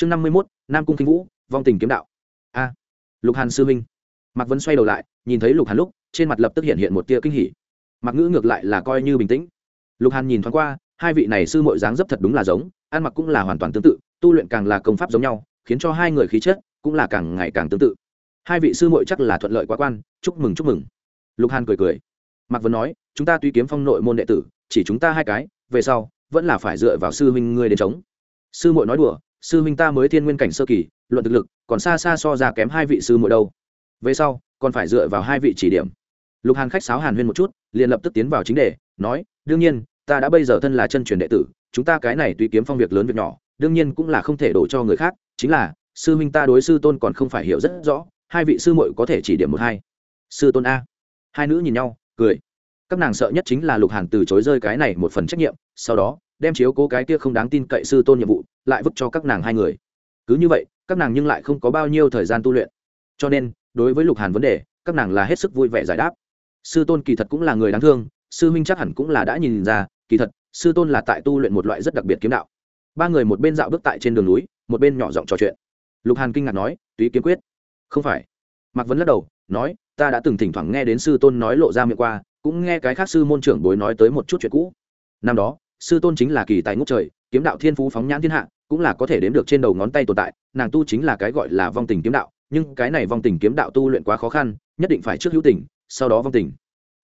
chương năm mươi mốt, nam cung kinh vũ, vong tình kiếm đạo. A, lục hàn sư huynh. Mạc vấn xoay đầu lại, nhìn thấy lục hàn lúc, trên mặt lập tức hiện hiện một tia kinh hỉ. Mạc ngữ ngược lại là coi như bình tĩnh. Lục hàn nhìn thoáng qua, hai vị này sư mội dáng dấp thật đúng là giống, ăn mặc cũng là hoàn toàn tương tự, tu luyện càng là công pháp giống nhau, khiến cho hai người khí chất cũng là càng ngày càng tương tự. Hai vị sư mội chắc là thuận lợi quá quan, chúc mừng chúc mừng. Lục hàn cười cười. Mạc vấn nói, chúng ta tuy kiếm phong nội môn đệ tử, chỉ chúng ta hai cái, về sau vẫn là phải dựa vào sư huynh ngươi đến chống. Sư muội nói đùa sư huynh ta mới thiên nguyên cảnh sơ kỳ, luận thực lực, còn xa xa so ra kém hai vị sư muội đâu. Về sau, còn phải dựa vào hai vị chỉ điểm. Lục hàn khách sáo hàn huyên một chút, liền lập tức tiến vào chính đề, nói, đương nhiên, ta đã bây giờ thân là chân truyền đệ tử, chúng ta cái này tùy kiếm phong việc lớn việc nhỏ, đương nhiên cũng là không thể đổ cho người khác, chính là, sư huynh ta đối sư tôn còn không phải hiểu rất rõ, hai vị sư muội có thể chỉ điểm một hai. Sư tôn a. Hai nữ nhìn nhau, cười. Các nàng sợ nhất chính là lục hàn từ chối rơi cái này một phần trách nhiệm, sau đó đem chiếu cố cái kia không đáng tin cậy sư tôn nhiệm vụ, lại vứt cho các nàng hai người. Cứ như vậy, các nàng nhưng lại không có bao nhiêu thời gian tu luyện. Cho nên, đối với lục hàn vấn đề, các nàng là hết sức vui vẻ giải đáp. Sư tôn kỳ thật cũng là người đáng thương, sư minh chắc hẳn cũng là đã nhìn ra, kỳ thật, sư tôn là tại tu luyện một loại rất đặc biệt kiếm đạo. Ba người một bên dạo bước tại trên đường núi, một bên nhỏ giọng trò chuyện. Lục hàn kinh ngạc nói, túy kiếm quyết. Không phải. Mạc vấn lắc đầu, nói, ta đã từng thỉnh thoảng nghe đến sư tôn nói lộ ra miệng qua, cũng nghe cái khác sư môn trưởng bối nói tới một chút chuyện cũ. Năm đó sư tôn chính là kỳ tài ngốc trời, kiếm đạo thiên phú phóng nhãn thiên hạ, cũng là có thể đếm được trên đầu ngón tay tồn tại, nàng tu chính là cái gọi là vong tình kiếm đạo, nhưng cái này vong tình kiếm đạo tu luyện quá khó khăn, nhất định phải trước hữu tình, sau đó vong tình.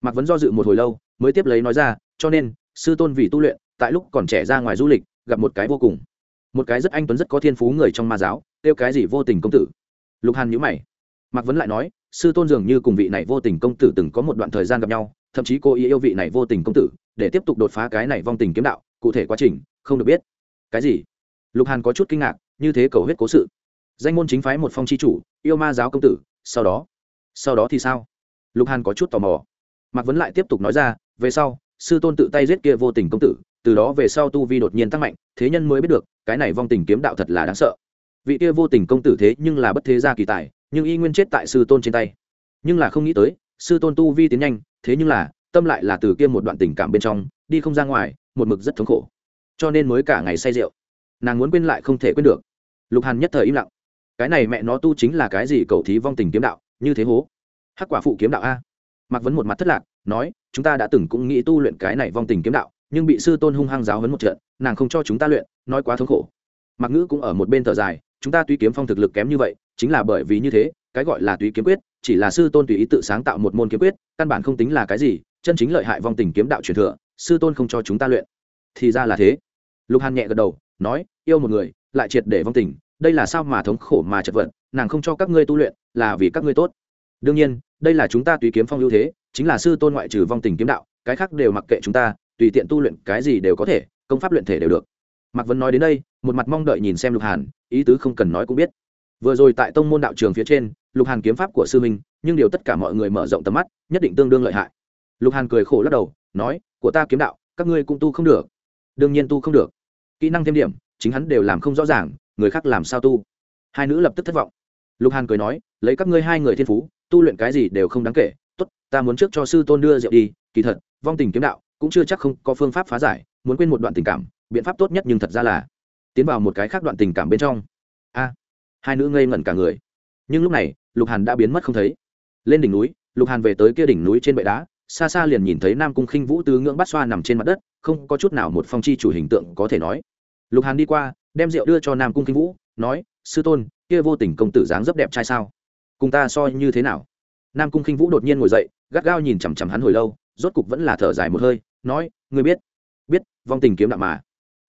Mạc vấn do dự một hồi lâu, mới tiếp lấy nói ra, cho nên, sư tôn vì tu luyện, tại lúc còn trẻ ra ngoài du lịch, gặp một cái vô cùng. Một cái rất anh tuấn rất có thiên phú người trong ma giáo, kêu cái gì vô tình công tử. Lục hàn nhữ mày. Mạc vấn lại nói, sư tôn dường như cùng vị này vô tình công tử từng có một đoạn thời gian gặp nhau, thậm chí cô ý yêu vị này vô tình công tử để tiếp tục đột phá cái này vong tình kiếm đạo, cụ thể quá trình, không được biết. Cái gì? Lục hàn có chút kinh ngạc, như thế cầu huyết cố sự. Danh môn chính phái một phong c h i chủ, yêu ma giáo công tử, sau đó? Sau đó thì sao? Lục hàn có chút tò mò. Mạc vấn lại tiếp tục nói ra, về sau, sư tôn tự tay giết kia vô tình công tử, từ đó về sau tu vi đột nhiên tăng mạnh, thế nhân mới biết được, cái này vong tình kiếm đạo thật là đáng sợ. Vị kia vô tình công tử thế nhưng là bất thế gia kỳ tài, nhưng y nguyên chết tại sư tôn trên tay. Nhưng là không nghĩ tới, sư tôn tu vi tiến nhanh, thế nhưng là tâm lại là từ kia một đoạn tình cảm bên trong, đi không ra ngoài, một mực rất thống khổ. Cho nên mới cả ngày say rượu. Nàng muốn quên lại không thể quên được. Lục hàn nhất thời im lặng. Cái này mẹ nó tu chính là cái gì cầu thí vong tình kiếm đạo, như thế hố. Hắc quả phụ kiếm đạo a. Mạc vấn một mặt thất lạc, nói, chúng ta đã từng cũng nghĩ tu luyện cái này vong tình kiếm đạo, nhưng bị sư tôn hung hăng giáo hấn một trận, nàng không cho chúng ta luyện, nói quá thống khổ. Mạc ngữ cũng ở một bên thở dài, chúng ta tuy kiếm phong thực lực kém như vậy, chính là bởi vì như thế, cái gọi là tùy kiếm quyết, chỉ là sư tôn tùy ý tự sáng tạo một môn kiếm quyết, căn bản không tính là cái gì chân chính lợi hại vong tình kiếm đạo truyền thừa, sư tôn không cho chúng ta luyện. Thì ra là thế. Lục hàn nhẹ gật đầu, nói, yêu một người, lại triệt để vong tình, đây là sao mà thống khổ mà chật vật, nàng không cho các ngươi tu luyện, là vì các ngươi tốt. Đương nhiên, đây là chúng ta tùy kiếm phong ưu thế, chính là sư tôn ngoại trừ vong tình kiếm đạo, cái khác đều mặc kệ chúng ta, tùy tiện tu luyện cái gì đều có thể, công pháp luyện thể đều được. Mạc vấn nói đến đây, một mặt mong đợi nhìn xem lục hàn, ý tứ không cần nói cũng biết. Vừa rồi tại tông môn đạo trường phía trên, lục hàn kiếm pháp của sư minh nhưng điều tất cả mọi người mở rộng tầm mắt, nhất định tương đương lợi hại lục hàn cười khổ lắc đầu, nói, của ta kiếm đạo, các ngươi cũng tu không được. Đương nhiên tu không được. Kỹ năng thêm điểm, chính hắn đều làm không rõ ràng, người khác làm sao tu? Hai nữ lập tức thất vọng. Lục hàn cười nói, lấy các ngươi hai người thiên phú, tu luyện cái gì đều không đáng kể. Tốt, ta muốn trước cho sư tôn đưa rượu đi, kỳ thật, vong tình kiếm đạo cũng chưa chắc không có phương pháp phá giải, muốn quên một đoạn tình cảm, biện pháp tốt nhất nhưng thật ra là tiến vào một cái khác đoạn tình cảm bên trong. A, hai nữ ngây ngẩn cả người. Nhưng lúc này, lục hàn đã biến mất không thấy. Lên đỉnh núi, lục hàn về tới kia đỉnh núi trên bệ đá xa xa liền nhìn thấy nam cung khinh vũ tứ ngưỡng bát xoa nằm trên mặt đất, không có chút nào một phong chi chủ hình tượng có thể nói. Lục hàn đi qua, đem rượu đưa cho nam cung khinh vũ, nói, sư tôn, kia vô tình công tử dáng rất đẹp trai sao? Cùng ta so như thế nào? Nam cung khinh vũ đột nhiên ngồi dậy, gắt gao nhìn chằm chằm hắn hồi lâu, rốt cục vẫn là thở dài một hơi, nói, ngươi biết biết, vong tình kiếm đạo mà.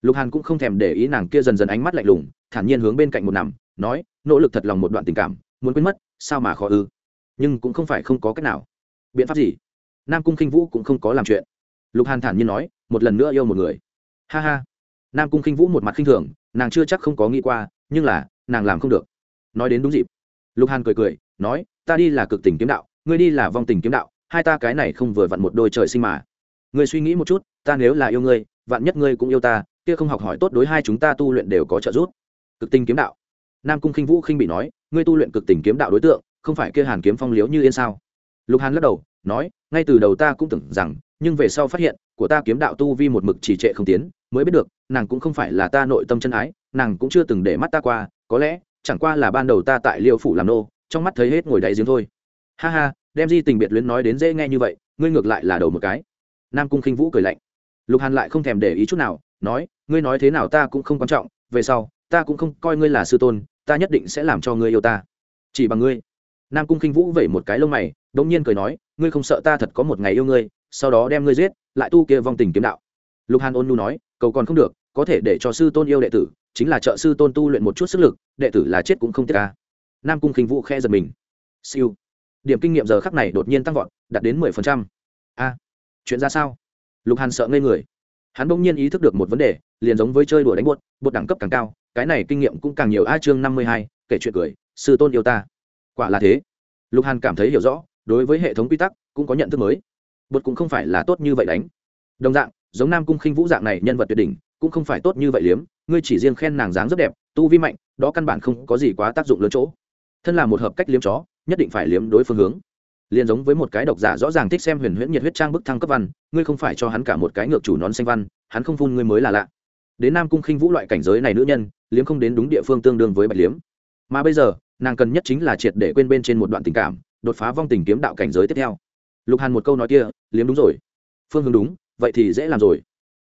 Lục hàn cũng không thèm để ý nàng kia dần dần ánh mắt lạnh lùng, thản nhiên hướng bên cạnh một nằm, nói, nỗ lực thật lòng một đoạn tình cảm, muốn quên mất, sao mà khó ư? Nhưng cũng không phải không có cách nào. Biện pháp gì? Nam cung khinh vũ cũng không có làm chuyện. Lục hàn thản nhiên nói, một lần nữa yêu một người. Ha ha. Nam cung khinh vũ một mặt khinh thường, nàng chưa chắc không có nghĩ qua, nhưng là, nàng làm không được. Nói đến đúng dịp. Lục hàn cười cười, nói, ta đi là cực tình kiếm đạo, ngươi đi là vong tình kiếm đạo, hai ta cái này không vừa vặn một đôi trời sinh mà. Ngươi suy nghĩ một chút, ta nếu là yêu ngươi, vạn nhất ngươi cũng yêu ta, kia không học hỏi tốt đối hai chúng ta tu luyện đều có trợ giúp. Cực tình kiếm đạo. Nam cung khinh vũ khinh bị nói, ngươi tu luyện cực tình kiếm đạo đối tượng, không phải kia hàn kiếm phong liếu như yên sao? Lục hàn lắc đầu nói, ngay từ đầu ta cũng tưởng rằng, nhưng về sau phát hiện, của ta kiếm đạo tu vi một mực trì trệ không tiến, mới biết được, nàng cũng không phải là ta nội tâm chân ái, nàng cũng chưa từng để mắt ta qua, có lẽ, chẳng qua là ban đầu ta tại liêu phủ làm nô, trong mắt thấy hết ngồi đáy giếng thôi. Ha ha, đem di tình biệt luyến nói đến dễ nghe như vậy, ngươi ngược lại là đầu một cái. Nam cung khinh vũ cười lạnh. Lục hàn lại không thèm để ý chút nào, nói, ngươi nói thế nào ta cũng không quan trọng, về sau, ta cũng không coi ngươi là sư tôn, ta nhất định sẽ làm cho ngươi yêu ta. Chỉ bằng ngươi. Nam cung khinh vũ vẩy một cái lông mày đ ỗ n g nhiên cười nói ngươi không sợ ta thật có một ngày yêu ngươi, sau đó đem ngươi giết, lại tu kia vong tình kiếm đạo. Lục hàn ôn nu nói, cầu còn không được, có thể để cho sư tôn yêu đệ tử, chính là trợ sư tôn tu luyện một chút sức lực, đệ tử là chết cũng không tiếc ca. Nam cung khinh vũ khe giật mình. Siêu. Điểm kinh nghiệm giờ khắc này đột nhiên tăng vọt, đạt đến mười phần trăm. A, chuyện ra sao? Lục hàn sợ ngây người. Hắn bỗng nhiên ý thức được một vấn đề, liền giống với chơi đùa đánh buốt bột đẳng cấp càng cao, cái này kinh nghiệm cũng càng nhiều. A chương năm mươi hai, kể chuyện cười, sư tôn yêu ta. Quả là thế. Lục hàn cảm thấy hiểu rõ đối với hệ thống quy tắc cũng có nhận thức mới. Bột cũng không phải là tốt như vậy đánh. Đồng dạng, giống nam cung khinh vũ dạng này nhân vật tuyệt đỉnh, cũng không phải tốt như vậy liếm, ngươi chỉ riêng khen nàng dáng rất đẹp, tu vi mạnh, đó căn bản không có gì quá tác dụng lớn chỗ. Thân là một hợp cách liếm chó, nhất định phải liếm đối phương hướng. Liền giống với một cái độc giả rõ ràng thích xem huyền huyễn nhiệt huyết trang bức thăng cấp văn, ngươi không phải cho hắn cả một cái ngược chủ nón xanh văn, hắn không phun ngươi mới là lạ. Đến nam cung khinh vũ loại cảnh giới này nữ nhân, liếm không đến đúng địa phương tương đương với bạch liếm. Mà bây giờ, nàng cần nhất chính là triệt để quên bên trên một đoạn tình cảm đột phá vong tình kiếm đạo cảnh giới tiếp theo. Lục hàn một câu nói kia, liếm đúng rồi. Phương hướng đúng, vậy thì dễ làm rồi.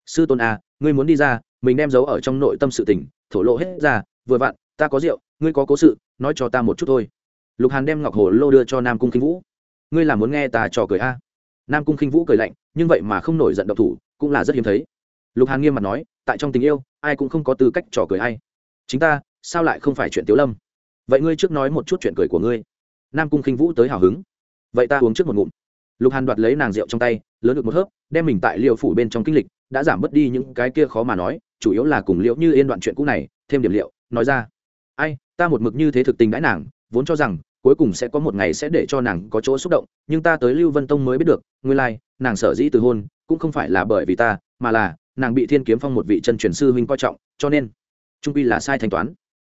Sư tôn a ngươi muốn đi ra, mình đem giấu ở trong nội tâm sự tình, thổ lộ hết ra, vừa vặn, ta có rượu, ngươi có cố sự, nói cho ta một chút thôi. Lục hàn đem ngọc hồ lô đưa cho nam cung khinh vũ. Ngươi là muốn nghe ta trò cười a nam cung khinh vũ cười lạnh, nhưng vậy mà không nổi giận độc thủ, cũng là rất hiếm thấy. Lục hàn nghiêm mặt nói, tại trong tình yêu, ai cũng không có tư cách trò cười hay chính ta, sao lại không phải chuyện tiếu lâm? Vậy ngươi trước nói một chút chuyện cười của ngươi nam cung khinh vũ tới hào hứng. Vậy ta uống trước một ngụm. Lục hàn đoạt lấy nàng rượu trong tay lớn được một hớp đem mình tại liều phủ bên trong kinh lịch đã giảm bớt đi những cái kia khó mà nói chủ yếu là cùng liệu như yên đoạn chuyện cũ này thêm điểm liệu nói ra. Ai ta một mực như thế thực tình đãi nàng vốn cho rằng cuối cùng sẽ có một ngày sẽ để cho nàng có chỗ xúc động nhưng ta tới lưu vân tông mới biết được nguyên lai、like, nàng sở dĩ từ hôn cũng không phải là bởi vì ta mà là nàng bị thiên kiếm phong một vị chân truyền sư huynh coi trọng cho nên trung pi là sai thanh toán.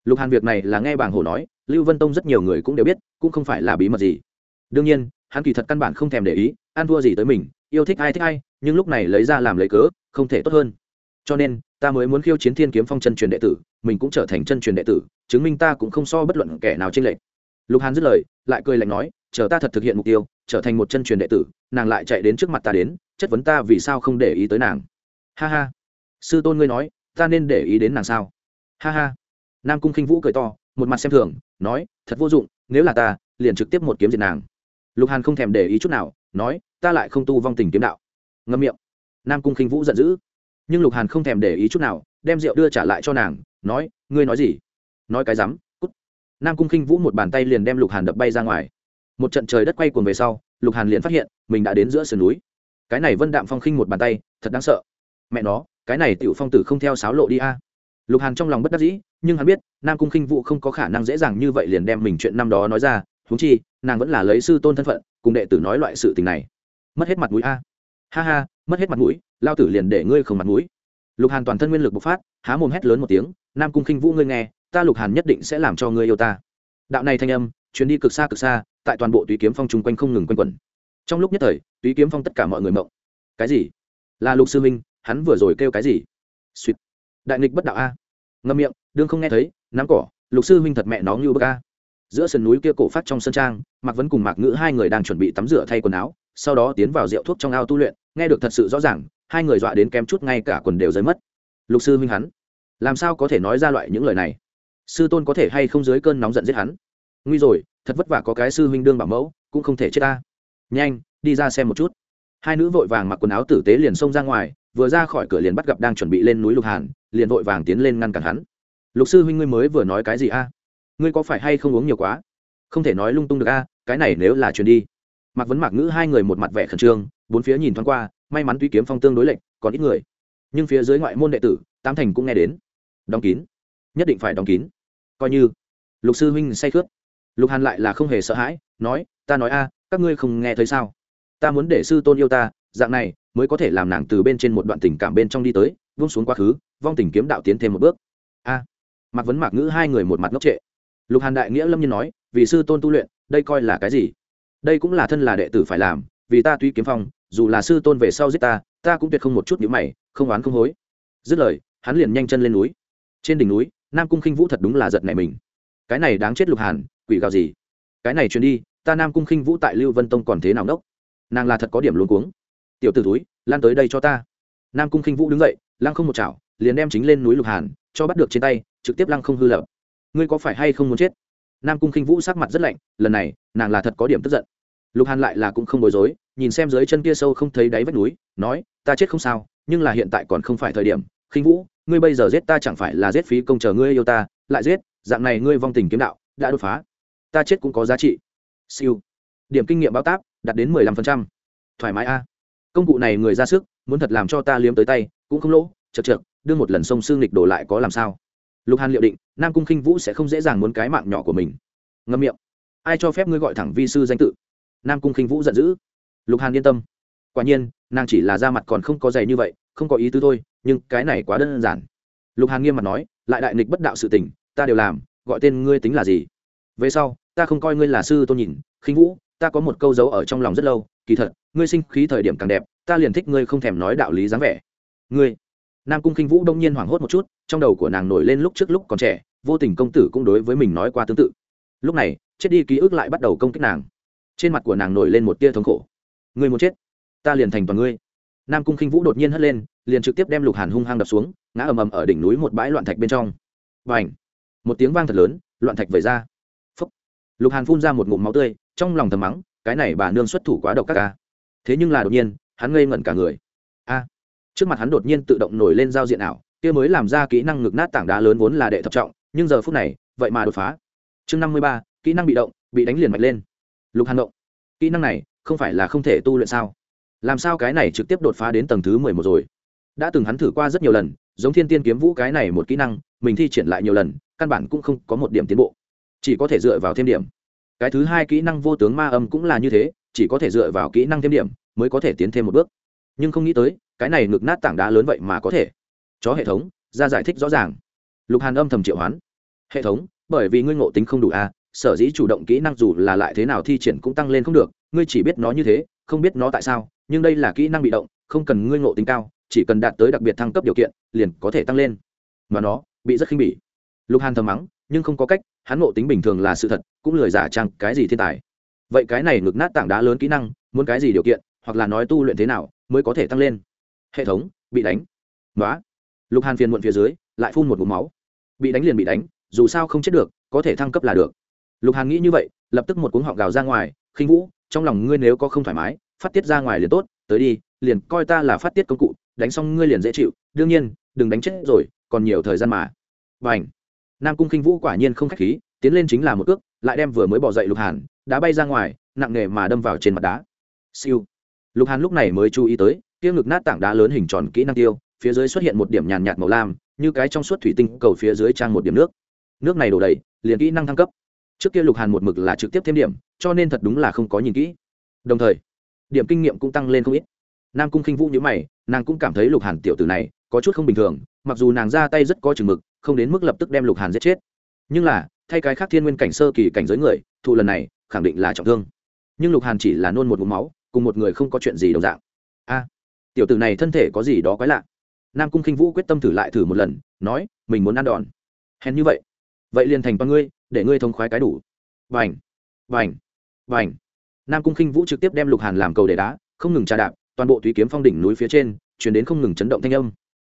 Lục hàn việc này là nghe bảng hồ nói lưu vân tông rất nhiều người cũng đều biết, cũng không phải là bí mật gì. Đương nhiên, hắn kỳ thật căn bản không thèm để ý, ăn thua gì tới mình, yêu thích ai thích ai, nhưng lúc này lấy ra làm lấy cớ, không thể tốt hơn. Cho nên, ta mới muốn khiêu chiến thiên kiếm phong chân truyền đệ tử, mình cũng trở thành chân truyền đệ tử, chứng minh ta cũng không so bất luận kẻ nào trên lệch. Lục hàn dứt lời, lại cười lạnh nói, chờ ta thật thực hiện mục tiêu, trở thành một chân truyền đệ tử, nàng lại chạy đến trước mặt ta đến, chất vấn ta vì sao không để ý tới nàng. Ha ha. Sư tôn ngươi nói, ta nên để ý đến nàng sao? Ha ha. Nam cung khinh vũ cười to một mặt xem thường, nói, thật vô dụng, nếu là ta, liền trực tiếp một kiếm diệt nàng. Lục hàn không thèm để ý chút nào, nói, ta lại không tu vong tình kiếm đạo. Ngâm miệng. Nam cung khinh vũ giận dữ. Nhưng lục hàn không thèm để ý chút nào, đem rượu đưa trả lại cho nàng, nói, ngươi nói gì? Nói cái rắm, cút. Nam cung khinh vũ một bàn tay liền đem lục hàn đập bay ra ngoài. Một trận trời đất quay cuồng về sau, lục hàn liền phát hiện, mình đã đến giữa sườn núi. Cái này vân đạm phong khinh một bàn tay, thật đáng sợ. Mẹ nó, cái này tiểu phong tử không theo sáo lộ đi a lục hàn trong lòng bất đắc dĩ, nhưng hắn biết, nam cung khinh vũ không có khả năng dễ dàng như vậy liền đem mình chuyện năm đó nói ra. Huống chi, nàng vẫn là lấy sư tôn thân phận, cùng đệ tử nói loại sự tình này. Mất hết mặt mũi a. Ha ha, mất hết mặt mũi, lao tử liền để ngươi không mặt mũi. Lục hàn toàn thân nguyên lực bộc phát, há mồm hét lớn một tiếng, nam cung khinh vũ ngươi nghe, ta lục hàn nhất định sẽ làm cho ngươi yêu ta. Đạo này thanh âm chuyến đi cực xa cực xa, tại toàn bộ túy kiếm phong chung quanh không ngừng quanh quẩn. Trong lúc nhất thời, túy kiếm phong tất cả mọi người mộng. Cái gì? Là lục sư minh, hắn vừa rồi kêu cái gì? Suýt. Đại nghịch bất đạo a ngâm miệng, đương không nghe thấy, nắm cỏ, lục sư huynh thật mẹ nó như bơ ca giữa sườn núi kia cổ phát trong sân trang, mạc vấn cùng mạc ngữ hai người đang chuẩn bị tắm rửa thay quần áo, sau đó tiến vào rượu thuốc trong ao tu luyện, nghe được thật sự rõ ràng, hai người dọa đến kém chút ngay cả quần đều rơi mất. Lục sư huynh hắn, làm sao có thể nói ra loại những lời này? Sư tôn có thể hay không dưới cơn nóng giận giết hắn? Nguy rồi, thật vất vả có cái sư huynh đương bảo mẫu, cũng không thể chết ta. Nhanh, đi ra xem một chút. Hai nữ vội vàng mặc quần áo tử tế liền xông ra ngoài, vừa ra khỏi cửa liền bắt gặp đang chuẩn bị lên núi lục hàn liền vội vàng tiến lên ngăn cản hắn. Lục sư huynh ngươi mới vừa nói cái gì a? Ngươi có phải hay không uống nhiều quá? Không thể nói lung tung được a, cái này nếu là chuyền đi. Mặc vấn mặc ngữ hai người một mặt vẻ khẩn trương, bốn phía nhìn thoáng qua, may mắn tuy kiếm phong tương đối lệnh còn ít người. Nhưng phía dưới ngoại môn đệ tử tam thành cũng nghe đến. Đóng kín, nhất định phải đóng kín. Coi như, lục sư huynh say khướt. Lục hàn lại là không hề sợ hãi, nói, ta nói a, các ngươi không nghe thấy sao? Ta muốn để sư tôn yêu ta, dạng này mới có thể làm nàng từ bên trên một đoạn tình cảm bên trong đi tới vung xuống quá khứ vong tình kiếm đạo tiến thêm một bước. A. À, mặc vấn mạc ngữ hai người một mặt ngốc trệ. Lục hàn đại nghĩa lâm nhiên nói vì sư tôn tu luyện đây coi là cái gì? Đây cũng là thân là đệ tử phải làm vì ta tuy kiếm phong dù là sư tôn về sau giết ta ta cũng tuyệt không một chút nhữ mày không oán không hối. Dứt lời hắn liền nhanh chân lên núi. Trên đỉnh núi nam cung khinh vũ thật đúng là giật này mình. Cái này đáng chết lục hàn quỷ gào gì? Cái này truyền đi ta nam cung khinh vũ tại lưu vân tông còn thế nào nốc nàng là thật có điểm luôn cuống. Tiểu t ử túi lan tới đây cho ta. Nam cung khinh vũ đứng dậy lăng không một chảo, liền đem chính lên núi lục hàn, cho bắt được trên tay, trực tiếp lăng không hư lập. Ngươi có phải hay không muốn chết? Nam cung khinh vũ sắc mặt rất lạnh, lần này, nàng là thật có điểm tức giận. Lục hàn lại là cũng không bối rối, nhìn xem dưới chân kia sâu không thấy đáy vách núi, nói, ta chết không sao, nhưng là hiện tại còn không phải thời điểm. Khinh vũ, ngươi bây giờ giết ta chẳng phải là giết phí công chờ ngươi yêu ta, lại giết, dạng này ngươi vong tình kiếm đạo, đã đột phá. Ta chết cũng có giá trị. Siêu. Điểm kinh nghiệm báo táp, đạt đến mười lăm phần trăm. Thoải mái a công cụ này người ra sức, muốn thật làm cho ta liếm tới tay, cũng không lỗ, chật chược, đưa một lần sông xương lịch đổ lại có làm sao? Lục hàn liệu định, nam cung khinh vũ sẽ không dễ dàng muốn cái mạng nhỏ của mình. Ngâm miệng. Ai cho phép ngươi gọi thẳng vi sư danh tự? Nam cung khinh vũ giận dữ. Lục hàn yên tâm. Quả nhiên, nàng chỉ là da mặt còn không có dày như vậy, không có ý tứ thôi, nhưng cái này quá đơn giản. Lục hàn nghiêm mặt nói, lại đại nghịch bất đạo sự tình, ta đều làm, gọi tên ngươi tính là gì? Về sau, ta không coi ngươi là sư tôn nhìn, khinh vũ ta có một câu dấu ở trong lòng rất lâu kỳ thật ngươi sinh khí thời điểm càng đẹp ta liền thích ngươi không thèm nói đạo lý dáng vẻ. Ngươi. Nam cung khinh vũ đông nhiên hoảng hốt một chút trong đầu của nàng nổi lên lúc trước lúc còn trẻ vô tình công tử cũng đối với mình nói qua tương tự. Lúc này chết đi ký ức lại bắt đầu công kích nàng. Trên mặt của nàng nổi lên một tia thống khổ. Ngươi muốn chết? Ta liền thành toàn ngươi. Nam cung khinh vũ đột nhiên hất lên liền trực tiếp đem lục hàn hung hăng đập xuống ngã ầm ầm ở đỉnh núi một bãi loạn thạch bên trong. Và một tiếng vang thật lớn loạn thạch vẩy ra. Phấp, lục hàn phun ra một ngụm máu tươi trong lòng thầm mắng, cái này bà nương xuất thủ quá độc các ca thế nhưng là đột nhiên, hắn ngây ngẩn cả người. A, trước mặt hắn đột nhiên tự động nổi lên giao diện ảo, kia mới làm ra kỹ năng ngực nát tảng đá lớn vốn là đệ thập trọng, nhưng giờ phút này, vậy mà đột phá. Chương năm mươi ba, kỹ năng bị động, bị đánh liền mạnh lên. Lục hàn động kỹ năng này không phải là không thể tu luyện sao? Làm sao cái này trực tiếp đột phá đến tầng thứ mười một rồi? Đã từng hắn thử qua rất nhiều lần, giống thiên tiên kiếm vũ cái này một kỹ năng, mình thi triển lại nhiều lần, căn bản cũng không có một điểm tiến bộ. Chỉ có thể dựa vào thêm điểm cái thứ hai kỹ năng vô tướng ma âm cũng là như thế, chỉ có thể dựa vào kỹ năng thêm điểm, mới có thể tiến thêm một bước. Nhưng không nghĩ tới, cái này ngực nát tảng đá lớn vậy mà có thể. Chó hệ thống, ra giải thích rõ ràng. Lục hàn âm thầm triệu hoán. Hệ thống, bởi vì ngươi ngộ tính không đủ a sở dĩ chủ động kỹ năng dù là lại thế nào thi triển cũng tăng lên không được, ngươi chỉ biết nó như thế, không biết nó tại sao, nhưng đây là kỹ năng bị động, không cần ngươi ngộ tính cao, chỉ cần đạt tới đặc biệt thăng cấp điều kiện, liền có thể tăng lên. Mà nó, bị rất khinh bỉ. Lục hàn thầm mắng, nhưng không có cách hắn ngộ tính bình thường là sự thật, cũng lười giả trang cái gì thiên tài. Vậy cái này ngực nát tảng đá lớn kỹ năng, muốn cái gì điều kiện, hoặc là nói tu luyện thế nào, mới có thể tăng lên? Hệ thống, bị đánh. Nói lục hàn phiền muộn phía dưới, lại phun một ngụm máu. Bị đánh liền bị đánh, dù sao không chết được, có thể thăng cấp là được. Lục hàn nghĩ như vậy, lập tức một cuống họng gào ra ngoài, khinh vũ, trong lòng ngươi nếu có không thoải mái, phát tiết ra ngoài liền tốt, tới đi, liền coi ta là phát tiết công cụ, đánh xong ngươi liền dễ chịu, đương nhiên, đừng đánh chết rồi, còn nhiều thời gian mà. Và ảnh nam cung khinh vũ quả nhiên không k h á c h khí, tiến lên chính là một ước lại đem vừa mới bỏ dậy lục hàn đã bay ra ngoài, nặng nề mà đâm vào trên mặt đá. Siêu. Lục hàn lúc này mới chú ý tới tiêu ngực nát tảng đá lớn hình tròn kỹ năng tiêu, phía dưới xuất hiện một điểm nhàn nhạt màu lam, như cái trong suốt thủy tinh cầu phía dưới trang một điểm nước. Nước này đổ đầy, liền kỹ năng thăng cấp. Trước kia lục hàn một mực là trực tiếp thêm điểm, cho nên thật đúng là không có nhìn kỹ. Đồng thời, điểm kinh nghiệm cũng tăng lên không ít. Nam cung khinh vũ nhữ mày, nàng cũng cảm thấy lục hàn tiểu tử này có chút không bình thường, mặc dù nàng ra tay rất có chừng mực không đến mức lập tức đem lục hàn giết chết. Nhưng là, thay cái khác thiên nguyên cảnh sơ kỳ cảnh giới người thụ lần này, khẳng định là trọng thương. Nhưng lục hàn chỉ là nôn một mũ máu, cùng một người không có chuyện gì đồng dạng. A, tiểu tử này thân thể có gì đó quái lạ. Nam cung khinh vũ quyết tâm thử lại thử một lần, nói, mình muốn ăn đòn. Hèn như vậy. Vậy liền thành con ngươi, để ngươi thông khoái cái đủ. Vành vành vành nam cung khinh vũ trực tiếp đem lục hàn làm cầu để đá, không ngừng trà đạp, toàn bộ thúy kiếm phong đỉnh núi phía trên chuyển đến không ngừng chấn động thanh âm.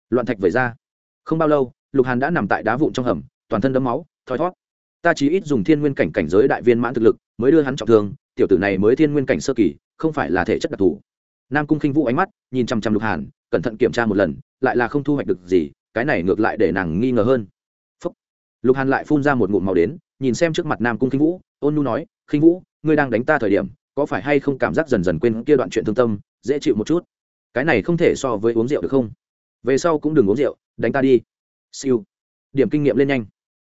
Loạn thạch vẩy ra. Không bao lâu lục hàn đã nằm tại đá vụn trong hầm, toàn thân đấm máu, thoi thót ta chỉ ít dùng thiên nguyên cảnh cảnh giới đại viên mãn thực lực mới đưa hắn trọng thương, tiểu tử này mới thiên nguyên cảnh sơ kỳ, không phải là thể chất đặc thù. Nam cung khinh vũ ánh mắt nhìn chằm chằm lục hàn, cẩn thận kiểm tra một lần, lại là không thu hoạch được gì, cái này ngược lại để nàng nghi ngờ hơn. Phúc. lục hàn lại phun ra một ngụm màu đến, nhìn xem trước mặt nam cung khinh vũ, ôn nu nói, khinh vũ, ngươi đang đánh ta thời điểm, có phải hay không cảm giác dần dần quên kia đoạn chuyện thương tâm, dễ chịu một chút? Cái này không thể so với uống rượu được không? Về sau cũng đừng uống rượu, đánh ta đi siêu. Điểm kinh nghiệm lên nhanh.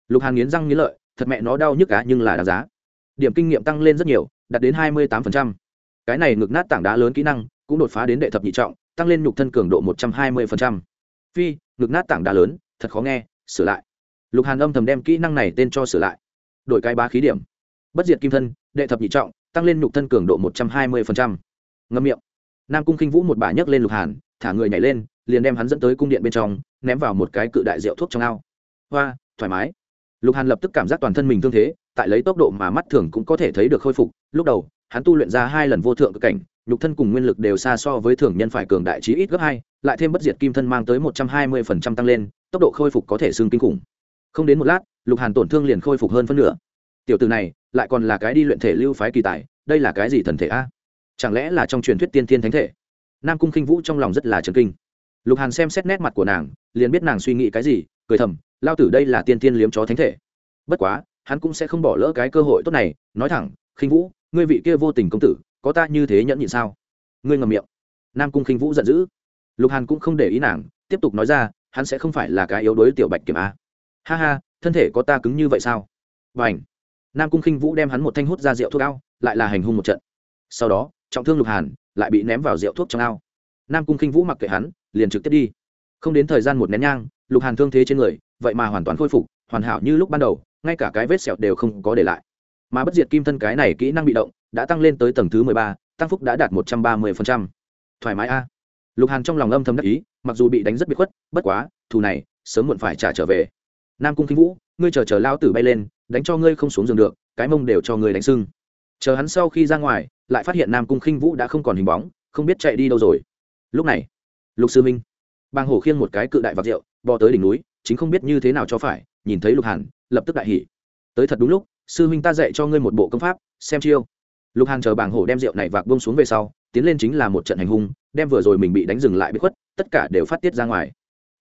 Lục hàn nghiến răng nghiến lợi, thật mẹ nó đau nhức cá nhưng là đáng giá. Điểm kinh nghiệm tăng lên rất nhiều, đạt đến hai mươi tám cái này ngực nát tảng đá lớn kỹ năng, cũng đột phá đến đệ thập nhị trọng, tăng lên nhục thân cường độ một trăm hai mươi phi, ngực nát tảng đá lớn, thật khó nghe, sửa lại. Lục hàn âm thầm đem kỹ năng này tên cho sửa lại. Đổi cái ba khí điểm. Bất diệt kim thân, đệ thập nhị trọng, tăng lên nhục thân cường độ một trăm hai mươi ngâm miệng. Nam cung khinh vũ một bà nhấc lên lục hàn thả người nhảy lên, liền đem hắn dẫn tới cung điện bên trong, ném vào một cái cự đại rượu thuốc trong ao. Hoa, thoải mái. Lục hàn lập tức cảm giác toàn thân mình thương thế, tại lấy tốc độ mà mắt thường cũng có thể thấy được khôi phục. Lúc đầu, hắn tu luyện ra hai lần vô thượng cực cảnh, nhục thân cùng nguyên lực đều xa so với thường nhân phải cường đại trí ít gấp hai, lại thêm bất diệt kim thân mang tới một trăm hai mươi phần trăm tăng lên, tốc độ khôi phục có thể xương kinh khủng. Không đến một lát, lục hàn tổn thương liền khôi phục hơn phân nửa. Tiểu từ này, lại còn là cái đi luyện thể lưu phái kỳ tài, đây là cái gì thần thể a? Chẳng lẽ là trong truyền thuyết tiên thiên thánh thể? Nam cung khinh vũ trong lòng rất là trần kinh. Lục hàn xem xét nét mặt của nàng, liền biết nàng suy nghĩ cái gì, cười thầm, lao tử đây là tiên tiên liếm chó thánh thể. Bất quá, hắn cũng sẽ không bỏ lỡ cái cơ hội tốt này. Nói thẳng, khinh vũ, ngươi vị kia vô tình công tử, có ta như thế nhẫn nhịn sao? Ngươi ngầm miệng. Nam cung khinh vũ giận dữ. Lục hàn cũng không để ý nàng, tiếp tục nói ra, hắn sẽ không phải là cái yếu đuối tiểu bạch kiểm a. Ha ha, thân thể có ta cứng như vậy sao? Và ảnh nam cung khinh vũ đem hắn một thanh hút ra rượu thuốc ao, lại là hành hung một trận. Sau đó, trọng thương lục hàn lại bị ném vào rượu thuốc trong ao. Nam cung khinh vũ mặc kệ hắn, liền trực tiếp đi. Không đến thời gian một nén nhang, lục hàn thương thế trên người, vậy mà hoàn toàn khôi phục, hoàn hảo như lúc ban đầu, ngay cả cái vết sẹo đều không có để lại. Mà bất diệt kim thân cái này kỹ năng bị động, đã tăng lên tới tầng thứ mười ba, tăng phúc đã đạt một trăm ba mươi thoải mái a. Lục hàn trong lòng âm thầm đắc ý, mặc dù bị đánh rất bị khuất, bất quá, thù này, sớm muộn phải trả trở về. Nam cung khinh vũ, ngươi chờ chờ lao tử bay lên, đánh cho ngươi không xuống giường được, cái mông đều cho ngươi đánh sưng chờ hắn sau khi ra ngoài, lại phát hiện nam cung khinh vũ đã không còn hình bóng, không biết chạy đi đâu rồi. Lúc này, lục sư minh bàng hổ khiêng một cái cự đại vạc rượu, bò tới đỉnh núi, chính không biết như thế nào cho phải, nhìn thấy lục hàn, lập tức đại hỉ. Tới thật đúng lúc, sư huynh ta dạy cho ngươi một bộ công pháp, xem chiêu. Lục hàn chờ bàng hổ đem rượu này vạc bông xuống về sau, tiến lên chính là một trận hành hung, đem vừa rồi mình bị đánh dừng lại bị khuất, tất cả đều phát tiết ra ngoài.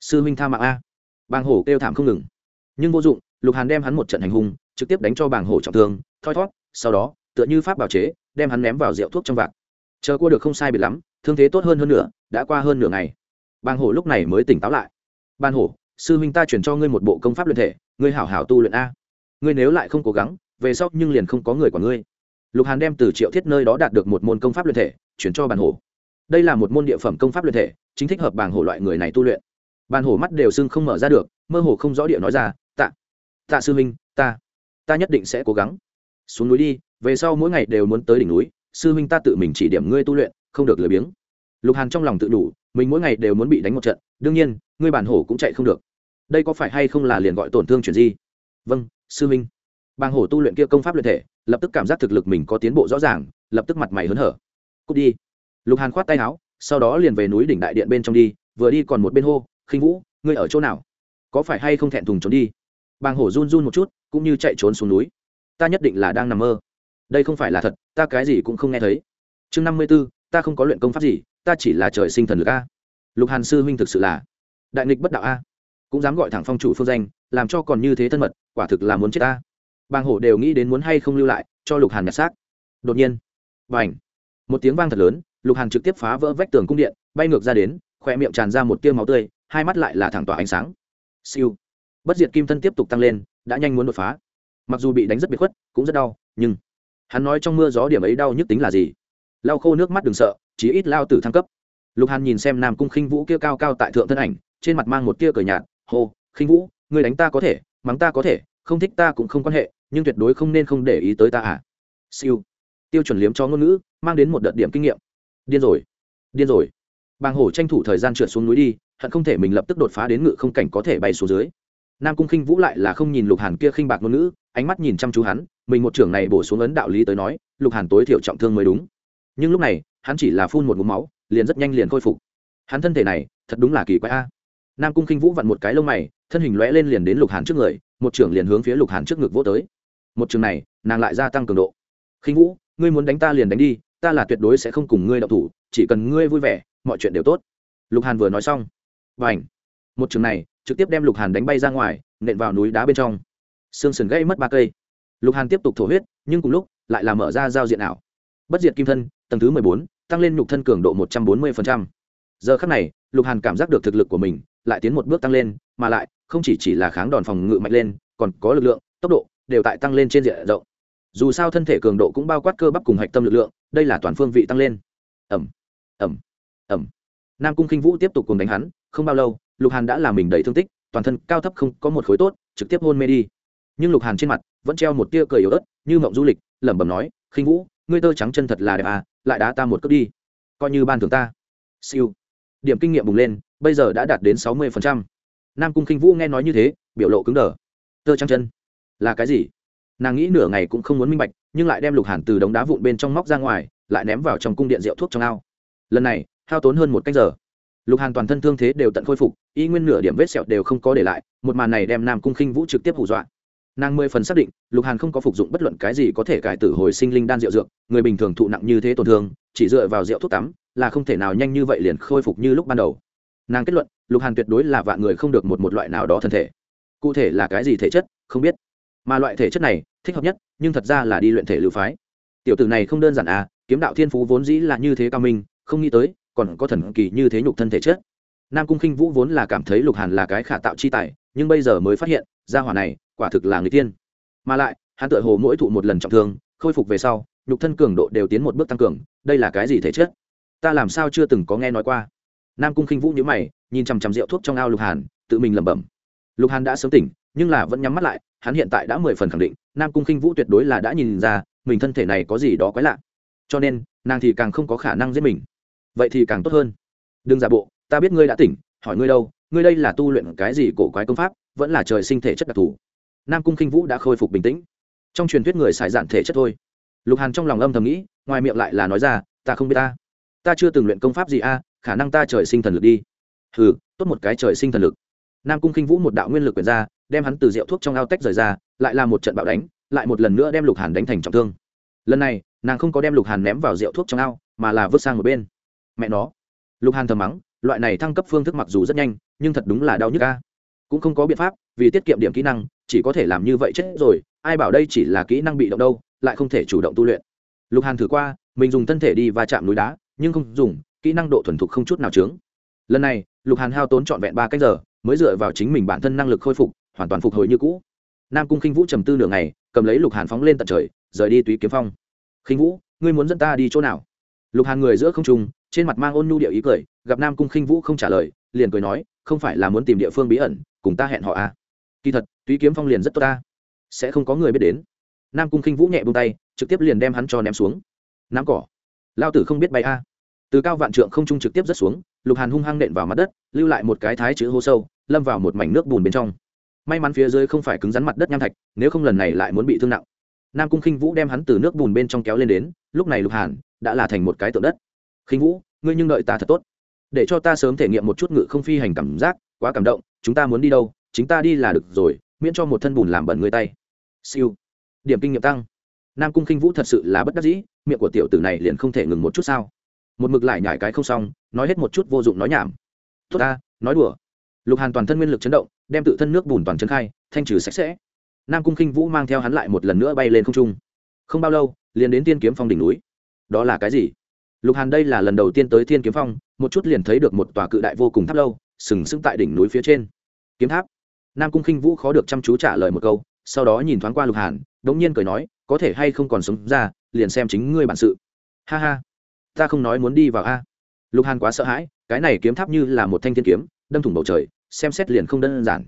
Sư huynh tha mạng a. Bàng hổ kêu thảm không ngừng. Nhưng vô dụng, lục hàn đem hắn một trận hành hung, trực tiếp đánh cho bàng hổ trọng thương, thoi thót, sau đó tựa như pháp bảo chế, đem hắn ném vào rượu thuốc trong vạc. Chờ cua được không sai biệt lắm, thương thế tốt hơn hơn nữa, đã qua hơn nửa ngày. Bàng hổ lúc này mới tỉnh táo lại. Ban hổ, sư huynh ta chuyển cho ngươi một bộ công pháp luyện thể, ngươi hảo hảo tu luyện a. Ngươi nếu lại không cố gắng, về sau nhưng liền không có người của ngươi. Lục hàn đem từ triệu thiết nơi đó đạt được một môn công pháp luyện thể, chuyển cho bàn hổ. Đây là một môn địa phẩm công pháp luyện thể, chính thích hợp bàng hổ loại người này tu luyện. Bàn hổ mắt đều sưng không mở ra được, mơ hồ không rõ địa nói ra, tạ tạ sư huynh, ta ta nhất định sẽ cố gắng. Xuống núi đi về sau mỗi ngày đều muốn tới đỉnh núi, sư huynh ta tự mình chỉ điểm ngươi tu luyện, không được lười biếng. Lục hàn trong lòng tự đủ, mình mỗi ngày đều muốn bị đánh một trận, đương nhiên, ngươi bản hổ cũng chạy không được. Đây có phải hay không là liền gọi tổn thương chuyển di? Vâng sư minh bàng hổ tu luyện kia công pháp luyện thể, lập tức cảm giác thực lực mình có tiến bộ rõ ràng, lập tức mặt mày hớn hở. Cút đi. Lục hàn khoát tay áo, sau đó liền về núi đỉnh đại điện bên trong đi, vừa đi còn một bên hô, khinh vũ, ngươi ở chỗ nào? Có phải hay không thẹn thùng trốn đi? Bàng hổ run run một chút, cũng như chạy trốn xuống núi. Ta nhất định là đang nằm mơ đây không phải là thật, ta cái gì cũng không nghe thấy. Chương năm mươi b ố ta không có luyện công pháp gì, ta chỉ là trời sinh thần lực a. Lục hàn sư huynh thực sự là đại nghịch bất đạo a. Cũng dám gọi thẳng phong chủ phương danh, làm cho còn như thế thân mật, quả thực là muốn chết ta. Bàng hổ đều nghĩ đến muốn hay không lưu lại, cho lục hàn nhặt xác. Đột nhiên b à n h một tiếng vang thật lớn, lục hàn trực tiếp phá vỡ vách tường cung điện, bay ngược ra đến khoe miệng tràn ra một tiêu máu tươi, hai mắt lại là thẳng tỏa ánh sáng. Siêu, bất diệt kim thân tiếp tục tăng lên, đã nhanh muốn đột phá. Mặc dù bị đánh rất bị khuất, cũng rất đau, nhưng hắn nói trong mưa gió điểm ấy đau nhức tính là gì? Lau khô nước mắt đừng sợ, chí ít lao tử thăng cấp. Lục hàn nhìn xem nam cung khinh vũ kia cao cao tại thượng thân ảnh, trên mặt mang một tia cờ nhạt, hô, khinh vũ người đánh ta có thể, mắng ta có thể, không thích ta cũng không quan hệ, nhưng tuyệt đối không nên không để ý tới ta à. Siêu. Tiêu chuẩn liếm cho ngôn ngữ, mang đến một đợt điểm kinh nghiệm. Điên rồi điên rồi. Bàng hổ tranh thủ thời gian trượt xuống núi đi, hận không thể mình lập tức đột phá đến ngự không cảnh có thể bay xuống dưới nam cung khinh vũ lại là không nhìn lục hàn kia khinh bạc ngôn ngữ, ánh mắt nhìn chăm chú hắn, mình một trưởng này bổ xuống ấn đạo lý tới nói, lục hàn tối thiểu trọng thương mới đúng. Nhưng lúc này, hắn chỉ là phun một mũ máu, liền rất nhanh liền khôi phục. Hắn thân thể này, thật đúng là kỳ quái a. Nam cung khinh vũ vặn một cái lông mày, thân hình lóe lên liền đến lục hàn trước người, một trưởng liền hướng phía lục hàn trước ngực vỗ tới. Một trường này, nàng lại gia tăng cường độ. Khinh vũ, ngươi muốn đánh ta liền đánh đi, ta là tuyệt đối sẽ không cùng ngươi đậu thủ, chỉ cần ngươi vui vẻ, mọi chuyện đều tốt. Lục hàn vừa nói xong và ảnh một trường này trực tiếp đem lục hàn đánh bay ra ngoài, nện vào núi đá bên trong. Xương sườn gây mất ba cây. Lục hàn tiếp tục thổ huyết, nhưng cùng lúc, lại làm mở ra giao diện ảo. Bất diệt kim thân, tầng thứ mười bốn, tăng lên nhục thân cường độ một trăm bốn mươi giờ khắc này, lục hàn cảm giác được thực lực của mình lại tiến một bước tăng lên, mà lại, không chỉ chỉ là kháng đòn phòng ngự mạnh lên, còn có lực lượng, tốc độ đều tại tăng lên trên diện rộng. Dù sao thân thể cường độ cũng bao quát cơ bắp cùng hạch tâm lực lượng, đây là toàn phương vị tăng lên. Ẩm ẩm ẩm nam cung k i n h vũ tiếp tục cùng đánh hắn, không bao lâu lục hàn đã làm mình đầy thương tích, toàn thân cao thấp không có một khối tốt, trực tiếp hôn mê đi. Nhưng lục hàn trên mặt vẫn treo một tia cười yếu ớt, như mộng du lịch, lẩm bẩm nói, khinh vũ, ngươi tơ trắng chân thật là đẹp à lại đá ta một cước đi. Coi như ban thưởng ta. Siêu. Điểm kinh nghiệm bùng lên, bây giờ đã đạt đến sáu mươi nam cung khinh vũ nghe nói như thế, biểu lộ cứng đờ. Tơ trắng chân? Là cái gì? Nàng nghĩ nửa ngày cũng không muốn minh bạch, nhưng lại đem lục hàn từ đống đá vụn bên trong móc ra ngoài, lại ném vào trong cung điện rượu thuốc trong ao. Lần này, hao tốn hơn một cách giờ. Lục hàn toàn thân thương thế đều tận khôi phục y nguyên nửa điểm vết sẹo đều không có để lại, một màn này đem nam cung khinh vũ trực tiếp hù dọa. Nàng mười phần xác định, lục hàn không có phục dụng bất luận cái gì có thể cải tử hồi sinh linh đan rượu dược, người bình thường thụ nặng như thế tổn thương, chỉ dựa vào rượu thuốc tắm, là không thể nào nhanh như vậy liền khôi phục như lúc ban đầu. Nàng kết luận, lục hàn tuyệt đối là vạn người không được một một loại nào đó thân thể. Cụ thể là cái gì thể chất, không biết. Mà loại thể chất này, thích hợp nhất, nhưng thật ra là đi luyện thể lưu phái. Tiểu tử này không đơn giản à kiếm đạo thiên phú vốn dĩ là như thế cao minh, không nghĩ tới, còn có thần kỳ như thế nhục thân thể chất nam cung khinh vũ vốn là cảm thấy lục hàn là cái khả tạo chi tài, nhưng bây giờ mới phát hiện, gia hỏa này, quả thực là người tiên mà lại, hắn tựa hồ mỗi thụ một lần trọng thương, khôi phục về sau, nhục thân cường độ đều tiến một bước tăng cường, đây là cái gì thể chất? Ta làm sao chưa từng có nghe nói qua? Nam cung khinh vũ nhíu mày, nhìn chằm chằm rượu thuốc trong ao lục hàn, tự mình lẩm bẩm. Lục hàn đã sớm tỉnh, nhưng là vẫn nhắm mắt lại, hắn hiện tại đã mười phần khẳng định, nam cung khinh vũ tuyệt đối là đã nhìn ra, mình thân thể này có gì đó quái lạ. Cho nên, nàng thì càng không có khả năng giết mình. Vậy thì càng tốt hơn. Đừng giả bộ ta biết ngươi đã tỉnh, hỏi ngươi đâu, ngươi đây là tu luyện cái gì cổ quái công pháp, vẫn là trời sinh thể chất đặc thù. Nam cung khinh vũ đã khôi phục bình tĩnh. Trong truyền thuyết người xài dạn thể chất thôi. Lục hàn trong lòng âm thầm nghĩ, ngoài miệng lại là nói ra, ta không biết ta. Ta chưa từng luyện công pháp gì a, khả năng ta trời sinh thần lực đi. Hừ, tốt một cái trời sinh thần lực. Nam cung khinh vũ một đạo nguyên lực quyển ra, đem hắn từ rượu thuốc trong ao tách rời ra, lại là một trận bạo đánh, lại một lần nữa đem lục hàn đánh thành trọng thương. Lần này, nàng không có đem lục hàn ném vào rượu thuốc trong ao, mà là vứt sang một bên. Mẹ nó. Lục hàn thầm mắng loại này thăng cấp phương thức mặc dù rất nhanh, nhưng thật đúng là đau nhức ca cũng không có biện pháp, vì tiết kiệm điểm kỹ năng, chỉ có thể làm như vậy chết rồi, ai bảo đây chỉ là kỹ năng bị động đâu, lại không thể chủ động tu luyện. Lục hàn thử qua, mình dùng thân thể đi va chạm núi đá, nhưng không dùng, kỹ năng độ thuần thục không chút nào trướng lần này, lục hàn hao tốn trọn vẹn ba cách giờ, mới dựa vào chính mình bản thân năng lực khôi phục, hoàn toàn phục hồi như cũ. Nam cung khinh vũ trầm tư nửa ngày, cầm lấy lục hàn phóng lên tận trời, rời đi túy kiếm phong. Khinh vũ, ngươi muốn dẫn ta đi chỗ nào? Lục hàn người giữa không trung, trên mặt mang ôn nhu điệu ý cười gặp nam cung khinh vũ không trả lời, liền cười nói, không phải là muốn tìm địa phương bí ẩn, cùng ta hẹn họ à. kỳ thật, túy kiếm phong liền rất tốt ta. Sẽ không có người biết đến. Nam cung khinh vũ nhẹ buông tay, trực tiếp liền đem hắn cho ném xuống. Nắm cỏ. Lao tử không biết bay a. Từ cao vạn trượng không trung trực tiếp rớt xuống, lục hàn hung hăng nện vào mặt đất, lưu lại một cái thái chữ hô sâu, lâm vào một mảnh nước bùn bên trong. May mắn phía dưới không phải cứng rắn mặt đất nham thạch, nếu không lần này lại muốn bị thương nặng. Nam cung khinh vũ đem hắn từ nước bùn bên trong kéo lên đến, lúc này lục hàn, đã là thành một cái tượng đất. Khinh vũ, ngươi nhưng đợi ta thật tốt để cho ta sớm thể nghiệm một chút ngự không phi hành cảm giác, quá cảm động, chúng ta muốn đi đâu, chính ta đi là được rồi, miễn cho một thân bùn làm bẩn người tay. Siêu. Điểm kinh nghiệm tăng. Nam cung khinh vũ thật sự là bất đắc dĩ, miệng của tiểu tử này liền không thể ngừng một chút sao. Một mực lại nhải cái không xong, nói hết một chút vô dụng nói nhảm. Tốt ta, nói đùa. Lục hàn toàn thân nguyên lực chấn động, đem tự thân nước bùn toàn chân khai, thanh trừ sạch sẽ. Nam cung khinh vũ mang theo hắn lại một lần nữa bay lên không trung. Không bao lâu, liền đến tiên kiếm phong đỉnh núi. Đó là cái gì? Lục hàn đây là lần đầu tiên tới thiên kiếm phong một chút liền thấy được một tòa cự đại vô cùng tháp lâu, sừng sững tại đỉnh núi phía trên. Kiếm tháp. Nam cung khinh vũ khó được chăm chú trả lời một câu, sau đó nhìn thoáng qua lục hàn đ ỗ n g nhiên cười nói, có thể hay không còn sống ra, liền xem chính ngươi bản sự. Ha ha, ta không nói muốn đi vào a. Lục hàn quá sợ hãi, cái này kiếm tháp như là một thanh thiên kiếm, đâm thủng bầu trời, xem xét liền không đơn giản.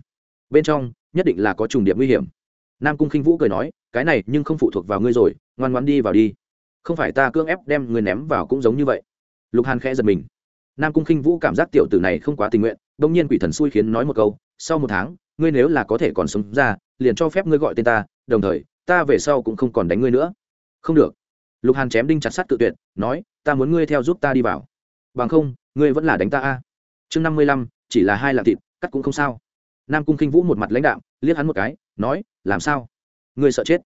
Bên trong, nhất định là có trùng điểm nguy hiểm. Nam cung khinh vũ cười nói, cái này nhưng không phụ thuộc vào ngươi rồi, ngoan ngoan đi vào đi. Không phải ta cưỡng ép đem người ném vào cũng giống như vậy. Lục hàn khẽ giật mình nam cung khinh vũ cảm giác tiểu tử này không quá tình nguyện đông nhiên quỷ thần xui khiến nói một câu sau một tháng ngươi nếu là có thể còn sống ra liền cho phép ngươi gọi tên ta đồng thời ta về sau cũng không còn đánh ngươi nữa. Không được. Lục hàn chém đinh chặt sắt tự tuyệt nói ta muốn ngươi theo giúp ta đi vào. Bằng không ngươi vẫn là đánh ta a. Chương năm mươi lăm chỉ là hai lạng thịt cắt cũng không sao. Nam cung khinh vũ một mặt lãnh đạo, liếc hắn một cái nói làm sao? Ngươi sợ chết.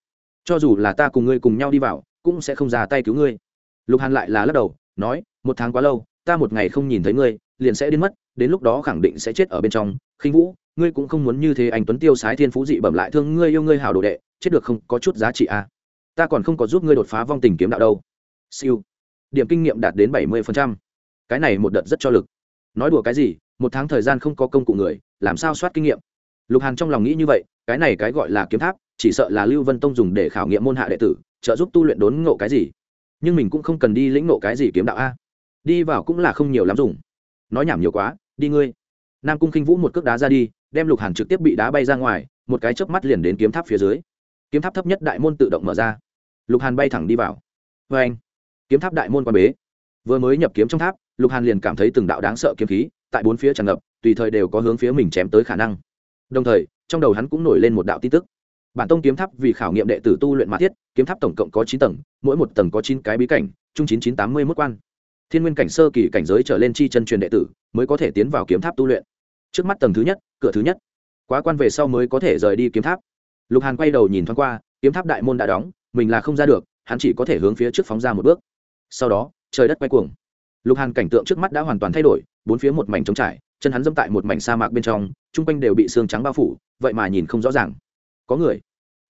Cho dù là ta cùng ngươi cùng nhau đi vào cũng sẽ không ra tay cứu ngươi. Lục hàn lại là lắc đầu nói một tháng quá lâu ta một ngày không nhìn thấy ngươi, liền sẽ đến mất, đến lúc đó khẳng định sẽ chết ở bên trong. Khinh vũ, ngươi cũng không muốn như thế anh tuấn tiêu sái thiên phú dị bẩm lại thương ngươi yêu ngươi hào đồ đệ, chết được không có chút giá trị à. ta còn không có giúp ngươi đột phá vong tình kiếm đạo đâu. Siêu. Điểm kinh nghiệm đạt đến bảy mươi cái này một đợt rất cho lực. Nói đùa cái gì, một tháng thời gian không có công cụ người, làm sao soát kinh nghiệm? Lục hàn trong lòng nghĩ như vậy, cái này cái gọi là kiếm tháp, chỉ sợ là lưu vân tông dùng để khảo nghiệm môn hạ đệ tử, trợ giúp tu luyện đốn ngộ cái gì. Nhưng mình cũng không cần đi lĩnh ngộ cái gì kiếm đạo a đi vào cũng là không nhiều lắm dùng. Nói nhảm nhiều quá, đi ngươi. Nam cung khinh vũ một cước đá ra đi, đem lục hàn trực tiếp bị đá bay ra ngoài, một cái chớp mắt liền đến kiếm tháp phía dưới. Kiếm tháp thấp nhất đại môn tự động mở ra. Lục hàn bay thẳng đi vào. Vê anh, kiếm tháp đại môn quan bế. Vừa mới nhập kiếm trong tháp, lục hàn liền cảm thấy từng đạo đáng sợ kiếm khí tại bốn phía tràn ngập, tùy thời đều có hướng phía mình chém tới khả năng. Đồng thời, trong đầu hắn cũng nổi lên một đạo tin tức. Bản tông kiếm tháp vì khảo nghiệm đệ tử tu luyện mã thiết, kiếm tháp tổng cộng có chín tầng, mỗi một tầng có chín cái bí cảnh chung chín chín tám mươi mốt quan thiên nguyên cảnh sơ kỳ cảnh giới trở lên chi chân truyền đệ tử mới có thể tiến vào kiếm tháp tu luyện. Trước mắt tầng thứ nhất, cửa thứ nhất. Quá quan về sau mới có thể rời đi kiếm tháp. Lục hàn quay đầu nhìn thoáng qua, kiếm tháp đại môn đã đóng, mình là không ra được, hắn chỉ có thể hướng phía trước phóng ra một bước. Sau đó, trời đất quay cuồng. Lục hàn cảnh tượng trước mắt đã hoàn toàn thay đổi, bốn phía một mảnh trống trải, chân hắn dâm tại một mảnh sa mạc bên trong, chung quanh đều bị xương trắng bao phủ, vậy mà nhìn không rõ ràng. Có người.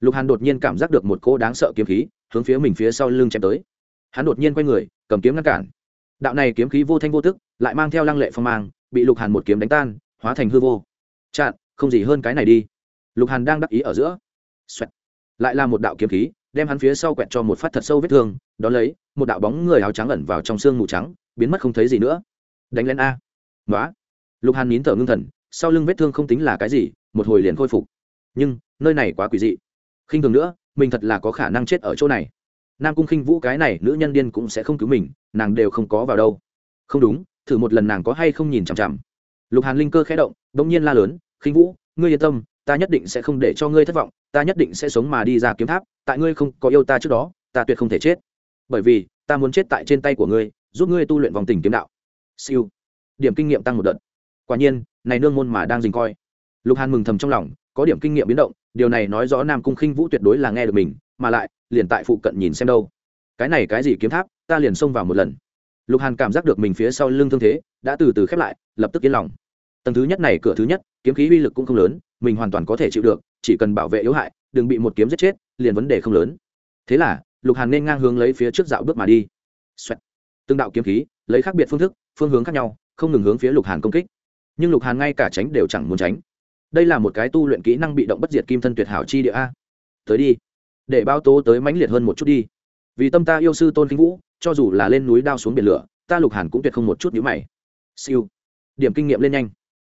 Lục hàn đột nhiên cảm giác được một cỗ đáng sợ kiếm khí hướng phía mình phía sau lưng chém tới. Hắn đột nhiên quay người, cầm kiếm ngăn cản đạo này kiếm khí vô thanh vô tức, lại mang theo lăng lệ phong mang, bị lục hàn một kiếm đánh tan, hóa thành hư vô. Chặn, không gì hơn cái này đi. Lục hàn đang đắc ý ở giữa. Xoẹt. lại là một đạo kiếm khí, đem hắn phía sau quẹt cho một phát thật sâu vết thương đón lấy, một đạo bóng người áo trắng ẩn vào trong xương mù trắng, biến mất không thấy gì nữa. Đánh lên a. Nói lục hàn nín thở ngưng thần, sau lưng vết thương không tính là cái gì, một hồi liền khôi phục. Nhưng, nơi này quá quỷ dị. Khinh thường nữa, mình thật là có khả năng chết ở chỗ này. Nam cung khinh vũ cái này, nữ nhân điên cũng sẽ không cứu mình nàng đều không có vào đâu. Không đúng, thử một lần nàng có hay không nhìn chằm chằm. Lục hàn linh cơ khẽ động đ ỗ n g nhiên la lớn, khinh vũ, ngươi yên tâm, ta nhất định sẽ không để cho ngươi thất vọng, ta nhất định sẽ sống mà đi ra kiếm tháp, tại ngươi không có yêu ta trước đó, ta tuyệt không thể chết. Bởi vì, ta muốn chết tại trên tay của ngươi, giúp ngươi tu luyện vòng tình kiếm đạo. Siêu. Điểm kinh nghiệm tăng một đợt. Quả nhiên, này nương môn mà đang dình coi. Lục hàn mừng thầm trong lòng, có điểm kinh nghiệm biến động, điều này nói rõ nam cung khinh vũ tuyệt đối là nghe được mình, mà lại, liền tại phụ cận nhìn xem đâu. Cái này cái gì kiếm tháp? Ta liền xông vào một lần. Lục hàn cảm giác được mình phía sau lưng thương thế, đã từ từ khép lại, lập tức yên lòng. Tầng thứ nhất này, cửa thứ nhất, kiếm khí uy lực cũng không lớn, mình hoàn toàn có thể chịu được, chỉ cần bảo vệ yếu hại, đừng bị một kiếm giết chết, liền vấn đề không lớn. Thế là, lục hàn nên ngang hướng lấy phía trước dạo bước mà đi. Xoẹt. từng đạo kiếm khí, lấy khác biệt phương thức, phương hướng khác nhau, không ngừng hướng phía lục hàn công kích. Nhưng lục hàn ngay cả tránh đều chẳng muốn tránh. Đây là một cái tu luyện kỹ năng bị động bất diệt kim thân tuyệt hảo chi địa a. Tới đi. Để bao tố tới mãnh liệt hơn một chút đi. Vì tâm ta yêu sư tôn kinh vũ cho dù là lên núi đao xuống biển lửa, ta lục hàn cũng tuyệt không một chút nhữ mày. Siêu. Điểm kinh nghiệm lên nhanh.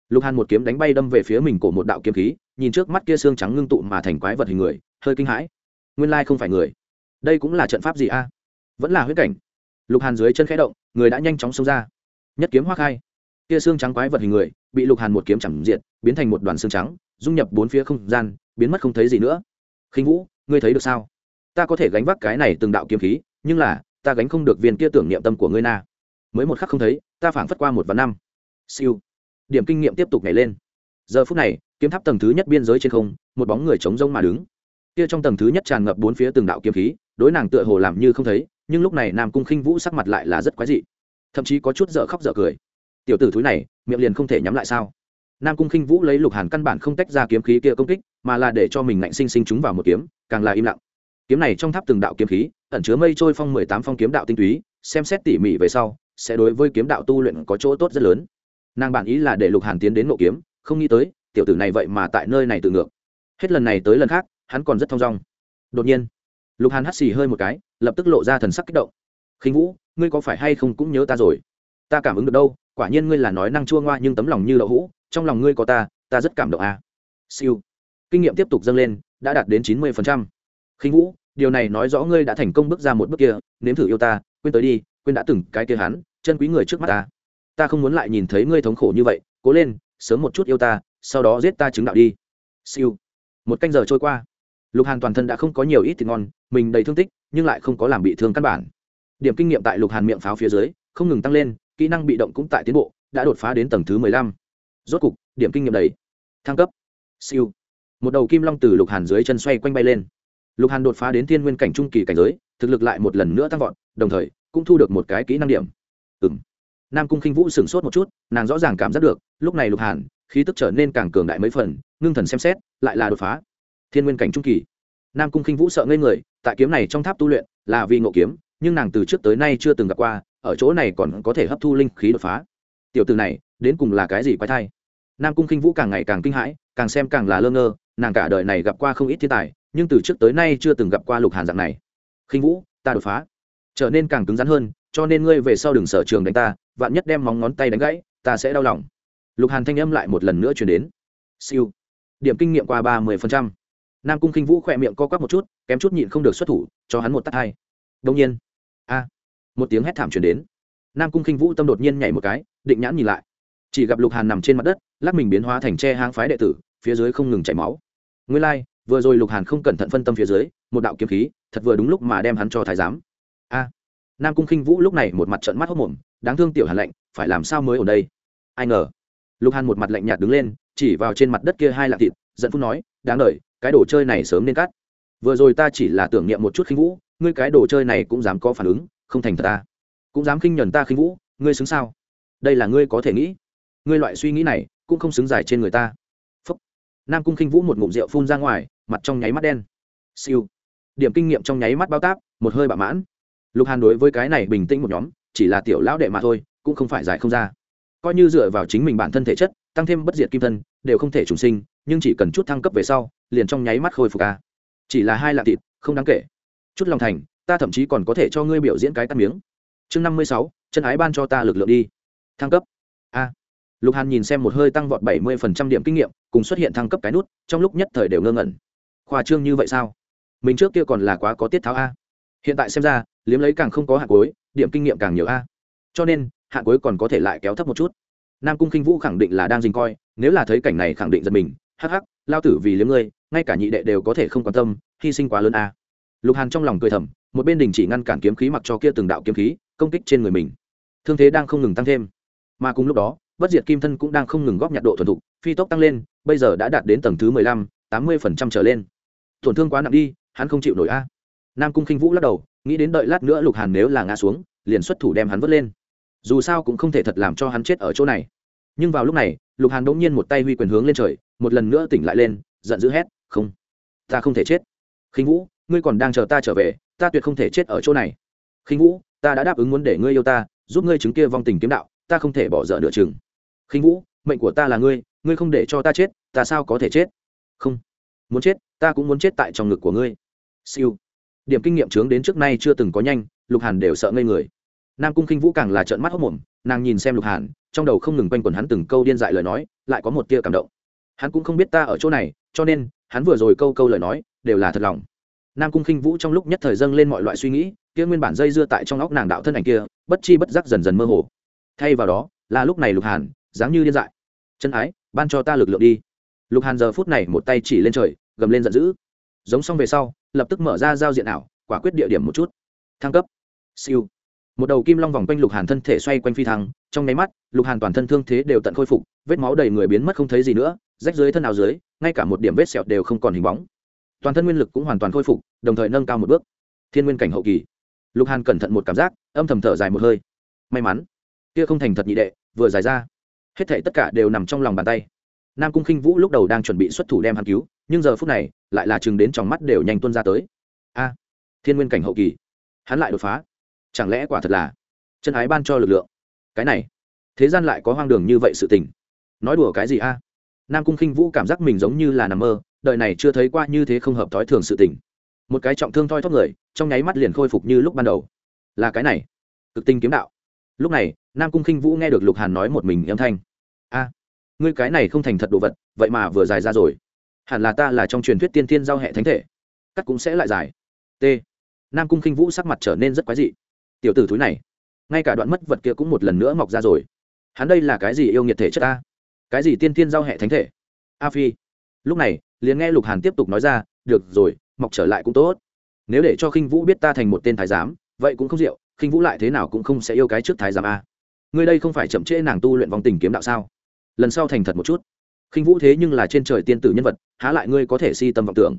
Lục hàn một kiếm đánh bay đâm về phía mình của một đạo kiếm khí, nhìn trước mắt kia xương trắng ngưng tụ mà thành quái vật hình người, hơi kinh hãi. Nguyên lai không phải người. Đây cũng là trận pháp gì a? Vẫn là huyết cảnh. Lục hàn dưới chân khẽ động, người đã nhanh chóng xông ra. Nhất kiếm hoa khai kia xương trắng quái vật hình người, bị lục hàn một kiếm chẳng diệt, biến thành một đoàn xương trắng, dung nhập bốn phía không gian, biến mất không thấy gì nữa. Khinh vũ, ngươi thấy được sao? Ta có thể gánh vác cái này từng đạo kiếm khí, nhưng là ta gánh không được viên kia tưởng niệm tâm của ngươi na. Mới một khắc không thấy, ta phảng phất qua một vạn năm. Siêu. Điểm kinh nghiệm tiếp tục nhảy lên. Giờ phút này, kiếm tháp tầng thứ nhất biên giới trên không, một bóng người trống rông mà đứng. Kia trong tầng thứ nhất tràn ngập bốn phía từng đạo kiếm khí, đối nàng tựa hồ làm như không thấy, nhưng lúc này nam cung khinh vũ sắc mặt lại là rất quái dị. Thậm chí có chút dở khóc dở cười. Tiểu tử thúi này, miệng liền không thể nhắm lại sao? Nam cung khinh vũ lấy lục hàn căn bản không tách ra kiếm khí kia công kích, mà là để cho mình ngạnh sinh sinh chúng vào một kiếm, càng là im lặng kiếm này trong tháp từng đạo kiếm khí, ẩn chứa mây trôi phong mười tám phong kiếm đạo tinh túy, xem xét tỉ mỉ về sau, sẽ đối với kiếm đạo tu luyện có chỗ tốt rất lớn. Nàng bản ý là để lục hàn tiến đến nộ kiếm, không nghĩ tới, tiểu tử này vậy mà tại nơi này tự ngược. Hết lần này tới lần khác, hắn còn rất thong dong. Đột nhiên, lục hàn hắt xì hơi một cái, lập tức lộ ra thần sắc kích động. Khinh vũ, ngươi có phải hay không cũng nhớ ta rồi? Ta cảm ứng được đâu, quả nhiên ngươi là nói năng chua ngoa nhưng tấm lòng như đậu hũ, trong lòng ngươi có ta ta rất cảm động à. siêu. Kinh nghiệm tiếp tục dâng lên, đã đạt đến chín mươi phần trăm khinh vũ, điều này nói rõ ngươi đã thành công bước ra một bước kia, nếm thử yêu ta, quên tới đi, quên đã từng cái kia hắn, chân quý người trước mắt ta. Ta không muốn lại nhìn thấy ngươi thống khổ như vậy, cố lên, sớm một chút yêu ta, sau đó giết ta chứng đạo đi. Siêu. Một canh giờ trôi qua. Lục hàn toàn thân đã không có nhiều ít thịt ngon, mình đầy thương tích, nhưng lại không có làm bị thương căn bản. Điểm kinh nghiệm tại lục hàn miệng pháo phía dưới, không ngừng tăng lên, kỹ năng bị động cũng tại tiến bộ, đã đột phá đến tầng thứ mười lăm. Rốt cục, điểm kinh nghiệm đầy. Thăng cấp. Siêu. Một đầu kim long từ lục hàn dưới chân xoay quanh bay lên lục hàn đột phá đến thiên nguyên cảnh trung kỳ cảnh giới, thực lực lại một lần nữa tăng vọt, đồng thời, cũng thu được một cái kỹ năng điểm. Ừ m nam cung khinh vũ sửng sốt một chút, nàng rõ ràng cảm giác được, lúc này lục hàn, khí tức trở nên càng cường đại mấy phần, ngưng thần xem xét, lại là đột phá. Thiên nguyên cảnh trung kỳ. Nam cung khinh vũ sợ ngây người, tại kiếm này trong tháp tu luyện, là vì ngộ kiếm, nhưng nàng từ trước tới nay chưa từng gặp qua, ở chỗ này còn có thể hấp thu linh khí đột phá. Tiểu từ này, đến cùng là cái gì quái thai? Nam cung khinh vũ càng ngày càng kinh hãi, càng xem càng là lơ ngơ, nàng cả đời này gặp qua không ít thiên tài nhưng từ trước tới nay chưa từng gặp qua lục hàn dạng này. Khinh vũ, ta đột phá. Trở nên càng cứng rắn hơn, cho nên ngươi về sau đừng sở trường đánh ta, vạn nhất đem móng ngón tay đánh gãy, ta sẽ đau lòng. Lục hàn thanh âm lại một lần nữa chuyển đến. Siêu. Điểm kinh nghiệm qua ba mươi nam cung khinh vũ khỏe miệng co quắp một chút, kém chút nhịn không được xuất thủ, cho hắn một tắt hai. Đông nhiên. A. Một tiếng hét thảm chuyển đến. Nam cung khinh vũ tâm đột nhiên nhảy một cái, định nhãn nhìn lại. Chỉ gặp lục hàn nằm trên mặt đất, lắc mình biến hóa thành tre hang phái đệ tử, phía dưới không ngừng chảy máu. Nguyên lai vừa rồi lục hàn không cẩn thận phân tâm phía dưới, một đạo kiếm khí, thật vừa đúng lúc mà đem hắn cho thái giám. A! Nam cung khinh vũ lúc này một mặt trận mắt hốc mồm, đáng thương tiểu hàn lạnh, phải làm sao mới ở đây? Ai ngờ, lục hàn một mặt lạnh nhạt đứng lên, chỉ vào trên mặt đất kia hai lạng thịt, giận phút nói, đáng đ cái đồ chơi này sớm nên cắt. Vừa rồi ta chỉ là tưởng niệm một chút khinh vũ, ngươi cái đồ chơi này cũng dám có phản ứng, không thành thật ta cũng dám khinh nhuần ta khinh vũ, ngươi xứng sao? Đây là ngươi có thể nghĩ. Ngươi loại suy nghĩ này cũng không xứng dài trên người ta. Phúc. nam cung khinh vũ một ngụm rượu phun ra ngoài mặt trong nháy mắt đen. Siêu. Điểm kinh nghiệm trong nháy mắt bao táp một hơi bạo mãn. Lục hàn đối với cái này bình tĩnh một nhóm, chỉ là tiểu lão đệ mà thôi, cũng không phải giải không ra. Coi như dựa vào chính mình bản thân thể chất, tăng thêm bất diệt kim thân, đều không thể trùng sinh, nhưng chỉ cần chút thăng cấp về sau, liền trong nháy mắt khôi phục ca chỉ là hai lạng thịt, không đáng kể. Chút lòng thành, ta thậm chí còn có thể cho ngươi biểu diễn cái tắt miếng. Chương năm mươi sáu, chân ái ban cho ta lực lượng đi. Thăng cấp. A. Lục hàn nhìn xem một hơi tăng vọt bảy mươi phần trăm điểm kinh nghiệm, cùng xuất hiện thăng cấp cái nút, trong lúc nhất thời đều ngơ ngẩn khoa trương như vậy sao? Mình trước kia còn là quá có tiết tháo a. Hiện tại xem ra, liếm lấy càng không có hạng cuối, điểm kinh nghiệm càng nhiều a. Cho nên, hạn cuối còn có thể lại kéo thấp một chút. Nam cung khinh vũ khẳng định là đang dình coi, nếu là thấy cảnh này khẳng định giật mình. Hắc hắc, lao tử vì liếm ngươi, ngay cả nhị đệ đều có thể không quan tâm, hy sinh quá lớn a. Lục hàn trong lòng cười thầm, một bên đình chỉ ngăn cản kiếm khí mặc cho kia từng đạo kiếm khí, công kích trên người mình. Thương thế đang không ngừng tăng thêm. Mà cùng lúc đó, bất diệt kim thân cũng đang không ngừng góp nhặt độ thuần thục, phi tốc tăng lên, bây giờ đã đạt đến tầng thứ mười lăm, tám mươi phần trăm trở lên tổn thương quá nặng đi, hắn không chịu nổi a. Nam cung khinh vũ lắc đầu, nghĩ đến đợi lát nữa lục hàn nếu là ngã xuống, liền xuất thủ đem hắn vớt lên. Dù sao cũng không thể thật làm cho hắn chết ở chỗ này. Nhưng vào lúc này, lục hàn đ ỗ n g nhiên một tay huy quyền hướng lên trời, một lần nữa tỉnh lại lên, giận dữ hét, không, ta không thể chết. Khinh vũ, ngươi còn đang chờ ta trở về, ta tuyệt không thể chết ở chỗ này. Khinh vũ, ta đã đáp ứng muốn để ngươi yêu ta, giúp ngươi chứng kia vong tình kiếm đạo, ta không thể bỏ dở nửa chừng. Khinh vũ, mệnh của ta là ngươi ngươi không để cho ta chết, ta sao có thể chết? Không muốn chết, ta cũng muốn chết tại trong ngực của ngươi. Siêu. Điểm kinh nghiệm trướng đến trước nay chưa từng có nhanh, lục hàn đều sợ ngây người. Nam cung khinh vũ càng là trợn mắt hốc mồm, nàng nhìn xem lục hàn, trong đầu không ngừng quanh quẩn hắn từng câu điên dại lời nói, lại có một tia cảm động. Hắn cũng không biết ta ở chỗ này, cho nên, hắn vừa rồi câu câu lời nói, đều là thật lòng. Nam cung khinh vũ trong lúc nhất thời dâng lên mọi loại suy nghĩ, kia nguyên bản dây dưa tại trong óc nàng đạo thân ảnh kia, bất chi bất giác dần dần mơ hồ. Thay vào đó, là lúc này lục hàn, dáng như điên dại. Chân ái, ban cho ta lực lượng đi lục hàn giờ phút này một tay chỉ lên trời, gầm lên giận dữ. Giống xong về sau, lập tức mở ra giao diện ảo, quả quyết địa điểm một chút. Thăng cấp. Siêu. Một đầu kim long vòng quanh lục hàn thân thể xoay quanh phi thăng, trong nháy mắt, lục hàn toàn thân thương thế đều tận khôi phục, vết máu đầy người biến mất không thấy gì nữa, rách dưới thân áo dưới, ngay cả một điểm vết sẹo đều không còn hình bóng. Toàn thân nguyên lực cũng hoàn toàn khôi phục, đồng thời nâng cao một bước. Thiên nguyên cảnh hậu kỳ. Lục hàn cẩn thận một cảm giác, âm thầm thở dài một hơi. May mắn. Kia không thành thật nhị đệ, vừa dài ra. Hết thảy tất cả đều nằm trong lòng bàn tay nam cung khinh vũ lúc đầu đang chuẩn bị xuất thủ đem hắn cứu, nhưng giờ phút này, lại là chừng đến trong mắt đều nhanh tuôn ra tới. A, thiên nguyên cảnh hậu kỳ, hắn lại đột phá. Chẳng lẽ quả thật là chân ái ban cho lực lượng? Cái này, thế gian lại có hoang đường như vậy sự tình. Nói đùa cái gì a? Nam cung khinh vũ cảm giác mình giống như là nằm mơ, đời này chưa thấy qua như thế không hợp thói thường sự tình. Một cái trọng thương thoi thóp người, trong nháy mắt liền khôi phục như lúc ban đầu. Là cái này, cực tinh kiếm đạo. Lúc này, nam cung khinh vũ nghe được lục hàn nói một mình âm thanh. A ngươi cái này không thành thật đồ vật, vậy mà vừa dài ra rồi. Hẳn là ta là trong truyền thuyết tiên tiên giao hệ thánh thể. Cắt cũng sẽ lại dài. T. Nam cung khinh vũ sắc mặt trở nên rất quái dị. Tiểu tử thúi này, ngay cả đoạn mất vật kia cũng một lần nữa mọc ra rồi. Hắn đây là cái gì yêu nghiệt thể chất ta? Cái gì tiên tiên giao hệ thánh thể? A phi. Lúc này, liền nghe lục hàn tiếp tục nói ra, được rồi, mọc trở lại cũng tốt. Nếu để cho khinh vũ biết ta thành một tên thái giám, vậy cũng không rượu. Khinh vũ lại thế nào cũng không sẽ yêu cái trước thái giám a. Ngươi đây không phải chậm trễ nàng tu luyện vòng tình kiếm đạo sao? Lần sau thành thật một chút. Khinh vũ thế nhưng là trên trời tiên tử nhân vật, há lại ngươi có thể si tâm vọng tưởng.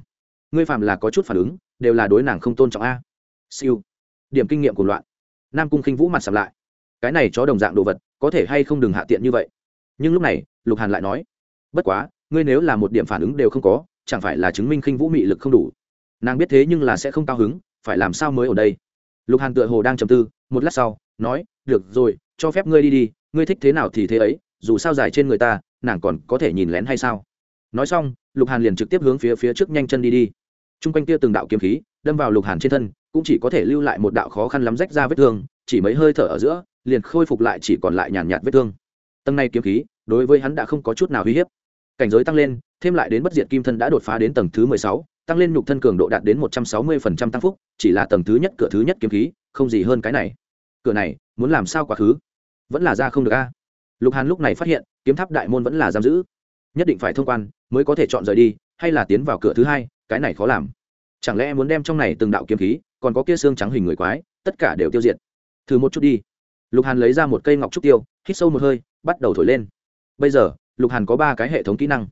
Ngươi phạm là có chút phản ứng, đều là đối nàng không tôn trọng a. Siêu. Điểm kinh nghiệm của loạn. Nam cung khinh vũ mặt sầm lại. Cái này chó đồng dạng đồ vật, có thể hay không đừng hạ tiện như vậy. Nhưng lúc này, lục hàn lại nói, bất quá, ngươi nếu là một điểm phản ứng đều không có, chẳng phải là chứng minh khinh vũ mị lực không đủ. Nàng biết thế nhưng là sẽ không cao hứng, phải làm sao mới ở đây? Lục hàn tựa hồ đang trầm tư, một lát sau, nói, được rồi, cho phép ngươi đi đi, ngươi thích thế nào thì thế ấy dù sao dài trên người ta nàng còn có thể nhìn lén hay sao? Nói xong lục hàn liền trực tiếp hướng phía phía trước nhanh chân đi đi. T r u n g quanh kia từng đạo kiếm khí đâm vào lục hàn trên thân cũng chỉ có thể lưu lại một đạo khó khăn lắm rách ra vết thương chỉ mấy hơi thở ở giữa liền khôi phục lại chỉ còn lại nhàn nhạt, vết thương. Tầng này kiếm khí đối với hắn đã không có chút nào uy hiếp. Cảnh giới tăng lên thêm lại đến bất diệt kim thân đã đột phá đến tầng thứ mười sáu tăng lên nhục thân cường độ đạt đến một trăm sáu mươi phần trăm tăng phúc chỉ là tầng thứ nhất cửa thứ nhất kiếm khí không gì hơn cái này. Cửa này muốn làm sao quá khứ? Vẫn là ra không được a lục hàn lúc này phát hiện, kiếm tháp đại môn vẫn là giam giữ. Nhất định phải thông quan, mới có thể chọn rời đi, hay là tiến vào cửa thứ hai, cái này khó làm. Chẳng lẽ muốn đem trong này từng đạo kiếm khí, còn có kia xương trắng hình người quái, tất cả đều tiêu diệt? Thử một chút đi. Lục hàn lấy ra một cây ngọc trúc tiêu, hít sâu một hơi, bắt đầu thổi lên. Bây giờ, lục hàn có ba cái hệ thống kỹ năng.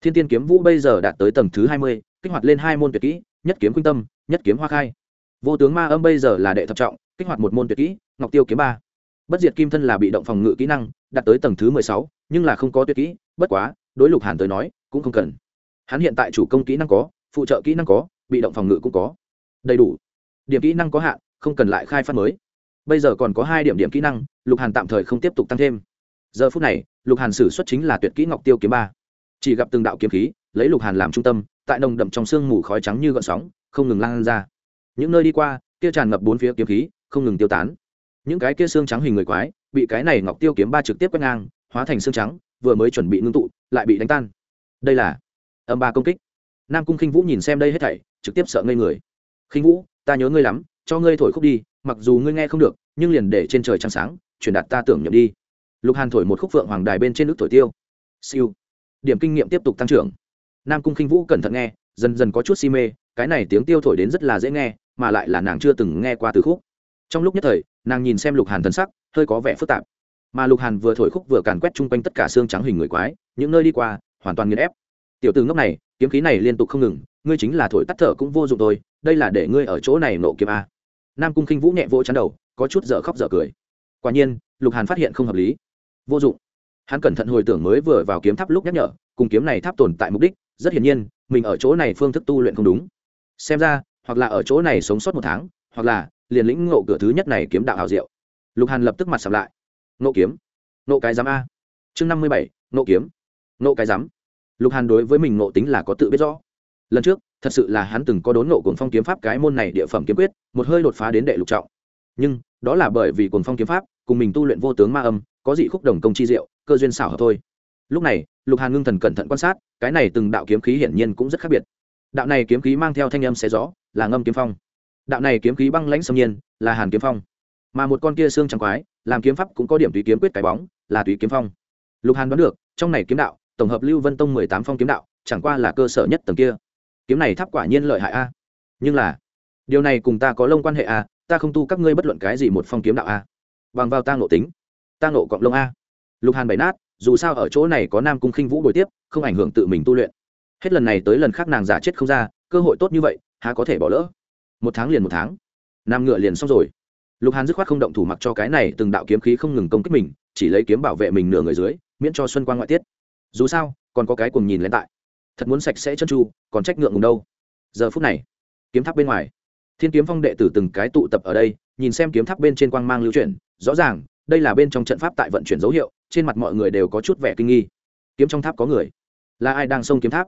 Thiên tiên kiếm vũ bây giờ đạt tới tầng thứ hai mươi, kích hoạt lên hai môn tuyệt kỹ, nhất kiếm khuynh tâm, nhất kiếm hoa khai. Vô tướng ma âm bây giờ là đệ thập trọng, kích hoạt một môn tuyệt kỹ, ngọc tiêu kiếm ba. Bất diệt kim thân là bị động phòng ngự kỹ năng đạt tới tầng thứ mười sáu, nhưng là không có tuyệt kỹ, bất quá, đối lục hàn tới nói, cũng không cần. Hắn hiện tại chủ công kỹ năng có, phụ trợ kỹ năng có, bị động phòng ngự cũng có. Đầy đủ. Điểm kỹ năng có hạn, không cần lại khai phát mới. Bây giờ còn có hai điểm điểm kỹ năng, lục hàn tạm thời không tiếp tục tăng thêm. Giờ phút này, lục hàn xử xuất chính là tuyệt kỹ ngọc tiêu kiếm ba. Chỉ gặp từng đạo kiếm khí, lấy lục hàn làm trung tâm, tại nồng đậm trong sương mù khói trắng như gợn sóng, không ngừng lan ra. Những nơi đi qua, kia tràn ngập bốn phía kiếm khí, không ngừng tiêu tán. Những cái kia xương trắng hình người quái bị cái này ngọc tiêu kiếm ba trực tiếp quét ngang, hóa thành xương trắng, vừa mới chuẩn bị ngưng tụ, lại bị đánh tan. Đây là âm ba công kích. Nam cung khinh vũ nhìn xem đây hết thảy, trực tiếp sợ ngây người. Khinh vũ, ta nhớ ngươi lắm, cho ngươi thổi khúc đi, mặc dù ngươi nghe không được, nhưng liền để trên trời trăng sáng, truyền đạt ta tưởng nhậm đi. Lục hàn thổi một khúc phượng hoàng đài bên trên nước thổi tiêu. Siêu. Điểm kinh nghiệm tiếp tục tăng trưởng. Nam cung khinh vũ cẩn thận nghe, dần dần có chút si mê, cái này tiếng tiêu thổi đến rất là dễ nghe, mà lại là nàng chưa từng nghe qua từ khúc. Trong lúc nhất thời, nàng nhìn xem lục hàn thân sắc hơi có vẻ phức tạp. Mà lục hàn vừa thổi khúc vừa càn quét chung quanh tất cả xương trắng hình người quái, những nơi đi qua, hoàn toàn nghiền ép. Tiểu từ ngốc này, kiếm khí này liên tục không ngừng, ngươi chính là thổi tắt thở cũng vô dụng thôi, đây là để ngươi ở chỗ này nộ kiếm a. Nam cung khinh vũ nhẹ vỗ chắn đầu, có chút dở khóc dở cười. Quả nhiên, lục hàn phát hiện không hợp lý. Vô dụng. Hắn cẩn thận hồi tưởng mới vừa vào kiếm tháp lúc nhắc nhở, cùng kiếm này tháp tồn tại mục đích, rất hiển nhiên, mình ở chỗ này phương thức tu luyện không đúng. Xem ra, hoặc là ở chỗ này sống sót một tháng, hoặc là liền lĩnh ngộ cửa thứ nhất này kiếm đạo hào diệu lục hàn lập tức mặt sầm lại. Nộ kiếm. Nộ cái giám a. Chương năm mươi bảy, nộ kiếm. Nộ cái giám. Lục hàn đối với mình nộ tính là có tự biết rõ. Lần trước, thật sự là hắn từng có đốn nộ cuồng phong kiếm pháp cái môn này địa phẩm kiếm quyết, một hơi đột phá đến đệ lục trọng. Nhưng, đó là bởi vì cuồng phong kiếm pháp, cùng mình tu luyện vô tướng ma âm, có dị khúc đồng công chi diệu, cơ duyên xảo hợp thôi. Lúc này, lục hàn ngưng thần cẩn thận quan sát, cái này từng đạo kiếm khí hiển nhiên cũng rất khác biệt. Đạo này kiếm khí mang theo thanh âm xé gió, là ngâm kiếm phong. Đạo này kiếm khí băng lãnh xâm nhiên, là hàn kiếm phong mà một con kia xương trắng quái, làm kiếm pháp cũng có điểm tùy kiếm quyết cái bóng, là tùy kiếm phong. Lục hàn đoán được, trong này kiếm đạo, tổng hợp lưu vân tông mười tám phong kiếm đạo, chẳng qua là cơ sở nhất tầng kia. Kiếm này tháp quả nhiên lợi hại a. Nhưng là, điều này cùng ta có lông quan hệ a, ta không tu các ngươi bất luận cái gì một phong kiếm đạo a. Bằng vào ta ngộ tính, ta ngộ cộng lông a. Lục hàn bày nát, dù sao ở chỗ này có nam cung khinh vũ đổi tiếp, không ảnh hưởng tự mình tu luyện. Hết lần này tới lần khác nàng giả chết không ra, cơ hội tốt như vậy, há có thể bỏ lỡ. Một tháng liền một tháng. Nam ngựa liền xong rồi lục hàn dứt khoát không động thủ mặc cho cái này từng đạo kiếm khí không ngừng công kích mình, chỉ lấy kiếm bảo vệ mình nửa người dưới, miễn cho xuân quang ngoại tiết. Dù sao, còn có cái cùng nhìn lên tại. Thật muốn sạch sẽ chân tru còn trách ngượng ngùng đâu. Giờ phút này, kiếm tháp bên ngoài. Thiên kiếm phong đệ tử từng cái tụ tập ở đây, nhìn xem kiếm tháp bên trên quang mang lưu chuyển, rõ ràng, đây là bên trong trận pháp tại vận chuyển dấu hiệu, trên mặt mọi người đều có chút vẻ kinh nghi. Kiếm trong tháp có người? Là ai đang xông kiếm tháp?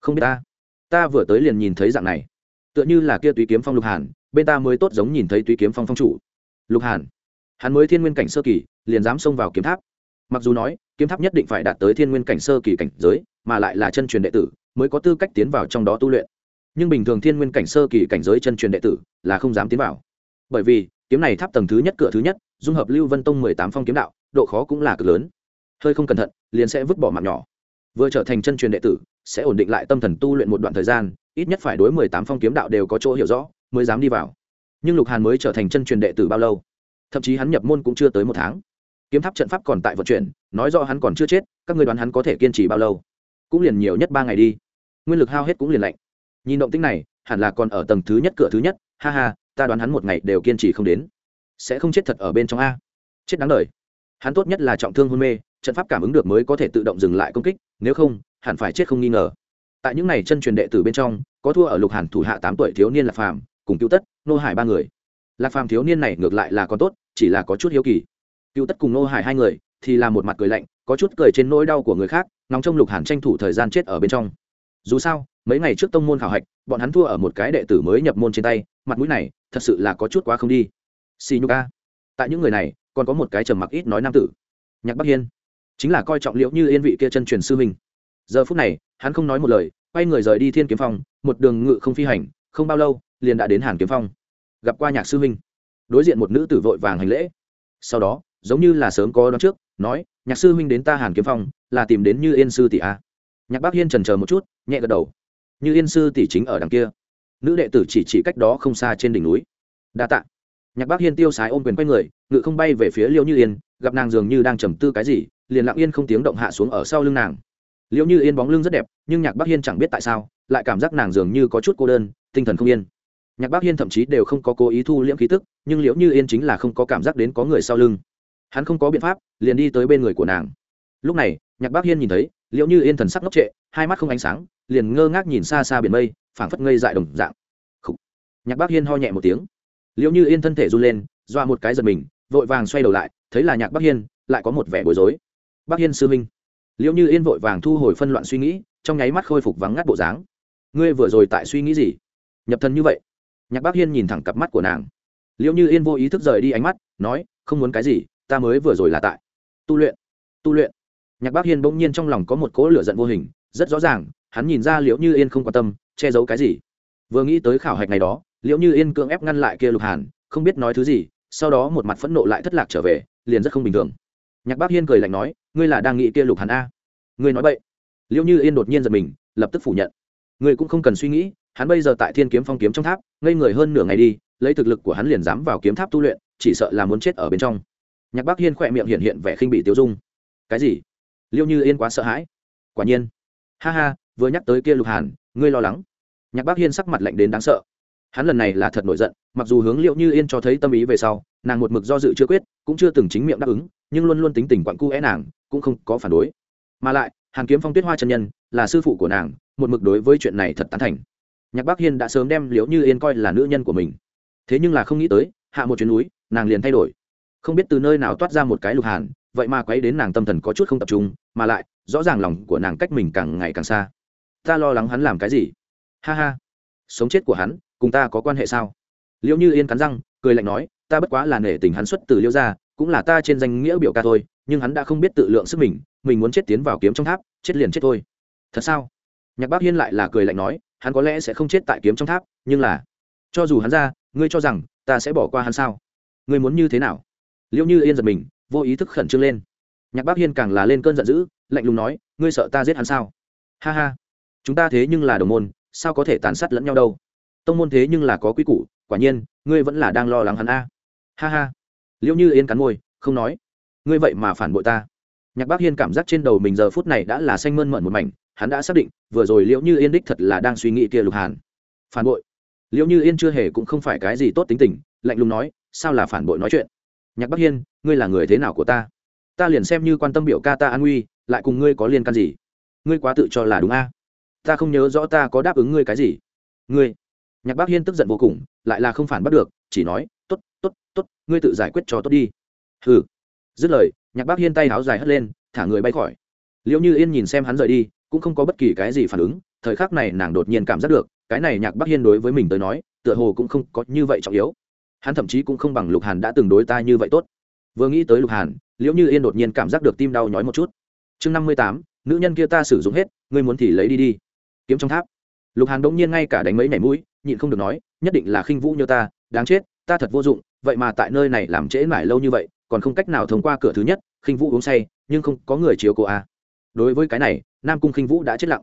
Không biết ta. Ta vừa tới liền nhìn thấy dạng này. Tựa như là kia túy kiếm phong lục hàn, bên ta mới tốt giống nhìn thấy túy kiếm phong phong chủ lục hàn hắn mới thiên nguyên cảnh sơ kỳ liền dám xông vào kiếm tháp mặc dù nói kiếm tháp nhất định phải đạt tới thiên nguyên cảnh sơ kỳ cảnh giới mà lại là chân truyền đệ tử mới có tư cách tiến vào trong đó tu luyện nhưng bình thường thiên nguyên cảnh sơ kỳ cảnh giới chân truyền đệ tử là không dám tiến vào bởi vì kiếm này tháp tầng thứ nhất cửa thứ nhất dung hợp lưu vân tông mười tám phong kiếm đạo độ khó cũng là cực lớn hơi không cẩn thận liền sẽ vứt bỏ mạng nhỏ vừa trở thành chân truyền đệ tử sẽ ổn định lại tâm thần tu luyện một đoạn thời gian ít nhất phải đối mười tám phong kiếm đạo đều có chỗ hiểu rõ mới dám đi vào nhưng lục hàn mới trở thành chân truyền đệ tử bao lâu? Thậm chí hắn nhập môn cũng chưa tới một tháng. Kiếm tháp trận pháp còn tại vận chuyển, nói rõ hắn còn chưa chết, các người đoán hắn có thể kiên trì bao lâu? Cũng liền nhiều nhất ba ngày đi. Nguyên lực hao hết cũng liền lạnh. Nhìn động tính này, hẳn là còn ở tầng thứ nhất, cửa thứ nhất. Ha ha, ta đoán hắn một ngày đều kiên trì không đến. Sẽ không chết thật ở bên trong a. Chết đáng đời. Hắn tốt nhất là trọng thương hôn mê, trận pháp cảm ứng được mới có thể tự động dừng lại công kích, nếu không, hẳn phải chết không nghi ngờ. Tại những n à y chân truyền đệ tử bên trong, có thua ở lục hàn thủ hạ tám tuổi thiếu niên là phàm cùng cựu tất, nô hải ba người. Lạc phàm thiếu niên này ngược lại là còn tốt, chỉ là có chút hiếu kỳ. Cựu tất cùng nô hải hai người thì là một mặt cười lạnh, có chút cười trên nỗi đau của người khác, nóng trong lục hàn tranh thủ thời gian chết ở bên trong. Dù sao, mấy ngày trước tông môn khảo hạch, bọn hắn thua ở một cái đệ tử mới nhập môn trên tay, mặt mũi này thật sự là có chút quá không đi. Xì nhu a. Tại những người này, còn có một cái trầm mặc ít nói nam tử. Nhạc bắc hiên. Chính là coi trọng liễu như yên vị kia chân truyền sư mình giờ phút này, hắn không nói một lời, quay người rời đi thiên kiếm phòng một đường ngự không phi hành, không bao lâu liền đã đến hàn kiếm phong. Gặp qua nhạc sư huynh. Đối diện một nữ tử vội vàng hành lễ. Sau đó, giống như là sớm có đón trước, nói, nhạc sư huynh đến ta hàn kiếm phong, là tìm đến như yên sư tỷ a. Nhạc bác hiên trần chờ một chút, nhẹ gật đầu. Như yên sư tỷ chính ở đằng kia. Nữ đệ tử chỉ chỉ cách đó không xa trên đỉnh núi. Đa tạ. Nhạc bác hiên tiêu sái ôm quyền quay người, ngự không bay về phía liêu như yên, gặp nàng dường như đang trầm tư cái gì, liền lặng yên không tiếng động hạ xuống ở sau lưng nàng. Liêu như yên bóng lưng rất đẹp, nhưng nhạc bác hiên chẳng biết tại sao, lại cảm giác nàng dường như có chút cô đơn, tinh thần không yên nhạc bác hiên thậm chí đều không có cố ý thu liễm khí tức, nhưng liễu như yên chính là không có cảm giác đến có người sau lưng. Hắn không có biện pháp, liền đi tới bên người của nàng. Lúc này, nhạc bác hiên nhìn thấy, liễu như yên thần sắc ngốc trệ, hai mắt không ánh sáng, liền ngơ ngác nhìn xa xa biển mây, phảng phất ngây dại đồng dạng. Nhạc bác hiên ho nhẹ một tiếng. Liễu như yên thân thể run lên, dọa một cái giật mình, vội vàng xoay đầu lại, thấy là nhạc bác hiên, lại có một vẻ bối rối. Bác hiên sư minh liễu như yên vội vàng thu hồi phân loạn suy nghĩ, trong nháy mắt khôi phục vắng ngắt bộ dáng. Ngươi vừa rồi tại suy nghĩ gì? Nhập thân như vậy nhạc bác hiên nhìn thẳng cặp mắt của nàng. Liệu như yên vô ý thức rời đi ánh mắt, nói, không muốn cái gì, ta mới vừa rồi là tại tu luyện tu luyện. Nhạc bác hiên bỗng nhiên trong lòng có một cỗ lửa giận vô hình, rất rõ ràng, hắn nhìn ra Liệu như yên không quan tâm, che giấu cái gì. Vừa nghĩ tới khảo hạch này đó Liệu như yên cưỡng ép ngăn lại kia lục hàn, không biết nói thứ gì, sau đó một mặt phẫn nộ lại thất lạc trở về, liền rất không bình thường. Nhạc bác hiên cười lạnh nói, ngươi là đang nghĩ kia lục hàn a? Ngươi nói vậy Liệu như yên đột nhiên giật mình, lập tức phủ nhận. Ngươi cũng không cần suy nghĩ hắn bây giờ tại thiên kiếm phong kiếm trong tháp, ngây người hơn nửa ngày đi, lấy thực lực của hắn liền dám vào kiếm tháp tu luyện, chỉ sợ là muốn chết ở bên trong. Nhạc bác hiên khỏe miệng hiện hiện vẻ khinh bị tiêu dung. Cái gì? Liêu như yên quá sợ hãi. Quả nhiên. Ha ha, vừa nhắc tới kia lục hàn, ngươi lo lắng. Nhạc bác hiên sắc mặt lạnh đến đáng sợ. Hắn lần này là thật nổi giận, mặc dù hướng liệu như yên cho thấy tâm ý về sau, nàng một mực do dự chưa quyết, cũng chưa từng chính miệng đáp ứng, nhưng luôn luôn tính tình quặn cu é nàng, cũng không có phản đối. Mà lại, hàn kiếm phong tuyết hoa chân nhân, là sư phụ của nàng, một mực đối với chuyện này thật tán thành nhạc bác hiên đã sớm đem liễu như yên coi là nữ nhân của mình. Thế nhưng là không nghĩ tới, hạ một chuyến núi, nàng liền thay đổi. Không biết từ nơi nào toát ra một cái lục hàn, vậy mà quấy đến nàng tâm thần có chút không tập trung, mà lại, rõ ràng lòng của nàng cách mình càng ngày càng xa. Ta lo lắng hắn làm cái gì? Ha ha. Sống chết của hắn, cùng ta có quan hệ sao? Liễu như yên cắn răng, cười lạnh nói, ta bất quá là nể tình hắn xuất từ liêu ra cũng là ta trên danh nghĩa biểu ca thôi, nhưng hắn đã không biết tự lượng sức mình mình muốn chết tiến vào kiếm trong tháp, chết liền chết thôi. Thật sao? Nhạc bác hiên lại là cười lạnh nói hắn có lẽ sẽ không chết tại kiếm trong tháp, nhưng là, cho dù hắn ra, ngươi cho rằng ta sẽ bỏ qua hắn sao? Ngươi muốn như thế nào? Liệu như yên giật mình, vô ý thức khẩn trương lên. Nhạc bác hiên càng là lên cơn giận dữ, lạnh lùng nói, ngươi sợ ta giết hắn sao? Ha ha, chúng ta thế nhưng là đồng môn, sao có thể tàn sát lẫn nhau đâu? Tông môn thế nhưng là có quy củ, quả nhiên, ngươi vẫn là đang lo lắng hắn a. Ha ha. Liệu như yên cắn môi, không nói. Ngươi vậy mà phản bội ta. Nhạc bác hiên cảm giác trên đầu mình giờ phút này đã là xanh mơn mận một mảnh hắn đã xác định, vừa rồi liệu như yên đích thật là đang suy nghĩ kia lục hàn. Phản bội. Liệu như yên chưa hề cũng không phải cái gì tốt tính tình, lạnh lùng nói, sao là phản bội nói chuyện? Nhạc bắc hiên, ngươi là người thế nào của ta? Ta liền xem như quan tâm biểu ca ta an nguy, lại cùng ngươi có liên can gì? Ngươi quá tự cho là đúng a. Ta không nhớ rõ ta có đáp ứng ngươi cái gì. Ngươi. Nhạc bắc hiên tức giận vô cùng, lại là không phản bắt được, chỉ nói t ố t t ố t t ố t ngươi tự giải quyết cho tốt đi. Hừ. Dứt lời, nhạc bắc hiên tay áo dài hất lên, thả người bay khỏi. Liệu như yên nhìn xem hắn rời đi cũng không có bất kỳ cái gì phản ứng, thời khắc này nàng đột nhiên cảm giác được, cái này nhạc Bắc hiên đối với mình tới nói, tựa hồ cũng không có như vậy trọng yếu. Hắn thậm chí cũng không bằng lục hàn đã từng đối ta như vậy tốt. Vừa nghĩ tới lục hàn, liễu như yên đột nhiên cảm giác được tim đau nhói một chút. Chương năm mươi tám, nữ nhân kia ta sử dụng hết, ngươi muốn thì lấy đi đi. Kiếm trong tháp. Lục hàn đống nhiên ngay cả đánh mấy nhảy mũi, nhịn không được nói, nhất định là khinh vũ như ta, đáng chết, ta thật vô dụng, vậy mà tại nơi này làm trễ mãi lâu như vậy, còn không cách nào thông qua cửa thứ nhất, khinh vũ uống say, nhưng không có người chiếu cô a đối với cái này, nam cung khinh vũ đã chết lặng.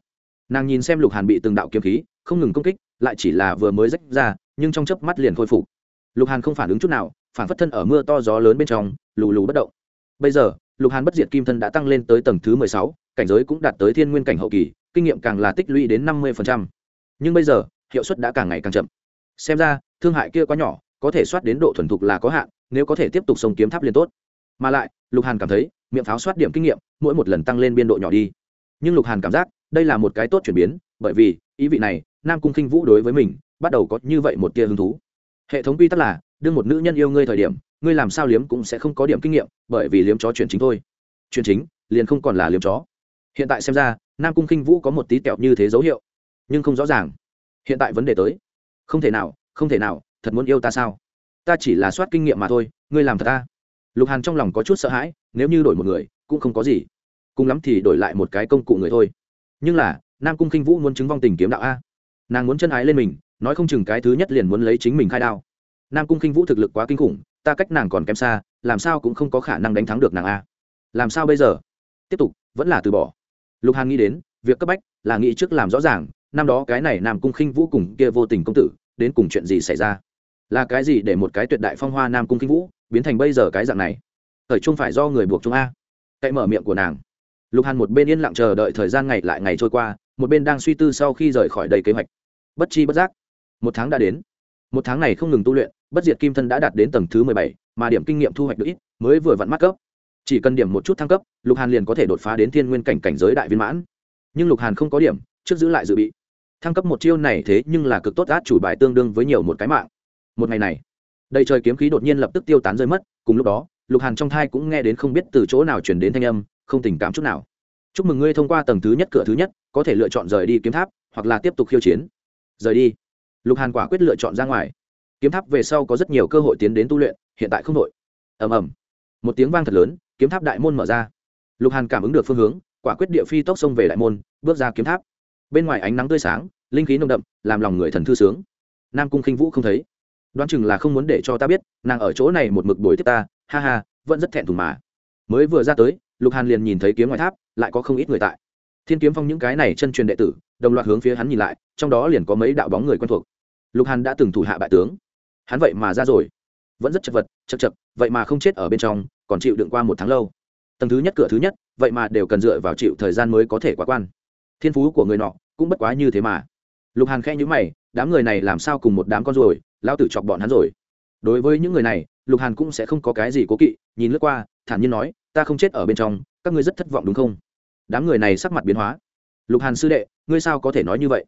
Nàng nhìn xem lục hàn bị từng đạo kiếm khí, không ngừng công kích, lại chỉ là vừa mới rách ra, nhưng trong chớp mắt liền khôi phục. Lục hàn không phản ứng chút nào, phản phất thân ở mưa to gió lớn bên trong, lù lù bất động. Bây giờ, lục hàn bất diệt kim thân đã tăng lên tới tầng thứ mười sáu, cảnh giới cũng đạt tới thiên nguyên cảnh hậu kỳ, kinh nghiệm càng là tích lũy đến năm mươi nhưng bây giờ, hiệu suất đã càng ngày càng chậm. Xem ra, thương hại kia quá nhỏ, có thể soát đến độ thuần thục là có hạn, nếu có thể tiếp tục sông kiếm tháp liên tốt mà lại, lục hàn cảm thấy, miệng pháo soát điểm kinh nghiệm, mỗi một lần tăng lên biên độ nhỏ đi. Nhưng lục hàn cảm giác, đây là một cái tốt chuyển biến, bởi vì, ý vị này, nam cung khinh vũ đối với mình, bắt đầu có như vậy một tia hứng thú. Hệ thống quy tắc là, đương một nữ nhân yêu ngươi thời điểm, ngươi làm sao liếm cũng sẽ không có điểm kinh nghiệm, bởi vì liếm chó chuyển chính thôi. Chuyển chính, liền không còn là liếm chó. Hiện tại xem ra, nam cung khinh vũ có một tí kẹo như thế dấu hiệu. Nhưng không rõ ràng. Hiện tại vấn đề tới. Không thể nào, không thể nào, thật muốn yêu ta sao? Ta chỉ là soát kinh nghiệm mà thôi, ngươi làm thật ta lục hàn trong lòng có chút sợ hãi, nếu như đổi một người, cũng không có gì. Cùng lắm thì đổi lại một cái công cụ người thôi. Nhưng là, nam cung khinh vũ muốn chứng vong tình kiếm đạo a. Nàng muốn chân ái lên mình, nói không chừng cái thứ nhất liền muốn lấy chính mình khai đao. Nam cung khinh vũ thực lực quá kinh khủng, ta cách nàng còn kém xa, làm sao cũng không có khả năng đánh thắng được nàng a. Làm sao bây giờ? Tiếp tục, vẫn là từ bỏ. Lục hàn nghĩ đến, việc cấp bách là nghĩ trước làm rõ ràng, năm đó cái này nam cung khinh vũ cùng kia vô tình công tử, đến cùng chuyện gì xảy ra? Là cái gì để một cái tuyệt đại phong hoa nam cung kinh vũ biến thành bây giờ cái dạng này? Thời trung phải do người buộc chúng a. Cậy mở miệng của nàng. Lục hàn một bên yên lặng chờ đợi thời gian ngày lại ngày trôi qua, một bên đang suy tư sau khi rời khỏi đầy kế hoạch. Bất chi bất giác, một tháng đã đến. Một tháng này không ngừng tu luyện, bất diệt kim thân đã đạt đến tầng thứ mười bảy, mà điểm kinh nghiệm thu hoạch được ít, mới vừa vặn mắt cấp. Chỉ cần điểm một chút thăng cấp, lục hàn liền có thể đột phá đến thiên nguyên cảnh cảnh giới đại viên mãn. Nhưng lục hàn không có điểm, trước giữ lại dự bị. Thăng cấp một chiêu này thế nhưng là cực tốt át chủ bài tương đương với nhiều một cái mạng một ngày này. Đầy trời kiếm khí đột nhiên lập tức tiêu tán rơi mất, cùng lúc đó, lục hàn trong thai cũng nghe đến không biết từ chỗ nào chuyển đến thanh âm, không tình cảm chút nào. Chúc mừng ngươi thông qua tầng thứ nhất, cửa thứ nhất, có thể lựa chọn rời đi kiếm tháp, hoặc là tiếp tục khiêu chiến. Rời đi? Lục hàn quả quyết lựa chọn ra ngoài. Kiếm tháp về sau có rất nhiều cơ hội tiến đến tu luyện, hiện tại không đội ầm ầm. Một tiếng vang thật lớn, kiếm tháp đại môn mở ra. Lục hàn cảm ứng được phương hướng, quả quyết địa phi tốc xông về đại môn, bước ra kiếm tháp. Bên ngoài ánh nắng tươi sáng, linh khí nồng đậm, làm lòng người thần thư sướng. Nam cung khinh vũ không thấy đoán chừng là không muốn để cho ta biết, nàng ở chỗ này một mực đuổi tiếp ta, ha ha, vẫn rất thẹn thùng mà. Mới vừa ra tới, lục hàn liền nhìn thấy kiếm ngoài tháp, lại có không ít người tại. Thiên kiếm phong những cái này chân truyền đệ tử, đồng loạt hướng phía hắn nhìn lại, trong đó liền có mấy đạo bóng người quen thuộc. Lục hàn đã từng thủ hạ bại tướng. Hắn vậy mà ra rồi. Vẫn rất chật vật, chật chật, vậy mà không chết ở bên trong, còn chịu đựng qua một tháng lâu. Tầng thứ nhất, cửa thứ nhất, vậy mà đều cần dựa vào chịu thời gian mới có thể quá quan. Thiên phú của người nọ cũng bất quá như thế mà. Lục hàn khẽ nhữ mày đám người này làm sao cùng một đám con rồi lao tử chọc bọn hắn rồi. Đối với những người này, lục hàn cũng sẽ không có cái gì cố kỵ, nhìn lướt qua, thản nhiên nói, ta không chết ở bên trong, các ngươi rất thất vọng đúng không? Đám người này sắc mặt biến hóa. Lục hàn sư đệ, ngươi sao có thể nói như vậy?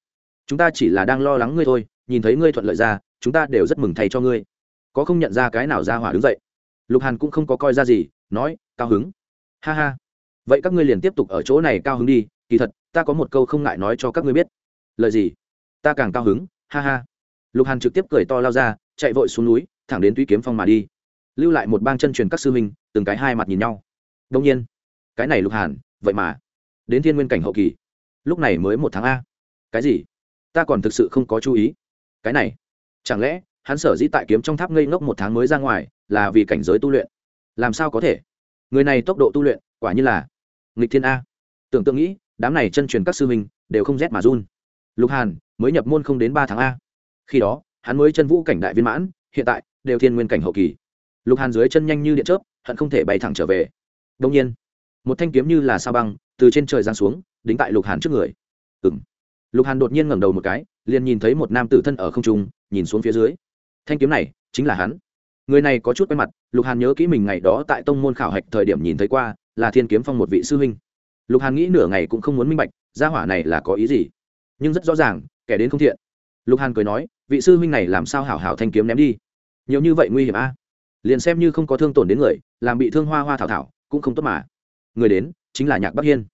Chúng ta chỉ là đang lo lắng ngươi thôi, nhìn thấy ngươi thuận lợi ra, chúng ta đều rất mừng thầy cho ngươi. Có không nhận ra cái nào ra hỏa đứng dậy? Lục hàn cũng không có coi ra gì, nói, cao hứng. Ha ha. Vậy các ngươi liền tiếp tục ở chỗ này cao hứng đi, kỳ thật, ta có một câu không ngại nói cho các ngươi biết. Lời gì? Ta càng cao hứng, ha ha. Lục hàn trực tiếp cười to lao ra, chạy vội xuống núi, thẳng đến túy kiếm phong mà đi. Lưu lại một bang chân truyền các sư huynh, từng cái hai mặt nhìn nhau. Đông nhiên, cái này lục hàn, vậy mà, đến thiên nguyên cảnh hậu kỳ. Lúc này mới một tháng a. Cái gì? Ta còn thực sự không có chú ý. Cái này, chẳng lẽ, hắn sở dĩ tại kiếm trong tháp ngây ngốc một tháng mới ra ngoài, là vì cảnh giới tu luyện? Làm sao có thể? Người này tốc độ tu luyện, quả như là nghịch thiên a. Tưởng tượng nghĩ, đám này chân truyền các sư huynh, đều không rét mà run lục hàn mới nhập môn không đến ba tháng a. Khi đó, hắn mới chân vũ cảnh đại viên mãn, hiện tại, đều thiên nguyên cảnh hậu kỳ. Lục hàn dưới chân nhanh như điện chớp, hận không thể bay thẳng trở về. Đông nhiên, một thanh kiếm như là sao băng, từ trên trời giáng xuống, đính tại lục hàn trước người. Ừng lục hàn đột nhiên ngẩng đầu một cái, liền nhìn thấy một nam tử thân ở không trung, nhìn xuống phía dưới. Thanh kiếm này, chính là hắn. Người này có chút quen mặt, lục hàn nhớ kỹ mình ngày đó tại tông môn khảo hạch thời điểm nhìn thấy qua, là thiên kiếm phong một vị sư huynh. Lục hàn nghĩ nửa ngày cũng không muốn minh bạch, gia hỏa này là có ý gì? Nhưng rất rõ ràng, kẻ đến không thiện. Lục hàn cười nói, vị sư huynh này làm sao hảo hảo thanh kiếm ném đi? Nhiều như vậy nguy hiểm a. Liền xem như không có thương tổn đến người, làm bị thương hoa hoa thảo thảo, cũng không tốt mà. Người đến, chính là nhạc bắc hiên.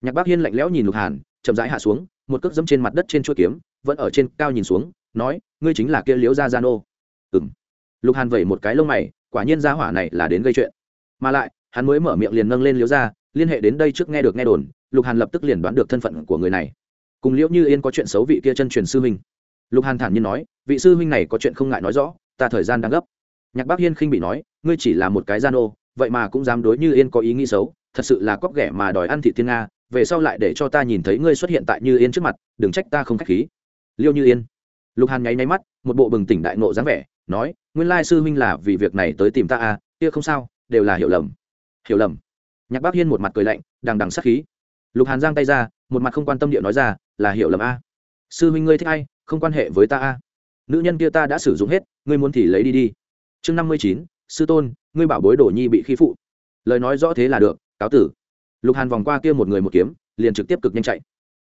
Nhạc bắc hiên lạnh lẽo nhìn lục hàn, chậm rãi hạ xuống, một cước dẫm trên mặt đất trên chuỗi kiếm, vẫn ở trên cao nhìn xuống, nói, ngươi chính là kia liễu gia gia nô. Ừ m lục hàn vẩy một cái lông mày, quả nhiên gia hỏa này là đến gây chuyện. Mà lại, hắn mới mở miệng liền nâng lên liễu gia, liên hệ đến đây trước nghe được nghe đồn, lục hàn lập tức liền đoán được thân phận của người này cùng liễu như yên có chuyện xấu vị kia chân truyền sư huynh. Lục hàn thản nhiên nói, vị sư huynh này có chuyện không ngại nói rõ, ta thời gian đang gấp. Nhạc bác hiên khinh bị nói, ngươi chỉ là một cái gian ô vậy mà cũng dám đối như yên có ý nghĩ xấu, thật sự là cóc ghẻ mà đòi ăn thị thiên nga, về sau lại để cho ta nhìn thấy ngươi xuất hiện tại như yên trước mặt, đừng trách ta không k h á c h khí. Liêu như yên. Lục hàn nháy nháy mắt, một bộ bừng tỉnh đại nộ dáng vẻ, nói, nguyên lai sư huynh là vì việc này tới tìm ta à kia không sao, đều là hiểu lầm. Hiểu lầm. Nhạc bác hiên một mặt cười lạnh, đằng đằng sắc khí. Lục hàn giang tay ra, một mặt không quan tâm điệu nói ra là hiểu lầm a. Sư huynh ngươi thích ai, không quan hệ với ta a. Nữ nhân kia ta đã sử dụng hết, ngươi muốn thì lấy đi đi. Chương năm mươi chín, sư tôn, ngươi bảo bối đồ nhi bị khi phụ. Lời nói rõ thế là được, cáo tử. Lục hàn vòng qua kia một người một kiếm, liền trực tiếp cực nhanh chạy.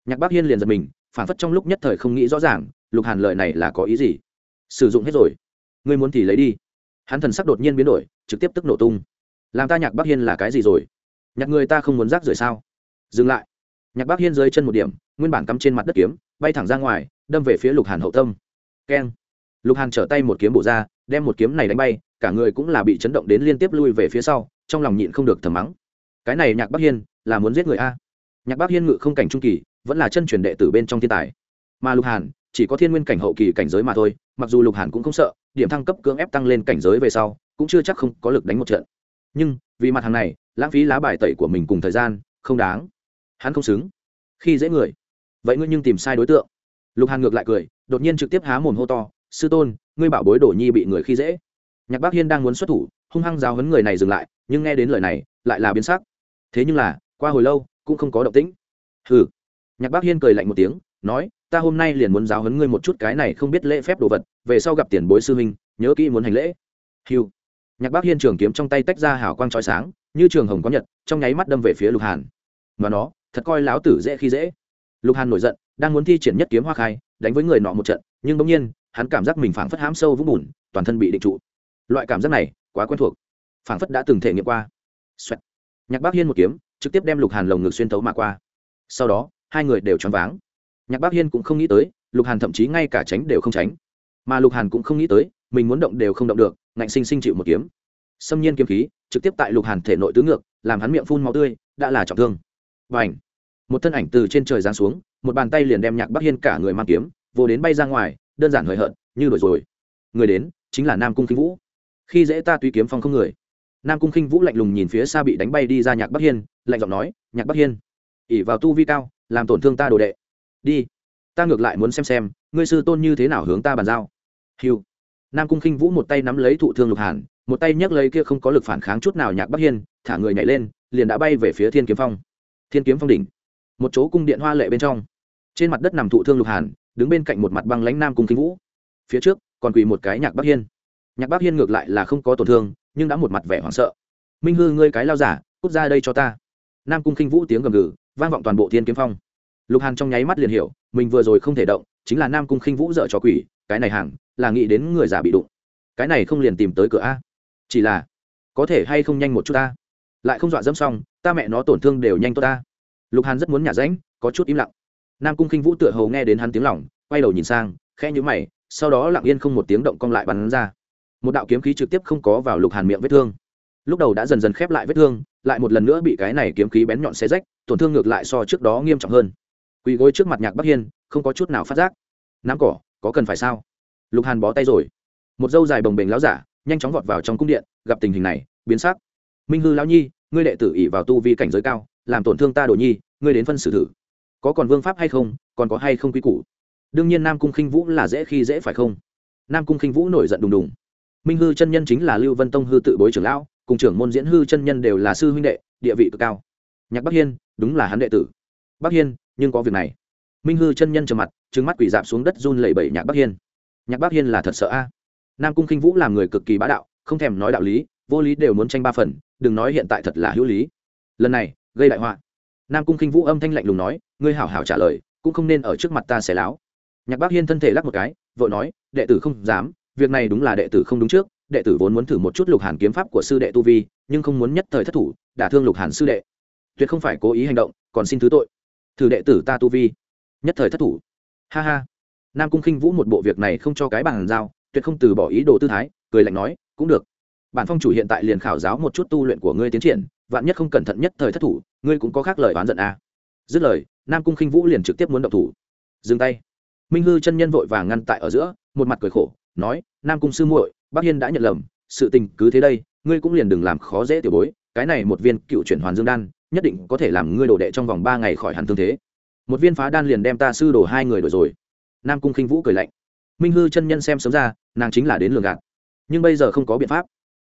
Nhạc bác hiên liền giật mình, phản phất trong lúc nhất thời không nghĩ rõ ràng, lục hàn lời này là có ý gì? Sử dụng hết rồi. Ngươi muốn thì lấy đi. Hắn thần sắc đột nhiên biến đổi, trực tiếp tức nổ tung. Làm ta nhạc bác hiên là cái gì rồi? Nhạc người ta không muốn rác rưởi sao? Dừng lại nhạc bác hiên dưới chân một điểm, nguyên bản cắm trên mặt đất kiếm, bay thẳng ra ngoài, đâm về phía lục hàn hậu tâm. Keng. Lục hàn trở tay một kiếm bổ ra, đem một kiếm này đánh bay, cả người cũng là bị chấn động đến liên tiếp lui về phía sau, trong lòng nhịn không được thầm mắng. Cái này nhạc Bác hiên, là muốn giết người a? Nhạc Bác hiên ngự không cảnh trung kỳ, vẫn là chân truyền đệ tử bên trong thiên tài. Mà lục hàn, chỉ có thiên nguyên cảnh hậu kỳ cảnh giới mà thôi, mặc dù lục hàn cũng không sợ, điểm thăng cấp cưỡng ép tăng lên cảnh giới về sau, cũng chưa chắc không có lực đánh một trận. Nhưng, vì mặt hàng này, lãng phí lá bài tẩy của mình cùng thời gian, không đáng hắn không xứng. Khi dễ người. Vậy ngươi nhưng tìm sai đối tượng. Lục hàn ngược lại cười, đột nhiên trực tiếp há mồm hô to, sư tôn, ngươi bảo bối đổ nhi bị người khi dễ. Nhạc bác hiên đang muốn xuất thủ, hung hăng giáo hấn người này dừng lại, nhưng nghe đến lời này, lại là biến sắc. Thế nhưng là, qua hồi lâu, cũng không có động tĩnh. Hừ. Nhạc bác hiên cười lạnh một tiếng, nói, ta hôm nay liền muốn giáo hấn ngươi một chút cái này không biết lễ phép đồ vật, về sau gặp tiền bối sư huynh, nhớ kỹ muốn hành lễ. Hiu nhạc bác hiên trường kiếm trong tay tách ra hào quang trói sáng, như trường hồng có nhật, trong nháy mắt đâm về phía lục hàn. Mà nó thật coi láo tử dễ khi dễ. Lục hàn nổi giận, đang muốn thi triển nhất kiếm hoa khai, đánh với người nọ một trận, nhưng bỗng nhiên, hắn cảm giác mình phảng phất hám sâu vũng bùn, toàn thân bị định trụ. Loại cảm giác này, quá quen thuộc. Phảng phất đã từng thể nghiệm qua. Xoẹt. nhạc bác hiên một kiếm, trực tiếp đem lục hàn lồng ngực xuyên thấu mà qua. Sau đó, hai người đều choáng váng. Nhạc bác hiên cũng không nghĩ tới, lục hàn thậm chí ngay cả tránh đều không tránh. Mà lục hàn cũng không nghĩ tới, mình muốn động đều không động được, ngạnh sinh sinh chịu một kiếm. Xâm nhiên kiếm khí, trực tiếp tại lục hàn thể nội tứ ngược, làm hắn miệng phun máu tươi, đã là trọng thương và ảnh. Một thân ảnh từ trên trời giáng xuống, một bàn tay liền đem nhạc bắc hiên cả người mang kiếm vô đến bay ra ngoài, đơn giản hời hợt, như đổi rồi. Người đến chính là nam cung khinh vũ. Khi dễ ta tùy kiếm phong không người. Nam cung khinh vũ lạnh lùng nhìn phía xa bị đánh bay đi ra nhạc bắc hiên, lạnh giọng nói, nhạc bắc hiên ỉ vào tu vi cao, làm tổn thương ta đồ đệ. Đi, ta ngược lại muốn xem xem, ngươi sư tôn như thế nào hướng ta bàn giao. Hiu nam cung khinh vũ một tay nắm lấy thụ thương lục hàn, một tay nhấc lấy kia không có lực phản kháng chút nào nhạc bắc hiên, thả người nhảy lên, liền đã bay về phía thiên kiếm phong thiên kiếm phong đỉnh, một chỗ cung điện hoa lệ bên trong. Trên mặt đất nằm thụ thương lục hàn, đứng bên cạnh một mặt băng lãnh nam cung Kinh vũ. Phía trước, còn quỳ một cái nhạc bắc hiên. Nhạc bắc hiên ngược lại là không có tổn thương, nhưng đã một mặt vẻ hoảng sợ. Minh hư, ngươi cái lao giả, cút ra đây cho ta. Nam cung khinh vũ tiếng gầm gừ, vang vọng toàn bộ thiên kiếm phong. Lục hàn trong nháy mắt liền hiểu, mình vừa rồi không thể động, chính là nam cung khinh vũ dợ cho quỷ, cái này hàng, là nghĩ đến người già bị đụng. Cái này không liền tìm tới cửa a. Chỉ là, có thể hay không nhanh một chút ta? Lại không dọa dẫm xong ta mẹ nó tổn thương đều nhanh tốt ta. Lục hàn rất muốn nhả ránh, có chút im lặng. Nam cung khinh vũ tựa hầu nghe đến hắn tiếng lỏng quay đầu nhìn sang khẽ nhũ mày sau đó lặng yên không một tiếng động cong lại bắn ra. Một đạo kiếm khí trực tiếp không có vào lục hàn miệng vết thương. Lúc đầu đã dần dần khép lại vết thương lại một lần nữa bị cái này kiếm khí bén nhọn xé rách tổn thương ngược lại so trước đó nghiêm trọng hơn. Quỳ gối trước mặt nhạc bắc hiên không có chút nào phát giác. Nắm cỏ có cần phải sao? Lục hàn bó tay rồi. Một dâu dài bồng bềnh láo giả nhanh chóng vọt vào trong cung điện gặp tình hình này biến sắc minh hư lão nhi, ngươi đệ tử ỉ vào tu vi cảnh giới cao, làm tổn thương ta đồ nhi, ngươi đến phân xử thử. Có còn vương pháp hay không, còn có hay không quy củ? Đương nhiên nam cung khinh vũ là dễ khi dễ phải không? Nam cung khinh vũ nổi giận đùng đùng. Minh hư chân nhân chính là lưu vân tông hư tự bối trưởng lão, cùng trưởng môn diễn hư chân nhân đều là sư huynh đệ, địa vị cực cao. Nhạc bắc hiên, đúng là hắn đệ tử. Bắc hiên, nhưng có việc này. Minh hư chân nhân trầm mặt trứng mắt quỷ dạp xuống đất run lẩy bẩy nhạc bắc hiên. Nhạc bắc hiên là thật sợ a. Nam cung khinh vũ làm người cực kỳ bá đạo, không thèm nói đạo lý vô lý đều muốn tranh ba phần, đừng nói hiện tại thật là hữu lý. Lần này, gây đại họa. Nam cung khinh vũ âm thanh lạnh lùng nói, ngươi hảo hảo trả lời, cũng không nên ở trước mặt ta xẻ láo. Nhạc bác hiên thân thể lắc một cái, vội nói, đệ tử không dám, việc này đúng là đệ tử không đúng trước, đệ tử vốn muốn thử một chút lục hàn kiếm pháp của sư đệ tu vi, nhưng không muốn nhất thời thất thủ, đả thương lục hàn sư đệ. Tuyệt không phải cố ý hành động, còn xin thứ tội. Thử đệ tử ta tu vi, nhất thời thất thủ. Ha ha. Nam cung khinh vũ một bộ việc này không cho cái bàn giao, tuyệt không từ bỏ ý đồ tư thái, cười lạnh nói, cũng được bản phong chủ hiện tại liền khảo giáo một chút tu luyện của ngươi tiến triển, vạn nhất không cẩn thận nhất thời thất thủ, ngươi cũng có khác lời oán giận à. dứt lời, nam cung khinh vũ liền trực tiếp muốn động thủ. Dừng tay. Minh hư chân nhân vội vàng ngăn tại ở giữa, một mặt cười khổ, nói, nam cung sư muội bác hiên đã nhận lầm, sự tình cứ thế đây, ngươi cũng liền đừng làm khó dễ tiểu bối, cái này một viên cựu chuyển hoàn dương đan, nhất định có thể làm ngươi đồ đệ trong vòng ba ngày khỏi hẳn thương thế. Một viên phá đan liền đem ta sư đổ hai người đổi rồi. Nam cung khinh vũ cười lạnh. Minh hư chân nhân xem sớm ra, nàng chính là đến lường gạt. Nhưng bây giờ không có biện pháp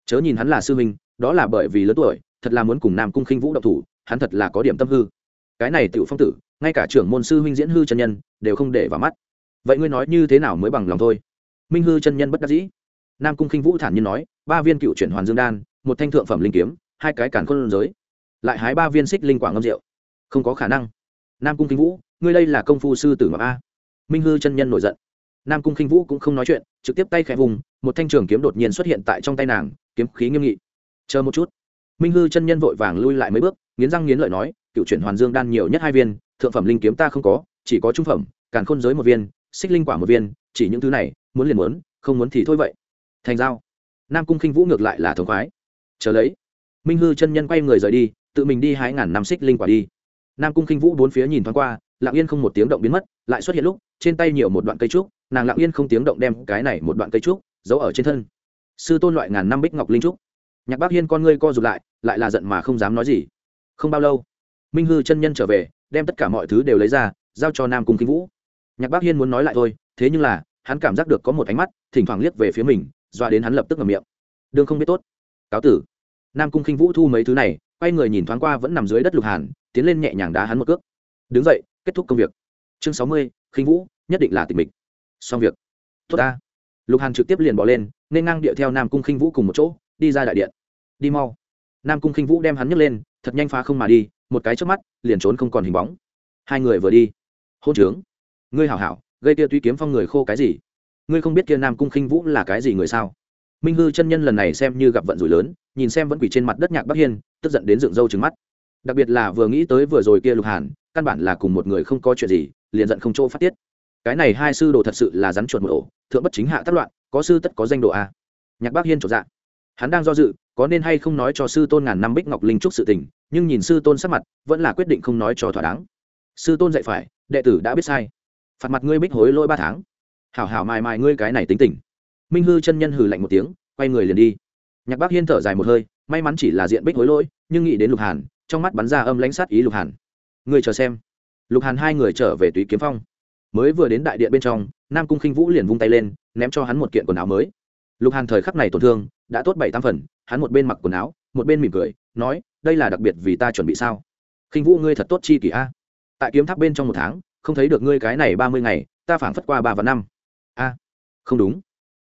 chớ nhìn hắn là sư minh đó là bởi vì lớn tuổi, thật là muốn cùng nam cung khinh vũ độc thủ, hắn thật là có điểm tâm hư. Cái này tiểu phong tử, ngay cả trưởng môn sư huynh diễn hư chân nhân, đều không để vào mắt. Vậy ngươi nói như thế nào mới bằng lòng thôi? Minh hư chân nhân bất đắc dĩ. Nam cung khinh vũ thản nhiên nói, ba viên cựu chuyển hoàn dương đan, một thanh thượng phẩm linh kiếm, hai cái cản khôn giới. Lại hái ba viên xích linh quả ngâm rượu. Không có khả năng. Nam cung khinh vũ, ngươi đây là công phu sư tử ngọc a. Minh hư chân nhân nổi giận. Nam cung khinh vũ cũng không nói chuyện, trực tiếp tay khẽ vùng, một thanh trường kiếm đột nhiên xuất hiện tại trong tay nàng kiếm khí nghiêm nghị. Chờ một chút. Minh hư chân nhân vội vàng lui lại mấy bước, nghiến răng nghiến lợi nói, cựu chuyển hoàn dương đan nhiều nhất hai viên, thượng phẩm linh kiếm ta không có, chỉ có trung phẩm, càn khôn giới một viên, xích linh quả một viên, chỉ những thứ này, muốn liền muốn, không muốn thì thôi vậy. Thành giao. Nam cung khinh vũ ngược lại là thống khoái. Chờ lấy. Minh hư chân nhân quay người rời đi, tự mình đi hái ngàn năm xích linh quả đi. Nam cung khinh vũ bốn phía nhìn thoáng qua, lặng yên không một tiếng động biến mất, lại xuất hiện lúc, trên tay nhiều một đoạn cây trúc, nàng lặng yên không tiếng động đem cái này một đoạn cây trúc giấu ở trên thân sư tôn loại ngàn năm bích ngọc linh trúc. Nhạc bác hiên con ngươi co rụt lại lại là giận mà không dám nói gì. Không bao lâu, minh hư chân nhân trở về, đem tất cả mọi thứ đều lấy ra, giao cho nam cung kinh vũ. Nhạc bác hiên muốn nói lại thôi, thế nhưng là, hắn cảm giác được có một ánh mắt, thỉnh thoảng liếc về phía mình doa đến hắn lập tức ngầm miệng. Đương không biết tốt. Cáo tử. Nam cung khinh vũ thu mấy thứ này, quay người nhìn thoáng qua vẫn nằm dưới đất lục hàn, tiến lên nhẹ nhàng đá hắn một cước. Đứng dậy, kết thúc công việc. Chương sáu mươi khinh vũ, nhất định là tình mình xong việc. Tốt ta. Lục hàn trực tiếp liền bỏ lên nên ngang điệu theo nam cung khinh vũ cùng một chỗ, đi ra đại điện. Đi mau. Nam cung khinh vũ đem hắn nhấc lên, thật nhanh phá không mà đi, một cái trước mắt, liền trốn không còn hình bóng. Hai người vừa đi. Hôn trướng. Ngươi hảo hảo, gây kia tuy kiếm phong người khô cái gì? Ngươi không biết kia nam cung khinh vũ là cái gì người sao? Minh hư chân nhân lần này xem như gặp vận rủi lớn, nhìn xem vẫn quỷ trên mặt đất nhạc bắc hiên, tức giận đến dựng râu trứng mắt. Đặc biệt là vừa nghĩ tới vừa rồi kia lục hàn, căn bản là cùng một người không có chuyện gì, liền giận không chỗ phát tiết cái này hai sư đồ thật sự là rắn chuột một ổ, thượng bất chính hạ tác loạn, có sư tất có danh độ a. Nhạc bác hiên trột dạ. Hắn đang do dự, có nên hay không nói cho sư tôn ngàn năm bích ngọc linh trúc sự tình, nhưng nhìn sư tôn sắc mặt, vẫn là quyết định không nói cho thỏa đáng. Sư tôn dạy phải, đệ tử đã biết sai. Phạt mặt ngươi bích hối lỗi ba tháng. Hảo hảo mài mài ngươi cái này tính tình. Minh hư chân nhân hừ lạnh một tiếng, quay người liền đi. Nhạc bác hiên thở dài một hơi, may mắn chỉ là diện bích hối lỗi, nhưng nghĩ đến lục hàn, trong mắt bắn ra âm lãnh sát ý lục hàn. Ngươi chờ xem. Lục hàn hai người trở về túy kiếm phong mới vừa đến đại điện bên trong, nam cung khinh vũ liền vung tay lên, ném cho hắn một kiện quần áo mới. Lục hàn thời khắc này tổn thương, đã tốt bảy tam phần, hắn một bên mặc quần áo, một bên mỉm cười, nói, đây là đặc biệt vì ta chuẩn bị sao? Khinh vũ ngươi thật tốt chi kỷ a. Tại kiếm tháp bên trong một tháng, không thấy được ngươi cái này ba mươi ngày, ta phảng phất qua ba và năm. A, không đúng.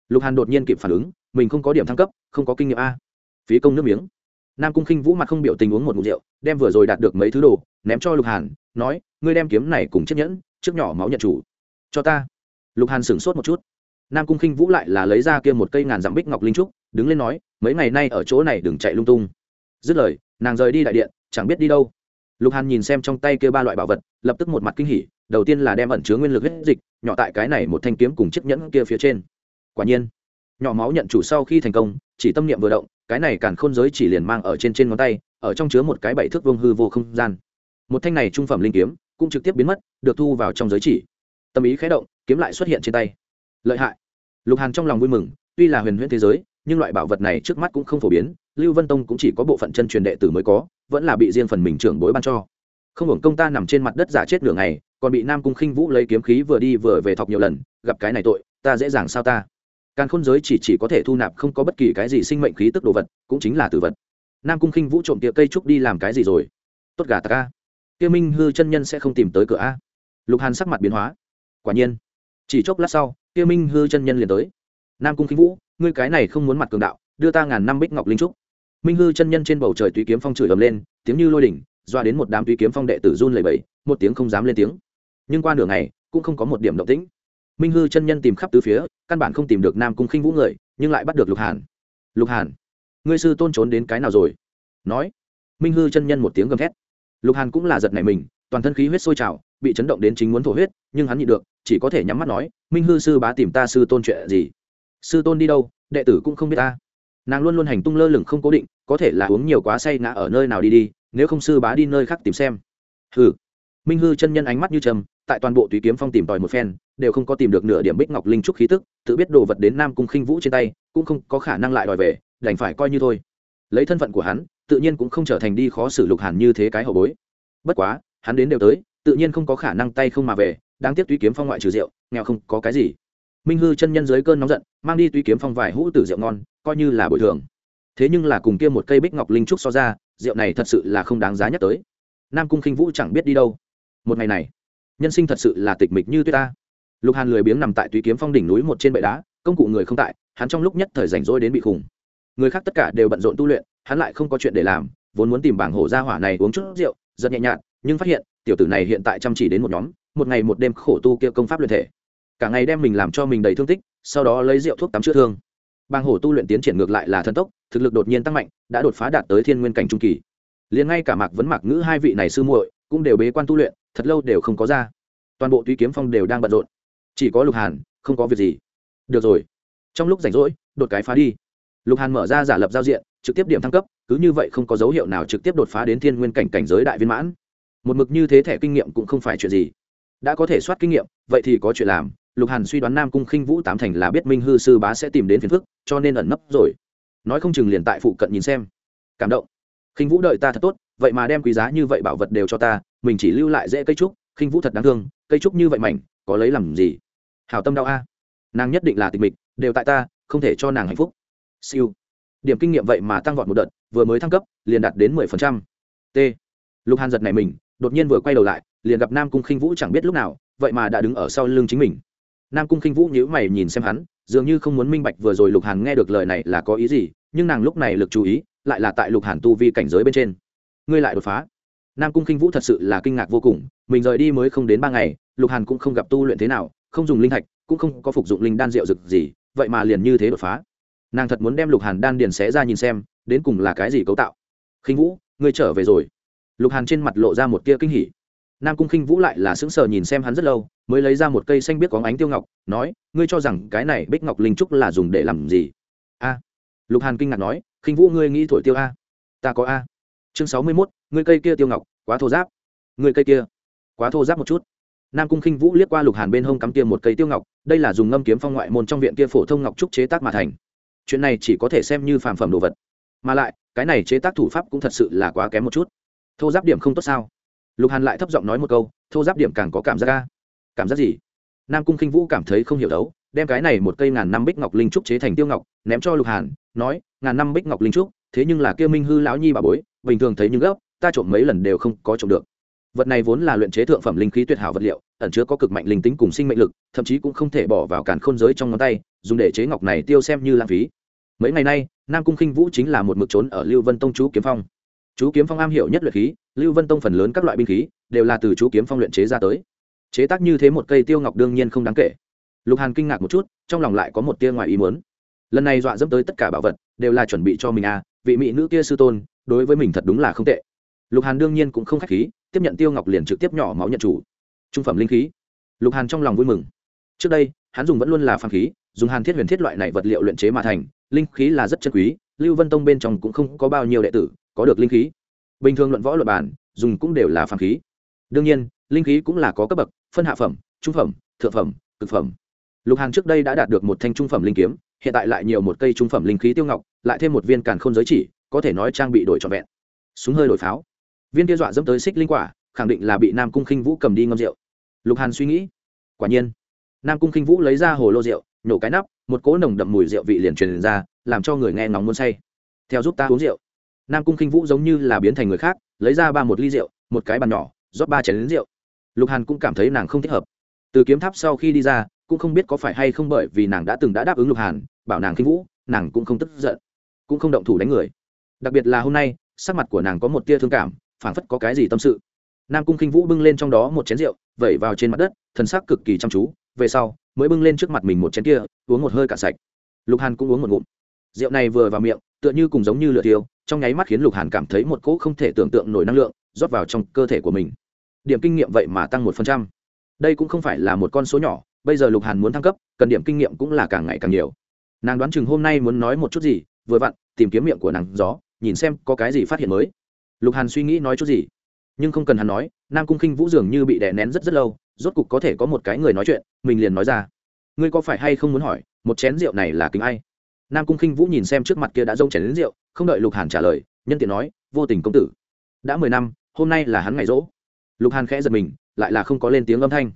Lục hàn đột nhiên kịp phản ứng, mình không có điểm thăng cấp, không có kinh nghiệm a. Phí công nước miếng. Nam cung khinh vũ mặt không biểu tình uống một mục rượu, đem vừa rồi đạt được mấy thứ đồ, ném cho lục hàn, nói, ngươi đem kiếm này cùng chiếc nhẫn trước nhỏ máu nhận chủ. Cho ta. Lục hàn sửng sốt một chút. Nam cung khinh vũ lại là lấy ra kia một cây ngàn dặm bích ngọc linh trúc, đứng lên nói, mấy ngày nay ở chỗ này đừng chạy lung tung. Dứt lời, nàng rời đi đại điện, chẳng biết đi đâu. Lục hàn nhìn xem trong tay kia ba loại bảo vật, lập tức một mặt kinh hỉ, đầu tiên là đem ẩn chứa nguyên lực huyết dịch, nhỏ tại cái này một thanh kiếm cùng chiếc nhẫn kia phía trên. Quả nhiên, nhỏ máu nhận chủ sau khi thành công, chỉ tâm niệm vừa động, cái này càn khôn giới chỉ liền mang ở trên trên ngón tay, ở trong chứa một cái bảy thước vương hư vô không gian. Một thanh này trung phẩm linh kiếm cũng trực tiếp biến mất, được thu vào trong giới chỉ. Tâm ý khé động, kiếm lại xuất hiện trên tay. Lợi hại. Lục hàn trong lòng vui mừng, tuy là huyền huyễn thế giới, nhưng loại bảo vật này trước mắt cũng không phổ biến, lưu vân tông cũng chỉ có bộ phận chân truyền đệ tử mới có, vẫn là bị riêng phần mình trưởng bối ban cho. Không hưởng công ta nằm trên mặt đất giả chết nửa ngày, còn bị nam cung khinh vũ lấy kiếm khí vừa đi vừa về thọc nhiều lần, gặp cái này tội, ta dễ dàng sao ta? Càn khôn giới chỉ chỉ có thể thu nạp không có bất kỳ cái gì sinh mệnh khí tức đồ vật, cũng chính là tử vật. Nam cung khinh vũ trộm tiệc cây trúc đi làm cái gì rồi? Tốt gà ta kia minh hư chân nhân sẽ không tìm tới cửa a. Lục hàn sắc mặt biến hóa. Quả nhiên. Chỉ chốc lát sau, kia minh hư chân nhân liền tới. Nam cung khinh vũ, ngươi cái này không muốn mặt cường đạo, đưa ta ngàn năm bích ngọc linh trúc. Minh hư chân nhân trên bầu trời tùy kiếm phong chửi ầm lên, tiếng như lôi đỉnh, doa đến một đám tùy kiếm phong đệ tử run lẩy bẩy, một tiếng không dám lên tiếng. Nhưng qua nửa ngày, cũng không có một điểm động tĩnh. Minh hư chân nhân tìm khắp tứ phía, căn bản không tìm được nam cung khinh vũ người, nhưng lại bắt được lục hàn. Lục hàn, ngươi sư tôn trốn đến cái nào rồi? Nói. Minh hư chân nhân một tiếng gầm thét lục hàn cũng là giật nảy mình, toàn thân khí huyết sôi trào, bị chấn động đến chính muốn thổ huyết, nhưng hắn nhịn được, chỉ có thể nhắm mắt nói, minh hư sư bá tìm ta sư tôn chuyện gì? Sư tôn đi đâu, đệ tử cũng không biết ta. Nàng luôn luôn hành tung lơ lửng không cố định, có thể là uống nhiều quá say ngã ở nơi nào đi đi, nếu không sư bá đi nơi khác tìm xem. Hừ. Minh hư chân nhân ánh mắt như trầm, tại toàn bộ tùy kiếm phong tìm tòi một phen, đều không có tìm được nửa điểm bích ngọc linh trúc khí tức, tự biết đồ vật đến nam cung khinh vũ trên tay, cũng không có khả năng lại đòi về, đành phải coi như thôi. Lấy thân phận của hắn tự nhiên cũng không trở thành đi khó xử lục hàn như thế cái hậu bối. Bất quá, hắn đến đều tới, tự nhiên không có khả năng tay không mà về, đáng tiếc tuy kiếm phong ngoại trừ rượu, nghèo không có cái gì. Minh hư chân nhân dưới cơn nóng giận, mang đi tuy kiếm phong vài hũ tử rượu ngon, coi như là bồi thường. Thế nhưng là cùng kia một cây bích ngọc linh trúc so ra, rượu này thật sự là không đáng giá nhắc tới. Nam cung khinh vũ chẳng biết đi đâu. Một ngày này, nhân sinh thật sự là tịch mịch như tuyết ta. Lục hàn lười biếng nằm tại tuy kiếm phong đỉnh núi một trên bệ đá, công cụ người không tại, hắn trong lúc nhất thời rảnh rỗi đến bị khủng người khác tất cả đều bận rộn tu luyện, hắn lại không có chuyện để làm, vốn muốn tìm bảng hổ ra hỏa này uống chút rượu rất nhẹ nhàng nhưng phát hiện, tiểu tử này hiện tại chăm chỉ đến một nhóm, một ngày một đêm khổ tu kia công pháp luyện thể. Cả ngày đem mình làm cho mình đầy thương tích, sau đó lấy rượu thuốc tắm chữa thương. Bàng hổ tu luyện tiến triển ngược lại là thần tốc, thực lực đột nhiên tăng mạnh, đã đột phá đạt tới thiên nguyên cảnh trung kỳ. Liền ngay cả mạc vấn mạc ngữ hai vị này sư muội cũng đều bế quan tu luyện, thật lâu đều không có ra. Toàn bộ túy kiếm phong đều đang bận rộn. Chỉ có lục hàn, không có việc gì. Được rồi. Trong lúc rảnh rỗi, đột cái phá đi lục hàn mở ra giả lập giao diện, trực tiếp điểm thăng cấp, cứ như vậy không có dấu hiệu nào trực tiếp đột phá đến thiên nguyên cảnh cảnh giới đại viên mãn. Một mực như thế thẻ kinh nghiệm cũng không phải chuyện gì. Đã có thể soát kinh nghiệm, vậy thì có chuyện làm. Lục hàn suy đoán nam cung khinh vũ tám thành là biết minh hư sư bá sẽ tìm đến phiền phức, cho nên ẩn nấp rồi. Nói không chừng liền tại phụ cận nhìn xem. Cảm động. Khinh vũ đợi ta thật tốt, vậy mà đem quý giá như vậy bảo vật đều cho ta, mình chỉ lưu lại dễ cây trúc, khinh vũ thật đáng thương, cây trúc như vậy mảnh, có lấy làm gì? Hảo tâm đau a. Nàng nhất định là tịch mịch, đều tại ta, không thể cho nàng hạnh phúc siêu. Điểm kinh nghiệm vậy mà tăng vọt một đợt, vừa mới thăng cấp, liền đạt đến mười phần trăm. T. Lục hàn giật này mình, đột nhiên vừa quay đầu lại, liền gặp nam cung khinh vũ chẳng biết lúc nào, vậy mà đã đứng ở sau lưng chính mình. Nam cung khinh vũ nhíu mày nhìn xem hắn, dường như không muốn minh bạch vừa rồi lục hàn nghe được lời này là có ý gì, nhưng nàng lúc này lực chú ý, lại là tại lục hàn tu vi cảnh giới bên trên. Ngươi lại đột phá. Nam cung khinh vũ thật sự là kinh ngạc vô cùng, mình rời đi mới không đến ba ngày, lục hàn cũng không gặp tu luyện thế nào, không dùng linh thạch, cũng không có phục dụng linh đan rượu rực gì, vậy mà liền như thế đột phá nàng thật muốn đem lục hàn đan điền xé ra nhìn xem, đến cùng là cái gì cấu tạo. Khinh vũ, ngươi trở về rồi. Lục hàn trên mặt lộ ra một tia kinh hỉ. Nam cung khinh vũ lại là sững sờ nhìn xem hắn rất lâu, mới lấy ra một cây xanh biết có ánh tiêu ngọc, nói, ngươi cho rằng cái này bích ngọc linh trúc là dùng để làm gì? A. Lục hàn kinh ngạc nói, khinh vũ, ngươi nghĩ thổi tiêu a? Ta có a. Chương sáu mươi mốt, ngươi cây kia tiêu ngọc, quá thô giáp ngươi cây kia, quá thô giáp một chút. Nam cung khinh vũ liếc qua lục hàn bên hông cắm tiêm một cây tiêu ngọc, đây là dùng ngâm kiếm phong ngoại môn trong viện kia phổ thông ngọc trúc chế tác mà thành chuyện này chỉ có thể xem như phàm phẩm đồ vật. Mà lại, cái này chế tác thủ pháp cũng thật sự là quá kém một chút. Thô giáp điểm không tốt sao? Lục hàn lại thấp giọng nói một câu, thô giáp điểm càng có cảm giác ca cảm giác gì? Nam cung khinh vũ cảm thấy không hiểu đấu, đem cái này một cây ngàn năm bích ngọc linh trúc chế thành tiêu ngọc, ném cho lục hàn, nói, ngàn năm bích ngọc linh trúc, thế nhưng là kia minh hư lão nhi bà bối, bình thường thấy những gốc ta trộm mấy lần đều không có trộm được vật này vốn là luyện chế thượng phẩm linh khí tuyệt hảo vật liệu, ẩn chứa có cực mạnh linh tính cùng sinh mệnh lực, thậm chí cũng không thể bỏ vào càn khôn giới trong ngón tay, dùng để chế ngọc này tiêu xem như lãng phí. Mấy ngày nay, nam cung khinh vũ chính là một mực trốn ở lưu vân tông chú kiếm phong. Chú kiếm phong am hiểu nhất luyện khí, lưu vân tông phần lớn các loại binh khí, đều là từ chú kiếm phong luyện chế ra tới. Chế tác như thế một cây tiêu ngọc đương nhiên không đáng kể. Lục hàn kinh ngạc một chút, trong lòng lại có một tia ngoài ý muốn. Lần này dọa dẫm tới tất cả bảo vật, đều là chuẩn bị cho mình à vị mỹ nữ kia sư tôn, đối với mình thật đúng là không tệ lục hàn đương nhiên cũng không k h á c h khí, tiếp nhận tiêu ngọc liền trực tiếp nhỏ máu nhận chủ. Trung phẩm linh khí. Lục hàn trong lòng vui mừng. Trước đây, hắn dùng vẫn luôn là phàm khí, dùng hàn thiết huyền thiết loại này vật liệu luyện chế mà thành, linh khí là rất chân quý, lưu vân tông bên trong cũng không có bao nhiêu đệ tử có được linh khí. Bình thường luận võ luật bản dùng cũng đều là phàm khí. Đương nhiên, linh khí cũng là có cấp bậc, phân hạ phẩm, trung phẩm, thượng phẩm, cực phẩm. Lục hàn trước đây đã đạt được một thanh trung phẩm linh kiếm, hiện tại lại nhiều một cây trung phẩm linh khí tiêu ngọc, lại thêm một viên càn khôn giới chỉ, có thể nói trang bị đổi trọn vẹn. Súng hơi đổi pháo viên kia dọa dẫm tới xích linh quả, khẳng định là bị nam cung khinh vũ cầm đi ngâm rượu. Lục hàn suy nghĩ, quả nhiên, nam cung khinh vũ lấy ra hồ lô rượu nhổ cái nắp, một cỗ nồng đậm mùi rượu vị liền truyền ra, làm cho người nghe ngóng muốn say. Theo giúp ta uống rượu. Nam cung khinh vũ giống như là biến thành người khác, lấy ra ba một ly rượu, một cái bàn nhỏ, rót ba chén lính rượu. Lục hàn cũng cảm thấy nàng không thích hợp. Từ kiếm tháp sau khi đi ra, cũng không biết có phải hay không bởi vì nàng đã từng đã đáp ứng lục hàn, bảo nàng khinh vũ, nàng cũng không tức giận, cũng không động thủ đánh người. Đặc biệt là hôm nay, sắc mặt của nàng có một tia thương cảm phảng phất có cái gì tâm sự. Nam cung khinh vũ bưng lên trong đó một chén rượu, vẩy vào trên mặt đất, thần sắc cực kỳ chăm chú, về sau, mới bưng lên trước mặt mình một chén kia, uống một hơi cạn sạch. Lục hàn cũng uống một ngụm. Rượu này vừa vào miệng, tựa như cùng giống như lửa tiêu trong nháy mắt khiến lục hàn cảm thấy một cỗ không thể tưởng tượng nổi năng lượng, rót vào trong cơ thể của mình. Điểm kinh nghiệm vậy mà tăng một phần trăm. Đây cũng không phải là một con số nhỏ, bây giờ lục hàn muốn thăng cấp, cần điểm kinh nghiệm cũng là càng ngày càng nhiều. Nàng đoán chừng hôm nay muốn nói một chút gì, vừa vặn, tìm kiếm miệng của nàng gió, nhìn xem có cái gì phát hiện mới lục hàn suy nghĩ nói chút gì? Nhưng không cần hắn nói, nam cung khinh vũ dường như bị đè nén rất rất lâu, rốt cục có thể có một cái người nói chuyện, mình liền nói ra. Ngươi có phải hay không muốn hỏi, một chén rượu này là kính ai? Nam cung khinh vũ nhìn xem trước mặt kia đã rông chén đến rượu, không đợi lục hàn trả lời, nhân tiện nói, vô tình công tử, đã mười năm, hôm nay là hắn ngày rỗ. Lục hàn khẽ giật mình, lại là không có lên tiếng âm thanh.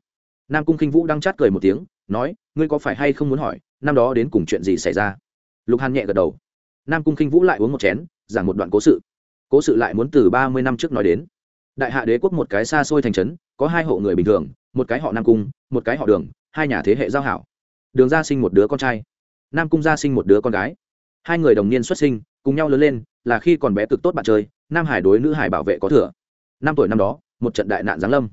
Nam cung khinh vũ đang chát cười một tiếng, nói, ngươi có phải hay không muốn hỏi, năm đó đến cùng chuyện gì xảy ra? Lục hàn nhẹ gật đầu. Nam cung khinh vũ lại uống một chén, giảng một đoạn cố sự cố sự lại muốn từ ba mươi năm trước nói đến. Đại hạ đế quốc một cái xa xôi thành trấn, có hai hộ người bình thường, một cái họ nam cung, một cái họ đường, hai nhà thế hệ giao hảo. Đường gia sinh một đứa con trai, nam cung gia sinh một đứa con gái. Hai người đồng niên xuất sinh, cùng nhau lớn lên, là khi còn bé cực tốt bạn chơi, nam hải đối nữ hải bảo vệ có thừa. Năm tuổi năm đó, một trận đại nạn giáng lâm.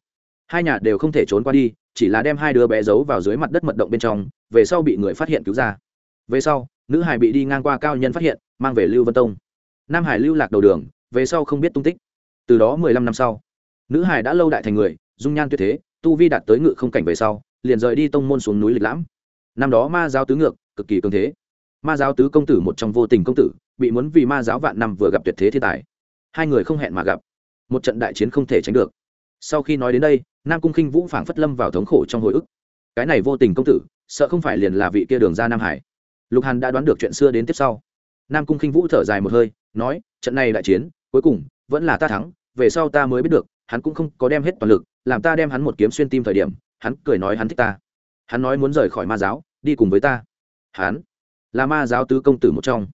Hai nhà đều không thể trốn qua đi, chỉ là đem hai đứa bé giấu vào dưới mặt đất mật động bên trong, về sau bị người phát hiện cứu ra. Về sau, nữ hải bị đi ngang qua cao nhân phát hiện, mang về lưu vân tông. Nam hải lưu lạc đầu đường về sau không biết tung tích. Từ đó mười lăm năm sau, nữ hải đã lâu đại thành người, dung nhan tuyệt thế, tu vi đạt tới ngự không cảnh về sau, liền rời đi tông môn xuống núi lịch lãm. Năm đó ma giáo tứ ngược, cực kỳ cường thế. Ma giáo tứ công tử một trong vô tình công tử, bị muốn vì ma giáo vạn năm vừa gặp tuyệt thế thiên tài. Hai người không hẹn mà gặp. Một trận đại chiến không thể tránh được. Sau khi nói đến đây, nam cung khinh vũ phảng phất lâm vào thống khổ trong hồi ức. Cái này vô tình công tử, sợ không phải liền là vị kia đường ra nam hải. Lục hàn đã đoán được chuyện xưa đến tiếp sau. Nam cung khinh vũ thở dài một hơi, nói, trận này đại chiến cuối cùng, vẫn là ta thắng, về sau ta mới biết được, hắn cũng không có đem hết toàn lực, làm ta đem hắn một kiếm xuyên tim thời điểm, hắn cười nói hắn thích ta. Hắn nói muốn rời khỏi ma giáo, đi cùng với ta. Hắn là ma giáo tứ công tử một trong.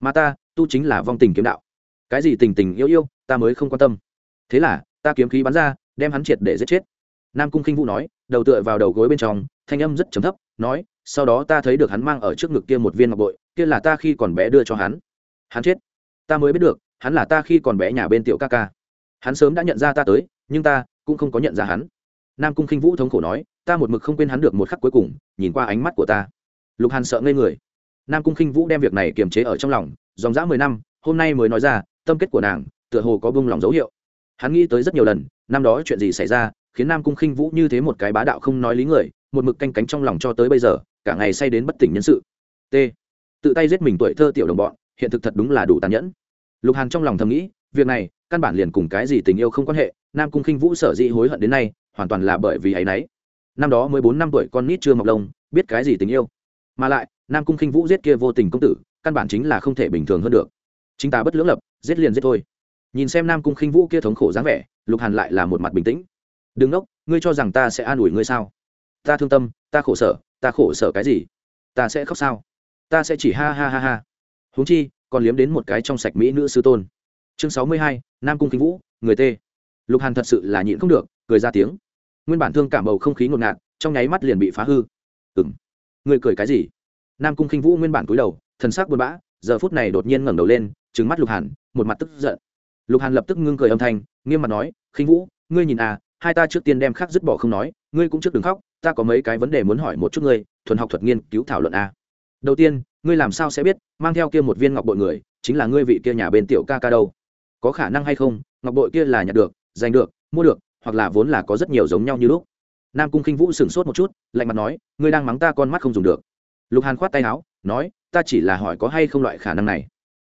Mà ta, tu chính là vong tình kiếm đạo. Cái gì tình tình yêu yêu, ta mới không quan tâm. Thế là, ta kiếm khí bắn ra, đem hắn triệt để giết chết. Nam cung khinh vũ nói, đầu tựa vào đầu gối bên trong, thanh âm rất trầm thấp, nói, sau đó ta thấy được hắn mang ở trước ngực kia một viên ngọc bội, kia là ta khi còn bé đưa cho hắn. Hắn chết. Ta mới biết được hắn là ta khi còn bé nhà bên tiểu ca ca. Hắn sớm đã nhận ra ta tới, nhưng ta cũng không có nhận ra hắn. Nam cung khinh vũ thống khổ nói, ta một mực không quên hắn được một khắc cuối cùng, nhìn qua ánh mắt của ta. Lục hàn sợ ngây người. Nam cung khinh vũ đem việc này kiềm chế ở trong lòng, dòng dã mười năm, hôm nay mới nói ra, tâm kết của nàng, tựa hồ có bông lòng dấu hiệu. Hắn nghĩ tới rất nhiều lần, năm đó chuyện gì xảy ra, khiến nam cung khinh vũ như thế một cái bá đạo không nói lý người, một mực canh cánh trong lòng cho tới bây giờ, cả ngày say đến bất tỉnh nhân sự. T. Tự tay giết mình tuổi thơ tiểu đồng bọn, hiện thực thật đúng là đủ tàn nhẫn lục hàn trong lòng thầm nghĩ, việc này, căn bản liền cùng cái gì tình yêu không quan hệ, nam cung khinh vũ sở dĩ hối hận đến nay, hoàn toàn là bởi vì ấ y n ấ y năm đó mới bốn năm tuổi con nít chưa mọc lông, biết cái gì tình yêu. Mà lại, nam cung khinh vũ giết kia vô tình công tử, căn bản chính là không thể bình thường hơn được. Chính ta bất lưỡng lập, giết liền giết thôi. Nhìn xem nam cung khinh vũ kia thống khổ dáng vẻ, lục hàn lại là một mặt bình tĩnh. Đừng ngốc ngươi cho rằng ta sẽ an ủi ngươi sao? Ta thương tâm, ta khổ sở, ta khổ sở cái gì? Ta sẽ khóc sao? Ta sẽ chỉ ha ha ha ha. Huống chi còn liếm đến một cái trong sạch mỹ nữ sư tôn. Chương sáu mươi hai, nam cung kinh vũ, người tê. Lục hàn thật sự là nhịn không được, cười ra tiếng. Nguyên bản thương cảm bầu không khí ngột ngạt, trong nháy mắt liền bị phá hư. Ừng người cười cái gì? Nam cung khinh vũ nguyên bản cúi đầu, thần sắc buồn bã, giờ phút này đột nhiên ngẩng đầu lên trứng mắt lục hàn, một mặt tức giận. Lục hàn lập tức ngưng cười âm thanh, nghiêm mặt nói khinh vũ, ngươi nhìn à hai ta trước tiên đem khác dứt bỏ không nói, ngươi cũng trước đừng khóc, ta có mấy cái vấn đề muốn hỏi một chút ngươi, thuần học thuật nghiên cứu thảo luận à. đầu tiên ngươi làm sao sẽ biết, mang theo kia một viên ngọc bội người, chính là ngươi vị kia nhà bên tiểu ca ca đâu? Có khả năng hay không, ngọc bội kia là nhặt được, giành được, mua được, hoặc là vốn là có rất nhiều giống nhau như lúc. Nam cung khinh vũ sửng sốt một chút, lạnh mặt nói, ngươi đang mắng ta con mắt không dùng được. Lục hàn khoát tay áo, nói, ta chỉ là hỏi có hay không loại khả năng này.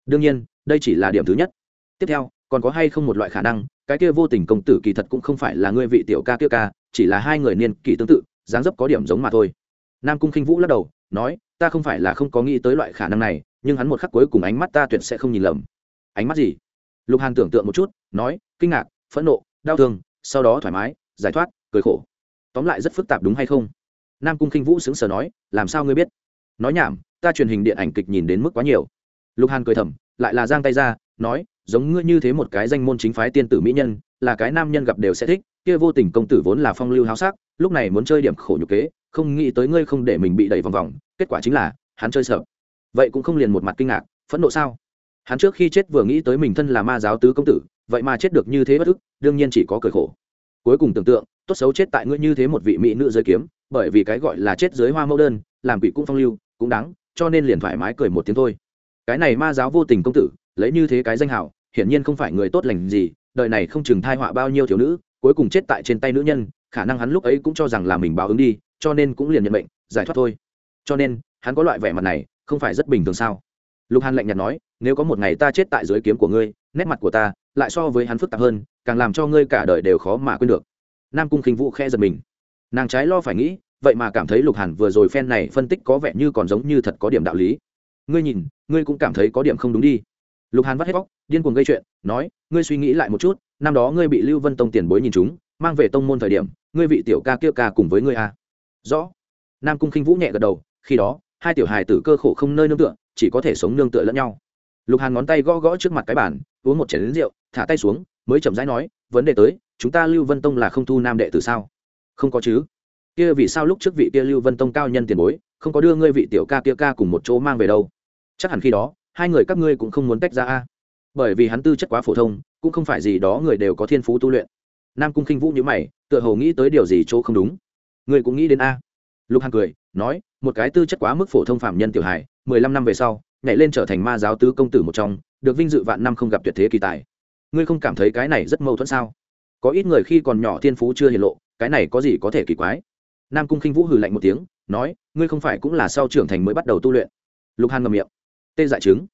Đương nhiên, đây chỉ là điểm thứ nhất. Tiếp theo, còn có hay không một loại khả năng, cái kia vô tình công tử kỳ thật cũng không phải là ngươi vị tiểu ca kia ca, chỉ là hai người niên kỳ tương tự, dáng dấp có điểm giống mà thôi. Nam cung khinh vũ lắc đầu nói, ta không phải là không có nghĩ tới loại khả năng này, nhưng hắn một khắc cuối cùng ánh mắt ta tuyệt sẽ không nhìn lầm. Ánh mắt gì? Lục hàn tưởng tượng một chút, nói, kinh ngạc, phẫn nộ, đau thương, sau đó thoải mái, giải thoát, cười khổ. Tóm lại rất phức tạp đúng hay không? Nam cung khinh vũ xứng sở nói, làm sao ngươi biết? Nói nhảm, ta truyền hình điện ảnh kịch nhìn đến mức quá nhiều. Lục hàn cười thầm, lại là giang tay ra, nói, giống ngươi như thế một cái danh môn chính phái tiên tử mỹ nhân, là cái nam nhân gặp đều sẽ thích, kia vô tình công tử vốn là phong lưu háo sắc, lúc này muốn chơi điểm khổ nhục kế không nghĩ tới ngươi không để mình bị đẩy vòng vòng, kết quả chính là, hắn chơi sợ. Vậy cũng không liền một mặt kinh ngạc, phẫn nộ sao? Hắn trước khi chết vừa nghĩ tới mình thân là ma giáo tứ công tử, vậy mà chết được như thế bất ức, đương nhiên chỉ có cười khổ. Cuối cùng tưởng tượng, tốt xấu chết tại ngươi như thế một vị mỹ nữ giới kiếm, bởi vì cái gọi là chết dưới hoa mẫu đơn, làm quỷ cũng phong lưu, cũng đáng, cho nên liền thoải mái cười một tiếng thôi. Cái này ma giáo vô tình công tử, lấy như thế cái danh hào, hiển nhiên không phải người tốt lành gì, đời này không chừng thai họa bao nhiêu thiếu nữ, cuối cùng chết tại trên tay nữ nhân, khả năng hắn lúc ấy cũng cho rằng là mình báo ứng đi cho nên cũng liền nhận bệnh giải thoát thôi. Cho nên, hắn có loại vẻ mặt này, không phải rất bình thường sao? Lục hàn lạnh nhạt nói, nếu có một ngày ta chết tại dưới kiếm của ngươi, nét mặt của ta lại so với hắn phức tạp hơn, càng làm cho ngươi cả đời đều khó mà quên được. Nam cung khinh vũ khe giật mình. Nàng trái lo phải nghĩ, vậy mà cảm thấy lục hàn vừa rồi phen này phân tích có vẻ như còn giống như thật có điểm đạo lý. Ngươi nhìn, ngươi cũng cảm thấy có điểm không đúng đi. Lục hàn vắt hết bóc điên cuồng gây chuyện, nói, ngươi suy nghĩ lại một chút, năm đó ngươi bị lưu vân tông tiền bối nhìn chúng mang về tông môn thời điểm, ngươi vị tiểu ca kia ca cùng với ngươi a à rõ. Nam cung khinh vũ nhẹ gật đầu, khi đó, hai tiểu hài tử cơ khổ không nơi nương tựa, chỉ có thể sống nương tựa lẫn nhau. Lục hàn ngón tay gõ gõ trước mặt cái bàn, uống một chén lính rượu, thả tay xuống, mới chậm rãi nói, vấn đề tới, chúng ta lưu vân tông là không thu nam đệ tử sao? Không có chứ. Kia vì sao lúc trước vị kia lưu vân tông cao nhân tiền bối, không có đưa ngươi vị tiểu ca kia ca cùng một chỗ mang về đâu? Chắc hẳn khi đó, hai người các ngươi cũng không muốn tách ra a. Bởi vì hắn tư chất quá phổ thông, cũng không phải gì đó người đều có thiên phú tu luyện. Nam cung khinh vũ nhữ mày, tựa hồ nghĩ tới điều gì chỗ không đúng ngươi cũng nghĩ đến a. Lục hằng cười, nói, một cái tư chất quá mức phổ thông phạm nhân tiểu hài, mười lăm năm về sau, nhảy lên trở thành ma giáo tứ công tử một trong, được vinh dự vạn năm không gặp tuyệt thế kỳ tài. Ngươi không cảm thấy cái này rất mâu thuẫn sao? Có ít người khi còn nhỏ thiên phú chưa hiện lộ, cái này có gì có thể kỳ quái? Nam cung khinh vũ hừ lạnh một tiếng, nói, ngươi không phải cũng là sau trưởng thành mới bắt đầu tu luyện. Lục hàn ngầm miệng. Tê dại chứng.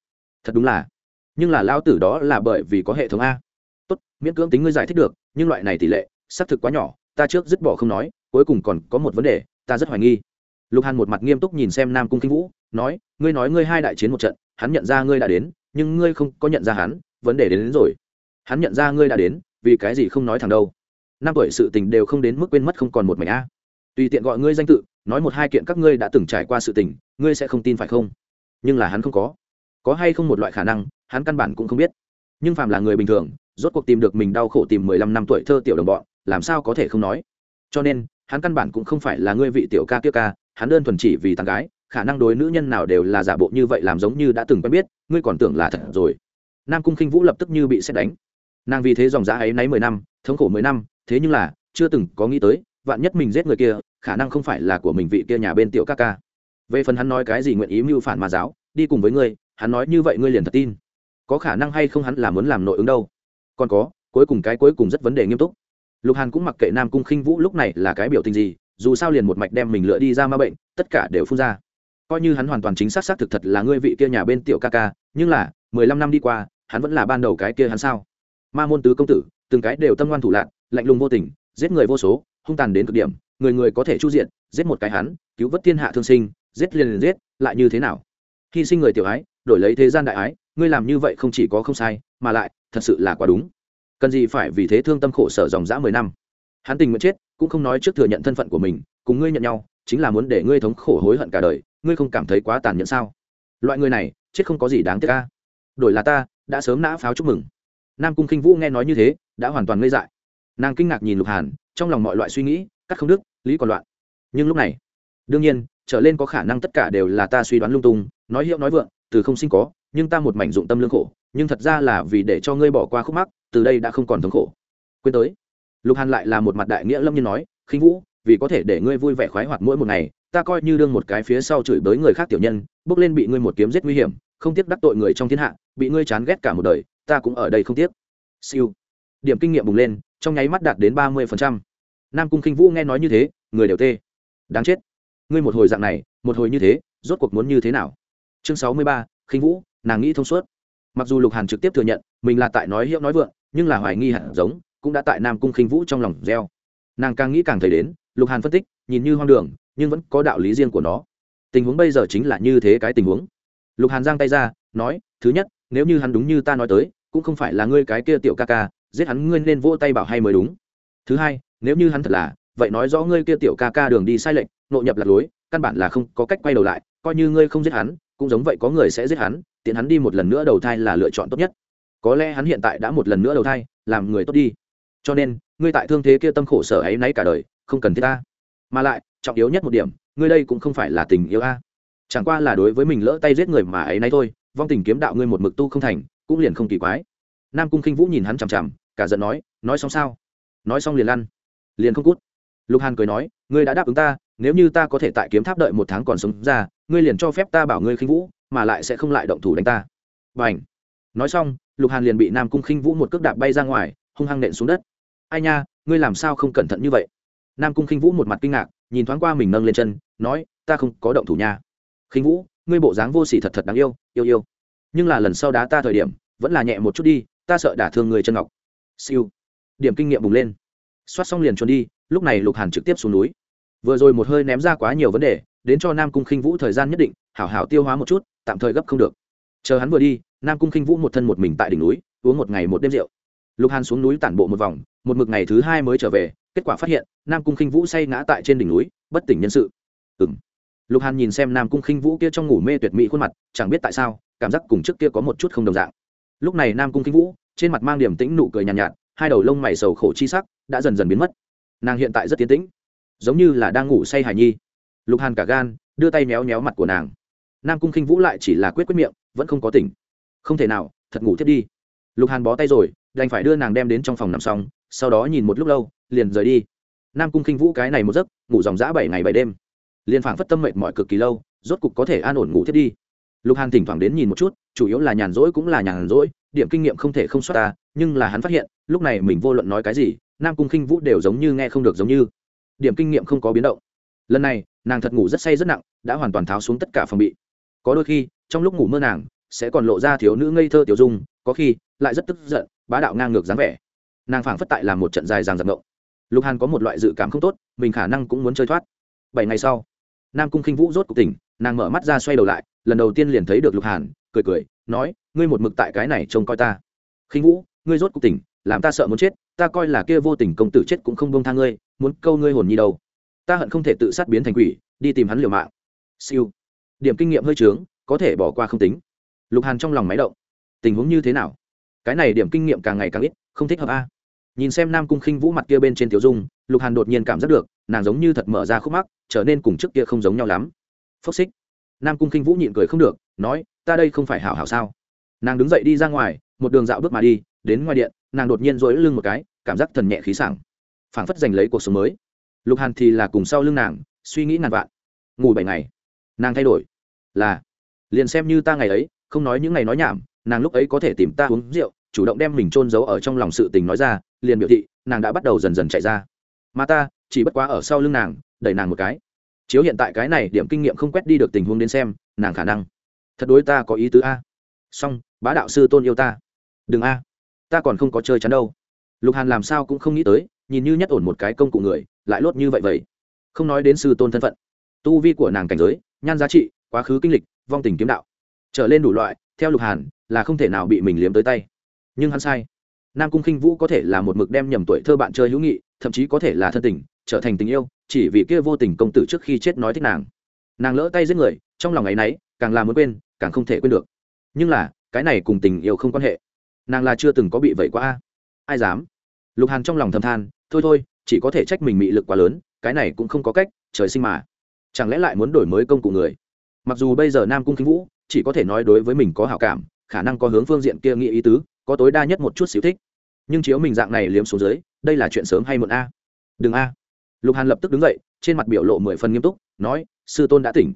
Thật đúng là. Nhưng là lao tử đó là bởi vì có hệ thống a. Tốt, miễn cưỡng tính ngươi giải thích được, nhưng loại này tỷ lệ, xác thực quá nhỏ, ta trước dứt bỏ không nói cuối cùng còn có một vấn đề ta rất hoài nghi. Lục hàn một mặt nghiêm túc nhìn xem nam cung kinh vũ nói ngươi nói ngươi hai đại chiến một trận hắn nhận ra ngươi đã đến nhưng ngươi không có nhận ra hắn vấn đề đến, đến rồi. Hắn nhận ra ngươi đã đến vì cái gì không nói thẳng đâu? Năm tuổi sự tình đều không đến mức quên mất không còn một mảnh a. Tùy tiện gọi ngươi danh tự nói một hai kiện các ngươi đã từng trải qua sự tình ngươi sẽ không tin phải không? Nhưng là hắn không có. Có hay không một loại khả năng hắn căn bản cũng không biết. Nhưng phàm là người bình thường rốt cuộc tìm được mình đau khổ tìm mười lăm năm tuổi thơ tiểu đồng bọn làm sao có thể không nói? Cho nên hắn căn bản cũng không phải là ngươi vị tiểu ca kia ca, hắn đơn thuần chỉ vì tàn gái, khả năng đối nữ nhân nào đều là giả bộ như vậy làm giống như đã từng quen biết, ngươi còn tưởng là thật rồi. Nam cung khinh vũ lập tức như bị xét đánh. Nàng vì thế dòng giá ấy náy mười năm, thống khổ mười năm, thế nhưng là, chưa từng có nghĩ tới, vạn nhất mình giết người kia, khả năng không phải là của mình vị kia nhà bên tiểu ca ca. Về phần hắn nói cái gì nguyện ý mưu phản mà giáo, đi cùng với ngươi, hắn nói như vậy ngươi liền thật tin. Có khả năng hay không hắn là muốn làm nội ứng đâu. Còn có, cuối cùng cái cuối cùng rất vấn đề nghiêm túc lục hàn cũng mặc kệ nam cung khinh vũ lúc này là cái biểu tình gì, dù sao liền một mạch đem mình lựa đi ra ma bệnh, tất cả đều phun ra. Coi như hắn hoàn toàn chính xác xác thực thật là ngươi vị kia nhà bên tiểu ca ca, nhưng là, mười lăm năm đi qua, hắn vẫn là ban đầu cái kia hắn sao? Ma môn tứ công tử, từng cái đều tâm ngoan thủ lạc lạnh lùng vô tình, giết người vô số, hung tàn đến cực điểm, người người có thể chu diện, giết một cái hắn, cứu vớt thiên hạ thương sinh, giết liền liền giết, lại như thế nào? Hy sinh người tiểu ái, đổi lấy thế gian đại ái, ngươi làm như vậy không chỉ có không sai, mà lại, thật sự là quá đúng cần gì phải vì thế thương tâm khổ sở dòng dã mười năm. Hắn tình nguyện chết, cũng không nói trước thừa nhận thân phận của mình, cùng ngươi nhận nhau, chính là muốn để ngươi thống khổ hối hận cả đời, ngươi không cảm thấy quá tàn nhẫn sao? Loại người này, chết không có gì đáng tiếc ca đổi là ta, đã sớm nã pháo chúc mừng. Nam cung khinh vũ nghe nói như thế, đã hoàn toàn ngây dại. Nàng kinh ngạc nhìn lục hàn, trong lòng mọi loại suy nghĩ, cắt không đức lý còn loạn. Nhưng lúc này, đương nhiên, trở lên có khả năng tất cả đều là ta suy đoán lung tung, nói hiệu nói vượng, từ không sinh có, nhưng ta một mảnh dụng tâm lương khổ nhưng thật ra là vì để cho ngươi bỏ qua khúc mắc, từ đây đã không còn thống khổ. Quên tới. Lục hàn lại là một mặt đại nghĩa lâm nhiên nói, khinh vũ, vì có thể để ngươi vui vẻ khoái hoạt mỗi một ngày, ta coi như đương một cái phía sau chửi bới người khác tiểu nhân, bước lên bị ngươi một kiếm giết nguy hiểm, không tiếc đắc tội người trong thiên hạ, bị ngươi chán ghét cả một đời, ta cũng ở đây không tiếc. Siêu. Điểm kinh nghiệm bùng lên, trong nháy mắt đạt đến ba mươi nam cung khinh vũ nghe nói như thế, người đều tê. Đáng chết. Ngươi một hồi dạng này, một hồi như thế, rốt cuộc muốn như thế nào? Chương sáu mươi ba, khinh vũ, nàng nghĩ thông suốt mặc dù lục hàn trực tiếp thừa nhận, mình là tại nói hiệu nói vượng, nhưng là hoài nghi hẳn giống, cũng đã tại nam cung khinh vũ trong lòng gieo nàng càng nghĩ càng thấy đến, lục hàn phân tích, nhìn như hoang đường, nhưng vẫn có đạo lý riêng của nó. Tình huống bây giờ chính là như thế cái tình huống. Lục hàn giang tay ra, nói, thứ nhất, nếu như hắn đúng như ta nói tới, cũng không phải là ngươi cái kia tiểu ca ca, giết hắn ngươi nên vỗ tay bảo hay mới đúng. Thứ hai, nếu như hắn thật là, vậy nói rõ ngươi kia tiểu ca ca đường đi sai lệch, nội nhập lạc lối, căn bản là không có cách quay đầu lại, coi như ngươi không giết hắn cũng giống vậy có người sẽ giết hắn, tiện hắn đi một lần nữa đầu thai là lựa chọn tốt nhất. Có lẽ hắn hiện tại đã một lần nữa đầu thai, làm người tốt đi. Cho nên, ngươi tại thương thế kia tâm khổ sở ấy nấy cả đời, không cần thiết ta. Mà lại, trọng yếu nhất một điểm, ngươi đây cũng không phải là tình yêu a. Chẳng qua là đối với mình lỡ tay giết người mà ấy nấy thôi, vong tình kiếm đạo ngươi một mực tu không thành, cũng liền không kỳ quái. Nam cung khinh vũ nhìn hắn chằm chằm, cả giận nói nói xong sao? Nói xong liền lăn, liền không cút. Lục hàn cười nói, ngươi đã đáp ứng ta, nếu như ta có thể tại kiếm tháp đợi một tháng còn sống ra ngươi liền cho phép ta bảo ngươi khinh vũ, mà lại sẽ không lại động thủ đánh ta. Và ảnh nói xong, lục hàn liền bị nam cung khinh vũ một cước đạp bay ra ngoài, hung hăng nện xuống đất. Ai nha, ngươi làm sao không cẩn thận như vậy? Nam cung khinh vũ một mặt kinh ngạc, nhìn thoáng qua mình nâng lên chân, nói, ta không có động thủ nha. Khinh vũ, ngươi bộ dáng vô s ỉ thật thật đáng yêu yêu yêu. Nhưng là lần sau đá ta thời điểm, vẫn là nhẹ một chút đi, ta sợ đả thương người chân ngọc. Siêu. Điểm kinh nghiệm bùng lên. Xoát xong liền trốn đi, lúc này lục hàn trực tiếp xuống núi. Vừa rồi một hơi ném ra quá nhiều vấn đề đến cho nam cung khinh vũ thời gian nhất định hảo hảo tiêu hóa một chút tạm thời gấp không được. Chờ hắn vừa đi nam cung khinh vũ một thân một mình tại đỉnh núi uống một ngày một đêm rượu. Lục hàn xuống núi tản bộ một vòng một mực ngày thứ hai mới trở về kết quả phát hiện nam cung khinh vũ say ngã tại trên đỉnh núi bất tỉnh nhân sự. Ừng lục hàn nhìn xem nam cung khinh vũ kia trong ngủ mê tuyệt mỹ khuôn mặt chẳng biết tại sao cảm giác cùng trước kia có một chút không đồng dạng. Lúc này nam cung khinh vũ trên mặt mang điểm tĩnh nụ cười nhàn nhạt, nhạt hai đầu lông mày sầu khổ chi sắc đã dần dần biến mất. Nàng hiện tại rất tiến tĩnh giống như là đang ngủ say hài nhi lục hàn cả gan, đưa tay méo méo mặt của nàng. Nam cung khinh vũ lại chỉ là quyết quyết miệng, vẫn không có tỉnh. Không thể nào, thật ngủ thiết đi. Lục hàn bó tay rồi, đành phải đưa nàng đem đến trong phòng nằm xong, sau đó nhìn một lúc lâu, liền rời đi. Nam cung khinh vũ cái này một giấc, ngủ dòng dã bảy ngày bảy đêm. Liền phảng phất tâm mệt mỏi cực kỳ lâu, rốt cục có thể an ổn ngủ thiết đi. Lục hàn thỉnh thoảng đến nhìn một chút, chủ yếu là nhàn rỗi cũng là nhàn rỗi, điểm kinh nghiệm không thể không soát ta, nhưng là hắn phát hiện, lúc này mình vô luận nói cái gì, nam cung khinh vũ đều giống như nghe không được giống như. Điểm kinh nghiệm không có biến động lần này, nàng thật ngủ rất say rất nặng, đã hoàn toàn tháo xuống tất cả phòng bị. Có đôi khi, trong lúc ngủ mơ nàng, sẽ còn lộ ra thiếu nữ ngây thơ tiểu dung, có khi, lại rất tức giận, bá đạo ngang ngược dáng vẻ. Nàng phảng phất tại làm một trận dài dàng giặc ngộng. Lục hàn có một loại dự cảm không tốt, mình khả năng cũng muốn chơi thoát. Bảy ngày sau, nam cung khinh vũ rốt cuộc tỉnh, nàng mở mắt ra xoay đầu lại, lần đầu tiên liền thấy được lục hàn, cười cười, nói, ngươi một mực tại cái này trông coi ta. Khinh vũ, ngươi rốt cuộc tỉnh, làm ta sợ muốn chết, ta coi là kia vô tình công tử chết cũng không bông tha ngươi, muốn câu ngươi hồn nhi đâu ta hận không thể tự sát biến thành quỷ, đi tìm hắn liều mạng. Siêu. Điểm kinh nghiệm hơi trướng, có thể bỏ qua không tính. Lục hàn trong lòng máy động. Tình huống như thế nào? Cái này điểm kinh nghiệm càng ngày càng ít, không thích hợp a. Nhìn xem nam cung khinh vũ mặt kia bên trên tiểu dung, lục hàn đột nhiên cảm giác được, nàng giống như thật mở ra khúc mắc, trở nên cùng trước kia không giống nhau lắm. Phốc xích. Nam cung khinh vũ nhịn cười không được, nói, ta đây không phải hảo hảo sao? Nàng đứng dậy đi ra ngoài, một đường dạo bước mà đi, đến ngoài điện, nàng đột nhiên dỗi lưng một cái, cảm giác thần nhẹ khí sảng. Phảng phất giành lấy cuộc sống mới lục hàn thì là cùng sau lưng nàng, suy nghĩ ngàn vạn. Ngủ bảy ngày. Nàng thay đổi. Là, liền xem như ta ngày ấy, không nói những ngày nói nhảm, nàng lúc ấy có thể tìm ta uống rượu, chủ động đem mình trôn giấu ở trong lòng sự tình nói ra, liền biểu thị, nàng đã bắt đầu dần dần chạy ra. Mà ta, chỉ bất quá ở sau lưng nàng, đẩy nàng một cái. Chiếu hiện tại cái này, điểm kinh nghiệm không quét đi được tình huống đến xem, nàng khả năng. Thật đối ta có ý tứ a. Song bá đạo sư tôn yêu ta. Đừng a. Ta còn không có chơi chắn đâu. Lục hàn làm sao cũng không nghĩ tới, nhìn như nhất ổn một cái công cụ người lại lốt như vậy vậy. Không nói đến sư tôn thân phận. Tu vi của nàng cảnh giới, nhan giá trị, quá khứ kinh lịch, vong tình kiếm đạo. Trở lên đủ loại, theo lục hàn, là không thể nào bị mình liếm tới tay. Nhưng hắn sai. Nam cung khinh vũ có thể là một mực đem nhầm tuổi thơ bạn chơi hữu nghị, thậm chí có thể là thân tình, trở thành tình yêu, chỉ vì kia vô tình công tử trước khi chết nói thích nàng. Nàng lỡ tay giết người, trong lòng ấ y n ấ y càng là muốn quên, càng không thể quên được. Nhưng là, cái này cùng tình yêu không quan hệ. Nàng là chưa từng có bị vậy quá ai dám? Lục hàn trong lòng thầm than, thôi thôi chỉ có thể trách mình mị lực quá lớn, cái này cũng không có cách, trời sinh mà. Chẳng lẽ lại muốn đổi mới công cụ người? Mặc dù bây giờ nam cung khinh vũ chỉ có thể nói đối với mình có hảo cảm, khả năng có hướng phương diện kia nghĩ ý tứ, có tối đa nhất một chút xíu thích. Nhưng chiếu mình dạng này liếm xuống dưới, đây là chuyện sớm hay muộn a? Đừng a. Lục hàn lập tức đứng dậy, trên mặt biểu lộ mười phần nghiêm túc, nói, sư tôn đã tỉnh.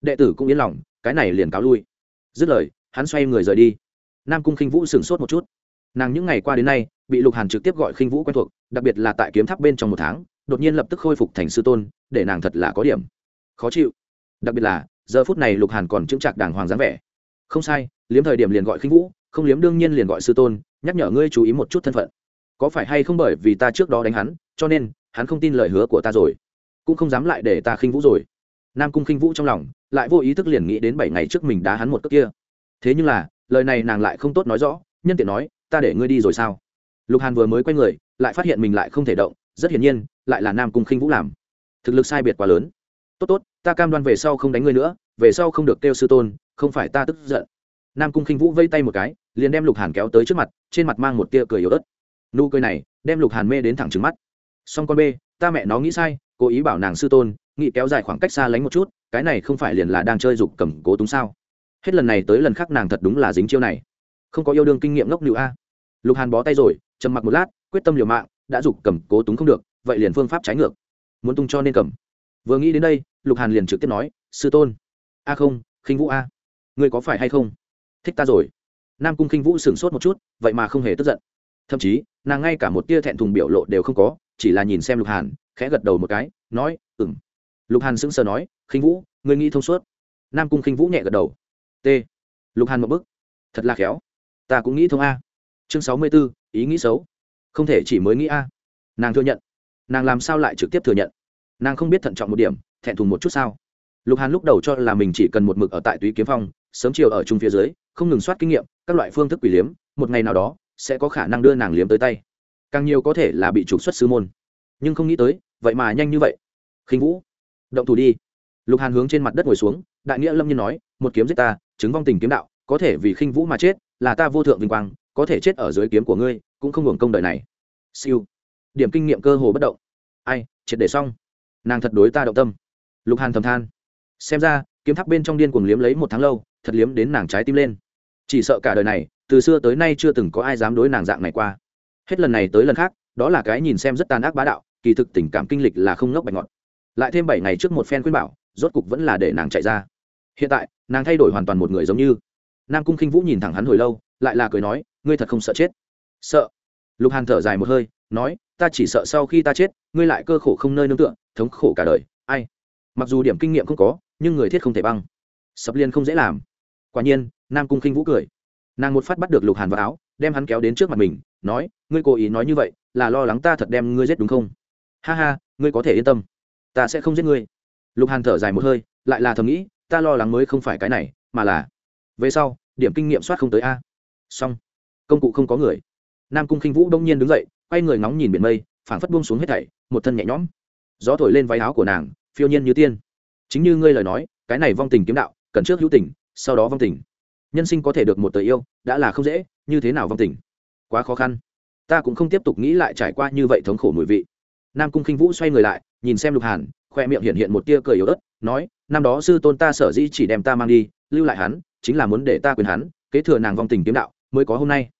Đệ tử cũng yên lòng, cái này liền cáo lui. Dứt lời, hắn xoay người rời đi. Nam cung khinh vũ sửng sốt một chút. Nàng những ngày qua đến nay bị lục hàn trực tiếp gọi khinh vũ quen thuộc, đặc biệt là tại kiếm tháp bên trong một tháng, đột nhiên lập tức khôi phục thành sư tôn, để nàng thật là có điểm khó chịu. Đặc biệt là, giờ phút này lục hàn còn chững chạc đàng hoàng dáng vẻ. Không sai, liếm thời điểm liền gọi khinh vũ, không liếm đương nhiên liền gọi sư tôn, nhắc nhở ngươi chú ý một chút thân phận. Có phải hay không bởi vì ta trước đó đánh hắn, cho nên, hắn không tin lời hứa của ta rồi. Cũng không dám lại để ta khinh vũ rồi. Nam cung khinh vũ trong lòng, lại vô ý thức liền nghĩ đến bảy ngày trước mình đá hắn một cước kia. Thế nhưng là, lời này nàng lại không tốt nói rõ, nhân tiện nói, ta để ngươi đi rồi sao? Lục hàn vừa mới quay người, lại phát hiện mình lại không thể động, rất hiển nhiên, lại là nam cung khinh vũ làm. Thực lực sai biệt quá lớn. Tốt tốt, ta cam đoan về sau không đánh ngươi nữa, về sau không được kêu sư tôn, không phải ta tức giận. Nam cung khinh vũ vây tay một cái, liền đem lục hàn kéo tới trước mặt, trên mặt mang một tia cười yếu ớt. Nụ cười này, đem lục hàn mê đến thẳng trứng mắt. Song con b ta mẹ nó nghĩ sai, cố ý bảo nàng sư tôn, nghĩ kéo dài khoảng cách xa lánh một chút, cái này không phải liền là đang chơi dục cầm cố túng sao? Hết lần này tới lần khác nàng thật đúng là dính chiêu này. Không có yêu đương kinh nghiệm ngốc nữ a. Lục hàn bó tay rồi trầm mặc một lát, quyết tâm liều mạng, đã giục cầm cố túng không được, vậy liền phương pháp trái ngược. Muốn tung cho nên cầm. Vừa nghĩ đến đây, lục hàn liền trực tiếp nói, sư tôn. A không, khinh vũ a. Ngươi có phải hay không? Thích ta rồi. Nam cung khinh vũ sửng sốt một chút, vậy mà không hề tức giận. Thậm chí, nàng ngay cả một tia thẹn thùng biểu lộ đều không có, chỉ là nhìn xem lục hàn, khẽ gật đầu một cái, nói ừng lục hàn sững sờ nói, khinh vũ, ngươi nghĩ thông suốt. Nam cung khinh vũ nhẹ gật đầu. T. Lục hàn một bức thật là khéo. Ta cũng nghĩ thông a. Chương sáu mươi b ố ý nghĩ xấu. Không thể chỉ mới nghĩ a. Nàng thừa nhận. Nàng làm sao lại trực tiếp thừa nhận? Nàng không biết thận trọng một điểm, thẹn thùng một chút sao? Lục hàn lúc đầu cho là mình chỉ cần một mực ở tại túy kiếm phong, sớm chiều ở chung phía dưới, không ngừng soát kinh nghiệm, các loại phương thức quỷ liếm, một ngày nào đó, sẽ có khả năng đưa nàng liếm tới tay. Càng nhiều có thể là bị trục xuất sư môn. Nhưng không nghĩ tới, vậy mà nhanh như vậy. Khinh vũ, động thủ đi. Lục hàn hướng trên mặt đất ngồi xuống, đại nghĩa lâm nhiên nói, một kiếm giết ta, chứng vong tình kiếm đạo, có thể vì khinh vũ mà chết, là ta vô thượng vinh quang có thể chết ở dưới kiếm của ngươi, cũng không hưởng công đời này. Siêu. Điểm kinh nghiệm cơ hồ bất động. Ai, triệt để xong. Nàng thật đối ta động tâm. Lục hàn thầm than. Xem ra, kiếm tháp bên trong điên cuồng liếm lấy một tháng lâu, thật liếm đến nàng trái tim lên. Chỉ sợ cả đời này, từ xưa tới nay chưa từng có ai dám đối nàng dạng này qua. Hết lần này tới lần khác, đó là cái nhìn xem rất tàn ác bá đạo, kỳ thực tình cảm kinh lịch là không ngốc bạch ngọt lại thêm bảy ngày trước một phen khuyên bảo, rốt cục vẫn là để nàng chạy ra. Hiện tại, nàng thay đổi hoàn toàn một người giống như. Nam cung khinh vũ nhìn thẳng hắn hồi lâu lại là cười nói, ngươi thật không sợ chết? Sợ. Lục hàn thở dài một hơi, nói, ta chỉ sợ sau khi ta chết, ngươi lại cơ khổ không nơi nương tựa, thống khổ cả đời, ai? Mặc dù điểm kinh nghiệm không có, nhưng người thiết không thể băng. Sập liên không dễ làm. Quả nhiên, nam cung khinh vũ cười. Nàng một phát bắt được lục hàn vào áo, đem hắn kéo đến trước mặt mình, nói, ngươi cố ý nói như vậy, là lo lắng ta thật đem ngươi giết đúng không? Ha ha, ngươi có thể yên tâm, ta sẽ không giết ngươi. Lục hàn thở dài một hơi, lại là thầm nghĩ, ta lo lắng mới không phải cái này, mà là, về sau, điểm kinh nghiệm soát không tới a xong. Công cụ không có người. Nam cung khinh vũ đông nhiên đứng dậy, quay người ngóng nhìn biển mây, phảng phất buông xuống hết thảy, một thân nhẹ nhõm. Gió thổi lên váy áo của nàng, phiêu nhiên như tiên. Chính như ngươi lời nói, cái này vong tình kiếm đạo, cần trước hữu tình, sau đó vong tình. Nhân sinh có thể được một tờ yêu, đã là không dễ, như thế nào vong tình? Quá khó khăn. Ta cũng không tiếp tục nghĩ lại trải qua như vậy thống khổ mùi vị. Nam cung khinh vũ xoay người lại, nhìn xem lục hàn, khoe miệng hiện hiện một tia cười yếu ớt, nói, năm đó sư tôn ta sở dĩ chỉ đem ta mang đi, lưu lại hắn, chính là muốn để ta quyền hắn, kế thừa nàng vong tình kiếm đạo mới có hôm nay.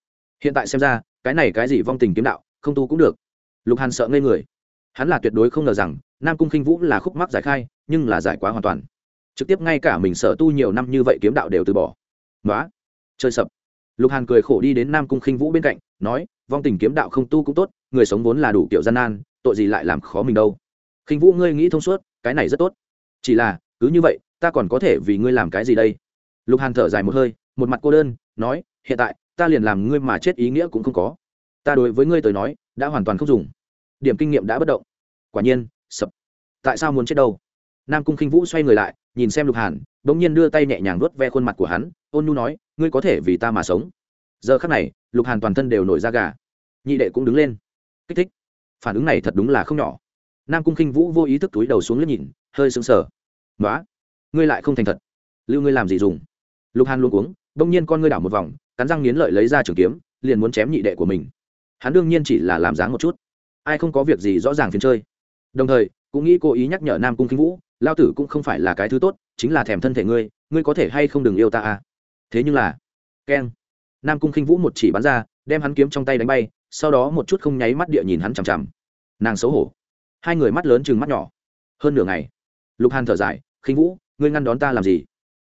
Hiện tại xem ra, cái này cái gì vong tình kiếm đạo, không tu cũng được. Lục hàn sợ ngây người. Hắn là tuyệt đối không ngờ rằng, nam cung khinh vũ là khúc mắc giải khai, nhưng là giải quá hoàn toàn. Trực tiếp ngay cả mình sở tu nhiều năm như vậy kiếm đạo đều từ bỏ. Nói chơi sập. Lục hàn cười khổ đi đến nam cung khinh vũ bên cạnh, nói, vong tình kiếm đạo không tu cũng tốt, người sống vốn là đủ kiểu gian nan, tội gì lại làm khó mình đâu. Khinh vũ, ngươi nghĩ thông suốt, cái này rất tốt. Chỉ là, cứ như vậy, ta còn có thể vì ngươi làm cái gì đây? Lục hàn thở dài một hơi, một mặt cô đơn, nói, hiện tại ta liền làm ngươi mà chết ý nghĩa cũng không có. Ta đối với ngươi tới nói, đã hoàn toàn không dùng. Điểm kinh nghiệm đã bất động. Quả nhiên, sập. Tại sao muốn chết đâu? Nam cung khinh vũ xoay người lại, nhìn xem lục hàn đ ỗ n g nhiên đưa tay nhẹ nhàng vuốt ve khuôn mặt của hắn, ôn nhu nói, ngươi có thể vì ta mà sống. Giờ khắc này, lục hàn toàn thân đều nổi da gà. Nhị đệ cũng đứng lên. Kích thích. Phản ứng này thật đúng là không nhỏ. Nam cung khinh vũ vô ý thức túi đầu xuống lướt nhìn, hơi sững sờ. Nói ngươi lại không thành thật. Lưu ngươi làm gì dùng? Lục hàn luôn cuống đông nhiên con ngươi đảo một vòng cắn răng nghiến lợi lấy ra trường kiếm, liền muốn chém nhị đệ của mình. Hắn đương nhiên chỉ là làm dáng một chút. Ai không có việc gì rõ ràng phiền chơi. Đồng thời, cũng nghĩ cố ý nhắc nhở nam cung kinh vũ, lao tử cũng không phải là cái thứ tốt, chính là thèm thân thể ngươi ngươi có thể hay không đừng yêu ta à? Thế nhưng là, keng. Nam cung khinh vũ một chỉ bắn ra, đem hắn kiếm trong tay đánh bay, sau đó một chút không nháy mắt địa nhìn hắn chằm chằm. Nàng xấu hổ. Hai người mắt lớn chừng mắt nhỏ. Hơn nửa ngày, lục hàn thở dài khinh vũ, ngươi ngăn đón ta làm gì?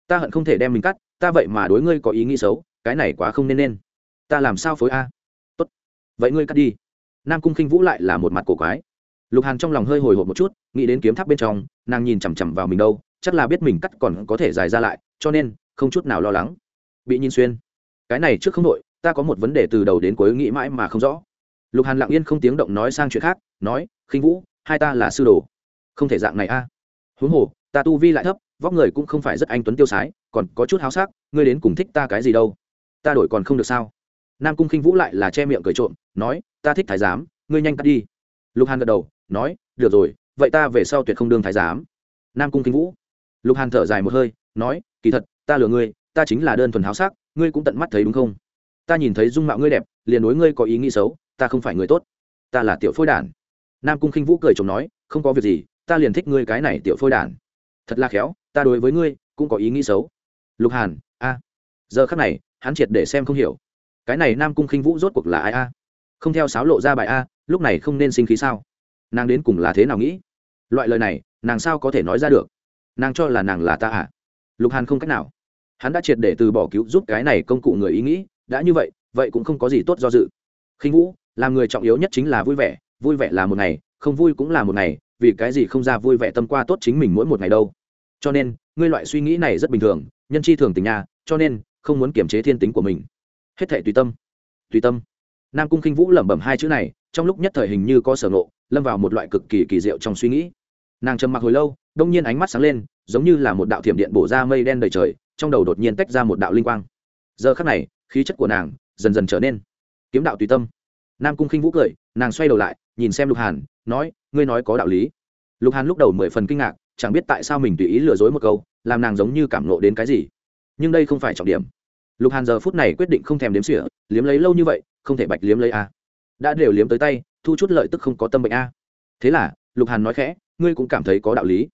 Ta hận không thể đem mình cắt, ta vậy mà đối ngươi có ý nghĩ xấu cái này quá không nên nên. Ta làm sao phối a? Tốt. Vậy ngươi cắt đi. Nam cung khinh vũ lại là một mặt cổ quái. Lục hàn trong lòng hơi hồi hộp một chút, nghĩ đến kiếm tháp bên trong, nàng nhìn chằm chằm vào mình đâu, chắc là biết mình cắt còn có thể dài ra lại, cho nên không chút nào lo lắng. Bị nhìn xuyên. Cái này trước không đội ta có một vấn đề từ đầu đến cuối nghĩ mãi mà không rõ. Lục hàn lặng yên không tiếng động nói sang chuyện khác, nói, khinh vũ, hai ta là sư đồ. Không thể dạng này a. Huống hồ, ta tu vi lại thấp, vóc người cũng không phải rất anh tuấn tiêu sái, còn có chút háo sắc, ngươi đến cùng thích ta cái gì đâu? Ta đổi còn không được sao? Nam cung khinh vũ lại là che miệng cười trộm, nói, ta thích thái giám, ngươi nhanh cắt đi. Lục hàn gật đầu, nói, được rồi, vậy ta về sau tuyệt không đương thái giám. Nam cung kinh vũ. Lục hàn thở dài một hơi, nói, kỳ thật, ta lừa ngươi, ta chính là đơn thuần háo sắc, ngươi cũng tận mắt thấy đúng không? Ta nhìn thấy dung mạo ngươi đẹp, liền đối ngươi có ý nghĩ xấu, ta không phải người tốt. Ta là tiểu phôi đản. Nam cung khinh vũ cười chồng nói, không có việc gì, ta liền thích ngươi cái này tiểu phôi đản. Thật là khéo, ta đối với ngươi, cũng có ý nghĩ xấu. Lục hàn, a. Giờ khắc này hắn triệt để xem không hiểu. Cái này nam cung khinh vũ rốt cuộc là ai a? Không theo sáo lộ ra bài a, lúc này không nên sinh khí sao? Nàng đến cùng là thế nào nghĩ? Loại lời này, nàng sao có thể nói ra được? Nàng cho là nàng là ta à? Lục hàn không cách nào. Hắn đã triệt để từ bỏ cứu giúp cái này công cụ người ý nghĩ, đã như vậy vậy cũng không có gì tốt do dự. Khinh vũ, làm người trọng yếu nhất chính là vui vẻ vui vẻ là một ngày, không vui cũng là một ngày, vì cái gì không ra vui vẻ tâm qua tốt chính mình mỗi một ngày đâu? Cho nên, ngươi loại suy nghĩ này rất bình thường, nhân chi thường tình nhà cho nên không muốn kiềm chế thiên tính của mình. Hết thể tùy tâm. Tùy tâm. Nam cung khinh vũ lẩm bẩm hai chữ này, trong lúc nhất thời hình như có sở ngộ, lâm vào một loại cực kỳ kỳ diệu trong suy nghĩ. Nàng trầm mặc hồi lâu, đông nhiên ánh mắt sáng lên, giống như là một đạo thiểm điện bổ ra mây đen đầy trời, trong đầu đột nhiên tách ra một đạo linh quang. Giờ khắc này, khí chất của nàng dần dần trở nên kiếm đạo tùy tâm. Nam cung khinh vũ cười, nàng xoay đầu lại, nhìn xem lục hàn, nói, ngươi nói có đạo lý. Lục hàn lúc đầu mười phần kinh ngạc, chẳng biết tại sao mình tùy ý lừa dối một câu, làm nàng giống như cảm nộ đến cái gì. Nhưng đây không phải trọng điểm lục hàn giờ phút này quyết định không thèm đếm sỉa, liếm lấy lâu như vậy, không thể bạch liếm lấy a đã đều liếm tới tay, thu chút lợi tức không có tâm bệnh a thế là, lục hàn nói khẽ, ngươi cũng cảm thấy có đạo lý.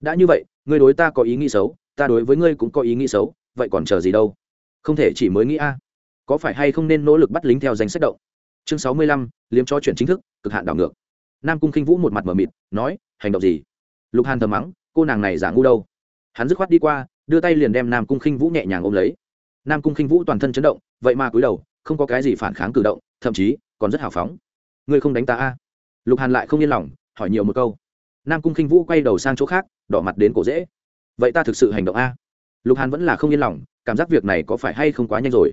Đã như vậy, ngươi đối ta có ý nghĩ xấu, ta đối với ngươi cũng có ý nghĩ xấu, vậy còn chờ gì đâu. Không thể chỉ mới nghĩ a có phải hay không nên nỗ lực bắt lính theo danh sách động? Chương sáu mươi lăm, liếm cho chuyện chính thức, cực hạn đảo ngược. Nam cung khinh vũ một mặt m ở mịt, nói, hành động gì? Lục hàn thờ mắng, cô nàng này giả ngu đâu. Hắn dứt khoát đi qua, đưa tay liền đem nam cung khinh vũ nhẹ nhàng ôm lấy nam cung khinh vũ toàn thân chấn động, vậy mà cúi đầu, không có cái gì phản kháng cử động, thậm chí còn rất hào phóng. Ngươi không đánh ta a? Lục hàn lại không yên lòng, hỏi nhiều một câu. Nam cung khinh vũ quay đầu sang chỗ khác, đỏ mặt đến cổ dễ. Vậy ta thực sự hành động a? Lục hàn vẫn là không yên lòng, cảm giác việc này có phải hay không quá nhanh rồi?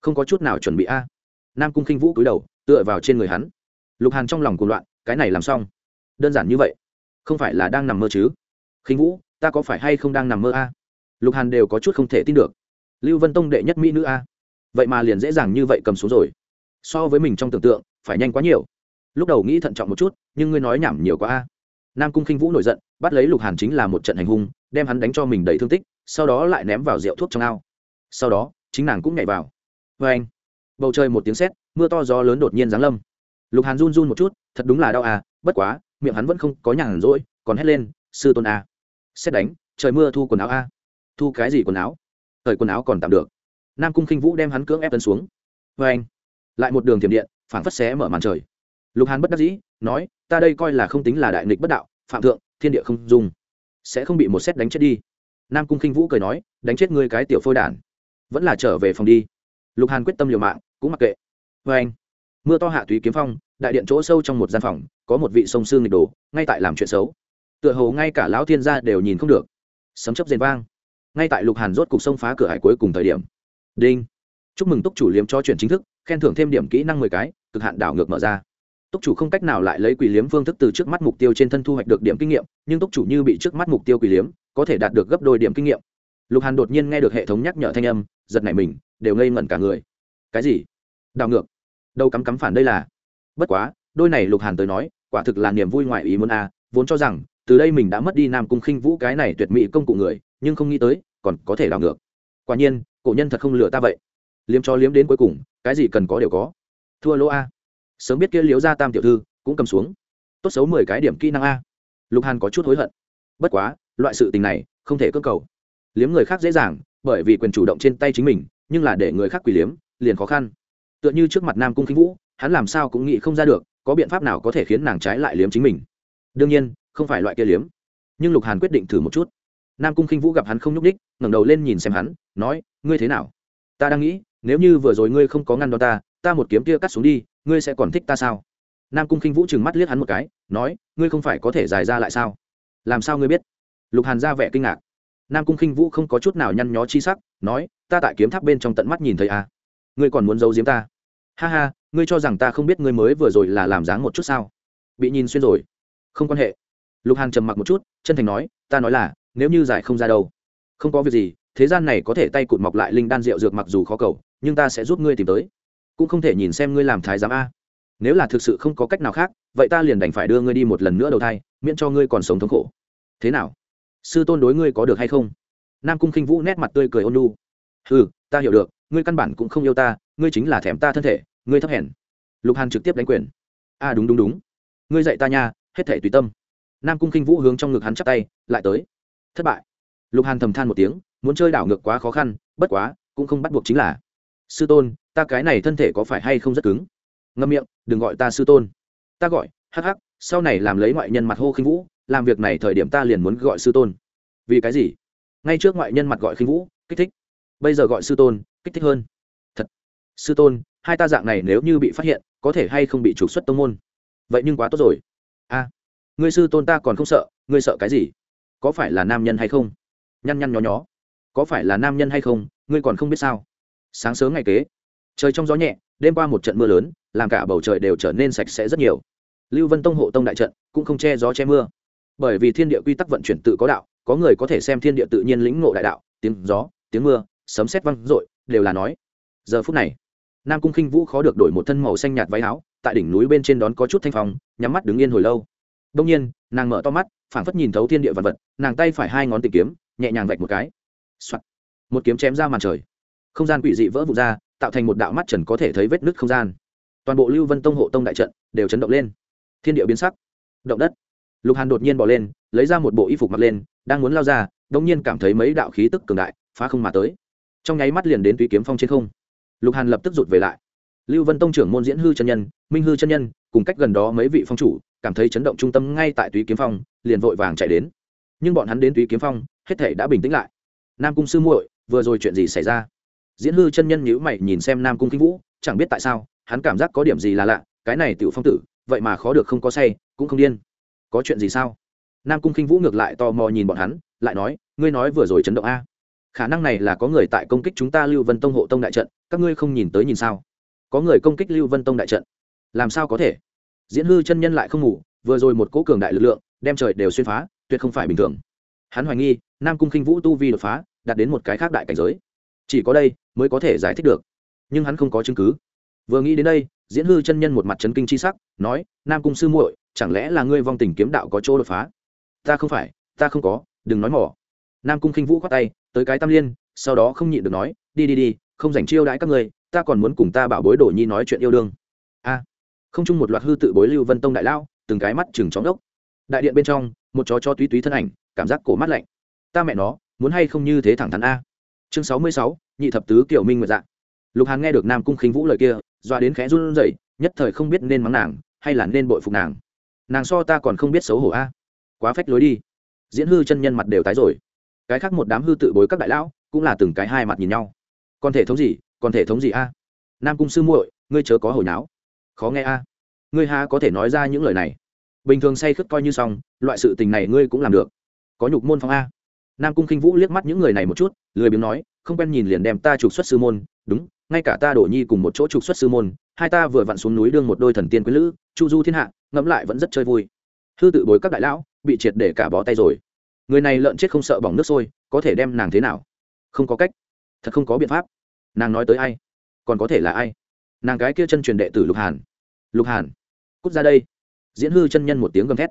Không có chút nào chuẩn bị a? Nam cung khinh vũ cúi đầu, tựa vào trên người hắn. Lục hàn trong lòng cuồng loạn, cái này làm xong. Đơn giản như vậy. Không phải là đang nằm mơ chứ? Khinh vũ, ta có phải hay không đang nằm mơ a? Lục hàn đều có chút không thể tin được lưu vân tông đệ nhất mỹ nữ a. Vậy mà liền dễ dàng như vậy cầm xuống rồi. So với mình trong tưởng tượng, phải nhanh quá nhiều. Lúc đầu nghĩ thận trọng một chút, nhưng ngươi nói nhảm nhiều quá a. Nam cung khinh vũ nổi giận, bắt lấy lục hàn chính là một trận hành hung, đem hắn đánh cho mình đầy thương tích, sau đó lại ném vào rượu thuốc trong ao. Sau đó, chính nàng cũng nhảy vào. Vê anh. Bầu trời một tiếng sét, mưa to gió lớn đột nhiên giáng lâm. Lục hàn run run một chút, thật đúng là đau à bất quá, miệng hắn vẫn không có nhàn rỗi, còn hét lên, sư tôn a. Xét đánh, trời mưa thu quần áo a. Thu cái gì quần áo? Thời quần áo còn tạm được. Nam cung khinh vũ đem hắn cưỡng ép tấn xuống. Vê anh. Lại một đường thiểm điện phản phất xé mở màn trời. Lục hàn bất đắc dĩ, nói, ta đây coi là không tính là đại nghịch bất đạo, phạm thượng, thiên địa không dung. Sẽ không bị một xét đánh chết đi. Nam cung khinh vũ cười nói, đánh chết ngươi cái tiểu phôi đản vẫn là trở về phòng đi. Lục hàn quyết tâm liều mạng, cũng mặc kệ. Vê anh. Mưa to hạ túy kiếm phong, đại điện chỗ sâu trong một gian phòng, có một vị sông sư nghịch đồ, ngay tại làm chuyện xấu. Tựa hồ ngay cả lão thiên gia đều nhìn không được. Sấm chấp rền vang ngay tại lục hàn rốt cục sông phá cửa hải cuối cùng thời điểm. Đinh. Chúc mừng túc chủ liếm cho chuyển chính thức, khen thưởng thêm điểm kỹ năng mười cái, cực hạn đảo ngược mở ra. Túc chủ không cách nào lại lấy quỷ liếm phương thức từ trước mắt mục tiêu trên thân thu hoạch được điểm kinh nghiệm, nhưng túc chủ như bị trước mắt mục tiêu quỷ liếm, có thể đạt được gấp đôi điểm kinh nghiệm. Lục hàn đột nhiên nghe được hệ thống nhắc nhở thanh âm, giật nảy mình, đều ngây ngẩn cả người. Cái gì? Đảo ngược. Đâu cắm cắm phản đây là? Bất quá, đôi này lục hàn tới nói, quả thực là niềm vui ngoại ý muốn a, vốn cho rằng, từ đây mình đã mất đi nam cung khinh vũ cái này tuyệt mỹ công cụ người nhưng không nghĩ tới, còn có thể đảo ngược. Quả nhiên, cổ nhân thật không lừa ta vậy. Liếm cho liếm đến cuối cùng, cái gì cần có đều có. Thua lỗ a. Sớm biết kia liếu ra tam tiểu thư cũng cầm xuống. Tốt xấu mười cái điểm kỹ năng a. Lục hàn có chút hối hận. Bất quá, loại sự tình này không thể cơ cầu. Liếm người khác dễ dàng, bởi vì quyền chủ động trên tay chính mình, nhưng là để người khác quỳ liếm, liền khó khăn. Tựa như trước mặt nam cung khinh vũ, hắn làm sao cũng nghĩ không ra được, có biện pháp nào có thể khiến nàng trái lại liếm chính mình. Đương nhiên, không phải loại kia liếm. Nhưng lục hàn quyết định thử một chút nam cung khinh vũ gặp hắn không nhúc ních ngẩng đầu lên nhìn xem hắn, nói, ngươi thế nào? Ta đang nghĩ, nếu như vừa rồi ngươi không có ngăn đón ta ta một kiếm kia cắt xuống đi, ngươi sẽ còn thích ta sao? Nam cung khinh vũ trừng mắt liếc hắn một cái, nói, ngươi không phải có thể dài ra lại sao? Làm sao ngươi biết? Lục hàn ra vẻ kinh ngạc. Nam cung khinh vũ không có chút nào nhăn nhó chi sắc, nói, ta tại kiếm tháp bên trong tận mắt nhìn thấy à. ngươi còn muốn giấu giếm ta? Ha ha, ngươi cho rằng ta không biết ngươi mới vừa rồi là làm dáng một chút sao? Bị nhìn xuyên rồi. Không quan hệ. Lục hàn trầm mặc một chút, chân thành nói, ta nói là nếu như giải không ra đâu. Không có việc gì thế gian này có thể tay cụt mọc lại linh đan rượu dược mặc dù khó cầu nhưng ta sẽ giúp ngươi tìm tới. Cũng không thể nhìn xem ngươi làm thái giám a. Nếu là thực sự không có cách nào khác vậy ta liền đành phải đưa ngươi đi một lần nữa đầu thai miễn cho ngươi còn sống thống khổ. Thế nào? Sư tôn đối ngươi có được hay không? Nam cung khinh vũ nét mặt tươi cười ôn lu ừ ta hiểu được ngươi căn bản cũng không yêu ta ngươi chính là thèm ta thân thể ngươi thấp hèn. Lục hàn trực tiếp đánh quyền. A à, đúng đúng đúng. Ngươi dạy ta nha hết thể tùy tâm. Nam cung khinh vũ hướng trong ngực hắn chắp tay lại tới thất bại. Lục hàn thầm than một tiếng, muốn chơi đảo ngược quá khó khăn, bất quá, cũng không bắt buộc chính là, sư tôn, ta cái này thân thể có phải hay không rất cứng? Ngâm miệng, đừng gọi ta sư tôn. Ta gọi, hắc hắc, sau này làm lấy ngoại nhân mặt hô khinh vũ, làm việc này thời điểm ta liền muốn gọi sư tôn. Vì cái gì? Ngay trước ngoại nhân mặt gọi khinh vũ, kích thích. Bây giờ gọi sư tôn, kích thích hơn. Thật. Sư tôn, hai ta dạng này nếu như bị phát hiện, có thể hay không bị trục xuất tông môn? Vậy nhưng quá tốt rồi. A, ngươi sư tôn ta còn không sợ, ngươi sợ cái gì? Có phải là nam nhân hay không? Nhăn nhăn nhó nhó. Có phải là nam nhân hay không, ngươi còn không biết sao? Sáng sớm ngày kế, trời trong gió nhẹ, đêm qua một trận mưa lớn, làm cả bầu trời đều trở nên sạch sẽ rất nhiều. Lưu vân tông hộ tông đại trận, cũng không che gió che mưa. Bởi vì thiên địa quy tắc vận chuyển tự có đạo, có người có thể xem thiên địa tự nhiên lĩnh ngộ đại đạo, tiếng gió, tiếng mưa, sấm sét văng r ộ i đều là nói. Giờ phút này, nam cung khinh vũ khó được đổi một thân màu xanh nhạt váy áo, tại đỉnh núi bên trên đón có chút thanh phong, nhắm mắt đứng yên hồi lâu. Đông nhiên, nàng mở to mắt phảng phất nhìn thấu thiên địa vật vật, nàng tay phải hai ngón tìm kiếm, nhẹ nhàng vạch một cái、Soạn. một kiếm chém ra màn trời. Không gian quỷ dị vỡ vụt ra, tạo thành một đạo mắt trần có thể thấy vết nứt không gian. Toàn bộ lưu vân tông hộ tông đại trận đều chấn động lên. Thiên địa biến sắc. Động đất. Lục hàn đột nhiên bỏ lên, lấy ra một bộ y phục mặc lên, đang muốn lao ra đông nhiên cảm thấy mấy đạo khí tức cường đại, phá không mà tới. Trong nháy mắt liền đến tùy kiếm phong trên không. Lục hàn lập tức rụt về lại. Lưu vân tông trưởng môn diễn hư chân nhân, minh hư chân nhân, cùng cách gần đó mấy vị phong chủ cảm thấy chấn động trung tâm ngay tại túy kiếm phong, liền vội vàng chạy đến. Nhưng bọn hắn đến túy kiếm phong, hết thể đã bình tĩnh lại. Nam cung sư muội, vừa rồi chuyện gì xảy ra? Diễn hư chân nhân nhữ mày nhìn xem nam cung kinh vũ, chẳng biết tại sao, hắn cảm giác có điểm gì là lạ, cái này tiểu phong tử, vậy mà khó được không có say, cũng không điên. Có chuyện gì sao? Nam cung kinh vũ ngược lại tò mò nhìn bọn hắn, lại nói, ngươi nói vừa rồi chấn động a. Khả năng này là có người tại công kích chúng ta lưu vân tông hộ tông đại trận, các ngươi không nhìn tới nhìn sao? Có người công kích lưu vân tông đại trận, làm sao có thể? Diễn hư chân nhân lại không ngủ, vừa rồi một cỗ cường đại lực lượng đem trời đều xuyên phá, tuyệt không phải bình thường. Hắn hoài nghi, nam cung khinh vũ tu vi đột phá, đạt đến một cái khác đại cảnh giới. Chỉ có đây mới có thể giải thích được. Nhưng hắn không có chứng cứ. Vừa nghĩ đến đây, diễn hư chân nhân một mặt trấn kinh c h i sắc, nói, nam cung sư muội, chẳng lẽ là ngươi vong tình kiếm đạo có chỗ đột phá? Ta không phải, ta không có, đừng nói mỏ. Nam cung khinh vũ khoát tay, tới cái tam liên, sau đó không nhịn được nói, đi đi đi, không dành chiêu đãi các ngươi, ta còn muốn cùng ta bảo bối đồ nhi nói chuyện yêu đương. A không chung một loạt hư tự bối lưu vân tông đại lao, từng cái mắt chừng chóng đốc đại điện bên trong, một chó cho túy túy thân ảnh, cảm giác cổ mắt lạnh. Ta mẹ nó, muốn hay không như thế thẳng thắn a? Chương sáu mươi sáu, nhị thập tứ kiểu minh nguyệt dạng lục hàn nghe được nam cung khinh vũ lời kia doa đến khẽ run rẩy, nhất thời không biết nên mắng nàng, hay là nên bội phục nàng. Nàng so ta còn không biết xấu hổ a. Quá phách lối đi. Diễn hư chân nhân mặt đều tái rồi. Cái khác một đám hư tự bối các đại lão, cũng là từng cái hai mặt nhìn nhau. Còn thể thống gì, còn thể thống gì a? Nam cung sư muội, ngươi chớ có hồi náo khó nghe a. Ngươi ha có thể nói ra những lời này? Bình thường say khất coi như xong, loại sự tình này ngươi cũng làm được. Có nhục môn phong a. Nam cung khinh vũ liếc mắt những người này một chút, lười biếng nói, không quen nhìn liền đem ta trục xuất sư môn. Đúng, ngay cả ta đổ nhi cùng một chỗ trục xuất sư môn, hai ta vừa vặn xuống núi đương một đôi thần tiên quý lữ, chu du thiên hạ, ngẫm lại vẫn rất chơi vui. Hư tự bối các đại lão, bị triệt để cả bó tay rồi. Người này lợn chết không sợ bỏng nước sôi, có thể đem nàng thế nào? Không có cách. Thật không có biện pháp. Nàng nói tới ai? Còn có thể là ai? Nàng cái kia chân truyền đệ tử lục hàn lục hàn. Cút ra đây. Diễn hư chân nhân một tiếng gầm thét.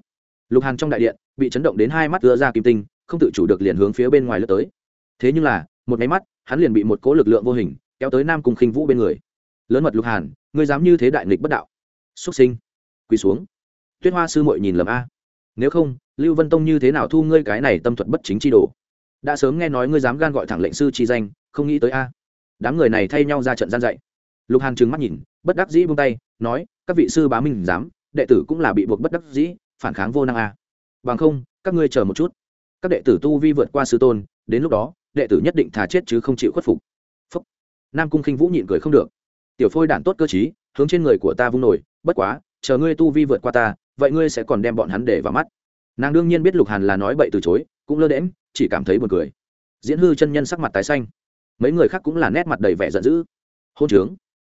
Lục hàn trong đại điện, bị chấn động đến hai mắt đưa ra kim tinh, không tự chủ được liền hướng phía bên ngoài lướt tới. Thế nhưng là, một máy mắt, hắn liền bị một cố lực lượng vô hình, kéo tới nam cùng khinh vũ bên người. Lớn mật lục hàn, ngươi dám như thế đại nghịch bất đạo. Xuất sinh. Quỳ xuống. Tuyết hoa sư muội nhìn lầm a. Nếu không, lưu vân tông như thế nào thu ngươi cái này tâm thuật bất chính chi đồ? Đã sớm nghe nói ngươi dám gan gọi thẳng lệnh sư chi danh, không nghĩ tới a. Đám người này thay nhau ra trận gian dạy. Lục hàn trừng mắt nhìn, bất đắc dĩ buông tay, nói các vị sư bá minh dám đệ tử cũng là bị buộc bất đắc dĩ, phản kháng vô năng a bằng không, các ngươi chờ một chút. Các đệ tử tu vi vượt qua sư tôn, đến lúc đó, đệ tử nhất định thà chết chứ không chịu khuất phục. Phúc. nam cung khinh vũ nhịn cười không được. Tiểu phôi đản tốt cơ chí hướng trên người của ta vung nổi, bất quá, chờ ngươi tu vi vượt qua ta, vậy ngươi sẽ còn đem bọn hắn để vào mắt. Nàng đương nhiên biết lục hàn là nói bậy từ chối, cũng lơ đễm chỉ cảm thấy buồn cười. Diễn hư chân nhân sắc mặt tái xanh. Mấy người khác cũng là nét mặt đầy vẻ giận dữ. Hôn trướng.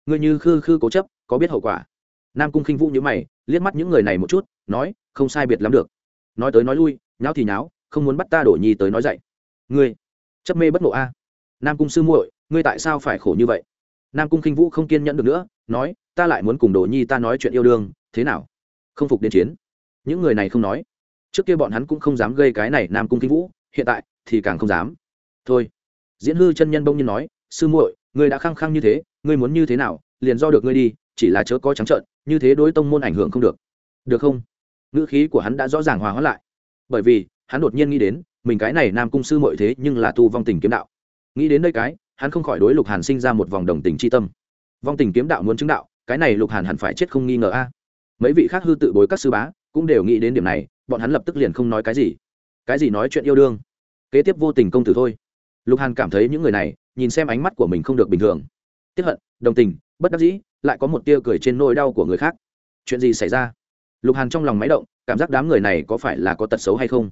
Ngươi như khư khư cố chấp, có biết hậu quả nam cung khinh vũ nhữ mày, liếc mắt những người này một chút, nói, không sai biệt lắm được. Nói tới nói lui, nháo thì nháo, không muốn bắt ta đổ nhi tới nói dậy. Ngươi, chấp mê bất ngộ a. Nam cung sư muội, ngươi tại sao phải khổ như vậy? Nam cung khinh vũ không kiên nhẫn được nữa, nói, ta lại muốn cùng đổ nhi ta nói chuyện yêu đương, thế nào? Không phục đến chiến. Những người này không nói. Trước kia bọn hắn cũng không dám gây cái này nam cung khinh vũ, hiện tại thì càng không dám. Thôi. Diễn hư chân nhân bông nhiên nói, sư muội, ngươi đã khăng khăng như thế, ngươi muốn như thế nào, liền do được ngươi đi chỉ là chớ có trắng trợn, như thế đối tông môn ảnh hưởng không được. Được không? Ngữ khí của hắn đã rõ ràng hòa hóa lại. Bởi vì, hắn đột nhiên nghĩ đến, mình cái này nam cung sư muội thế nhưng là tu vong tình kiếm đạo. Nghĩ đến đây cái, hắn không khỏi đối lục hàn sinh ra một vòng đồng tình c h i tâm. Vong tình kiếm đạo muốn chứng đạo, cái này lục hàn hẳn phải chết không nghi ngờ a. À. Mấy vị khác hư tự bối các sư bá cũng đều nghĩ đến điểm này, bọn hắn lập tức liền không nói cái gì. Cái gì nói chuyện yêu đương? Kế tiếp vô tình công tử thôi. Lục hàn cảm thấy những người này, nhìn xem ánh mắt của mình không được bình thường. Tiếp hận, đồng tình, bất đắc dĩ lại có một tia cười trên nỗi đau của người khác. Chuyện gì xảy ra? Lục hàn trong lòng máy động, cảm giác đám người này có phải là có tật xấu hay không?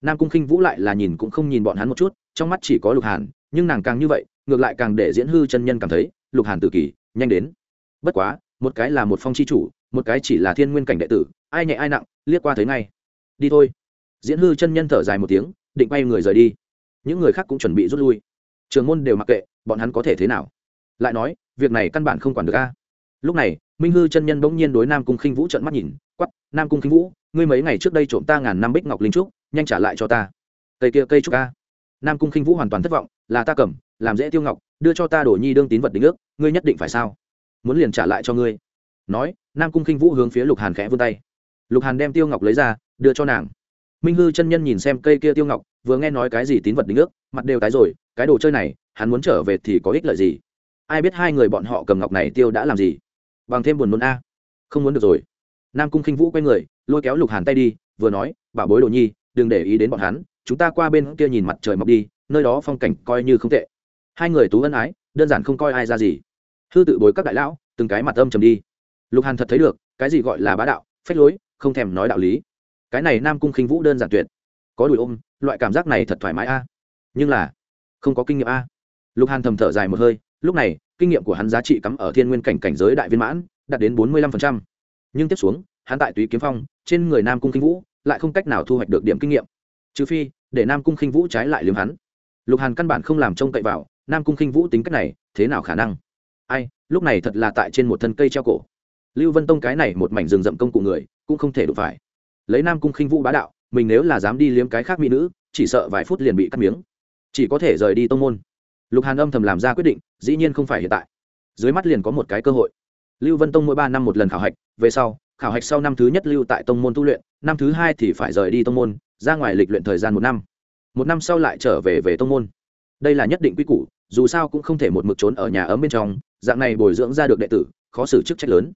Nam cung khinh vũ lại là nhìn cũng không nhìn bọn hắn một chút, trong mắt chỉ có lục hàn, nhưng nàng càng như vậy, ngược lại càng để diễn hư chân nhân cảm thấy, lục hàn tự kỷ nhanh đến. Bất quá, một cái là một phong chi chủ, một cái chỉ là thiên nguyên cảnh đệ tử, ai nhẹ ai nặng, liếc qua thấy ngay. Đi thôi. Diễn hư chân nhân thở dài một tiếng, định bay người rời đi. Những người khác cũng chuẩn bị rút lui. Trường môn đều mặc kệ, bọn hắn có thể thế nào? Lại nói, việc này căn bản không quản được a lúc này minh hư chân nhân bỗng nhiên đối nam cung khinh vũ trận mắt nhìn quắp nam cung khinh vũ ngươi mấy ngày trước đây trộm ta ngàn năm bích ngọc linh trúc nhanh trả lại cho ta. Cây kia cây trúc ca, nam cung khinh vũ hoàn toàn thất vọng là ta cầm làm dễ tiêu ngọc đưa cho ta đổ nhi đương tín vật đính ước ngươi nhất định phải sao? Muốn liền trả lại cho ngươi. Nói nam cung khinh vũ hướng phía lục hàn khẽ vươn tay. Lục hàn đem tiêu ngọc lấy ra đưa cho nàng. Minh hư chân nhân nhìn xem cây kia tiêu ngọc vừa nghe nói cái gì tín vật đính ước mặt đều tái rồi cái đồ chơi này hắn muốn trở về thì có ích lợi gì? Ai biết hai người bọn họ cầm ngọc này tiêu đã làm gì? Bằng thêm buồn nôn a. Không muốn được rồi. Nam cung khinh vũ quay người, lôi kéo lục hàn tay đi, vừa nói, bảo bối đồ nhi, đừng để ý đến bọn hắn, chúng ta qua bên kia nhìn mặt trời mọc đi, nơi đó phong cảnh coi như không tệ. Hai người tú ân ái, đơn giản không coi ai ra gì. Hư tự bối các đại lão, từng cái mặt âm trầm đi. Lục hàn thật thấy được, cái gì gọi là bá đạo, phách lối, không thèm nói đạo lý. Cái này nam cung khinh vũ đơn giản tuyệt. Có đùi ôm, loại cảm giác này thật thoải mái a. Nhưng là, không có kinh nghiệm a. Lục hàn thầm thở dài một hơi, lúc này kinh nghiệm của hắn giá trị cắm ở thiên nguyên cảnh cảnh giới đại viên mãn, đạt đến bốn mươi lăm nhưng tiếp xuống, hắn tại túy kiếm phong, trên người nam cung khinh vũ, lại không cách nào thu hoạch được điểm kinh nghiệm. Trừ phi, để nam cung khinh vũ trái lại liếm hắn. Lục hàn căn bản không làm trông cậy vào, nam cung khinh vũ tính cách này, thế nào khả năng? Ai, lúc này thật là tại trên một thân cây treo cổ. Lưu vân tông cái này một mảnh rừng rậm công cụ người, cũng không thể đụng phải. Lấy nam cung khinh vũ bá đạo, mình nếu là dám đi liếm cái khác mỹ nữ, chỉ sợ vài phút liền bị cắt miếng. Chỉ có thể rời đi tông môn lục hàn âm thầm làm ra quyết định, dĩ nhiên không phải hiện tại. Dưới mắt liền có một cái cơ hội. Lưu vân tông mỗi ba năm một lần khảo hạch, về sau, khảo hạch sau năm thứ nhất lưu tại tông môn tu luyện, năm thứ hai thì phải rời đi tông môn, ra ngoài lịch luyện thời gian một năm. Một năm sau lại trở về về tông môn. Đây là nhất định quy củ, dù sao cũng không thể một mực trốn ở nhà ấm bên trong, dạng này bồi dưỡng ra được đệ tử, khó xử chức trách lớn.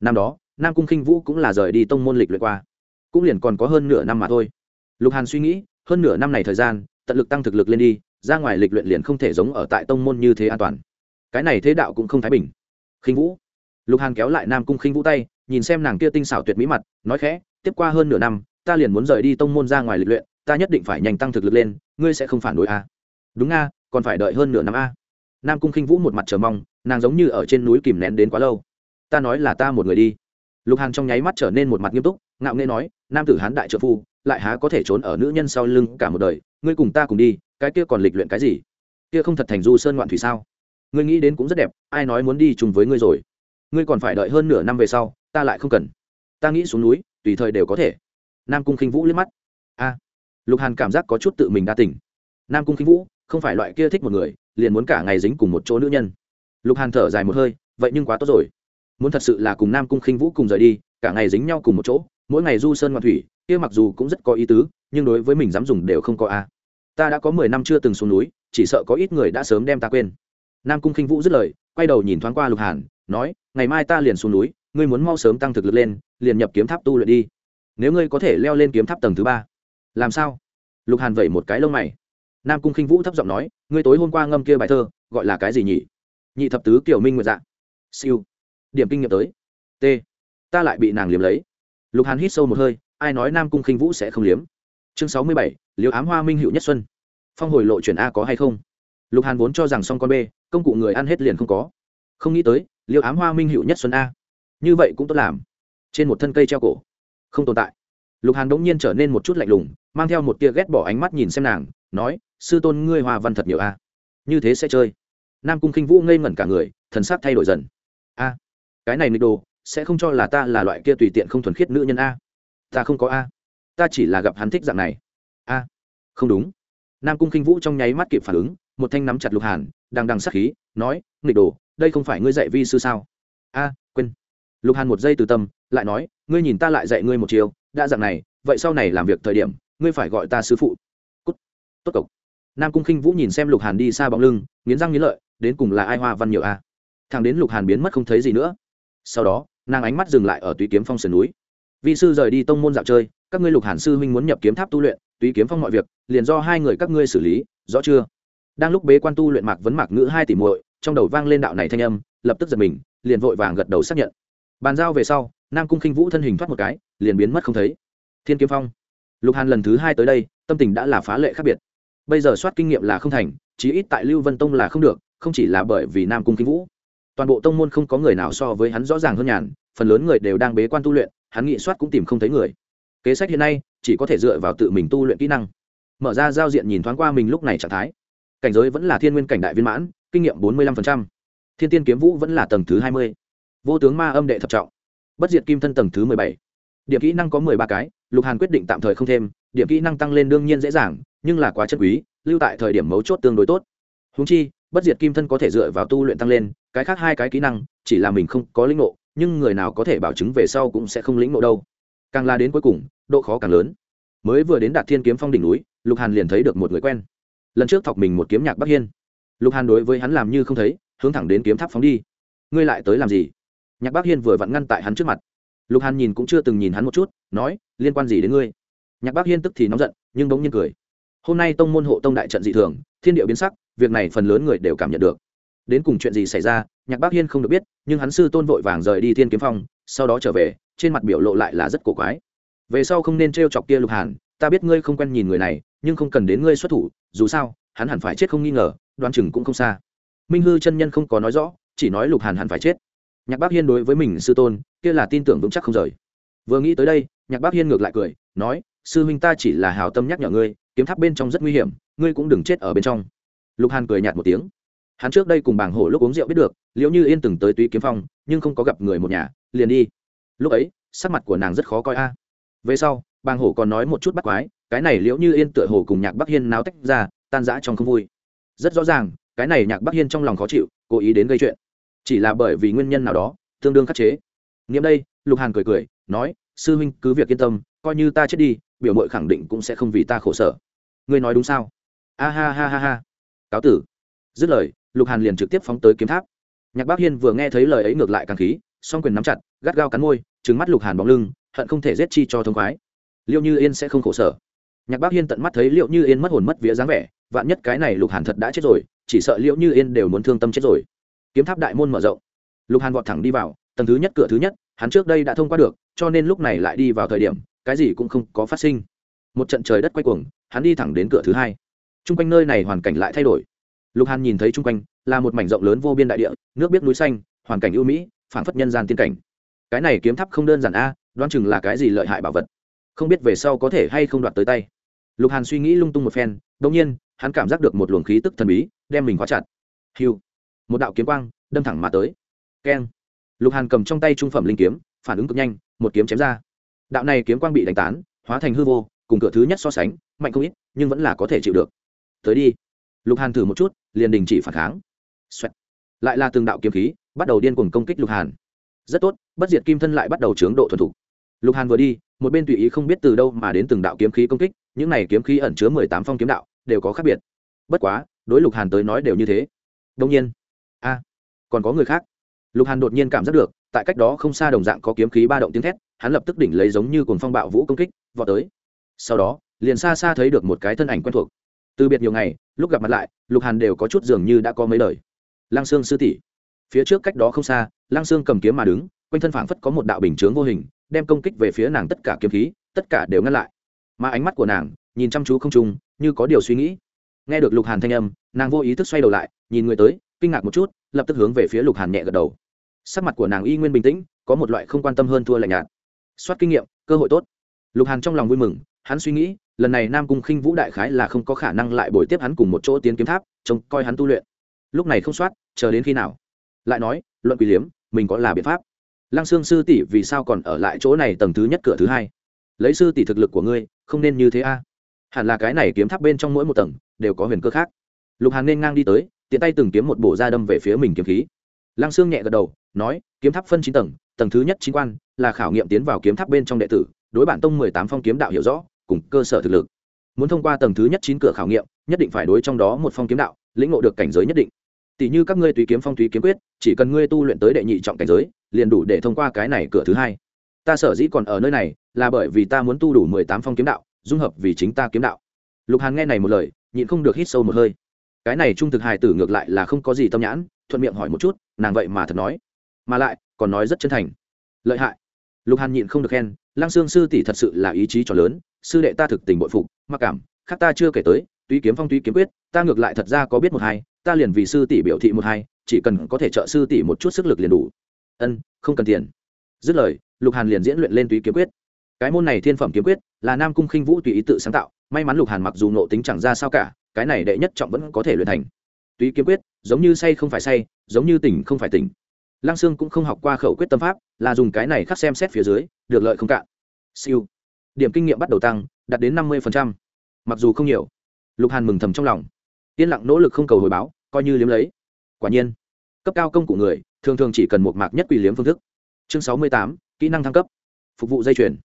Năm đó, nam cung khinh vũ cũng là rời đi tông môn lịch luyện qua. Cũng liền còn có hơn nửa năm mà thôi. Lục hàn suy nghĩ, hơn nửa năm này thời gian, tận lực tăng thực lực lên đi ra ngoài lịch luyện liền không thể giống ở tại tông môn như thế an toàn. Cái này thế đạo cũng không thái bình. Khinh vũ. Lục hàn kéo lại nam cung khinh vũ tay, nhìn xem nàng kia tinh xảo tuyệt mỹ mặt, nói khẽ, tiếp qua hơn nửa năm, ta liền muốn rời đi tông môn ra ngoài lịch luyện, ta nhất định phải nhanh tăng thực lực lên, ngươi sẽ không phản đối a. À? đúng a, còn phải đợi hơn nửa năm a. Nam cung khinh vũ một mặt chờ mong, nàng giống như ở trên núi kìm nén đến quá lâu. Ta nói là ta một người đi. Lục hàn trong nháy mắt trở nên một mặt nghiêm túc, ngạo nghê nói, nam tử hán đại trợ phu, lại há có thể trốn ở nữ nhân sau lưng cả một đời ngươi cùng ta cùng đi, cái kia còn lịch luyện cái gì? Kia không thật thành du sơn ngoạn thủy sao? Ngươi nghĩ đến cũng rất đẹp, ai nói muốn đi chung với ngươi rồi? Ngươi còn phải đợi hơn nửa năm về sau, ta lại không cần. Ta nghĩ xuống núi, tùy thời đều có thể. Nam cung khinh vũ liếc mắt. A. Lục hàn cảm giác có chút tự mình đa tỉnh nam cung khinh vũ, không phải loại kia thích một người, liền muốn cả ngày dính cùng một chỗ nữ nhân. Lục hàn thở dài một hơi, vậy nhưng quá tốt rồi. Muốn thật sự là cùng nam cung khinh vũ cùng rời đi, cả ngày dính nhau cùng một chỗ, mỗi ngày du sơn ngoạn thủy, kia mặc dù cũng rất có ý tứ, nhưng đối với mình dám dùng đều không có a ta đã có mười năm chưa từng xuống núi, chỉ sợ có ít người đã sớm đem ta quên. Nam cung khinh vũ dứt lời, quay đầu nhìn thoáng qua lục hàn, nói, ngày mai ta liền xuống núi, ngươi muốn mau sớm tăng thực lực lên, liền nhập kiếm tháp tu luyện đi. Nếu ngươi có thể leo lên kiếm tháp tầng thứ ba, làm sao? Lục hàn vẩy một cái lông mày. Nam cung khinh vũ thấp giọng nói, ngươi tối hôm qua ngâm kia bài thơ, gọi là cái gì nhỉ? Nhị thập tứ kiểu minh nguyệt dạ. Siêu. Điểm kinh nghiệm tới. T. Ta lại bị nàng liếm lấy. Lục hàn hít sâu một hơi, ai nói nam cung khinh vũ sẽ không liếm? Chương sáu mươi bảy liều ám hoa minh hữu nhất xuân. Phong hồi lộ chuyển a có hay không? Lục hàn vốn cho rằng xong con b, công cụ người ăn hết liền không có. Không nghĩ tới liều ám hoa minh hữu nhất xuân a. Như vậy cũng tốt làm. Trên một thân cây treo cổ. Không tồn tại. Lục hàn đ ỗ n g nhiên trở nên một chút lạnh lùng, mang theo một tia ghét bỏ ánh mắt nhìn xem nàng, nói, sư tôn ngươi hoa văn thật nhiều a. Như thế sẽ chơi. Nam cung khinh vũ ngây ngẩn cả người, thần sắc thay đổi dần. A, cái này nịch đồ, sẽ không cho là ta là loại kia tùy tiện không thuần khiết nữ nhân a. Ta không có a ta chỉ là gặp hắn thích dạng này. A, không đúng. Nam cung khinh vũ trong nháy mắt kịp phản ứng, một thanh nắm chặt lục hàn đang đằng sắc khí, nói, nghịch đồ, đây không phải ngươi dạy vi sư sao? A, quên. Lục hàn một giây từ tâm, lại nói, ngươi nhìn ta lại dạy ngươi một chiều đã dạng này, vậy sau này làm việc thời điểm, ngươi phải gọi ta sư phụ. Cút. Tốt cộc. Nam cung khinh vũ nhìn xem lục hàn đi xa bóng lưng, nghiến răng nghiến lợi, đến cùng là ai hoa văn nhiều a? Thằng đến lục hàn biến mất không thấy gì nữa. Sau đó, nàng ánh mắt dừng lại ở tùy kiếm phong sườn núi. Vi sư rời đi tông môn dạo chơi các ngươi lục hàn sư huynh muốn nhập kiếm tháp tu luyện tùy kiếm phong mọi việc, liền do hai người các ngươi xử lý, rõ chưa? Đang lúc bế quan tu luyện mạc vấn mạc ngữ hai tỷ muội, trong đầu vang lên đạo này thanh âm, lập tức giật mình, liền vội vàng gật đầu xác nhận. Bàn giao về sau, nam cung khinh vũ thân hình thoát một cái, liền biến mất không thấy. Thiên kiếm phong. Lục hàn lần thứ hai tới đây, tâm tình đã là phá lệ khác biệt. Bây giờ soát kinh nghiệm là không thành, chí ít tại lưu vân tông là không được, không chỉ là bởi vì nam cung khinh vũ. Toàn bộ tông môn không có người nào so với hắn rõ ràng hơn nhàn, phần lớn người đều đang bế quan tu luyện, hắn nghị soát cũng tìm không thấy người kế sách hiện nay, chỉ có thể dựa vào tự mình tu luyện kỹ năng. Mở ra giao diện nhìn thoáng qua mình lúc này trạng thái. Cảnh giới vẫn là thiên nguyên cảnh đại viên mãn, kinh nghiệm bốn mươi năm thiên tiên kiếm vũ vẫn là tầng thứ hai mươi. Vô tướng ma âm đệ thập trọng. Bất diệt kim thân tầng thứ mười bảy. Điểm kỹ năng có mười ba cái, lục hàn quyết định tạm thời không thêm, điểm kỹ năng tăng lên đương nhiên dễ dàng, nhưng là quá chất quý, lưu tại thời điểm mấu chốt tương đối tốt. Húng chi, bất diệt kim thân có thể dựa vào tu luyện tăng lên, cái khác hai cái kỹ năng, chỉ là mình không có lĩnh ngộ, nhưng người nào có thể bảo chứng về sau cũng sẽ không lĩnh ngộ đâu càng la đến cuối cùng, độ khó càng lớn. Mới vừa đến đạt thiên kiếm phong đỉnh núi, lục hàn liền thấy được một người quen. Lần trước thọc mình một kiếm nhạc bắc hiên. Lục hàn đối với hắn làm như không thấy, hướng thẳng đến kiếm tháp phóng đi. Ngươi lại tới làm gì? Nhạc Bắc hiên vừa vặn ngăn tại hắn trước mặt. Lục hàn nhìn cũng chưa từng nhìn hắn một chút, nói, liên quan gì đến ngươi? Nhạc Bắc hiên tức thì nóng giận, nhưng bỗng nhiên cười. Hôm nay tông môn hộ tông đại trận dị thường, thiên địa biến sắc, việc này phần lớn người đều cảm nhận được. Đến cùng chuyện gì xảy ra, nhạc Bắc hiên không được biết, nhưng hắn sư tôn vội vàng rời đi thiên kiếm phong, sau đó trở về trên mặt biểu lộ lại là rất cổ quái. Về sau không nên t r e o chọc kia lục hàn, ta biết ngươi không quen nhìn người này, nhưng không cần đến ngươi xuất thủ, dù sao, hắn hẳn phải chết không nghi ngờ đoan chừng cũng không xa. Minh hư chân nhân không có nói rõ, chỉ nói lục hàn hẳn phải chết. Nhạc bác hiên đối với mình sư tôn, kia là tin tưởng vững chắc không rời. Vừa nghĩ tới đây, nhạc bác hiên ngược lại cười, nói, sư huynh ta chỉ là hào tâm nhắc nhở ngươi, kiếm tháp bên trong rất nguy hiểm, ngươi cũng đừng chết ở bên trong. Lục hàn cười nhạt một tiếng. Hắn trước đây cùng bảng hổ lúc uống rượu biết được, liệu như yên từng tới túy kiếm phong, nhưng không có gặp người một nhà, liền đi lúc ấy, sắc mặt của nàng rất khó coi a. Về sau, bàng hổ còn nói một chút bắt quái, cái này liễu như yên tựa hồ cùng nhạc bắc hiên náo tách ra, tan rã trong không vui. Rất rõ ràng, cái này nhạc bắc hiên trong lòng khó chịu, cố ý đến gây chuyện. Chỉ là bởi vì nguyên nhân nào đó, tương đương khắc chế. Nghiệm đây, lục hàn cười cười, nói, sư huynh, cứ việc yên tâm, coi như ta chết đi, biểu mội khẳng định cũng sẽ không vì ta khổ sở. Ngươi nói đúng sao? A ha ha ha ha. Cáo tử. Dứt lời, lục hàn liền trực tiếp phóng tới kiếm tháp. Nhạc bác hiên vừa nghe thấy lời ấy ngược lại càng khí song quyền nắm chặt, gắt gao cắn môi trứng mắt lục hàn bóng lưng, hận không thể giết chi cho thông khoái. Liệu như yên sẽ không khổ sở. Nhạc bác hiên tận mắt thấy liệu như yên mất hồn mất vía dáng vẻ, vạn nhất cái này lục hàn thật đã chết rồi, chỉ sợ liệu như yên đều muốn thương tâm chết rồi. Kiếm tháp đại môn mở rộng. Lục hàn vọt thẳng đi vào, tầng thứ nhất, cửa thứ nhất, hắn trước đây đã thông qua được, cho nên lúc này lại đi vào thời điểm, cái gì cũng không có phát sinh. Một trận trời đất quay cuồng, hắn đi thẳng đến cửa thứ hai. T r u n g quanh nơi này hoàn cảnh lại thay đổi. Lục hàn nhìn thấy t r u n g quanh, là một mảnh rộng lớn vô biên đại địa, nước biết núi xanh, hoàn cảnh ưu mỹ phản phất nhân gian tiên cảnh. Cái này kiếm tháp không đơn giản a đoan chừng là cái gì lợi hại bảo vật. Không biết về sau có thể hay không đoạt tới tay. Lục hàn suy nghĩ lung tung một phen đ ỗ n g nhiên, hắn cảm giác được một luồng khí tức thần bí, đem mình khóa chặt. Hiu! Một đạo kiếm quang, đâm thẳng mà tới. Keng! Lục hàn cầm trong tay trung phẩm linh kiếm, phản ứng cực nhanh, một kiếm chém ra. Đạo này kiếm quang bị đánh tán, hóa thành hư vô, cùng cửa thứ nhất so sánh, mạnh không ít, nhưng vẫn là có thể chịu được. Tới đi! Lục hàn thử một chút, liền đình chỉ phản kháng、Xoẹt. lại là từng đạo kiếm khí bắt đầu điên cuồng công kích lục hàn. Rất tốt, bất diệt kim thân lại bắt đầu chướng độ thuần thục. Lục hàn vừa đi, một bên tùy ý không biết từ đâu mà đến từng đạo kiếm khí công kích, những này kiếm khí ẩn chứa mười tám phong kiếm đạo, đều có khác biệt. Bất quá, đối lục hàn tới nói đều như thế. Đông nhiên. A, còn có người khác. Lục hàn đột nhiên cảm giác được, tại cách đó không xa đồng dạng có kiếm khí ba động tiếng thét, hắn lập tức đỉnh lấy giống như cồn phong bạo vũ công kích, vọt tới. Sau đó, liền xa xa thấy được một cái thân ảnh quen thuộc. Từ biệt nhiều ngày, lúc gặp mặt lại, lục hàn đều có chút dường như đã có mấy đời lăng sương sư tỷ phía trước cách đó không xa, lăng sương cầm kiếm mà đứng, quanh thân phảng phất có một đạo bình chướng vô hình, đem công kích về phía nàng tất cả kiếm khí, tất cả đều ngăn lại. Mà ánh mắt của nàng, nhìn chăm chú không trung, như có điều suy nghĩ. Nghe được lục hàn thanh âm, nàng vô ý thức xoay đầu lại, nhìn người tới, kinh ngạc một chút, lập tức hướng về phía lục hàn nhẹ gật đầu. Sắc mặt của nàng y nguyên bình tĩnh, có một loại không quan tâm hơn thua lạnh nhạt. Soát kinh nghiệm, cơ hội tốt. Lục hàn trong lòng vui mừng, hắn suy nghĩ, lần này nam cung khinh vũ đại khái là không có khả năng lại bồi tiếp hắn cùng một chỗ tiến kiếm tháp, trông coi hắn tu luyện. Lúc này không soát, chờ đến khi nào? Lại nói, luận quỷ liếm, mình có là biện pháp. Lăng sương sư tỷ vì sao còn ở lại chỗ này tầng thứ nhất cửa thứ hai? Lấy sư tỷ thực lực của ngươi, không nên như thế a. Hẳn là cái này kiếm tháp bên trong mỗi một tầng, đều có huyền cơ khác. Lục hàn nên ngang đi tới, tiện tay từng kiếm một bổ ra đâm về phía mình kiếm khí. Lăng sương nhẹ gật đầu, nói, kiếm tháp phân chín tầng tầng thứ nhất chính quan, là khảo nghiệm tiến vào kiếm tháp bên trong đệ tử, đối bản tông mười tám phong kiếm đạo hiểu rõ, cùng cơ sở thực lực. Muốn thông qua tầng thứ nhất chín cửa khảo nghiệm, nhất định phải đối trong đó một phong kiếm đạo, lĩnh ngộ được cảnh giới nhất định tỷ như các ngươi tùy kiếm phong tùy kiếm quyết, chỉ cần ngươi tu luyện tới đệ nhị trọng cảnh giới, liền đủ để thông qua cái này cửa thứ hai. Ta sở dĩ còn ở nơi này, là bởi vì ta muốn tu đủ mười tám phong kiếm đạo, dung hợp vì chính ta kiếm đạo. Lục hàn nghe này một lời, nhịn không được hít sâu một hơi. Cái này trung thực hài tử ngược lại là không có gì tâm nhãn, thuận miệng hỏi một chút, nàng vậy mà thật nói. Mà lại, còn nói rất chân thành. Lợi hại. Lục hàn nhịn không được khen, lăng sương sư tỷ thật sự là ý chí cho lớn, sư đệ ta thực tình bội phục, mặc cảm, khác ta chưa kể tới tuy kiếm phong tuy kiếm quyết, ta ngược lại thật ra có biết một hai, ta liền vì sư tỷ biểu thị một hai, chỉ cần có thể trợ sư tỷ một chút sức lực liền đủ. Ân, không cần tiền. Dứt lời, lục hàn liền diễn luyện lên túy kiếm quyết. Cái môn này thiên phẩm kiếm quyết, là nam cung khinh vũ tùy ý tự sáng tạo, may mắn lục hàn mặc dù nộ tính chẳng ra sao cả, cái này đệ nhất trọng vẫn có thể luyện thành. Túy kiếm quyết, giống như say không phải say, giống như tỉnh không phải tỉnh. Lăng sương cũng không học qua khẩu quyết tâm pháp, là dùng cái này khắc xem xét phía dưới, được lợi không cạn. Siêu. Điểm kinh nghiệm bắt đầu tăng, đạt đến năm mươi mặc dù không nhiều lục hàn mừng thầm trong lòng. Yên lặng nỗ lực không cầu hồi báo coi như liếm lấy. Quả nhiên cấp cao công cụ người thường thường chỉ cần một mạc nhất quỷ liếm phương thức. Chương sáu mươi tám kỹ năng thăng cấp. Phục vụ dây chuyền.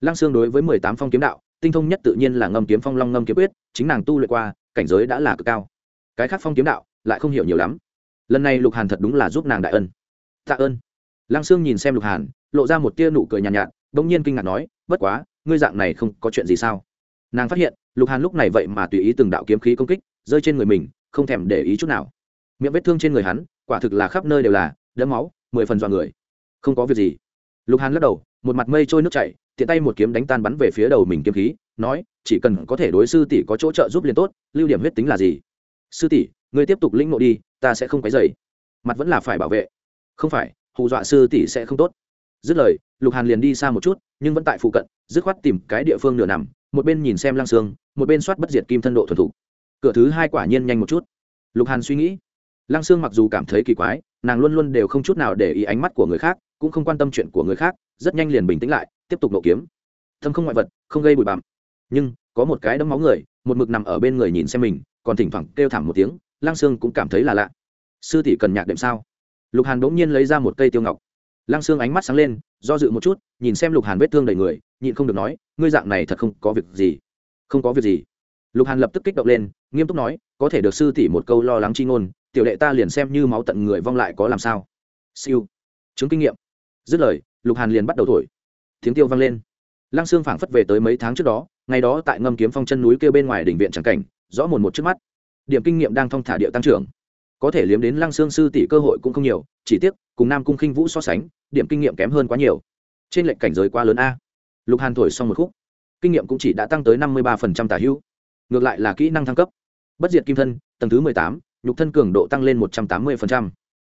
Lăng xương đối với mười tám phong kiếm đạo tinh thông nhất tự nhiên là ngâm kiếm phong long ngâm kiếm quyết chính nàng tu luyện qua cảnh giới đã là cực cao. Cái khác phong kiếm đạo lại không hiểu nhiều lắm. Lần này lục hàn thật đúng là giúp nàng đại ân. Tạ ơn. Lăng Sương nhìn xem lục hàn lộ ra một tia nụ cười nhàn nhạt, nhạt đ ỗ n g nhiên kinh ngạc nói bất quá ngươi dạng này không có chuyện gì sao? Nàng phát hiện lục hàn lúc này vậy mà tùy ý từng đạo kiếm khí công kích, rơi trên người mình, không thèm để ý chút nào. Miệng vết thương trên người hắn, quả thực là khắp nơi đều là đẫm máu, mười phần dọa người. Không có việc gì. Lục hàn lắc đầu, một mặt mây trôi nước chảy, tiện tay một kiếm đánh tan bắn về phía đầu mình kiếm khí, nói, chỉ cần có thể đối sư tỷ có chỗ trợ giúp liền tốt, lưu điểm huyết tính là gì? Sư tỷ, ngươi tiếp tục lĩnh ngộ đi, ta sẽ không quấy dày mặt vẫn là phải bảo vệ. Không phải, hù dọa sư tỷ sẽ không tốt. Dứt lời, lục hàn liền đi xa một chút, nhưng vẫn tại phụ cận, dứt khoát tìm cái địa phương nửa nằm một bên nhìn xem lăng xương một bên soát bất diệt kim thân độ thuần thục. Cửa thứ hai quả nhiên nhanh một chút. Lục hàn suy nghĩ. Lăng xương mặc dù cảm thấy kỳ quái, nàng luôn luôn đều không chút nào để ý ánh mắt của người khác, cũng không quan tâm chuyện của người khác, rất nhanh liền bình tĩnh lại, tiếp tục nộ kiếm. Thâm không ngoại vật, không gây bụi bặm. Nhưng, có một cái đấm máu người, một mực nằm ở bên người nhìn xem mình, còn thỉnh thoảng kêu thảm một tiếng, lăng sương cũng cảm thấy là lạ. Sư tỷ cần nhạc đệm sao? Lục hàn bỗng nhiên lấy ra một cây tiêu ngọc. Lăng sương ánh mắt sáng lên do dự một chút, nhìn xem lục hàn vết thương đầy người, nhịn không được nói, ngươi dạng này thật không có việc gì. Không có việc gì. Lục hàn lập tức kích động lên, nghiêm túc nói, có thể được sư tỷ một câu lo lắng chi ngôn, tiểu đệ ta liền xem như máu tận người vong lại có làm sao. Siêu. Chứng kinh nghiệm. Dứt lời, lục hàn liền bắt đầu thổi. Tiếng tiêu vang lên. Lăng xương phảng phất về tới mấy tháng trước đó, ngày đó tại ngâm kiếm phong chân núi kêu bên ngoài đỉnh viện tràng cảnh, rõ mồn một trước mắt. Điểm kinh nghiệm đang thong thả điệu tăng trưởng có thể liếm đến lăng xương sư tỷ cơ hội cũng không nhiều, chỉ tiếc, cùng nam cung khinh vũ so sánh, điểm kinh nghiệm kém hơn quá nhiều. Trên lệnh cảnh giới quá lớn a. Lục hàn thổi xong một khúc, kinh nghiệm cũng chỉ đã tăng tới năm mươi ba tả hữu. Ngược lại là kỹ năng thăng cấp. Bất diệt kim thân, tầng thứ mười tám, nhục thân cường độ tăng lên một trăm tám mươi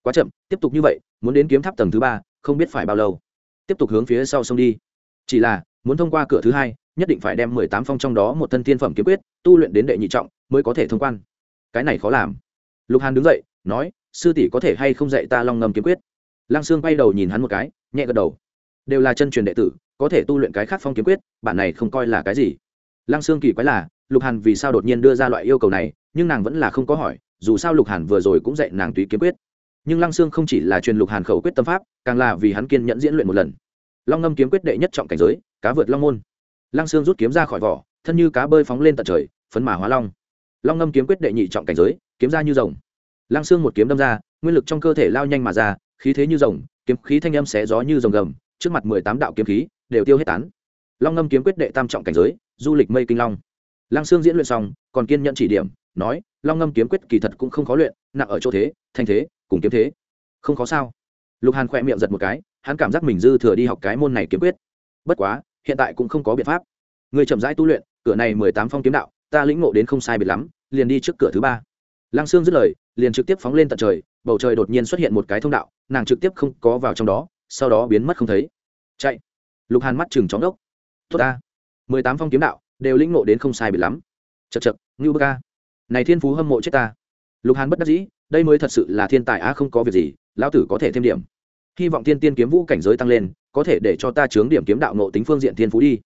quá chậm, tiếp tục như vậy, muốn đến kiếm tháp tầng thứ ba, không biết phải bao lâu. Tiếp tục hướng phía sau sông đi. Chỉ là, muốn thông qua cửa thứ hai, nhất định phải đem mười tám phong trong đó một thân thiên phẩm kiếm quyết, tu luyện đến đệ nhị trọng, mới có thể thông quan. Cái này khó làm lục hàn đứng dậy, nói, sư tỷ có thể hay không dạy ta long ngầm kiếm quyết? Lăng sương quay đầu nhìn hắn một cái, nhẹ gật đầu. Đều là chân truyền đệ tử, có thể tu luyện cái khác phong kiếm quyết, bản này không coi là cái gì. Lăng sương kỳ quái là, lục hàn vì sao đột nhiên đưa ra loại yêu cầu này, nhưng nàng vẫn là không có hỏi, dù sao lục hàn vừa rồi cũng dạy nàng tùy kiếm quyết. Nhưng lăng sương không chỉ là truyền lục hàn khẩu quyết tâm pháp, càng là vì hắn kiên nhẫn diễn luyện một lần. Long ngâm kiếm quyết đệ nhất trọng cảnh giới, cá vượt long môn. Lăng sương rút kiếm ra khỏi vỏ, thân như cá bơi phóng lên tận trời, phấn mã hóa long long ngâm kiếm quyết đệ nhị trọng cảnh giới, kiếm ra như rồng. Lăng sương một kiếm đâm ra, nguyên lực trong cơ thể lao nhanh mà ra, khí thế như rồng, kiếm khí thanh âm xé gió như rồng gầm, trước mặt mười tám đạo kiếm khí đều tiêu hết tán. Long ngâm kiếm quyết đệ tam trọng cảnh giới, du lịch mây kinh long. Lăng sương diễn luyện xong, còn kiên nhận chỉ điểm, nói, long ngâm kiếm quyết kỳ thật cũng không khó luyện, nặng ở chỗ thế, thanh thế, cùng kiếm thế. Không khó sao? Lục hàn khỏe miệng giật một cái, hắn cảm giác mình dư thừa đi học cái môn này kiếm quyết. Bất quá, hiện tại cũng không có biện pháp. Người chậm rãi tu luyện, cửa này mười tám phong kiếm đạo, ta lĩnh ngộ đến không sai biệt lắm liền đi trước cửa thứ ba. Lăng sương dứt lời, liền trực tiếp phóng lên tận trời, bầu trời đột nhiên xuất hiện một cái thông đạo, nàng trực tiếp không có vào trong đó, sau đó biến mất không thấy. Chạy. Lục hàn mắt chừng chóng đốc. Tốt ta. Mười tám phong kiếm đạo, đều lĩnh ngộ đến không sai bị lắm. Chật chật ngưu bơ ca này thiên phú hâm mộ chết ta. Lục hàn bất đắc dĩ, đây mới thật sự là thiên tài á không có việc gì, lão tử có thể thêm điểm. Hy vọng thiên tiên kiếm vũ cảnh giới tăng lên, có thể để cho ta chướng điểm kiếm đạo nộ tính phương diện thiên phú đi.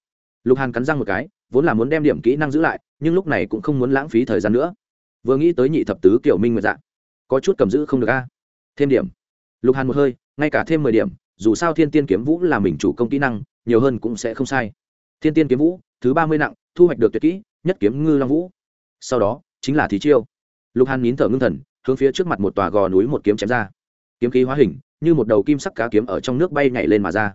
Lục hàn cắn răng một cái vốn là muốn đem điểm kỹ năng giữ lại, nhưng lúc này cũng không muốn lãng phí thời gian nữa. Vừa nghĩ tới nhị thập tứ kiểu minh nguyệt dạng có chút cầm giữ không được a. Thêm điểm. Lục hàn một hơi, ngay cả thêm mười điểm, dù sao thiên tiên kiếm vũ là mình chủ công kỹ năng, nhiều hơn cũng sẽ không sai. Thiên tiên kiếm vũ, thứ ba mươi nặng, thu hoạch được tuyệt kỹ, nhất kiếm ngư long vũ. Sau đó, chính là thí chiêu. Lục hàn nín thở ngưng thần, hướng phía trước mặt một tòa gò núi một kiếm chém ra. Kiếm khí hóa hình, như một đầu kim sắc cá kiếm ở trong nước bay nhảy lên mà ra.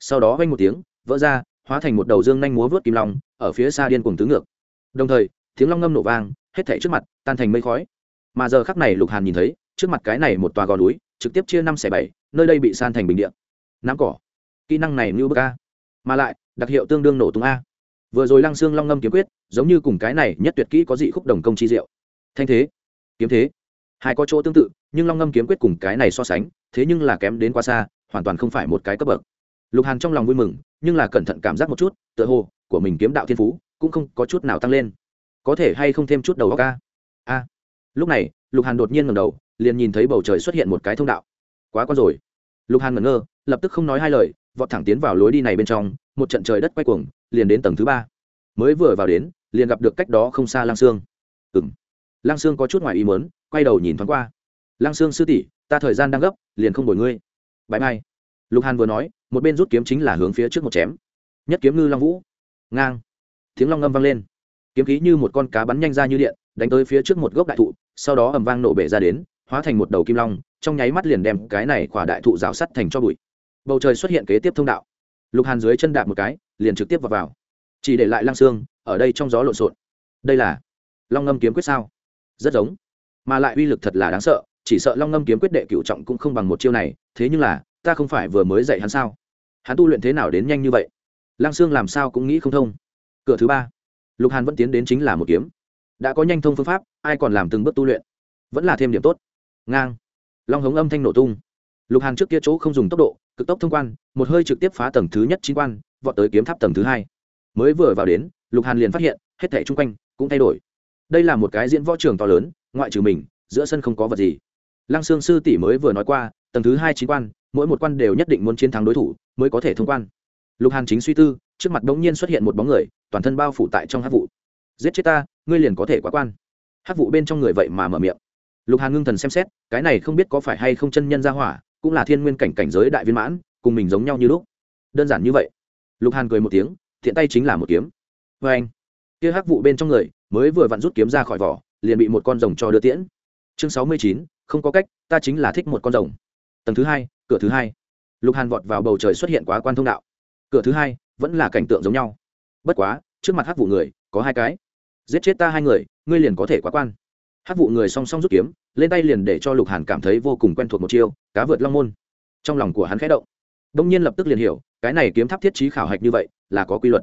Sau đó vang một tiếng, vỡ ra, hóa thành một đầu dương nhanh múa vớt kim long ở phía xa điên cuồng tứ ngược. Đồng thời, tiếng long ngâm nổ vang, hết thảy trước mặt, tan thành mây khói. Mà giờ khắc này lục hàn nhìn thấy, trước mặt cái này một tòa gò núi, trực tiếp chia năm xẻ bảy, nơi đây bị san thành bình địa. Nắm cỏ. Kỹ năng này như bức a. Mà lại, đặc hiệu tương đương nổ tung a. Vừa rồi lăng xương long ngâm kiếm quyết, giống như cùng cái này nhất tuyệt kỹ có dị khúc đồng công chi diệu. Thanh thế. Kiếm thế. Hai có chỗ tương tự, nhưng long ngâm kiếm quyết cùng cái này so sánh, thế nhưng là kém đến quá xa, hoàn toàn không phải một cái cấp bậc lục hàn trong lòng vui mừng, nhưng là cẩn thận cảm giác một chút, tựa hồ của mình kiếm đạo thiên phú cũng không có chút nào tăng lên. Có thể hay không thêm chút đầu óc ca? A. Lúc này, lục hàn đột nhiên ngầm đầu, liền nhìn thấy bầu trời xuất hiện một cái thông đạo. Quá con rồi. Lục hàn ngẩn ngơ, lập tức không nói hai lời, vọt thẳng tiến vào lối đi này bên trong, một trận trời đất quay cuồng, liền đến tầng thứ ba. Mới vừa vào đến, liền gặp được cách đó không xa lang sương. Ừng lang sương có chút ngoài ý mớn quay đầu nhìn thoáng qua. Lang sương sư tỷ, ta thời gian đang gấp, liền không đổi ngươi. Bãi mai. Lục hàn vừa nói một bên rút kiếm chính là hướng phía trước một chém. Nhất kiếm ngư long vũ. Ngang. Tiếng long ngâm vang lên. Kiếm khí như một con cá bắn nhanh ra như điện, đánh tới phía trước một gốc đại thụ, sau đó ầm vang nổ bể ra đến, hóa thành một đầu kim long, trong nháy mắt liền đem cái này khỏa đại thụ rào sắt thành cho bụi. Bầu trời xuất hiện kế tiếp thông đạo. Lục hàn dưới chân đạp một cái, liền trực tiếp vào vào. Chỉ để lại lang xương, ở đây trong gió lộn xộn. Đây là long ngâm kiếm quyết sao? Rất giống. Mà lại uy lực thật là đáng sợ, chỉ sợ long ngâm kiếm quyết đệ cựu trọng cũng không bằng một chiêu này, thế nhưng là, ta không phải vừa mới dạy hắn sao? Hắn tu luyện thế nào đến nhanh như vậy? Lang sương làm sao cũng nghĩ không thông. Cửa thứ ba, lục hàn vẫn tiến đến chính là một kiếm. Đã có nhanh thông phương pháp, ai còn làm từng bước tu luyện? Vẫn là thêm điểm tốt. Ngang. Long hống âm thanh nổ tung. Lục hàn trước kia chỗ không dùng tốc độ, cực tốc thông quan, một hơi trực tiếp phá tầng thứ nhất chín quan, vọt tới kiếm tháp tầng thứ hai. Mới vừa vào đến, lục hàn liền phát hiện, hết thẻ chung quanh cũng thay đổi. Đây là một cái diễn võ trường to lớn, ngoại trừ mình, giữa sân không có vật gì. Lăng sương sư tỷ mới vừa nói qua, tầng thứ hai chín quan, mỗi một quan đều nhất định muốn chiến thắng đối thủ mới có thể thông quan. Lục hàn chính suy tư, trước mặt đống nhiên xuất hiện một bóng người, toàn thân bao phủ tại trong hát vụ. Giết chết ta, ngươi liền có thể quá quan. Hát vụ bên trong người vậy mà mở miệng. Lục hàn ngưng thần xem xét, cái này không biết có phải hay không chân nhân ra hỏa, cũng là thiên nguyên cảnh cảnh giới đại viên mãn, cùng mình giống nhau như lúc. Đơn giản như vậy. Lục hàn cười một tiếng, thiện tay chính là một kiếm. Vê anh, kia hắc vụ bên trong người, mới vừa vặn rút kiếm ra khỏi vỏ, liền bị một con rồng cho đưa tiễn. Chương sáu mươi chín, không có cách, ta chính là thích một con rồng. Tầng thứ hai, cửa thứ hai lục hàn vọt vào bầu trời xuất hiện quá quan thông đạo. Cửa thứ hai vẫn là cảnh tượng giống nhau. Bất quá, trước mặt Hát vụ người, có hai cái. Giết chết ta hai người, ngươi liền có thể quá quan. Hát vụ người song song rút kiếm, lên tay liền để cho lục hàn cảm thấy vô cùng quen thuộc một chiêu, cá vượt long môn. Trong lòng của hắn khẽ động. Đông nhiên lập tức liền hiểu, cái này kiếm tháp thiết trí khảo hạch như vậy, là có quy luật.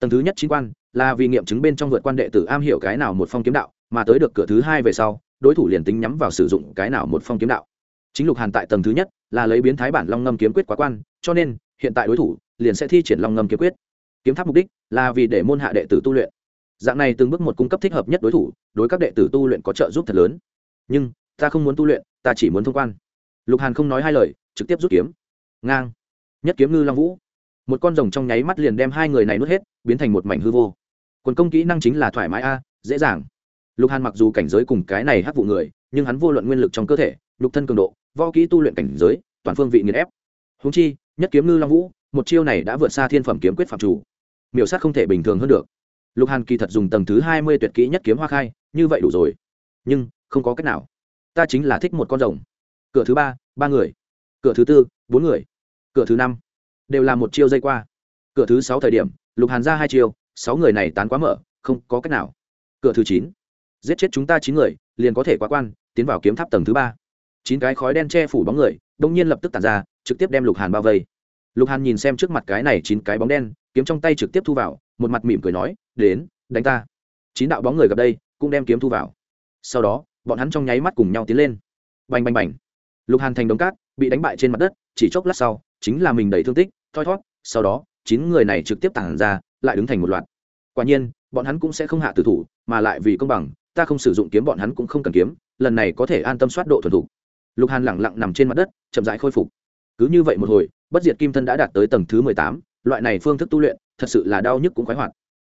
Tầng thứ nhất chính quan, là vì nghiệm chứng bên trong vượt quan đệ tử am hiểu cái nào một phong kiếm đạo, mà tới được cửa thứ hai về sau, đối thủ liền tính nhắm vào sử dụng cái nào một phong kiếm đạo chính lục hàn tại tầng thứ nhất là lấy biến thái bản long ngâm kiếm quyết quá quan, cho nên, hiện tại đối thủ liền sẽ thi triển long ngâm kiếm quyết. Kiếm tháp mục đích là vì để môn hạ đệ tử tu luyện. Dạng này từng bước một cung cấp thích hợp nhất đối thủ, đối các đệ tử tu luyện có trợ giúp thật lớn. Nhưng, ta không muốn tu luyện, ta chỉ muốn thông quan. Lục hàn không nói hai lời, trực tiếp rút kiếm. Ngang. Nhất kiếm ngư long vũ. Một con rồng trong nháy mắt liền đem hai người này nuốt hết, biến thành một mảnh hư vô. Quần công kỹ năng chính là thoải mái a, dễ dàng. Lục hàn mặc dù cảnh giới cùng cái này hắc vụ người, nhưng hắn vô luận nguyên lực trong cơ thể lục thân cường độ Võ kỹ tu luyện cảnh giới, toàn phương vị nghiền ép. Húng chi, nhất kiếm ngư long vũ, một chiêu này đã vượt xa thiên phẩm kiếm quyết phạm chủ. Miểu sát không thể bình thường hơn được. Lục hàn kỳ thật dùng tầng thứ hai mươi tuyệt kỹ nhất kiếm hoa khai, như vậy đủ rồi. Nhưng, không có cách nào. Ta chính là thích một con rồng. Cửa thứ ba ba người. Cửa thứ tư, bốn người. Cửa thứ năm, đều là một chiêu dây qua. Cửa thứ sáu thời điểm, lục hàn ra hai chiêu, sáu người này tán quá mở, không có cách nào. Cửa thứ chín, giết chết chúng ta chín người, liền có thể quá quan, tiến vào kiếm tháp tầng thứ ba chín cái khói đen che phủ bóng người, đông nhiên lập tức tàn ra, trực tiếp đem lục hàn bao vây. Lục hàn nhìn xem trước mặt cái này chín cái bóng đen, kiếm trong tay trực tiếp thu vào, một mặt mỉm cười nói, đến, đánh ta. Chín đạo bóng người gặp đây, cũng đem kiếm thu vào. Sau đó, bọn hắn trong nháy mắt cùng nhau tiến lên. Bành bành bành. Lục hàn thành đống cát, bị đánh bại trên mặt đất, chỉ chốc lát sau, chính là mình đầy thương tích, thoi thót, sau đó, chín người này trực tiếp tản ra, lại đứng thành một loạt. Quả nhiên, bọn hắn cũng sẽ không hạ tử thủ, mà lại vì công bằng, ta không sử dụng kiếm bọn hắn cũng không cần kiếm, lần này có thể an tâm soát độ thuần thủ lục hàn lẳng lặng nằm trên mặt đất, chậm rãi khôi phục. Cứ như vậy một hồi, bất diệt kim thân đã đạt tới tầng thứ mười tám, loại này phương thức tu luyện, thật sự là đau nhức cũng khoái hoạt.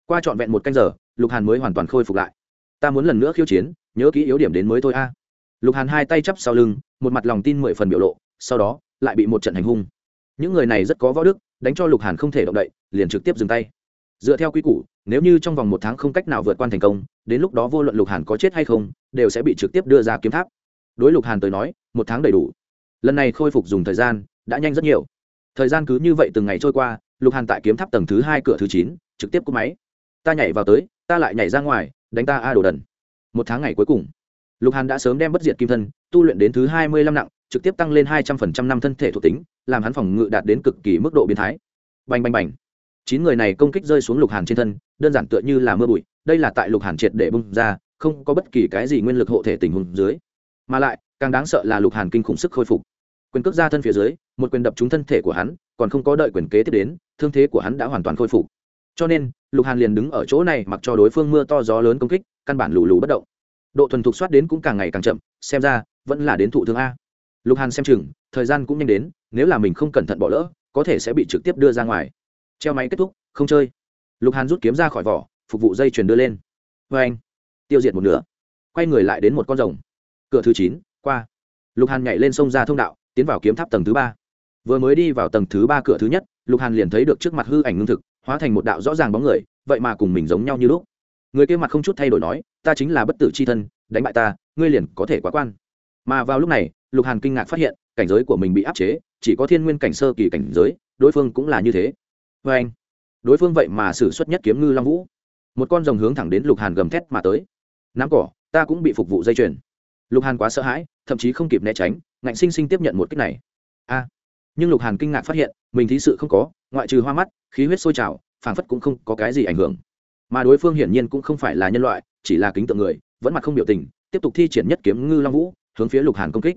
Qua trọn vẹn một canh giờ, lục hàn mới hoàn toàn khôi phục lại. Ta muốn lần nữa khiêu chiến, nhớ kỹ yếu điểm đến mới thôi a. Lục hàn hai tay chắp sau lưng, một mặt lòng tin mười phần biểu lộ, sau đó, lại bị một trận hành hung. Những người này rất có võ đức, đánh cho lục hàn không thể động đậy, liền trực tiếp dừng tay. Dựa theo quy củ, nếu như trong vòng một tháng không cách nào vượt qua thành công, đến lúc đó vô luận lục hàn có chết hay không, đều sẽ bị trực tiếp đưa ra kiếm tháp đối lục hàn tới nói, một tháng đầy đủ. Lần này khôi phục dùng thời gian đã nhanh rất nhiều. Thời gian cứ như vậy từng ngày trôi qua, lục hàn tại kiếm tháp tầng thứ hai cửa thứ chín, trực tiếp cúp máy. Ta nhảy vào tới, ta lại nhảy ra ngoài, đánh ta a đồ đần. Một tháng ngày cuối cùng, lục hàn đã sớm đem bất diệt kim thân, tu luyện đến thứ hai mươi lăm nặng, trực tiếp tăng lên hai trăm phần trăm năm thân thể thuộc tính, làm hắn phòng ngự đạt đến cực kỳ mức độ biến thái. Bành bành bành. Chín người này công kích rơi xuống lục hàn trên thân, đơn giản tựa như là mưa bụi, đây là tại lục hàn triệt để bung ra, không có bất kỳ cái gì nguyên lực hộ thể tình huống dưới mà lại, càng đáng sợ là lục hàn kinh khủng sức khôi phục. Quyền cước ra thân phía dưới, một quyền đập trúng thân thể của hắn, còn không có đợi quyền kế tiếp đến, thương thế của hắn đã hoàn toàn khôi phục. Cho nên, lục hàn liền đứng ở chỗ này mặc cho đối phương mưa to gió lớn công kích, căn bản lù lù bất động. Độ thuần thục soát đến cũng càng ngày càng chậm, xem ra, vẫn là đến thụ thương a. Lục hàn xem chừng, thời gian cũng nhanh đến, nếu là mình không cẩn thận bỏ lỡ, có thể sẽ bị trực tiếp đưa ra ngoài. Treo máy kết thúc, không chơi. Lục hàn rút kiếm ra khỏi vỏ, phục vụ dây chuyền đưa lên. Vê anh. Tiêu diệt một nửa. Quay người lại đến một con rồng cửa thứ chín, qua. Lục hàn nhảy lên sông ra thông đạo, tiến vào kiếm tháp tầng thứ ba. Vừa mới đi vào tầng thứ ba cửa thứ nhất, lục hàn liền thấy được trước mặt hư ảnh ngưng thực, hóa thành một đạo rõ ràng bóng người, vậy mà cùng mình giống nhau như lúc. Người kia mặt không chút thay đổi nói, ta chính là bất tử c h i thân, đánh bại ta, ngươi liền có thể quá quan. Mà vào lúc này, lục hàn kinh ngạc phát hiện, cảnh giới của mình bị áp chế, chỉ có thiên nguyên cảnh sơ kỳ cảnh giới, đối phương cũng là như thế. Vê anh, đối phương vậy mà xử suất nhất kiếm ngư long vũ. Một con rồng hướng thẳng đến lục hàn gầm thét mà tới. Nắm cỏ, ta cũng bị phục vụ dây chuyền lục hàn quá sợ hãi, thậm chí không kịp né tránh, ngạnh sinh sinh tiếp nhận một cách này. A! Nhưng lục hàn kinh ngạc phát hiện, mình thí sự không có, ngoại trừ hoa mắt, khí huyết sôi trào, phảng phất cũng không có cái gì ảnh hưởng. Mà đối phương hiển nhiên cũng không phải là nhân loại, chỉ là kính tượng người, vẫn mặt không biểu tình, tiếp tục thi triển nhất kiếm ngư long vũ, hướng phía lục hàn công kích.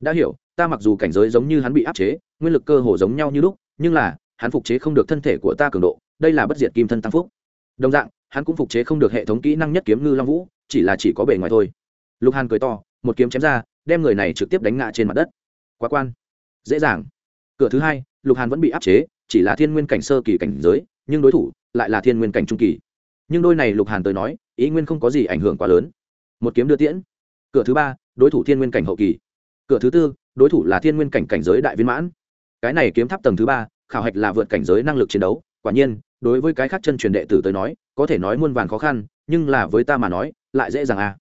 Đã hiểu, ta mặc dù cảnh giới giống như hắn bị áp chế, nguyên lực cơ hồ giống nhau như lúc, nhưng là, hắn phục chế không được thân thể của ta cường độ, đây là bất diệt kim thân tăng phúc. Đồng dạng, hắn cũng phục chế không được hệ thống kỹ năng nhất kiếm ngư long vũ, chỉ là chỉ có bề ngoài thôi. Lục hàn cười to một kiếm chém ra, đem người này trực tiếp đánh ngã trên mặt đất. Quá quan. Dễ dàng. Cửa thứ hai, lục hàn vẫn bị áp chế, chỉ là thiên nguyên cảnh sơ kỳ cảnh giới, nhưng đối thủ lại là thiên nguyên cảnh trung kỳ. Nhưng đôi này lục hàn tới nói, ý nguyên không có gì ảnh hưởng quá lớn. Một kiếm đưa tiễn. Cửa thứ ba, đối thủ thiên nguyên cảnh hậu kỳ. Cửa thứ tư, đối thủ là thiên nguyên cảnh cảnh giới đại viên mãn. Cái này kiếm tháp tầng thứ ba, khảo hạch là vượt cảnh giới năng lực chiến đấu. Quả nhiên, đối với cái khác chân truyền đệ tử tới nói, có thể nói muôn vàn khó khăn, nhưng là với ta mà nói, lại dễ dàng à.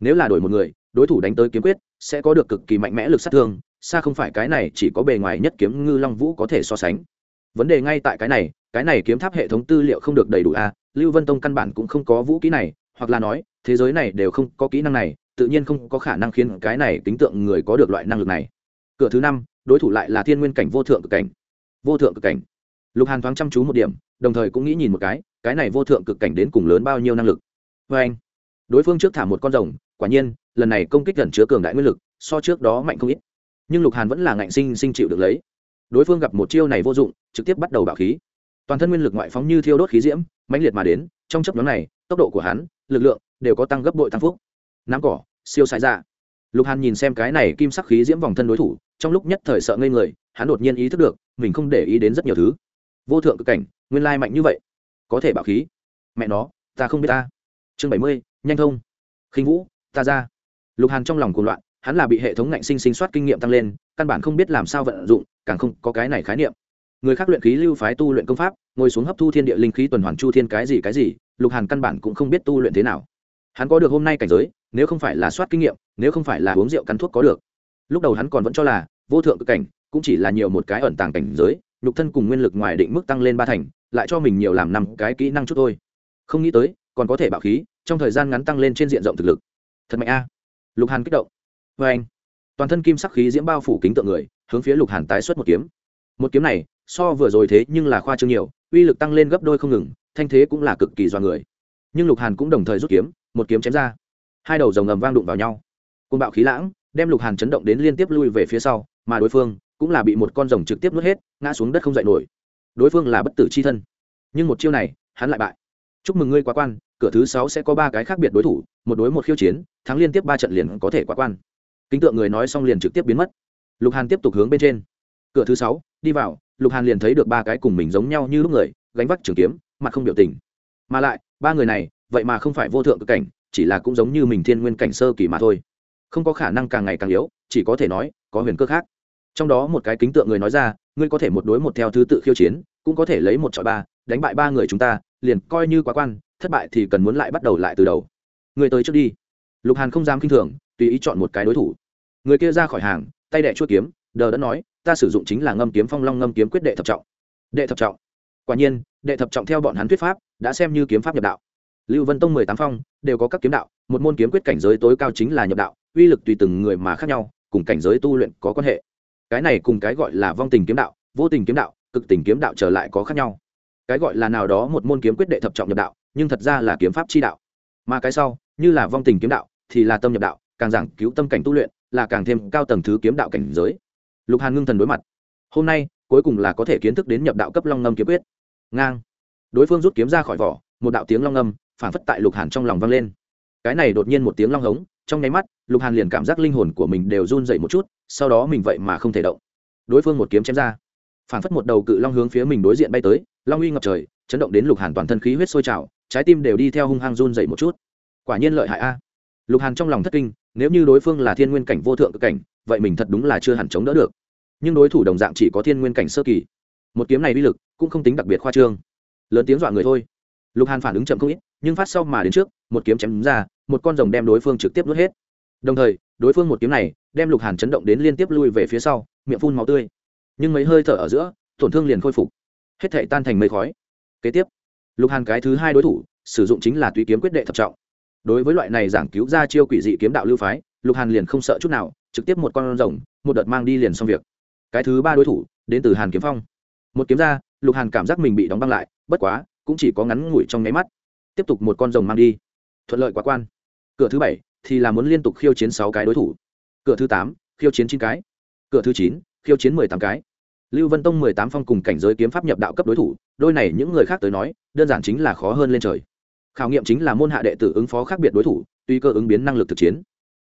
Nếu là đổi một người đối thủ đánh tới kiếm quyết sẽ có được cực kỳ mạnh mẽ lực sát thương xa không phải cái này chỉ có bề ngoài nhất kiếm ngư long vũ có thể so sánh. Vấn đề ngay tại cái này cái này kiếm tháp hệ thống tư liệu không được đầy đủ a à, lưu vân tông căn bản cũng không có vũ kỹ này hoặc là nói thế giới này đều không có kỹ năng này tự nhiên không có khả năng khiến cái này tính tượng người có được loại năng lực này. Cửa thứ năm đối thủ lại là thiên nguyên cảnh vô thượng cực cảnh. Vô thượng cực cảnh. Lục hàn thoáng chăm chú một điểm đồng thời cũng nghĩ nhìn một cái cái này vô thượng cực cảnh đến cùng lớn bao nhiêu năng lực? Vê anh đối phương trước thả một con rồng quả nhiên lần này công kích gần chứa cường đại nguyên lực, so trước đó mạnh không ít. Nhưng lục hàn vẫn là ngạnh sinh sinh chịu được lấy. Đối phương gặp một chiêu này vô dụng, trực tiếp bắt đầu bạo khí. Toàn thân nguyên lực ngoại phóng như thiêu đốt khí diễm, mãnh liệt mà đến, trong chấp nhóm này, tốc độ của hắn, lực lượng đều có tăng gấp bội tăng phúc. Nắm cỏ, siêu sai ra dạ. lục hàn nhìn xem cái này kim sắc khí diễm vòng thân đối thủ, trong lúc nhất thời sợ ngây người, hắn đột nhiên ý thức được, mình không để ý đến rất nhiều thứ. Vô thượng cực cảnh, nguyên lai mạnh như vậy. Có thể bạo khí. Mẹ nó, ta không biết ta. Chương bảy mươi, nhanh thông. Khinh vũ, ta ra lục hàn trong lòng cuồng loạn, hắn là bị hệ thống ngạnh sinh sinh soát kinh nghiệm tăng lên, căn bản không biết làm sao vận dụng, càng không có cái này khái niệm. Người khác luyện khí lưu phái tu luyện công pháp, ngồi xuống hấp thu thiên địa linh khí tuần hoàn chu thiên cái gì cái gì, lục hàn căn bản cũng không biết tu luyện thế nào. Hắn có được hôm nay cảnh giới, nếu không phải là soát kinh nghiệm, nếu không phải là uống rượu cắn thuốc có được. Lúc đầu hắn còn vẫn cho là, vô thượng cực cảnh, cũng chỉ là nhiều một cái ẩn tàng cảnh giới, nhục thân cùng nguyên lực ngoài định mức tăng lên ba thành, lại cho mình nhiều làm năm cái kỹ năng chút thôi. Không nghĩ tới, còn có thể bạo khí, trong thời gian ngắn tăng lên trên diện rộng thực lực. Thật mạnh a lục hàn kích động. Vê anh, toàn thân kim sắc khí diễm bao phủ kính tượng người, hướng phía lục hàn tái xuất một kiếm. Một kiếm này, so vừa rồi thế nhưng là khoa trương nhiều, uy lực tăng lên gấp đôi không ngừng, thanh thế cũng là cực kỳ do người. Nhưng lục hàn cũng đồng thời rút kiếm, một kiếm chém ra. Hai đầu rồng ầm vang đụng vào nhau. Côn bạo khí lãng, đem lục hàn chấn động đến liên tiếp lui về phía sau, mà đối phương cũng là bị một con rồng trực tiếp nuốt hết, ngã xuống đất không dậy nổi. Đối phương là bất tử c h i thân. Nhưng một chiêu này, hắn lại bại. Chúc mừng ngươi quá quan cửa thứ sáu sẽ có ba cái khác biệt đối thủ, một đối một khiêu chiến, thắng liên tiếp ba trận liền có thể quá quan. Kính tượng người nói xong liền trực tiếp biến mất. Lục hàn tiếp tục hướng bên trên. Cửa thứ sáu, đi vào, lục hàn liền thấy được ba cái cùng mình giống nhau như lúc người, gánh vác trường kiếm, mặt không biểu tình. Mà lại, ba người này, vậy mà không phải vô thượng cực cảnh, chỉ là cũng giống như mình thiên nguyên cảnh sơ kỳ mà thôi. Không có khả năng càng ngày càng yếu, chỉ có thể nói, có huyền cơ khác. Trong đó một cái kính tượng người nói ra, ngươi có thể một đối một theo thứ tự khiêu chiến, cũng có thể lấy một trọi ba, đánh bại ba người chúng ta, liền coi như quá quan thất bại thì cần muốn lại bắt đầu lại từ đầu. Người tới trước đi. Lục hàn không dám k i n h thường, tùy ý chọn một cái đối thủ. Người kia ra khỏi hàng, tay đẻ chuốt kiếm, đờ đã nói, ta sử dụng chính là ngâm kiếm phong long ngâm kiếm quyết đệ thập trọng. Đệ thập trọng. Quả nhiên, đệ thập trọng theo bọn hắn thuyết pháp, đã xem như kiếm pháp nhập đạo. Lưu vân tông mười tám phong, đều có các kiếm đạo, một môn kiếm quyết cảnh giới tối cao chính là nhập đạo, uy lực tùy từng người mà khác nhau, cùng cảnh giới tu luyện có quan hệ. Cái này cùng cái gọi là vong tình kiếm đạo, vô tình kiếm đạo, cực tình kiếm đạo trở lại có khác nhau. Cái gọi là nào đó một môn kiếm quyết đệ thập trọng nhập đạo nhưng thật ra là kiếm pháp chi đạo. Mà cái sau, như là vong tình kiếm đạo, thì là tâm nhập đạo, càng giảng cứu tâm cảnh tu luyện, là càng thêm cao tầng thứ kiếm đạo cảnh giới. Lục hàn ngưng thần đối mặt. Hôm nay, cuối cùng là có thể kiến thức đến nhập đạo cấp long ngâm kiếm quyết. Ngang. Đối phương rút kiếm ra khỏi vỏ, một đạo tiếng long ngâm phản phất tại lục hàn trong lòng vang lên. Cái này đột nhiên một tiếng long hống, trong nháy mắt, lục hàn liền cảm giác linh hồn của mình đều run dậy một chút, sau đó mình vậy mà không thể động. Đối phương một kiếm chém ra. Phản phất một đầu cự long hướng phía mình đối diện bay tới, long uy ngập trời, chấn động đến lục hàn toàn thân khí huyết sôi trào trái tim đều đi theo hung hăng run dậy một chút. Quả nhiên lợi hại a. Lục hàn trong lòng thất kinh, nếu như đối phương là thiên nguyên cảnh vô thượng cực cảnh, vậy mình thật đúng là chưa hẳn chống đỡ được. Nhưng đối thủ đồng dạng chỉ có thiên nguyên cảnh sơ kỳ. Một kiếm này uy lực cũng không tính đặc biệt khoa trương. Lớn tiếng dọa người thôi. Lục hàn phản ứng chậm không ít, nhưng phát sau mà đến trước, một kiếm chém ra, một con rồng đem đối phương trực tiếp nuốt hết. Đồng thời, đối phương một kiếm này đem lục hàn chấn động đến liên tiếp lui về phía sau, miệng phun máu tươi. Nhưng mấy hơi thở ở giữa, tổn thương liền khôi phục. Hết thể tan thành mây khói. Kế tiếp lục hàn cái thứ hai đối thủ, sử dụng chính là tùy kiếm quyết đệ thập trọng. Đối với loại này giảng cứu ra chiêu quỷ dị kiếm đạo lưu phái, lục hàn liền không sợ chút nào, trực tiếp một con rồng, một đợt mang đi liền xong việc. Cái thứ ba đối thủ, đến từ hàn kiếm phong. Một kiếm ra, lục hàn cảm giác mình bị đóng băng lại, bất quá, cũng chỉ có ngắn ngủi trong nháy mắt. Tiếp tục một con rồng mang đi. Thuận lợi quá quan. Cửa thứ bảy thì là muốn liên tục khiêu chiến sáu cái đối thủ. Cửa thứ tám, khiêu chiến chín cái. Cửa thứ chín, khiêu chiến mười tám cái lưu vân tông mười tám phong cùng cảnh giới kiếm pháp nhập đạo cấp đối thủ, đôi này những người khác tới nói, đơn giản chính là khó hơn lên trời. Khảo nghiệm chính là môn hạ đệ tử ứng phó khác biệt đối thủ tuy cơ ứng biến năng lực thực chiến.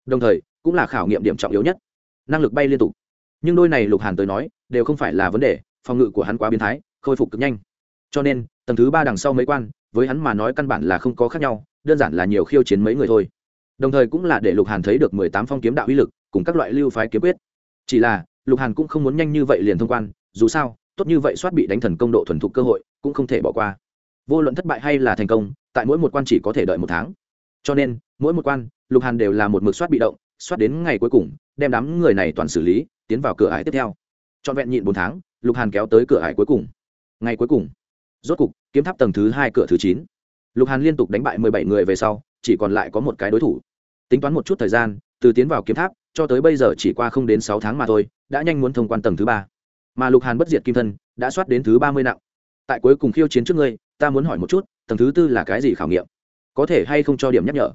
Đồng thời, cũng là khảo nghiệm điểm trọng yếu nhất. Năng lực bay liên tục. Nhưng đôi này lục hàn tới nói, đều không phải là vấn đề, phòng ngự của hắn quá biến thái, khôi phục cực nhanh. Cho nên, tầng thứ ba đằng sau mấy quan, với hắn mà nói căn bản là không có khác nhau, đơn giản là nhiều khiêu chiến mấy người thôi. Đồng thời cũng là để lục hàn thấy được mười tám phong kiếm đạo uy lực, cùng các loại lưu phái kiếm quyết. Chỉ là, lục hàn cũng không muốn nhanh như vậy liền thông quan dù sao, tốt như vậy soát bị đánh thần công độ thuần thục cơ hội, cũng không thể bỏ qua. Vô luận thất bại hay là thành công, tại mỗi một quan chỉ có thể đợi một tháng. Cho nên, mỗi một quan, lục hàn đều là một mực soát bị động, soát đến ngày cuối cùng, đem đám người này toàn xử lý, tiến vào cửa ải tiếp theo. Trọn vẹn nhịn bốn tháng, lục hàn kéo tới cửa ải cuối cùng. Ngày cuối cùng. Rốt cục, kiếm tháp tầng thứ hai, cửa thứ chín. Lục hàn liên tục đánh bại mười bảy người về sau, chỉ còn lại có một cái đối thủ. Tính toán một chút thời gian, từ tiến vào kiếm tháp, cho tới bây giờ chỉ qua không đến sáu tháng mà thôi, đã nhanh muốn thông quan tầng thứ ba mà lục hàn bất diệt kim thân đã soát đến thứ ba mươi nặng. Tại cuối cùng khiêu chiến trước ngươi, ta muốn hỏi một chút, tầng thứ tư là cái gì khảo nghiệm? Có thể hay không cho điểm nhắc nhở?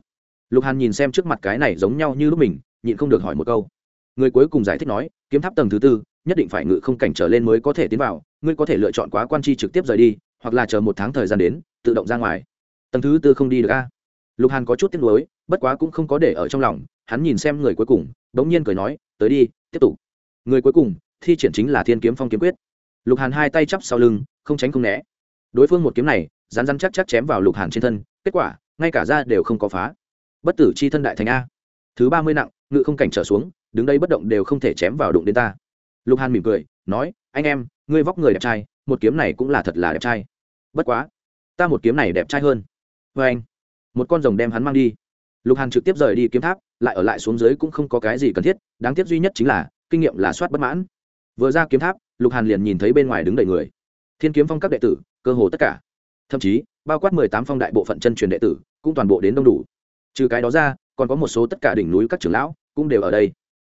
Lục hàn nhìn xem trước mặt cái này giống nhau như lúc mình, nhịn không được hỏi một câu. Người cuối cùng giải thích nói, kiếm tháp tầng thứ tư, nhất định phải ngự không cảnh trở lên mới có thể tiến vào, ngươi có thể lựa chọn quá quan chi trực tiếp rời đi, hoặc là chờ một tháng thời gian đến, tự động ra ngoài. Tầng thứ tư không đi được a? Lục hàn có chút tiếc nuối, bất quá cũng không có để ở trong lòng, hắn nhìn xem người cuối cùng, bỗng nhiên cười nói, tới đi, tiếp tục. Người cuối cùng thi triển chính là thiên kiếm phong kiếm quyết. Lục hàn hai tay chắp sau lưng, không tránh không né. Đối phương một kiếm này rán rán chắc chắc chém vào lục hàn trên thân, kết quả, ngay cả da đều không có phá. Bất tử c h i thân đại thành a. Thứ ba mươi nặng, ngự không cảnh trở xuống, đứng đây bất động đều không thể chém vào đụng đến ta. Lục hàn mỉm cười, nói, anh em, ngươi vóc người đẹp trai, một kiếm này cũng là thật là đẹp trai. Bất quá, ta một kiếm này đẹp trai hơn. Vê anh, một con rồng đem hắn mang đi. Lục hàn trực tiếp rời đi kiếm tháp, lại ở lại xuống dưới cũng không có cái gì cần thiết, đáng tiếc duy nhất chính là, kinh nghiệm là soát bất mãn vừa ra kiếm tháp, lục hàn liền nhìn thấy bên ngoài đứng đầy người. Thiên kiếm phong các đệ tử, cơ hồ tất cả. Thậm chí, bao quát mười tám phong đại bộ phận chân truyền đệ tử, cũng toàn bộ đến đông đủ. Trừ cái đó ra, còn có một số tất cả đỉnh núi các trưởng lão, cũng đều ở đây.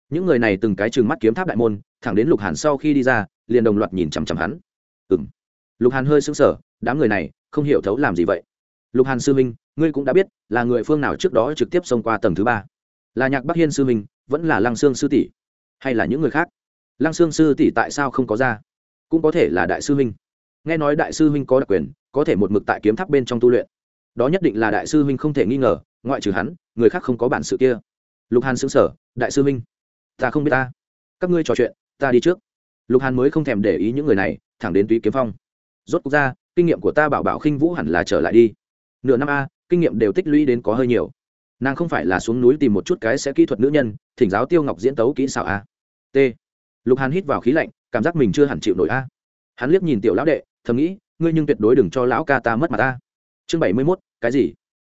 Những người này từng cái chừng mắt kiếm tháp đại môn, thẳng đến lục hàn sau khi đi ra, liền đồng loạt nhìn chằm chằm hắn. Ừ m lục hàn hơi sững sờ, đám người này, không hiểu thấu làm gì vậy. Lục hàn sư minh ngươi cũng đã biết, là người phương nào trước đó trực tiếp xông qua tầng thứ ba. Là nhạc bắc hiên sư minh vẫn là lăng sương sư tỷ, hay là những người khác? Lăng sương sư tỷ tại sao không có ra? Cũng có thể là đại sư minh nghe nói đại sư huynh có đặc quyền, có thể một mực tại kiếm tháp bên trong tu luyện. Đó nhất định là đại sư huynh không thể nghi ngờ, ngoại trừ hắn, người khác không có bản sự kia. Lục hàn xứng sở đại sư huynh, ta không biết ta. Các ngươi trò chuyện, ta đi trước. Lục hàn mới không thèm để ý những người này, thẳng đến túy kiếm phong. Rốt cuộc ra, kinh nghiệm của ta bảo bảo khinh vũ hẳn là trở lại đi. Nửa năm a, kinh nghiệm đều tích lũy đến có hơi nhiều. Nàng không phải là xuống núi tìm một chút cái sẽ kỹ thuật nữ nhân, thỉnh giáo tiêu ngọc diễn tấu kỹ xảo a. T lục hàn hít vào khí lạnh, cảm giác mình chưa hẳn chịu nổi a. Hắn liếc nhìn tiểu lão đệ, thầm nghĩ, ngươi nhưng tuyệt đối đừng cho lão ca ta mất mặt ta. Chương bảy mươi mốt, cái gì?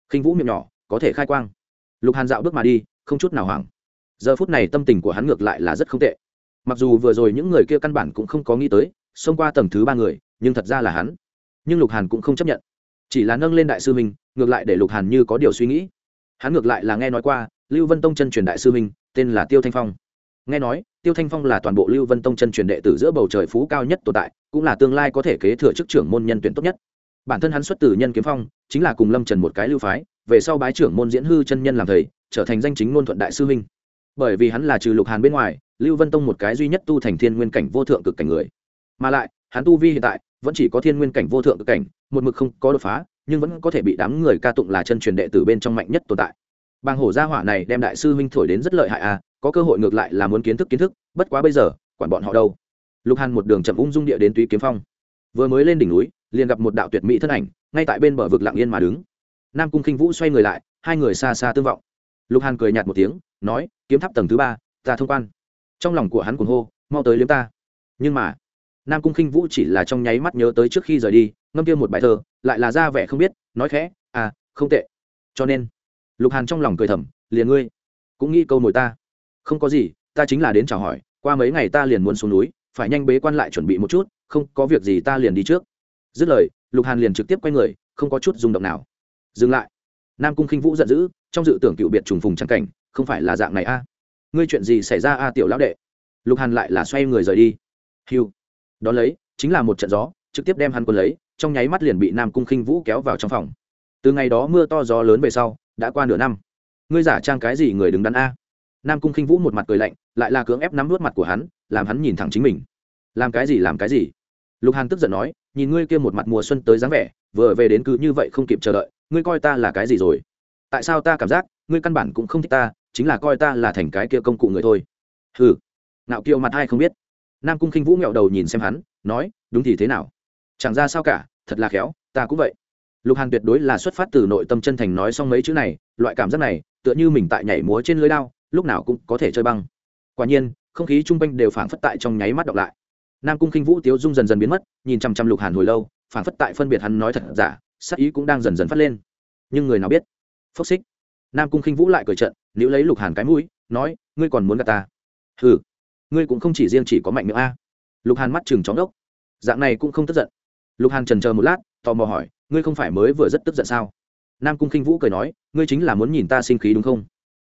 Khinh vũ miệng nhỏ, có thể khai quang. Lục hàn dạo bước mà đi, không chút nào hoảng. Giờ phút này tâm tình của hắn ngược lại là rất không tệ. Mặc dù vừa rồi những người kia căn bản cũng không có nghĩ tới, xông qua tầng thứ ba người, nhưng thật ra là hắn. Nhưng lục hàn cũng không chấp nhận. Chỉ là nâng lên đại sư minh ngược lại để lục hàn như có điều suy nghĩ. Hắn ngược lại là nghe nói qua, lưu vân tông chân truyền đại sư minh tên là tiêu thanh phong nghe nói, tiêu thanh phong là toàn bộ lưu vân tông chân truyền đệ tử giữa bầu trời phú cao nhất tồn tại, cũng là tương lai có thể kế thừa chức trưởng môn nhân tuyển tốt nhất. Bản thân hắn xuất từ nhân kiếm phong, chính là cùng lâm trần một cái lưu phái, về sau bái trưởng môn diễn hư chân nhân làm thầy, trở thành danh chính ngôn thuận đại sư huynh. Bởi vì hắn là trừ lục hàn bên ngoài, lưu vân tông một cái duy nhất tu thành thiên nguyên cảnh vô thượng cực cảnh người. Mà lại, hắn tu vi hiện tại, vẫn chỉ có thiên nguyên cảnh vô thượng cực cảnh, một mực không có đột phá, nhưng vẫn có thể bị đám người ca tụng là chân truyền đệ tử bên trong mạnh nhất tồn tại. Bàng hổ gia hỏa này đem đại sư huynh thổi đến rất lợi hại à có cơ hội ngược lại là muốn kiến thức kiến thức, bất quá bây giờ, quản bọn họ đâu. Lục hàn một đường chậm ung dung địa đến túy kiếm phong. Vừa mới lên đỉnh núi, liền gặp một đạo tuyệt mỹ thân ảnh, ngay tại bên bờ vực lặng yên mà đứng. Nam cung khinh vũ xoay người lại, hai người xa xa tương vọng. Lục hàn cười nhạt một tiếng, nói, kiếm tháp tầng thứ ba, ta thông quan. Trong lòng của hắn cuồng hô, mau tới liếm ta. Nhưng mà, nam cung khinh vũ chỉ là trong nháy mắt nhớ tới trước khi rời đi, ngâm kia một bài thơ, lại là ra vẻ không biết, nói khẽ à không tệ. Cho nên, lục hàn trong lòng cười thầm, liền ngươi, cũng nghĩ câu mồi ta không có gì, ta chính là đến chào hỏi, qua mấy ngày ta liền muốn xuống núi, phải nhanh bế quan lại chuẩn bị một chút, không có việc gì ta liền đi trước. Dứt lời, lục hàn liền trực tiếp quay người, không có chút rung động nào. Dừng lại. Nam cung khinh vũ giận dữ, trong dự tưởng cựu biệt trùng phùng trắng cảnh, không phải là dạng này a? Ngươi chuyện gì xảy ra a, tiểu lão đệ? Lục hàn lại là xoay người rời đi. Hiu. Đón lấy, chính là một trận gió, trực tiếp đem hắn quân lấy, trong nháy mắt liền bị nam cung khinh vũ kéo vào trong phòng. Từ ngày đó mưa to gió lớn về sau, đã qua nửa năm. Ngươi giả trang cái gì người đứng đắn a? Nam cung khinh vũ một mặt cười lạnh, lại là cưỡng ép nắm vớt mặt của hắn, làm hắn nhìn thẳng chính mình. Làm cái gì, làm cái gì? Lục hàn tức giận nói, nhìn ngươi kia một mặt mùa xuân tới dáng vẻ, vừa về đến cứ như vậy không kịp chờ đợi, ngươi coi ta là cái gì rồi? Tại sao ta cảm giác, ngươi căn bản cũng không thích ta, chính là coi ta là thành cái kia công cụ người thôi. Hừ. Nạo kiêu mặt ai không biết. Nam cung khinh vũ nghẹo đầu nhìn xem hắn, nói, đúng thì thế nào? Chẳng ra sao cả, thật là khéo, ta cũng vậy. Lục hàn tuyệt đối là xuất phát từ nội tâm chân thành nói xong mấy chữ này, loại cảm giác này, tựa như mình tại nhảy múa trên lưới đao lúc nào cũng có thể chơi băng. Quả nhiên, không khí chung quanh đều phảng phất tại trong nháy mắt đọc lại. Nam cung khinh vũ, tiếu dung dần dần biến mất, nhìn chăm chăm lục hàn hồi lâu, phảng phất tại phân biệt hắn nói thật giả sắc ý cũng đang dần dần phát lên. Nhưng người nào biết? Phốc xích. Nam cung khinh vũ lại cười trận nếu lấy lục hàn cái mũi, nói, ngươi còn muốn gặp ta? Hừ, ngươi cũng không chỉ riêng chỉ có mạnh miệng a. Lục hàn mắt chừng chóng ốc. Dạng này cũng không tức giận. Lục hàn trần chờ một lát, tò mò hỏi, ngươi không phải mới vừa rất tức giận sao? Nam cung khinh vũ cười nói, ngươi chính là muốn nhìn ta sinh khí đúng không?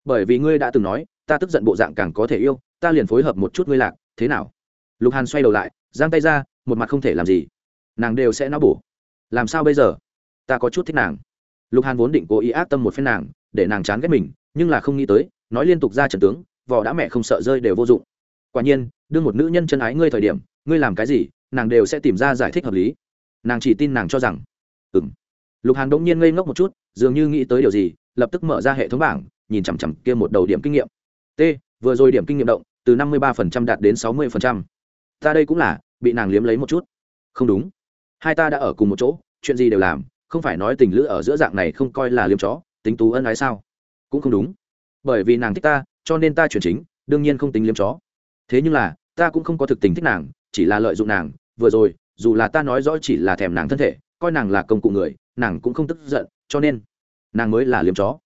Bởi vì ngươi đã từng nói, ta tức giận bộ dạng càng có thể yêu, ta liền phối hợp một chút ngươi lạc, thế nào? Lục hàn xoay đầu lại, giang tay ra, một mặt không thể làm gì. Nàng đều sẽ nó bổ. Làm sao bây giờ? Ta có chút thích nàng. Lục hàn vốn định cố ý ác tâm một phen nàng, để nàng chán ghét mình, nhưng là không nghĩ tới, nói liên tục ra trận tướng vỏ đã mẹ không sợ rơi đều vô dụng. Quả nhiên, đương một nữ nhân chân ái ngươi thời điểm, ngươi làm cái gì, nàng đều sẽ tìm ra giải thích hợp lý. Nàng chỉ tin nàng cho rằng ừng lục hàn đ ỗ n g nhiên ngây ngốc một chút, dường như nghĩ tới điều gì, lập tức mở ra hệ thống bảng nhìn chằm chằm kia một đầu điểm kinh nghiệm. T, vừa rồi điểm kinh nghiệm động, từ năm mươi ba đạt đến sáu mươi ta đây cũng là, bị nàng liếm lấy một chút. Không đúng. Hai ta đã ở cùng một chỗ, chuyện gì đều làm, không phải nói tình lữ ở giữa dạng này không coi là liếm chó, tính tú ân ái sao? Cũng không đúng. Bởi vì nàng thích ta, cho nên ta chuyển chính, đương nhiên không tính liếm chó. Thế nhưng là, ta cũng không có thực tình thích nàng, chỉ là lợi dụng nàng. Vừa rồi, dù là ta nói rõ chỉ là thèm nàng thân thể, coi nàng là công cụ người, nàng cũng không tức giận, cho nên, nàng mới là liếm chó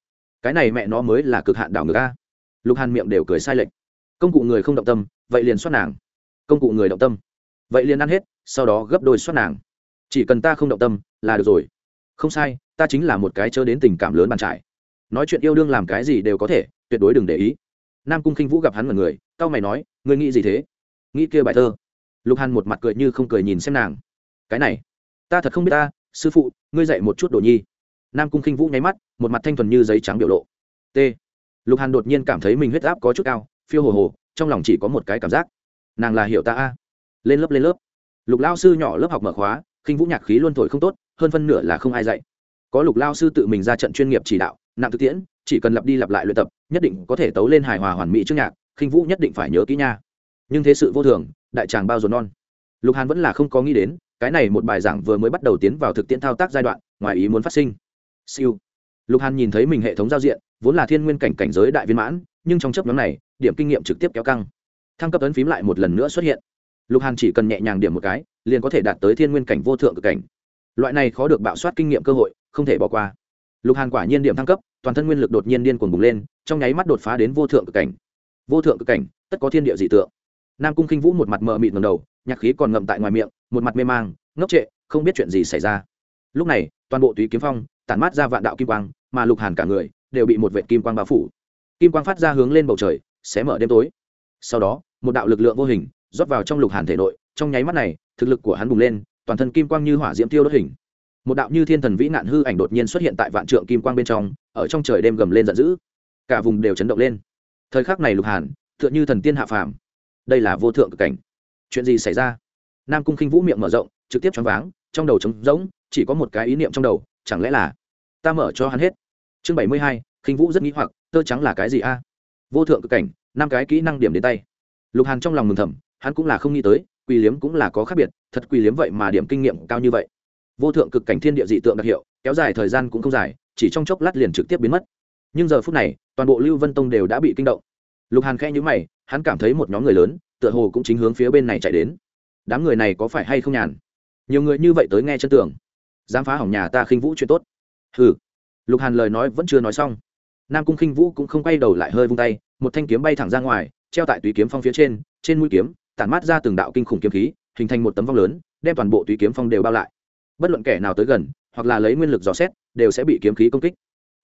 cái này mẹ nó mới là cực hạn đảo ngược a. Lục hàn miệng đều cười sai lệch. Công cụ người không động tâm, vậy liền xoát nàng. Công cụ người động tâm. Vậy liền ăn hết, sau đó gấp đôi xoát nàng. Chỉ cần ta không động tâm, là được rồi. Không sai, ta chính là một cái chớ đến tình cảm lớn bàn trải. Nói chuyện yêu đương làm cái gì đều có thể, tuyệt đối đừng để ý. Nam cung khinh vũ gặp hắn mật người tao mày nói, ngươi nghĩ gì thế? Nghĩ kia bài thơ. Lục hàn một mặt cười như không cười nhìn xem nàng. Cái này, ta thật không biết ta, sư phụ, ngươi dạy một chút đồ nhi nam cung khinh vũ nháy mắt, một mặt thanh thuần như giấy trắng biểu lộ. T. Lục hàn đột nhiên cảm thấy mình huyết áp có chút cao, phiêu hồ hồ, trong lòng chỉ có một cái cảm giác. Nàng là hiểu ta a. Lên lớp lên lớp. Lục lao sư nhỏ lớp học mở khóa, khinh vũ nhạc khí luôn thổi không tốt, hơn phân nửa là không ai dạy. Có lục lao sư tự mình ra trận chuyên nghiệp chỉ đạo, nặng thực tiễn, chỉ cần lặp đi lặp lại luyện tập, nhất định có thể tấu lên hài hòa hoàn mỹ trước nhạc, khinh vũ nhất định phải nhớ kỹ nha. Nhưng thế sự vô thường, đại tràng bao dồn non. Lục hàn vẫn là không có nghĩ đến, cái này một bài giảng vừa mới bắt đầu tiến vào thực tiễn thao tác giai đoạn, ngoài ý muốn phát sinh siêu. Lục hàn nhìn thấy mình hệ thống giao diện, vốn là thiên nguyên cảnh cảnh giới đại viên mãn, nhưng trong chấp nhóm này, điểm kinh nghiệm trực tiếp kéo căng. Thăng cấp ấn phím lại một lần nữa xuất hiện. Lục hàn chỉ cần nhẹ nhàng điểm một cái, liền có thể đạt tới thiên nguyên cảnh vô thượng cực cảnh. Loại này khó được bạo soát kinh nghiệm cơ hội, không thể bỏ qua. Lục hàn quả nhiên điểm thăng cấp, toàn thân nguyên lực đột nhiên điên cuồng bùng lên, trong nháy mắt đột phá đến vô thượng cực cảnh. Vô thượng cực cảnh, tất có thiên địa dị tượng. Nam cung khinh vũ một mặt mờ mịt ngầm đầu, nhạc khí còn ngậm tại ngoài miệng, một mặt mê mang, ngốc trệ, không biết chuyện gì xảy ra. Lúc này, toàn bộ túy kiếm phong tản mát ra vạn đạo kim quang, mà lục hàn cả người đều bị một vệ kim quang bao phủ. Kim quang phát ra hướng lên bầu trời, sẽ mở đêm tối. Sau đó, một đạo lực lượng vô hình rót vào trong lục hàn thể nội, trong nháy mắt này, thực lực của hắn bùng lên, toàn thân kim quang như hỏa diễm tiêu đốt hình. Một đạo như thiên thần vĩ nạn hư ảnh đột nhiên xuất hiện tại vạn trượng kim quang bên trong, ở trong trời đêm gầm lên giận dữ. Cả vùng đều chấn động lên. Thời khắc này lục hàn, tựa như thần tiên hạ phàm. Đây là vô thượng cực cảnh. Chuyện gì xảy ra? Nam cung khinh vũ miệng mở rộng, trực tiếp choáng váng, trong đầu trống rỗng, chỉ có một cái ý niệm trong đầu, chẳng lẽ là ta mở cho hắn hết. Chương bảy mươi hai, khinh vũ rất nghĩ hoặc, tơ trắng là cái gì a? Vô thượng cực cảnh, năm cái kỹ năng điểm đến tay. Lục hàn trong lòng mừng thầm, hắn cũng là không nghĩ tới quỳ liếm cũng là có khác biệt, thật quỳ liếm vậy mà điểm kinh nghiệm cao như vậy. Vô thượng cực cảnh thiên địa dị tượng đặc hiệu, kéo dài thời gian cũng không dài, chỉ trong chốc lát liền trực tiếp biến mất. Nhưng giờ phút này, toàn bộ lưu vân tông đều đã bị kinh động. Lục hàn khẽ nhữ mày, hắn cảm thấy một nhóm người lớn, tựa hồ cũng chính hướng phía bên này chạy đến. Đám người này có phải hay không nhàn? Nhiều người như vậy tới nghe chân tường. Dám phá hỏng nhà ta khinh vũ chuyện tốt hừ. Lục hàn lời nói vẫn chưa nói xong. Nam cung khinh vũ cũng không quay đầu lại hơi vung tay, một thanh kiếm bay thẳng ra ngoài, treo tại tùy kiếm phong phía trên trên mũi kiếm, tản mát ra từng đạo kinh khủng kiếm khí, hình thành một tấm vong lớn, đem toàn bộ tùy kiếm phong đều bao lại. Bất luận kẻ nào tới gần, hoặc là lấy nguyên lực dò xét, đều sẽ bị kiếm khí công kích.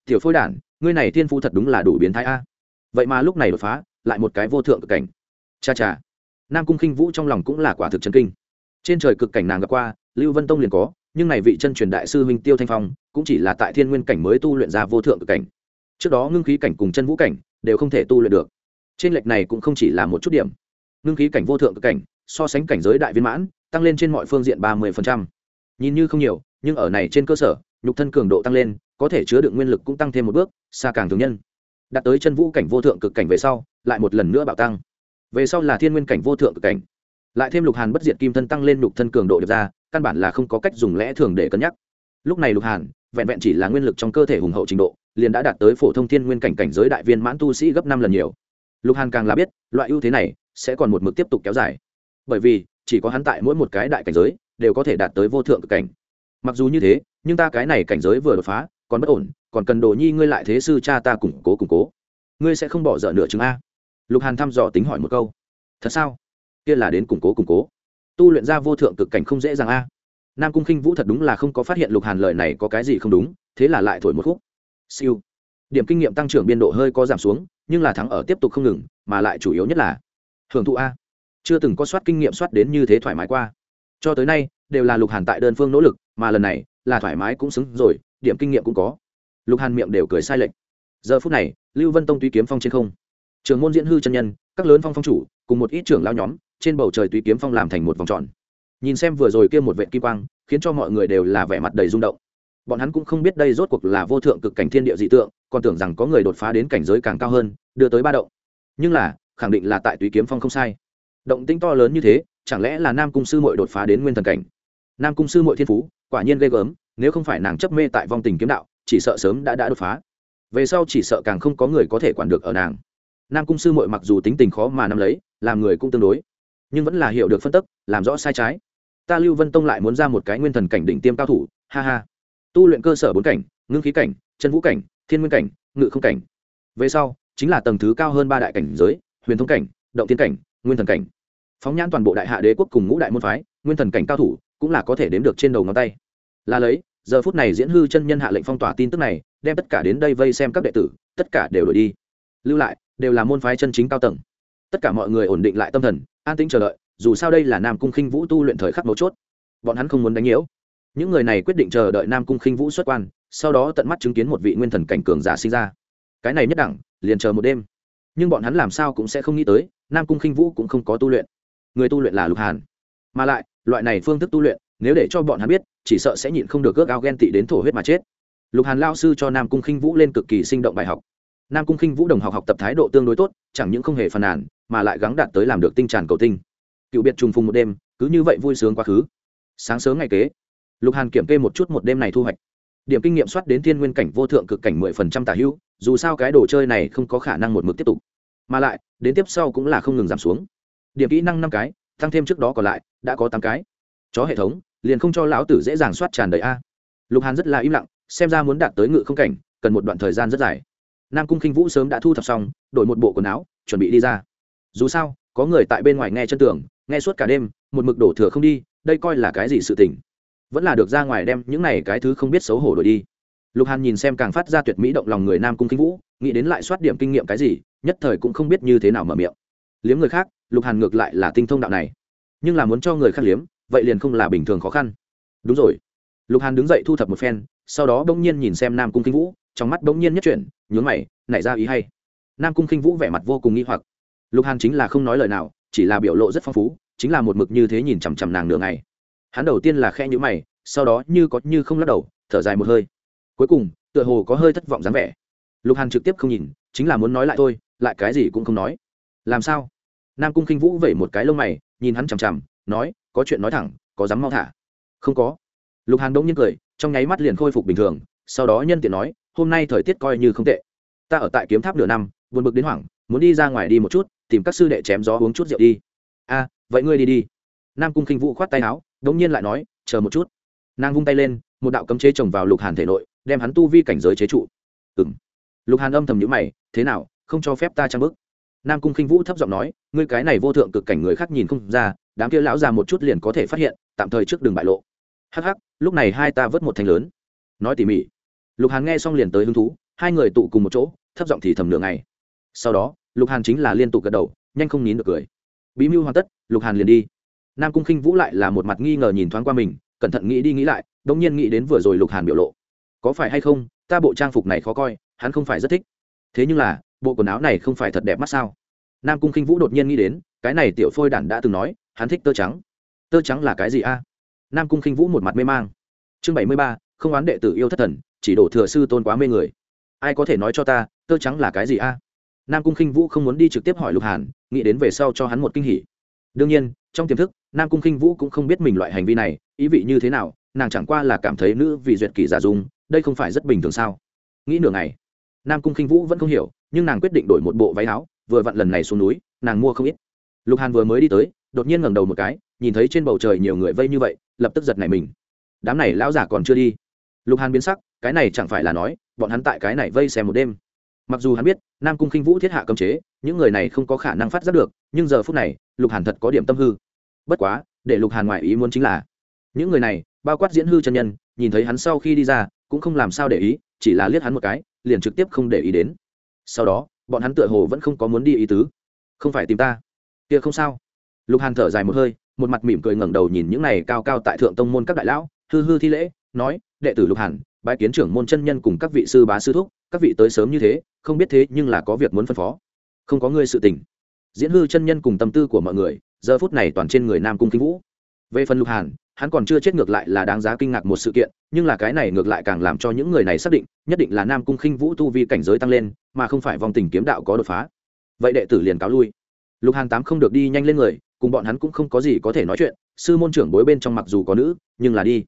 Tiểu phôi đản, ngươi này thiên phu thật đúng là đủ biến thái a. Vậy mà lúc này đột phá, lại một cái vô thượng cực cảnh. Cha cha. Nam cung khinh vũ trong lòng cũng là quả thực chân kinh. Trên trời cực cảnh nàng gặp qua, lưu vân tông liền có nhưng này vị chân truyền đại sư huynh tiêu thanh phong cũng chỉ là tại thiên nguyên cảnh mới tu luyện ra vô thượng cực cảnh. Trước đó ngưng khí cảnh cùng chân vũ cảnh đều không thể tu luyện được. Trên lệch này cũng không chỉ là một chút điểm. Ngưng khí cảnh vô thượng cực cảnh so sánh cảnh giới đại viên mãn, tăng lên trên mọi phương diện ba mươi nhìn như không nhiều, nhưng ở này trên cơ sở, nhục thân cường độ tăng lên, có thể chứa đựng nguyên lực cũng tăng thêm một bước, xa càng thường nhân. Đạt tới chân vũ cảnh vô thượng cực cảnh về sau, lại một lần nữa bạo tăng. Về sau là thiên nguyên cảnh vô thượng cực cảnh. Lại thêm lục hàn bất diệt kim thân tăng lên lục thân cường độ được ra căn bản là không có cách dùng lẽ thường để cân nhắc. Lúc này lục hàn, vẹn vẹn chỉ là nguyên lực trong cơ thể hùng hậu trình độ, liền đã đạt tới phổ thông thiên nguyên cảnh cảnh giới đại viên mãn tu sĩ gấp năm lần nhiều. Lục hàn càng là biết, loại ưu thế này sẽ còn một mực tiếp tục kéo dài. Bởi vì, chỉ có hắn tại mỗi một cái đại cảnh giới đều có thể đạt tới vô thượng cực cảnh. Mặc dù như thế, nhưng ta cái này cảnh giới vừa đột phá, còn bất ổn, còn cần đồ nhi ngươi lại thế sư cha ta củng cố củng cố. Ngươi sẽ không bỏ dở nửa chứng a. Lục hàn thăm dò tính hỏi một câu. Thật sao? Kia là đến củng cố củng cố tu luyện ra vô thượng cực cảnh không dễ dàng a. Nam cung khinh vũ thật đúng là không có phát hiện lục hàn lời này có cái gì không đúng, thế là lại thổi một khúc. Siêu. Điểm kinh nghiệm tăng trưởng biên độ hơi có giảm xuống, nhưng là thắng ở tiếp tục không ngừng, mà lại chủ yếu nhất là hưởng thụ a. Chưa từng có soát kinh nghiệm soát đến như thế thoải mái qua. Cho tới nay, đều là lục hàn tại đơn phương nỗ lực, mà lần này là thoải mái cũng xứng rồi, điểm kinh nghiệm cũng có. Lục hàn miệng đều cười sai lệch. Giờ phút này, lưu vân tông tuy kiếm phong trên không trường môn diễn hư chân nhân, các lớn phong phong chủ, cùng một ít trưởng lao nhóm trên bầu trời tùy kiếm phong làm thành một vòng tròn. Nhìn xem vừa rồi kia một vệ kim quang, khiến cho mọi người đều là vẻ mặt đầy rung động. Bọn hắn cũng không biết đây rốt cuộc là vô thượng cực cảnh thiên địa dị tượng, còn tưởng rằng có người đột phá đến cảnh giới càng cao hơn, đưa tới ba động. Nhưng là, khẳng định là tại tùy kiếm phong không sai. Động tĩnh to lớn như thế, chẳng lẽ là nam cung sư mội đột phá đến nguyên thần cảnh? Nam cung sư mội thiên phú, quả nhiên ghê gớm, nếu không phải nàng chấp mê tại vong tình kiếm đạo, chỉ sợ sớm đã đã đột phá. Về sau chỉ sợ càng không có người có thể quản được ở nàng. Nam cung sư mội mặc dù tính tình khó mà nắm lấy, làm người cũng tương đối nhưng vẫn là hiểu được phân tức, làm rõ sai trái. Ta lưu vân tông lại muốn ra một cái nguyên thần cảnh đỉnh tiêm cao thủ, ha ha. Tu luyện cơ sở bốn cảnh, ngưng khí cảnh, chân vũ cảnh, thiên nguyên cảnh, ngự không cảnh. Về sau, chính là tầng thứ cao hơn ba đại cảnh giới, huyền thông cảnh, động tiên cảnh, nguyên thần cảnh. Phóng nhãn toàn bộ đại hạ đế quốc cùng ngũ đại môn phái, nguyên thần cảnh cao thủ cũng là có thể đếm được trên đầu ngón tay. Là lấy, giờ phút này diễn hư chân nhân hạ lệnh phong tỏa tin tức này, đem tất cả đến đây vây xem các đệ tử, tất cả đều đổi đi. Lưu lại, đều là môn phái chân chính cao tầng. Tất cả mọi người ổn định lại tâm thần an tĩnh chờ đợi, dù sao đây là nam cung khinh vũ tu luyện thời khắc mấu chốt. Bọn hắn không muốn đánh nhiễu. Những người này quyết định chờ đợi nam cung khinh vũ xuất quan, sau đó tận mắt chứng kiến một vị nguyên thần cảnh cường giả sinh ra. Cái này nhất đẳng, liền chờ một đêm. Nhưng bọn hắn làm sao cũng sẽ không nghĩ tới, nam cung khinh vũ cũng không có tu luyện. Người tu luyện là lục hàn. Mà lại, loại này phương thức tu luyện, nếu để cho bọn hắn biết, chỉ sợ sẽ nhịn không được ước ao ghen tị đến thổ huyết mà chết. Lục hàn lao sư cho nam cung khinh vũ lên cực kỳ sinh động bài học nam cung khinh vũ đồng học học tập thái độ tương đối tốt, chẳng những không hề phàn nàn, mà lại gắng đạt tới làm được tinh tràn cầu tinh. Cựu biệt trùng phùng một đêm, cứ như vậy vui sướng quá khứ. Sáng sớm ngày kế, lục hàn kiểm kê một chút một đêm này thu hoạch. Điểm kinh nghiệm soát đến thiên nguyên cảnh vô thượng cực cảnh mười phần trăm tả hữu, dù sao cái đồ chơi này không có khả năng một mực tiếp tục. Mà lại, đến tiếp sau cũng là không ngừng giảm xuống. Điểm kỹ năng năm cái, tăng thêm trước đó còn lại, đã có tám cái. Chó hệ thống, liền không cho lão tử dễ dàng soát tràn đầy a. Lục hàn rất là im lặng, xem ra muốn đạt tới ngự không cảnh, cần một đoạn thời gian rất dài nam cung khinh vũ sớm đã thu thập xong, đổi một bộ quần áo, chuẩn bị đi ra. Dù sao, có người tại bên ngoài nghe chân tường, nghe suốt cả đêm, một mực đổ thừa không đi, đây coi là cái gì sự tình? Vẫn là được ra ngoài đem những này cái thứ không biết xấu hổ đổi đi. Lục hàn nhìn xem càng phát ra tuyệt mỹ động lòng người nam cung kinh vũ, nghĩ đến lại soát điểm kinh nghiệm cái gì, nhất thời cũng không biết như thế nào mở miệng. Liếm người khác, lục hàn ngược lại là tinh thông đạo này. Nhưng là muốn cho người khác liếm, vậy liền không là bình thường khó khăn. Đúng rồi. Lục hàn đứng dậy thu thập một phen, sau đó bỗng nhiên nhìn xem nam cung kinh vũ trong mắt bỗng nhiên nhất chuyển, nhướng mày, nảy ra ý hay. Nam cung kinh vũ vẻ mặt vô cùng nghi hoặc. Lục hàn chính là không nói lời nào, chỉ là biểu lộ rất phong phú, chính là một mực như thế nhìn chằm chằm nàng nửa ngày. Hắn đầu tiên là khe nhữ mày, sau đó như có như không lắc đầu, thở dài một hơi. Cuối cùng, tựa hồ có hơi thất vọng dáng vẻ. Lục hàn trực tiếp không nhìn, chính là muốn nói lại thôi, lại cái gì cũng không nói. Làm sao? Nam cung khinh vũ vẩy một cái lông mày, nhìn hắn chằm chằm, nói, có chuyện nói thẳng, có dám mau thả? Không có. Lục hàn đông nhiên cười, trong nháy mắt liền khôi phục bình thường, sau đó nhân tiện nói hôm nay thời tiết coi như không tệ. Ta ở tại kiếm tháp nửa năm, buồn bực đến hoảng, muốn đi ra ngoài đi một chút, tìm các sư đệ chém gió uống chút rượu đi. A, vậy ngươi đi đi. Nam cung khinh vũ khoát tay áo, đống nhiên lại nói, chờ một chút. Nàng vung tay lên, một đạo cấm chế trồng vào lục hàn thể nội, đem hắn tu vi cảnh giới chế trụ. Ừng lục hàn âm thầm nhữ mày, thế nào, không cho phép ta trang bức nam cung khinh vũ thấp giọng nói, ngươi cái này vô thượng cực cảnh người khác nhìn không ra, đám kia lão già một chút liền có thể phát hiện, tạm thời trước đường bại lộ. Hắc hắc, lúc này hai ta vớt một thanh lớn. Nói tỉ mỉ lục hàn nghe xong liền tới hứng thú, hai người tụ cùng một chỗ, thấp giọng thì thầm nửa ngày. Sau đó, lục hàn chính là liên tục gật đầu, nhanh không nín được cười. Bí mưu hoàn tất, lục hàn liền đi. Nam cung khinh vũ lại là một mặt nghi ngờ nhìn thoáng qua mình, cẩn thận nghĩ đi nghĩ lại đ ỗ n g nhiên nghĩ đến vừa rồi lục hàn biểu lộ. Có phải hay không, ta bộ trang phục này khó coi, hắn không phải rất thích. Thế nhưng là, bộ quần áo này không phải thật đẹp mắt sao? Nam cung khinh vũ đột nhiên nghĩ đến, cái này tiểu phôi đản đã từng nói, hắn thích tơ trắng. Tơ trắng là cái gì a? Nam cung khinh vũ một mặt mê mang. Chương bảy mươi ba, không oán đệ tử yêu thất thần chỉ đổ thừa sư tôn quá mê người. Ai có thể nói cho ta, tơ trắng là cái gì a? Nam cung khinh vũ không muốn đi trực tiếp hỏi lục hàn, nghĩ đến về sau cho hắn một kinh hỉ. Đương nhiên, trong tiềm thức, nam cung khinh vũ cũng không biết mình loại hành vi này, ý vị như thế nào, nàng chẳng qua là cảm thấy nữ vì duyệt kỷ giả dung đây không phải rất bình thường sao? Nghĩ nửa ngày, nam cung khinh vũ vẫn không hiểu, nhưng nàng quyết định đổi một bộ váy áo, vừa vặn lần này xuống núi, nàng mua không ít. Lục hàn vừa mới đi tới, đột nhiên ngẩng đầu một cái, nhìn thấy trên bầu trời nhiều người vây như vậy, lập tức giật nảy mình. Đám này lão giả còn chưa đi. Lục hàn biến sắc cái này chẳng phải là nói, bọn hắn tại cái này vây xem một đêm. Mặc dù hắn biết, nam cung khinh vũ thiết hạ cấm chế, những người này không có khả năng phát giác được, nhưng giờ phút này, lục hàn thật có điểm tâm hư. Bất quá, để lục hàn ngoại ý muốn chính là, những người này, bao quát diễn hư chân nhân, nhìn thấy hắn sau khi đi ra, cũng không làm sao để ý, chỉ là liếc hắn một cái, liền trực tiếp không để ý đến. Sau đó, bọn hắn tựa hồ vẫn không có muốn đi ý tứ. Không phải tìm ta. Kia không sao. Lục hàn thở dài một hơi, một mặt mỉm cười ngẩng đầu nhìn những này cao cao tại thượng tông môn các đại lão, hư hư thi lễ, nói, đệ tử lục hàn bái kiến trưởng môn chân nhân cùng các vị sư bá sư thúc, các vị tới sớm như thế, không biết thế nhưng là có việc muốn phân phó. Không có ngươi sự tình. Diễn hư chân nhân cùng tâm tư của mọi người, giờ phút này toàn trên người nam cung kinh vũ. Về phần lục hàn, hắn còn chưa chết ngược lại là đáng giá kinh ngạc một sự kiện, nhưng là cái này ngược lại càng làm cho những người này xác định, nhất định là nam cung khinh vũ tu vi cảnh giới tăng lên, mà không phải vòng tình kiếm đạo có đột phá. Vậy đệ tử liền cáo lui. Lục hàn tám không được đi nhanh lên người, cùng bọn hắn cũng không có gì có thể nói chuyện, sư môn trưởng bối bên trong mặc dù có nữ, nhưng là đi.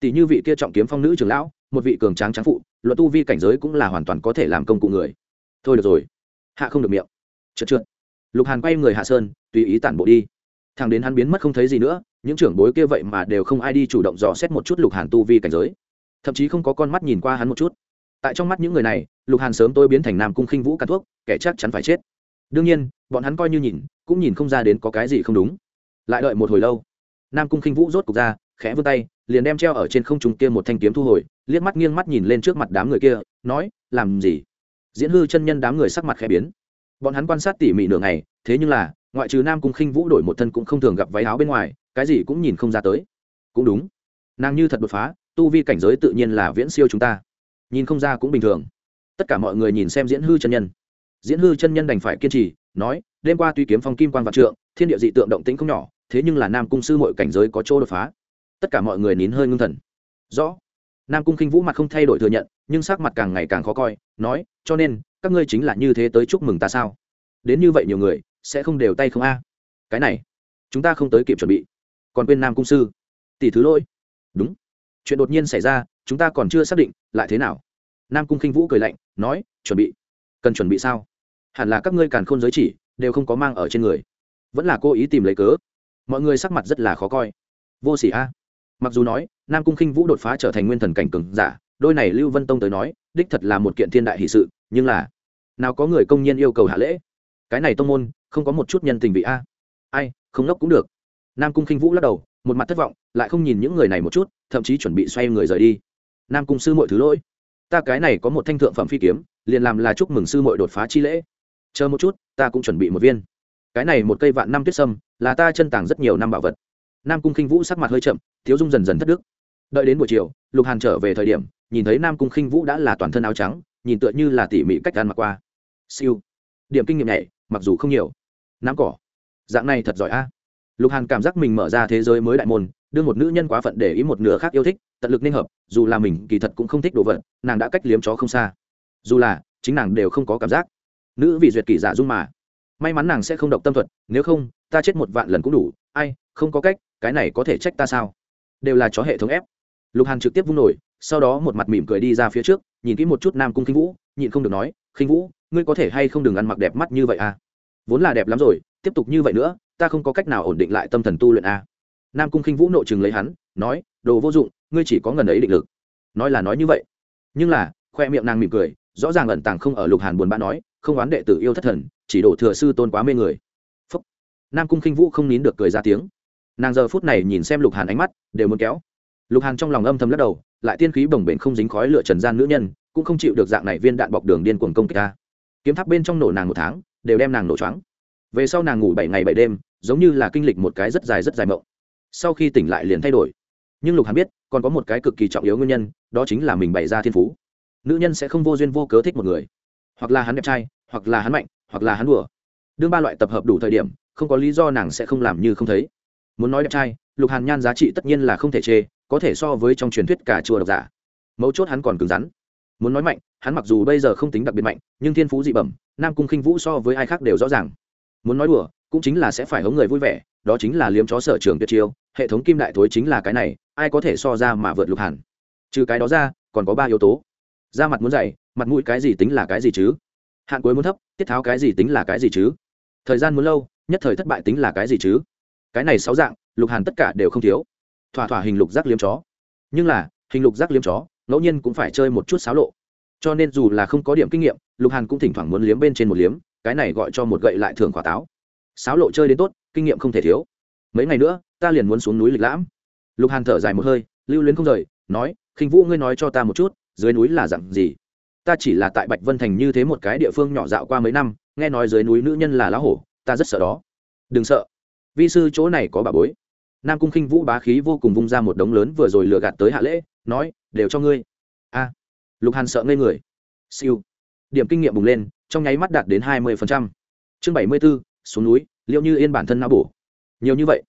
Tỷ như vị kia trọng kiếm phong nữ trưởng lão một vị cường tráng tráng phụ, luật tu vi cảnh giới cũng là hoàn toàn có thể làm công cụ người. Thôi được rồi. Hạ không được miệng. Trượt trượt lục hàn quay người hạ sơn, tùy ý tản bộ đi. Thằng đến hắn biến mất không thấy gì nữa, những trưởng bối kia vậy mà đều không ai đi chủ động dò xét một chút lục hàn tu vi cảnh giới. Thậm chí không có con mắt nhìn qua hắn một chút. Tại trong mắt những người này, lục hàn sớm tôi biến thành nam cung khinh vũ cắn thuốc, kẻ chắc chắn phải chết. Đương nhiên, bọn hắn coi như nhìn, cũng nhìn không ra đến có cái gì không đúng. Lại đợi một hồi lâu, nam cung khinh vũ rốt cục ra, khẽ vươn tay, liền đem treo ở trên không trung kia một thanh kiếm thu hồi liếc mắt nghiêng mắt nhìn lên trước mặt đám người kia, nói, làm gì? Diễn hư chân nhân đám người sắc mặt khẽ biến. Bọn hắn quan sát tỉ mỉ nửa ngày, thế nhưng là, ngoại trừ nam cung khinh vũ đổi một thân cũng không thường gặp váy áo bên ngoài, cái gì cũng nhìn không ra tới. Cũng đúng. Nàng như thật đột phá, tu vi cảnh giới tự nhiên là viễn siêu chúng ta. Nhìn không ra cũng bình thường. Tất cả mọi người nhìn xem diễn hư chân nhân. Diễn hư chân nhân đành phải kiên trì, nói, đêm qua tuy kiếm phong kim quan vạn trượng, thiên địa dị tượng động tĩnh không nhỏ, thế nhưng là nam cung sư mọi cảnh giới có chỗ đột phá. Tất cả mọi người nín hơi ngưng thần. Rõ nam cung khinh vũ mặt không thay đổi thừa nhận, nhưng sắc mặt càng ngày càng khó coi, nói, cho nên, các ngươi chính là như thế tới chúc mừng ta sao? Đến như vậy nhiều người, sẽ không đều tay không a? Cái này, chúng ta không tới kịp chuẩn bị. Còn quên nam cung sư. Tỷ thứ lỗi. Đúng. Chuyện đột nhiên xảy ra, chúng ta còn chưa xác định, lại thế nào? Nam cung khinh vũ cười lạnh, nói, chuẩn bị. Cần chuẩn bị sao? Hẳn là các ngươi càn khôn giới chỉ, đều không có mang ở trên người. Vẫn là cố ý tìm lấy cớ. Mọi người sắc mặt rất là khó coi. Vô s ỉ a mặc dù nói, nam cung khinh vũ đột phá trở thành nguyên thần cảnh cừng giả, đôi này lưu vân tông tới nói, đích thật là một kiện thiên đại hỷ sự, nhưng là, nào có người công nhân yêu cầu hạ lễ? Cái này tông môn, không có một chút nhân tình vị a. Ai, không ngốc cũng được. Nam cung khinh vũ lắc đầu, một mặt thất vọng, lại không nhìn những người này một chút, thậm chí chuẩn bị xoay người rời đi. Nam cung sư mọi thứ lỗi. Ta cái này có một thanh thượng phẩm phi kiếm, liền làm là chúc mừng sư mọi đột phá chi lễ. Chờ một chút, ta cũng chuẩn bị một viên. Cái này một cây vạn năm tuyết sâm, là ta chân tàng rất nhiều năm bảo vật nam cung khinh vũ sắc mặt hơi chậm, thiếu dung dần dần thất đức. Đợi đến buổi chiều, lục hàn trở về thời điểm, nhìn thấy nam cung khinh vũ đã là toàn thân áo trắng, nhìn tựa như là tỉ mỉ cách ăn mặc qua. Siêu. Điểm kinh nghiệm này mặc dù không nhiều. Nắm cỏ. Dạng này thật giỏi a. Lục hàn cảm giác mình mở ra thế giới mới đại môn, đưa một nữ nhân quá phận để ý một nửa khác yêu thích, tận lực nên hợp, dù là mình kỳ thật cũng không thích đồ vật, nàng đã cách liếm chó không xa. Dù là, chính nàng đều không có cảm giác. Nữ vì duyệt kỷ giả dung mà. May mắn nàng sẽ không độc tâm thuật, nếu không, ta chết một vạn lần cũng đủ, ai không có cách, cái này có thể trách ta sao? Đều là chó hệ thống ép. Lục hàn trực tiếp vung nổi, sau đó một mặt mỉm cười đi ra phía trước, nhìn kỹ một chút nam cung khinh vũ, nhịn không được nói, khinh vũ, ngươi có thể hay không đừng ăn mặc đẹp mắt như vậy à? Vốn là đẹp lắm rồi, tiếp tục như vậy nữa, ta không có cách nào ổn định lại tâm thần tu luyện à? Nam cung khinh vũ nội chừng lấy hắn, nói, đồ vô dụng, ngươi chỉ có ngần ấy định lực. Nói là nói như vậy. Nhưng là, khoe miệng nàng mỉm cười, rõ ràng ẩn tàng không ở lục hàn buồn bã nói, không oán đệ tử yêu thất thần, chỉ đổ thừa sư tôn quá mê người. Phúc. nam cung khinh vũ không nín được cười ra tiếng nàng giờ phút này nhìn xem lục hàn ánh mắt, đều muốn kéo. Lục hàn trong lòng âm thầm lắc đầu, lại tiên khí bồng bềnh không dính khói lửa trần gian nữ nhân, cũng không chịu được dạng này viên đạn bọc đường điên cuồng công kích ta. Kiếm tháp bên trong nổ nàng một tháng, đều đem nàng nổ choáng. Về sau nàng ngủ bảy ngày bảy đêm, giống như là kinh lịch một cái rất dài rất dài mộng. Sau khi tỉnh lại liền thay đổi. Nhưng lục hàn biết, còn có một cái cực kỳ trọng yếu nguyên nhân, đó chính là mình bày ra thiên phú. Nữ nhân sẽ không vô duyên vô cớ thích một người. Hoặc là hắn đẹp trai, hoặc là hắn mạnh, hoặc là hắn đùa. Đương ba loại tập hợp đủ thời điểm, không có lý do nàng sẽ không làm như không thấy muốn nói đẹp trai, lục hàn nhan giá trị tất nhiên là không thể chê, có thể so với trong truyền thuyết cả chùa độc giả. Mấu chốt hắn còn cứng rắn. Muốn nói mạnh, hắn mặc dù bây giờ không tính đặc biệt mạnh, nhưng thiên phú dị bẩm, nam cung khinh vũ so với ai khác đều rõ ràng. Muốn nói đùa, cũng chính là sẽ phải hống người vui vẻ, đó chính là liếm chó sở trường tuyệt chiêu, hệ thống kim đại thối chính là cái này, ai có thể so ra mà vượt lục hàn? Trừ cái đó ra, còn có ba yếu tố. Da mặt muốn dày, mặt mũi cái gì tính là cái gì chứ? Hạn cuối muốn thấp, tiết tháo cái gì tính là cái gì chứ? Thời gian muốn lâu, nhất thời thất bại tính là cái gì chứ? Cái này sáu dạng, lục hàn tất cả đều không thiếu. Thỏa thỏa hình lục giác liếm chó. Nhưng là, hình lục giác liếm chó, ngẫu nhiên cũng phải chơi một chút xáo lộ. Cho nên dù là không có điểm kinh nghiệm, lục hàn cũng thỉnh thoảng muốn liếm bên trên một liếm, cái này gọi cho một gậy lại thường quả táo. Xáo lộ chơi đến tốt, kinh nghiệm không thể thiếu. Mấy ngày nữa, ta liền muốn xuống núi lịch lãm. Lục hàn thở dài một hơi, lưu luyến không rời, nói, khinh vũ ngươi nói cho ta một chút, dưới núi là dặn gì? Ta chỉ là tại bạch vân thành như thế một cái địa phương nhỏ dạo qua mấy năm, nghe nói dưới núi nữ nhân là lá hổ, ta rất sợ đó. Đừng sợ vi sư chỗ này có bà bối. Nam cung khinh vũ bá khí vô cùng vung ra một đống lớn vừa rồi lừa gạt tới hạ lễ, nói, đều cho ngươi. A. Lục hàn sợ ngây người. Siêu. Điểm kinh nghiệm bùng lên, trong nháy mắt đạt đến hai mươi chương bảy mươi b ố xuống núi, liệu như yên bản thân não bổ. Nhiều như vậy.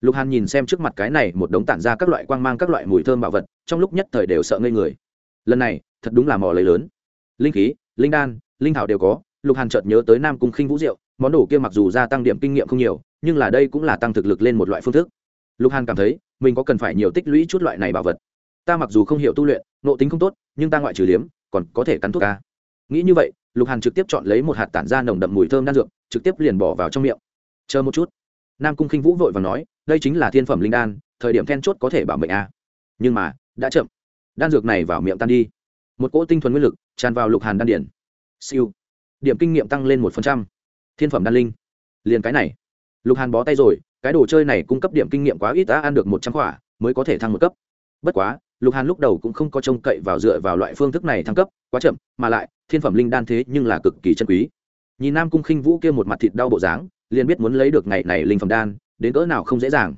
Lục hàn nhìn xem trước mặt cái này một đống tản ra các loại quang mang các loại mùi thơm bảo vật, trong lúc nhất thời đều sợ ngây người. Lần này, thật đúng là mò lấy lớn. Linh khí, linh đan, linh thảo đều có, lục hàn chợt nhớ tới nam cung khinh vũ diệu món đồ kia mặc dù gia tăng điểm kinh nghiệm không nhiều nhưng là đây cũng là tăng thực lực lên một loại phương thức. Lục hàn cảm thấy, mình có cần phải nhiều tích lũy chút loại này bảo vật. Ta mặc dù không hiểu tu luyện nộ tính không tốt, nhưng ta ngoại trừ liếm, còn có thể cắn thuốc ca. Nghĩ như vậy, lục hàn trực tiếp chọn lấy một hạt tản ra nồng đậm mùi thơm đan dược, trực tiếp liền bỏ vào trong miệng. Chờ một chút. Nam cung khinh vũ vội và nói, đây chính là thiên phẩm linh đan, thời điểm then chốt có thể bảo mệnh a. À. nhưng mà, đã chậm. Đan dược này vào miệng tan đi. Một cỗ tinh thuần nguyên lực tràn vào lục hàn đan điển siêu. Điểm kinh nghiệm tăng lên một phần trăm. Thiên phẩm đan linh. Liền cái này lục hàn bó tay rồi, cái đồ chơi này cung cấp điểm kinh nghiệm quá ít đã ăn được một trăm quả mới có thể thăng một cấp. Bất quá, lục hàn lúc đầu cũng không có trông cậy vào dựa vào loại phương thức này thăng cấp, quá chậm, mà lại, thiên phẩm linh đan thế nhưng là cực kỳ chân quý. Nhìn nam cung khinh vũ kia một mặt thịt đau bộ dáng, liền biết muốn lấy được ngày này linh phẩm đan, đến cỡ nào không dễ dàng.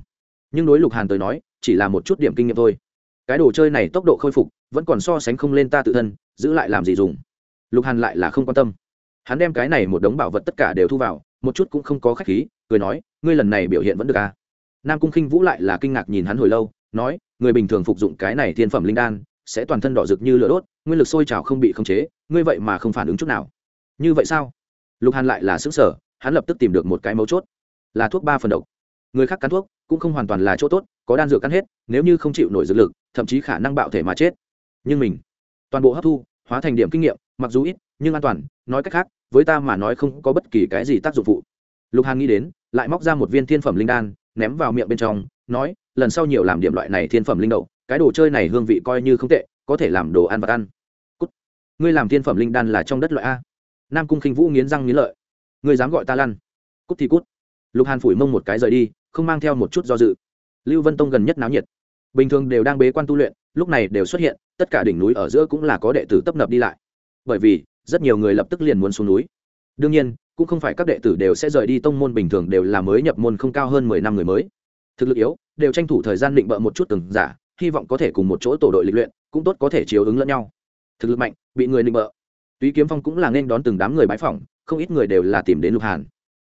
Nhưng đối lục hàn tới nói, chỉ là một chút điểm kinh nghiệm thôi. Cái đồ chơi này tốc độ khôi phục, vẫn còn so sánh không lên ta tự thân, giữ lại làm gì dùng? Lục hàn lại là không quan tâm. Hắn đem cái này một đống bảo vật tất cả đều thu vào, một chút cũng không có khách khí cười nói, ngươi lần này biểu hiện vẫn được à? Nam cung khinh vũ lại là kinh ngạc nhìn hắn hồi lâu, nói, người bình thường phục dụng cái này thiên phẩm linh đan, sẽ toàn thân đỏ rực như lửa đốt, nguyên lực sôi trào không bị khống chế, ngươi vậy mà không phản ứng chút nào. Như vậy sao? Lục hàn lại là xứng sở hắn lập tức tìm được một cái mấu chốt, là thuốc ba phần độc. Người khác cắn thuốc, cũng không hoàn toàn là chỗ tốt, có đan dược cắn hết, nếu như không chịu nổi dược lực, thậm chí khả năng bạo thể mà chết. Nhưng mình, toàn bộ hấp thu, hóa thành điểm kinh nghiệm, mặc dù ít, nhưng an toàn, nói cách khác, với ta mà nói không có bất kỳ cái gì tác dụng phụ lục hàn nghĩ đến, lại móc ra một viên thiên phẩm linh đan, ném vào miệng bên trong, nói, lần sau nhiều làm điểm loại này thiên phẩm linh đậu, cái đồ chơi này hương vị coi như không tệ, có thể làm đồ ăn và ăn. Cút. ngươi làm thiên phẩm linh đan là trong đất loại a. Nam cung khinh vũ nghiến răng nghiến lợi. Ngươi dám gọi ta lăn. Cút thì cút. Lục hàn phủi mông một cái rời đi, không mang theo một chút do dự. Lưu vân tông gần nhất náo nhiệt. Bình thường đều đang bế quan tu luyện, lúc này đều xuất hiện, tất cả đỉnh núi ở giữa cũng là có đệ tử tấp nập đi lại. Bởi vì, rất nhiều người lập tức liền muốn xuống núi. Đương nhiên cũng không phải các đệ tử đều sẽ rời đi tông môn bình thường, đều là mới nhập môn không cao hơn mười năm người mới. Thực lực yếu, đều tranh thủ thời gian định bợ một chút từng giả, hy vọng có thể cùng một chỗ tổ đội lịch luyện, cũng tốt có thể chiếu ứng lẫn nhau. Thực lực mạnh, bị người định bợ. Túy kiếm phong cũng là nên đón từng đám người bái phỏng, không ít người đều là tìm đến lục hàn.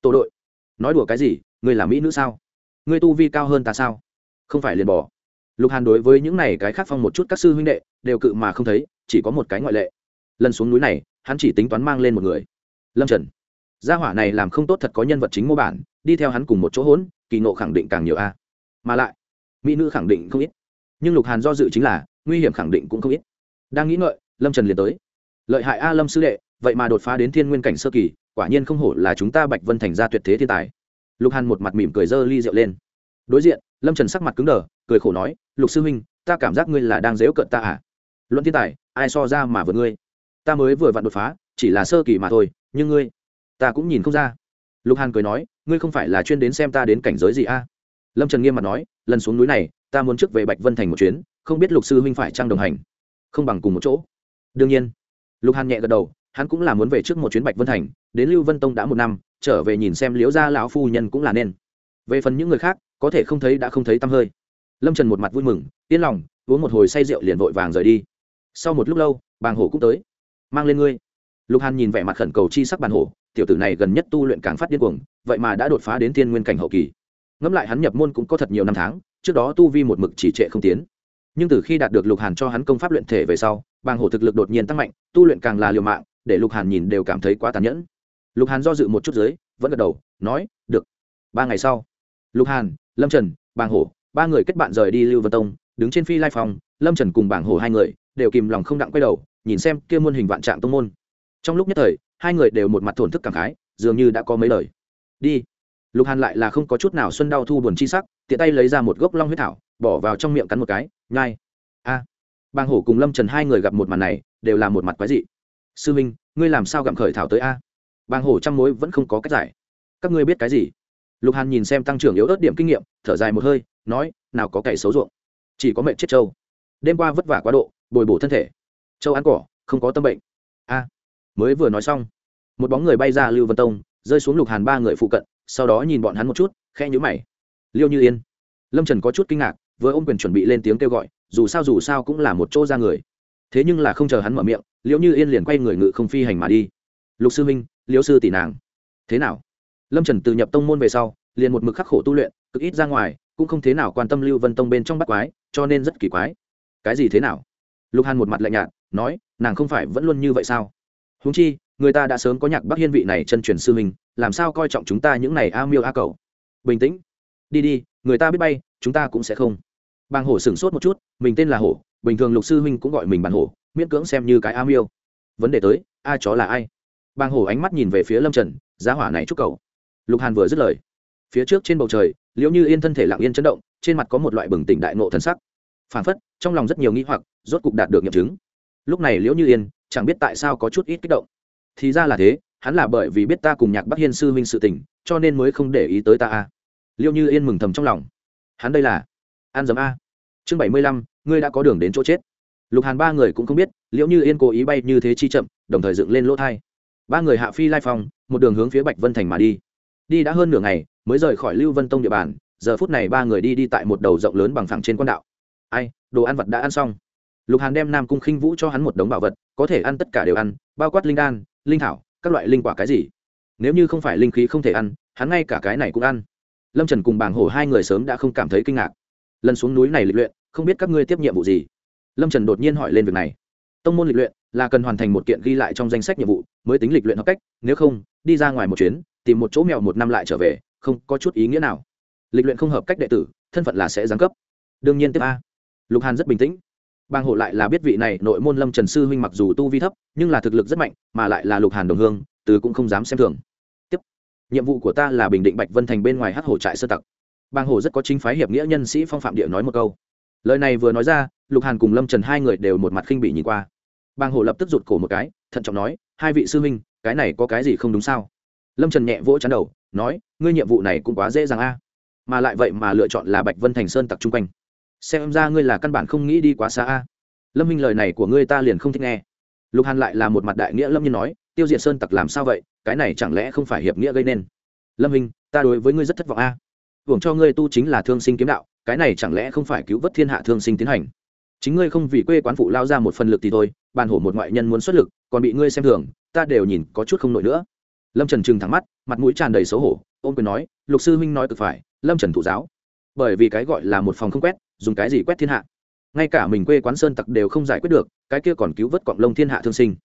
Tổ đội, nói đùa cái gì người là mỹ nữ sao? Người tu vi cao hơn ta sao? Không phải liền bỏ. Lục hàn đối với những này cái khác phong một chút các sư huynh đệ, đều cự mà không thấy, chỉ có một cái ngoại lệ. Lần xuống núi này, hắn chỉ tính toán mang lên một người. Lâm trần gia hỏa này làm không tốt thật có nhân vật chính mô bản, đi theo hắn cùng một chỗ hỗn, kỳ nộ khẳng định càng nhiều a. Mà lại, mỹ nữ khẳng định không ít. Nhưng lục hàn do dự chính là, nguy hiểm khẳng định cũng không ít. Đang nghĩ ngợi, lâm trần liền tới. Lợi hại a lâm sư đệ, vậy mà đột phá đến thiên nguyên cảnh sơ kỳ, quả nhiên không hổ là chúng ta bạch vân thành ra tuyệt thế thiên tài. Lục hàn một mặt mỉm cười dơ ly rượu lên. Đối diện, lâm trần sắc mặt cứng đờ, cười khổ nói, lục sư huynh, ta cảm giác ngươi là đang dếu cận ta à? Luận thiên tài, ai so ra mà vượt ngươi? Ta mới vừa vặn đột phá, chỉ là sơ kỳ mà thôi, nhưng ngươi ta cũng nhìn không ra. Lục hàn cười nói, ngươi không phải là chuyên đến xem ta đến cảnh giới gì a? Lâm trần nghiêm mặt nói, lần xuống núi này, ta muốn trước về bạch vân thành một chuyến, không biết lục sư huynh phải trang đồng hành. Không bằng cùng một chỗ. Đương nhiên. Lục hàn nhẹ gật đầu, hắn cũng là muốn về trước một chuyến bạch vân thành, đến lưu vân tông đã một năm, trở về nhìn xem liễu gia lão phu nhân cũng là nên. Về phần những người khác, có thể không thấy đã không thấy tăm hơi. Lâm trần một mặt vui mừng, yên lòng, uống một hồi say rượu liền vội vàng rời đi. Sau một lúc lâu, bàng hổ cũng tới. Mang lên ngươi. Lục hàn nhìn vẻ mặt khẩn cầu chi sắc bàn hổ tiểu tử này gần nhất tu luyện càng phát điên cuồng, vậy mà đã đột phá đến thiên nguyên cảnh hậu kỳ. Ngẫm lại hắn nhập môn cũng có thật nhiều năm tháng, trước đó tu vi một mực chỉ trệ không tiến. Nhưng từ khi đạt được lục hàn cho hắn công pháp luyện thể về sau, bàng hổ thực lực đột nhiên tăng mạnh, tu luyện càng là liều mạng, để lục hàn nhìn đều cảm thấy quá tàn nhẫn. Lục hàn do dự một chút dưới, vẫn gật đầu, nói, được, ba ngày sau. Lục hàn, lâm trần, bàng hổ, ba người kết bạn rời đi lưu vân tông, đứng trên phi lai phòng, lâm trần cùng bàng hổ hai người đều kìm lòng không đặng quay đầu, nhìn xem kia muôn hình vạn trạng tông môn. Trong lúc nhất thời hai người đều một mặt thổn thức cảm khái, dường như đã có mấy lời. Đi. Lục hàn lại là không có chút nào xuân đau thu buồn chi sắc, tiện tay lấy ra một gốc long huyết thảo, bỏ vào trong miệng cắn một cái, nhai. A. Bàng hổ cùng lâm trần hai người gặp một màn này, đều là một mặt quái dị. Sư minh, ngươi làm sao gặm khởi thảo tới a? Bàng hổ trăm mối vẫn không có cách giải. Các ngươi biết cái gì? Lục hàn nhìn xem tăng trưởng yếu ớt điểm kinh nghiệm, thở dài một hơi, nói, nào có cày xấu ruộng. Chỉ có mệnh chết trâu. Đêm qua vất vả quá độ, bồi bổ thân thể. Châu ăn cỏ, không có tâm bệnh. A mới vừa nói xong, một bóng người bay ra lưu vân tông, rơi xuống lục hàn ba người phụ cận, sau đó nhìn bọn hắn một chút khe nhữ mày. Liêu như yên, lâm trần có chút kinh ngạc, vừa ôm quyền chuẩn bị lên tiếng kêu gọi, dù sao dù sao cũng là một chỗ ra người. Thế nhưng là không chờ hắn mở miệng liễu như yên liền quay người ngự không phi hành mà đi. Lục sư minh liễu sư tỷ nàng. Thế nào? Lâm trần từ nhập tông môn về sau, liền một mực khắc khổ tu luyện, cực ít ra ngoài, cũng không thế nào quan tâm lưu vân tông bên trong bắt quái, cho nên rất kỳ quái. Cái gì thế nào? Lục hàn một mặt lạnh nhạt, nói, nàng không phải vẫn luôn như vậy sao? Húng chi, người ta đã sớm có nhạc bắc hiên vị này chân truyền sư mình làm sao coi trọng chúng ta những này a miêu a cầu bình tĩnh. Đi đi, người ta biết bay, chúng ta cũng sẽ không. Bàng hổ sửng sốt một chút, mình tên là hổ, bình thường lục sư huynh cũng gọi mình bàn hổ, miễn cưỡng xem như cái a miêu. Vấn đề tới, a chó là ai? Bàng hổ ánh mắt nhìn về phía lâm trần, giá hỏa này chúc cầu lục hàn vừa dứt lời. Phía trước trên bầu trời, liễu như yên thân thể lặng yên chấn động, trên mặt có một loại bừng tỉnh đại nộ thần sắc. Phản phất, trong lòng rất nhiều nghĩ hoặc, rốt cục đạt được nghiệm chứng. Lúc này liễu như yên chẳng biết tại sao có chút ít kích động. Thì ra là thế, hắn là bởi vì biết ta cùng nhạc bắc hiên sư huynh sự tình, cho nên mới không để ý tới ta a. Liễu như yên mừng thầm trong lòng. Hắn đây là an dấm a. Chương bảy mươi lăm, ngươi đã có đường đến chỗ chết. Lục hàn ba người cũng không biết liễu như yên cố ý bay như thế chi chậm, đồng thời dựng lên lỗ thai. Ba người hạ phi lai phong, một đường hướng phía bạch vân thành mà đi. Đi đã hơn nửa ngày, mới rời khỏi lưu vân tông địa bàn, giờ phút này ba người đi đi tại một đầu rộng lớn bằng phẳng trên quan đạo. Ai, đồ ăn vật đã ăn xong lục hàn đem nam cung khinh vũ cho hắn một đống bảo vật, có thể ăn tất cả đều ăn, bao quát linh đan, linh thảo, các loại linh quả cái gì. Nếu như không phải linh khí không thể ăn, hắn ngay cả cái này cũng ăn. Lâm trần cùng bàng hổ hai người sớm đã không cảm thấy kinh ngạc. Lần xuống núi này lịch luyện, không biết các ngươi tiếp nhiệm vụ gì. Lâm trần đột nhiên hỏi lên việc này. Tông môn lịch luyện là cần hoàn thành một kiện ghi lại trong danh sách nhiệm vụ, mới tính lịch luyện hợp cách, nếu không, đi ra ngoài một chuyến, tìm một chỗ mèo một năm lại trở về, không có chút ý nghĩa nào. Lịch luyện không hợp cách đệ tử, thân phận là sẽ giáng cấp. Đương nhiên tiếp a. Lục hàn rất bình tĩnh bang hộ lại là biết vị này, nội môn lâm trần sư huynh mặc dù tu vi thấp, nhưng là thực lực rất mạnh, mà lại là lục hàn đồng hương, từ cũng không dám xem thường. Tiếp. Nhiệm vụ của ta là bình định bạch vân thành bên ngoài hát hổ trại sơ tặc. Bang Hổ rất có chính phái hiệp nghĩa nhân sĩ phong phạm địa nói một câu. Lời này vừa nói ra, lục hàn cùng lâm trần hai người đều một mặt khinh bị nhìn qua. Bang Hổ lập tức rụt cổ một cái, thận trọng nói, hai vị sư huynh, cái này có cái gì không đúng sao? Lâm trần nhẹ vỗ chán đầu, nói, ngươi nhiệm vụ này cũng quá dễ dàng a. Mà lại vậy mà lựa chọn là bạch vân thành sơn tặc chung quanh xem ra ngươi là căn bản không nghĩ đi quá xa a. Lâm minh lời này của ngươi ta liền không thích nghe. Lục hàn lại là một mặt đại nghĩa lâm nhiên nói, tiêu diệt sơn tặc làm sao vậy? Cái này chẳng lẽ không phải hiệp nghĩa gây nên? Lâm minh, ta đối với ngươi rất thất vọng a. Hưởng cho ngươi tu chính là thương sinh kiếm đạo, cái này chẳng lẽ không phải cứu vớt thiên hạ thương sinh tiến hành? Chính ngươi không vì quê quán phụ lao ra một phần lực thì thôi, bàn hổ một ngoại nhân muốn xuất lực, còn bị ngươi xem thường, ta đều nhìn có chút không nổi nữa. Lâm trần trừng thẳng mắt, mặt mũi tràn đầy xấu hổ ôm quyền nói, lục sư huynh nói cực phải, lâm trần thủ giáo. Bởi vì cái gọi là một phòng không quét dùng cái gì quét thiên hạ? Ngay cả mình quê quán sơn tặc đều không giải quyết được, cái kia còn cứu vớt cọng lông thiên hạ thương sinh.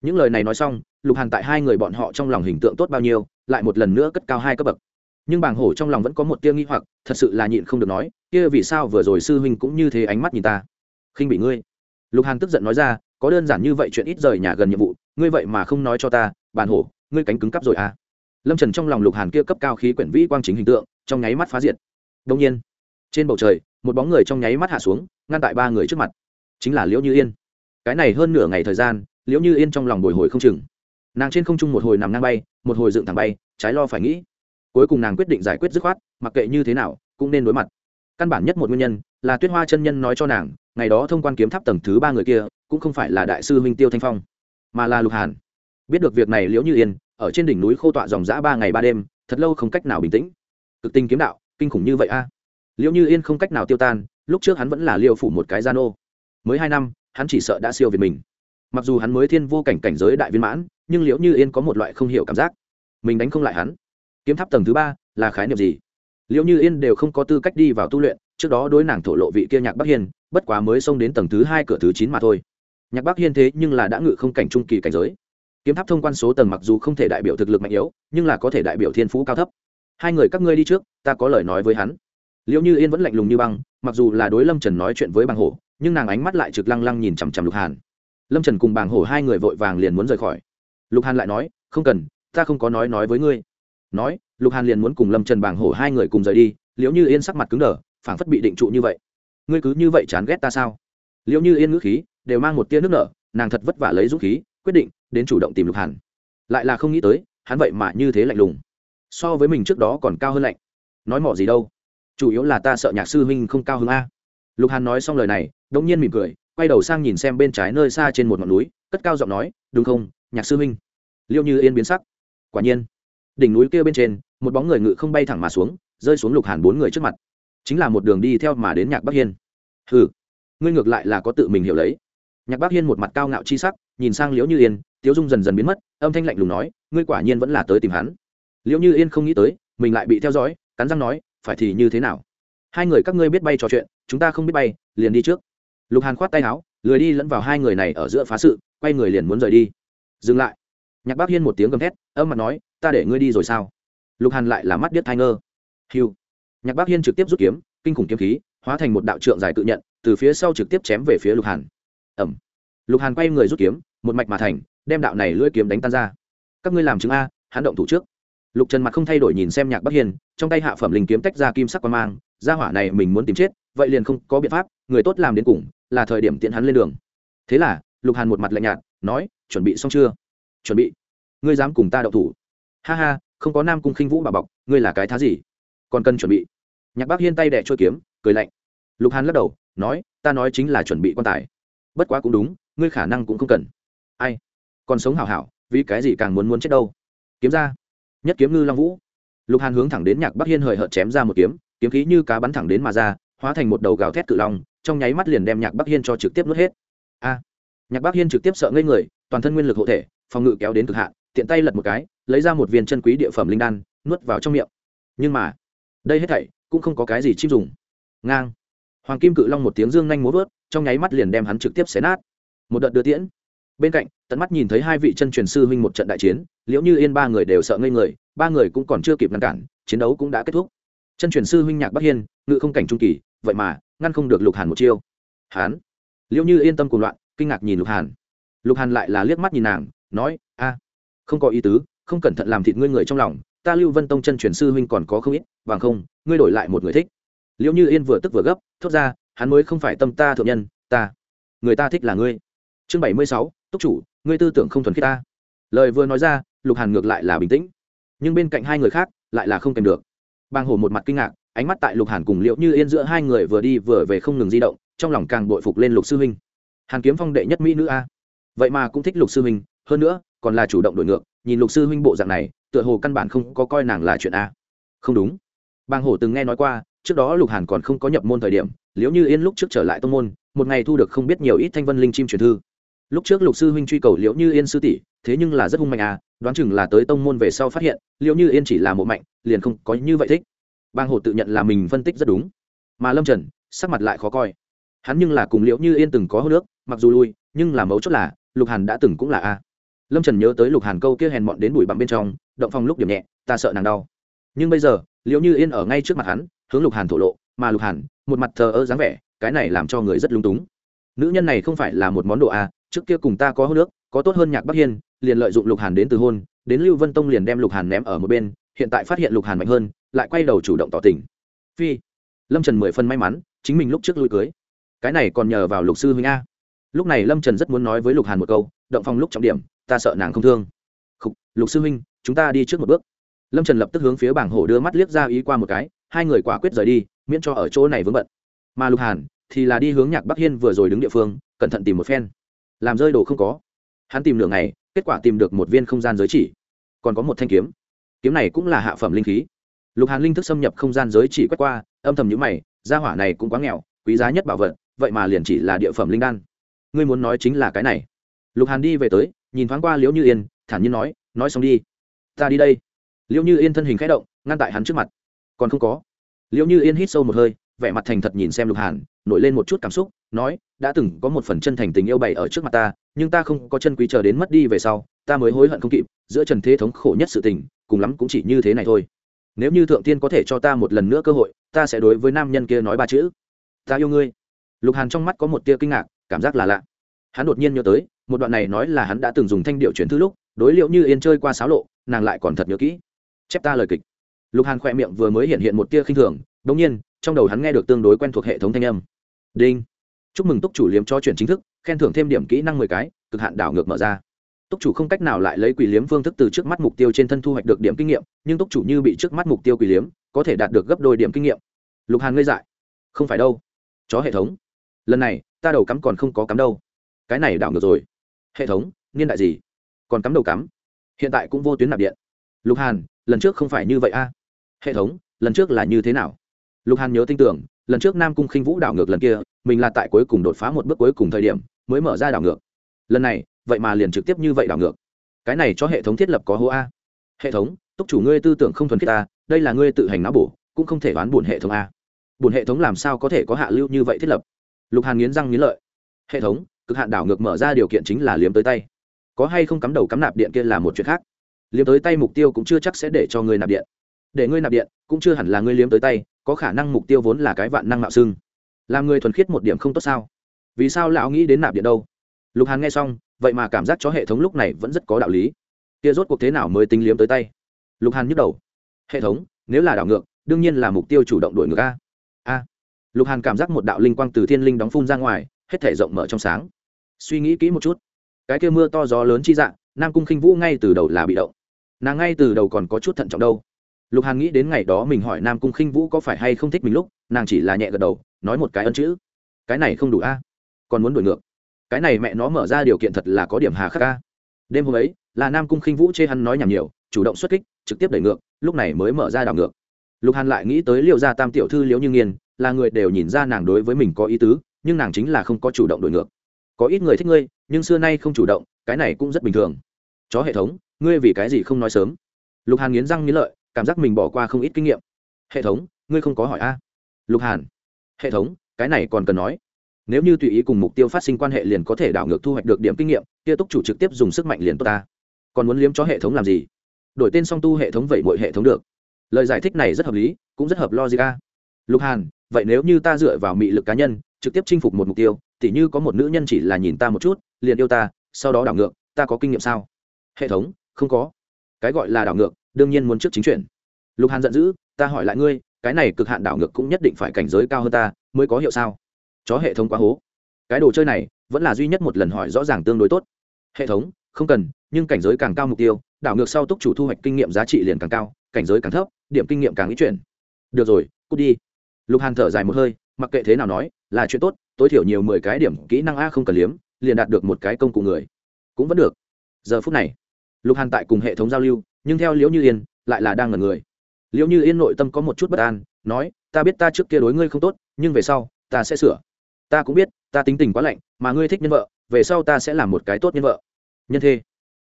Những lời này nói xong, lục hàn tại hai người bọn họ trong lòng hình tượng tốt bao nhiêu, lại một lần nữa cất cao hai cấp bậc. Nhưng bàng hổ trong lòng vẫn có một tia nghi hoặc, thật sự là nhịn không được nói, kia vì sao vừa rồi sư huynh cũng như thế ánh mắt nhìn ta? Khinh bị ngươi. Lục hàn tức giận nói ra, có đơn giản như vậy chuyện ít rời nhà gần nhiệm vụ, ngươi vậy mà không nói cho ta bàn hổ, ngươi cánh cứng cắp rồi à? Lâm trần trong lòng lục hàn kia cấp cao khí quyển vĩ quang chính hình tượng, trong nháy mắt phá diệt. Đông nhiên, trên bầu trời một bóng người trong nháy mắt hạ xuống, ngăn tại ba người trước mặt. Chính là liễu như yên. Cái này hơn nửa ngày thời gian, liễu như yên trong lòng bồi hồi không chừng. Nàng trên không trung một hồi nằm ngang bay, một hồi dựng thẳng bay, trái lo phải nghĩ. Cuối cùng nàng quyết định giải quyết dứt khoát, mặc kệ như thế nào, cũng nên đối mặt. Căn bản nhất một nguyên nhân là tuyết hoa chân nhân nói cho nàng, ngày đó thông quan kiếm tháp tầng thứ ba người kia, cũng không phải là đại sư minh tiêu thanh phong, mà là lục hàn. Biết được việc này liễu như yên, ở trên đỉnh núi khô tọa dòng dã ba ngày ba đêm, thật lâu không cách nào bình tĩnh. Cực tinh kiếm đạo, kinh khủng như vậy a. Liệu như yên không cách nào tiêu tan, lúc trước hắn vẫn là liêu phủ một cái gian ô mới hai năm, hắn chỉ sợ đã siêu việt mình. Mặc dù hắn mới thiên vô cảnh cảnh giới đại viên mãn, nhưng liễu như yên có một loại không hiểu cảm giác. Mình đánh không lại hắn. Kiếm tháp tầng thứ ba là khái niệm gì? Liệu như yên đều không có tư cách đi vào tu luyện, trước đó đối nàng thổ lộ vị kia nhạc bắc hiên, bất quá mới xông đến tầng thứ hai cửa thứ chín mà thôi. Nhạc bắc hiên thế nhưng là đã ngự không cảnh trung kỳ cảnh giới. Kiếm tháp thông quan số tầng mặc dù không thể đại biểu thực lực mạnh yếu, nhưng là có thể đại biểu thiên phú cao thấp. Hai người các ngươi đi trước, ta có lời nói với hắn liệu như yên vẫn lạnh lùng như băng, mặc dù là đối lâm trần nói chuyện với bàng hổ, nhưng nàng ánh mắt lại trực lăng lăng nhìn chằm chằm lục hàn. Lâm trần cùng bàng hổ hai người vội vàng liền muốn rời khỏi. Lục hàn lại nói, không cần, ta không có nói nói với ngươi. Nói, lục hàn liền muốn cùng lâm trần bàng hổ hai người cùng rời đi liệu như yên sắc mặt cứng đờ, phảng phất bị định trụ như vậy. Ngươi cứ như vậy chán ghét ta sao? Liệu như yên ngữ khí đều mang một tia nước nở, nàng thật vất vả lấy dũng khí, quyết định đến chủ động tìm lục hàn. Lại là không nghĩ tới, hắn vậy mà như thế lạnh lùng. So với mình trước đó còn cao hơn lạnh. Nói mỏ gì đâu chủ yếu là ta sợ nhạc sư huynh không cao hứng a. Lục hàn nói xong lời này đông nhiên mỉm cười, quay đầu sang nhìn xem bên trái nơi xa trên một ngọn núi, cất cao giọng nói, đúng không, nhạc sư huynh? Liêu như yên biến sắc. Quả nhiên, đỉnh núi kia bên trên, một bóng người ngự không bay thẳng mà xuống, rơi xuống lục hàn bốn người trước mặt. Chính là một đường đi theo mà đến nhạc bắc hiên. Ừ ngươi ngược lại là có tự mình hiểu lấy. Nhạc bắc hiên một mặt cao ngạo chi sắc, nhìn sang liễu như yên, tiếu dung dần dần biến mất, âm thanh lạnh lùng nói, ngươi quả nhiên vẫn là tới tìm hắn. Liễu như yên không nghĩ tới, mình lại bị theo dõi, cắn răng nói phải thì như thế nào? Hai người các ngươi biết bay trò chuyện, chúng ta không biết bay, liền đi trước. Lục hàn khoát tay áo, lười đi lẫn vào hai người này ở giữa phá sự, quay người liền muốn rời đi. Dừng lại. Nhạc bác hiên một tiếng gầm thét, âm mặt nói, ta để ngươi đi rồi sao? Lục hàn lại là mắt điếc thai ngơ. Hiu nhạc bác hiên trực tiếp rút kiếm, kinh khủng kiếm khí, hóa thành một đạo trượng dài tự nhận, từ phía sau trực tiếp chém về phía lục hàn. Ẩm lục hàn quay người rút kiếm, một mạch mà thành, đem đạo này lưỡi kiếm đánh tan ra. Các ngươi làm chứng a, hắn động thủ trước lục trần mặt không thay đổi nhìn xem nhạc bắc hiên, trong tay hạ phẩm linh kiếm tách ra kim sắc quan mang ra hỏa này mình muốn tìm chết, vậy liền không có biện pháp, người tốt làm đến cùng, là thời điểm tiện hắn lên đường. Thế là, lục hàn một mặt lạnh nhạt, nói, chuẩn bị xong chưa? Chuẩn bị. Ngươi dám cùng ta đậu thủ? Ha ha, không có nam cung khinh vũ bà bọc, ngươi là cái thá gì? Còn cần chuẩn bị. Nhạc bác hiên tay đẻ trôi kiếm, cười lạnh. Lục hàn lắc đầu, nói, ta nói chính là chuẩn bị quan tài. Bất quá cũng đúng, ngươi khả năng cũng không cần. Ai? Còn sống hảo hảo, vì cái gì càng muốn muốn chết đâu? Kiếm ra nhất kiếm ngư long vũ. Lục hàn hướng thẳng đến nhạc bắc hiên hời hợt chém ra một kiếm kiếm khí như cá bắn thẳng đến mà ra, hóa thành một đầu gào thét cự long, trong nháy mắt liền đem nhạc bắc hiên cho trực tiếp nuốt hết. A! Nhạc bắc hiên trực tiếp sợ ngây người, toàn thân nguyên lực hộ thể, phòng ngự kéo đến cực hạn, tiện tay lật một cái, lấy ra một viên chân quý địa phẩm linh đan, nuốt vào trong miệng. Nhưng mà, đây hết thảy cũng không có cái gì chim dùng. Ngang! Hoàng kim cự long một tiếng dương nhanh múa vớt, trong nháy mắt liền đem hắn trực tiếp xé nát. Một đợt đưa tiễn bên cạnh, tận mắt nhìn thấy hai vị chân truyền sư huynh một trận đại chiến, liễu như yên ba người đều sợ ngây người, ba người cũng còn chưa kịp ngăn cản, chiến đấu cũng đã kết thúc. Chân truyền sư huynh nhạc bắc hiên, ngự không cảnh trung kỳ, vậy mà, ngăn không được lục hàn một chiêu. Hán. Liễu như yên tâm cùng loạn, kinh ngạc nhìn lục hàn. Lục hàn lại là liếc mắt nhìn nàng, nói, a, không có ý tứ, không cẩn thận làm thịt ngươi người trong lòng, ta lưu vân tông chân truyền sư huynh còn có không ít, bằng không, ngươi đổi lại một người thích. Liễu như yên vừa tức vừa gấp, thốt ra, hắn mới không phải tâm ta thượng nhân, ta, người ta thích là ngươi. Chương bảy mươi sáu túc chủ, ngươi tư tưởng không thuần khiết ta. Lời vừa nói ra, lục hàn ngược lại là bình tĩnh. Nhưng bên cạnh hai người khác lại là không kèm được. Bang hổ một mặt kinh ngạc, ánh mắt tại lục hàn cùng liệu như yên giữa hai người vừa đi vừa về không ngừng di động, trong lòng càng bội phục lên lục sư huynh hàn kiếm phong đệ nhất mỹ nữ a. Vậy mà cũng thích lục sư huynh hơn nữa, còn là chủ động đổi ngược, nhìn lục sư huynh bộ dạng này, tựa hồ căn bản không có coi nàng là chuyện a. Không đúng. Bang hổ từng nghe nói qua, trước đó lục hàn còn không có nhập môn thời điểm, liễu như yên lúc trước trở lại tông môn, một ngày thu được không biết nhiều ít thanh vân linh chim truyền thư lúc trước lục sư huynh truy cầu liễu như yên sư tỷ, thế nhưng là rất hung mạnh à đoán chừng là tới tông môn về sau phát hiện, liễu như yên chỉ là một mạnh, liền không có như vậy thích. Bang hồ tự nhận là mình phân tích rất đúng. Mà lâm trần, sắc mặt lại khó coi. Hắn nhưng là cùng liễu như yên từng có hô nước mặc dù lui, nhưng là mấu chốt là, lục hàn đã từng cũng là a. Lâm trần nhớ tới lục hàn câu kia hèn mọn đến bụi bặm bên trong, động phong lúc điểm nhẹ, ta sợ nàng đau. Nhưng bây giờ, liễu như yên ở ngay trước mặt hắn, hướng lục hàn thổ lộ, mà lục hàn, một mặt thờ ơ dáng vẻ, cái này làm cho người rất lung túng. Nữ nhân này không phải là một món đồ a trước kia cùng ta có hôn nước có tốt hơn nhạc bắc hiên, liền lợi dụng lục hàn đến từ hôn, đến lưu vân tông liền đem lục hàn ném ở một bên, hiện tại phát hiện lục hàn mạnh hơn, lại quay đầu chủ động tỏ tình. Phi. Lâm trần mười phân may mắn, chính mình lúc trước lui cưới. Cái này còn nhờ vào lục sư huynh a. Lúc này lâm trần rất muốn nói với lục hàn một câu, động phong lúc trọng điểm, ta sợ nàng không thương. Khục, lục sư huynh, chúng ta đi trước một bước. Lâm trần lập tức hướng phía bảng hổ đưa mắt liếc ra ý qua một cái, hai người quả quyết rời đi, miễn cho ở chỗ này vướng bận. Mà lục hàn thì là đi hướng nhạc bắc hiên vừa rồi đứng địa phương, cẩn thận tìm một phen làm rơi đồ không có. Hắn tìm đường này, kết quả tìm được một viên không gian giới chỉ. Còn có một thanh kiếm. Kiếm này cũng là hạ phẩm linh khí. Lục hàn linh thức xâm nhập không gian giới chỉ quét qua âm thầm nhữ mày gia hỏa này cũng quá nghèo quý giá nhất bảo vật vậy mà liền chỉ là địa phẩm linh đan. Ngươi muốn nói chính là cái này. Lục hàn đi về tới nhìn thoáng qua liễu như yên thản nhiên nói nói xong đi. Ta đi đây. Liễu như yên thân hình k h ẽ động ngăn tại hắn trước mặt. Còn không có. Liễu như yên hít sâu một hơi vẻ mặt thành thật nhìn xem lục hàn, nổi lên một chút cảm xúc, nói, đã từng có một phần chân thành tình yêu bày ở trước mặt ta, nhưng ta không có chân quý chờ đến mất đi về sau, ta mới hối hận không kịp, giữa trần thế thống khổ nhất sự tình, cùng lắm cũng chỉ như thế này thôi. Nếu như thượng tiên có thể cho ta một lần nữa cơ hội, ta sẽ đối với nam nhân kia nói ba chữ. Ta yêu ngươi. Lục hàn trong mắt có một tia kinh ngạc, cảm giác là lạ. Hắn đột nhiên nhớ tới, một đoạn này nói là hắn đã từng dùng thanh điệu chuyển thư lúc, đối liệu như yên chơi qua sáo lộ, nàng lại còn thật nhớ kỹ. Chép ta lời kịch. Lục hàn khỏe miệng vừa mới hiện hiện một tia khinh thường đ nhiên trong đầu hắn nghe được tương đối quen thuộc hệ thống thanh âm. Đinh. Chúc mừng túc chủ liếm cho chuyển chính thức, khen thưởng thêm điểm kỹ năng mười cái, cực hạn đảo ngược mở ra. Túc chủ không cách nào lại lấy quỷ liếm phương thức từ trước mắt mục tiêu trên thân thu hoạch được điểm kinh nghiệm, nhưng túc chủ như bị trước mắt mục tiêu quỷ liếm, có thể đạt được gấp đôi điểm kinh nghiệm. Lục hàn ngây dại. Không phải đâu. Chó hệ thống. Lần này, ta đầu cắm còn không có cắm đâu. Cái này đảo ngược rồi. Hệ thống, niên đại gì? Còn cắm đầu cắm. Hiện tại cũng vô tuyến nạp điện. Lục hàn, lần trước không phải như vậy a. Hệ thống, lần trước là như thế nào? Lục hàn nhớ tin tưởng, lần trước nam cung khinh vũ đảo ngược lần kia, mình là tại cuối cùng đột phá một bước cuối cùng thời điểm mới mở ra đảo ngược. Lần này, vậy mà liền trực tiếp như vậy đảo ngược. Cái này cho hệ thống thiết lập có hô a. Hệ thống, túc chủ ngươi tư tưởng không thuần khiết ta đây là ngươi tự hành não bổ, cũng không thể đoán buồn hệ thống a. Buồn hệ thống làm sao có thể có hạ lưu như vậy thiết lập? Lục hàn nghiến răng nghiến lợi. Hệ thống, cực hạn đảo ngược mở ra điều kiện chính là liếm tới tay. Có hay không cắm đầu cắm nạp điện kia là một chuyện khác. Liếm tới tay mục tiêu cũng chưa chắc sẽ để cho ngươi nạp điện để ngươi nạp điện, cũng chưa hẳn là ngươi liếm tới tay, có khả năng mục tiêu vốn là cái vạn năng mạo xưng. Làm người thuần khiết một điểm không tốt sao? Vì sao lão nghĩ đến nạp điện đâu? Lục hàn nghe xong, vậy mà cảm giác cho hệ thống lúc này vẫn rất có đạo lý. Kia rốt cuộc thế nào mới tính liếm tới tay? Lục hàn nhức đầu. Hệ thống, nếu là đảo ngược, đương nhiên là mục tiêu chủ động đổi ngược a. A. Lục hàn cảm giác một đạo linh quang từ thiên linh đóng phun ra ngoài, hết thể rộng mở trong sáng. Suy nghĩ kỹ một chút. Cái kia mưa to gió lớn chi dạng, nam cung khinh vũ ngay từ đầu là bị động. Nàng ngay từ đầu còn có chút thận trọng đâu lục hàn nghĩ đến ngày đó mình hỏi nam cung khinh vũ có phải hay không thích mình lúc, nàng chỉ là nhẹ gật đầu, nói một cái ân chữ. Cái này không đủ a. Còn muốn đổi ngược. Cái này mẹ nó mở ra điều kiện thật là có điểm hà khắc a. Đêm hôm ấy, là nam cung khinh vũ chê hắn nói nhảm nhiều, chủ động xuất kích, trực tiếp đẩy ngược, lúc này mới mở ra đảo ngược. Lục hàn lại nghĩ tới liệu gia tam tiểu thư liễu như nghiên, là người đều nhìn ra nàng đối với mình có ý tứ, nhưng nàng chính là không có chủ động đổi ngược. Có ít người thích ngươi, nhưng xưa nay không chủ động, cái này cũng rất bình thường. Chó hệ thống, ngươi vì cái gì không nói sớm? Lục hàn nghiến răng nghiến lợi cảm giác mình bỏ qua không ít kinh nghiệm. Hệ thống, ngươi không có hỏi a? Lục hàn. Hệ thống, cái này còn cần nói. Nếu như tùy ý cùng mục tiêu phát sinh quan hệ liền có thể đảo ngược thu hoạch được điểm kinh nghiệm, kia túc chủ trực tiếp dùng sức mạnh liền tốt ta. Còn muốn liếm cho hệ thống làm gì? Đổi tên song tu hệ thống vậy mọi hệ thống được. Lời giải thích này rất hợp lý, cũng rất hợp logic a. Lục hàn, vậy nếu như ta dựa vào mị lực cá nhân, trực tiếp chinh phục một mục tiêu, tỉ như có một nữ nhân chỉ là nhìn ta một chút, liền yêu ta, sau đó đảo ngược, ta có kinh nghiệm sao? Hệ thống, không có. Cái gọi là đảo ngược đương nhiên muốn trước chính chuyển lục hàn giận dữ, ta hỏi lại ngươi, cái này cực hạn đảo ngược cũng nhất định phải cảnh giới cao hơn ta, mới có hiệu sao? Chó hệ thống quá hố. Cái đồ chơi này, vẫn là duy nhất một lần hỏi rõ ràng tương đối tốt. Hệ thống, không cần, nhưng cảnh giới càng cao mục tiêu, đảo ngược sau túc chủ thu hoạch kinh nghiệm giá trị liền càng cao, cảnh giới càng thấp, điểm kinh nghiệm càng ít chuyển được rồi, cút đi. Lục hàn thở dài một hơi, mặc kệ thế nào nói, là chuyện tốt, tối thiểu nhiều mười cái điểm kỹ năng a không cần liếm, liền đạt được một cái công cụ người. Cũng vẫn được. Giờ phút này, lục hàn tại cùng hệ thống giao lưu nhưng theo liễu như yên, lại là đang ngẩn người. Liễu như yên nội tâm có một chút bất an, nói, ta biết ta trước kia đối ngươi không tốt, nhưng về sau, ta sẽ sửa. Ta cũng biết, ta tính tình quá lạnh, mà ngươi thích nhân vợ, về sau ta sẽ làm một cái tốt nhân vợ. Nhân thê.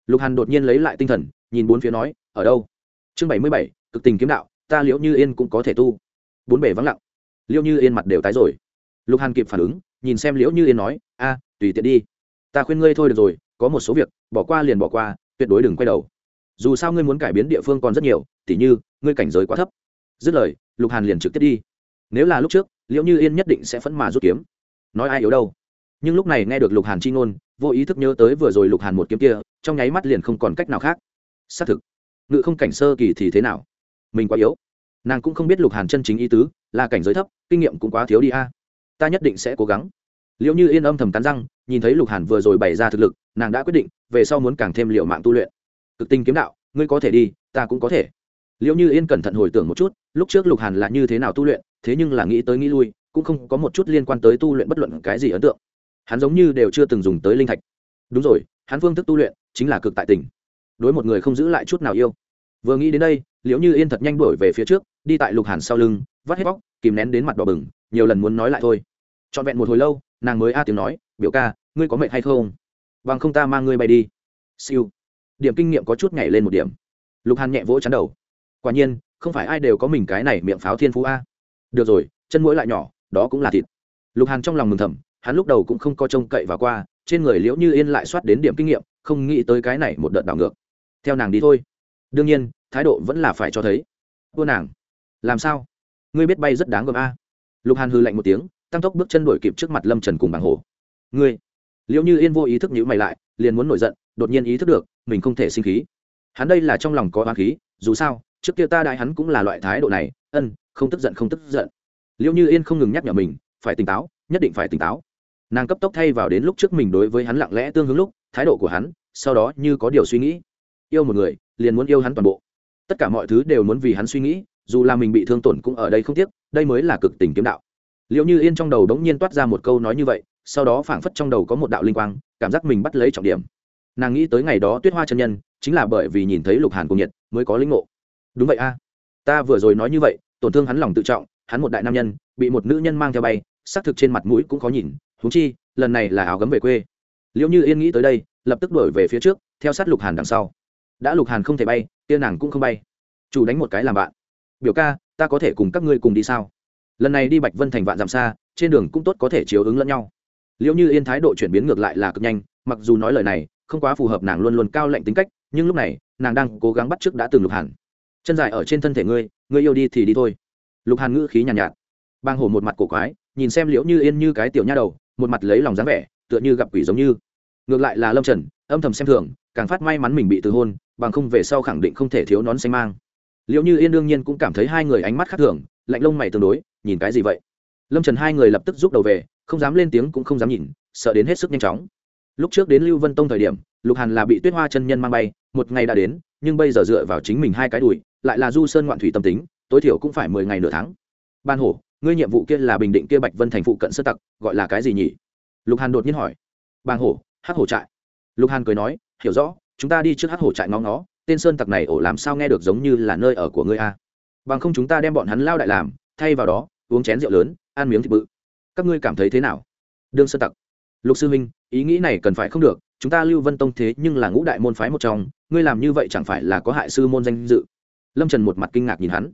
Lục hàn đột nhiên lấy lại tinh thần, nhìn bốn phía nói, ở đâu? Chương bảy mươi bảy, cực tình kiếm đạo, ta liễu như yên cũng có thể tu. Bốn bể vắng lặng. Liễu như yên mặt đều tái rồi. Lục hàn kịp phản ứng, nhìn xem liễu như yên nói, a, tùy tiện đi. Ta khuyên ngươi thôi được rồi, có một số việc, bỏ qua liền bỏ qua, tuyệt đối đừng quay đầu dù sao ngươi muốn cải biến địa phương còn rất nhiều, tỉ như, ngươi cảnh giới quá thấp. Dứt lời, lục hàn liền trực tiếp đi. Nếu là lúc trước, liễu như yên nhất định sẽ phẫn mà rút kiếm. Nói ai yếu đâu. Nhưng lúc này nghe được lục hàn chi ngôn, vô ý thức nhớ tới vừa rồi lục hàn một kiếm kia, trong nháy mắt liền không còn cách nào khác. Xác thực, ngự không cảnh sơ kỳ thì thế nào? Mình quá yếu. Nàng cũng không biết lục hàn chân chính ý tứ, là cảnh giới thấp, kinh nghiệm cũng quá thiếu đi a. Ta nhất định sẽ cố gắng. Liệu như yên âm thầm cắn răng, nhìn thấy lục hàn vừa rồi bày ra thực lực, nàng đã quyết định, về sau muốn càng thêm liệu mạng tu luyện cực tinh kiếm đạo, ngươi có thể đi, ta cũng có thể. Liệu như yên cẩn thận hồi tưởng một chút, lúc trước lục hàn là như thế nào tu luyện, thế nhưng là nghĩ tới nghĩ lui, cũng không có một chút liên quan tới tu luyện bất luận cái gì ấn tượng. Hắn giống như đều chưa từng dùng tới linh thạch. Đúng rồi, hắn phương thức tu luyện chính là cực tại tình. Đối một người không giữ lại chút nào yêu. Vừa nghĩ đến đây liệu như yên thật nhanh đuổi về phía trước, đi tại lục hàn sau lưng, vắt hết bóc, kìm nén đến mặt đỏ bừng, nhiều lần muốn nói lại thôi. Trọn vẹn một hồi lâu, nàng mới a tiếng nói, biểu ca, ngươi có mệnh hay không? Bằng không ta mang ngươi bay đi. Siêu điểm kinh nghiệm có chút nhảy lên một điểm. Lục hàn nhẹ vỗ chắn đầu. Quả nhiên, không phải ai đều có mình cái này miệng pháo thiên phú a. Được rồi, chân mũi lại nhỏ, đó cũng là thịt. Lục hàn trong lòng mừng thầm, hắn lúc đầu cũng không có trông cậy và qua, trên người liễu như yên lại soát đến điểm kinh nghiệm, không nghĩ tới cái này một đợt đảo ngược. Theo nàng đi thôi. Đương nhiên, thái độ vẫn là phải cho thấy. Cô nàng, làm sao? Ngươi biết bay rất đáng gờm a. Lục hàn hư lạnh một tiếng, tăng tốc bước chân đuổi kịp trước mặt lâm trần cùng bảng hồ ngươi? Liệu như yên vô ý thức nhữ mày lại, liền muốn nổi giận, đột nhiên ý thức được mình không thể sinh khí. Hắn đây là trong lòng có hoa khí, dù sao, trước kia ta đại hắn cũng là loại thái độ này, ân, không tức giận, không tức giận. Liệu như yên không ngừng nhắc nhở mình, phải tỉnh táo, nhất định phải tỉnh táo. Nàng cấp tốc thay vào đến lúc trước mình đối với hắn lặng lẽ tương hướng lúc, thái độ của hắn, sau đó như có điều suy nghĩ. Yêu một người, liền muốn yêu hắn toàn bộ. Tất cả mọi thứ đều muốn vì hắn suy nghĩ, dù là mình bị thương tổn cũng ở đây không tiếc, đây mới là cực tình kiếm đạo. Liệu như yên trong đầu đống nhiên toát ra một câu nói như vậy, sau đó phảng phất trong đầu có một đạo linh quang, cảm giác mình bắt lấy trọng điểm nàng nghĩ tới ngày đó tuyết hoa chân nhân, chính là bởi vì nhìn thấy lục hàn cùng nhiệt mới có linh ngộ. Đúng vậy a. Ta vừa rồi nói như vậy, tổn thương hắn lòng tự trọng, hắn một đại nam nhân, bị một nữ nhân mang theo bay, xác thực trên mặt mũi cũng khó nhìn, huống chi, lần này là áo gấm về quê. Liệu như yên nghĩ tới đây, lập tức đổi về phía trước, theo sát lục hàn đằng sau. Đã lục hàn không thể bay tiên nàng cũng không bay. Chủ đánh một cái làm bạn. Biểu ca, ta có thể cùng các ngươi cùng đi sao? Lần này đi bạch vân thành vạn dặm xa, trên đường cũng tốt có thể chiếu ứng lẫn nhau. Liệu như yên thái độ chuyển biến ngược lại là cực nhanh, mặc dù nói lời này không quá phù hợp nàng luôn luôn cao lệnh tính cách nhưng lúc này nàng đang cố gắng bắt chước đã từng lục hàn. Chân dài ở trên thân thể ngươi ngươi yêu đi thì đi thôi. Lục hàn ngữ khí nhàn nhạt, nhạt. Bang hổ một mặt cổ quái nhìn xem liễu như yên như cái tiểu nha đầu một mặt lấy lòng dáng vẻ tựa như gặp quỷ giống như. Ngược lại là lâm trần âm thầm xem thường càng phát may mắn mình bị từ hôn bằng không về sau khẳng định không thể thiếu nón xanh mang. Liệu như yên đương nhiên cũng cảm thấy hai người ánh mắt khác thường lạnh lông mày tương đối nhìn cái gì vậy? Lâm trần hai người lập tức rút đầu về không dám lên tiếng cũng không dám nhìn sợ đến hết sức nhanh chóng lúc trước đến lưu vân tông thời điểm, lục hàn là bị tuyết hoa chân nhân mang bay, một ngày đã đến, nhưng bây giờ dựa vào chính mình hai cái đùi, lại là du sơn ngoạn thủy tâm tính, tối thiểu cũng phải mười ngày nửa tháng. Ban hổ, ngươi nhiệm vụ kia là bình định kia bạch vân thành phụ cận sơ tặc, gọi là cái gì nhỉ? Lục hàn đột nhiên hỏi. Ban hổ hát hổ trại. Lục hàn cười nói, hiểu rõ, chúng ta đi trước hát hổ trại ngó nó tên sơn tặc này ổ làm sao nghe được giống như là nơi ở của ngươi a? Bằng không chúng ta đem bọn hắn lao đại làm, thay vào đó, uống chén rượu lớn, ăn miếng thịt bự. Các ngươi cảm thấy thế nào? Đương sơn tặc. Lục sư huynh ý nghĩ này cần phải không được, chúng ta lưu vân tông thế nhưng là ngũ đại môn phái một trong, ngươi làm như vậy chẳng phải là có hại sư môn danh dự? Lâm trần một mặt kinh ngạc nhìn hắn.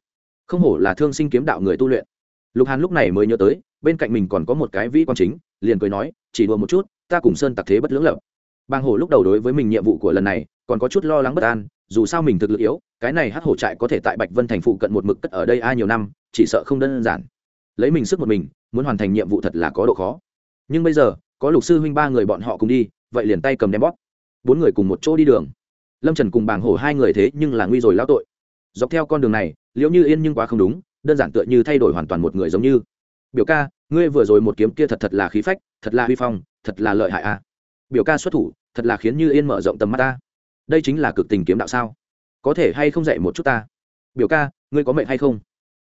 Không hổ là thương sinh kiếm đạo người tu luyện. Lục hàn lúc này mới nhớ tới, bên cạnh mình còn có một cái vĩ quan chính, liền cười nói, chỉ đùa một chút, ta cùng sơn tặc thế bất lưỡng lập. Bang hổ lúc đầu đối với mình nhiệm vụ của lần này, còn có chút lo lắng bất an, dù sao mình thực lực yếu, cái này hát hổ trại có thể tại bạch vân thành phụ cận một mực cất ở đây ai nhiều năm, chỉ sợ không đơn giản. Lấy mình sức một mình, muốn hoàn thành nhiệm vụ thật là có độ khó. Nhưng bây giờ có lục sư huynh ba người bọn họ cùng đi, vậy liền tay cầm đem bóp. Bốn người cùng một chỗ đi đường. Lâm trần cùng bàng hổ hai người thế nhưng là nguy rồi lao tội. Dọc theo con đường này, liễu như yên nhưng quá không đúng, đơn giản tựa như thay đổi hoàn toàn một người giống như. Biểu ca, ngươi vừa rồi một kiếm kia thật thật là khí phách, thật là huy phong, thật là lợi hại a. Biểu ca xuất thủ, thật là khiến như yên mở rộng tầm mắt ta. Đây chính là cực tình kiếm đạo sao? Có thể hay không dạy một chút ta? Biểu ca, ngươi có mệnh hay không?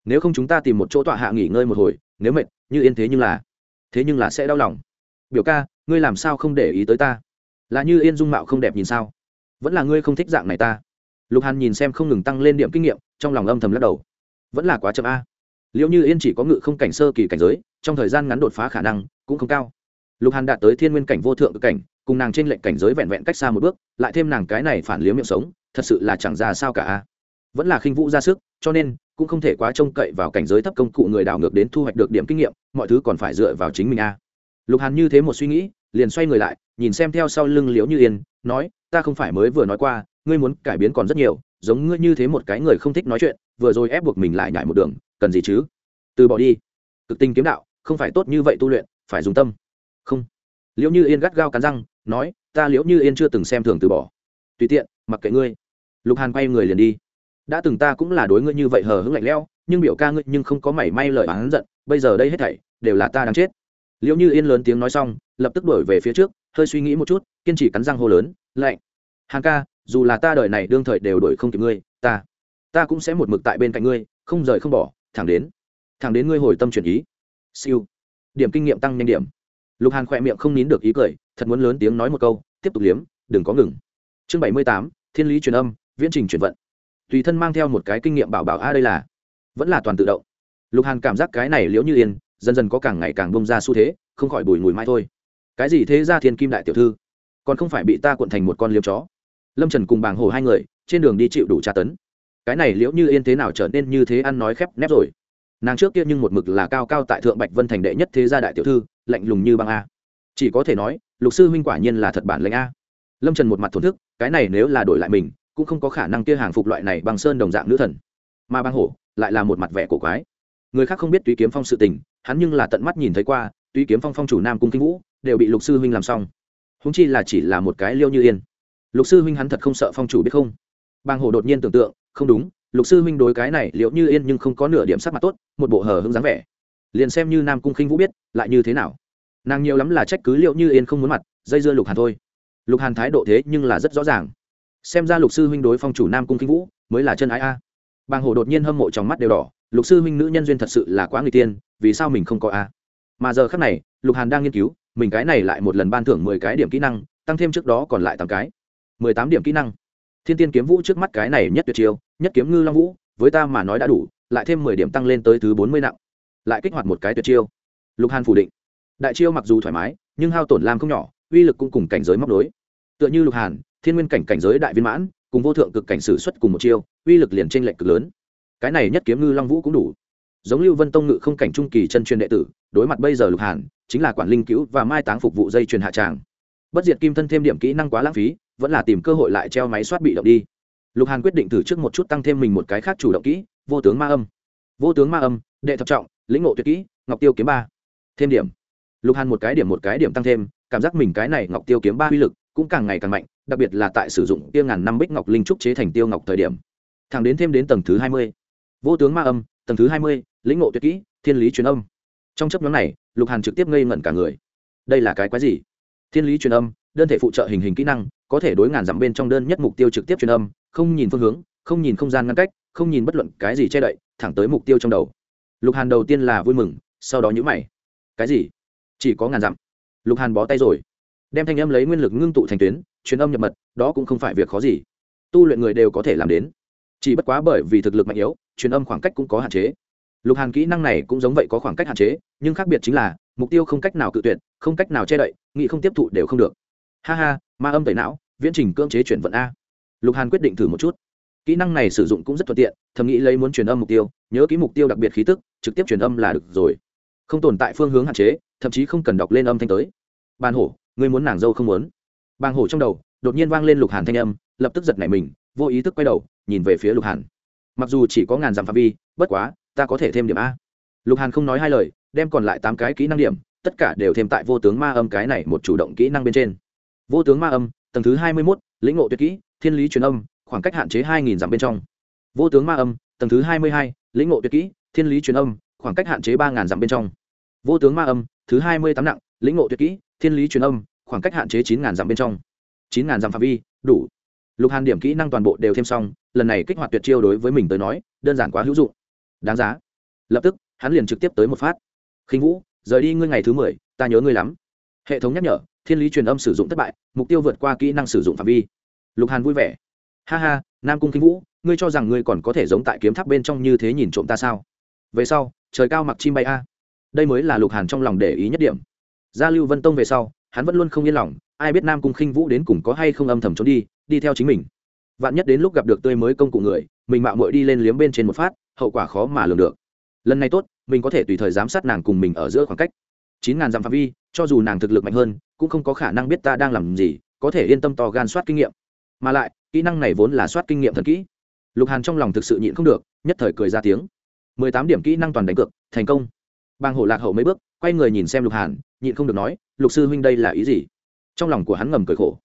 Nếu không chúng ta tìm một chỗ tọa hạ nghỉ ngơi một hồi, nếu mệt như yên thế nhưng là, thế nhưng là sẽ đau lòng biểu ca, ngươi làm sao không để ý tới ta? Là như yên dung mạo không đẹp nhìn sao? Vẫn là ngươi không thích dạng này ta? Lục hàn nhìn xem không ngừng tăng lên điểm kinh nghiệm, trong lòng âm thầm lắc đầu. Vẫn là quá chậm a. Liệu như yên chỉ có ngự không cảnh sơ kỳ cảnh giới, trong thời gian ngắn đột phá khả năng cũng không cao. Lục hàn đạt tới thiên nguyên cảnh vô thượng cực cảnh, cùng nàng trên lệnh cảnh giới vẹn vẹn cách xa một bước, lại thêm nàng cái này phản liếm miệng sống, thật sự là chẳng ra sao cả a. Vẫn là khinh vũ ra sức, cho nên cũng không thể quá trông cậy vào cảnh giới thấp công cụ người đảo ngược đến thu hoạch được điểm kinh nghiệm, mọi thứ còn phải dựa vào chính mình a lục hàn như thế một suy nghĩ, liền xoay người lại, nhìn xem theo sau lưng liễu như yên, nói, ta không phải mới vừa nói qua, ngươi muốn cải biến còn rất nhiều, giống ngươi như thế một cái người không thích nói chuyện, vừa rồi ép buộc mình lại nhảy một đường, cần gì chứ? Từ bỏ đi. Cực tinh kiếm đạo, không phải tốt như vậy tu luyện, phải dùng tâm. Không. Liễu như yên gắt gao cắn răng, nói, ta liễu như yên chưa từng xem thường từ bỏ. Tùy tiện, mặc kệ ngươi. Lục hàn quay người liền đi. Đã từng ta cũng là đối ngươi như vậy hờ hững lạnh lẽo, nhưng biểu ca ngươi nhưng không có mảy may lời oán giận, bây giờ đây hết thảy đều là ta đang chết liệu như yên lớn tiếng nói xong, lập tức đổi về phía trước, hơi suy nghĩ một chút, kiên trì cắn răng hô lớn, lạnh! Hàng ca, dù là ta đời này đương thời đều đổi không kịp ngươi, ta ta cũng sẽ một mực tại bên cạnh ngươi, không rời không bỏ, thẳng đến thẳng đến ngươi hồi tâm chuyển ý. Siêu. Điểm kinh nghiệm tăng nhanh điểm. Lục hàn khỏe miệng không nín được ý cười, thật muốn lớn tiếng nói một câu, tiếp tục liếm, đừng có ngừng. Chương bảy mươi tám, thiên lý truyền âm, viễn trình chuyển vận. Tùy thân mang theo một cái kinh nghiệm bảo bảo, a, đây là, vẫn là toàn tự động. Lục hàn cảm giác cái này liễu như yên dần dần có càng ngày càng bông ra xu thế, không khỏi bùi ngùi mai thôi. Cái gì thế ra thiên kim đại tiểu thư? Còn không phải bị ta cuộn thành một con liếm chó. Lâm trần cùng bàng hồ hai người, trên đường đi chịu đủ tra tấn. Cái này liễu như yên thế nào trở nên như thế ăn nói khép nép rồi? Nàng trước kia nhưng một mực là cao cao tại thượng bạch vân thành đệ nhất thế gia đại tiểu thư, lạnh lùng như băng a. Chỉ có thể nói, lục sư huynh quả nhiên là thật bản lệnh a. Lâm trần một mặt thổn thức, cái này nếu là đổi lại mình, cũng không có khả năng kia hàng phục loại này bằng sơn đồng dạng nữ thần. Mà băng hổ lại là một mặt vẻ cổ quái. Người khác không biết tùy kiếm phong sự tình hắn nhưng là tận mắt nhìn thấy qua, tuy kiếm phong phong chủ nam cung kinh vũ đều bị lục sư huynh làm xong húng chi là chỉ là một cái liêu như yên. Lục sư huynh hắn thật không sợ phong chủ biết không? Bang hồ đột nhiên tưởng tượng, không đúng, lục sư huynh đối cái này liệu như yên nhưng không có nửa điểm sắc mặt tốt, một bộ hờ hững dáng vẻ. Liền xem như nam cung khinh vũ biết, lại như thế nào? Nàng nhiều lắm là trách cứ liệu như yên không muốn mặt, dây dưa lục hàn thôi. Lục hàn thái độ thế nhưng là rất rõ ràng. Xem ra lục sư huynh đối phong chủ nam cung khinh vũ mới là chân ái a bàng Hổ đột nhiên hâm mộ trong mắt đều đỏ, lục sư huynh nữ nhân duyên thật sự là quá người tiên, vì sao mình không có a? Mà giờ khác này, lục hàn đang nghiên cứu, mình cái này lại một lần ban thưởng mười cái điểm kỹ năng, tăng thêm trước đó còn lại tám cái. Mười tám điểm kỹ năng. Thiên tiên kiếm vũ trước mắt cái này nhất tuyệt chiêu, nhất kiếm ngư long vũ, với ta mà nói đã đủ, lại thêm mười điểm tăng lên tới thứ bốn mươi nặng. Lại kích hoạt một cái tuyệt chiêu. Lục hàn phủ định. Đại chiêu mặc dù thoải mái, nhưng hao tổn lam không nhỏ, uy lực cũng cùng cảnh giới móc đối tựa như lục hàn, thiên nguyên cảnh cảnh giới đại viên mãn cùng vô thượng cực cảnh sử xuất cùng một chiêu, uy lực liền t r ê n lệch cực lớn. Cái này nhất kiếm ngư long vũ cũng đủ. Giống lưu vân tông ngự không cảnh trung kỳ chân truyền đệ tử, đối mặt bây giờ lục hàn, chính là quản linh cứu và mai táng phục vụ dây truyền hạ tràng. Bất diệt kim thân thêm điểm kỹ năng quá lãng phí, vẫn là tìm cơ hội lại treo máy soát bị động đi. Lục hàn quyết định thử trước một chút tăng thêm mình một cái khác chủ động kỹ, vô tướng ma âm. Vô tướng ma âm, đệ thập trọng, lĩnh ngộ tuyệt kỹ, ngọc tiêu kiếm ba. Thêm điểm. Lục hàn một cái điểm một cái điểm tăng thêm, cảm giác mình cái này ngọc tiêu kiếm ba uy lực cũng càng ngày càng mạnh, đặc biệt là tại sử dụng tiêu ngàn năm bích ngọc linh trúc chế thành tiêu ngọc thời điểm. Thẳng đến thêm đến tầng thứ hai mươi. Vô tướng ma âm, tầng thứ hai mươi, lĩnh ngộ tuyệt kỹ, thiên lý truyền âm. Trong chấp nhóm này, lục hàn trực tiếp ngây ngẩn cả người. Đây là cái quái gì? Thiên lý truyền âm, đơn thể phụ trợ hình hình kỹ năng, có thể đối ngàn dặm bên trong đơn nhất mục tiêu trực tiếp truyền âm, không nhìn phương hướng, không nhìn không gian ngăn cách, không nhìn bất luận cái gì che đậy, thẳng tới mục tiêu trong đầu. Lục hàn đầu tiên là vui mừng, sau đó nhữ mày. Cái gì? Chỉ có ngàn dặm. Lục hàn bó tay rồi đem thanh âm lấy nguyên lực ngưng tụ thành tuyến, truyền âm nhập mật, đó cũng không phải việc khó gì. Tu luyện người đều có thể làm đến. Chỉ bất quá bởi vì thực lực mạnh yếu, truyền âm khoảng cách cũng có hạn chế. Lục hàn kỹ năng này cũng giống vậy có khoảng cách hạn chế, nhưng khác biệt chính là, mục tiêu không cách nào cự tuyệt, không cách nào che đậy nghị không tiếp thụ đều không được. Ha ha, ma âm tẩy não, viễn trình cưỡng chế chuyển vận a. Lục hàn quyết định thử một chút. Kỹ năng này sử dụng cũng rất thuận tiện, thầm nghĩ lấy muốn truyền âm mục tiêu, nhớ ký mục tiêu đặc biệt khí tức, trực tiếp truyền âm là được rồi. Không tồn tại phương hướng hạn chế, thậm chí không cần đọc lên âm thanh tới. Bàn hổ Ngươi muốn nàng dâu không muốn. Bàng hổ trong đầu, đột nhiên vang lên lục hàn thanh âm, lập tức giật nảy mình, vô ý thức quay đầu, nhìn về phía lục hàn. Mặc dù chỉ có ngàn dặm phạm vi, bất quá, ta có thể thêm điểm a. Lục hàn không nói hai lời, đem còn lại tám cái kỹ năng điểm, tất cả đều thêm tại vô tướng ma âm cái này một chủ động kỹ năng bên trên. Vô tướng ma âm, tầng thứ hai mươi mốt, lĩnh ngộ tuyệt kỹ, thiên lý truyền âm, khoảng cách hạn chế hai nghìn dặm bên trong. Vô tướng ma âm, tầng thứ hai mươi hai, lĩnh ngộ tuyệt kỹ, thiên lý truyền âm, khoảng cách hạn chế ba ngàn dặm bên trong. Vô tướng ma âm, thứ hai mươi tám nặng, lĩnh ngộ tuyệt kỹ thiên lý truyền âm, khoảng cách hạn chế chín ngàn dặm bên trong. Chín ngàn dặm phạm vi, đủ. Lục hàn điểm kỹ năng toàn bộ đều thêm xong, lần này kích hoạt tuyệt chiêu đối với mình tới nói, đơn giản quá hữu dụng. Đáng giá. Lập tức, hắn liền trực tiếp tới một phát. Khinh vũ, rời đi ngươi ngày thứ mười, ta nhớ ngươi lắm. Hệ thống nhắc nhở, thiên lý truyền âm sử dụng thất bại, mục tiêu vượt qua kỹ năng sử dụng phạm vi. Lục hàn vui vẻ. Ha ha, nam cung khinh vũ, ngươi cho rằng ngươi còn có thể giống tại kiếm tháp bên trong như thế nhìn trộm ta sao? Về sau, trời cao mặc chim bay a. Đây mới là lục hàn trong lòng để ý nhất điểm gia lưu vân tông về sau, hắn vẫn luôn không yên lòng, ai biết nam cung khinh vũ đến cùng có hay không âm thầm trốn đi đi theo chính mình. Vạn nhất đến lúc gặp được tươi mới công cụ người, mình mạo muội đi lên liếm bên trên một phát, hậu quả khó mà lường được. Lần này tốt, mình có thể tùy thời giám sát nàng cùng mình ở giữa khoảng cách. Chín ngàn dặm phạm vi, cho dù nàng thực lực mạnh hơn, cũng không có khả năng biết ta đang làm gì, có thể yên tâm to gan soát kinh nghiệm. Mà lại, kỹ năng này vốn là soát kinh nghiệm thật kỹ. Lục hàn trong lòng thực sự nhịn không được, nhất thời cười ra tiếng. Mười tám điểm kỹ năng toàn đánh cược, thành công. Bàng hổ lạc hậu mấy bước, quay người nhìn xem lục hàn, nhịn không được nói, lục sư huynh đây là ý gì? Trong lòng của hắn ngầm cười khổ.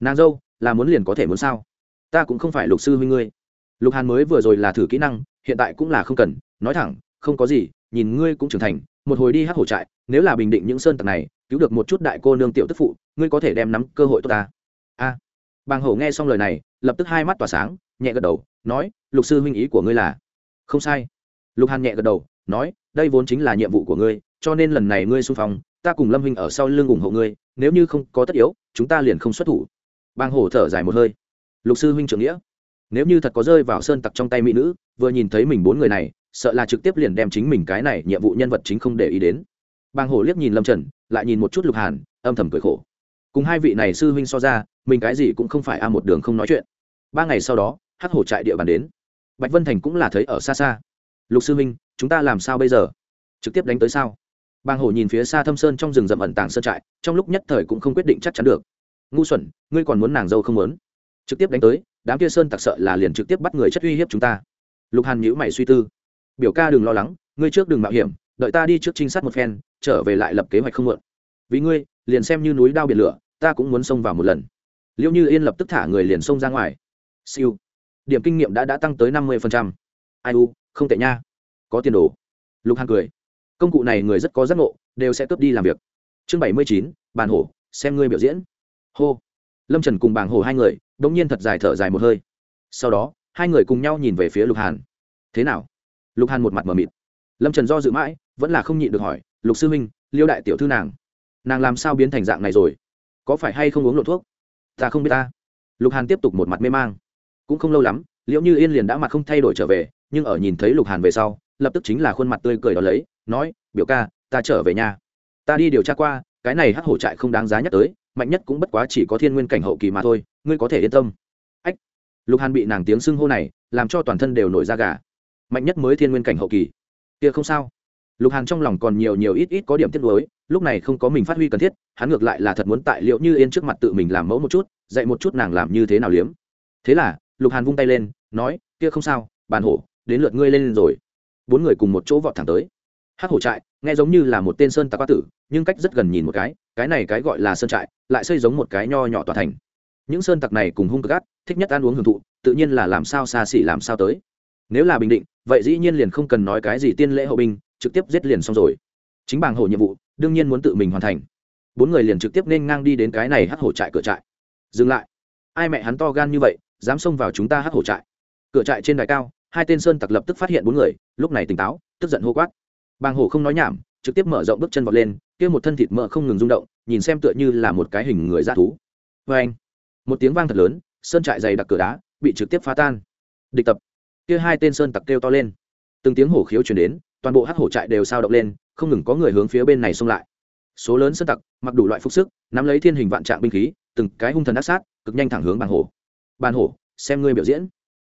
Nàng dâu, là muốn liền có thể muốn sao? Ta cũng không phải lục sư huynh ngươi. Lục hàn mới vừa rồi là thử kỹ năng, hiện tại cũng là không cần, nói thẳng, không có gì, nhìn ngươi cũng trưởng thành, một hồi đi hát hổ trại, nếu là bình định những sơn tặc này, cứu được một chút đại cô nương tiểu tức phụ, ngươi có thể đem nắm cơ hội tốt ta. A. À. bàng hổ nghe xong lời này, lập tức hai mắt tỏa sáng, nhẹ gật đầu, nói, lục sư huynh ý của ngươi là? Không sai. Lục hàn nhẹ gật đầu nói, đây vốn chính là nhiệm vụ của ngươi, cho nên lần này ngươi xung phong, ta cùng lâm huynh ở sau lưng ủng hộ ngươi, nếu như không có tất yếu, chúng ta liền không xuất thủ. Bang hổ thở dài một hơi. Lục sư huynh trưởng nghĩa, nếu như thật có rơi vào sơn tặc trong tay mỹ nữ, vừa nhìn thấy mình bốn người này, sợ là trực tiếp liền đem chính mình cái này nhiệm vụ nhân vật chính không để ý đến. Bang hổ liếc nhìn lâm trần, lại nhìn một chút lục hàn, âm thầm cười khổ. Cùng hai vị này sư huynh so ra, mình cái gì cũng không phải a một đường không nói chuyện. Ba ngày sau đó, hắc hổ trại địa bàn đến. Bạch vân thành cũng là thấy ở xa xa. Lục sư huynh chúng ta làm sao bây giờ? Trực tiếp đánh tới sao? Bàng hổ nhìn phía xa thâm sơn trong rừng rậm ẩn tàng sơn trại, trong lúc nhất thời cũng không quyết định chắc chắn được. Ngu xuẩn, ngươi còn muốn nàng dâu không muốn? Trực tiếp đánh tới, đám kia sơn tặc sợ là liền trực tiếp bắt người chất uy hiếp chúng ta. Lục hàn nhữ mày suy tư. Biểu ca đừng lo lắng, ngươi trước đừng mạo hiểm, đợi ta đi trước trinh sát một phen, trở về lại lập kế hoạch không muộn. Vì ngươi, liền xem như núi đao biển lửa, ta cũng muốn xông vào một lần. Liệu như yên lập tức thả người liền xông ra ngoài. Siêu. Điểm kinh nghiệm đã đã tăng tới năm mươi ai u, không tệ nha có tiền đồ. Lục hàn cười. Công cụ này người rất có giác ngộ, đều sẽ cướp đi làm việc. Chương bảy mươi chín, bàn hổ, xem ngươi biểu diễn. Hô. Lâm trần cùng bàng hổ hai người đ ỗ n g nhiên thật dài thở dài một hơi. Sau đó, hai người cùng nhau nhìn về phía lục hàn. Thế nào? Lục hàn một mặt mờ mịt. Lâm trần do dự mãi, vẫn là không nhịn được hỏi, lục sư minh liêu đại tiểu thư nàng nàng làm sao biến thành dạng này rồi? Có phải hay không uống lộ thuốc? Ta không biết ta. Lục hàn tiếp tục một mặt mê mang. Cũng không lâu lắm liệu như yên liền đã mặt không thay đổi trở về nhưng ở nhìn thấy lục hàn về sau, lập tức chính là khuôn mặt tươi cười đó lấy, nói, biểu ca, ta trở về nhà ta đi điều tra qua, cái này hắc hổ trại không đáng giá nhắc tới, mạnh nhất cũng bất quá chỉ có thiên nguyên cảnh hậu kỳ mà thôi, ngươi có thể yên tâm. Ách. Lục hàn bị nàng tiếng xưng hô này, làm cho toàn thân đều nổi da gà. Mạnh nhất mới thiên nguyên cảnh hậu kỳ. Kia không sao. Lục hàn trong lòng còn nhiều nhiều ít ít có điểm tiếc nuối, lúc này không có mình phát huy cần thiết, hắn ngược lại là thật muốn tại liệu như yên trước mặt tự mình làm mẫu một chút, dạy một chút nàng làm như thế nào liếm. Thế là, lục hàn vung tay lên, nói, kia không sao, bàn hổ đến lượt ngươi lên rồi. Bốn người cùng một chỗ vọt thẳng tới. Hắc hổ trại, nghe giống như là một tên sơn tạc qua tử, nhưng cách rất gần nhìn một cái cái này cái gọi là sơn trại, lại xây giống một cái nho nhỏ tòa thành. Những sơn tặc này cùng hung cực ác, thích nhất ăn uống hưởng thụ, tự nhiên là làm sao xa xỉ làm sao tới. Nếu là bình định, vậy dĩ nhiên liền không cần nói cái gì tiên lễ hậu binh, trực tiếp giết liền xong rồi. Chính bảng hổ nhiệm vụ, đương nhiên muốn tự mình hoàn thành. Bốn người liền trực tiếp nên ngang đi đến cái này hắc hổ trại cửa trại. Dừng lại. Ai mẹ hắn to gan như vậy, dám xông vào chúng ta hắc hổ trại. Cửa trại trên đài cao hai tên sơn tặc lập tức phát hiện bốn người, lúc này tỉnh táo, tức giận hô quát. Bàng hổ không nói nhảm, trực tiếp mở rộng bước chân vọt lên, kia một thân thịt mỡ không ngừng rung động, nhìn xem tựa như là một cái hình người dã thú. Vê anh. Một tiếng vang thật lớn, sơn trại dày đặc cửa đá bị trực tiếp phá tan. Địch tập. Kia hai tên sơn tặc kêu to lên. Từng tiếng hổ khiếu chuyển đến, toàn bộ hắc hổ trại đều sao động lên, không ngừng có người hướng phía bên này xông lại. Số lớn sơn tặc, mặc đủ loại phục sức, nắm lấy thiên hình vạn trạng binh khí, từng cái hung thần ác sát, cực nhanh thẳng hướng bàn hổ. Bàn hổ, xem ngươi biểu diễn.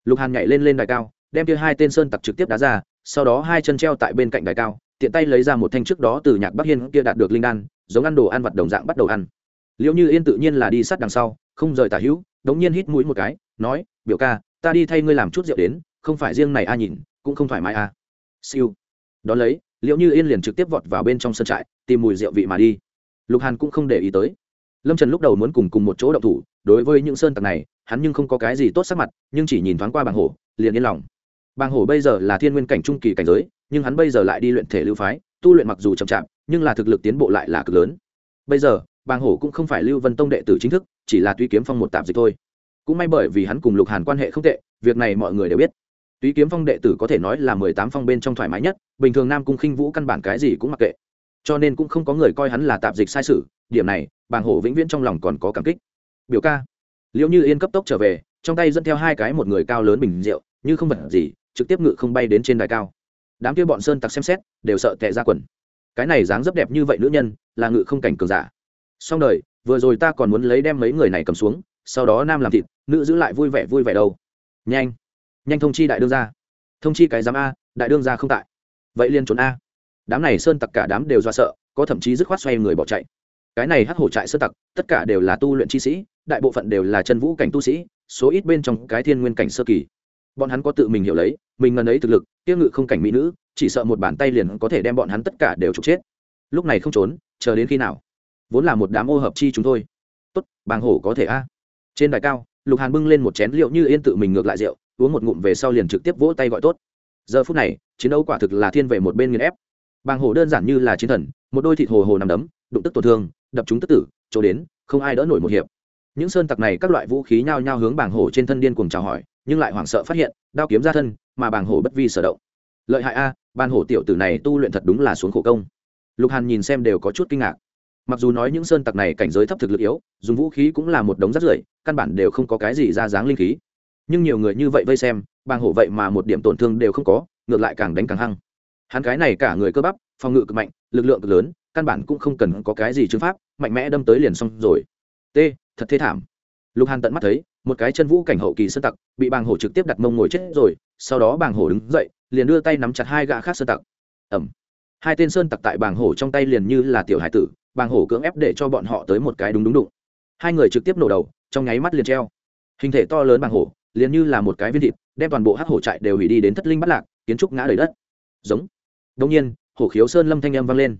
Lục hàn nhảy lên lên đài cao đem kia hai tên sơn tặc trực tiếp đá ra, sau đó hai chân treo tại bên cạnh đài cao, tiện tay lấy ra một thanh trước đó từ nhạc bắc hiên kia đạt được linh đan, giống ăn đồ ăn vặt đồng dạng bắt đầu ăn. Liệu như yên tự nhiên là đi sát đằng sau, không rời tả hữu, đống nhiên hít mũi một cái, nói, biểu ca, ta đi thay ngươi làm chút rượu đến, không phải riêng này a nhìn, cũng không thoải mái a. Siêu. Đón lấy liệu như yên liền trực tiếp vọt vào bên trong sân trại, tìm mùi rượu vị mà đi. Lục hàn cũng không để ý tới. Lâm trần lúc đầu muốn cùng cùng một chỗ đậu thủ, đối với những sơn tặc này, hắn nhưng không có cái gì tốt sắc mặt, nhưng chỉ nhìn thoáng qua bảng hổ, liền yên lòng bàng hổ bây giờ là thiên nguyên cảnh trung kỳ cảnh giới, nhưng hắn bây giờ lại đi luyện thể lưu phái, tu luyện mặc dù chậm chạp, nhưng là thực lực tiến bộ lại là cực lớn. Bây giờ, bàng hổ cũng không phải lưu vân tông đệ tử chính thức, chỉ là tuy kiếm phong một tạp dịch thôi. Cũng may bởi vì hắn cùng lục hàn quan hệ không tệ, việc này mọi người đều biết. Tuy kiếm phong đệ tử có thể nói là mười tám phong bên trong thoải mái nhất, bình thường nam cung khinh vũ căn bản cái gì cũng mặc kệ. Cho nên cũng không có người coi hắn là tạp dịch sai sự điểm này, bàng hổ vĩnh viễn trong lòng còn có cảm kích. Biểu ca, Liễu như yên cấp tốc trở về, trong tay dẫn theo hai cái một người cao lớn bình rượu, như không bận gì trực tiếp ngự không bay đến trên đài cao. Đám kia bọn sơn tặc xem xét, đều sợ tệ ra quần. Cái này dáng rất đẹp như vậy nữ nhân, là ngự không cảnh cường giả. Xong đời, vừa rồi ta còn muốn lấy đem mấy người này cầm xuống, sau đó nam làm thịt, nữ giữ lại vui vẻ vui vẻ đâu. Nhanh nhanh thông chi đại đương gia. thông chi cái giám a, đại đương gia không tại. Vậy liên trốn a. Đám này sơn tặc cả đám đều do sợ, có thậm chí dứt khoát xoay người bỏ chạy. Cái này hắc hổ trại sơn tặc, tất cả đều là tu luyện chi sĩ, đại bộ phận đều là chân vũ cảnh tu sĩ, số ít bên trong cái thiên nguyên cảnh sơ kỳ bọn hắn có tự mình hiểu lấy, mình ngần ấy thực lực tiêu ngự không cảnh mỹ nữ, chỉ sợ một bàn tay liền có thể đem bọn hắn tất cả đều trục chết. Lúc này không trốn, chờ đến khi nào? Vốn là một đám ô hợp chi chúng thôi. Tốt, bàng hổ có thể a. Trên đài cao, lục hàn bưng lên một chén rượu như yên tự mình ngược lại rượu, uống một ngụm về sau liền trực tiếp vỗ tay gọi tốt. Giờ phút này, chiến đấu quả thực là thiên về một bên nghiền ép. Bàng hổ đơn giản như là chiến thần, một đôi thịt hồ hồ nằm đấm, đụng tức tổn thương, đập chúng tức tử, chỗ đến, không ai đỡ nổi một hiệp. Những sơn tặc này các loại vũ khí nhao nhao hướng bàng hổ trên thân điên cuồng chào hỏi nhưng lại hoảng sợ phát hiện đao kiếm ra thân mà bàng hổ bất vi sở động. Lợi hại a à, ban hổ tiểu tử này tu luyện thật đúng là xuống khổ công. Lục hàn nhìn xem đều có chút kinh ngạc. Mặc dù nói những sơn tặc này cảnh giới thấp thực lực yếu dùng vũ khí cũng là một đống rắt rưởi căn bản đều không có cái gì ra dáng linh khí. Nhưng nhiều người như vậy vây xem bàng hổ vậy mà một điểm tổn thương đều không có ngược lại càng đánh càng hăng. Hắn cái này cả người cơ bắp phòng ngự cực mạnh lực lượng cực lớn căn bản cũng không cần có cái gì chứng pháp mạnh mẽ đâm tới liền xong rồi. T thật thê thảm. Lục hàn tận mắt thấy một cái chân vũ cảnh hậu kỳ sơn tặc bị bàng hổ trực tiếp đặt mông ngồi chết rồi sau đó bàng hổ đứng dậy liền đưa tay nắm chặt hai gã khác sơn tặc. Ẩm hai tên sơn tặc tại bàng hổ trong tay liền như là tiểu hải tử bàng hổ cưỡng ép để cho bọn họ tới một cái đúng đúng đụng. Hai người trực tiếp nổ đầu trong nháy mắt liền treo. Hình thể to lớn bàng hổ liền như là một cái viên thịt đem toàn bộ hắc hổ trại đều hủy đi đến thất linh bắt lạc kiến trúc ngã đầy đất. Giống. Đông nhiên hổ khiếu sơn lâm thanh âm vang lên.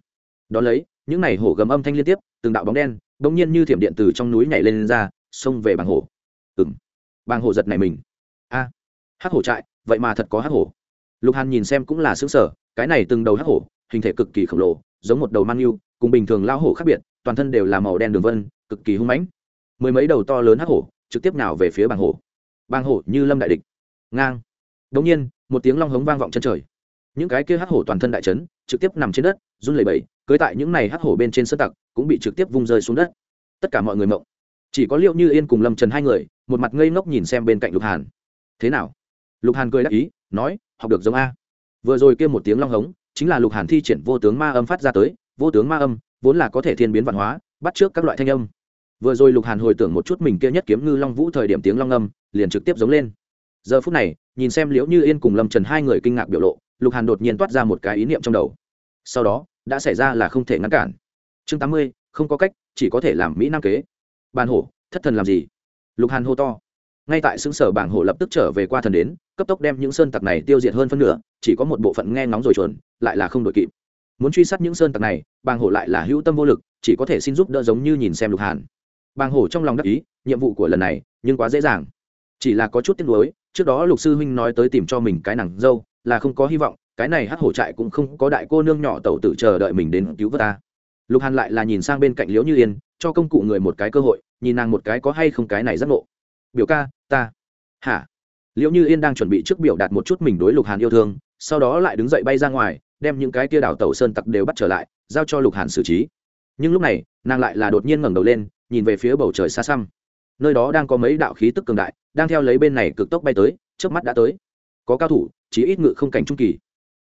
Đón lấy những n à y hổ gầm âm thanh liên tiếp từng đạo bóng đen đông nhiên như thiểm điện từ trong núi nhảy lên, lên ra xông về bàng hổ ừng bàng hổ giật này mình. A. Hắc hổ trại, vậy mà thật có hắc hổ. Lục hàn nhìn xem cũng là xứng sở cái này từng đầu hắc hổ, hình thể cực kỳ khổng lồ, giống một đầu mang yêu, cùng bình thường lao hổ khác biệt, toàn thân đều là màu đen đường vân, cực kỳ hung mãnh. Mười mấy đầu to lớn hắc hổ, trực tiếp nào về phía bàng hổ. Bàng hổ như lâm đại địch. Ngang. Đống nhiên, một tiếng long hống vang vọng chân trời. Những cái kia hắc hổ toàn thân đại chấn, trực tiếp nằm trên đất, run lẩy bẩy, cưới tại những này hắc hổ bên trên sân tặc, cũng bị trực tiếp vung rơi xuống đất. Tất cả mọi người mộng. Chỉ có liệu như yên cùng lâm trần hai người một mặt ngây ngốc nhìn xem bên cạnh lục hàn. Thế nào? Lục hàn cười đắc ý, nói, học được giống a. Vừa rồi kia một tiếng long hống, chính là lục hàn thi triển vô tướng ma âm phát ra tới, vô tướng ma âm vốn là có thể thiên biến văn hóa, bắt trước các loại thanh âm. Vừa rồi lục hàn hồi tưởng một chút mình kia nhất kiếm ngư long vũ thời điểm tiếng long âm, liền trực tiếp giống lên. Giờ phút này, nhìn xem liễu như yên cùng lâm trần hai người kinh ngạc biểu lộ, lục hàn đột nhiên toát ra một cái ý niệm trong đầu. Sau đó, đã xảy ra là không thể ngăn cản. Chương tám mươi, không có cách, chỉ có thể làm mỹ nam kế. Bàn hổ, thất thần làm gì? Lục hàn hô to. Ngay tại xứng sở bảng hổ lập tức trở về qua thần đến, cấp tốc đem những sơn tặc này tiêu diệt hơn phân nửa, chỉ có một bộ phận nghe ngóng rồi chuẩn, lại là không đội kịp. Muốn truy sát những sơn tặc này bàng hổ lại là hữu tâm vô lực, chỉ có thể xin giúp đỡ giống như nhìn xem lục hàn. Bàng hổ trong lòng đắc ý, nhiệm vụ của lần này, nhưng quá dễ dàng. Chỉ là có chút tiếc nuối, trước đó lục sư huynh nói tới tìm cho mình cái nàng dâu, là không có hy vọng, cái này hát hổ trại cũng không có đại cô nương nhỏ tẩu tử chờ đợi mình đến cứu vớt ta lục hàn lại là nhìn sang bên cạnh liễu như yên, cho công cụ người một cái cơ hội, nhìn nàng một cái có hay không cái này giác ngộ. Biểu ca, ta. Hả? Liễu như yên đang chuẩn bị trước biểu đạt một chút mình đối lục hàn yêu thương, sau đó lại đứng dậy bay ra ngoài, đem những cái tia đảo tàu sơn tặc đều bắt trở lại, giao cho lục hàn xử trí. Nhưng lúc này, nàng lại là đột nhiên ngẩng đầu lên, nhìn về phía bầu trời xa xăm. Nơi đó đang có mấy đạo khí tức cường đại, đang theo lấy bên này cực tốc bay tới trước mắt đã tới. Có cao thủ chỉ ít ngự không cảnh trung kỳ.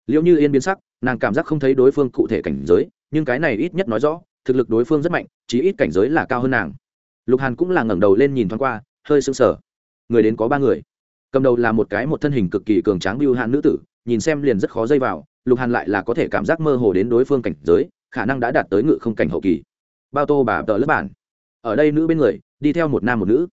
Liệu như yên biến sắc, nàng cảm giác không thấy đối phương cụ thể cảnh giới nhưng cái này ít nhất nói rõ, thực lực đối phương rất mạnh, chí ít cảnh giới là cao hơn nàng. Lục hàn cũng là ngẩng đầu lên nhìn thoáng qua, hơi sững sờ. Người đến có ba người. Cầm đầu là một cái một thân hình cực kỳ cường tráng biêu hạn nữ tử, nhìn xem liền rất khó dây vào, lục hàn lại là có thể cảm giác mơ hồ đến đối phương cảnh giới, khả năng đã đạt tới ngự không cảnh hậu kỳ. Bao tô bà tờ lớp bản. Ở đây nữ bên người, đi theo một nam một nữ.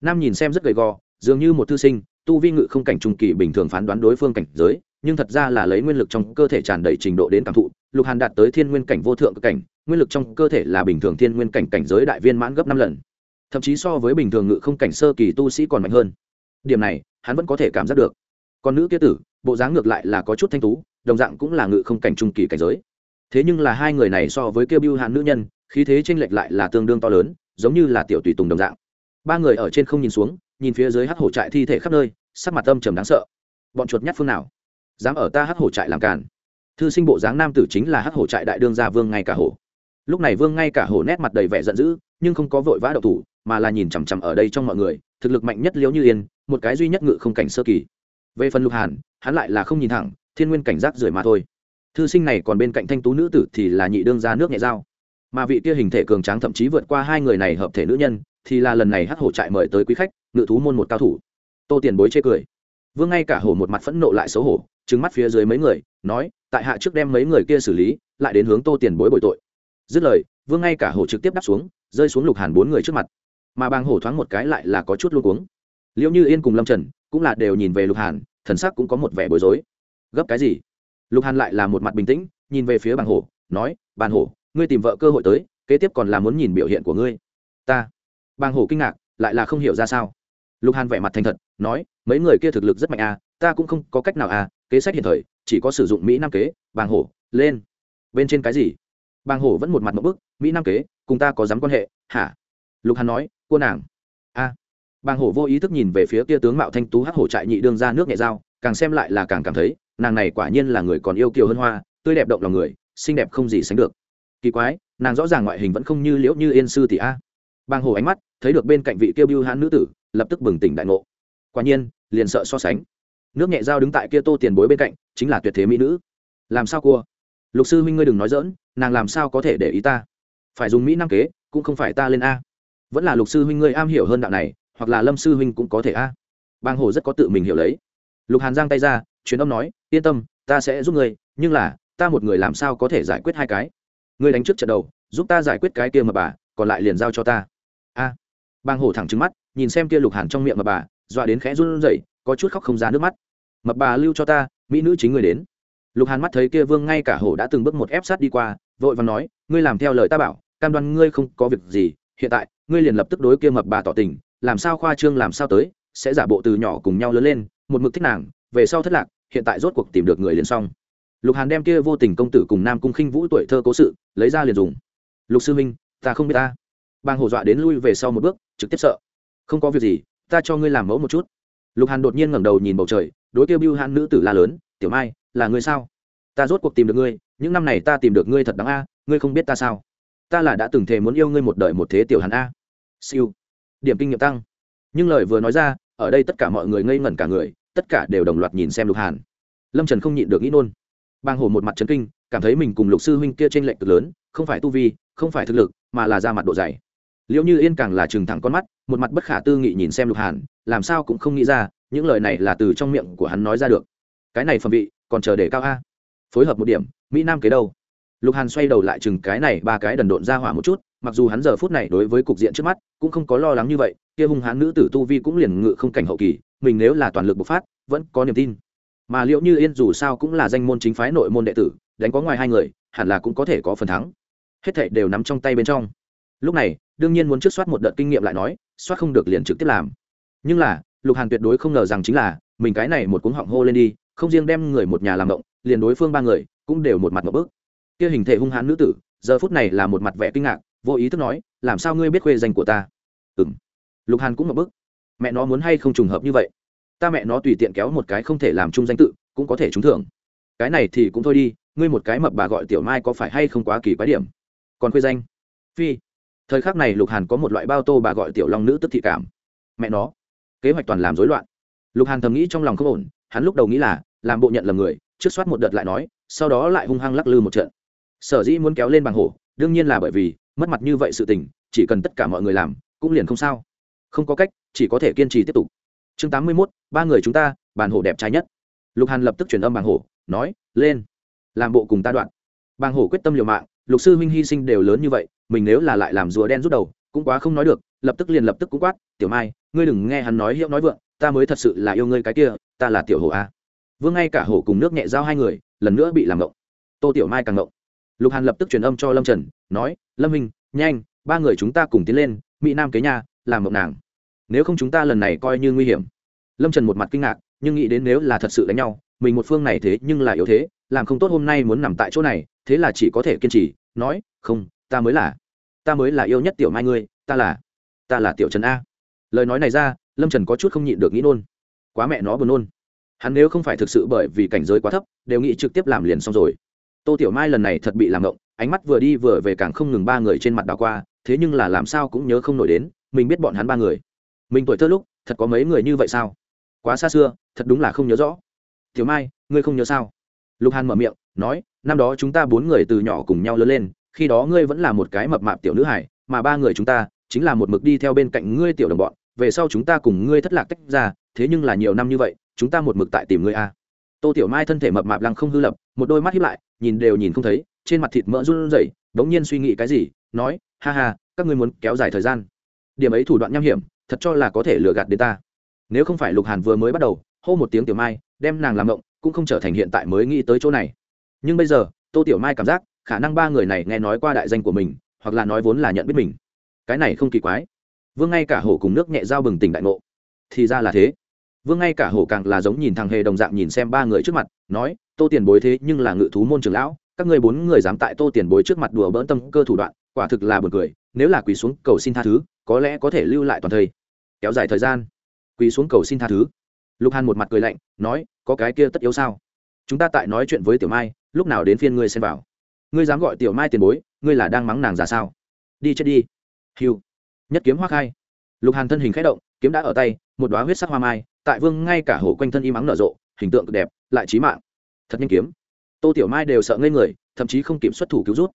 Nam nhìn xem rất gầy gò, dường như một thư sinh, tu vi ngự không cảnh trung kỳ bình thường phán đoán đối phương cảnh giới nhưng thật ra là lấy nguyên lực trong cơ thể tràn đầy trình độ đến cảm thụ, lục hàn đạt tới thiên nguyên cảnh vô thượng cảnh, nguyên lực trong cơ thể là bình thường thiên nguyên cảnh cảnh giới đại viên mãn gấp năm lần. Thậm chí so với bình thường ngự không cảnh sơ kỳ tu sĩ còn mạnh hơn. Điểm này, hắn vẫn có thể cảm giác được. Còn nữ kia tử, bộ dáng ngược lại là có chút thanh tú, đồng dạng cũng là ngự không cảnh trung kỳ cảnh giới. Thế nhưng là hai người này so với kêu bưu hàn nữ nhân, khí thế tranh lệch lại là tương đương to lớn, giống như là tiểu tùy tùng đồng dạng. Ba người ở trên không nhìn xuống, nhìn phía dưới hát hổ trại thi thể khắp nơi, sắc mặt âm trầm đáng sợ. Bọn chuột nhát phương nào? Dám ở ta hắc hổ trại làm càn. Thư sinh bộ dáng nam tử chính là hắc hổ trại đại đương gia vương ngay cả hổ. Lúc này vương ngay cả hổ nét mặt đầy vẻ giận dữ, nhưng không có vội vã đậu thủ, mà là nhìn chằm chằm ở đây trong mọi người, thực lực mạnh nhất liễu như yên, một cái duy nhất ngự không cảnh sơ kỳ. Về phần lục hàn, hắn lại là không nhìn thẳng, thiên nguyên cảnh giác rưởi mà thôi. Thư sinh này còn bên cạnh thanh tú nữ tử thì là nhị đương ra nước nhẹ dao. Mà vị kia hình thể cường tráng thậm chí vượt qua hai người này hợp thể nữ nhân, thì là lần này hắc hổ trại mời tới quý khách, ngự thú môn một cao thủ. Tô tiền bối chê cười. Vương ngay cả hổ một mặt phẫn nộ lại xấu hổ trừng mắt phía dưới mấy người, nói, tại hạ trước đem mấy người kia xử lý, lại đến hướng tô tiền bối bồi tội. Dứt lời, vương ngay cả hổ trực tiếp đáp xuống, rơi xuống lục hàn bốn người trước mặt. Mà bang hổ thoáng một cái lại là có chút luôn cuống. Liệu như yên cùng lâm trần cũng là đều nhìn về lục hàn, thần sắc cũng có một vẻ bối rối. Gấp cái gì? Lục hàn lại là một mặt bình tĩnh, nhìn về phía bàng hổ, nói bàn hổ, ngươi tìm vợ cơ hội tới, kế tiếp còn là muốn nhìn biểu hiện của ngươi. Ta? Bàng hổ kinh ngạc, lại là không hiểu ra sao. Lục hàn vẻ mặt thành thật, nói, mấy người kia thực lực rất mạnh à ta cũng không có cách nào à kế sách hiện thời, chỉ có sử dụng mỹ nam kế, bàng hổ, lên. Bên trên cái gì? Bàng hổ vẫn một mặt một bức, mỹ nam kế, cùng ta có dám quan hệ, hả? Lục hàn nói, cô nàng. A. Bàng hổ vô ý thức nhìn về phía kia tướng mạo thanh tú hắc hổ trại nhị đương ra nước nhẹ dao, càng xem lại là càng cảm thấy, nàng này quả nhiên là người còn yêu kiều hơn hoa, tươi đẹp động lòng người, xinh đẹp không gì sánh được. Kỳ quái, nàng rõ ràng ngoại hình vẫn không như liễu như yên sư tỷ a. Bàng hổ ánh mắt, thấy được bên cạnh vị kêu bưu hãn nữ tử, lập tức bừng tỉnh đại ngộ. Quả nhiên, liền sợ so sánh nước nhẹ dao đứng tại kia tô tiền bối bên cạnh, chính là tuyệt thế mỹ nữ. Làm sao cua? Lục sư huynh ngươi đừng nói dỡn nàng làm sao có thể để ý ta? Phải dùng mỹ năng kế, cũng không phải ta lên a. Vẫn là lục sư huynh ngươi am hiểu hơn đạo này, hoặc là lâm sư huynh cũng có thể a. Bang hồ rất có tự mình hiểu lấy. Lục hàn giang tay ra, truyền âm nói, yên tâm, ta sẽ giúp ngươi, nhưng là, ta một người làm sao có thể giải quyết hai cái? Ngươi đánh trước trận đầu, giúp ta giải quyết cái kia mà bà, còn lại liền giao cho ta. A. Bang hổ thẳng trứng mắt, nhìn xem kia lục hàn trong miệng mà bà, dọa đến khẽ run rẩy, có chút khóc không ra nước mắt mập bà lưu cho ta, mỹ nữ chính người đến. Lục hàn mắt thấy kia vương ngay cả hổ đã từng bước một ép sát đi qua, vội và nói, ngươi làm theo lời ta bảo, cam đoan ngươi không có việc gì, hiện tại, ngươi liền lập tức đối kia mập bà tỏ tình, làm sao khoa trương làm sao tới, sẽ giả bộ từ nhỏ cùng nhau lớn lên, một mực thích nàng, về sau thất lạc, hiện tại rốt cuộc tìm được người liền xong. Lục hàn đem kia vô tình công tử cùng nam cung khinh vũ tuổi thơ cố sự, lấy ra liền dùng. Lục sư minh ta không biết ta. Bang hổ dọa đến lui về sau một bước, trực tiếp sợ. Không có việc gì, ta cho ngươi làm mẫu một chút. Lục hàn đột nhiên ngẩng đầu nhìn bầu trời đối kêu bưu hãn nữ tử la lớn, tiểu mai, là ngươi sao? Ta rốt cuộc tìm được ngươi, những năm này ta tìm được ngươi thật đáng a, ngươi không biết ta sao? Ta là đã từng thề muốn yêu ngươi một đời một thế tiểu hàn a. Siêu. Điểm kinh nghiệm tăng. Nhưng lời vừa nói ra, ở đây tất cả mọi người ngây ngẩn cả người, tất cả đều đồng loạt nhìn xem lục hàn. Lâm trần không nhịn được nghĩ nôn. Bang hồ một mặt trấn kinh, cảm thấy mình cùng lục sư huynh kia t r ê n lệch cực lớn, không phải tu vi, không phải thực lực, mà là ra mặt độ dày. Liệu như yên càng là chừng thẳng con mắt, một mặt bất khả tư nghị nhìn xem lục hàn, làm sao cũng không nghĩ ra những lời này là từ trong miệng của hắn nói ra được. Cái này phẩm vị, còn chờ để cao a. Phối hợp một điểm, mỹ nam kế đâu lục hàn xoay đầu lại chừng cái này ba cái đần độn ra hỏa một chút, mặc dù hắn giờ phút này đối với cục diện trước mắt cũng không có lo lắng như vậy, kia hung hãn nữ tử tu vi cũng liền ngự không cảnh hậu kỳ, mình nếu là toàn lực bộc phát, vẫn có niềm tin. Mà liệu như yên dù sao cũng là danh môn chính phái nội môn đệ tử, đánh có ngoài hai người, hẳn là cũng có thể có phần thắng. Hết thệ đều nắm trong tay bên trong. Lúc này, đương nhiên muốn trước soát một đợt kinh nghiệm lại nói, soát không được liền trực tiếp làm. Nhưng là lục hàn tuyệt đối không ngờ rằng chính là, mình cái này một cuống họng hô lên đi, không riêng đem người một nhà làm động, liền đối phương ba người cũng đều một mặt một bước kia hình thể hung hãn nữ tử, giờ phút này là một mặt vẻ kinh ngạc, vô ý thức nói, làm sao ngươi biết khuê danh của ta? Ừ m lục hàn cũng một bước. mẹ nó muốn hay không trùng hợp như vậy? Ta mẹ nó tùy tiện kéo một cái không thể làm chung danh tự, cũng có thể trúng thưởng. Cái này thì cũng thôi đi, ngươi một cái mập bà gọi tiểu mai có phải hay không quá kỳ quái điểm? Còn khuê danh? Phi. Thời khắc này lục hàn có một loại bao tô bà gọi tiểu long nữ tức thị cảm. Mẹ nó kế hoạch toàn làm rối loạn. Lục hàn thầm nghĩ trong lòng không ổn, hắn lúc đầu nghĩ là, làm bộ nhận lầm người, trước soát một đợt lại nói, sau đó lại hung hăng lắc lư một trận. Sở dĩ muốn kéo lên bằng hổ, đương nhiên là bởi vì, mất mặt như vậy sự tình, chỉ cần tất cả mọi người làm, cũng liền không sao. Không có cách, chỉ có thể kiên trì tiếp tục. Chương tám mươi mốt, ba người chúng ta, bàn hổ đẹp trai nhất. Lục hàn lập tức truyền âm bằng hổ, nói, lên, làm bộ cùng ta đoạn. Bàng hổ quyết tâm liều mạng, lục sư minh hy sinh đều lớn như vậy, mình nếu là lại làm rùa đen rút đầu, cũng quá không nói được lập tức liền lập tức cũng quát, tiểu mai, ngươi đừng nghe hắn nói hiệu nói vượng, ta mới thật sự là yêu ngươi cái kia, ta là tiểu hổ a. Vương ngay cả hổ cùng nước nhẹ giao hai người, lần nữa bị làm ngộng. Tô tiểu mai càng ngộng. Lục hàn lập tức truyền âm cho lâm trần, nói, lâm minh, nhanh, ba người chúng ta cùng tiến lên, mỹ nam kế nhà làm ngộng nàng. Nếu không chúng ta lần này coi như nguy hiểm. Lâm trần một mặt kinh ngạc, nhưng nghĩ đến nếu là thật sự đánh nhau, mình một phương này thế nhưng là yếu thế, làm không tốt hôm nay muốn nằm tại chỗ này, thế là chỉ có thể kiên trì, nói, không, ta mới là, ta mới là yêu nhất tiểu mai ngươi, ta là ta là tiểu trần a. Lời nói này ra, lâm trần có chút không nhịn được nghĩ nôn. Quá mẹ nó buồn nôn. Hắn nếu không phải thực sự bởi vì cảnh giới quá thấp, đều nghĩ trực tiếp làm liền xong rồi. Tô tiểu mai lần này thật bị làm động ánh mắt vừa đi vừa về càng không ngừng ba người trên mặt đảo qua, thế nhưng là làm sao cũng nhớ không nổi đến, mình biết bọn hắn ba người. Mình tuổi thơ lúc, thật có mấy người như vậy sao? Quá xa xưa, thật đúng là không nhớ rõ. Tiểu mai, ngươi không nhớ sao? Lục hàn mở miệng, nói, năm đó chúng ta bốn người từ nhỏ cùng nhau lớn lên, khi đó ngươi vẫn là một cái mập mạp tiểu nữ hải, mà ba người chúng ta chính là một mực đi theo bên cạnh ngươi tiểu đồng bọn, về sau chúng ta cùng ngươi thất lạc tách ra, thế nhưng là nhiều năm như vậy, chúng ta một mực tại tìm ngươi a. Tô tiểu mai thân thể mập mạp lăng không hư lập, một đôi mắt hiếp lại, nhìn đều nhìn không thấy, trên mặt thịt mỡ run rẩy đống nhiên suy nghĩ cái gì, nói, ha ha, các ngươi muốn kéo dài thời gian. Điểm ấy thủ đoạn nham hiểm, thật cho là có thể lừa gạt đến ta. Nếu không phải lục hàn vừa mới bắt đầu, hô một tiếng tiểu mai, đem nàng làm ngộng, cũng không trở thành hiện tại mới nghĩ tới chỗ này. Nhưng bây giờ, tô tiểu mai cảm giác, khả năng ba người này nghe nói qua đại danh của mình, hoặc là nói vốn là nhận biết mình cái này không kỳ quái. Vương ngay cả hổ cùng nước nhẹ dao bừng tỉnh đại ngộ. Thì ra là thế. Vương ngay cả hổ càng là giống nhìn thằng hề đồng dạng nhìn xem ba người trước mặt, nói, tô tiền bối thế nhưng là ngự thú môn trường lão, các người bốn người dám tại tô tiền bối trước mặt đùa bỡn tâm cơ thủ đoạn, quả thực là buồn cười, nếu là quỳ xuống cầu xin tha thứ, có lẽ có thể lưu lại toàn thây. Kéo dài thời gian. Quỳ xuống cầu xin tha thứ. Lục hàn một mặt cười lạnh, nói, có cái kia tất yếu sao? Chúng ta tại nói chuyện với tiểu mai, lúc nào đến phiên ngươi xem vào? Ngươi dám gọi tiểu mai tiền bối, ngươi là đang mắng nàng ra sao? Đi chết đi hiu. Nhất kiếm hoa khai. Lục hàn thân hình khẽ động, kiếm đã ở tay, một đoá huyết sắc hoa mai, tại vương ngay cả hổ quanh thân y mắng nở rộ, hình tượng cực đẹp, lại trí mạng. Thật nhanh kiếm. Tô tiểu mai đều sợ ngây người, thậm chí không kịp xuất thủ cứu rút.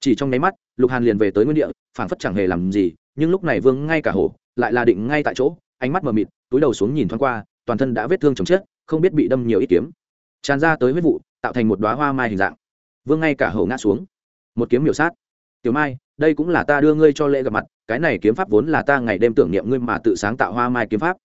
Chỉ trong nháy mắt, lục hàn liền về tới nguyên địa, phảng phất chẳng hề làm gì, nhưng lúc này vương ngay cả hổ lại là định ngay tại chỗ, ánh mắt mờ mịt, túi đầu xuống nhìn thoáng qua, toàn thân đã vết thương chồng chết, không biết bị đâm nhiều ít kiếm. Tràn ra tới huyết vụ, tạo thành một đoá hoa mai hình dạng. Vương ngay cả Hổ ngã xuống. Một kiếm miểu sát. Tiểu mai đây cũng là ta đưa ngươi cho lễ gặp mặt, cái này kiếm pháp vốn là ta ngày đêm tưởng niệm ngươi mà tự sáng tạo hoa mai kiếm pháp.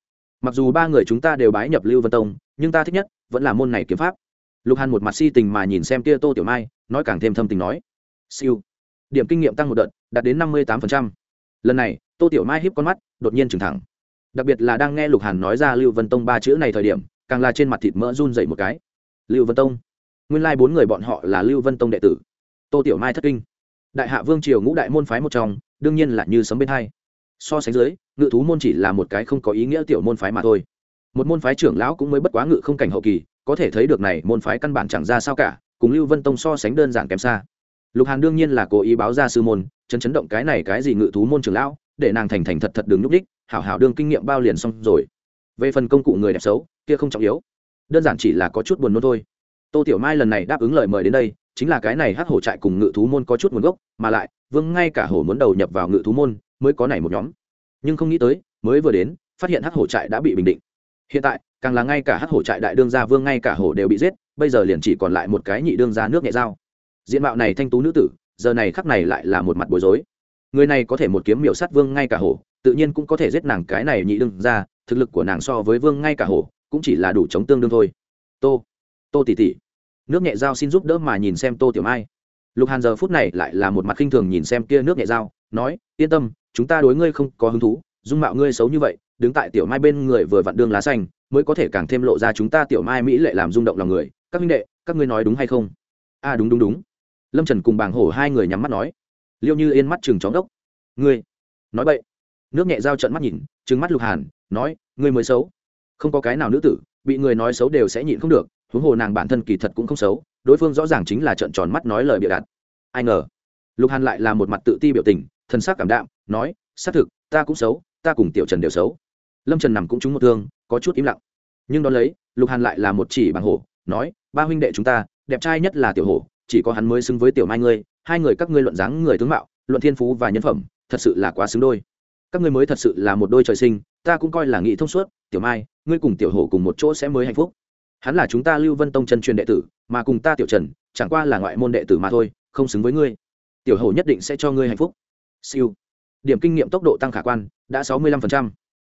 Mặc dù ba người chúng ta đều bái nhập lưu vân tông, nhưng ta thích nhất vẫn là môn này kiếm pháp. Lục hàn một mặt si tình mà nhìn xem kia tô tiểu mai, nói càng thêm thâm tình nói, siêu, điểm kinh nghiệm tăng một đợt, đạt đến năm mươi tám lần này, tô tiểu mai hiếp con mắt, đột nhiên trừng thẳng. Đặc biệt là đang nghe lục hàn nói ra lưu vân tông ba chữ này thời điểm, càng là trên mặt thịt mỡ run dậy một cái. Lưu vân tông? Nguyên lai bốn người bọn họ là lưu vân tông đệ tử. Tô tiểu mai thất kinh đại hạ vương triều ngũ đại môn phái một trong, đương nhiên là như sấm bên hai. So sánh dưới, ngự thú môn chỉ là một cái không có ý nghĩa tiểu môn phái mà thôi. Một môn phái trưởng lão cũng mới bất quá ngự không cảnh hậu kỳ, có thể thấy được này môn phái căn bản chẳng ra sao cả, cùng lưu vân tông so sánh đơn giản kém xa. Lục hàn đương nhiên là cố ý báo ra sư môn, chấn chấn động cái này cái gì ngự thú môn trưởng lão, để nàng thành thành thật thật đừng nhúc đích hảo hảo đương kinh nghiệm bao liền xong rồi. Về phần công cụ người đẹp xấu, kia không trọng yếu. Đơn giản chỉ là có chút buồn nôn thôi. Tô tiểu mai lần này đáp ứng lời mời đến đây chính là cái này hát hổ trại cùng ngự thú môn có chút nguồn gốc, mà lại, vương ngay cả hổ muốn đầu nhập vào ngự thú môn, mới có này một nhóm. Nhưng không nghĩ tới, mới vừa đến, phát hiện hát hổ trại đã bị bình định. Hiện tại, càng là ngay cả hát hổ trại đại đương gia vương ngay cả hổ đều bị giết, bây giờ liền chỉ còn lại một cái nhị đương gia nước nhẹ dao. Diện mạo này thanh tú nữ tử, giờ này khắc này lại là một mặt bối rối. Người này có thể một kiếm miểu sát vương ngay cả hổ, tự nhiên cũng có thể giết nàng cái này nhị đương gia, thực lực của nàng so với vương ngay cả hổ, cũng chỉ là đủ chống tương đương thôi. Tô tô tỷ tỷ nước nhẹ dao xin giúp đỡ mà nhìn xem tô tiểu mai. Lục hàn giờ phút này lại là một mặt khinh thường nhìn xem kia nước nhẹ dao nói yên tâm chúng ta đối ngươi không có hứng thú dung mạo ngươi xấu như vậy đứng tại tiểu mai bên người vừa vặn đương lá xanh mới có thể càng thêm lộ ra chúng ta tiểu mai mỹ lệ làm rung động lòng người. Các minh đệ các ngươi nói đúng hay không? A à, đúng đúng đúng. Lâm trần cùng bàng hổ hai người nhắm mắt nói. Liêu như yên mắt chừng chóng đốc. Ngươi? Nói vậy nước nhẹ dao trận mắt nhìn trừng mắt lục hàn nói ngươi mới xấu. Không có cái nào nữ tử bị người nói xấu đều sẽ nhịn không được huống hồ nàng bản thân kỳ thật cũng không xấu, đối phương rõ ràng chính là trợn tròn mắt nói lời bịa đặt. Ai ngờ, lục hàn lại là một mặt tự ti biểu tình thân xác cảm đạm, nói, xác thực, ta cũng xấu, ta cùng tiểu trần đều xấu. Lâm trần nằm cũng trúng một thương, có chút im lặng. Nhưng đ ó lấy, lục hàn lại là một chỉ bằng hổ, nói, ba huynh đệ chúng ta, đẹp trai nhất là tiểu hổ, chỉ có hắn mới xứng với tiểu mai ngươi, hai người các ngươi luận dáng người tướng mạo, luận thiên phú và nhân phẩm, thật sự là quá xứng đôi. Các ngươi mới thật sự là một đôi trời sinh, ta cũng coi là nghĩ thông suốt, tiểu mai, ngươi cùng tiểu hổ cùng một chỗ sẽ mới hạnh phúc hắn là chúng ta lưu vân tông chân truyền đệ tử, mà cùng ta tiểu trần, chẳng qua là ngoại môn đệ tử mà thôi, không xứng với ngươi. Tiểu hầu nhất định sẽ cho ngươi hạnh phúc. Siêu. Điểm kinh nghiệm tốc độ tăng khả quan, đã sáu mươi lăm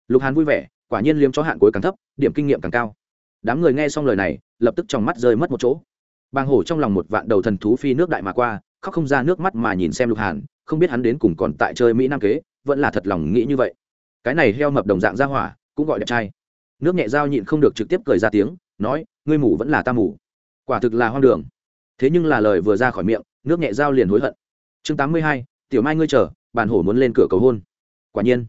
lục hàn vui vẻ, quả nhiên liếm chó hạn cuối càng thấp, điểm kinh nghiệm càng cao. Đám người nghe xong lời này, lập tức trong mắt rơi mất một chỗ. Bàng hổ trong lòng một vạn đầu thần thú phi nước đại mà qua, khóc không ra nước mắt mà nhìn xem lục hàn, không biết hắn đến cùng còn tại chơi mỹ nam kế, vẫn là thật lòng nghĩ như vậy. Cái này heo mập đồng dạng ra hỏa, cũng gọi đẹp trai. Nước nhẹ dao nhịn không được trực tiếp cười ra tiếng nói, ngươi mù vẫn là ta mù. Quả thực là hoang đường. Thế nhưng là lời vừa ra khỏi miệng, nước nhẹ dao liền hối hận. Chương tám mươi hai, tiểu mai ngươi chờ bàn hổ muốn lên cửa cầu hôn. Quả nhiên,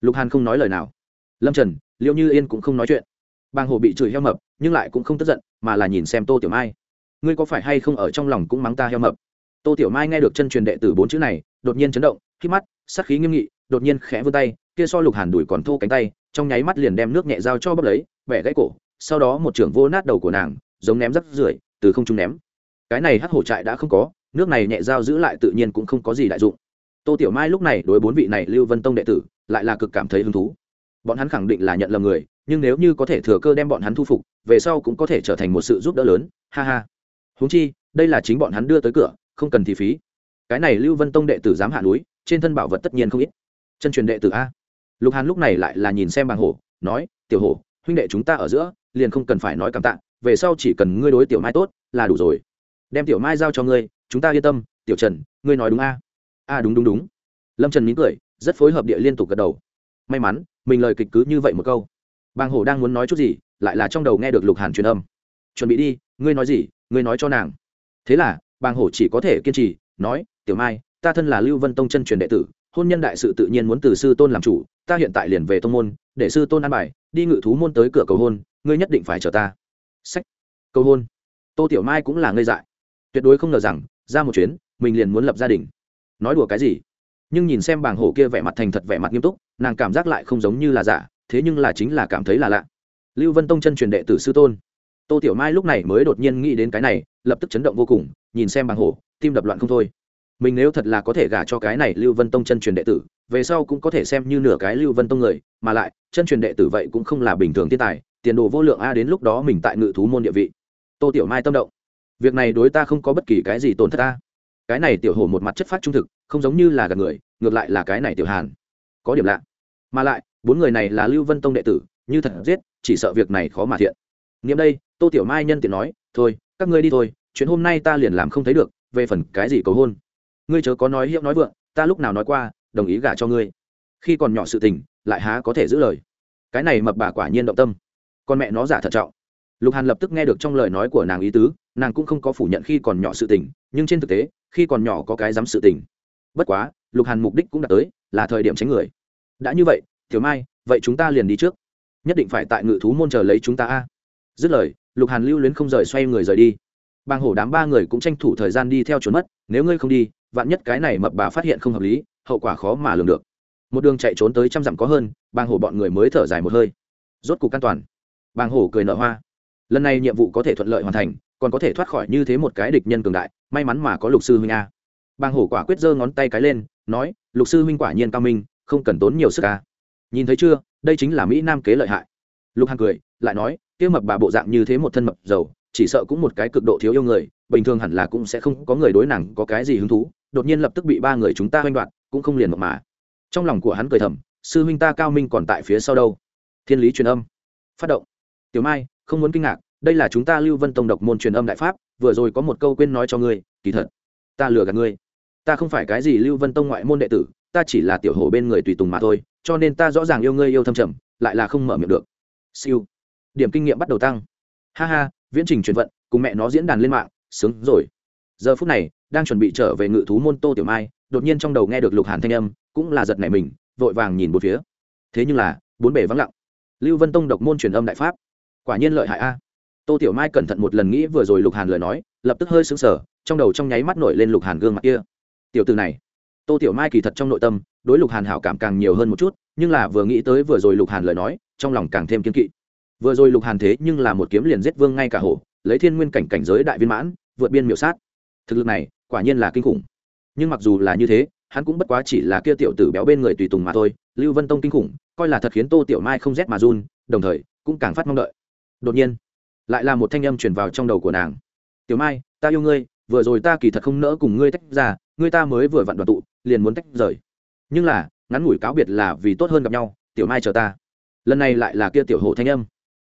lục hàn không nói lời nào. Lâm trần liệu như yên cũng không nói chuyện. Bàng hổ bị chửi heo mập, nhưng lại cũng không tức giận, mà là nhìn xem tô tiểu mai. Ngươi có phải hay không ở trong lòng cũng mắng ta heo mập? Tô tiểu mai nghe được chân truyền đệ tử bốn chữ này, đột nhiên chấn động, khi mắt sắc khí nghiêm nghị, đột nhiên khẽ vươn tay, kia so lục hàn đùi còn thô cánh tay, trong nháy mắt liền đem nước nhẹ dao cho bốc lấy, bẻ gãy cổ sau đó một trưởng vô nát đầu của nàng, giống ném rắc rưởi, từ không trung ném. Cái này hắc hổ trại đã không có, nước này nhẹ dao giữ lại tự nhiên cũng không có gì đại dụng. Tô tiểu mai lúc này đối bốn vị này lưu vân tông đệ tử, lại là cực cảm thấy hứng thú. Bọn hắn khẳng định là nhận lầm người, nhưng nếu như có thể thừa cơ đem bọn hắn thu phục, về sau cũng có thể trở thành một sự giúp đỡ lớn. Ha ha. Húng chi, đây là chính bọn hắn đưa tới cửa, không cần thì phí. Cái này lưu vân tông đệ tử dám hạ núi, trên thân bảo vật tất nhiên không ít. Chân truyền đệ tử a. Lục hàn lúc này lại là nhìn xem bàng hổ, nói, tiểu hổ, huynh đệ chúng ta ở giữa liền không cần phải nói cảm tạ, về sau chỉ cần ngươi đối tiểu mai tốt là đủ rồi. Đem tiểu mai giao cho ngươi, chúng ta yên tâm, tiểu trần, ngươi nói đúng a? A, đúng đúng đúng. Lâm trần mỉm cười, rất phối hợp địa liên tục gật đầu. May mắn, mình lời kịch cứ như vậy một câu. Bàng hổ đang muốn nói chút gì, lại là trong đầu nghe được lục hàn truyền âm. Chuẩn bị đi, ngươi nói gì, ngươi nói cho nàng. Thế là, bàng hổ chỉ có thể kiên trì, nói, tiểu mai, ta thân là lưu vân tông chân truyền đệ tử, hôn nhân đại sự tự nhiên muốn từ sư tôn làm chủ, ta hiện tại liền về tông môn, để sư tôn an bài, đi ngự thú môn tới cửa cầu hôn ngươi nhất định phải chờ ta. Sách. Cầu hôn. Tô tiểu mai cũng là ngây dại. Tuyệt đối không ngờ rằng, ra một chuyến, mình liền muốn lập gia đình. Nói đùa cái gì? Nhưng nhìn xem bảng hổ kia vẻ mặt thành thật vẻ mặt nghiêm túc, nàng cảm giác lại không giống như là giả, thế nhưng là chính là cảm thấy là lạ. Lưu vân tông chân truyền đệ tử sư tôn. Tô tiểu mai lúc này mới đột nhiên nghĩ đến cái này, lập tức chấn động vô cùng, nhìn xem bảng hổ, tim đập loạn không thôi. Mình nếu thật là có thể gả cho cái này lưu vân tông chân truyền đệ tử, về sau cũng có thể xem như nửa cái lưu vân tông người, mà lại, chân truyền đệ tử vậy cũng không là bình thường thiên tài tiền đồ vô lượng a, đến lúc đó mình tại ngự thú môn địa vị. Tô tiểu mai tâm động. Việc này đối ta không có bất kỳ cái gì tổn thất ta cái này tiểu hổ một mặt chất phát trung thực, không giống như là gạt người, ngược lại là cái này tiểu hàn. Có điểm lạ. Mà lại, bốn người này là lưu vân tông đệ tử, như thật giết, chỉ sợ việc này khó mà thiện. Nghiệm đây, tô tiểu mai nhân tiện nói, thôi, các ngươi đi thôi, chuyện hôm nay ta liền làm không thấy được, về phần cái gì cầu hôn. Ngươi chớ có nói hiệu nói vượng, ta lúc nào nói qua, đồng ý gả cho ngươi. Khi còn nhỏ sự tình, lại há có thể giữ lời. Cái này mập bà quả nhiên động tâm con mẹ nó giả thận trọng. Lục hàn lập tức nghe được trong lời nói của nàng ý tứ, nàng cũng không có phủ nhận khi còn nhỏ sự tình, nhưng trên thực tế, khi còn nhỏ có cái dám sự tình. Bất quá, lục hàn mục đích cũng đã tới, là thời điểm tránh người. Đã như vậy thiếu mai, vậy chúng ta liền đi trước. Nhất định phải tại ngự thú môn chờ lấy chúng ta a. Dứt lời, lục hàn lưu luyến không rời xoay người rời đi. Bang hổ đám ba người cũng tranh thủ thời gian đi theo trốn mất, nếu ngươi không đi, vạn nhất cái này mập bà phát hiện không hợp lý, hậu quả khó mà lường được. Một đường chạy trốn tới trăm dặm có hơn bang hổ bọn người mới thở dài một hơi. Rốt cục an toàn. Bàng hổ cười nở hoa. Lần này nhiệm vụ có thể thuận lợi hoàn thành còn có thể thoát khỏi như thế một cái địch nhân cường đại may mắn mà có lục sư huynh a. Bàng hổ quả quyết giơ ngón tay cái lên nói lục sư huynh quả nhiên cao minh không cần tốn nhiều sức a. Nhìn thấy chưa đây chính là mỹ nam kế lợi hại. Lục Hằng cười lại nói kia mập bà bộ dạng như thế một thân mập giàu, chỉ sợ cũng một cái cực độ thiếu yêu người bình thường hẳn là cũng sẽ không có người đối nàng có cái gì hứng thú đột nhiên lập tức bị ba người chúng ta oanh đoạt cũng không liền mập mà. Trong lòng của hắn cười thầm sư huynh ta cao minh còn tại phía sau đâu? Thiên lý truyền âm. Phát động tiểu mai, không muốn kinh ngạc, đây là chúng ta lưu vân tông độc môn truyền âm đại pháp, vừa rồi có một câu quên nói cho ngươi, kỳ thật, ta lừa gạt ngươi. Ta không phải cái gì lưu vân tông ngoại môn đệ tử, ta chỉ là tiểu hổ bên người tùy tùng mà thôi, cho nên ta rõ ràng yêu ngươi yêu thâm trầm, lại là không mở miệng được. Siêu. Điểm kinh nghiệm bắt đầu tăng. Ha ha, viễn trình truyền vận, cùng mẹ nó diễn đàn lên mạng, sướng rồi. Giờ phút này, đang chuẩn bị trở về ngự thú môn tô tiểu mai, đột nhiên trong đầu nghe được lục hàn thanh âm, cũng là giật nảy mình, vội vàng nhìn một phía. Thế nhưng là, bốn bể vắng lặng. Lưu vân tông độc môn truyền âm đại pháp quả nhiên lợi hại a. Tô tiểu mai cẩn thận một lần nghĩ vừa rồi lục hàn lời nói, lập tức hơi sững sờ, trong đầu trong nháy mắt nổi lên lục hàn gương mặt kia. Tiểu từ này. Tô tiểu mai kỳ thật trong nội tâm, đối lục hàn hảo cảm càng nhiều hơn một chút, nhưng là vừa nghĩ tới vừa rồi lục hàn lời nói, trong lòng càng thêm kiên kỵ. Vừa rồi lục hàn thế nhưng là một kiếm liền giết vương ngay cả hổ, lấy thiên nguyên cảnh cảnh giới đại viên mãn, vượt biên miểu sát. Thực lực này, quả nhiên là kinh khủng. Nhưng mặc dù là như thế, hắn cũng bất quá chỉ là kia tiểu tử béo bên người tùy tùng mà thôi, lưu vân tông kinh khủng, coi là thật khiến tô tiểu mai không rét mà run, đồng thời cũng càng phát mong đợi đột nhiên, lại là một thanh âm truyền vào trong đầu của nàng. Tiểu mai, ta yêu ngươi, vừa rồi ta kỳ thật không nỡ cùng ngươi tách ra, ngươi ta mới vừa vặn đoàn tụ, liền muốn tách rời. Nhưng là, ngắn ngủi cáo biệt là vì tốt hơn gặp nhau, tiểu mai chờ ta. Lần này lại là kia tiểu hồ thanh âm.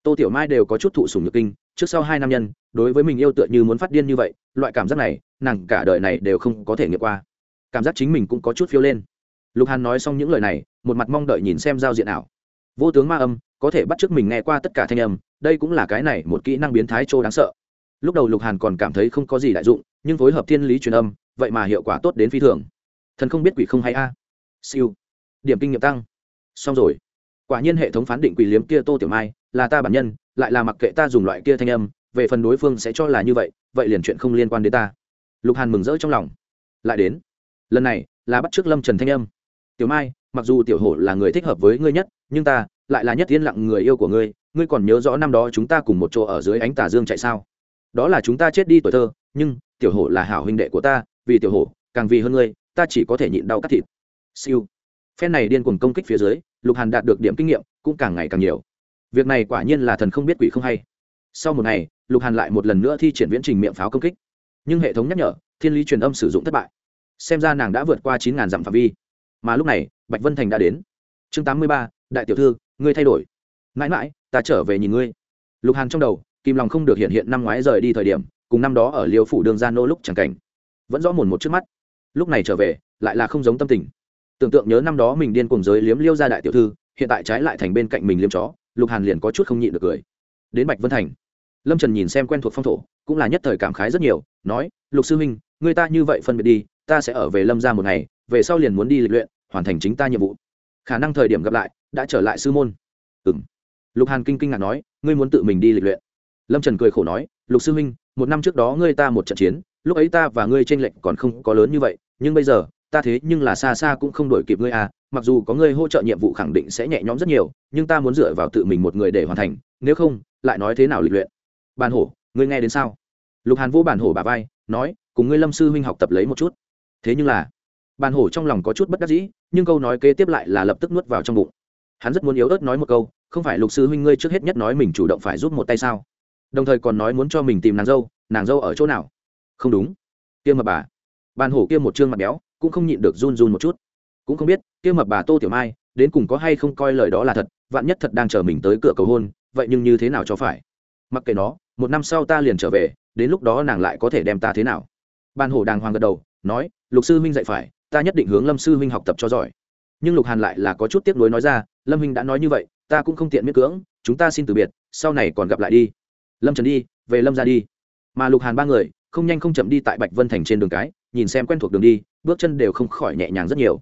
Tô tiểu mai đều có chút thụ sùng nhược kinh, trước sau hai nam nhân, đối với mình yêu tựa như muốn phát điên như vậy, loại cảm giác này, nàng cả đời này đều không có thể nghiệm qua. Cảm giác chính mình cũng có chút phiêu lên. Lục hàn nói xong những lời này, một mặt mong đợi nhìn xem giao diện ảo. Vô tướng ma âm, có thể bắt chước mình nghe qua tất cả thanh âm đây cũng là cái này một kỹ năng biến thái trô đáng sợ. Lúc đầu lục hàn còn cảm thấy không có gì đại dụng, nhưng phối hợp thiên lý truyền âm, vậy mà hiệu quả tốt đến phi thường. Thần không biết quỷ không hay a. Siêu. Điểm kinh nghiệm tăng. Xong rồi. Quả nhiên hệ thống phán định quỷ liếm kia tô tiểu mai là ta bản nhân, lại là mặc kệ ta dùng loại kia thanh âm, về phần đối phương sẽ cho là như vậy vậy liền chuyện không liên quan đến ta. Lục hàn mừng rỡ trong lòng. Lại đến. Lần này, là bắt trước lâm trần thanh âm. Tiểu mai, mặc dù tiểu hổ là người thích hợp với ngươi nhất, nhưng ta lại là nhất yên lặng người yêu của ngươi ngươi còn nhớ rõ năm đó chúng ta cùng một chỗ ở dưới ánh tà dương chạy sao? Đó là chúng ta chết đi tuổi thơ, nhưng tiểu hổ là hảo huynh đệ của ta, vì tiểu hổ, càng vì hơn ngươi, ta chỉ có thể nhịn đau cắt thịt. Siêu. Phen này điên cuồng công kích phía dưới, lục hàn đạt được điểm kinh nghiệm, cũng càng ngày càng nhiều. Việc này quả nhiên là thần không biết quỷ không hay. Sau một ngày, lục hàn lại một lần nữa thi triển viễn trình miệng pháo công kích. Nhưng hệ thống nhắc nhở, thiên lý truyền âm sử dụng thất bại. Xem ra nàng đã vượt qua chín ngàn dặm phạm vi. Mà lúc này, bạch vân thành đã đến. Chương tám mươi ba, đại tiểu thư, ngươi thay đổi. Mãi mãi ta trở về nhìn ngươi. Lục hàn trong đầu kim lòng không được hiện hiện năm ngoái rời đi thời điểm, cùng năm đó ở liêu phủ đường gia nô lúc chẳng cảnh. Vẫn rõ mồn một trước mắt. Lúc này trở về, lại là không giống tâm tình. Tưởng tượng nhớ năm đó mình điên cùng giới liếm liêu ra đại tiểu thư, hiện tại trái lại thành bên cạnh mình liếm chó, lục hàn liền có chút không nhịn được cười. Đến bạch vân thành. Lâm trần nhìn xem quen thuộc phong thổ, cũng là nhất thời cảm khái rất nhiều, nói, lục sư huynh người ta như vậy phân biệt đi, ta sẽ ở về lâm ra một ngày, về sau liền muốn đi lịch luyện, hoàn thành chính ta nhiệm vụ. Khả năng thời điểm gặp lại, đã trở lại sư môn. Ừ m lục hàn kinh kinh ngạc nói, ngươi muốn tự mình đi lịch luyện? Lâm trần cười khổ nói, lục sư huynh, một năm trước đó ngươi ta một trận chiến, lúc ấy ta và ngươi t r ê n lệch còn không có lớn như vậy, nhưng bây giờ, ta thế nhưng là xa xa cũng không đổi kịp ngươi à mặc dù có ngươi hỗ trợ nhiệm vụ khẳng định sẽ nhẹ nhõm rất nhiều, nhưng ta muốn dựa vào tự mình một người để hoàn thành, nếu không, lại nói thế nào lịch luyện? Bàn hổ, ngươi nghe đến sao? Lục hàn vô bàn hổ bà vai, nói, cùng ngươi lâm sư huynh học tập lấy một chút. Thế nhưng là bàn hổ trong lòng có chút bất đắc dĩ, nhưng câu nói kế tiếp lại là lập tức nuốt vào trong bụng. Hắn rất muốn yếu ớt nói một câu không phải lục sư huynh ngươi trước hết nhất nói mình chủ động phải giúp một tay sao? Đồng thời còn nói muốn cho mình tìm nàng dâu nàng dâu ở chỗ nào? Không đúng. Kia mập bà. Bàn hổ kia một chương mặt béo, cũng không nhịn được run run một chút. Cũng không biết, kia mập bà tô tiểu mai, đến cùng có hay không coi lời đó là thật, vạn nhất thật đang chờ mình tới cửa cầu hôn, vậy nhưng như thế nào cho phải? Mặc kệ nó, một năm sau ta liền trở về, đến lúc đó nàng lại có thể đem ta thế nào? Ban hổ đàng hoàng gật đầu, nói, lục sư huynh dạy phải, ta nhất định hướng lâm sư huynh học tập cho giỏi. Nhưng lục hàn lại là có chút tiếc nuối nói ra, lâm huynh đã nói như vậy ta cũng không tiện miễn cưỡng, chúng ta xin từ biệt, sau này còn gặp lại đi. Lâm trần đi, về lâm ra đi. Mà lục hàn ba người, không nhanh không chậm đi tại bạch vân thành trên đường cái, nhìn xem quen thuộc đường đi, bước chân đều không khỏi nhẹ nhàng rất nhiều.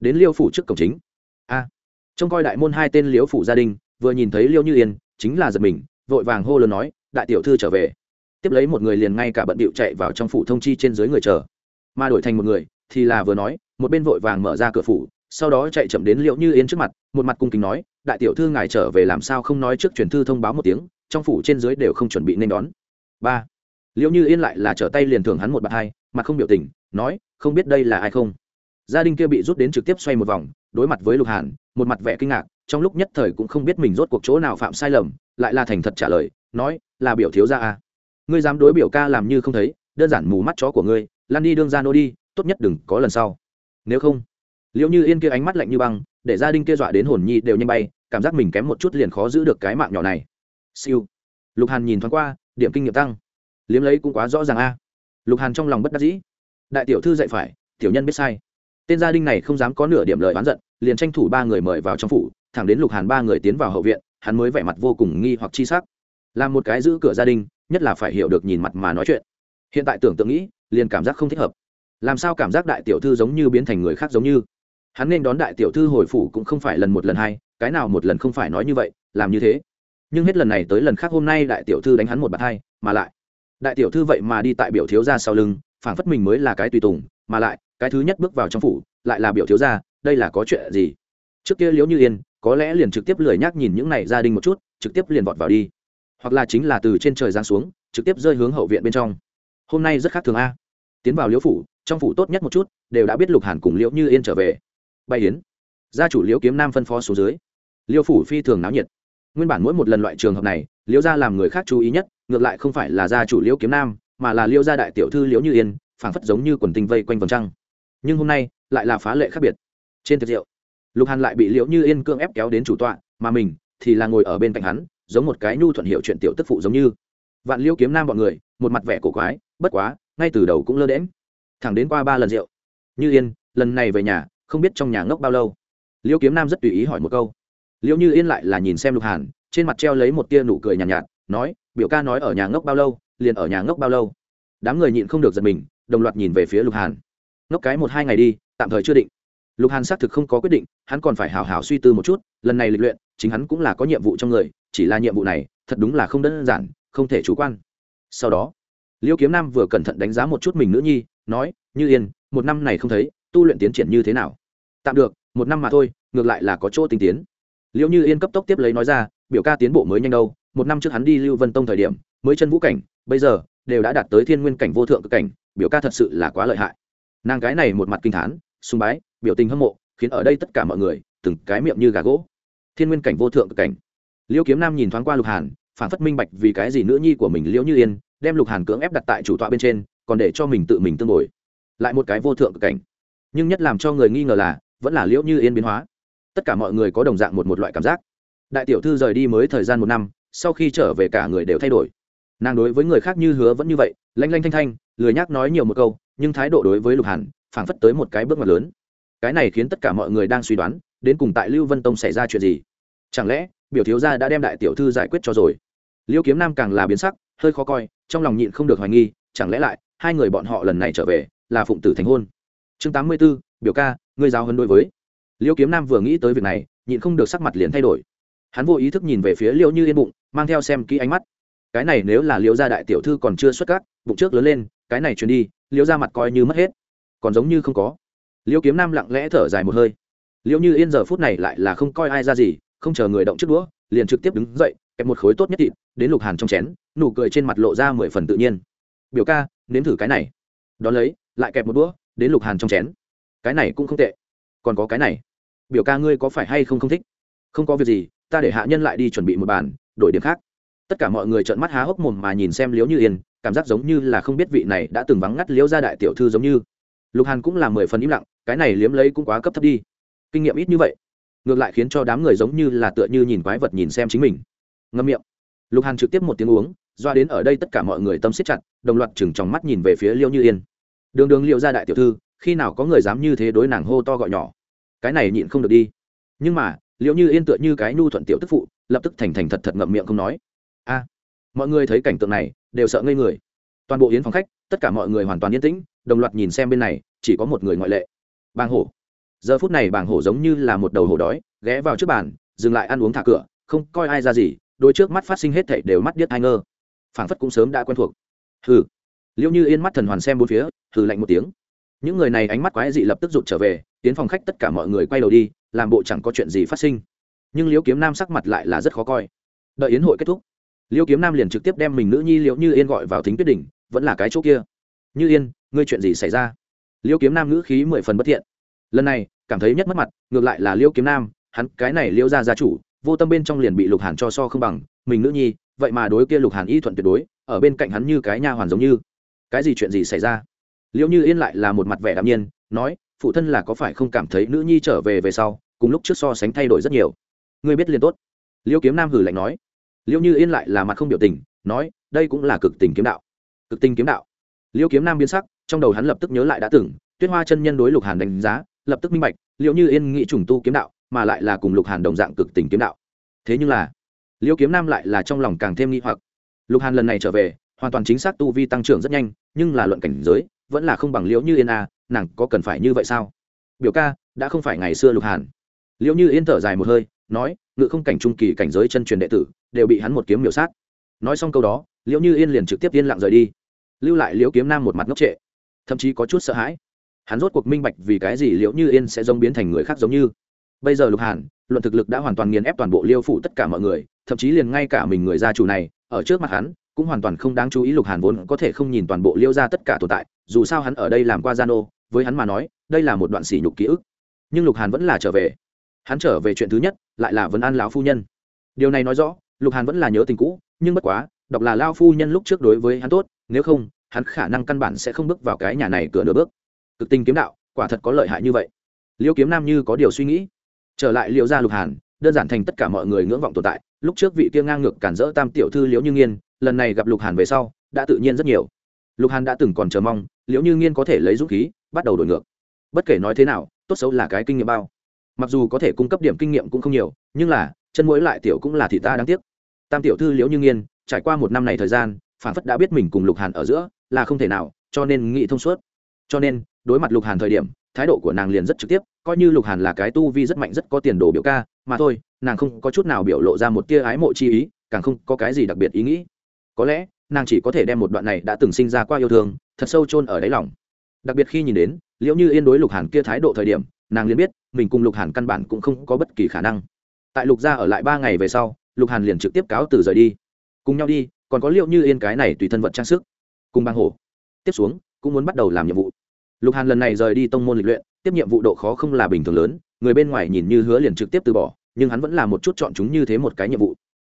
Đến liêu phủ trước cổng chính. A, trông coi đại môn hai tên liêu phủ gia đình, vừa nhìn thấy liêu như yên, chính là giật mình, vội vàng hô lớn nói, đại tiểu thư trở về. Tiếp lấy một người liền ngay cả bận bịu chạy vào trong phủ thông chi trên dưới người chờ. Mà đổi thành một người, thì là vừa nói, một bên vội vàng mở ra cửa phủ sau đó chạy chậm đến liệu như yên trước mặt, một mặt cung kính nói, đại tiểu thư ngài trở về làm sao không nói trước truyền thư thông báo một tiếng, trong phủ trên dưới đều không chuẩn bị nên đón. Ba. Liệu như yên lại là trở tay liền thưởng hắn một bạt hai, mặt không biểu tình, nói, không biết đây là ai không? Gia đình kia bị rút đến trực tiếp xoay một vòng, đối mặt với lục hàn, một mặt vẻ kinh ngạc, trong lúc nhất thời cũng không biết mình rốt cuộc chỗ nào phạm sai lầm, lại là thành thật trả lời, nói, là biểu thiếu gia à. ngươi dám đối biểu ca làm như không thấy, đơn giản mù mắt chó của ngươi lan đi đương ra nô đi, tốt nhất đừng có lần sau. Nếu không liệu như yên kia ánh mắt lạnh như băng, để gia đình kia dọa đến hồn nhi đều nhanh bay, cảm giác mình kém một chút liền khó giữ được cái mạng nhỏ này. Siêu. Lục hàn nhìn thoáng qua, điểm kinh nghiệm tăng. Liếm lấy cũng quá rõ ràng a. Lục hàn trong lòng bất đắc dĩ. Đại tiểu thư dạy phải, tiểu nhân biết sai. Tên gia đình này không dám có nửa điểm lời oán giận, liền tranh thủ ba người mời vào trong phủ, thẳng đến lục hàn ba người tiến vào hậu viện, hắn mới vẻ mặt vô cùng nghi hoặc chi sắc. Là một cái giữ cửa gia đình, nhất là phải hiểu được nhìn mặt mà nói chuyện. Hiện tại tưởng tượng nghĩ, liền cảm giác không thích hợp. Làm sao cảm giác đại tiểu thư giống như biến thành người khác giống như? Hắn nên đón đại tiểu thư hồi phủ cũng không phải lần một lần hai, cái nào một lần không phải nói như vậy, làm như thế. Nhưng hết lần này tới lần khác hôm nay đại tiểu thư đánh hắn một bạt hai, mà lại. Đại tiểu thư vậy mà đi tại biểu thiếu gia sau lưng, phảng phất mình mới là cái tùy tùng, mà lại, cái thứ nhất bước vào trong phủ, lại là biểu thiếu gia, đây là có chuyện gì? Trước kia liễu như yên, có lẽ liền trực tiếp lười nhác nhìn những này gia đình một chút, trực tiếp liền vọt vào đi. Hoặc là chính là từ trên trời giáng xuống, trực tiếp rơi hướng hậu viện bên trong. Hôm nay rất khác thường a. Tiến vào liễu phủ, trong phủ tốt nhất một chút, đều đã biết lục hàn cùng liễu như yên trở về bay yến. Gia chủ liễu kiếm nam phân phó số dưới. Liễu phủ phi thường náo nhiệt. Nguyên bản mỗi một lần loại trường hợp này, liễu gia làm người khác chú ý nhất, ngược lại không phải là gia chủ liễu kiếm nam, mà là liễu gia đại tiểu thư liễu như yên, phảng phất giống như quần tinh vây quanh vòng trăng. Nhưng hôm nay, lại là phá lệ khác biệt. Trên tiệc rượu, lục hàn lại bị liễu như yên cương ép kéo đến chủ tọa, mà mình thì là ngồi ở bên cạnh hắn, giống một cái nhu thuận hiệu chuyện tiểu tức phụ giống như. Vạn liễu kiếm nam bọn người, một mặt vẻ cổ quái, bất quá, ngay từ đầu cũng lơ đễm thẳng đến qua ba lần rượu, như yên, lần này về nhà không biết trong nhà ngốc bao lâu. Liễu kiếm nam rất tùy ý hỏi một câu. Liễu như yên lại là nhìn xem lục hàn trên mặt treo lấy một tia nụ cười nhàn nhạt, nhạt nói biểu ca nói ở nhà ngốc bao lâu liền ở nhà ngốc bao lâu. Đám người nhịn không được giật mình đồng loạt nhìn về phía lục hàn. Ngốc cái một hai ngày đi tạm thời chưa định. Lục hàn xác thực không có quyết định hắn còn phải hào hào suy tư một chút lần này lịch luyện chính hắn cũng là có nhiệm vụ trong người chỉ là nhiệm vụ này thật đúng là không đơn giản không thể chủ quan. Sau đó liêu kiếm nam vừa cẩn thận đánh giá một chút mình nữ nhi nói như yên một năm này không thấy tu luyện tiến triển như thế nào? Tạm được, một năm mà thôi, ngược lại là có chỗ tinh tiến. Liêu như yên cấp tốc tiếp lấy nói ra, biểu ca tiến bộ mới nhanh đâu, một năm trước hắn đi lưu vân tông thời điểm, mới chân vũ cảnh, bây giờ, đều đã đạt tới thiên nguyên cảnh vô thượng cực cảnh, biểu ca thật sự là quá lợi hại. Nàng cái này một mặt kinh thán, sùng bái, biểu tình hâm mộ, khiến ở đây tất cả mọi người, từng cái miệng như gà gỗ. Thiên nguyên cảnh vô thượng cực cảnh. Liêu kiếm nam nhìn thoáng qua lục hàn, phản phất minh bạch vì cái gì nữ nhi của mình liễu như yên, đem lục hàn cưỡng ép đặt tại chủ tọa bên trên, còn để cho mình tự mình tương đổi lại một cái vô thượng cực cảnh nhưng nhất làm cho người nghi ngờ là, vẫn là liễu như yên biến hóa. Tất cả mọi người có đồng dạng một một loại cảm giác. Đại tiểu thư rời đi mới thời gian một năm, sau khi trở về cả người đều thay đổi. Nàng đối với người khác như hứa vẫn như vậy, lanh lanh thanh thanh, lười nhác nói nhiều một câu, nhưng thái độ đối với lục hàn, phảng phất tới một cái bước ngoặt lớn. Cái này khiến tất cả mọi người đang suy đoán, đến cùng tại lưu vân tông xảy ra chuyện gì? Chẳng lẽ, biểu thiếu gia đã đem đại tiểu thư giải quyết cho rồi? Liêu kiếm nam càng là biến sắc, hơi khó coi, trong lòng nhịn không được hoài nghi, chẳng lẽ lại, hai người bọn họ lần này trở về, là phụng tử thành hôn? Chương tám mươi b ố biểu ca, ngươi giáo hấn đối với. Liêu kiếm nam vừa nghĩ tới việc này, nhịn không được sắc mặt liền thay đổi. Hắn vô ý thức nhìn về phía liêu như yên bụng, mang theo xem kỹ ánh mắt. Cái này nếu là liêu gia đại tiểu thư còn chưa xuất cát bụng trước lớn lên, cái này truyền đi, liêu ra mặt coi như mất hết. Còn giống như không có. Liêu kiếm nam lặng lẽ thở dài một hơi. Liêu như yên giờ phút này lại là không coi ai ra gì, không chờ người động trước đũa, liền trực tiếp đứng dậy, kẹp một khối tốt nhất thịt, đến lục hàn trong chén, nụ cười trên mặt lộ ra mười phần tự nhiên. Biểu ca, nếm thử cái này. Đón lấy, lại kẹp một đũa đến lục hàn trong chén. Cái này cũng không tệ. Còn có cái này. Biểu ca ngươi có phải hay không không thích? Không có việc gì, ta để hạ nhân lại đi chuẩn bị một bàn, đổi điểm khác. Tất cả mọi người trợn mắt há hốc mồm mà nhìn xem liễu như yên, cảm giác giống như là không biết vị này đã từng vắng ngắt liễu gia đại tiểu thư giống như. Lục hàn cũng là mười phần im lặng, cái này liếm lấy cũng quá cấp thấp đi. Kinh nghiệm ít như vậy. Ngược lại khiến cho đám người giống như là tựa như nhìn quái vật nhìn xem chính mình. Ngâm miệng. Lục hàn trực tiếp một tiếng uống, doa đến ở đây tất cả mọi người tâm siết chặt, đồng loạt chừng trong mắt nhìn về phía liêu như yên đường đường liệu ra đại tiểu thư, khi nào có người dám như thế đối nàng hô to gọi nhỏ? Cái này nhịn không được đi. Nhưng mà, liệu như yên tựa như cái nhu thuận tiểu tức phụ, lập tức thành thành thật thật ngậm miệng không nói. A, mọi người thấy cảnh tượng này, đều sợ ngây người. Toàn bộ yến phòng khách, tất cả mọi người hoàn toàn yên tĩnh, đồng loạt nhìn xem bên này, chỉ có một người ngoại lệ. Bàng hổ. Giờ phút này bàng hổ giống như là một đầu hổ đói, ghé vào trước bàn, dừng lại ăn uống thả cửa, không coi ai ra gì, đôi trước mắt phát sinh hết thảy đều mắt điếc ai ngơ. Phảng phất cũng sớm đã quen thuộc. Hừ. Liệu như yên mắt thần hoàn xem bốn phía hừ lạnh một tiếng. Những người này ánh mắt quái dị lập tức rụt trở về tiến phòng khách tất cả mọi người quay đầu đi làm bộ chẳng có chuyện gì phát sinh. Nhưng liễu kiếm nam sắc mặt lại là rất khó coi. Đợi yến hội kết thúc liễu kiếm nam liền trực tiếp đem mình nữ nhi liễu như yên gọi vào thính quyết đỉnh, vẫn là cái chỗ kia. Như yên ngươi chuyện gì xảy ra? Liễu kiếm nam ngữ khí mười phần bất thiện. Lần này cảm thấy nhất mất mặt ngược lại là liễu kiếm nam hắn cái này liễu ra gia chủ vô tâm bên trong liền bị lục hàn cho so không bằng. Mình nữ nhi vậy mà đối kia lục hàn y thuận tuyệt đối ở bên cạnh hắn như cái nha hoàn giống như. Cái gì chuyện gì xảy ra? Liệu như yên lại là một mặt vẻ đạm nhiên, nói, phụ thân là có phải không cảm thấy nữ nhi trở về về sau, cùng lúc trước so sánh thay đổi rất nhiều? Ngươi biết liền tốt. Liêu kiếm nam hử lạnh nói. Liêu như yên lại là mặt không biểu tình, nói, đây cũng là cực tình kiếm đạo. Cực tình kiếm đạo. Liêu kiếm nam biến sắc, trong đầu hắn lập tức nhớ lại đã từng, tuyết hoa chân nhân đối lục hàn đánh giá, lập tức minh bạch liệu như yên nghĩ trùng tu kiếm đạo, mà lại là cùng lục hàn đồng dạng cực tình kiếm đạo. Thế nhưng là, liêu kiếm nam lại là trong lòng càng thêm nghi hoặc. Lục hàn lần này trở về, hoàn toàn chính xác tu vi tăng trưởng rất nhanh, nhưng là luận cảnh giới vẫn là không bằng liễu như yên a à, nàng có cần phải như vậy sao? Biểu ca đã không phải ngày xưa lục hàn. Liễu như yên thở dài một hơi nói ngự không cảnh trung kỳ cảnh giới chân truyền đệ tử đều bị hắn một kiếm miểu sát. Nói xong câu đó liễu như yên liền trực tiếp yên lặng rời đi. Lưu lại liễu kiếm nam một mặt ngốc trệ thậm chí có chút sợ hãi. Hắn rốt cuộc minh bạch vì cái gì liễu như yên sẽ giống biến thành người khác giống như. Bây giờ lục hàn luận thực lực đã hoàn toàn nghiền ép toàn bộ liêu phủ tất cả mọi người thậm chí liền ngay cả mình người gia chủ này ở trước mặt hắn cũng hoàn toàn không đáng chú ý lục hàn vốn có thể không nhìn toàn bộ liêu ra tất cả tồn tại, dù sao hắn ở đây làm qua gian ô với hắn mà nói, đây là một đoạn sỉ nhục ký ức. Nhưng lục hàn vẫn là trở về. Hắn trở về chuyện thứ nhất, lại là vấn an lão phu nhân. Điều này nói rõ, lục hàn vẫn là nhớ tình cũ, nhưng bất quá, đọc là lao phu nhân lúc trước đối với hắn tốt, nếu không, hắn khả năng căn bản sẽ không bước vào cái nhà này cửa nửa bước. Cực tình kiếm đạo, quả thật có lợi hại như vậy. Liêu kiếm nam như có điều suy nghĩ. Trở lại liệu ra lục hàn, đơn giản thành tất cả mọi người ngưỡng vọng tồn tại, lúc trước vị kia ngang ngược cản rỡ tam tiểu thư liễu như nghiên lần này gặp lục hàn về sau, đã tự nhiên rất nhiều. Lục hàn đã từng còn chờ mong liễu như nghiên có thể lấy dũng khí, bắt đầu đổi ngược. Bất kể nói thế nào, tốt xấu là cái kinh nghiệm bao. Mặc dù có thể cung cấp điểm kinh nghiệm cũng không nhiều, nhưng là, chân mũi lại tiểu cũng là thị ta đáng tiếc. Tam tiểu thư liễu như nghiên, trải qua một năm này thời gian, phản phất đã biết mình cùng lục hàn ở giữa, là không thể nào, cho nên nghĩ thông suốt. Cho nên, đối mặt lục hàn thời điểm, thái độ của nàng liền rất trực tiếp, coi như lục hàn là cái tu vi rất mạnh rất có tiền đồ biểu ca, mà thôi, nàng không có chút nào biểu lộ ra một tia ái mộ chi ý, càng không có cái gì đặc biệt ý nghĩ có lẽ, nàng chỉ có thể đem một đoạn này đã từng sinh ra qua yêu thương, thật sâu chôn ở đáy lòng. Đặc biệt khi nhìn đến, liễu như yên đối lục hàn kia thái độ thời điểm, nàng liền biết, mình cùng lục hàn căn bản cũng không có bất kỳ khả năng. Tại lục gia ở lại ba ngày về sau, lục hàn liền trực tiếp cáo từ rời đi. Cùng nhau đi, còn có liệu như yên cái này tùy thân vật trang sức. Cùng bang hổ. Tiếp xuống, cũng muốn bắt đầu làm nhiệm vụ. Lục hàn lần này rời đi tông môn lịch luyện, tiếp nhiệm vụ độ khó không là bình thường lớn, người bên ngoài nhìn như hứa liền trực tiếp từ bỏ, nhưng hắn vẫn là một chút chọn chúng như thế một cái nhiệm vụ.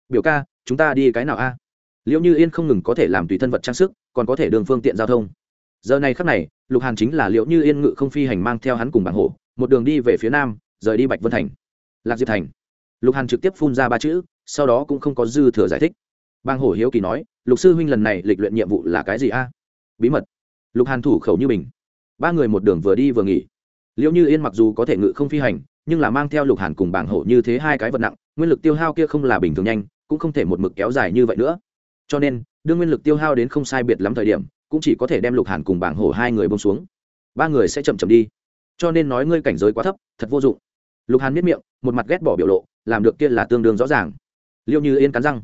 Biểu ca, chúng ta đi cái nào a? Liệu như yên không ngừng có thể làm tùy thân vật trang sức, còn có thể đường phương tiện giao thông. Giờ này khắc này, lục hàn chính là liệu như yên ngự không phi hành mang theo hắn cùng bảng hổ một đường đi về phía nam, rời đi bạch vân thành. Lạc diệp thành. Lục hàn trực tiếp phun ra ba chữ, sau đó cũng không có dư thừa giải thích. Bang hổ hiếu kỳ nói, lục sư huynh lần này lịch luyện nhiệm vụ là cái gì a? Bí mật. Lục hàn thủ khẩu như bình. Ba người một đường vừa đi vừa nghỉ. Liệu như yên mặc dù có thể ngự không phi hành, nhưng là mang theo lục hàn cùng bảng hổ như thế hai cái vật nặng, nguyên lực tiêu hao kia không là bình thường nhanh, cũng không thể một mực kéo dài như vậy nữa cho nên đương nguyên lực tiêu hao đến không sai biệt lắm thời điểm, cũng chỉ có thể đem lục hàn cùng bảng hổ hai người bông xuống. Ba người sẽ chậm chậm đi. Cho nên nói ngươi cảnh giới quá thấp, thật vô dụng. Lục hàn miết miệng, một mặt ghét bỏ biểu lộ, làm được kia là tương đương rõ ràng. Liệu như yên cắn răng.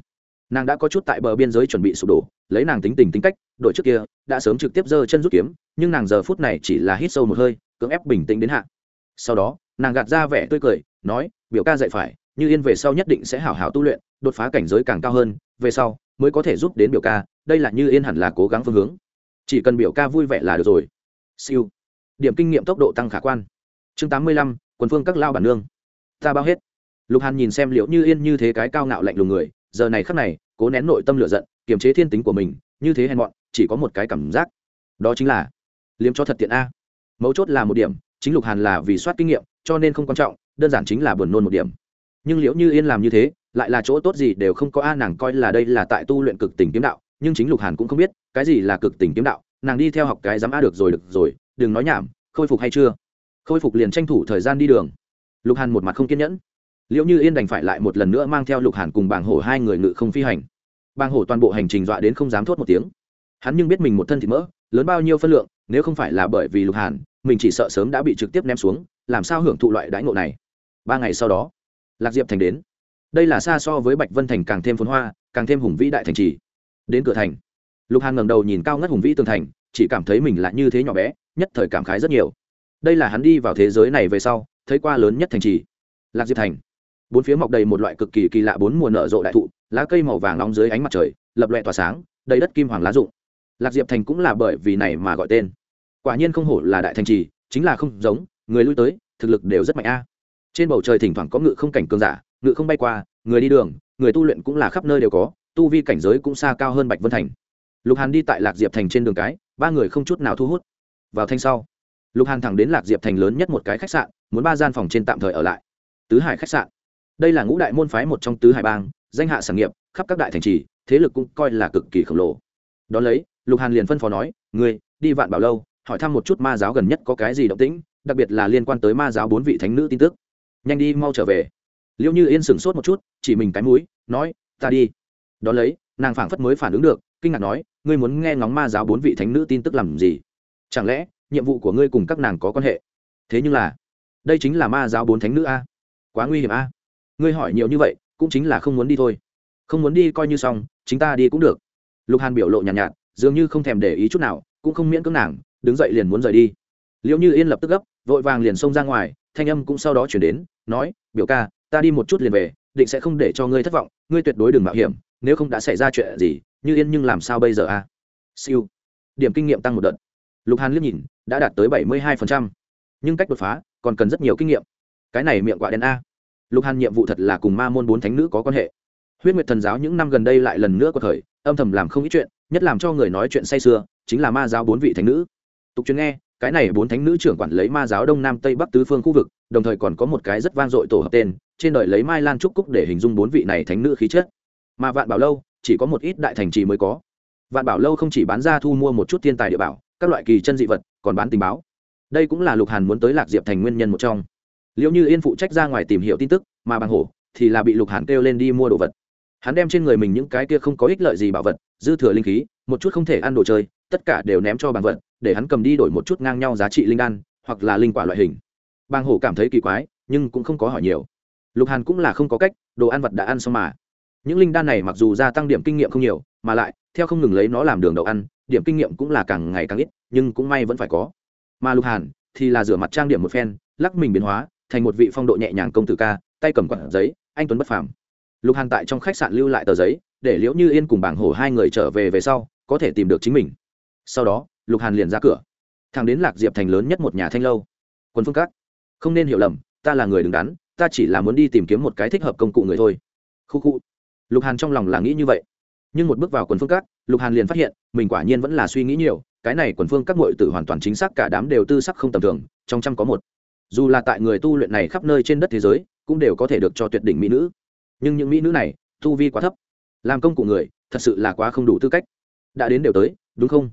Nàng đã có chút tại bờ biên giới chuẩn bị sụp đổ, lấy nàng tính tình tính cách, đội trước kia, đã sớm trực tiếp giơ chân rút kiếm, nhưng nàng giờ phút này chỉ là hít sâu một hơi, cưỡng ép bình tĩnh đến hạ. Sau đó, nàng gạt ra vẻ tươi cười, nói, biểu ca dạy phải như yên về sau nhất định sẽ hảo hảo tu luyện, đột phá cảnh giới càng cao hơn, về sau mới có thể giúp đến biểu ca, đây là như yên hẳn là cố gắng phương hướng. Chỉ cần biểu ca vui vẻ là được rồi. Siêu. Điểm kinh nghiệm tốc độ tăng khả quan. Chương tám mươi lăm, quần phương các lao bản nương. Ta bao hết. Lục hàn nhìn xem liệu như yên như thế cái cao ngạo lạnh lùng người, giờ này khắc này, cố nén nội tâm lửa giận, kiềm chế thiên tính của mình, như thế hèn mọn, chỉ có một cái cảm giác. Đó chính là, liếm cho thật tiện a. Mấu chốt là một điểm, chính lục hàn là vì soát kinh nghiệm, cho nên không quan trọng, đơn giản chính là buồn nôn một điểm nhưng liễu như yên làm như thế, lại là chỗ tốt gì đều không có a, nàng coi là đây là tại tu luyện cực tình kiếm đạo, nhưng chính lục hàn cũng không biết, cái gì là cực tình kiếm đạo, nàng đi theo học cái dám a được rồi được rồi, đừng nói nhảm, khôi phục hay chưa? Khôi phục liền tranh thủ thời gian đi đường. Lục hàn một mặt không kiên nhẫn. Liệu như yên đành phải lại một lần nữa mang theo lục hàn cùng bàng hổ hai người ngự không phi hành. Bàng hổ toàn bộ hành trình dọa đến không dám thốt một tiếng. Hắn nhưng biết mình một thân thịt mỡ, lớn bao nhiêu phân lượng, nếu không phải là bởi vì lục hàn, mình chỉ sợ sớm đã bị trực tiếp ném xuống, làm sao hưởng thụ loại đãi ngộ này? Ba ngày sau đó lạc diệp thành đến. Đây là xa so với bạch vân thành càng thêm phồn hoa, càng thêm hùng vĩ đại thành trì. Đến cửa thành, lục hàn ngẩng đầu nhìn cao ngất hùng vĩ tường thành, chỉ cảm thấy mình là như thế nhỏ bé, nhất thời cảm khái rất nhiều. Đây là hắn đi vào thế giới này về sau, thấy qua lớn nhất thành trì. Lạc diệp thành. Bốn phía mọc đầy một loại cực kỳ kỳ lạ bốn mùa nở rộ đại thụ, lá cây màu vàng nóng dưới ánh mặt trời, lập loẹ tỏa sáng, đầy đất kim hoàng lá rụng. Lạc diệp thành cũng là bởi vì này mà gọi tên. Quả nhiên không hổ là đại thành trì, chính là không giống, người lui tới, thực lực đều rất mạnh a trên bầu trời thỉnh thoảng có ngự không cảnh cường giả, ngự không bay qua, người đi đường, người tu luyện cũng là khắp nơi đều có, tu vi cảnh giới cũng xa cao hơn bạch vân thành. Lục hàn đi tại lạc diệp thành trên đường cái, ba người không chút nào thu hút. Vào thanh sau, lục hàn thẳng đến lạc diệp thành lớn nhất một cái khách sạn, muốn ba gian phòng trên tạm thời ở lại. Tứ hải khách sạn. Đây là ngũ đại môn phái một trong tứ hải bang, danh hạ sản nghiệp, khắp các đại thành trì, thế lực cũng coi là cực kỳ khổng lồ. Đón lấy, lục hàn liền phân phó nói người đi vạn bảo lâu, hỏi thăm một chút ma giáo gần nhất có cái gì động tĩnh, đặc biệt là liên quan tới ma giáo bốn vị thánh nữ tin tức nhanh đi mau trở về. Liệu như yên sửng sốt một chút chỉ mình cái mũi nói ta đi. Đón lấy nàng phảng phất mới phản ứng được kinh ngạc nói ngươi muốn nghe ngóng ma giáo bốn vị thánh nữ tin tức làm gì? Chẳng lẽ nhiệm vụ của ngươi cùng các nàng có quan hệ? Thế nhưng là đây chính là ma giáo bốn thánh nữ a. Quá nguy hiểm a. Ngươi hỏi nhiều như vậy cũng chính là không muốn đi thôi. Không muốn đi coi như xong chính ta đi cũng được. Lục hàn biểu lộ nhàn nhạt, nhạt dường như không thèm để ý chút nào cũng không miễn cưỡng nàng đứng dậy liền muốn rời đi. Liệu như yên lập tức gấp vội vàng liền xông ra ngoài thanh âm cũng sau đó chuyển đến, nói, biểu ca, ta đi một chút liền về, định sẽ không để cho ngươi thất vọng, ngươi tuyệt đối đừng mạo hiểm, nếu không đã xảy ra chuyện gì, như yên nhưng làm sao bây giờ a? Siêu. Điểm kinh nghiệm tăng một đợt. Lục hàn liếc nhìn, đã đạt tới bảy mươi hai nhưng cách đột phá, còn cần rất nhiều kinh nghiệm. Cái này miệng quạ đen a. Lục hàn nhiệm vụ thật là cùng ma môn bốn thánh nữ có quan hệ. Huyết nguyệt thần giáo những năm gần đây lại lần nữa có thời, âm thầm làm không ít chuyện, nhất làm cho người nói chuyện say sưa, chính là ma giáo bốn vị thánh nữ. Tục truyền nghe cái này bốn thánh nữ trưởng quản lấy ma giáo đông nam tây bắc tứ phương khu vực, đồng thời còn có một cái rất vang dội tổ hợp tên, trên đời lấy mai lan trúc cúc để hình dung bốn vị này thánh nữ khí chất. Mà vạn bảo lâu, chỉ có một ít đại thành trì mới có. Vạn bảo lâu không chỉ bán ra thu mua một chút thiên tài địa bảo, các loại kỳ chân dị vật, còn bán tình báo. Đây cũng là lục hàn muốn tới lạc diệp thành nguyên nhân một trong. Liệu như yên phụ trách ra ngoài tìm hiểu tin tức, mà bằng hổ thì là bị lục hàn kêu lên đi mua đồ vật. Hắn đem trên người mình những cái kia không có ích lợi gì bảo vật, dư thừa linh khí, một chút không thể ăn đồ chơi, tất cả đều ném cho bằng vật để hắn cầm đi đổi một chút ngang nhau giá trị linh đan, hoặc là linh quả loại hình. Bang hổ cảm thấy kỳ quái, nhưng cũng không có hỏi nhiều. Lục hàn cũng là không có cách, đồ ăn vật đã ăn xong mà. Những linh đan này mặc dù gia tăng điểm kinh nghiệm không nhiều, mà lại, theo không ngừng lấy nó làm đường đậu ăn, điểm kinh nghiệm cũng là càng ngày càng ít, nhưng cũng may vẫn phải có. Mà lục hàn thì là rửa mặt trang điểm một phen, lắc mình biến hóa, thành một vị phong độ nhẹ nhàng công tử ca, tay cầm quạt giấy, anh tuấn bất phàm. Lục hàn tại trong khách sạn lưu lại tờ giấy, để liễu như yên cùng bảng hổ hai người trở về về sau, có thể tìm được chính mình. Sau đó lục hàn liền ra cửa thằng đến lạc diệp thành lớn nhất một nhà thanh lâu quân phương cát không nên hiểu lầm ta là người đứng đắn ta chỉ là muốn đi tìm kiếm một cái thích hợp công cụ người thôi khu khu lục hàn trong lòng là nghĩ như vậy nhưng một bước vào quần phương các lục hàn liền phát hiện mình quả nhiên vẫn là suy nghĩ nhiều cái này quần phương các ngội tử hoàn toàn chính xác cả đám đều tư sắc không tầm thường trong trăm có một dù là tại người tu luyện này khắp nơi trên đất thế giới cũng đều có thể được cho tuyệt đỉnh mỹ nữ nhưng những mỹ nữ này tu vi quá thấp làm công cụ người thật sự là quá không đủ tư cách đã đến đều tới đúng không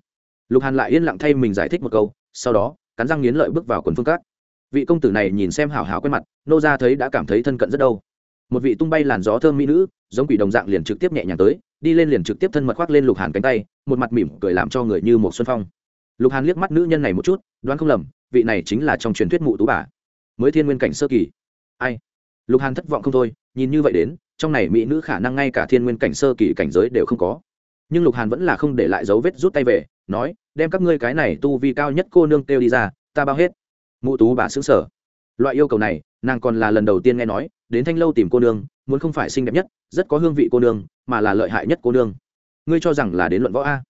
lục hàn lại yên lặng thay mình giải thích một câu, sau đó, cắn răng nghiến lợi bước vào quần phương cát. vị công tử này nhìn xem hảo hảo quen mặt, nô ra thấy đã cảm thấy thân cận rất đâu. Một vị tung bay làn gió thơm mỹ nữ, giống quỷ đồng dạng liền trực tiếp nhẹ nhàng tới, đi lên liền trực tiếp thân mật khoác lên lục hàn cánh tay, một mặt mỉm cười làm cho người như một xuân phong. Lục hàn liếc mắt nữ nhân này một chút, đoán không lầm, vị này chính là trong truyền thuyết mụ tú bà. Mới thiên nguyên cảnh sơ kỳ. Ai? Lục hàn thất vọng không thôi, nhìn như vậy đến, trong này mỹ nữ khả năng ngay cả thiên nguyên cảnh sơ kỳ cảnh giới đều không có nhưng lục hàn vẫn là không để lại dấu vết rút tay về, nói, đem các ngươi cái này tu vi cao nhất cô nương kêu đi ra, ta bao hết. Mụ tú bà xứng sở loại yêu cầu này, nàng còn là lần đầu tiên nghe nói, đến thanh lâu tìm cô nương, muốn không phải xinh đẹp nhất, rất có hương vị cô nương, mà là lợi hại nhất cô nương. Ngươi cho rằng là đến luận võ a?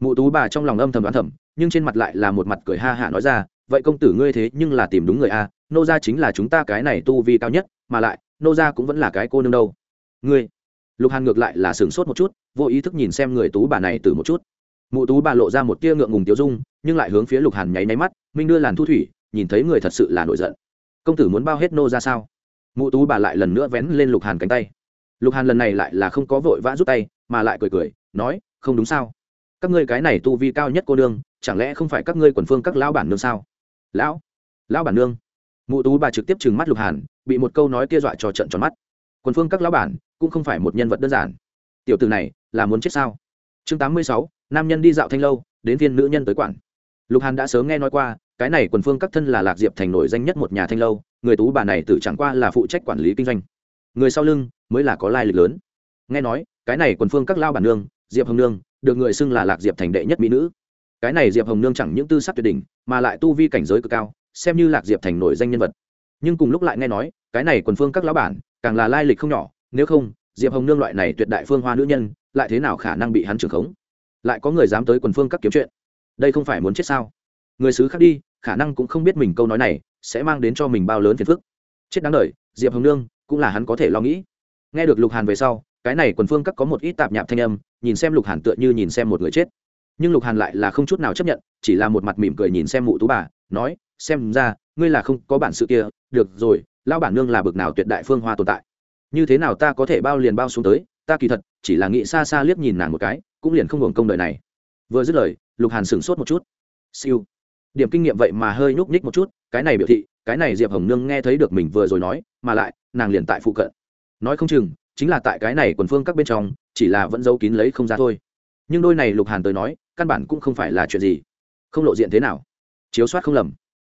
Mụ tú bà trong lòng âm thầm đoán thầm, nhưng trên mặt lại là một mặt cười ha hả nói ra, vậy công tử ngươi thế nhưng là tìm đúng người a, nô gia chính là chúng ta cái này tu vi cao nhất, mà lại, nô gia cũng vẫn là cái cô nương đâu. Ngươi. Lục hàn ngược lại là sửng sốt một chút vô ý thức nhìn xem người tú bà này từ một chút. Mụ tú bà lộ ra một tia ngượng ngùng tiêu dung, nhưng lại hướng phía lục hàn nháy nháy mắt, minh đưa làn thu thủy, nhìn thấy người thật sự là nổi giận. Công tử muốn bao hết nô ra sao? Mụ tú bà lại lần nữa vén lên lục hàn cánh tay. Lục hàn lần này lại là không có vội vã rút tay, mà lại cười cười, nói, không đúng sao? Các ngươi cái này tu vi cao nhất cô nương, chẳng lẽ không phải các ngươi quần phương các lão bản nương sao? Lão lão bản nương? Mụ tú bà trực tiếp trừng mắt lục hàn, bị một câu nói kia dọa cho trận tròn mắt. Quần phương các lão bản cũng không phải một nhân vật đơn giản tiểu từ này là muốn chết sao? Chương tám mươi sáu, nam nhân đi dạo thanh lâu, đến viên nữ nhân tới quản lục hàn đã sớm nghe nói qua, cái này quần phương các thân là lạc diệp thành nổi danh nhất một nhà thanh lâu, người tú bà này tự chẳng qua là phụ trách quản lý kinh doanh. Người sau lưng mới là có lai lịch lớn. Nghe nói, cái này quần phương các lao bản nương, diệp hồng nương, được người xưng là lạc diệp thành đệ nhất mỹ nữ. Cái này diệp hồng nương chẳng những tư sắc tuyệt đỉnh, mà lại tu vi cảnh giới cực cao, xem như lạc diệp thành nổi danh nhân vật. Nhưng cùng lúc lại nghe nói, cái này quần phương các lão bản, càng là lai lịch không nhỏ, nếu không diệp hồng nương loại này tuyệt đại phương hoa nữ nhân, lại thế nào khả năng bị hắn trưởng khống? Lại có người dám tới quần phương các kiếm chuyện? Đây không phải muốn chết sao? Người xứ khác đi, khả năng cũng không biết mình câu nói này sẽ mang đến cho mình bao lớn phiền phức. Chết đáng đời, diệp hồng nương cũng là hắn có thể lo nghĩ. Nghe được lục hàn về sau, cái này quần phương các có một ít tạp nhạp thanh âm, nhìn xem lục hàn tựa như nhìn xem một người chết. Nhưng lục hàn lại là không chút nào chấp nhận, chỉ là một mặt mỉm cười nhìn xem mụ tú bà, nói, xem ra, ngươi là không có bản sự kia, được rồi lao bản nương là bực nào tuyệt đại phương hoa tồn tại như thế nào ta có thể bao liền bao xuống tới, ta kỳ thật chỉ là nghĩ xa xa liếc nhìn nàng một cái, cũng liền không hưởng công đợi này. Vừa dứt lời, lục hàn sửng sốt một chút. Siêu. Điểm kinh nghiệm vậy mà hơi nhúc nhích một chút, cái này biểu thị, cái này diệp hồng nương nghe thấy được mình vừa rồi nói, mà lại, nàng liền tại phụ cận. Nói không chừng, chính là tại cái này quần phương các bên trong, chỉ là vẫn giấu kín lấy không ra thôi. Nhưng đôi này lục hàn tới nói, căn bản cũng không phải là chuyện gì. Không lộ diện thế nào. Chiếu soát không lầm.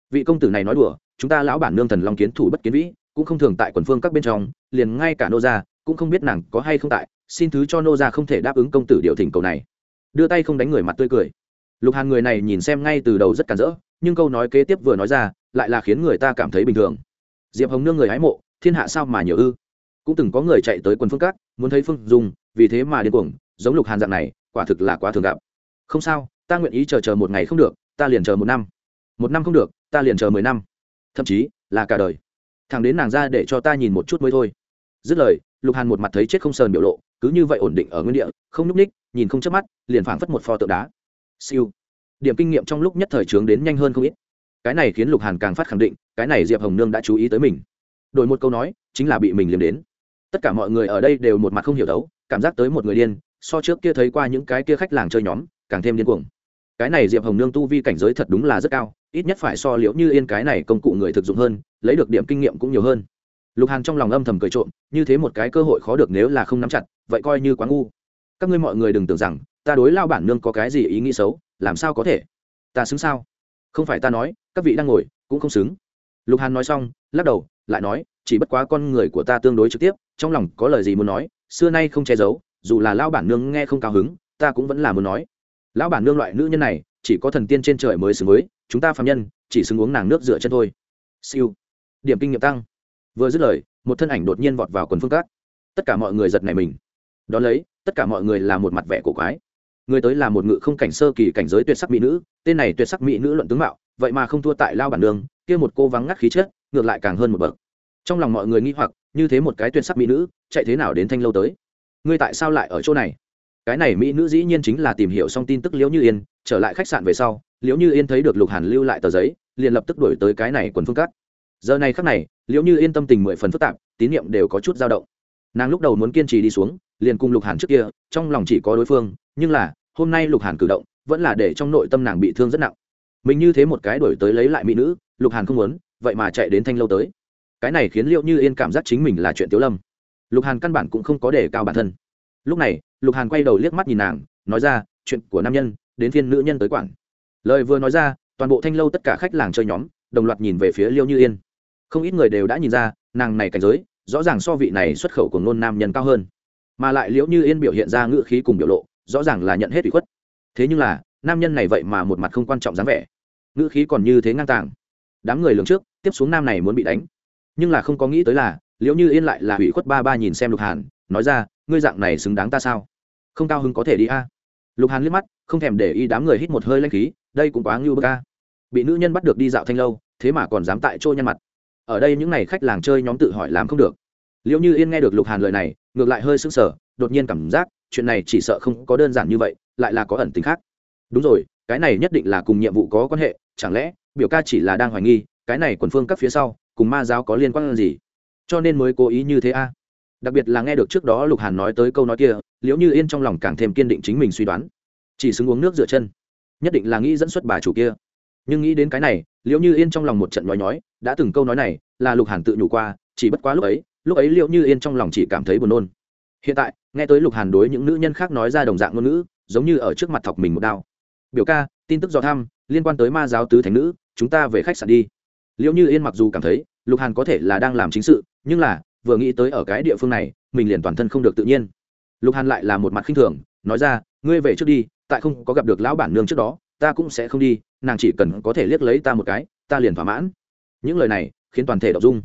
Vị công tử này nói đùa, chúng ta lão bản nương thần long kiến thủ bất kiến vĩ cũng không thường tại quần phương các bên trong, liền ngay cả nô gia cũng không biết nàng có hay không tại, xin thứ cho nô gia không thể đáp ứng công tử điều thỉnh cầu này. Đưa tay không đánh người mặt tươi cười. Lục hàn người này nhìn xem ngay từ đầu rất cản rỡ, nhưng câu nói kế tiếp vừa nói ra, lại là khiến người ta cảm thấy bình thường. Diệp hồng nương người hái mộ, thiên hạ sao mà nhiều ư? Cũng từng có người chạy tới quần phương các, muốn thấy phương dùng vì thế mà điên cuồng, giống lục hàn dạng này, quả thực là quá thường gặp. Không sao, ta nguyện ý chờ chờ một ngày không được, ta liền chờ một năm. Một năm không được, ta liền chờ mười năm. Thậm chí, là cả đời thằng đến nàng ra để cho ta nhìn một chút mới thôi. Dứt lời, lục hàn một mặt thấy chết không sờn biểu lộ, cứ như vậy ổn định ở nguyên địa, không nhúc ních nhìn không chớp mắt, liền phảng phất một pho tượng đá. Siêu. Điểm kinh nghiệm trong lúc nhất thời trướng đến nhanh hơn không ít. Cái này khiến lục hàn càng phát khẳng định, cái này diệp hồng nương đã chú ý tới mình. Đổi một câu nói, chính là bị mình liếm đến. Tất cả mọi người ở đây đều một mặt không hiểu đấu, cảm giác tới một người điên, so trước kia thấy qua những cái kia khách làng chơi nhóm, càng thêm điên cuồng. Cái này diệp hồng nương tu vi cảnh giới thật đúng là rất cao ít nhất phải so liễu như yên cái này công cụ người thực dụng hơn, lấy được điểm kinh nghiệm cũng nhiều hơn. Lục hàn trong lòng âm thầm cười trộm, như thế một cái cơ hội khó được nếu là không nắm chặt, vậy coi như quá ngu. Các ngươi mọi người đừng tưởng rằng, ta đối lao bản nương có cái gì ý nghĩ xấu, làm sao có thể? Ta xứng sao? Không phải ta nói, các vị đang ngồi, cũng không xứng. Lục hàn nói xong, lắc đầu, lại nói, chỉ bất quá con người của ta tương đối trực tiếp, trong lòng có lời gì muốn nói, xưa nay không che giấu, dù là lao bản nương nghe không cao hứng, ta cũng vẫn là muốn nói. Lão bản nương loại nữ nhân này chỉ có thần tiên trên trời mới xứng với, chúng ta phạm nhân, chỉ xứng uống nàng nước dựa chân thôi. Siêu. Điểm kinh nghiệm tăng. Vừa dứt lời, một thân ảnh đột nhiên vọt vào quần phương cát. Tất cả mọi người giật này mình. Đón lấy, tất cả mọi người là một mặt vẻ cổ quái. Người tới là một ngự không cảnh sơ kỳ cảnh giới tuyệt sắc mỹ nữ, tên này tuyệt sắc mỹ nữ luận tướng mạo, vậy mà không thua tại lao bản đường, kia một cô vắng ngắt khí chết ngược lại càng hơn một bậc. Trong lòng mọi người nghi hoặc, như thế một cái tuyệt sắc mỹ nữ, chạy thế nào đến thanh lâu tới? Ngươi tại sao lại ở chỗ này? Cái này mỹ nữ dĩ nhiên chính là tìm hiểu xong tin tức liễu như yên, trở lại khách sạn về sau, liễu như yên thấy được lục hàn lưu lại tờ giấy, liền lập tức đổi tới cái này quần phương cắt giờ này khắc này, liễu như yên tâm tình mười phần phức tạp, tín nhiệm đều có chút dao động. Nàng lúc đầu muốn kiên trì đi xuống, liền cùng lục hàn trước kia, trong lòng chỉ có đối phương, nhưng là, hôm nay lục hàn cử động, vẫn là để trong nội tâm nàng bị thương rất nặng. Mình như thế một cái đổi tới lấy lại mỹ nữ, lục hàn không muốn, vậy mà chạy đến thanh lâu tới. Cái này khiến liệu như yên cảm giác chính mình là chuyện tiếu lâm. Lục hàn căn bản cũng không có đề cao bản thân lúc này, lục hàn quay đầu liếc mắt nhìn nàng, nói ra, chuyện của nam nhân, đến phiên nữ nhân tới quản lời vừa nói ra, toàn bộ thanh lâu tất cả khách làng chơi nhóm, đồng loạt nhìn về phía liêu như yên. Không ít người đều đã nhìn ra, nàng này cảnh giới, rõ ràng so vị này xuất khẩu của ngôn nam nhân cao hơn. Mà lại liễu như yên biểu hiện ra ngữ khí cùng biểu lộ, rõ ràng là nhận hết ủy khuất. Thế nhưng là, nam nhân này vậy mà một mặt không quan trọng dáng vẻ. Ngữ khí còn như thế ngang tàng. Đám người lường trước, tiếp xuống nam này muốn bị đánh. Nhưng là không có nghĩ tới là liễu như yên lại là ủy khuất ba ba nhìn xem lục hàn, nói ra ngươi dạng này xứng đáng ta sao? Không cao hứng có thể đi a. Lục hàn liếc mắt, không thèm để ý đám người hít một hơi lanh khí, đây cũng quá ngưu bơ ca bị nữ nhân bắt được đi dạo thanh lâu, thế mà còn dám tại trôi nhăn mặt. Ở đây những n à y khách làng chơi nhóm tự hỏi làm không được. Liệu như yên nghe được lục hàn lời này, ngược lại hơi sững sờ, đột nhiên cảm giác, chuyện này chỉ sợ không có đơn giản như vậy, lại là có ẩn tính khác. Đúng rồi, cái này nhất định là cùng nhiệm vụ có quan hệ, chẳng lẽ, biểu ca chỉ là đang hoài nghi, cái này quần phương các phía sau, cùng ma giáo có liên quan gì? Cho nên mới cố ý như thế a đặc biệt là nghe được trước đó lục hàn nói tới câu nói kia, liễu như yên trong lòng càng thêm kiên định chính mình suy đoán. Chỉ xứng uống nước rửa chân. Nhất định là nghĩ dẫn xuất bà chủ kia. Nhưng nghĩ đến cái này, liễu như yên trong lòng một trận nói nhói, đã từng câu nói này, là lục hàn tự nhủ qua, chỉ bất quá lúc ấy lúc ấy liễu như yên trong lòng chỉ cảm thấy buồn nôn. Hiện tại, nghe tới lục hàn đối những nữ nhân khác nói ra đồng dạng ngôn ngữ, giống như ở trước mặt thọc mình một đao. Biểu ca, tin tức do thăm, liên quan tới ma giáo tứ thành nữ, chúng ta về khách sạn đi. Liễu như yên mặc dù cảm thấy, lục hàn có thể là đang làm chính sự, nhưng là vừa nghĩ tới ở cái địa phương này, mình liền toàn thân không được tự nhiên. Lục hàn lại là một mặt khinh thường, nói ra, ngươi về trước đi, tại không có gặp được lão bản nương trước đó, ta cũng sẽ không đi, nàng chỉ cần có thể liếc lấy ta một cái, ta liền thỏa mãn. Những lời này khiến toàn thể đọc dung.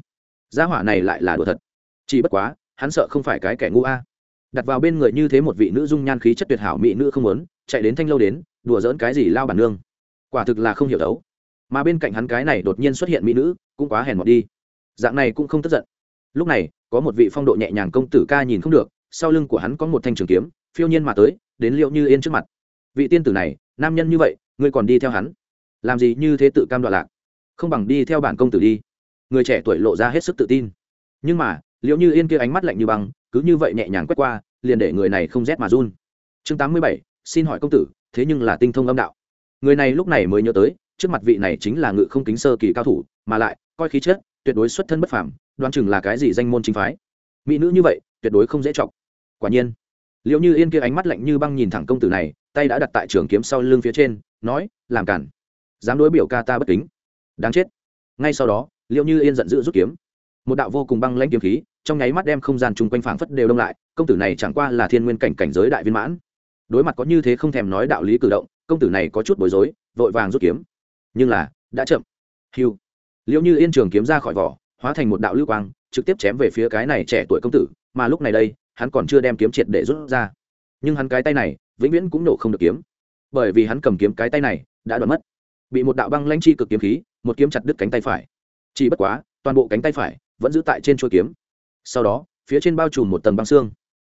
Gia hỏa này lại là đùa thật. Chỉ bất quá, hắn sợ không phải cái kẻ ngu a. Đặt vào bên người như thế một vị nữ dung nhan khí chất tuyệt hảo mỹ nữ không muốn, chạy đến thanh lâu đến, đùa dỡn cái gì lao bản nương. Quả thực là không hiểu đấu. Mà bên cạnh hắn cái này đột nhiên xuất hiện mỹ nữ, cũng quá hèn mọt đi. Dạng này cũng không tức giận lúc này, có một vị phong độ nhẹ nhàng công tử ca nhìn không được, sau lưng của hắn có một thanh trường kiếm, phiêu nhiên mà tới, đến liệu như yên trước mặt. Vị tiên tử này, nam nhân như vậy, ngươi còn đi theo hắn? Làm gì như thế tự cam đoạn lạc? Không bằng đi theo bản công tử đi. Người trẻ tuổi lộ ra hết sức tự tin. Nhưng mà liệu như yên kia ánh mắt lạnh như băng, cứ như vậy nhẹ nhàng quét qua, liền để người này không rét mà run. Chương tám mươi bảy, xin hỏi công tử, thế nhưng là tinh thông âm đạo. Người này lúc này mới nhớ tới, trước mặt vị này chính là ngự không kính sơ kỳ cao thủ, mà lại, coi khí chết tuyệt đối xuất thân bất phàm, đoán chừng là cái gì danh môn chính phái. Mỹ nữ như vậy, tuyệt đối không dễ chọc. Quả nhiên liệu như yên kia ánh mắt lạnh như băng nhìn thẳng công tử này, tay đã đặt tại trường kiếm sau lưng phía trên, nói, làm cản. Dám đối biểu ca ta bất kính. Đáng chết. Ngay sau đó liệu như yên giận dữ rút kiếm. Một đạo vô cùng băng lãnh kiếm khí, trong nháy mắt đem không gian chung quanh phảng phất đều đông lại, công tử này chẳng qua là thiên nguyên cảnh cảnh giới đại viên mãn. Đối mặt có như thế không thèm nói đạo lý cử động, công tử này có chút bối rối, vội vàng rút kiếm. Nhưng là, đã chậm. Hiu liệu như yên trường kiếm ra khỏi vỏ, hóa thành một đạo lưu quang, trực tiếp chém về phía cái này trẻ tuổi công tử, mà lúc này đây, hắn còn chưa đem kiếm triệt để rút ra. Nhưng hắn cái tay này, vĩnh viễn cũng nổ không được kiếm. Bởi vì hắn cầm kiếm cái tay này, đã đoạn mất. Bị một đạo băng lanh chi cực kiếm khí, một kiếm chặt đứt cánh tay phải. Chỉ bất quá, toàn bộ cánh tay phải vẫn giữ tại trên chuôi kiếm. Sau đó, phía trên bao trùm một tầng băng xương.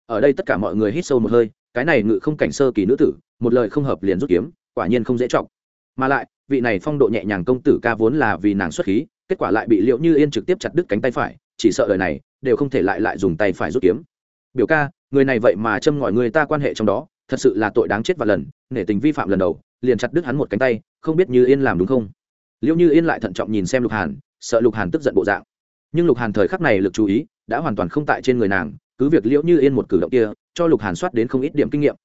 Ở đây tất cả mọi người hít sâu một hơi, cái này ngự không cảnh sơ kỳ nữ tử, một lời không hợp liền rút kiếm, quả nhiên không dễ trọng mà lại vị này phong độ nhẹ nhàng công tử ca vốn là vì nàng xuất khí, kết quả lại bị liệu như yên trực tiếp chặt đứt cánh tay phải, chỉ sợ đời này, đều không thể lại lại dùng tay phải rút kiếm. Biểu ca, người này vậy mà châm ngòi người ta quan hệ trong đó, thật sự là tội đáng chết và lần, nể tình vi phạm lần đầu, liền chặt đứt hắn một cánh tay, không biết như yên làm đúng không? Liệu như yên lại thận trọng nhìn xem lục hàn, sợ lục hàn tức giận bộ dạng. Nhưng lục hàn thời khắc này lực chú ý, đã hoàn toàn không tại trên người nàng, cứ việc liễu như yên một cử động kia, cho lục hàn soát đến không ít điểm kinh nghiệm.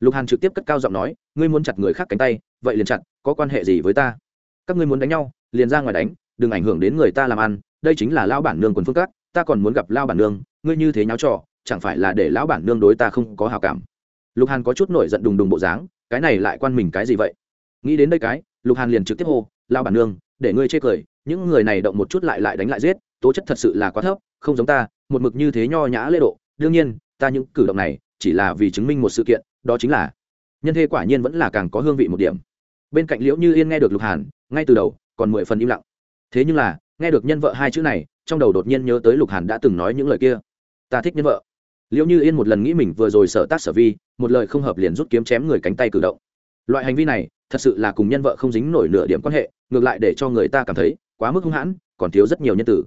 Lục hàn trực tiếp cất cao giọng nói, ngươi muốn chặt người khác cánh tay, vậy liền chặt có quan hệ gì với ta? Các ngươi muốn đánh nhau, liền ra ngoài đánh, đừng ảnh hưởng đến người ta làm ăn, đây chính là lao bản nương quần phương các, ta còn muốn gặp lao bản nương, ngươi như thế nháo trò, chẳng phải là để lão bản nương đối ta không có hào cảm? Lục hàn có chút nổi giận đùng đùng bộ dáng, cái này lại quan mình cái gì vậy? Nghĩ đến đây cái, lục hàn liền trực tiếp hô lao bản nương, để ngươi chê cười, những người này động một chút lại lại đánh lại giết, tố chất thật sự là quá thấp, không giống ta, một mực như thế nho nhã lễ độ, đương nhiên, ta những cử động này chỉ là vì chứng minh một sự kiện, đó chính là, nhân thế quả nhiên vẫn là càng có hương vị một điểm bên cạnh liễu như yên nghe được lục hàn, ngay từ đầu còn mười phần im lặng. Thế nhưng là, nghe được nhân vợ hai chữ này, trong đầu đột nhiên nhớ tới lục hàn đã từng nói những lời kia. Ta thích nhân vợ. Liễu như yên một lần nghĩ mình vừa rồi sở tác sở vi, một lời không hợp liền rút kiếm chém người cánh tay cử động. Loại hành vi này, thật sự là cùng nhân vợ không dính nổi nửa điểm quan hệ, ngược lại để cho người ta cảm thấy quá mức hung hãn, còn thiếu rất nhiều nhân tử.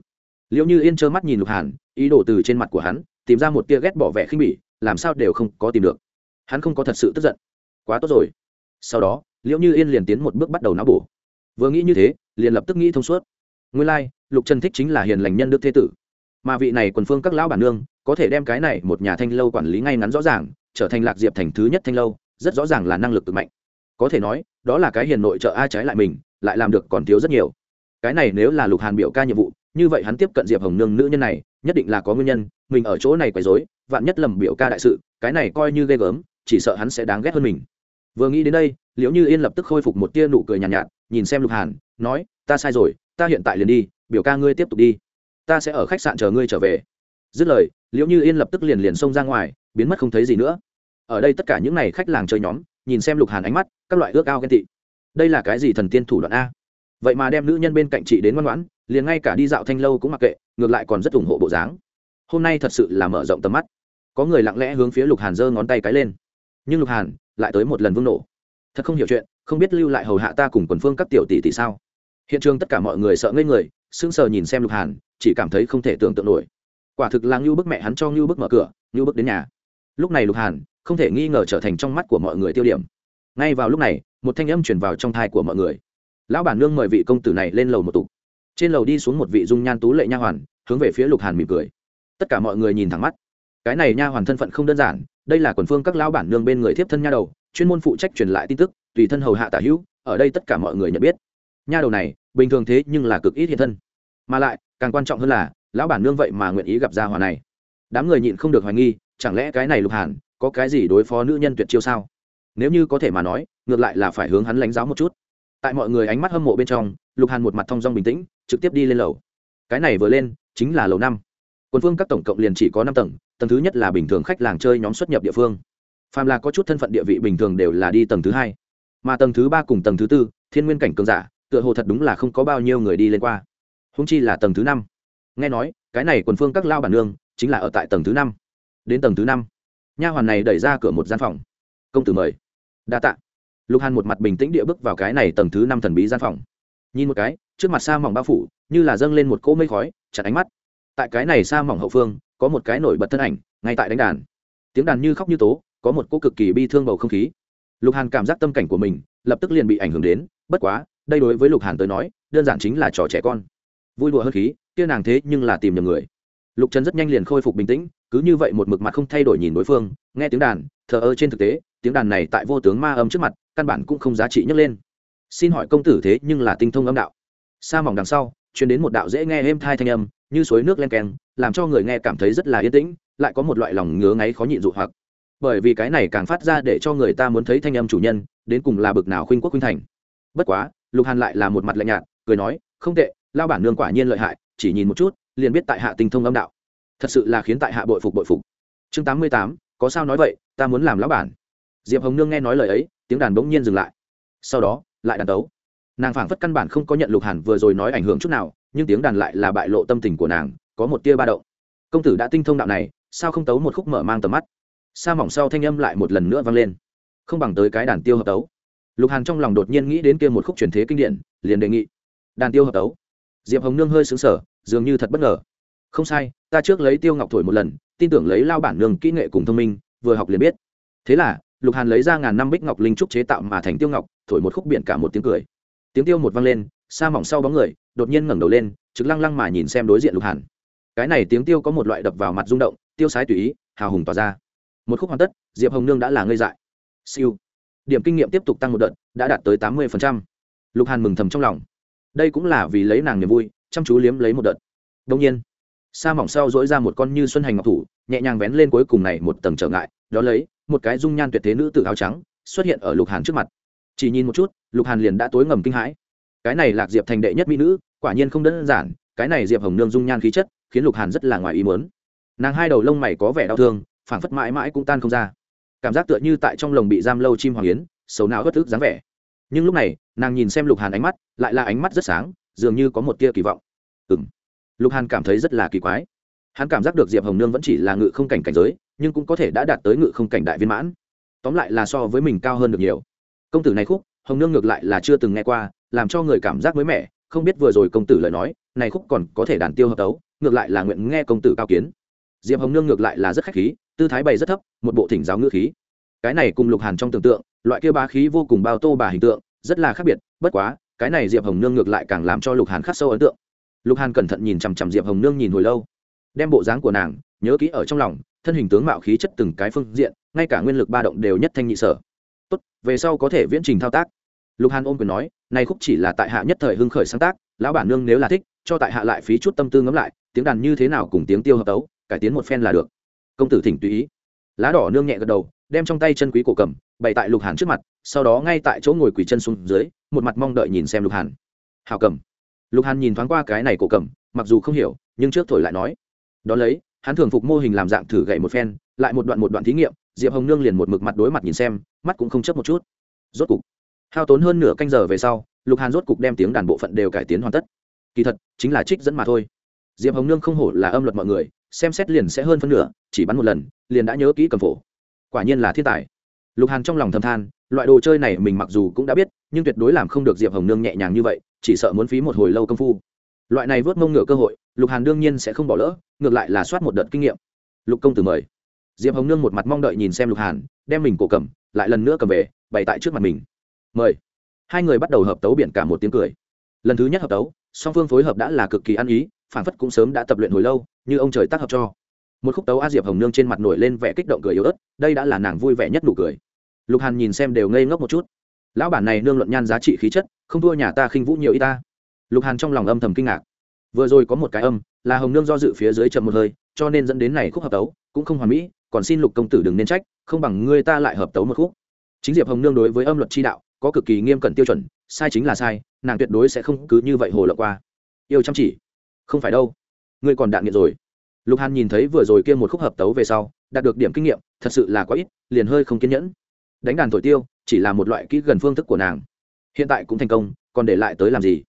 Liễu như yên trơ mắt nhìn lục hàn, ý đồ từ trên mặt của hắn tìm ra một tia ghét bỏ vẻ khinh bỉ, làm sao đều không có tìm được. Hắn không có thật sự tức giận. Quá tốt rồi. Sau đó liễu như yên liền tiến một bước bắt đầu não bổ. Vừa nghĩ như thế liền lập tức nghĩ thông suốt. Nguyên lai、like, lục trần thích chính là hiền lành nhân đức thế tử. Mà vị này quần phương các lão bản nương có thể đem cái này một nhà thanh lâu quản lý ngay ngắn rõ ràng trở thành lạc diệp thành thứ nhất thanh lâu rất rõ ràng là năng lực cực mạnh. Có thể nói đó là cái hiền nội trợ ai trái lại mình lại làm được còn thiếu rất nhiều. Cái này nếu là lục hàn biểu ca nhiệm vụ như vậy hắn tiếp cận diệp hồng nương nữ nhân này nhất định là có nguyên nhân mình ở chỗ này quấy dối vạn nhất lầm biểu ca đại sự cái này coi như ghê gớm chỉ sợ hắn sẽ đáng ghét hơn mình vừa nghĩ đến đây liễu như yên lập tức khôi phục một tia nụ cười nhàn nhạt, nhạt nhìn xem lục hàn nói ta sai rồi ta hiện tại liền đi biểu ca ngươi tiếp tục đi. Ta sẽ ở khách sạn chờ ngươi trở về. Dứt lời liễu như yên lập tức liền liền xông ra ngoài biến mất không thấy gì nữa. Ở đây tất cả những n à y khách làng chơi nhóm nhìn xem lục hàn ánh mắt các loại ước ao ghen tị. Đây là cái gì thần tiên thủ đoạn a? Vậy mà đem nữ nhân bên cạnh chị đến ngoan ngoãn liền ngay cả đi dạo thanh lâu cũng mặc kệ ngược lại còn rất ủng hộ bộ dáng. Hôm nay thật sự là mở rộng tầm mắt. Có người lặng lẽ hướng phía lục hàn giơ ngón tay cái lên. Nhưng lục hàn lại tới một lần vương nổ. Thật không hiểu chuyện, không biết lưu lại hầu hạ ta cùng quần phương các tiểu tỷ tỷ sao? Hiện trường tất cả mọi người sợ ngây người, sững sờ nhìn xem lục hàn, chỉ cảm thấy không thể tưởng tượng nổi. Quả thực là ngưu bức mẹ hắn cho ngưu bức mở cửa, ngưu bức đến nhà. Lúc này lục hàn, không thể nghi ngờ trở thành trong mắt của mọi người tiêu điểm. Ngay vào lúc này, một thanh âm chuyển vào trong thai của mọi người. Lão bản nương mời vị công tử này lên lầu một tục trên lầu đi xuống một vị dung nhan tú lệ nha hoàn, hướng về phía lục hàn mỉm cười. Tất cả mọi người nhìn thẳng mắt. Cái này nha hoàn thân phận không đơn giản đây là quần phương các lão bản nương bên người thiếp thân nha đầu, chuyên môn phụ trách truyền lại tin tức, tùy thân hầu hạ tả hữu, ở đây tất cả mọi người nhận biết. Nha đầu này, bình thường thế nhưng là cực ít hiện thân. Mà lại, càng quan trọng hơn là, lão bản nương vậy mà nguyện ý gặp gia hòa này. Đám người nhịn không được hoài nghi, chẳng lẽ cái này lục hàn, có cái gì đối phó nữ nhân tuyệt chiêu sao? Nếu như có thể mà nói, ngược lại là phải hướng hắn lãnh giáo một chút. Tại mọi người ánh mắt hâm mộ bên trong, lục hàn một mặt thong dong bình tĩnh, trực tiếp đi lên lầu. Cái này vừa lên, chính là lầu năm. Quân phương các tổng cộng liền chỉ có năm tầng tầng thứ nhất là bình thường khách làng chơi nhóm xuất nhập địa phương. Phàm là có chút thân phận địa vị bình thường đều là đi tầng thứ hai. Mà tầng thứ ba cùng tầng thứ tư, thiên nguyên cảnh cường giả, tựa hồ thật đúng là không có bao nhiêu người đi lên qua. Húng chi là tầng thứ năm. Nghe nói, cái này quần phương các lao bản nương chính là ở tại tầng thứ năm. Đến tầng thứ năm, nha hoàn này đẩy ra cửa một gian phòng. Công tử mời. Đa tạ. Lục hàn một mặt bình tĩnh địa bước vào cái này tầng thứ năm thần bí gian phòng. Nhìn một cái, trước mặt sa mỏng bao phủ, như là dâng lên một cỗ mây khói, chặt ánh mắt. Tại cái này sa mỏng hậu phương có một cái nổi bật thân ảnh, ngay tại đánh đàn. Tiếng đàn như khóc như tố, có một cô cực kỳ bi thương bầu không khí. Lục hàn cảm giác tâm cảnh của mình lập tức liền bị ảnh hưởng đến, bất quá, đây đối với lục hàn tới nói, đơn giản chính là trò trẻ con. Vui đùa hơn khí, kia nàng thế nhưng là tìm nhầm người. Lục trần rất nhanh liền khôi phục bình tĩnh, cứ như vậy một mực mặt không thay đổi nhìn đối phương, nghe tiếng đàn, thờ ơ trên thực tế, tiếng đàn này tại vô tướng ma âm trước mặt, căn bản cũng không giá trị nhấc lên. Xin hỏi công tử thế nhưng là tinh thông âm đạo. Sa mỏng đằng sau chuyển đến một đạo dễ nghe êm thai thanh âm, như suối nước len keng, làm cho người nghe cảm thấy rất là yên tĩnh, lại có một loại lòng ngứa ngáy khó nhịn dụ hoặc. Bởi vì cái này càng phát ra để cho người ta muốn thấy thanh âm chủ nhân, đến cùng là bực nào khuynh quốc khuynh thành. Bất quá, lục hàn lại là một mặt lạnh nhạt, cười nói, không tệ lao bản nương quả nhiên lợi hại, chỉ nhìn một chút, liền biết tại hạ tinh thông âm đạo. Thật sự là khiến tại hạ bội phục bội phục. Chương tám mươi tám, có sao nói vậy, ta muốn làm lão bản. Diệp hồng nương nghe nói lời ấy, tiếng đàn bỗng nhiên dừng lại. Sau đó, lại đàn đấu nàng phảng phất căn bản không có nhận lục hàn vừa rồi nói ảnh hưởng chút nào nhưng tiếng đàn lại là bại lộ tâm tình của nàng có một tia ba động công tử đã tinh thông đạo này sao không tấu một khúc mở mang tầm mắt sa mỏng sau thanh âm lại một lần nữa vang lên không bằng tới cái đàn tiêu hợp tấu lục hàn trong lòng đột nhiên nghĩ đến kia một khúc truyền thế kinh điển liền đề nghị đàn tiêu hợp tấu diệp hồng nương hơi xứng sở dường như thật bất ngờ không sai ta trước lấy tiêu ngọc thổi một lần tin tưởng lấy lao bản nương kỹ nghệ cùng thông minh vừa học liền biết thế là lục hàn lấy ra ngàn năm bích ngọc linh trúc chế tạo mà thành tiêu ngọc thổi một khúc biển cả một tiếng cười tiếng tiêu một vang lên, sa mỏng sau bóng người, đột nhiên ngẩng đầu lên, trực lăng lăng mà nhìn xem đối diện lục hàn. Cái này tiếng tiêu có một loại đập vào mặt rung động, tiêu sái tùy ý, hào hùng tỏa ra. Một khúc hoàn tất, diệp hồng nương đã là ngây dại. Siêu. Điểm kinh nghiệm tiếp tục tăng một đợt, đã đạt tới tám mươi lục hàn mừng thầm trong lòng. Đây cũng là vì lấy nàng niềm vui, chăm chú liếm lấy một đợt. Đông nhiên, sa mỏng sau dỗi ra một con như xuân hành ngọc thủ, nhẹ nhàng vén lên cuối cùng này một tầng trở ngại, đó lấy một cái dung nhan tuyệt thế nữ tự áo trắng, xuất hiện ở lục hàn trước mặt chỉ nhìn một chút, lục hàn liền đã tối ngầm kinh hãi. Cái này lạc diệp thành đệ nhất mỹ nữ, quả nhiên không đơn giản, cái này diệp hồng nương dung nhan khí chất, khiến lục hàn rất là ngoài ý mớn nàng hai đầu lông mày có vẻ đau thương, phảng phất mãi mãi cũng tan không ra. Cảm giác tựa như tại trong lồng bị giam lâu chim hoàng yến, xấu não bất thức dáng vẻ. Nhưng lúc này, nàng nhìn xem lục hàn ánh mắt, lại là ánh mắt rất sáng, dường như có một tia kỳ vọng. Ừng lục hàn cảm thấy rất là kỳ quái. Hắn cảm giác được diệp hồng nương vẫn chỉ là ngự không cảnh cảnh giới, nhưng cũng có thể đã đạt tới ngự không cảnh đại viên mãn. Tóm lại là so với mình cao hơn được nhiều công tử này khúc, hồng nương ngược lại là chưa từng nghe qua, làm cho người cảm giác mới mẻ, không biết vừa rồi công tử lời nói, này khúc còn có thể đàn tiêu hợp tấu, ngược lại là nguyện nghe công tử cao kiến. Diệp hồng nương ngược lại là rất khách khí, tư thái bày rất thấp, một bộ thỉnh giáo ngữ khí. Cái này cùng lục hàn trong tưởng tượng, loại kia bá khí vô cùng bao tô bà hình tượng, rất là khác biệt, bất quá, cái này diệp hồng nương ngược lại càng làm cho lục hàn khắc sâu ấn tượng. Lục hàn cẩn thận nhìn chằm chằm diệp hồng nương nhìn hồi lâu, đem bộ dáng của nàng nhớ kỹ ở trong lòng, thân hình tướng mạo khí chất từng cái phương diện, ngay cả nguyên lực ba động đều nhất thanh nhị sở tốt, về sau có thể viễn trình thao tác. Lục hàn ôm quyền nói, này khúc chỉ là tại hạ nhất thời hưng khởi sáng tác, lão bản nương nếu là thích, cho tại hạ lại phí chút tâm tư ngẫm lại, tiếng đàn như thế nào cùng tiếng tiêu hợp tấu, cải tiến một phen là được. Công tử thỉnh tùy ý. Lá đỏ nương nhẹ gật đầu, đem trong tay chân quý cổ cầm, bày tại lục hàn trước mặt, sau đó ngay tại chỗ ngồi quỳ chân xuống dưới, một mặt mong đợi nhìn xem lục hàn. Hào cầm. Lục hàn nhìn thoáng qua cái này cổ cầm, mặc dù không hiểu, nhưng trước thổi lại nói. Đ ó lấy, hắn thường phục mô hình làm dạng thử gậy một phen, lại một đoạn một đoạn thí nghiệm, diệp hồng nương liền một mực mặt đối mặt nhìn xem mắt cũng không chấp một chút. Rốt cục, hao tốn hơn nửa canh giờ về sau, lục hàn rốt cục đem tiếng đàn bộ phận đều cải tiến hoàn tất. Kỳ thật, chính là trích dẫn mà thôi. Diệp hồng nương không hổ là âm luật mọi người, xem xét liền sẽ hơn phân nửa, chỉ bắn một lần, liền đã nhớ kỹ cầm phổ. Quả nhiên là thiên tài. Lục hàn trong lòng thầm than, loại đồ chơi này mình mặc dù cũng đã biết, nhưng tuyệt đối làm không được diệp hồng nương nhẹ nhàng như vậy, chỉ sợ muốn phí một hồi lâu công phu. Loại này vớt mông ngựa cơ hội, lục hàn đương nhiên sẽ không bỏ lỡ, ngược lại là soát một đợt kinh nghiệm. Lục công tử mời. Diệp hồng nương một mặt mong đợi nhìn xem lục hàn, đem mình cổ cầm lại lần nữa cầm về, bày tại trước mặt mình. Mời. Hai người bắt đầu hợp tấu biển cả một tiếng cười. Lần thứ nhất hợp tấu, song phương phối hợp đã là cực kỳ ăn ý phản phất cũng sớm đã tập luyện hồi lâu, như ông trời tác hợp cho. Một khúc tấu a diệp hồng nương trên mặt nổi lên vẻ kích động cười yếu ớt, đây đã là nàng vui vẻ nhất nụ cười. Lục hàn nhìn xem đều ngây ngốc một chút. Lão bản này nương luận nhan giá trị khí chất, không thua nhà ta khinh vũ nhiều y ta. Lục hàn trong lòng âm thầm kinh ngạc. Vừa rồi có một cái âm, là hồng nương do dự phía dưới chậm một hơi, cho nên dẫn đến này khúc hợp tấu cũng không hoàn mỹ còn xin lục công tử đừng nên trách, không bằng ngươi ta lại hợp tấu một khúc. Chính diệp hồng nương đối với âm luật chi đạo, có cực kỳ nghiêm cẩn tiêu chuẩn, sai chính là sai, nàng tuyệt đối sẽ không cứ như vậy hồ lộ qua. Yêu chăm chỉ. Không phải đâu. Ngươi còn đạn nghiện rồi. Lục hàn nhìn thấy vừa rồi kia một khúc hợp tấu về sau, đạt được điểm kinh nghiệm, thật sự là quá ít, liền hơi không kiên nhẫn. Đánh đàn thổi tiêu, chỉ là một loại kỹ gần phương thức của nàng. Hiện tại cũng thành công, còn để lại tới làm gì?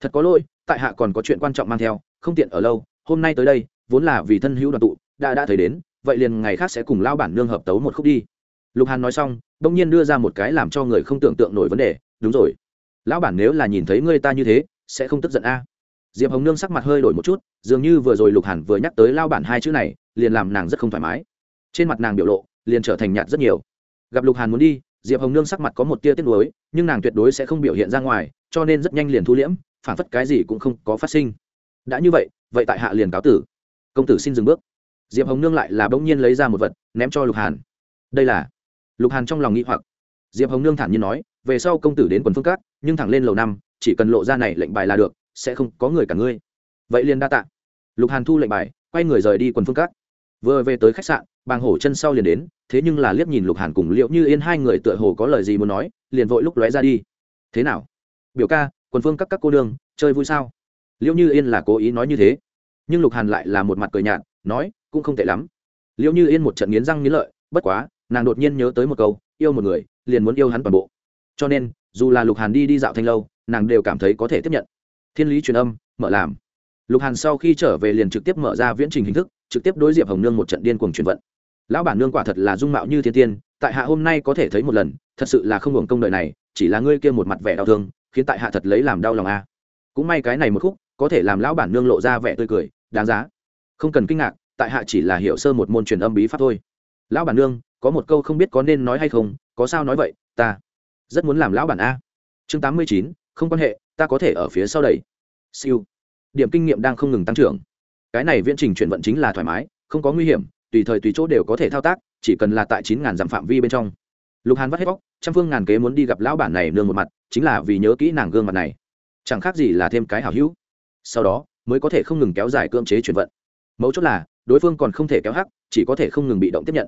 Thật có lỗi, tại hạ còn có chuyện quan trọng mang theo, không tiện ở lâu, hôm nay tới đây, vốn là vì thân hữu đoàn tụ, đã đã thấy đến vậy liền ngày khác sẽ cùng lao bản nương hợp tấu một khúc đi. Lục hàn nói xong đông nhiên đưa ra một cái làm cho người không tưởng tượng nổi vấn đề, đúng rồi. Lão bản nếu là nhìn thấy ngươi ta như thế, sẽ không tức giận a? Diệp hồng nương sắc mặt hơi đổi một chút, dường như vừa rồi lục hàn vừa nhắc tới lao bản hai chữ này, liền làm nàng rất không thoải mái. Trên mặt nàng biểu lộ, liền trở thành nhạt rất nhiều. Gặp lục hàn muốn đi, diệp hồng nương sắc mặt có một tia tiếc nuối, nhưng nàng tuyệt đối sẽ không biểu hiện ra ngoài, cho nên rất nhanh liền thu liễm, phản phất cái gì cũng không có phát sinh. Đã như vậy vậy tại hạ liền cáo tử. Công tử xin dừng bước diệp hồng nương lại là bỗng nhiên lấy ra một vật, ném cho lục hàn. Đây là? Lục hàn trong lòng nghĩ hoặc. Diệp hồng nương thản nhiên nói, về sau công tử đến quần phương cát nhưng thẳng lên lầu năm, chỉ cần lộ ra này lệnh bài là được, sẽ không có người cả ngươi. Vậy liền đa tạ. Lục hàn thu lệnh bài, quay người rời đi quần phương cát vừa về tới khách sạn, bàng hổ chân sau liền đến, thế nhưng là liếc nhìn lục hàn cùng liệu như yên hai người tựa hồ có lời gì muốn nói, liền vội lúc lóe ra đi. Thế nào? Biểu ca, quần phương các các cô đương chơi vui sao? Liệu như yên là cố ý nói như thế. Nhưng lục hàn lại là một mặt cười nhạt, nói cũng không tệ lắm. Liệu như yên một trận nghiến răng nghiến lợi, bất quá, nàng đột nhiên nhớ tới một câu, yêu một người, liền muốn yêu hắn toàn bộ. Cho nên, dù là lục hàn đi đi dạo thanh lâu, nàng đều cảm thấy có thể tiếp nhận. Thiên lý truyền âm, mở làm. Lục hàn sau khi trở về liền trực tiếp mở ra viễn trình hình thức, trực tiếp đối diệp hồng nương một trận điên cuồng truyền vận. Lão bản nương quả thật là dung mạo như thiên tiên, tại hạ hôm nay có thể thấy một lần, thật sự là không hưởng công đời này, chỉ là ngươi kia một mặt vẻ đau thương, khiến tại hạ thật lấy làm đau lòng a. Cũng may cái này một khúc, có thể làm lão bản nương lộ ra vẻ tươi cười, đáng giá. Không cần kinh ngạc tại hạ chỉ là hiểu sơ một môn truyền âm bí pháp thôi. Lão bản nương, có một câu không biết có nên nói hay không, có sao nói vậy, ta rất muốn làm lão bản a. Chương tám mươi chín, không quan hệ, ta có thể ở phía sau đầy siêu. Điểm kinh nghiệm đang không ngừng tăng trưởng. Cái này viễn trình chuyển vận chính là thoải mái, không có nguy hiểm, tùy thời tùy chỗ đều có thể thao tác, chỉ cần là tại chín ngàn dặm phạm vi bên trong. Lục hàn vắt hết bóc trăm phương ngàn kế muốn đi gặp lão bản này nương một mặt, chính là vì nhớ kỹ nàng gương mặt này. Chẳng khác gì là thêm cái hảo hữu. Sau đó, mới có thể không ngừng kéo dài cưỡng chế chuyển vận. Mấu chốt là đối phương còn không thể kéo hắc, chỉ có thể không ngừng bị động tiếp nhận.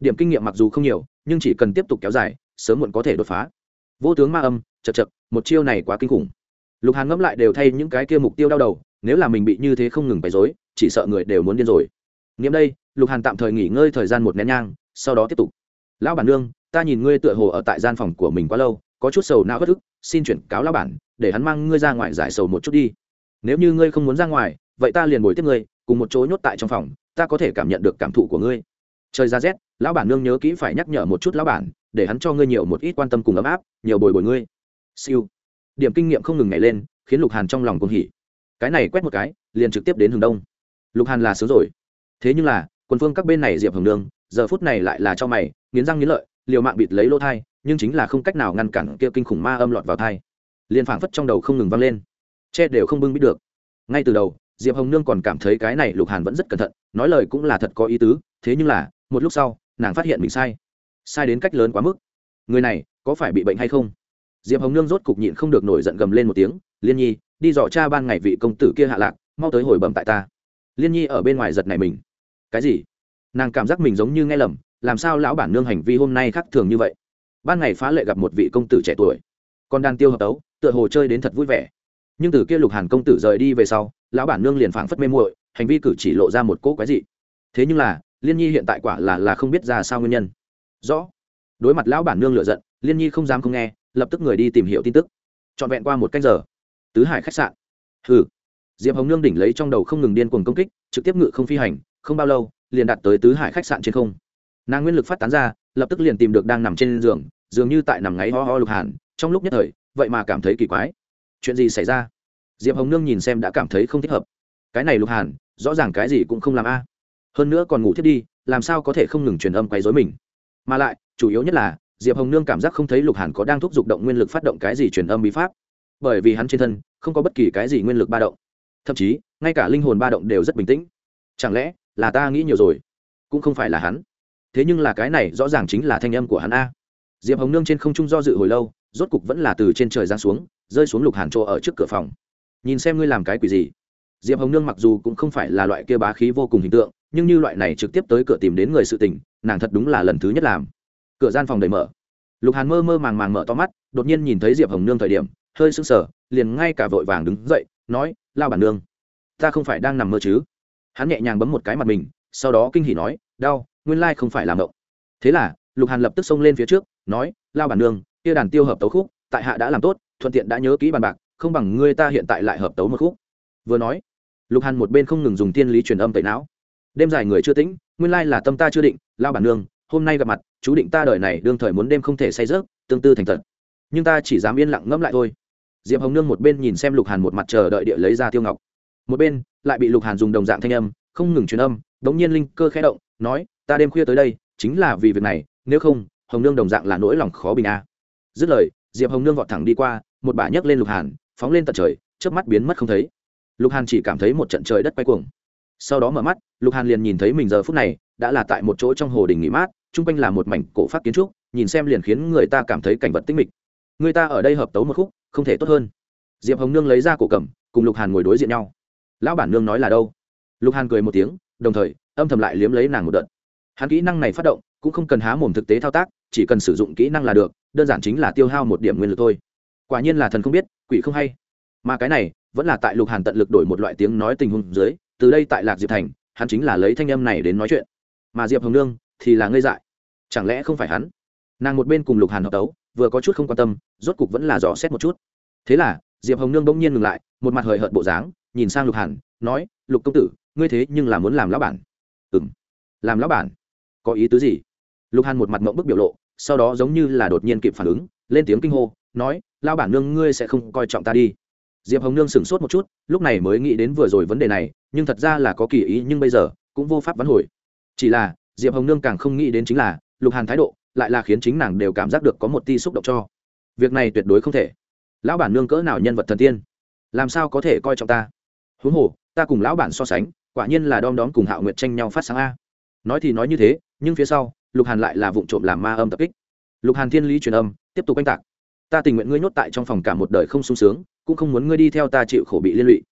Điểm kinh nghiệm mặc dù không nhiều, nhưng chỉ cần tiếp tục kéo dài, sớm muộn có thể đột phá. Vô tướng ma âm chật chật một chiêu này quá kinh khủng. Lục hàn ngẫm lại đều thay những cái kia mục tiêu đau đầu, nếu là mình bị như thế không ngừng bày dối chỉ sợ người đều muốn điên rồi. Nghiệm đây, lục hàn tạm thời nghỉ ngơi thời gian một nén nhang, sau đó tiếp tục. Lão bản nương, ta nhìn ngươi tựa hồ ở tại gian phòng của mình quá lâu, có chút sầu não bất ức, xin chuyển cáo lão bản, để hắn mang ngươi ra ngoài giải sầu một chút đi. Nếu như ngươi không muốn ra ngoài, vậy ta liền bồi tiếp ngươi cùng một chỗ nhốt tại trong phòng, ta có thể cảm nhận được cảm thụ của ngươi. Trời ra rét, lão bản nương nhớ kỹ phải nhắc nhở một chút lão bản, để hắn cho ngươi nhiều một ít quan tâm cùng ấm áp, nhiều bồi bồi ngươi. Siêu. Điểm kinh nghiệm không ngừng nhảy lên, khiến lục hàn trong lòng cùng hỉ. Cái này quét một cái, liền trực tiếp đến hướng đông. Lục hàn là sướng rồi. Thế nhưng là, quân phương các bên này diệp hồng nương, giờ phút này lại là cho mày, nghiến răng nghiến lợi, liều mạng bịt lấy lỗ thai, nhưng chính là không cách nào ngăn cản kia kinh khủng ma âm lọt vào thai. Liền phảng phất trong đầu không ngừng vang lên. Che đều không bưng biết được. Ngay từ đầu diệp hồng nương còn cảm thấy cái này lục hàn vẫn rất cẩn thận, nói lời cũng là thật có ý tứ, thế nhưng là, một lúc sau, nàng phát hiện mình sai. Sai đến cách lớn quá mức. Người này, có phải bị bệnh hay không? Diệp hồng nương rốt cục nhịn không được nổi giận gầm lên một tiếng, liên nhi, đi dò cha ban ngày vị công tử kia hạ lạc, mau tới hồi bẩm tại ta. Liên nhi ở bên ngoài giật này mình. Cái gì? Nàng cảm giác mình giống như nghe lầm, làm sao lão bản nương hành vi hôm nay khác thường như vậy? Ban ngày phá lệ gặp một vị công tử trẻ tuổi. Còn đang tiêu hợp tấu, tựa hồ chơi đến thật vui vẻ nhưng từ kia lục hàn công tử rời đi về sau, lão bản nương liền phảng phất mê muội, hành vi cử chỉ lộ ra một cỗ quái dị. Thế nhưng là, liên nhi hiện tại quả là là không biết ra sao nguyên nhân. Rõ. Đối mặt lão bản nương lựa giận, liên nhi không dám không nghe, lập tức người đi tìm hiểu tin tức. Trọn vẹn qua một canh giờ, tứ hải khách sạn. Hừ. Diệp hồng nương đỉnh lấy trong đầu không ngừng điên cuồng công kích, trực tiếp ngự không phi hành, không bao lâu, liền đặt tới tứ hải khách sạn trên không. Nàng nguyên lực phát tán ra, lập tức liền tìm được đang nằm trên giường, dường như tại nằm ngáy ho ho lục hàn, trong lúc nhất thời, vậy mà cảm thấy kỳ quái chuyện gì xảy ra? Diệp hồng nương nhìn xem đã cảm thấy không thích hợp. Cái này lục hàn, rõ ràng cái gì cũng không làm a. Hơn nữa còn ngủ thiết đi, làm sao có thể không ngừng truyền âm quấy dối mình? Mà lại, chủ yếu nhất là, diệp hồng nương cảm giác không thấy lục hàn có đang thúc giục động nguyên lực phát động cái gì truyền âm bí pháp. Bởi vì hắn trên thân, không có bất kỳ cái gì nguyên lực ba động. Thậm chí, ngay cả linh hồn ba động đều rất bình tĩnh. Chẳng lẽ, là ta nghĩ nhiều rồi? Cũng không phải là hắn. Thế nhưng là cái này rõ ràng chính là thanh âm của hắn a. Diệp hồng nương trên không trung do dự hồi lâu rốt cục vẫn là từ trên trời giáng xuống, rơi xuống lục hàn chỗ ở trước cửa phòng. Nhìn xem ngươi làm cái quỷ gì? Diệp hồng nương mặc dù cũng không phải là loại kia bá khí vô cùng hình tượng, nhưng như loại này trực tiếp tới cửa tìm đến người sự tình, nàng thật đúng là lần thứ nhất làm. Cửa gian phòng đầy mở. Lục hàn mơ mơ màng màng mở to mắt, đột nhiên nhìn thấy diệp hồng nương thời điểm, hơi sững sờ, liền ngay cả vội vàng đứng dậy, nói, lao bản nương, ta không phải đang nằm mơ chứ? Hắn nhẹ nhàng bấm một cái mặt mình, sau đó kinh hỉ nói, đau, nguyên lai không phải làm động thế là, lục hàn lập tức xông lên phía trước, nói, lao bản nương kia đàn tiêu hợp tấu khúc, tại hạ đã làm tốt, thuận tiện đã nhớ kỹ bàn bạc, không bằng ngươi ta hiện tại lại hợp tấu một khúc. Vừa nói, lục hàn một bên không ngừng dùng tiên lý truyền âm tẩy não. Đêm dài người chưa tĩnh, nguyên lai là tâm ta chưa định lao bản nương, hôm nay gặp mặt, chú định ta đời này đương thời muốn đêm không thể say rớt, tương tư thành thật. Nhưng ta chỉ dám yên lặng ngẫm lại thôi. Diệp hồng nương một bên nhìn xem lục hàn một mặt chờ đợi địa lấy ra tiêu ngọc. Một bên, lại bị lục hàn dùng đồng dạng thanh âm, không ngừng truyền âm đống nhiên linh cơ khẽ động, nói, ta đêm khuya tới đây, chính là vì việc này, nếu không, hồng nương đồng dạng là nỗi lòng khó bình a dứt lời, diệp hồng nương vọt thẳng đi qua, một bà nhấc lên lục hàn, phóng lên tận trời trước mắt biến mất không thấy. Lục hàn chỉ cảm thấy một trận trời đất quay cuồng. Sau đó mở mắt, lục hàn liền nhìn thấy mình giờ phút này đã là tại một chỗ trong hồ đình nghỉ mát, chung quanh là một mảnh cổ phát kiến trúc, nhìn xem liền khiến người ta cảm thấy cảnh vật tinh mịch. Người ta ở đây hợp tấu một khúc, không thể tốt hơn. Diệp hồng nương lấy ra cổ cầm, cùng lục hàn ngồi đối diện nhau. Lão bản nương nói là đâu? Lục hàn cười một tiếng, đồng thời, âm thầm lại liếm lấy nàng một đợt. Hắn kỹ năng này phát động, cũng không cần há mồm thực tế thao tác, chỉ cần sử dụng kỹ năng là được đơn giản chính là tiêu hao một điểm nguyên lực thôi. Quả nhiên là thần không biết, quỷ không hay. Mà cái này, vẫn là tại lục hàn tận lực đổi một loại tiếng nói tình huống dưới, từ đây tại lạc diệp thành, hắn chính là lấy thanh âm này đến nói chuyện. Mà diệp hồng nương thì là ngây dại. Chẳng lẽ không phải hắn? Nàng một bên cùng lục hàn hợp tấu, vừa có chút không quan tâm, rốt cục vẫn là dò xét một chút. Thế là, diệp hồng nương bỗng nhiên ngừng lại, một mặt hời hợt bộ dáng, nhìn sang lục hàn, nói, lục công tử, ngươi thế nhưng là muốn làm lão bản. Ừ m làm lão bản? Có ý tứ gì? Lục hàn một mặt mộng bức biểu lộ sau đó giống như là đột nhiên kịp phản ứng, lên tiếng kinh hô, nói lao bản nương, ngươi sẽ không coi trọng ta đi. Diệp hồng nương sửng sốt một chút, lúc này mới nghĩ đến vừa rồi vấn đề này, nhưng thật ra là có kỳ ý, nhưng bây giờ cũng vô pháp vắn hồi. Chỉ là, diệp hồng nương càng không nghĩ đến chính là, lục hàn thái độ lại là khiến chính nàng đều cảm giác được có một ti xúc động cho. Việc này tuyệt đối không thể. Lão bản nương cỡ nào nhân vật thần tiên, làm sao có thể coi trọng ta? Huống hồ, ta cùng lão bản so sánh, quả nhiên là đom đóm cùng hạo nguyệt tranh nhau phát sáng a. Nói thì nói như thế, nhưng phía sau lục hàn lại là vụ trộm làm ma âm tập kích lục hàn thiên lý truyền âm tiếp tục oanh tạc ta tình nguyện ngươi nhốt tại trong phòng cả một đời không sung sướng cũng không muốn ngươi đi theo ta chịu khổ bị liên lụy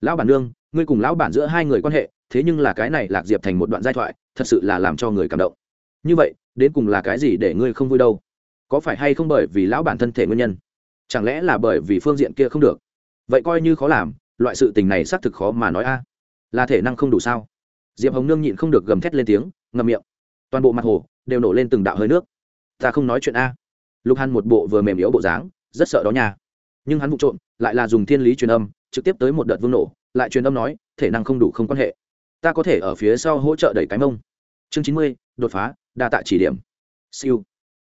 lão bản nương ngươi cùng lão bản giữa hai người quan hệ thế nhưng là cái này lạc diệp thành một đoạn giai thoại thật sự là làm cho người cảm động như vậy đến cùng là cái gì để ngươi không vui đâu có phải hay không bởi vì lão bản thân thể nguyên nhân chẳng lẽ là bởi vì phương diện kia không được vậy coi như khó làm loại sự tình này xác thực khó mà nói a à. là thể năng không đủ sao diệp hồng nương nhịn không được gầm thét lên tiếng ngậm miệng toàn bộ mặt hồ đều nổ lên từng đạo hơi nước. Ta không nói chuyện a. Lục hàn một bộ vừa mềm yếu bộ dáng, rất sợ đó nha. Nhưng hắn vụ trộm, lại là dùng thiên lý truyền âm, trực tiếp tới một đợt vương nổ, lại truyền âm nói, thể năng không đủ không quan hệ. Ta có thể ở phía sau hỗ trợ đẩy cái mông. Chương chín mươi, đột phá, đa tạ chỉ điểm. Siêu.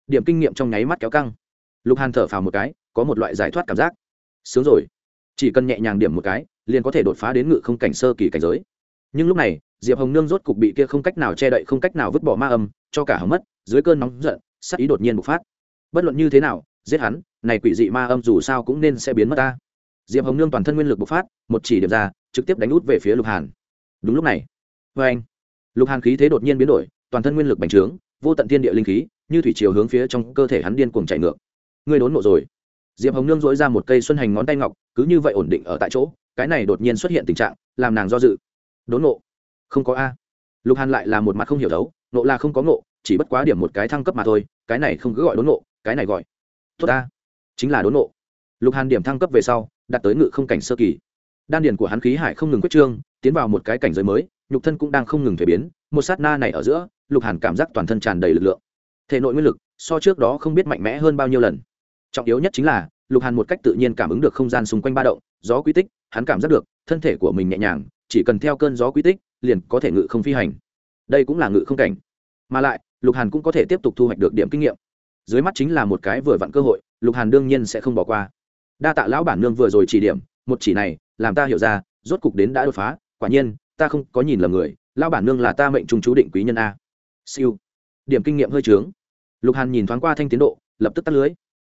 Điểm kinh nghiệm trong nháy mắt kéo căng. Lục hàn thở phào một cái, có một loại giải thoát cảm giác. Sướng rồi. Chỉ cần nhẹ nhàng điểm một cái, liền có thể đột phá đến ngự không cảnh sơ kỳ cảnh giới nhưng lúc này, diệp hồng nương rốt cục bị kia không cách nào che đậy, không cách nào vứt bỏ ma âm, cho cả hầm mất, dưới cơn nóng giận sắc ý đột nhiên bộc phát. Bất luận như thế nào, giết hắn, này quỷ dị ma âm dù sao cũng nên sẽ biến mất ta. Diệp hồng nương toàn thân nguyên lực bộc phát, một chỉ điểm ra, trực tiếp đánh út về phía lục hàn. Đúng lúc này vê anh, lục hàn khí thế đột nhiên biến đổi, toàn thân nguyên lực bành trướng, vô tận thiên địa linh khí, như thủy chiều hướng phía trong cơ thể hắn điên cuồng chạy ngược. Ngươi đốn nộ rồi. Diệp hồng nương dỗi ra một cây xuân hành ngón tay ngọc, cứ như vậy ổn định ở tại chỗ, cái này đột nhiên xuất hiện tình trạng, làm nàng do dự đốn nộ. Không có a. Lục hàn lại là một mặt không hiểu đấu, nộ là không có ngộ chỉ bất quá điểm một cái thăng cấp mà thôi, cái này không cứ gọi đốn nộ, cái này gọi. Tốt ta chính là đốn nộ. Lục hàn điểm thăng cấp về sau, đạt tới ngự không cảnh sơ kỳ. Đan điền của hắn khí hải không ngừng quyết trương, tiến vào một cái cảnh giới mới, nhục thân cũng đang không ngừng thuế biến, một sát na này ở giữa, lục hàn cảm giác toàn thân tràn đầy lực lượng. Thể nội nguyên lực, so trước đó không biết mạnh mẽ hơn bao nhiêu lần. Trọng yếu nhất chính là, lục hàn một cách tự nhiên cảm ứng được không gian xung quanh ba động, gió quy tích, hắn cảm giác được, thân thể của mình nhẹ nhàng chỉ cần theo cơn gió quy tích, liền có thể ngự không phi hành. Đây cũng là ngự không cảnh. Mà lại, lục hàn cũng có thể tiếp tục thu hoạch được điểm kinh nghiệm. Dưới mắt chính là một cái vừa vặn cơ hội, lục hàn đương nhiên sẽ không bỏ qua. Đa tạ lão bản nương vừa rồi chỉ điểm, một chỉ này, làm ta hiểu ra, rốt cục đến đã đột phá, quả nhiên, ta không có nhìn lầm người, lão bản nương là ta mệnh trung chú định quý nhân a. Siêu. Điểm kinh nghiệm hơi trướng. Lục hàn nhìn thoáng qua thanh tiến độ, lập tức tắt lưới.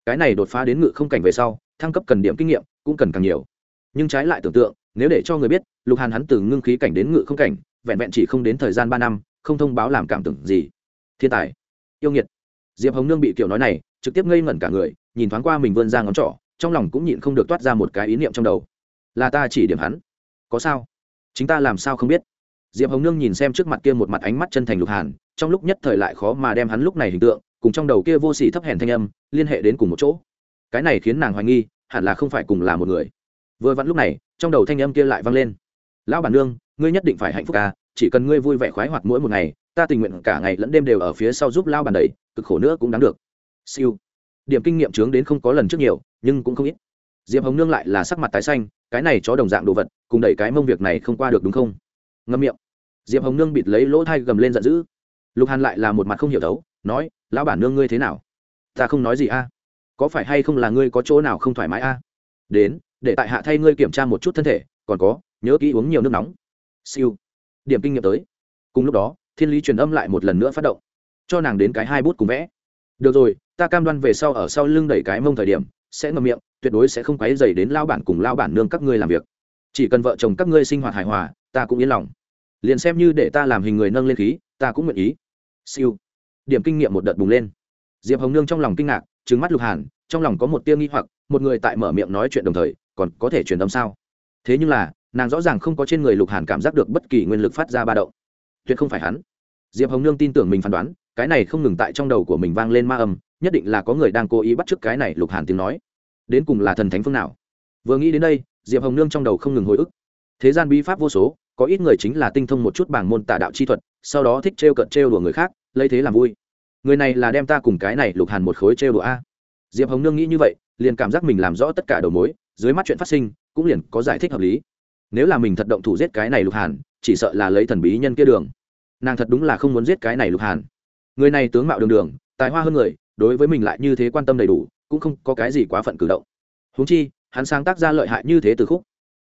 Cái này đột phá đến ngự không cảnh về sau, thăng cấp cần điểm kinh nghiệm cũng cần càng nhiều. Nhưng trái lại tưởng tượng nếu để cho người biết, lục hàn hắn từ ngưng khí cảnh đến ngự không cảnh, vẹn vẹn chỉ không đến thời gian ba năm, không thông báo làm cảm tưởng gì. Thiên tài, yêu nghiệt. Diệp hồng nương bị kiểu nói này, trực tiếp ngây ngẩn cả người, nhìn thoáng qua mình vươn ra ngón trỏ, trong lòng cũng nhịn không được toát ra một cái ý niệm trong đầu. Là ta chỉ điểm hắn. Có sao? Chính ta làm sao không biết? Diệp hồng nương nhìn xem trước mặt kia một mặt ánh mắt chân thành lục hàn, trong lúc nhất thời lại khó mà đem hắn lúc này hình tượng, cùng trong đầu kia vô s ỉ thấp hèn thanh âm, liên hệ đến cùng một chỗ. Cái này khiến nàng hoài nghi, hẳn là không phải cùng là một người. Vừa vặn lúc này trong đầu thanh âm kia lại vang lên. Lão bản nương, ngươi nhất định phải hạnh phúc à chỉ cần ngươi vui vẻ khoái hoạt mỗi một ngày, ta tình nguyện cả ngày lẫn đêm đều ở phía sau giúp lao bàn đầy cực khổ nữa cũng đáng được. Siêu. Điểm kinh nghiệm trướng đến không có lần trước nhiều, nhưng cũng không ít. Diệp hồng nương lại là sắc mặt tái xanh, cái này chó đồng dạng đồ vật, cùng đẩy cái mông việc này không qua được đúng không? Ngâm miệng. Diệp hồng nương bịt lấy lỗ thai gầm lên giận dữ. Lục hàn lại là một mặt không hiểu thấu nói, lão bản nương ngươi thế nào? Ta không nói gì a. Có phải hay không là ngươi có chỗ nào không thoải mái a? Đến để tại hạ thay ngươi kiểm tra một chút thân thể, còn có, nhớ kỹ uống nhiều nước nóng. Siêu. Điểm kinh nghiệm tới. Cùng lúc đó, thiên lý truyền âm lại một lần nữa phát động. Cho nàng đến cái hai bút cùng vẽ. Được rồi, ta cam đoan về sau ở sau lưng đẩy cái mông thời điểm, sẽ ngậm miệng, tuyệt đối sẽ không quấy dày đến lao bản cùng lao bản nương các ngươi làm việc. Chỉ cần vợ chồng các ngươi sinh hoạt hài hòa, ta cũng yên lòng. Liền xem như để ta làm hình người nâng lên khí, ta cũng nguyện ý. Siêu. Điểm kinh nghiệm một đợt bùng lên. Diệp hồng nương trong lòng kinh ngạc trứng mắt lục hàn, trong lòng có một tia nghi hoặc, một người tại mở miệng nói chuyện đồng thời còn có thể truyền âm sao? Thế nhưng là, nàng rõ ràng không có trên người lục hàn cảm giác được bất kỳ nguyên lực phát ra ba động. Tuyệt không phải hắn. Diệp hồng nương tin tưởng mình phán đoán, cái này không ngừng tại trong đầu của mình vang lên ma âm, nhất định là có người đang cố ý bắt t r ư ớ c cái này lục hàn tiếng nói. Đến cùng là thần thánh phương nào? Vừa nghĩ đến đây, diệp hồng nương trong đầu không ngừng hồi ức. Thế gian bi pháp vô số, có ít người chính là tinh thông một chút bảng môn tả đạo chi thuật, sau đó thích trêu cận trêu đùa người khác, lấy thế làm vui. Người này là đem ta cùng cái này lục hàn một khối trêu đùa a. Diệp hồng nương nghĩ như vậy, liền cảm giác mình làm rõ tất cả đầu mối dưới mắt chuyện phát sinh, cũng liền có giải thích hợp lý. Nếu là mình thật động thủ giết cái này lục hàn, chỉ sợ là lấy thần bí nhân kia đường. Nàng thật đúng là không muốn giết cái này lục hàn. Người này tướng mạo đường đường, tài hoa hơn người, đối với mình lại như thế quan tâm đầy đủ, cũng không có cái gì quá phận cử động. Húng chi, hắn sáng tác ra lợi hại như thế từ khúc,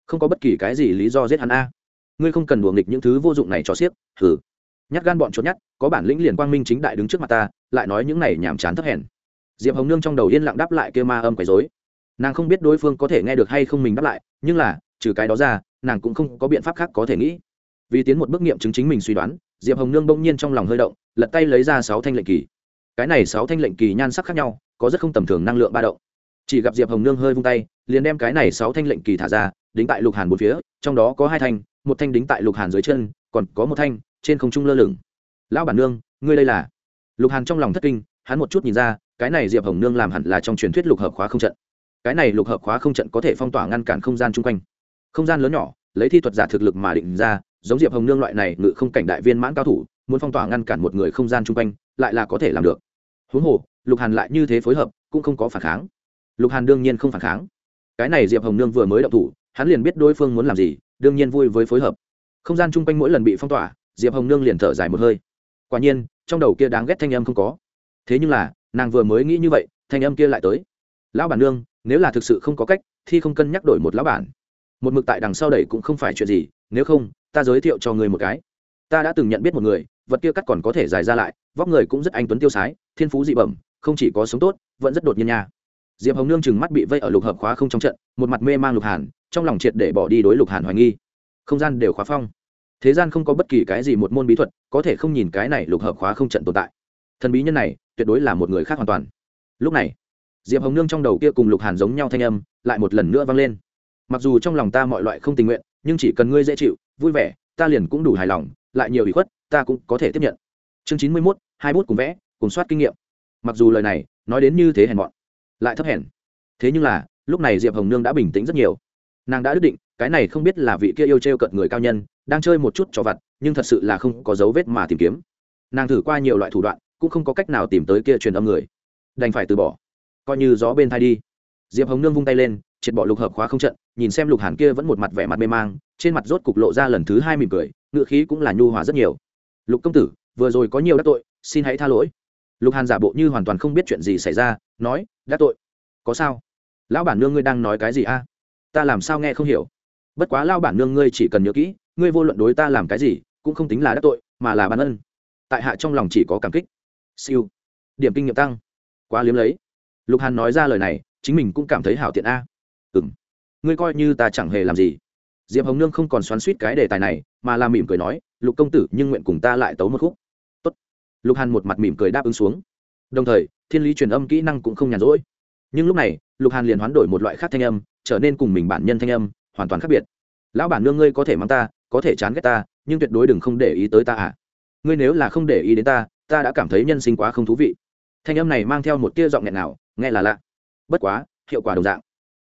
không có bất kỳ cái gì lý do giết hắn a. Ngươi không cần đùa nghịch những thứ vô dụng này cho xiếc thử nhát gan bọn trốn nhát, có bản lĩnh liền quang minh chính đại đứng trước mặt ta, lại nói những này nhảm chán thấp hèn. Diệp hồng nương trong đầu yên lặng đáp lại kêu ma âm quấy dối nàng không biết đối phương có thể nghe được hay không mình đáp lại, nhưng là, trừ cái đó ra, nàng cũng không có biện pháp khác có thể nghĩ. Vì tiến một bước nghiệm chứng chính mình suy đoán, diệp hồng nương bỗng nhiên trong lòng hơi động, lật tay lấy ra sáu thanh lệnh kỳ. Cái này sáu thanh lệnh kỳ nhan sắc khác nhau, có rất không tầm thường năng lượng ba động. Chỉ gặp diệp hồng nương hơi vung tay, liền đem cái này sáu thanh lệnh kỳ thả ra, đính tại lục hàn một phía, trong đó có hai thanh, một thanh đính tại lục hàn dưới chân, còn có một thanh, trên không trung lơ lửng. Lão bản nương, ngươi đây là? Lục hàn trong lòng thất kinh, hắn một chút nhìn ra, cái này diệp hồng nương làm hẳn là trong truyền thuyết lục hợp khóa không trận cái này lục hợp khóa không trận có thể phong tỏa ngăn cản không gian chung quanh. Không gian lớn nhỏ, lấy thi thuật giả thực lực mà định ra, giống diệp hồng nương loại này ngự không cảnh đại viên mãn cao thủ, muốn phong tỏa ngăn cản một người không gian chung quanh, lại là có thể làm được. Huống hồ, lục hàn lại như thế phối hợp, cũng không có phản kháng. Lục hàn đương nhiên không phản kháng. Cái này diệp hồng nương vừa mới động thủ, hắn liền biết đối phương muốn làm gì, đương nhiên vui với phối hợp. Không gian chung quanh mỗi lần bị phong tỏa, diệp hồng nương liền thở dài một hơi. Quả nhiên, trong đầu kia đáng ghét thanh âm không có. Thế nhưng là, nàng vừa mới nghĩ như vậy, thanh âm kia lại tới. Lão bản nương nếu là thực sự không có cách, thì không cân nhắc đổi một lão bản. Một mực tại đằng sau đẩy cũng không phải chuyện gì, nếu không, ta giới thiệu cho người một cái. Ta đã từng nhận biết một người, vật kia cắt còn có thể dài ra lại, vóc người cũng rất anh tuấn tiêu sái, thiên phú dị bẩm, không chỉ có sống tốt, vẫn rất đột nhiên nha. Diệp hồng nương chừng mắt bị vây ở lục hợp khóa không trong trận, một mặt mê mang lục hàn, trong lòng triệt để bỏ đi đối lục hàn hoài nghi. Không gian đều khóa phong. Thế gian không có bất kỳ cái gì một môn bí thuật có thể không nhìn cái này lục hợp khóa không trận tồn tại. Thần bí nhân này, tuyệt đối là một người khác hoàn toàn. Lúc này diệp hồng nương trong đầu kia cùng lục hàn giống nhau thanh âm lại một lần nữa vang lên. Mặc dù trong lòng ta mọi loại không tình nguyện, nhưng chỉ cần ngươi dễ chịu, vui vẻ, ta liền cũng đủ hài lòng, lại nhiều ủy khuất, ta cũng có thể tiếp nhận. Chương chín mươi mốt, hai bút cùng vẽ, cùng soát kinh nghiệm. Mặc dù lời này nói đến như thế hèn mọn, lại thấp hèn. Thế nhưng là, lúc này diệp hồng nương đã bình tĩnh rất nhiều. Nàng đã quyết định, cái này không biết là vị kia yêu t r e o cận người cao nhân, đang chơi một chút cho vặt, nhưng thật sự là không có dấu vết mà tìm kiếm. Nàng thử qua nhiều loại thủ đoạn, cũng không có cách nào tìm tới kia truyền âm người. Đành phải từ bỏ coi như gió bên thai đi. Diệp hồng nương vung tay lên, triệt bỏ lục hợp khóa không trận, nhìn xem lục hàn kia vẫn một mặt vẻ mặt mê mang, trên mặt rốt cục lộ ra lần thứ hai mỉm cười ngựa khí cũng là nhu hòa rất nhiều. Lục công tử, vừa rồi có nhiều đắc tội, xin hãy tha lỗi. Lục hàn giả bộ như hoàn toàn không biết chuyện gì xảy ra, nói, đắc tội? Có sao? Lão bản nương ngươi đang nói cái gì a? Ta làm sao nghe không hiểu? Bất quá lao bản nương ngươi chỉ cần nhớ kỹ, ngươi vô luận đối ta làm cái gì, cũng không tính là đắc tội, mà là ban ân. Tại hạ trong lòng chỉ có cảm kích. Siêu. Điểm kinh nghiệm tăng. Quá liếm lấy lục hàn nói ra lời này, chính mình cũng cảm thấy hảo tiện a. Ừ m ngươi coi như ta chẳng hề làm gì. Diệp hồng nương không còn xoắn suýt cái đề tài này, mà làm mỉm cười nói, lục công tử, nhưng nguyện cùng ta lại tấu một khúc. Tốt. lục hàn một mặt mỉm cười đáp ứng xuống. Đồng thời, thiên lý truyền âm kỹ năng cũng không nhàn rỗi. Nhưng lúc này, lục hàn liền hoán đổi một loại khác thanh âm, trở nên cùng mình bản nhân thanh âm, hoàn toàn khác biệt. Lão bản nương ngươi có thể mắng ta, có thể chán ghét ta, nhưng tuyệt đối đừng không để ý tới ta à. Ngươi nếu là không để ý đến ta ta đã cảm thấy nhân sinh quá không thú vị. Thanh âm này mang theo một tia giọng nghẹn nào nghe là lạ. Bất quá, hiệu quả đồng dạng.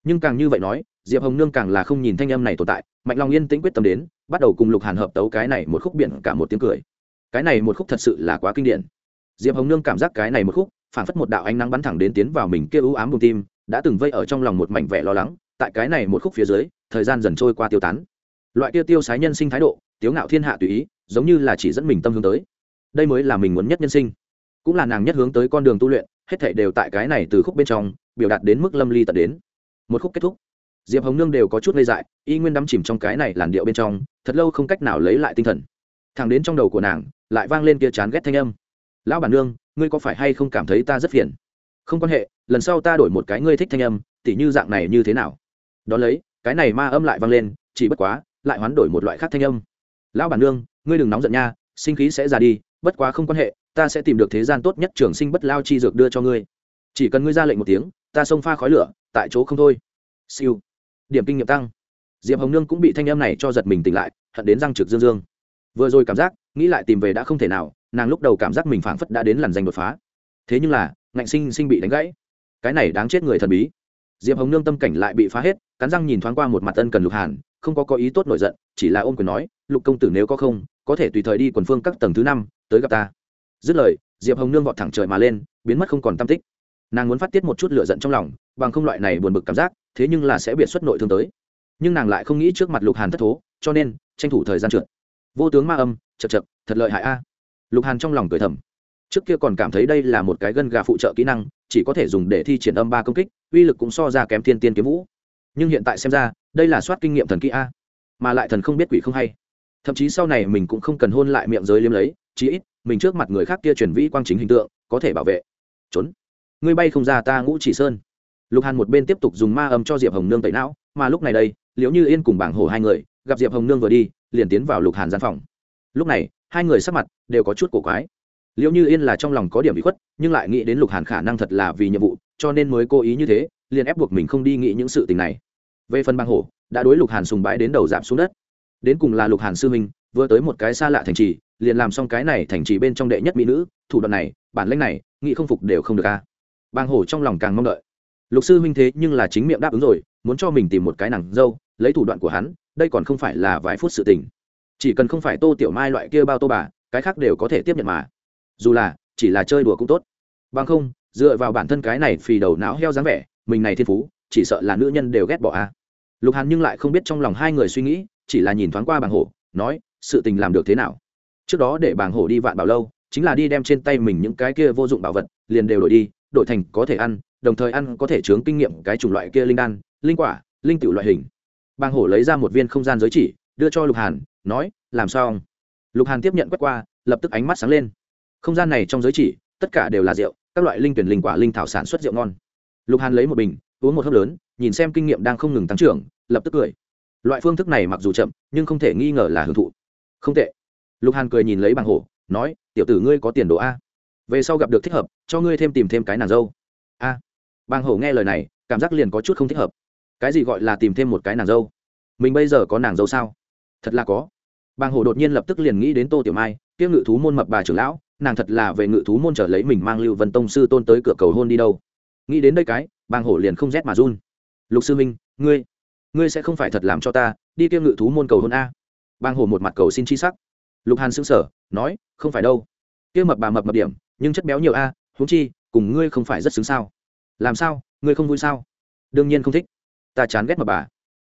Nhưng càng như vậy nói, diệp hồng nương càng là không nhìn thanh âm này tồn tại, mạnh lòng yên tĩnh quyết tâm đến, bắt đầu cùng lục hàn hợp tấu cái này một khúc biển cả một tiếng cười. Cái này một khúc thật sự là quá kinh điển. Diệp hồng nương cảm giác cái này một khúc phản phất một đạo ánh nắng bắn thẳng đến tiến vào mình kia ưu ám bùng tim, đã từng vây ở trong lòng một mảnh vẻ lo lắng, tại cái này một khúc phía dưới, thời gian dần trôi qua tiêu tán. Loại kia tiêu sái nhân sinh thái độ, tiếu ngạo thiên hạ tùy ý, giống như là chỉ dẫn mình tâm hướng tới. Đây mới là mình muốn nhất nhân sinh. Cũng là nàng nhất hướng tới con đường tu luyện hết thảy đều tại cái này từ khúc bên trong, biểu đạt đến mức lâm ly tận đến. Một khúc kết thúc. Diệp hồng nương đều có chút ngây dại, y nguyên đắm chìm trong cái này làn điệu bên trong, thật lâu không cách nào lấy lại tinh thần. Thằng đến trong đầu của nàng, lại vang lên kia chán ghét thanh âm. Lão bản nương, ngươi có phải hay không cảm thấy ta rất phiền? Không quan hệ, lần sau ta đổi một cái ngươi thích thanh âm, tỉ như dạng này như thế nào? Đ ó lấy, cái này ma âm lại vang lên, chỉ bất quá, lại hoán đổi một loại khác thanh âm. Lão bản nương, ngươi đừng nóng giận nha, sinh khí sẽ ra đi, bất quá không quan hệ ta sẽ tìm được thế gian tốt nhất trường sinh bất lao chi dược đưa cho ngươi. Chỉ cần ngươi ra lệnh một tiếng, ta xông pha khói lửa, tại chỗ không thôi. Siêu. Điểm kinh nghiệm tăng. Diệp hồng nương cũng bị thanh em này cho giật mình tỉnh lại, hận đến răng trực dương dương. Vừa rồi cảm giác, nghĩ lại tìm về đã không thể nào, nàng lúc đầu cảm giác mình phảng phất đã đến làn danh đột phá. Thế nhưng là, ngạnh sinh sinh bị đánh gãy. Cái này đáng chết người thần bí. Diệp hồng nương tâm cảnh lại bị phá hết, cắn răng nhìn thoáng qua một mặt ân cần lục hàn, không có có ý tốt nổi giận, chỉ là ôm quyền nói, lục công tử nếu có không, có thể tùy thời đi quần phương các tầng thứ năm, tới gặp ta dứt lời, diệp hồng nương vọt thẳng trời mà lên, biến mất không còn tam tích. Nàng muốn phát tiết một chút lửa giận trong lòng, bằng không loại này buồn bực cảm giác, thế nhưng là sẽ biệt xuất nội thương tới. Nhưng nàng lại không nghĩ trước mặt lục hàn thất thố, cho nên, tranh thủ thời gian trượt. Vô tướng ma âm chật chật thật lợi hại a. Lục hàn trong lòng cười thầm. Trước kia còn cảm thấy đây là một cái gân gà phụ trợ kỹ năng, chỉ có thể dùng để thi triển âm ba công kích, uy lực cũng so ra kém thiên tiên kiếm vũ. Nhưng hiện tại xem ra, đây là soát kinh nghiệm thần kỹ a. Mà lại thần không biết quỷ không hay thậm chí sau này mình cũng không cần hôn lại miệng giới liếm lấy, chí ít, mình trước mặt người khác kia truyền vĩ quang chính hình tượng, có thể bảo vệ. Trốn. Ngươi bay không ra ta ngũ chỉ sơn. Lục hàn một bên tiếp tục dùng ma âm cho diệp hồng nương tẩy não, mà lúc này đây, liễu như yên cùng bảng hổ hai người, gặp diệp hồng nương vừa đi, liền tiến vào lục hàn gian phòng. Lúc này, hai người sắc mặt đều có chút cổ quái. Liễu như yên là trong lòng có điểm bị khuất, nhưng lại nghĩ đến lục hàn khả năng thật là vì nhiệm vụ, cho nên mới cố ý như thế, liền ép buộc mình không đi nghĩ những sự tình này. Về phần bảng hổ, đã đối lục hàn sùng bái đến đầu giảm xuống đất đến cùng là lục hàn sư minh vừa tới một cái xa lạ thành trì, liền làm xong cái này thành trì bên trong đệ nhất mỹ nữ, thủ đoạn này, bản lĩnh này, nghị không phục đều không được a. Bàng hổ trong lòng càng mong đợi. Lục sư minh thế nhưng là chính miệng đáp ứng rồi, muốn cho mình tìm một cái nàng dâu, lấy thủ đoạn của hắn, đây còn không phải là vài phút sự tình. Chỉ cần không phải tô tiểu mai loại kia bao tô bà, cái khác đều có thể tiếp nhận mà. Dù là, chỉ là chơi đùa cũng tốt. Bằng không, dựa vào bản thân cái này phì đầu não heo dáng vẻ, mình này thiên phú, chỉ sợ là nữ nhân đều ghét bỏ a. Lục hàn nhưng lại không biết trong lòng hai người suy nghĩ chỉ là nhìn thoáng qua bàng hổ, nói, sự tình làm được thế nào? Trước đó để bàng hổ đi vạn bảo lâu, chính là đi đem trên tay mình những cái kia vô dụng bảo vật, liền đều đổi đi, đổi thành có thể ăn, đồng thời ăn có thể chướng kinh nghiệm cái chủng loại kia linh đan, linh quả, linh tiểu loại hình. Bàng hổ lấy ra một viên không gian giới chỉ, đưa cho lục hàn, nói, làm sao? Lục hàn tiếp nhận quét qua, lập tức ánh mắt sáng lên. Không gian này trong giới chỉ, tất cả đều là rượu, các loại linh tuyển linh quả linh thảo sản xuất rượu ngon. Lục hàn lấy một bình, uống một hớp lớn, nhìn xem kinh nghiệm đang không ngừng tăng trưởng, lập tức cười loại phương thức này mặc dù chậm nhưng không thể nghi ngờ là hưởng thụ. Không tệ. Lục hàn cười nhìn lấy bàng hổ nói tiểu tử ngươi có tiền đồ a? Về sau gặp được thích hợp cho ngươi thêm tìm thêm cái nàng dâu. A. À, bàng hổ nghe lời này cảm giác liền có chút không thích hợp. Cái gì gọi là tìm thêm một cái nàng dâu? Mình bây giờ có nàng dâu sao? Thật là có. Bàng hổ đột nhiên lập tức liền nghĩ đến tô tiểu mai tiêu ngự thú môn mập bà trưởng lão nàng thật là về ngự thú môn trở lấy mình mang lưu vân tông sư tôn tới cửa cầu hôn đi đâu. Nghĩ đến đây cái bàng hổ liền không rét mà run. Lục sư minh ngươi ngươi sẽ không phải thật làm cho ta, đi kiêm ngự thú môn cầu hôn a. Bang hồ một mặt cầu xin chi sắc. Lục hàn xứng sở nói, không phải đâu. Kia mập bà mập mập điểm, nhưng chất béo nhiều a, huống chi, cùng ngươi không phải rất xứng sao. Làm sao, ngươi không vui sao? Đương nhiên không thích. Ta chán ghét mập bà.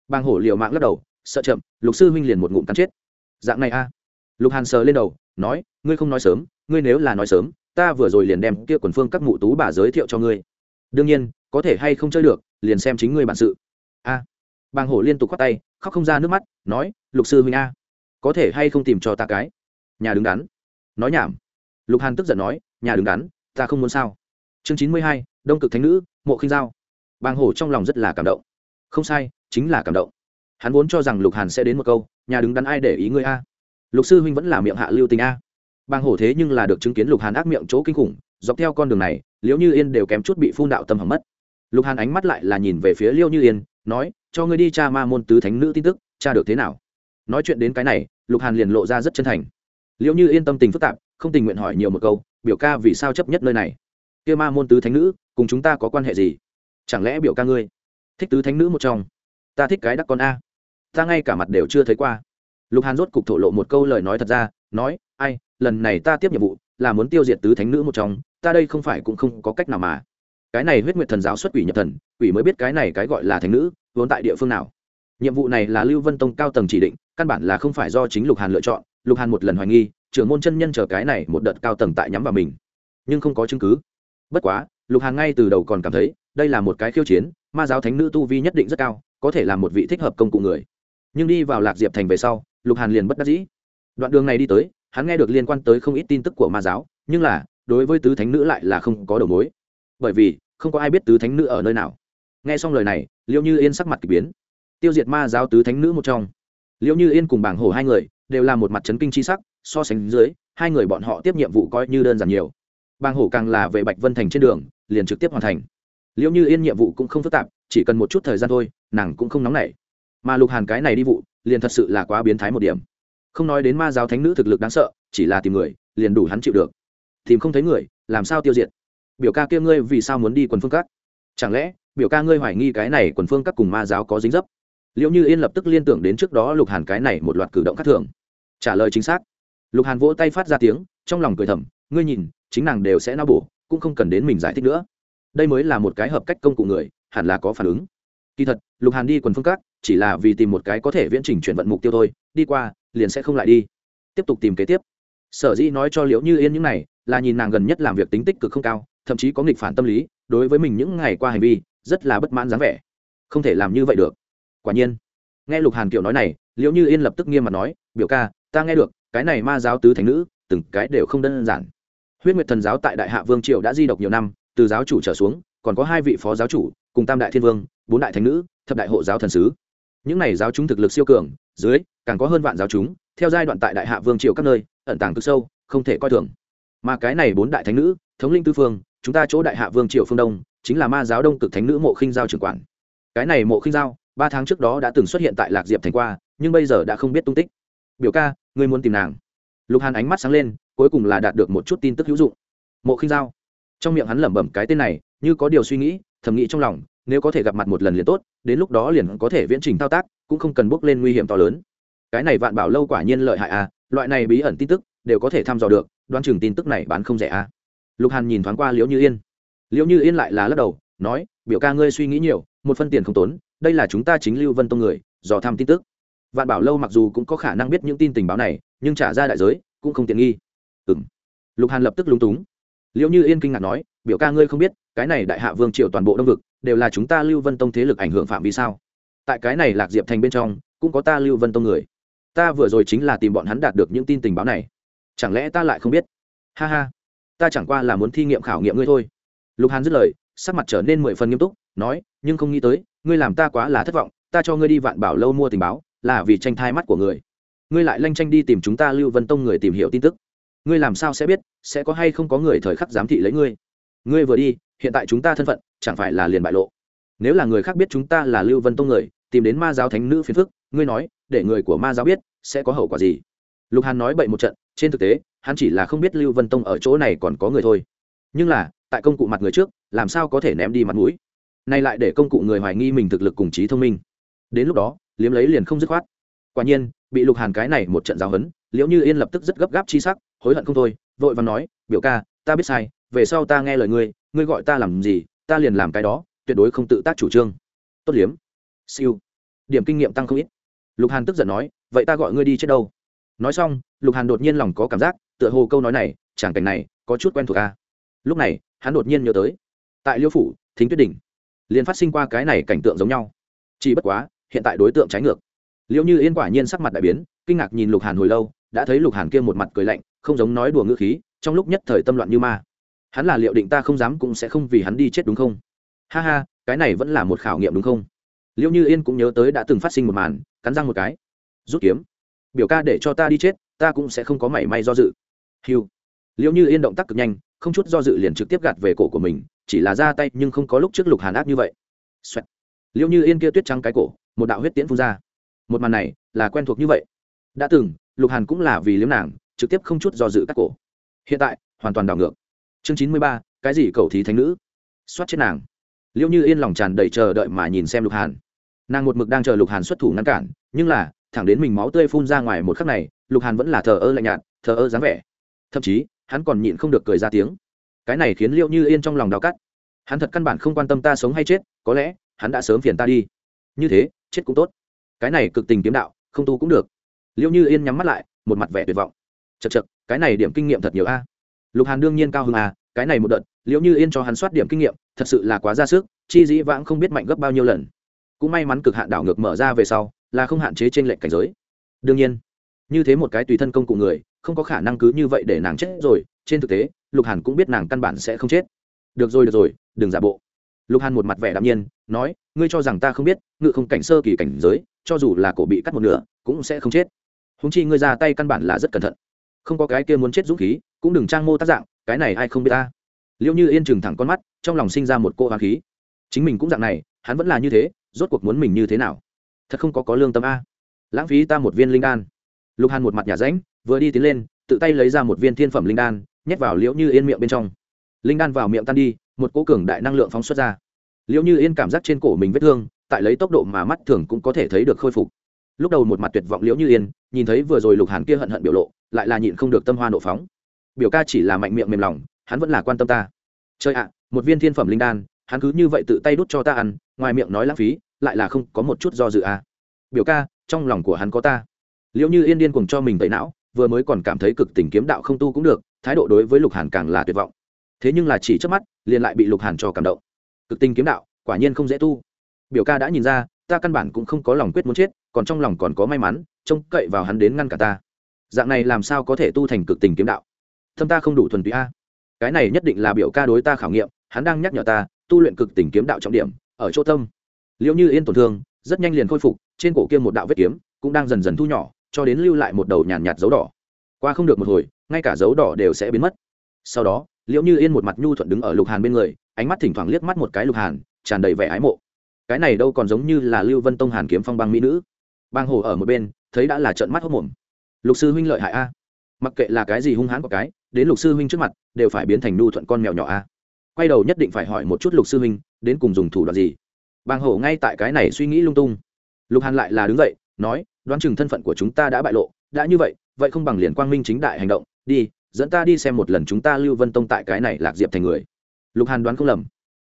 Bang hổ liều mạng lắc đầu, sợ chậm, lục sư huynh liền một ngụm cắn chết. Dạng này a. Lục hàn sờ lên đầu, nói, ngươi không nói sớm, ngươi nếu là nói sớm, ta vừa rồi liền đem kia quần phương các mụ tú bà giới thiệu cho ngươi. Đương nhiên, có thể hay không chơi được, liền xem chính ngươi bản sự. A bàng hổ liên tục khoát tay, khóc không ra nước mắt, nói, lục sư huynh a, có thể hay không tìm cho ta cái? Nhà đứng đắn. Nói nhảm. Lục hàn tức giận nói, nhà đứng đắn, ta không muốn sao? Chương chín mươi hai, đông cực thánh nữ, mộ khinh giao. Bàng hổ trong lòng rất là cảm động. Không sai, chính là cảm động. Hắn vốn cho rằng lục hàn sẽ đến một câu, nhà đứng đắn ai để ý ngươi a? Lục sư huynh vẫn là miệng hạ lưu tình a. Bàng hổ thế nhưng là được chứng kiến lục hàn ác miệng chỗ kinh khủng, dọc theo con đường này, liễu như yên đều kém chút bị phun đạo tâm hỏng mất. Lục hàn ánh mắt lại là nhìn về phía liễu như yên, nói cho ngươi đi cha ma môn tứ thánh nữ tin tức cha được thế nào? Nói chuyện đến cái này, lục hàn liền lộ ra rất chân thành. Liệu như yên tâm tình phức tạp, không tình nguyện hỏi nhiều một câu, biểu ca vì sao chấp nhất nơi này? Kia ma môn tứ thánh nữ, cùng chúng ta có quan hệ gì? Chẳng lẽ biểu ca ngươi thích tứ thánh nữ một trong? Ta thích cái đắc con a. Ta ngay cả mặt đều chưa thấy qua. Lục hàn rốt cục thổ lộ một câu lời nói thật ra, nói, ai, lần này ta tiếp nhiệm vụ là muốn tiêu diệt tứ thánh nữ một trong, ta đây không phải cũng không có cách nào mà cái này huyết nguyệt thần giáo xuất quỷ nhập thần, quỷ mới biết cái này cái gọi là thánh nữ, vốn tại địa phương nào. Nhiệm vụ này là lưu vân tông cao tầng chỉ định, căn bản là không phải do chính lục hàn lựa chọn, lục hàn một lần hoài nghi, trưởng môn chân nhân chờ cái này một đợt cao tầng tại nhắm vào mình. Nhưng không có chứng cứ. Bất quá, lục hàn ngay từ đầu còn cảm thấy, đây là một cái khiêu chiến, ma giáo thánh nữ tu vi nhất định rất cao, có thể là một vị thích hợp công cụ người. Nhưng đi vào lạc diệp thành về sau, lục hàn liền bất đắc dĩ. Đoạn đường này đi tới, hắn nghe được liên quan tới không ít tin tức của ma giáo, nhưng là, đối với tứ thánh nữ lại là không có đầu mối bởi vì không có ai biết tứ thánh nữ ở nơi nào. Nghe xong lời này liêu như yên sắc mặt k ỳ biến. Tiêu diệt ma giáo tứ thánh nữ một trong. Liêu như yên cùng bảng hổ hai người đều là một mặt trấn kinh c sắc, so sánh dưới, hai người bọn họ tiếp nhiệm vụ coi như đơn giản nhiều. Bảng hổ càng là về bạch vân thành trên đường, liền trực tiếp hoàn thành. Liệu như yên nhiệm vụ cũng không phức tạp, chỉ cần một chút thời gian thôi, nàng cũng không nóng nảy. Mà lục hàn cái này đi vụ, liền thật sự là quá biến thái một điểm. Không nói đến ma giáo thánh nữ thực lực đáng sợ, chỉ là tìm người, liền đủ hắn chịu được. Tìm không thấy người, làm sao tiêu diệt? Biểu ca kia ngươi vì sao muốn đi quần phương các? Chẳng lẽ, biểu ca ngươi hoài nghi cái này quần phương các cùng ma giáo có dính dấp? Liệu như yên lập tức liên tưởng đến trước đó lục hàn cái này một loạt cử động khác thường. Trả lời chính xác. Lục hàn vỗ tay phát ra tiếng, trong lòng cười thầm, ngươi nhìn, chính nàng đều sẽ nao bổ, cũng không cần đến mình giải thích nữa. Đây mới là một cái hợp cách công cụ người, hẳn là có phản ứng. Kỳ thật, lục hàn đi quần phương các, chỉ là vì tìm một cái có thể viễn trình chuyển vận mục tiêu thôi, đi qua, liền sẽ không lại đi. Tiếp tục tìm kế tiếp. Sở dĩ nói cho liễu như yên những này, là nhìn nàng gần nhất làm việc tính tích cực không cao thậm chí có nghịch phản tâm lý, đối với mình những ngày qua hành vi, rất là bất mãn dáng vẻ. Không thể làm như vậy được. Quả nhiên, nghe lục hàn kiểu nói này, liễu như yên lập tức nghiêm mặt nói, biểu ca, ta nghe được, cái này ma giáo tứ thành nữ, từng cái đều không đơn giản. Huyết nguyệt thần giáo tại đại hạ vương triều đã di độc nhiều năm, từ giáo chủ trở xuống, còn có hai vị phó giáo chủ, cùng tam đại thiên vương, bốn đại thánh nữ, thập đại hộ giáo thần sứ. Những này giáo chúng thực lực siêu cường, dưới, càng có hơn vạn giáo chúng, theo giai đoạn tại đại hạ vương triều các nơi, ẩn tàng cực sâu, không thể coi thường. Mà cái này bốn đại thánh nữ, thống linh tư phương chúng ta chỗ đại hạ vương triều phương đông, chính là ma giáo đông cực thánh nữ mộ khinh giao trưởng quản. Cái này mộ khinh giao, ba tháng trước đó đã từng xuất hiện tại lạc diệp thành qua, nhưng bây giờ đã không biết tung tích. Biểu ca, ngươi muốn tìm nàng. Lục hàn ánh mắt sáng lên, cuối cùng là đạt được một chút tin tức hữu dụng. Mộ khinh giao. Trong miệng hắn lẩm bẩm cái tên này, như có điều suy nghĩ, thầm nghĩ trong lòng, nếu có thể gặp mặt một lần liền tốt, đến lúc đó liền có thể viễn trình thao tác, cũng không cần bước lên nguy hiểm to lớn. Cái này vạn bảo lâu quả nhiên lợi hại à loại này bí ẩn tin tức, đều có thể thăm dò được đoan chừng tin tức này bán không rẻ à lục hàn nhìn thoáng qua liễu như yên. Liễu như yên lại là lắc đầu, nói, biểu ca ngươi suy nghĩ nhiều, một phân tiền không tốn, đây là chúng ta chính lưu vân tông người, dò thăm tin tức. Vạn bảo lâu mặc dù cũng có khả năng biết những tin tình báo này, nhưng trả ra đại giới, cũng không tiện nghi. Ừ m lục hàn lập tức lúng túng. Liệu như yên kinh ngạc nói, biểu ca ngươi không biết, cái này đại hạ vương triều toàn bộ đông vực, đều là chúng ta lưu vân tông thế lực ảnh hưởng phạm vi sao? Tại cái này lạc diệp thành bên trong, cũng có ta lưu vân tông người. Ta vừa rồi chính là tìm bọn hắn đạt được những tin tình báo này. Chẳng lẽ ta lại không biết? Ha ha ta chẳng qua là muốn thi nghiệm khảo nghiệm ngươi thôi. Lục hàn dứt lời, sắc mặt trở nên mười phần nghiêm túc, nói, nhưng không nghĩ tới, ngươi làm ta quá là thất vọng, ta cho ngươi đi vạn bảo lâu mua tình báo, là vì tranh thai mắt của người. Ngươi lại lanh tranh đi tìm chúng ta lưu vân tông người tìm hiểu tin tức. Ngươi làm sao sẽ biết, sẽ có hay không có người thời khắc giám thị lấy ngươi? Ngươi vừa đi, hiện tại chúng ta thân phận, chẳng phải là liền bại lộ. Nếu là người khác biết chúng ta là lưu vân tông người, tìm đến ma giáo thánh nữ phiền phức, ngươi nói, để người của ma giáo biết, sẽ có hậu quả gì? Lục hàn nói bậy một trận, trên thực tế hắn chỉ là không biết lưu vân tông ở chỗ này còn có người thôi. Nhưng là, tại công cụ mặt người trước, làm sao có thể ném đi mặt mũi? Nay lại để công cụ người hoài nghi mình thực lực cùng trí thông minh. Đến lúc đó, liếm lấy liền không dứt khoát. Quả nhiên, bị lục hàn cái này một trận giáo hấn liễu như yên lập tức rất gấp gáp chi sắc, hối hận không thôi, vội và nói, biểu ca, ta biết sai, về sau ta nghe lời ngươi ngươi gọi ta làm gì, ta liền làm cái đó, tuyệt đối không tự tác chủ trương. Tốt liếm. Siêu. Điểm kinh nghiệm tăng không ít. Lục hàn tức giận nói, vậy ta gọi ngươi đi chết đâu? Nói xong, lục hàn đột nhiên lòng có cảm giác tựa hồ câu nói này chẳng cảnh này có chút quen thuộc a lúc này, hắn đột nhiên nhớ tới, tại liêu phủ, thính tuyết đỉnh, liền phát sinh qua cái này cảnh tượng giống nhau. Chỉ bất quá, hiện tại đối tượng trái ngược. Liệu như yên quả nhiên sắc mặt đại biến, kinh ngạc nhìn lục hàn hồi lâu, đã thấy lục hàn kia một mặt cười lạnh, không giống nói đùa ngữ khí, trong lúc nhất thời tâm loạn như ma. Hắn là liệu định ta không dám cũng sẽ không vì hắn đi chết đúng không? Ha ha, cái này vẫn là một khảo nghiệm đúng không? Liệu như yên cũng nhớ tới đã từng phát sinh một màn, cắn răng một cái. Rút kiếm. Biểu ca để cho ta đi chết, ta cũng sẽ không có mảy may do dự hiu liệu như yên động tác cực nhanh, không chút do dự liền trực tiếp gạt về cổ của mình, chỉ là ra tay nhưng không có lúc trước lục hàn áp như vậy. Xoẹt. liệu như yên kia tuyết trắng cái cổ, một đạo huyết tiễn phun ra. Một màn này là quen thuộc như vậy. Đã từng, lục hàn cũng là vì liếm nàng, trực tiếp không chút do dự cắt cổ. Hiện tại, hoàn toàn đảo ngược. Chương chín mươi ba, cái gì cầu thí thánh nữ? Xoát chết nàng. Liệu như yên lòng tràn đầy chờ đợi mà nhìn xem lục hàn. Nàng một mực đang chờ lục hàn xuất thủ ngăn cản, nhưng là, thẳng đến mình máu tươi phun ra ngoài một khắc này, lục hàn vẫn là thờ ơ lạnh nhạt, thờ ơ dáng vẻ thậm chí, hắn còn nhịn không được cười ra tiếng. Cái này khiến liệu như yên trong lòng đau cắt. Hắn thật căn bản không quan tâm ta sống hay chết, có lẽ, hắn đã sớm phiền ta đi. Như thế, chết cũng tốt. Cái này cực tình kiếm đạo, không tu cũng được. Liệu như yên nhắm mắt lại, một mặt vẻ tuyệt vọng. Chật chật cái này điểm kinh nghiệm thật nhiều a. Lục hàn đương nhiên cao hơn a à, cái này một đợt liệu như yên cho hắn soát điểm kinh nghiệm, thật sự là quá ra sức, chi dĩ vãng không biết mạnh gấp bao nhiêu lần. Cũng may mắn cực hạn đảo ngược mở ra về sau, là không hạn chế trên lệnh cảnh giới. Đương nhiên như thế một cái tùy thân công cụ người, không có khả năng cứ như vậy để nàng chết rồi. Trên thực tế, lục hàn cũng biết nàng căn bản sẽ không chết. Được rồi được rồi, đừng giả bộ. Lục hàn một mặt vẻ đạm nhiên, nói, ngươi cho rằng ta không biết, ngự không cảnh sơ kỳ cảnh giới, cho dù là cổ bị cắt một nửa, cũng sẽ không chết. Húng chi ngươi ra tay căn bản là rất cẩn thận. Không có cái kia muốn chết dũng khí, cũng đừng trang mô tác dạng, cái này ai không biết ta. Liệu như yên chừng thẳng con mắt, trong lòng sinh ra một cô hoa khí. Chính mình cũng dạng này, hắn vẫn là như thế, rốt cuộc muốn mình như thế nào? Thật không có có lương tâm a. Lãng phí ta một viên linh đan lục hàn một mặt nhà ránh vừa đi tiến lên, tự tay lấy ra một viên thiên phẩm linh đan, nhét vào liễu như yên miệng bên trong. Linh đan vào miệng tan đi, một cỗ cường đại năng lượng phóng xuất ra. Liễu như yên cảm giác trên cổ mình vết thương, tại lấy tốc độ mà mắt thường cũng có thể thấy được khôi phục. Lúc đầu một mặt tuyệt vọng liễu như yên, nhìn thấy vừa rồi lục hàn kia hận hận biểu lộ, lại là nhịn không được tâm hoa nộ phóng. Biểu ca chỉ là mạnh miệng mềm lòng, hắn vẫn là quan tâm ta. Chơi ạ, một viên thiên phẩm linh đan, hắn cứ như vậy tự tay đút cho ta ăn, ngoài miệng nói lãng phí, lại là không có một chút do dự à. biểu ca, trong lòng của hắn có ta liệu như yên điên cùng cho mình tẩy não, vừa mới còn cảm thấy cực tình kiếm đạo không tu cũng được, thái độ đối với lục hàn càng là tuyệt vọng. Thế nhưng là chỉ trước mắt, liền lại bị lục hàn cho cảm động. Cực tình kiếm đạo, quả nhiên không dễ tu. Biểu ca đã nhìn ra, ta căn bản cũng không có lòng quyết muốn chết, còn trong lòng còn có may mắn, trông cậy vào hắn đến ngăn cả ta. Dạng này làm sao có thể tu thành cực tình kiếm đạo? Thâm ta không đủ thuần túy a. Cái này nhất định là biểu ca đối ta khảo nghiệm, hắn đang nhắc nhở ta, tu luyện cực tình kiếm đạo trọng điểm, ở chỗ tâm. Liệu như yên tổn thương, rất nhanh liền khôi phục, trên cổ kia một đạo vết kiếm, cũng đang dần dần thu nhỏ cho đến lưu lại một đầu nhàn nhạt, dấu đỏ. Qua không được một hồi ngay cả dấu đỏ đều sẽ biến mất. Sau đó liệu như yên một mặt nhu thuận đứng ở lục hàn bên người ánh mắt thỉnh thoảng liếc mắt một cái lục hàn tràn đầy vẻ ái mộ. Cái này đâu còn giống như là lưu vân tông hàn kiếm phong băng mỹ nữ. Bang hồ ở một bên thấy đã là trợn mắt hốc mồm. Lục sư huynh lợi hại a. Mặc kệ là cái gì hung hãn của cái đến lục sư huynh trước mặt đều phải biến thành nhu thuận con mèo nhỏ a. Quay đầu nhất định phải hỏi một chút lục sư huynh đến cùng dùng thủ đoạn gì? Bang hồ ngay tại cái này suy nghĩ lung tung. Lục hàn lại là đứng dậy nói đoán chừng thân phận của chúng ta đã bại lộ, đã như vậy vậy không bằng liền quang minh chính đại hành động, đi, dẫn ta đi xem một lần chúng ta lưu vân tông tại cái này lạc diệp thành người. Lục hàn đoán không lầm.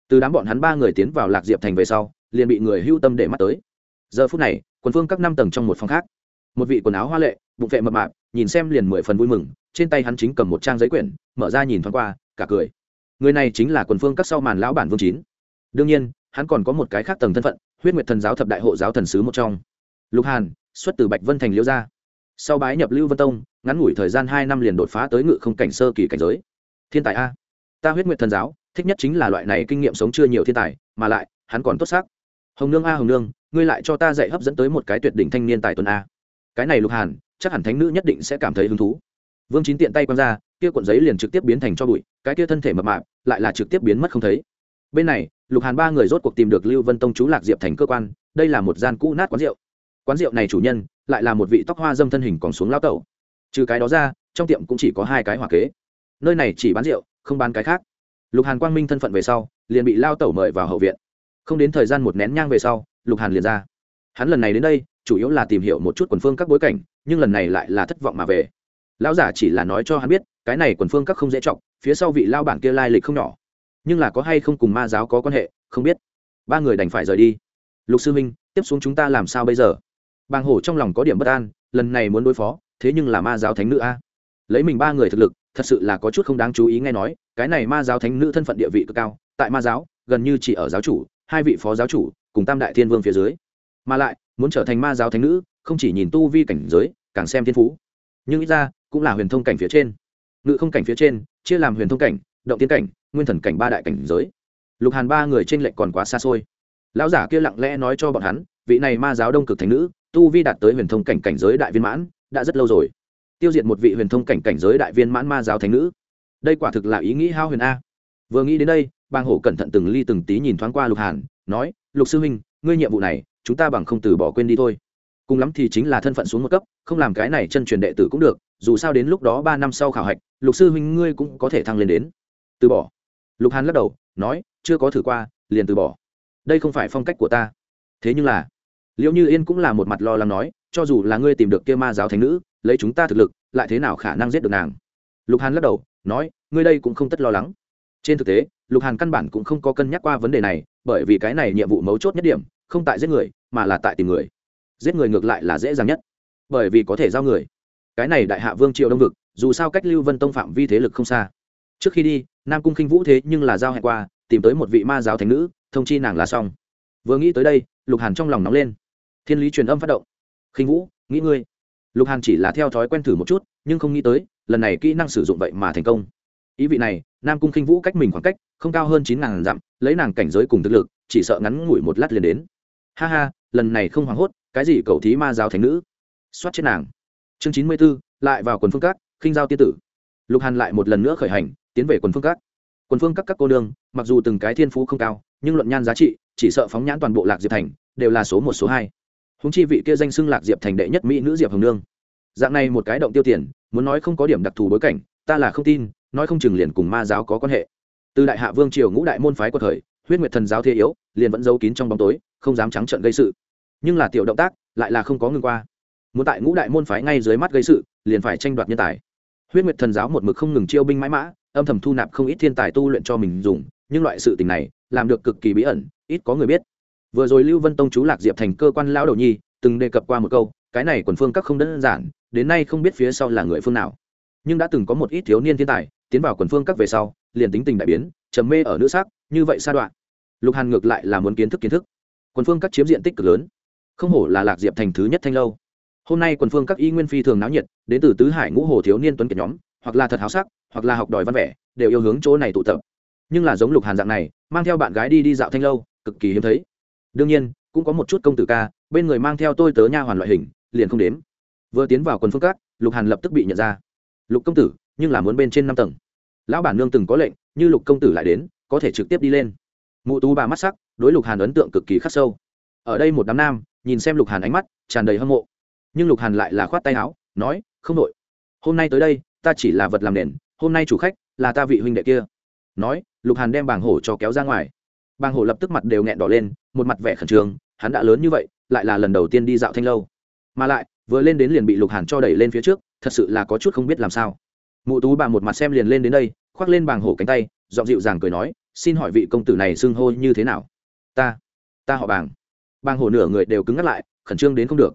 Từ đám bọn hắn ba người tiến vào lạc diệp thành về sau, liền bị người hưu tâm để mắt tới. Giờ phút này, quần phương các năm tầng trong một phòng khác. Một vị quần áo hoa lệ, bụng vệ mập mạp, nhìn xem liền mười phần vui mừng, trên tay hắn chính cầm một trang giấy quyển, mở ra nhìn thoáng qua, cả cười. Người này chính là quần phương các sau màn lão bản vương chín. Đương nhiên, hắn còn có một cái khác tầng thân phận, huyết nguyệt thần giáo thập đại hộ giáo thần sứ một trong lục hàn xuất từ bạch vân thành liễu gia sau bái nhập lưu vân tông ngắn ngủi thời gian hai năm liền đột phá tới ngự không cảnh sơ kỳ cảnh giới thiên tài a ta huyết nguyện thần giáo thích nhất chính là loại này kinh nghiệm sống chưa nhiều thiên tài mà lại hắn còn tốt xác hồng nương a hồng nương ngươi lại cho ta dạy hấp dẫn tới một cái tuyệt đỉnh thanh niên tài tuần a cái này lục hàn chắc hẳn thánh nữ nhất định sẽ cảm thấy hứng thú vương chín tiện tay quăng ra kia cuộn giấy liền trực tiếp biến thành cho bụi cái kia thân thể mập mạp lại là trực tiếp biến mất không thấy bên này lục hàn ba người rốt cuộc tìm được lưu vân tông chú lạc diệp thành cơ quan đây là một gian cũ nát quán rượu quán rượu này chủ nhân lại là một vị tóc hoa dâm thân hình còn xuống lao tẩu. Trừ cái đó ra, trong tiệm cũng chỉ có hai cái hỏa kế. Nơi này chỉ bán rượu, không bán cái khác. Lục hàn quang minh thân phận về sau, liền bị lao tẩu mời vào hậu viện. Không đến thời gian một nén nhang về sau, lục hàn liền ra. Hắn lần này đến đây, chủ yếu là tìm hiểu một chút quần phương các bối cảnh, nhưng lần này lại là thất vọng mà về. Lão giả chỉ là nói cho hắn biết, cái này quần phương các không dễ trọng phía sau vị lao bản kia lai lịch không nhỏ. Nhưng là có hay không cùng ma giáo có quan hệ, không biết. Ba người đành phải rời đi. Lục sư minh tiếp xuống chúng ta làm sao bây giờ? Bàng hổ trong lòng có điểm bất an, lần này muốn đối phó, thế nhưng là ma giáo thánh nữ a. Lấy mình ba người thực lực, thật sự là có chút không đáng chú ý nghe nói, cái này ma giáo thánh nữ thân phận địa vị cực cao, tại ma giáo, gần như chỉ ở giáo chủ, hai vị phó giáo chủ, cùng tam đại thiên vương phía dưới. Mà lại, muốn trở thành ma giáo thánh nữ, không chỉ nhìn tu vi cảnh giới, càng xem thiên phú. Nhưng ít ra, cũng là huyền thông cảnh phía trên. Ngự không cảnh phía trên, chia làm huyền thông cảnh, động tiến cảnh, nguyên thần cảnh ba đại cảnh giới. Lục hàn ba người trên lệch còn quá xa xôi. Lão giả kia lặng lẽ nói cho bọn hắn vị này ma giáo đông cực thánh nữ, tu vi đạt tới huyền thông cảnh cảnh giới đại viên mãn, đã rất lâu rồi. Tiêu diệt một vị huyền thông cảnh cảnh giới đại viên mãn ma giáo thánh nữ. Đây quả thực là ý nghĩ hao huyền a. Vừa nghĩ đến đây bang hổ cẩn thận từng ly từng tí nhìn thoáng qua lục hàn, nói, lục sư huynh, ngươi nhiệm vụ này, chúng ta bằng không từ bỏ quên đi thôi. Cùng lắm thì chính là thân phận xuống một cấp, không làm cái này chân truyền đệ tử cũng được, dù sao đến lúc đó ba năm sau khảo hạch, lục sư huynh ngươi cũng có thể thăng lên đến. Từ bỏ? Lục hàn lắc đầu, nói, chưa có thử qua, liền từ bỏ. Đây không phải phong cách của ta thế nhưng là liệu như yên cũng là một mặt lo lắng nói, cho dù là ngươi tìm được kia ma giáo thánh nữ, lấy chúng ta thực lực, lại thế nào khả năng giết được nàng? Lục hàn lắc đầu, nói, ngươi đây cũng không tất lo lắng. Trên thực tế, lục hàn căn bản cũng không có cân nhắc qua vấn đề này, bởi vì cái này nhiệm vụ mấu chốt nhất điểm, không tại giết người, mà là tại tìm người. Giết người ngược lại là dễ dàng nhất, bởi vì có thể giao người. Cái này đại hạ vương triệu đông vực, dù sao cách lưu vân tông phạm vi thế lực không xa. Trước khi đi, nam cung khinh vũ thế nhưng là giao hẹn qua, tìm tới một vị ma giáo thánh nữ, thông chi nàng là xong. Vừa nghĩ tới đây lục hàn trong lòng nóng lên. Thiên lý truyền âm phát động. Khinh vũ, nghĩ ngươi. Lục hàn chỉ là theo thói quen thử một chút, nhưng không nghĩ tới, lần này kỹ năng sử dụng vậy mà thành công. Ý vị này, nam cung khinh vũ cách mình khoảng cách không cao hơn chín ngàn dặm, lấy nàng cảnh giới cùng thực lực, chỉ sợ ngắn ngủi một lát liền đến. Ha ha, lần này không hoảng hốt, cái gì cầu thí ma giáo thánh nữ? Xoát chết nàng. Chương chín mươi b ố lại vào quần phương các, khinh giao tiên tử. Lục hàn lại một lần nữa khởi hành, tiến về quần phương các. Quần phương các các cô đương mặc dù từng cái thiên phú không cao nhưng luận nhan giá trị, chỉ sợ phóng nhãn toàn bộ lạc diệp thành, đều là số một, số hai. Húng chi vị kia danh xưng lạc diệp thành đệ nhất mỹ nữ diệp hồng nương. Dạng này một cái động tiêu tiền, muốn nói không có điểm đặc thù bối cảnh, ta là không tin, nói không chừng liền cùng ma giáo có quan hệ. Từ đại hạ vương triều ngũ đại môn phái của thời, huyết nguyệt thần giáo thế yếu, liền vẫn giấu kín trong bóng tối, không dám trắng trợn gây sự. Nhưng là tiểu động tác, lại là không có ngừng qua. Muốn tại ngũ đại môn phái ngay dưới mắt gây sự, liền phải tranh đoạt nhân tài. Huyết nguyệt thần giáo một mực không ngừng chiêu binh mãi mã, âm thầm thu nạp không ít thiên tài tu luyện cho mình dùng nhưng loại sự tình này làm được cực kỳ bí ẩn, ít có người biết. Vừa rồi lưu vân tông chú lạc diệp thành cơ quan lão đầu nhi, từng đề cập qua một câu, cái này quần phương các không đơn giản, đến nay không biết phía sau là người phương nào. Nhưng đã từng có một ít thiếu niên thiên tài, tiến vào quần phương các về sau, liền tính tình đại biến, trầm mê ở nữ sắc, như vậy sa đoạn. Lục hàn ngược lại là muốn kiến thức kiến thức. Quần phương các chiếm diện tích cực lớn. Không hổ là lạc diệp thành thứ nhất thanh lâu. Hôm nay quần phương các y nguyên phi thường náo nhiệt, đến từ tứ hải ngũ hồ thiếu niên tuấn kiệt nhóm, hoặc là thật háo sắc, hoặc là học đòi văn vẻ, đều yêu hướng chỗ này tụ tập nhưng là giống lục hàn dạng này, mang theo bạn gái đi đi dạo thanh lâu, cực kỳ hiếm thấy. Đương nhiên, cũng có một chút công tử ca, bên người mang theo tôi tớ nha hoàn loại hình, liền không đếm. Vừa tiến vào quần phương các, lục hàn lập tức bị nhận ra. Lục công tử, nhưng là muốn bên trên năm tầng. Lão bản nương từng có lệnh, như lục công tử lại đến, có thể trực tiếp đi lên. Mụ tú bà mắt sắc, đối lục hàn ấn tượng cực kỳ khắc sâu. Ở đây một đám nam, nhìn xem lục hàn ánh mắt, tràn đầy hâm mộ. Nhưng lục hàn lại là khoát tay áo, nói, không đội. Hôm nay tới đây, ta chỉ là vật làm nền, hôm nay chủ khách là ta vị huynh đệ kia nói, lục hàn đem bàng hổ cho kéo ra ngoài. Bàng hổ lập tức mặt đều nghẹn đỏ lên, một mặt vẻ khẩn trương, hắn đã lớn như vậy, lại là lần đầu tiên đi dạo thanh lâu. Mà lại, vừa lên đến liền bị lục hàn cho đẩy lên phía trước, thật sự là có chút không biết làm sao. Mụ tú bà một mặt xem liền lên đến đây, khoác lên bàng hổ cánh tay, giọng dịu dàng cười nói, xin hỏi vị công tử này xưng hô như thế nào? Ta ta họ bàng bàng hổ nửa người đều cứng ngắt lại, khẩn trương đến không được.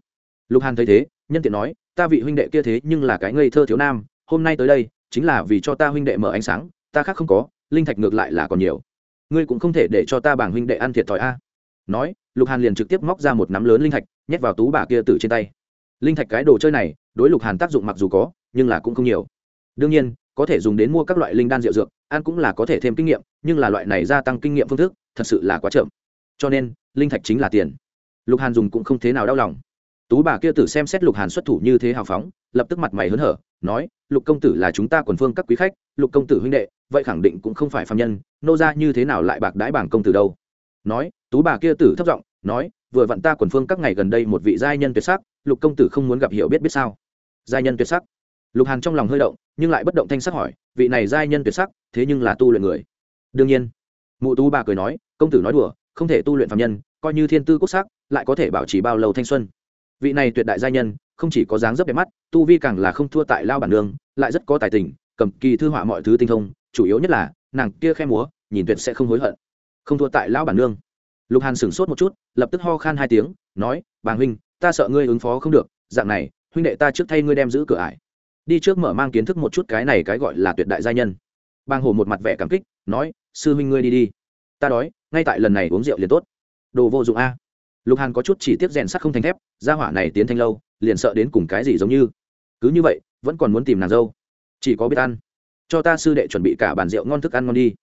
Lục hàn thấy thế, nhân tiện nói, ta vị huynh đệ kia thế nhưng là cái ngây thơ thiếu nam, hôm nay tới đây, chính là vì cho ta huynh đệ mở ánh sáng, ta khác không có linh thạch ngược lại là còn nhiều. Ngươi cũng không thể để cho ta bảng huynh đệ ăn thiệt thòi a. Nói, lục hàn liền trực tiếp móc ra một nắm lớn linh thạch, nhét vào tú bà kia tử trên tay. Linh thạch cái đồ chơi này, đối lục hàn tác dụng mặc dù có, nhưng là cũng không nhiều. Đương nhiên, có thể dùng đến mua các loại linh đan rượu dược, ăn cũng là có thể thêm kinh nghiệm, nhưng là loại này gia tăng kinh nghiệm phương thức, thật sự là quá chậm. Cho nên, linh thạch chính là tiền. Lục hàn dùng cũng không thế nào đau lòng tú bà kia tử xem xét lục hàn xuất thủ như thế hào phóng, lập tức mặt mày hớn hở, nói, lục công tử là chúng ta quần phương các quý khách, lục công tử huynh đệ, vậy khẳng định cũng không phải phạm nhân, nô ra như thế nào lại bạc đãi bảng công tử đâu? Nói, tú bà kia tử thấp giọng, nói, vừa vặn ta quần phương các ngày gần đây một vị giai nhân tuyệt sắc, lục công tử không muốn gặp hiểu biết biết sao? Giai nhân tuyệt sắc. Lục hàn trong lòng hơi động, nhưng lại bất động thanh sắc hỏi, vị này giai nhân tuyệt sắc, thế nhưng là tu luyện người? Đương nhiên. Mụ tú bà cười nói, công tử nói đùa, không thể tu luyện phạm nhân, coi như thiên tư quốc sắc, lại có thể bảo trì bao lâu thanh xuân? Vị này tuyệt đại gia nhân, không chỉ có dáng dấp đẹp mắt, tu vi càng là không thua tại lao bản nương, lại rất có tài tình, cầm kỳ thư họa mọi thứ tinh thông, chủ yếu nhất là, nàng kia khe múa, nhìn tuyệt sẽ không hối hận. Không thua tại lão bản nương. Lục hàn sửng sốt một chút, lập tức ho khan hai tiếng, nói bàng huynh, ta sợ ngươi ứng phó không được, dạng này, huynh đệ ta trước thay ngươi đem giữ cửa ải. Đi trước mở mang kiến thức một chút cái này cái gọi là tuyệt đại gia nhân. Bang hồ một mặt vẻ cảm kích, nói, sư huynh ngươi đi đi. Ta đói, ngay tại lần này uống rượu liền tốt. Đồ vô dụng a lục hàn có chút chỉ tiếp rèn sắt không thành thép, gia hỏa này tiến thanh lâu, liền sợ đến cùng cái gì giống như. Cứ như vậy, vẫn còn muốn tìm nàng dâu. Chỉ có biết ăn. Cho ta sư đệ chuẩn bị cả bàn rượu ngon thức ăn ngon đi.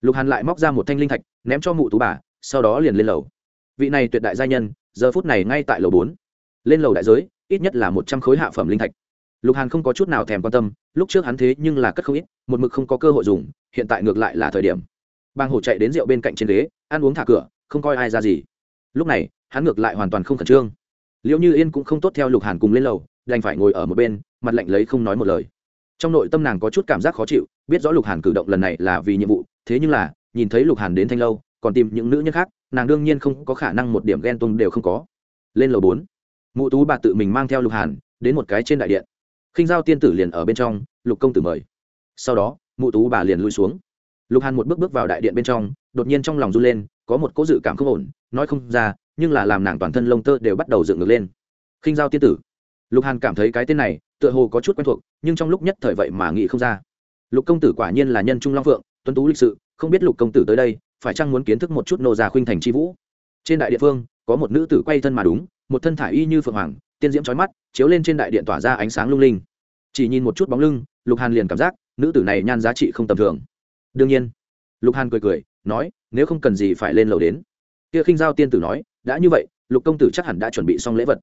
Lục hàn lại móc ra một thanh linh thạch, ném cho mụ tú bà, sau đó liền lên lầu. Vị này tuyệt đại gia nhân, giờ phút này ngay tại lầu bốn. Lên lầu đại giới, ít nhất là một trăm khối hạ phẩm linh thạch. Lục hàn không có chút nào thèm quan tâm, lúc trước hắn thế nhưng là cất không ít, một mực không có cơ hội dùng, hiện tại ngược lại là thời điểm. Bang hổ chạy đến rượu bên cạnh trên ghế, ăn uống thả cửa, không coi ai ra gì. Lúc này hắn ngược lại hoàn toàn không khẩn trương. Liệu như yên cũng không tốt theo lục hàn cùng lên lầu, đành phải ngồi ở một bên, mặt lạnh lấy không nói một lời. Trong nội tâm nàng có chút cảm giác khó chịu, biết rõ lục hàn cử động lần này là vì nhiệm vụ, thế nhưng là, nhìn thấy lục hàn đến thanh lâu, còn tìm những nữ nhân khác, nàng đương nhiên không có khả năng một điểm ghen tuông đều không có. Lên lầu bốn, mụ tú bà tự mình mang theo lục hàn đến một cái trên đại điện. Khinh giao tiên tử liền ở bên trong, lục công tử mời. Sau đó, mụ tú bà liền lui xuống. Lục hàn một bước bước vào đại điện bên trong, đột nhiên trong lòng run lên, có một cỗ dự cảm không ổn, nói không ra nhưng là làm nàng toàn thân lông tơ đều bắt đầu dựng ngược lên. Khinh giao tiên tử. Lục hàn cảm thấy cái tên này, tựa hồ có chút quen thuộc, nhưng trong lúc nhất thời vậy mà nghĩ không ra. Lục công tử quả nhiên là nhân trung long phượng tuân tú lịch sự, không biết lục công tử tới đây, phải chăng muốn kiến thức một chút nô già khuynh thành c h i vũ? Trên đại địa phương, có một nữ tử quay thân mà đúng, một thân thả y như phượng hoàng, tiên diễm trói mắt, chiếu lên trên đại điện tỏa ra ánh sáng lung linh. Chỉ nhìn một chút bóng lưng, lục hàn liền cảm giác, nữ tử này nhan giá trị không tầm thường. Đương nhiên, lục hàn cười cười, nói, nếu không cần gì phải lên lầu đến kia khinh giao tiên tử nói, đã như vậy, lục công tử chắc hẳn đã chuẩn bị xong lễ vật.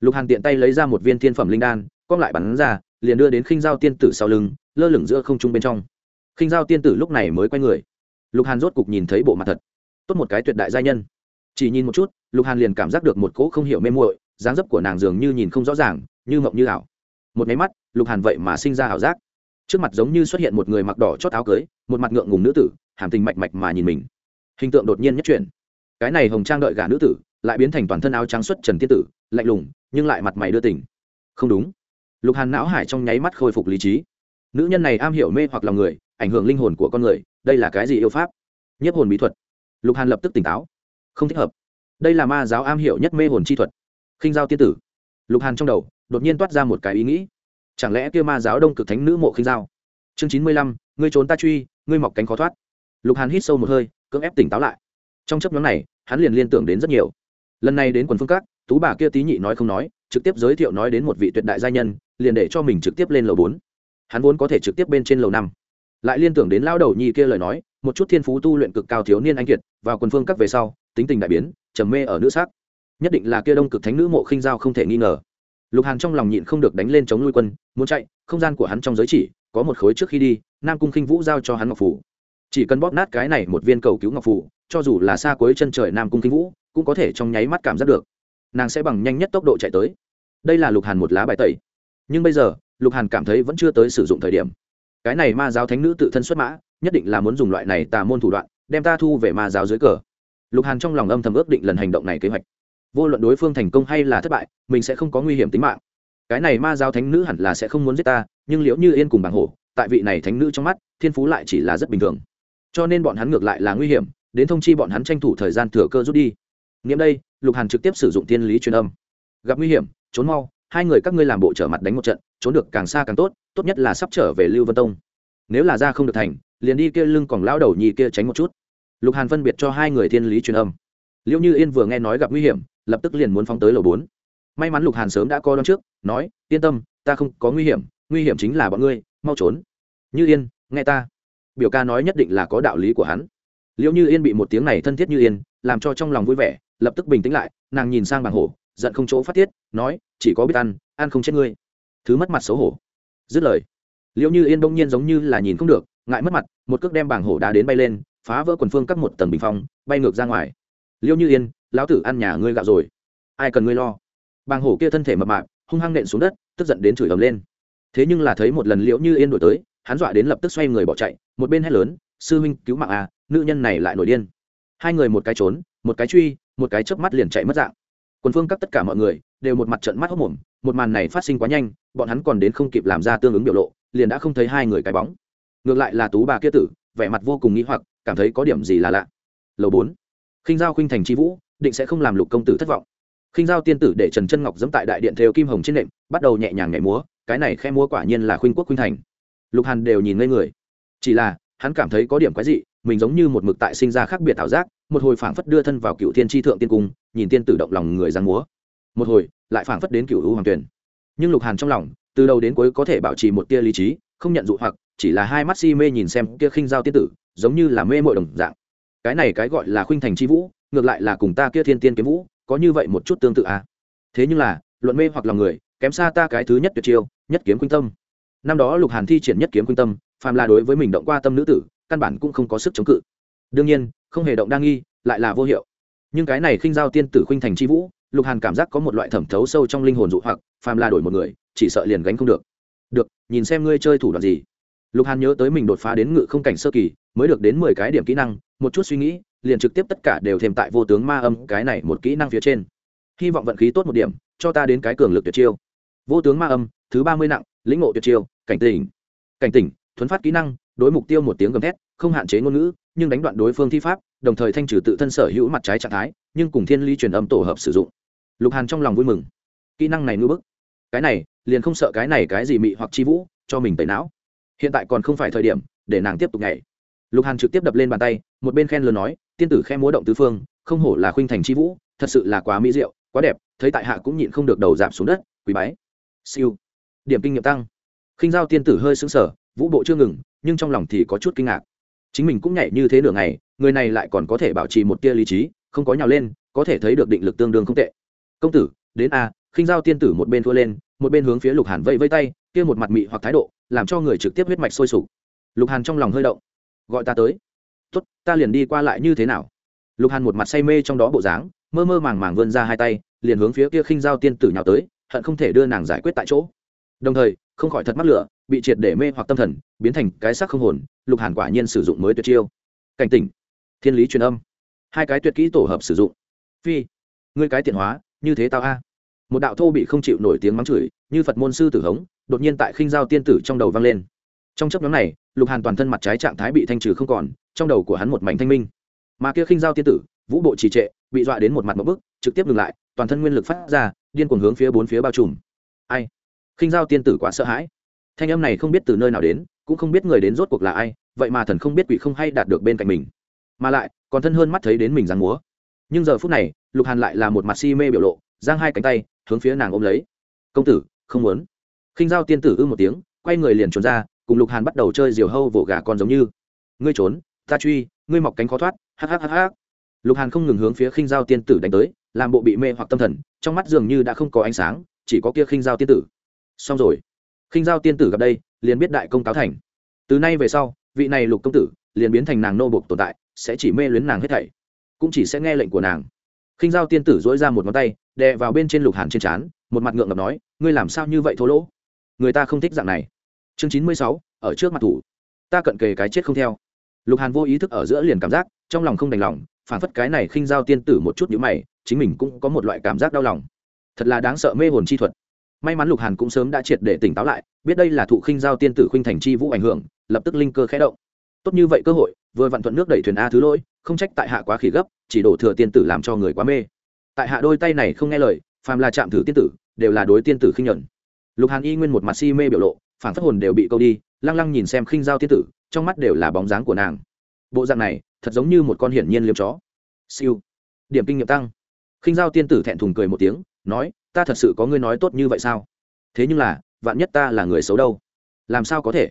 Lục hàn tiện tay lấy ra một viên thiên phẩm linh đan, cong lại bắn ra, liền đưa đến khinh giao tiên tử sau lưng, lơ lửng giữa không trung bên trong. Khinh giao tiên tử lúc này mới quay người. Lục hàn rốt cục nhìn thấy bộ mặt thật. Tốt một cái tuyệt đại gia nhân. Chỉ nhìn một chút, lục hàn liền cảm giác được một cỗ không hiểu mê muội, dáng dấp của nàng dường như nhìn không rõ ràng, như mộng như ảo. Một máy mắt, lục hàn vậy mà sinh ra ảo giác. Trước mặt giống như xuất hiện một người mặc đỏ chót áo cưới, một mặt ngượng ngùng nữ tử, hàm tình mạch mạch mà nhìn mình. Hình tượng đột nhiên nhất chuyển cái này hồng trang đợi gà nữ tử, lại biến thành toàn thân áo trắng xuất trần tiên tử, lạnh lùng, nhưng lại mặt mày đưa tỉnh không đúng. Lục hàn não hải trong nháy mắt khôi phục lý trí. Nữ nhân này am hiểu mê hoặc lòng người, ảnh hưởng linh hồn của con người, đây là cái gì yêu pháp? Nhiếp hồn bí thuật. Lục hàn lập tức tỉnh táo. Không thích hợp. Đây là ma giáo am hiểu nhất mê hồn chi thuật. Khinh giao tiên tử. Lục hàn trong đầu, đột nhiên toát ra một cái ý nghĩ. Chẳng lẽ kia ma giáo đông cực thánh nữ mộ khinh giao? Chương chín mươi lăm, ngươi trốn ta truy, ngươi mọc cánh khó thoát. Lục hàn hít sâu một hơi, cưỡng ép tỉnh táo lại trong chấp nhóm này, hắn liền liên tưởng đến rất nhiều. Lần này đến quần phương các, tú bà kia tí nhị nói không nói, trực tiếp giới thiệu nói đến một vị tuyệt đại gia nhân, liền để cho mình trực tiếp lên lầu bốn. Hắn vốn có thể trực tiếp bên trên lầu năm. Lại liên tưởng đến lao đầu nhi kia lời nói, một chút thiên phú tu luyện cực cao thiếu niên anh kiệt, vào quần phương các về sau, tính tình đại biến, trầm mê ở nữ sắc. Nhất định là kia đông cực thánh nữ mộ khinh giao không thể nghi ngờ. Lục hàn trong lòng nhịn không được đánh lên chống nuôi quân, muốn chạy, không gian của hắn trong giới chỉ, có một khối trước khi đi, nam cung khinh vũ giao cho hắn ngọc phủ chỉ cần bóp nát cái này một viên cầu cứu ngọc phủ cho dù là xa cuối chân trời nam cung kinh vũ, cũng có thể trong nháy mắt cảm giác được. Nàng sẽ bằng nhanh nhất tốc độ chạy tới. Đây là lục hàn một lá bài tẩy. Nhưng bây giờ, lục hàn cảm thấy vẫn chưa tới sử dụng thời điểm. Cái này ma giáo thánh nữ tự thân xuất mã, nhất định là muốn dùng loại này tà môn thủ đoạn, đem ta thu về ma giáo dưới cờ. Lục hàn trong lòng âm thầm ước định lần hành động này kế hoạch. Vô luận đối phương thành công hay là thất bại, mình sẽ không có nguy hiểm tính mạng. Cái này ma giáo thánh nữ hẳn là sẽ không muốn giết ta, nhưng liễu như yên cùng bảng hổ, tại vị này thánh nữ trong mắt, thiên phú lại chỉ là rất bình thường cho nên bọn hắn ngược lại là nguy hiểm, đến thông chi bọn hắn tranh thủ thời gian thừa cơ rút đi. Nghiệm đây, lục hàn trực tiếp sử dụng thiên lý truyền âm. Gặp nguy hiểm, trốn mau, hai người các ngươi làm bộ trở mặt đánh một trận, trốn được càng xa càng tốt tốt nhất là sắp trở về lưu vân tông. Nếu là ra không được thành, liền đi kia lưng còn lao đầu nhì kia tránh một chút. Lục hàn phân biệt cho hai người thiên lý truyền âm. Liệu như yên vừa nghe nói gặp nguy hiểm, lập tức liền muốn phóng tới lầu bốn. May mắn lục hàn sớm đã coi đón trước, nói, yên tâm, ta không có nguy hiểm nguy hiểm chính là bọn ngươi, mau trốn. Như yên, nghe ta biểu ca nói nhất định là có đạo lý của hắn. Liệu như yên bị một tiếng này thân thiết như yên, làm cho trong lòng vui vẻ, lập tức bình tĩnh lại, nàng nhìn sang bảng hổ, giận không chỗ phát tiết, nói, chỉ có biết ăn ăn không chết ngươi. Thứ mất mặt xấu hổ. Dứt lời liệu như yên bỗng nhiên giống như là nhìn không được, ngại mất mặt, một cước đem bảng hổ đá đến bay lên, phá vỡ quần phương cắt một tầng bình phong, bay ngược ra ngoài. Liêu như yên, lão tử ăn nhà ngươi gạo rồi. Ai cần ngươi lo? Bàng hổ kia thân thể mập mạp, hung hăng nện xuống đất, tức giận đến chửi ầm lên. Thế nhưng là thấy một lần liễu như yên đổi tới hắn dọa đến lập tức xoay người bỏ chạy, một bên hét lớn, sư huynh, cứu mạng à nữ nhân này lại nổi điên. Hai người một cái trốn, một cái truy, một cái chớp mắt liền chạy mất dạng. Quần phương các tất cả mọi người đều một mặt trận mắt hốc mồm một màn này phát sinh quá nhanh, bọn hắn còn đến không kịp làm ra tương ứng biểu lộ, liền đã không thấy hai người cái bóng. Ngược lại là tú bà kia tử, vẻ mặt vô cùng nghĩ hoặc, cảm thấy có điểm gì là lạ. Lầu bốn. Khinh giao khinh thành c vũ, định sẽ không làm lục công tử thất vọng. Khinh giao tiên tử để trần chân ngọc dẫm tại đại điện theo kim hồng trên nệm, bắt đầu nhẹ nhàng nhảy múa, cái này khe múa quả nhiên là khuynh quốc khuynh thành lục hàn đều nhìn ngây người. Chỉ là, hắn cảm thấy có điểm quái dị, mình giống như một mực tại sinh ra khác biệt ảo giác, một hồi phảng phất đưa thân vào cựu thiên tri thượng tiên cung, nhìn tiên tử động lòng người giang múa. Một hồi, lại phảng phất đến cựu hữu hoàng tuyển nhưng lục hàn trong lòng, từ đầu đến cuối có thể bảo trì một tia lý trí, không nhận dụ hoặc, chỉ là hai mắt si mê nhìn xem kia khinh giao tiên tử, giống như là mê mội đồng dạng. Cái này cái gọi là khuynh thành c h i vũ, ngược lại là cùng ta kia thiên tiên kiếm vũ, có như vậy một chút tương tự à? Thế nhưng là, luận mê hoặc lòng người, kém xa ta cái thứ nhất tuyệt chiêu, nhất kiếm khuynh tâm năm đó lục hàn thi triển nhất kiếm khuynh tâm, phàm là đối với mình động qua tâm nữ tử, căn bản cũng không có sức chống cự. Đương nhiên, không hề động đa nghi, lại là vô hiệu. Nhưng cái này khinh giao tiên tử khuynh thành c h i vũ, lục hàn cảm giác có một loại thẩm thấu sâu trong linh hồn dụ hoặc, phàm là đổi một người, chỉ sợ liền gánh không được. Được, nhìn xem ngươi chơi thủ đoạn gì. Lục hàn nhớ tới mình đột phá đến ngự không cảnh sơ kỳ, mới được đến mười cái điểm kỹ năng, một chút suy nghĩ, liền trực tiếp tất cả đều thêm tại vô tướng ma âm cái này một kỹ năng phía trên. Hy vọng vận khí tốt một điểm, cho ta đến cái cường lực tuyệt chiêu. Vô tướng ma âm thứ ba mươi nặng, lĩnh ngộ tuyệt chiêu, cảnh tỉnh. Cảnh tỉnh, thuấn phát kỹ năng, đối mục tiêu một tiếng gầm thét, không hạn chế ngôn ngữ, nhưng đánh đoạn đối phương thi pháp, đồng thời thanh trừ tự thân sở hữu mặt trái trạng thái, nhưng cùng thiên ly truyền âm tổ hợp sử dụng. Lục hàn trong lòng vui mừng. Kỹ năng này ngưỡng bức. Cái này, liền không sợ cái này cái gì mị hoặc chi vũ, cho mình tẩy não. Hiện tại còn không phải thời điểm, để nàng tiếp tục nhảy. Lục hàn trực tiếp đập lên bàn tay, một bên khen lớn nói, tiên tử khen múa động tứ phương, không hổ là khuynh thành chi vũ, thật sự là quá mỹ diệu, quá đẹp, thấy tại hạ cũng nhịn không được đầu giảm xuống đất quý bái. Siêu điểm kinh nghiệm tăng. Khinh giao tiên tử hơi sững sờ, vũ bộ chưa ngừng, nhưng trong lòng thì có chút kinh ngạc. Chính mình cũng nhảy như thế nửa ngày, người này lại còn có thể bảo trì một tia lý trí, không có nhào lên, có thể thấy được định lực tương đương không tệ. Công tử, đến a, khinh giao tiên tử một bên thua lên, một bên hướng phía lục hàn vây vây tay, kia một mặt mị hoặc thái độ, làm cho người trực tiếp huyết mạch sôi sục. Lục hàn trong lòng hơi động. Gọi ta tới. Tốt, ta liền đi qua lại như thế nào? Lục hàn một mặt say mê trong đó bộ dáng, mơ mơ màng màng vươn ra hai tay, liền hướng phía kia khinh giao tiên tử nhào tới, hận không thể đưa nàng giải quyết tại chỗ đồng thời, không khỏi thật mắc lửa, bị triệt để mê hoặc tâm thần, biến thành cái sắc không hồn, lục hàn quả nhiên sử dụng mới tuyệt chiêu. Cảnh tỉnh, thiên lý truyền âm. Hai cái tuyệt kỹ tổ hợp sử dụng. Phi, ngươi cái tiện hóa, như thế tao a. Một đạo thô bị không chịu nổi tiếng mắng chửi, như phật môn sư tử hống, đột nhiên tại khinh giao tiên tử trong đầu vang lên. Trong chấp nhóm này, lục hàn toàn thân mặt trái trạng thái bị thanh trừ không còn, trong đầu của hắn một mảnh thanh minh. Mà kia khinh giao tiên tử, vũ bộ trì trệ, bị dọa đến một mặt một bức, trực tiếp ngừng lại, toàn thân nguyên lực phát ra, điên cuồng hướng phía bốn phía bao trùm. Ai? Khinh giao tiên tử quá sợ hãi. Thanh âm này không biết từ nơi nào đến, cũng không biết người đến rốt cuộc là ai, vậy mà thần không biết quỷ không hay đạt được bên cạnh mình. Mà lại, còn thân hơn mắt thấy đến mình giang múa. Nhưng giờ phút này, lục hàn lại là một mặt si mê biểu lộ, giang hai cánh tay, hướng phía nàng ôm lấy. Công tử, không muốn. Khinh giao tiên tử ư một tiếng, quay người liền trốn ra, cùng lục hàn bắt đầu chơi diều hâu vỗ gà con giống như. Ngươi trốn, ta truy, ngươi mọc cánh khó thoát hhhh lục hàn không ngừng hướng phía khinh giao tiên tử đánh tới, làm bộ bị mê hoặc tâm thần, trong mắt dường như đã không có ánh sáng, chỉ có kia khinh giao tiên tử xong rồi. Khinh giao tiên tử gặp đây, liền biết đại công cáo thành. Từ nay về sau, vị này lục công tử liền biến thành nàng nô bộc tồn tại, sẽ chỉ mê luyến nàng hết thảy, cũng chỉ sẽ nghe lệnh của nàng. Khinh giao tiên tử dỗi ra một ngón tay, đè vào bên trên lục hàn trên trán, một mặt ngượng ngập nói, ngươi làm sao như vậy thô lỗ? Người ta không thích dạng này. Chương chín mươi sáu, ở trước mặt thủ. Ta cận kề cái chết không theo. Lục hàn vô ý thức ở giữa liền cảm giác, trong lòng không đành lòng, phản phất cái này khinh giao tiên tử một chút nhữ mày, chính mình cũng có một loại cảm giác đau lòng. Thật là đáng sợ mê hồn chi thuật may mắn lục hàn cũng sớm đã triệt để tỉnh táo lại, biết đây là thụ khinh giao tiên tử khinh thành chi vũ ảnh hưởng, lập tức linh cơ khẽ động. Tốt như vậy cơ hội, vừa vặn thuận nước đẩy thuyền a thứ lỗi, không trách tại hạ quá khỉ gấp, chỉ đổ thừa tiên tử làm cho người quá mê. Tại hạ đôi tay này không nghe lời, phàm là chạm thử tiên tử, đều là đối tiên tử khinh nhuận. Lục hàn y nguyên một mặt si mê biểu lộ phản phất hồn đều bị câu đi, lăng lăng nhìn xem khinh giao tiên tử, trong mắt đều là bóng dáng của nàng. Bộ dạng này, thật giống như một con hiển nhiên liêm chó. Siêu. Điểm kinh nghiệm tăng. Khinh giao tiên tử thẹn thùng cười một tiếng, nói ta thật sự có ngươi nói tốt như vậy sao? Thế nhưng là, vạn nhất ta là người xấu đâu? Làm sao có thể?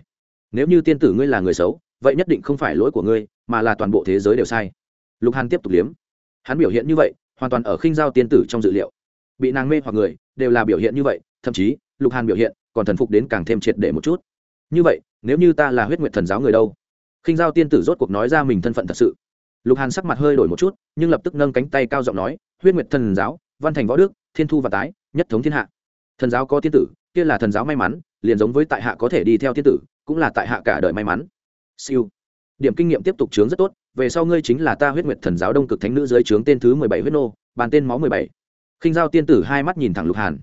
Nếu như tiên tử ngươi là người xấu, vậy nhất định không phải lỗi của ngươi, mà là toàn bộ thế giới đều sai. Lục hàn tiếp tục liếm. Hắn biểu hiện như vậy, hoàn toàn ở khinh giao tiên tử trong dự liệu. Bị nàng mê hoặc người, đều là biểu hiện như vậy, thậm chí, lục hàn biểu hiện, còn thần phục đến càng thêm triệt để một chút. Như vậy, nếu như ta là huyết nguyệt thần giáo người đâu? Khinh giao tiên tử rốt cuộc nói ra mình thân phận thật sự. Lục hàn sắc mặt hơi đổi một chút, nhưng lập tức nâng cánh tay cao giọng nói, huyết nguyệt thần giáo, văn thành võ đức thiên thu và tái, nhất thống thiên hạ. Thần giáo có tiên tử, kia là thần giáo may mắn, liền giống với tại hạ có thể đi theo tiên tử, cũng là tại hạ cả đời may mắn. Siêu. Điểm kinh nghiệm tiếp tục chướng rất tốt, về sau ngươi chính là ta huyết nguyệt thần giáo đông cực thánh nữ dưới trướng tên thứ mười bảy huyết nô, bàn tên máu mười bảy. Khinh giao tiên tử hai mắt nhìn thẳng lục hàn.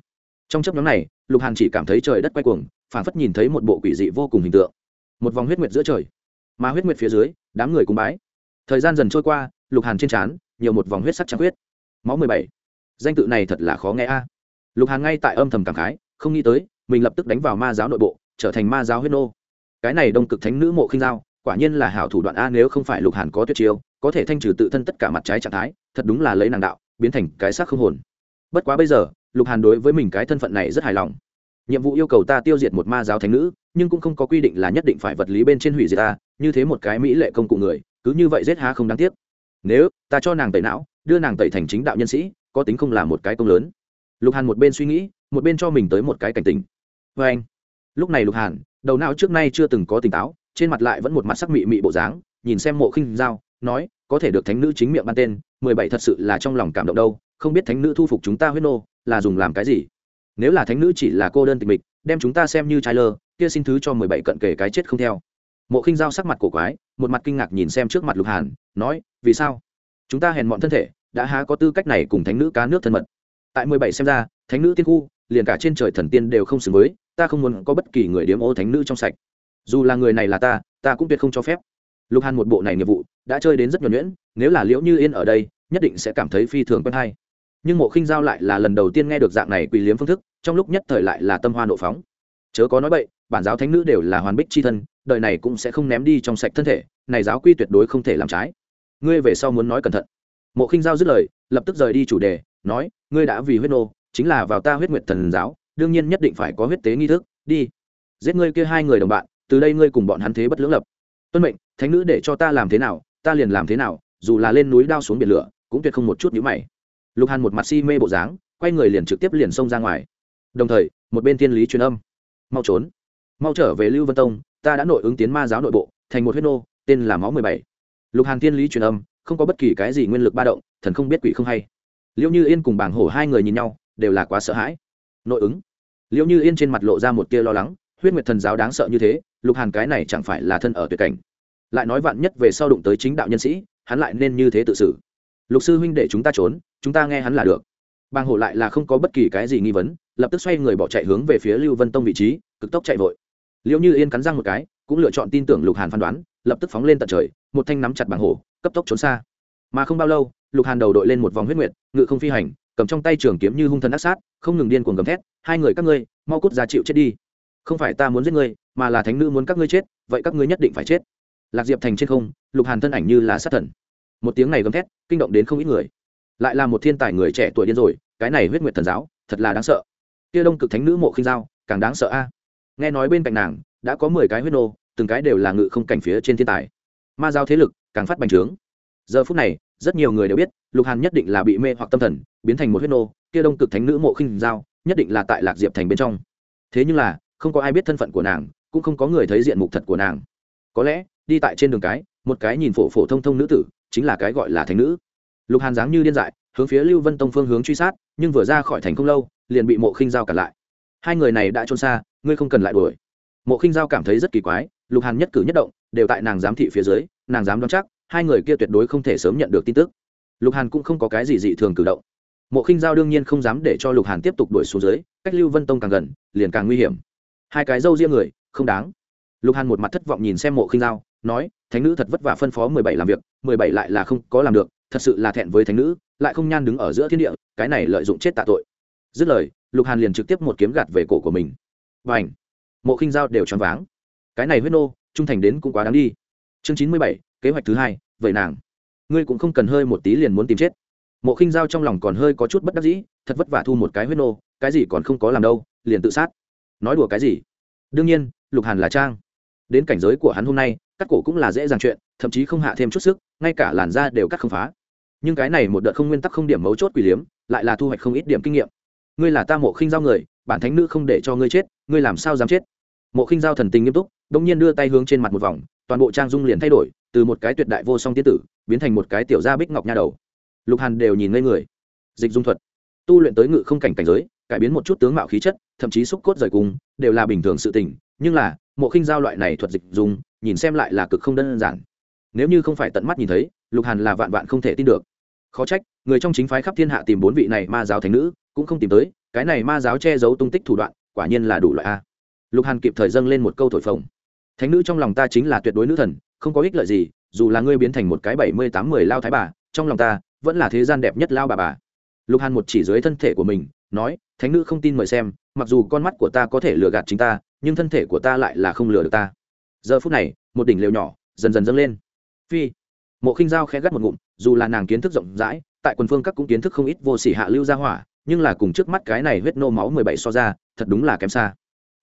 Trong chấp nhóm này, lục hàn chỉ cảm thấy trời đất quay cuồng, phản phất nhìn thấy một bộ quỷ dị vô cùng hình tượng. Một vòng huyết nguyệt giữa trời. Mà huyết nguyệt phía dưới, đám người cùng bái. Thời gian dần trôi qua, lục hàn trên trán, nhiều một vòng huyết sắc trắng huyết. Máu mười bảy danh tự này thật là khó nghe a. Lục hàn ngay tại âm thầm cảm khái, không nghĩ tới, mình lập tức đánh vào ma giáo nội bộ, trở thành ma giáo huyết nô. Cái này đông cực thánh nữ mộ khinh giao, quả nhiên là hảo thủ đoạn a, nếu không phải lục hàn có tuyệt chiêu, có thể thanh trừ tự thân tất cả mặt trái trạng thái, thật đúng là lấy nàng đạo, biến thành cái xác không hồn. Bất quá bây giờ, lục hàn đối với mình cái thân phận này rất hài lòng. Nhiệm vụ yêu cầu ta tiêu diệt một ma giáo thánh nữ, nhưng cũng không có quy định là nhất định phải vật lý bên trên hủy diệt ta, như thế một cái mỹ lệ công cụ người, cứ như vậy giết há không đáng tiếc. Nếu ta cho nàng tẩy não, đưa nàng tẩy thành chính đạo nhân sĩ có tính không là một cái công lớn. Lục hàn một bên suy nghĩ, một bên cho mình tới một cái cảnh tình vê anh, lúc này lục hàn, đầu não trước nay chưa từng có tỉnh táo, trên mặt lại vẫn một mặt sắc mị mị bộ dáng, nhìn xem mộ khinh giao, nói, có thể được thánh nữ chính miệng ban tên, mười bảy thật sự là trong lòng cảm động đâu, không biết thánh nữ thu phục chúng ta huyết nô, là dùng làm cái gì? Nếu là thánh nữ chỉ là cô đơn tịch mịch, đem chúng ta xem như trai lơ, kia xin thứ cho mười bảy cận kề cái chết không theo. Mộ khinh giao sắc mặt cổ quái, một mặt kinh ngạc nhìn xem trước mặt lục hàn, nói, vì sao? Chúng ta hèn mọn thân thể đã há có tư cách này cùng thánh nữ cá nước thân mật. Tại mười bảy xem ra, thánh nữ tiên khu, liền cả trên trời thần tiên đều không xứng với, ta không muốn có bất kỳ người điếm ô thánh nữ trong sạch. Dù là người này là ta ta cũng tuyệt không cho phép. Lục hàn một bộ này nghiệp vụ, đã chơi đến rất nhuẩn nhuyễn, nếu là liễu như yên ở đây, nhất định sẽ cảm thấy phi thường quen hay. Nhưng mộ khinh giao lại là lần đầu tiên nghe được dạng này quỳ liếm phương thức, trong lúc nhất thời lại là tâm hoa nộ phóng. Chớ có nói bậy, bản giáo thánh nữ đều là hoàn bích c h i thân, đời này cũng sẽ không ném đi trong sạch thân thể, này giáo quy tuyệt đối không thể làm trái. Ngươi về sau muốn nói cẩn thận mộ khinh giao dứt lời, lập tức rời đi chủ đề, nói, ngươi đã vì huyết nô, chính là vào ta huyết nguyệt thần giáo, đương nhiên nhất định phải có huyết tế nghi thức, đi. Giết ngươi kia hai người đồng bạn, từ đây ngươi cùng bọn hắn thế bất lưỡng lập. Tuân mệnh, thánh nữ để cho ta làm thế nào, ta liền làm thế nào, dù là lên núi đao xuống biển lửa, cũng tuyệt không một chút nhữ mày. Lục hàn một mặt si mê bộ dáng, quay người liền trực tiếp liền xông ra ngoài. Đồng thời, một bên thiên lý truyền âm. Mau trốn. Mau trở về lưu vân tông, ta đã nội ứng tiến ma giáo nội bộ, thành một huyết nô, tên là máu mười bảy. Lục hàn thiên lý truyền âm không có bất kỳ cái gì nguyên lực ba động, thần không biết quỷ không hay. Liệu như yên cùng bảng hổ hai người nhìn nhau, đều là quá sợ hãi. Nội ứng. Liệu như yên trên mặt lộ ra một tia lo lắng, huyết nguyệt thần giáo đáng sợ như thế, lục hàn cái này chẳng phải là thân ở tuyệt cảnh. Lại nói vạn nhất về sau đụng tới chính đạo nhân sĩ, hắn lại nên như thế tự xử. Lục sư huynh để chúng ta trốn, chúng ta nghe hắn là được. Bàng hổ lại là không có bất kỳ cái gì nghi vấn, lập tức xoay người bỏ chạy hướng về phía lưu vân tông vị trí, cực tốc chạy vội. Liệu như yên cắn răng một cái, cũng lựa chọn tin tưởng lục hàn phán đoán, lập tức phóng lên tận trời, một thanh nắm chặt bàng hổ cấp tốc trốn xa. Mà không bao lâu, lục hàn đầu đội lên một vòng huyết nguyệt, ngự không phi hành, cầm trong tay trường kiếm như hung thần ác sát, không ngừng điên cuồng gầm thét, hai người các ngươi, mau cút ra chịu chết đi. Không phải ta muốn giết ngươi, mà là thánh nữ muốn các ngươi chết, vậy các ngươi nhất định phải chết. Lạc diệp thành trên không, lục hàn thân ảnh như là sát thần. Một tiếng này gầm thét, kinh động đến không ít người. Lại là một thiên tài người trẻ tuổi điên rồi, cái này huyết nguyệt thần giáo, thật là đáng sợ. Kia đông cực thánh nữ mộ khinh giao càng đáng sợ a. Nghe nói bên cạnh nàng, đã có mười cái huyết nô, từng cái đều là ngự không cảnh phía trên thiên tài ma giao thế lực càng phát bành trướng. Giờ phút này, rất nhiều người đều biết, lục hàn nhất định là bị mê hoặc tâm thần, biến thành một huyết nô, kia đông cực thánh nữ mộ khinh giao, nhất định là tại lạc diệp thành bên trong. Thế nhưng là, không có ai biết thân phận của nàng, cũng không có người thấy diện mục thật của nàng. Có lẽ, đi tại trên đường cái, một cái nhìn phổ phổ thông thông nữ tử, chính là cái gọi là thánh nữ. Lục hàn dáng như điên dại, hướng phía lưu vân tông phương hướng truy sát, nhưng vừa ra khỏi thành không lâu, liền bị mộ khinh giao cản lại. Hai người này đã trôn xa, ngươi không cần lại đuổi. Mộ khinh giao cảm thấy rất kỳ quái, lục hàn nhất cử nhất động đều tại nàng giám thị phía dưới, nàng dám đoán chắc, hai người kia tuyệt đối không thể sớm nhận được tin tức. Lục hàn cũng không có cái gì dị thường cử động. Mộ khinh giao đương nhiên không dám để cho lục hàn tiếp tục đuổi xuống dưới, cách lưu vân tông càng gần, liền càng nguy hiểm. Hai cái dâu riêng người, không đáng. Lục hàn một mặt thất vọng nhìn xem mộ khinh giao, nói, thánh nữ thật vất vả phân phó mười bảy làm việc, mười bảy lại là không có làm được, thật sự là thẹn với thánh nữ, lại không nhan đứng ở giữa thiên địa, cái này lợi dụng chết tạ tội. Dứt lời, lục hàn liền trực tiếp một kiếm gạt về cổ của mình. Và ảnh mộ khinh giao đều choáng váng. Cái này huyết nô trung thành đến cũng quá đáng đi. Chương chín mươi bảy, kế hoạch thứ hai, vậy nàng. Ngươi cũng không cần hơi một tí liền muốn tìm chết. Mộ khinh giao trong lòng còn hơi có chút bất đắc dĩ, thật vất vả thu một cái huyết nô, cái gì còn không có làm đâu, liền tự sát. Nói đùa cái gì? Đương nhiên, lục hàn là trang. Đến cảnh giới của hắn hôm nay cắt cổ cũng là dễ dàng chuyện, thậm chí không hạ thêm chút sức, ngay cả làn da đều cắt không phá. Nhưng cái này một đợt không nguyên tắc không điểm mấu chốt quỷ liếm, lại là thu hoạch không ít điểm kinh nghiệm. Ngươi là ta mộ khinh giao người, bản thánh nữ không để cho ngươi chết, ngươi làm sao dám chết? Mộ khinh giao thần tình nghiêm túc đông nhiên đưa tay hướng trên mặt một vòng, toàn bộ trang dung liền thay đổi, từ một cái tuyệt đại vô song tiên tử, biến thành một cái tiểu gia bích ngọc nha đầu. Lục hàn đều nhìn ngây người. Dịch dung thuật. Tu luyện tới ngự không cảnh cảnh giới, cải biến một chút tướng mạo khí chất, thậm chí xúc cốt rời cùng, đều là bình thường sự tình, nhưng là, mộ khinh giao loại này thuật dịch dung, nhìn xem lại là cực không đơn giản. Nếu như không phải tận mắt nhìn thấy, lục hàn là vạn vạn không thể tin được. Khó trách, người trong chính phái khắp thiên hạ tìm bốn vị này ma giáo thánh nữ, cũng không tìm tới, cái này ma giáo che giấu tung tích thủ đoạn, quả nhiên là đủ loại a lục hàn kịp thời dâng lên một câu thổi phồng. Thánh nữ trong lòng ta chính là tuyệt đối nữ thần, không có ích lợi gì, dù là ngươi biến thành một cái bảy mươi tám mười lao thái bà, trong lòng ta vẫn là thế gian đẹp nhất lao bà bà. Lục hàn một chỉ dưới thân thể của mình, nói, thánh nữ không tin mời xem, mặc dù con mắt của ta có thể lừa gạt chính ta, nhưng thân thể của ta lại là không lừa được ta. Giờ phút này, một đỉnh lều nhỏ dần dần dâng lên. Phi. Mộ khinh dao khẽ gắt một ngụm, dù là nàng kiến thức rộng rãi, tại quần phương các cũng kiến thức không ít vô sỉ hạ lưu ra hỏa, nhưng là cùng trước mắt cái này huyết nô máu mười bảy so ra, thật đúng là kém xa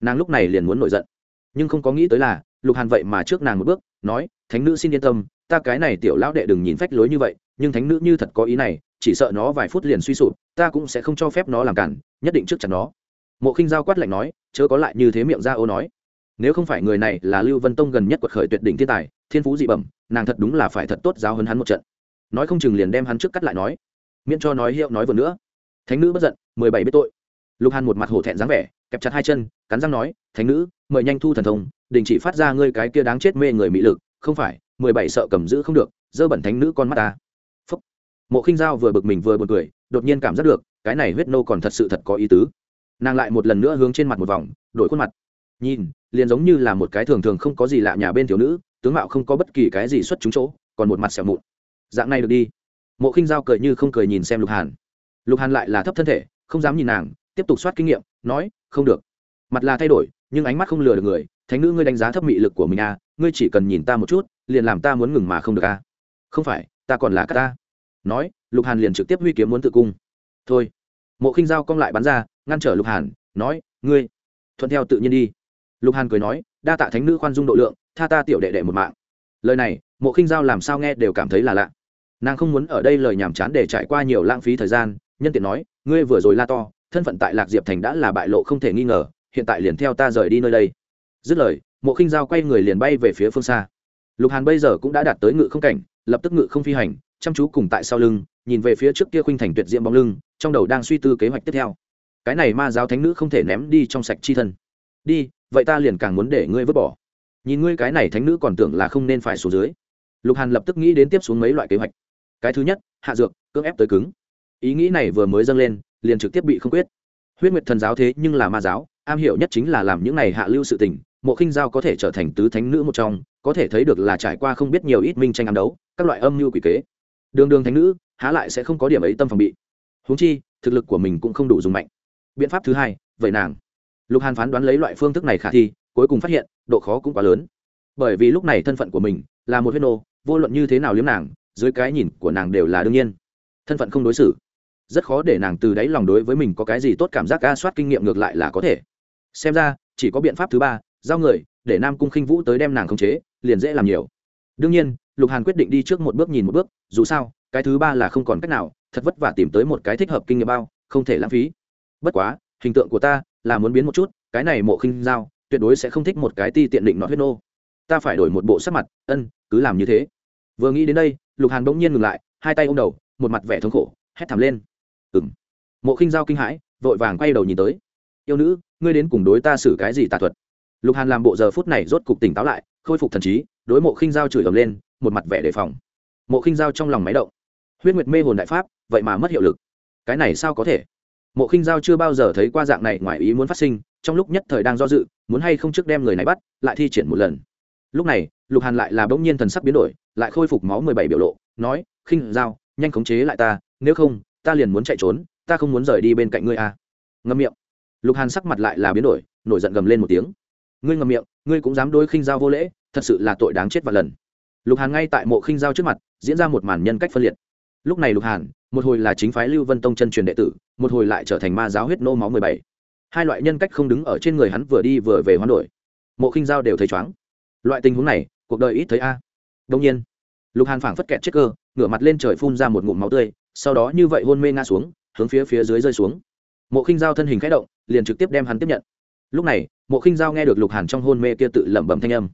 nàng lúc này liền muốn nổi giận. Nhưng không có nghĩ tới là, lục hàn vậy mà trước nàng một bước, nói, thánh nữ xin yên tâm, ta cái này tiểu lão đệ đừng nhìn phách lối như vậy, nhưng thánh nữ như thật có ý này, chỉ sợ nó vài phút liền suy sụp, ta cũng sẽ không cho phép nó làm cản, nhất định trước chặt nó. Mộ khinh giao quát lạnh nói, chớ có lại như thế miệng ra ô nói. Nếu không phải người này là lưu vân tông gần nhất quật khởi tuyệt đỉnh thiên tài, thiên phú dị bẩm, nàng thật đúng là phải thật tốt giáo hơn hắn một trận. Nói không chừng liền đem hắn trước cắt lại nói. Miễn cho nói hiệu nói vừa nữa. Thánh nữ bất giận, mười bảy biết tội. Lục hàn một mặt hổ thẹn dáng vẻ kẹp chặt hai chân, cắn răng nói, thánh nữ, mời nhanh thu thần thông, đình chỉ phát ra ngươi cái kia đáng chết mê người mỹ lực, không phải, mười bảy sợ cầm giữ không được, dơ bẩn thánh nữ con mắt ta. Phúc. mộ khinh giao vừa bực mình vừa b u ồ n cười, đột nhiên cảm giác được, cái này huyết nô còn thật sự thật có ý tứ. Nàng lại một lần nữa hướng trên mặt một vòng, đổi khuôn mặt. Nhìn, liền giống như là một cái thường thường không có gì lạ nhà bên thiếu nữ, tướng mạo không có bất kỳ cái gì xuất chúng chỗ, còn một mặt xẻo mụn. Dạng này được đi. Mộ khinh giao cười như không cười nhìn xem lục hàn. Lục hàn lại là thấp thân thể, không dám nhìn nàng tiếp tục soát kinh nghiệm, nói, không được. Mặt là thay đổi, nhưng ánh mắt không lừa được người. Thánh nữ ngươi đánh giá thấp mị lực của mình à ngươi chỉ cần nhìn ta một chút, liền làm ta muốn ngừng mà không được à. Không phải, ta còn là các ta. Nói, lục hàn liền trực tiếp huy kiếm muốn tự cung. Thôi. Mộ khinh giao cong lại bắn ra, ngăn trở lục hàn, nói, ngươi, thuận theo tự nhiên đi. Lục hàn cười nói, đa tạ thánh nữ khoan dung độ lượng, tha ta tiểu đệ đệ một mạng. Lời này, mộ khinh giao làm sao nghe đều cảm thấy là lạ. Nàng không muốn ở đây lời nhàm chán để trải qua nhiều lãng phí thời gian, nhân tiện nói, ngươi vừa rồi la to thân phận tại lạc diệp thành đã là bại lộ không thể nghi ngờ, hiện tại liền theo ta rời đi nơi đây. Dứt lời, mộ khinh giao quay người liền bay về phía phương xa. Lục hàn bây giờ cũng đã đạt tới ngự không cảnh, lập tức ngự không phi hành, chăm chú cùng tại sau lưng, nhìn về phía trước kia khuynh thành tuyệt diệm bóng lưng, trong đầu đang suy tư kế hoạch tiếp theo. Cái này ma giáo thánh nữ không thể ném đi trong sạch chi thân. Đi, vậy ta liền càng muốn để ngươi vứt bỏ. Nhìn ngươi cái này thánh nữ còn tưởng là không nên phải xuống dưới. Lục hàn lập tức nghĩ đến tiếp xuống mấy loại kế hoạch. Cái thứ nhất, hạ dược, cưỡng ép tới cứng. Ý nghĩ này vừa mới dâng lên liền trực tiếp bị không quyết. Huyết nguyệt thần giáo thế nhưng là ma giáo, am hiểu nhất chính là làm những này hạ lưu sự tình, mộ khinh giao có thể trở thành tứ thánh nữ một trong, có thể thấy được là trải qua không biết nhiều ít minh tranh ám đấu, các loại âm mưu quỷ kế. Đường đường thánh nữ, há lại sẽ không có điểm ấy tâm phòng bị. Huống chi, thực lực của mình cũng không đủ dùng mạnh. Biện pháp thứ hai, vậy nàng. Lục hàn phán đoán lấy loại phương thức này khả thi, cuối cùng phát hiện, độ khó cũng quá lớn. Bởi vì lúc này thân phận của mình là một huyết nô, vô luận như thế nào liếm nàng, dưới cái nhìn của nàng đều là đương nhiên. Thân phận không đối xử rất khó để nàng từ đáy lòng đối với mình có cái gì tốt cảm giác ca soát kinh nghiệm ngược lại là có thể. Xem ra, chỉ có biện pháp thứ ba, giao người, để nam cung khinh vũ tới đem nàng khống chế, liền dễ làm nhiều. Đương nhiên, lục hàn quyết định đi trước một bước nhìn một bước, dù sao, cái thứ ba là không còn cách nào, thật vất vả tìm tới một cái thích hợp kinh nghiệm bao, không thể lãng phí. Bất quá, hình tượng của ta là muốn biến một chút, cái này mộ khinh giao, tuyệt đối sẽ không thích một cái ti tiện định nọ huyết nô. Ta phải đổi một bộ sắc mặt, ân, cứ làm như thế. Vừa nghĩ đến đây, lục hàn bỗng nhiên ngừng lại, hai tay ô m đầu, một mặt vẻ thống khổ, hét thảm lên ừ m mộ khinh giao kinh hãi, vội vàng quay đầu nhìn tới. Yêu nữ, ngươi đến cùng đối ta xử cái gì tà thuật? Lục hàn làm bộ giờ phút này rốt cục tỉnh táo lại, khôi phục thần trí, đối mộ khinh giao chửi ầm lên, một mặt vẻ đề phòng. Mộ khinh giao trong lòng máy động. Huyết nguyệt mê hồn đại pháp, vậy mà mất hiệu lực. Cái này sao có thể? Mộ khinh giao chưa bao giờ thấy qua dạng này ngoài ý muốn phát sinh, trong lúc nhất thời đang do dự, muốn hay không trước đem người này bắt, lại thi triển một lần. Lúc này, lục hàn lại là bỗng nhiên thần sắc biến đổi, lại khôi phục máu mười bảy biểu lộ, nói, khinh giao, nhanh khống chế lại ta, nếu không ta liền muốn chạy trốn, ta không muốn rời đi bên cạnh ngươi à. ngâm miệng. Lục hàn sắc mặt lại là biến đổi, nổi giận gầm lên một tiếng. Ngươi ngậm miệng, ngươi cũng dám đối khinh giao vô lễ, thật sự là tội đáng chết và lần. Lục hàn ngay tại mộ khinh giao trước mặt, diễn ra một màn nhân cách phân liệt. Lúc này lục hàn, một hồi là chính phái lưu vân tông chân truyền đệ tử, một hồi lại trở thành ma giáo huyết nô máu mười bảy. Hai loại nhân cách không đứng ở trên người hắn vừa đi vừa về hoán đổi. Mộ khinh giao đều thấy chóng loại tình huống này, cuộc đời ít thấy a. Đông nhiên, lục hàn phảng phất kẹt chết cơ, ngửa mặt lên trời phun ra một ngụm máu tươi sau đó như vậy hôn mê ngã xuống, hướng phía phía dưới rơi xuống. Mộ khinh giao thân hình k h ẽ động, liền trực tiếp đem hắn tiếp nhận. Lúc này, mộ khinh giao nghe được lục hàn trong hôn mê kia tự lẩm bẩm thanh âm.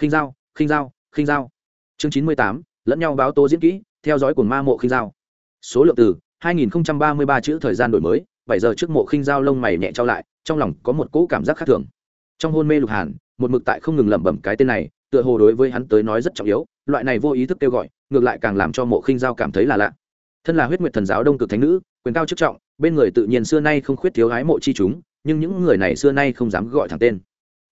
Khinh giao khinh giao khinh giao. Chương chín mươi tám, lẫn nhau báo tố diễn kỹ, theo dõi của ma mộ khinh giao. Số lượng từ 2033 chữ thời gian đổi mới, bảy giờ trước mộ khinh giao lông mày nhẹ trao lại, trong lòng có một cỗ cảm giác khác thường. Trong hôn mê lục hàn, một mực tại không ngừng lẩm bẩm cái tên này, tựa hồ đối với hắn tới nói rất trọng yếu, loại này vô ý thức kêu gọi, ngược lại càng làm cho mộ khinh giao cảm thấy là lạ thân là huyết nguyệt thần giáo đông cực thánh nữ, quyền cao chức trọng, bên người tự nhiên xưa nay không khuyết thiếu ái mộ chi chúng, nhưng những người này xưa nay không dám gọi thẳng tên.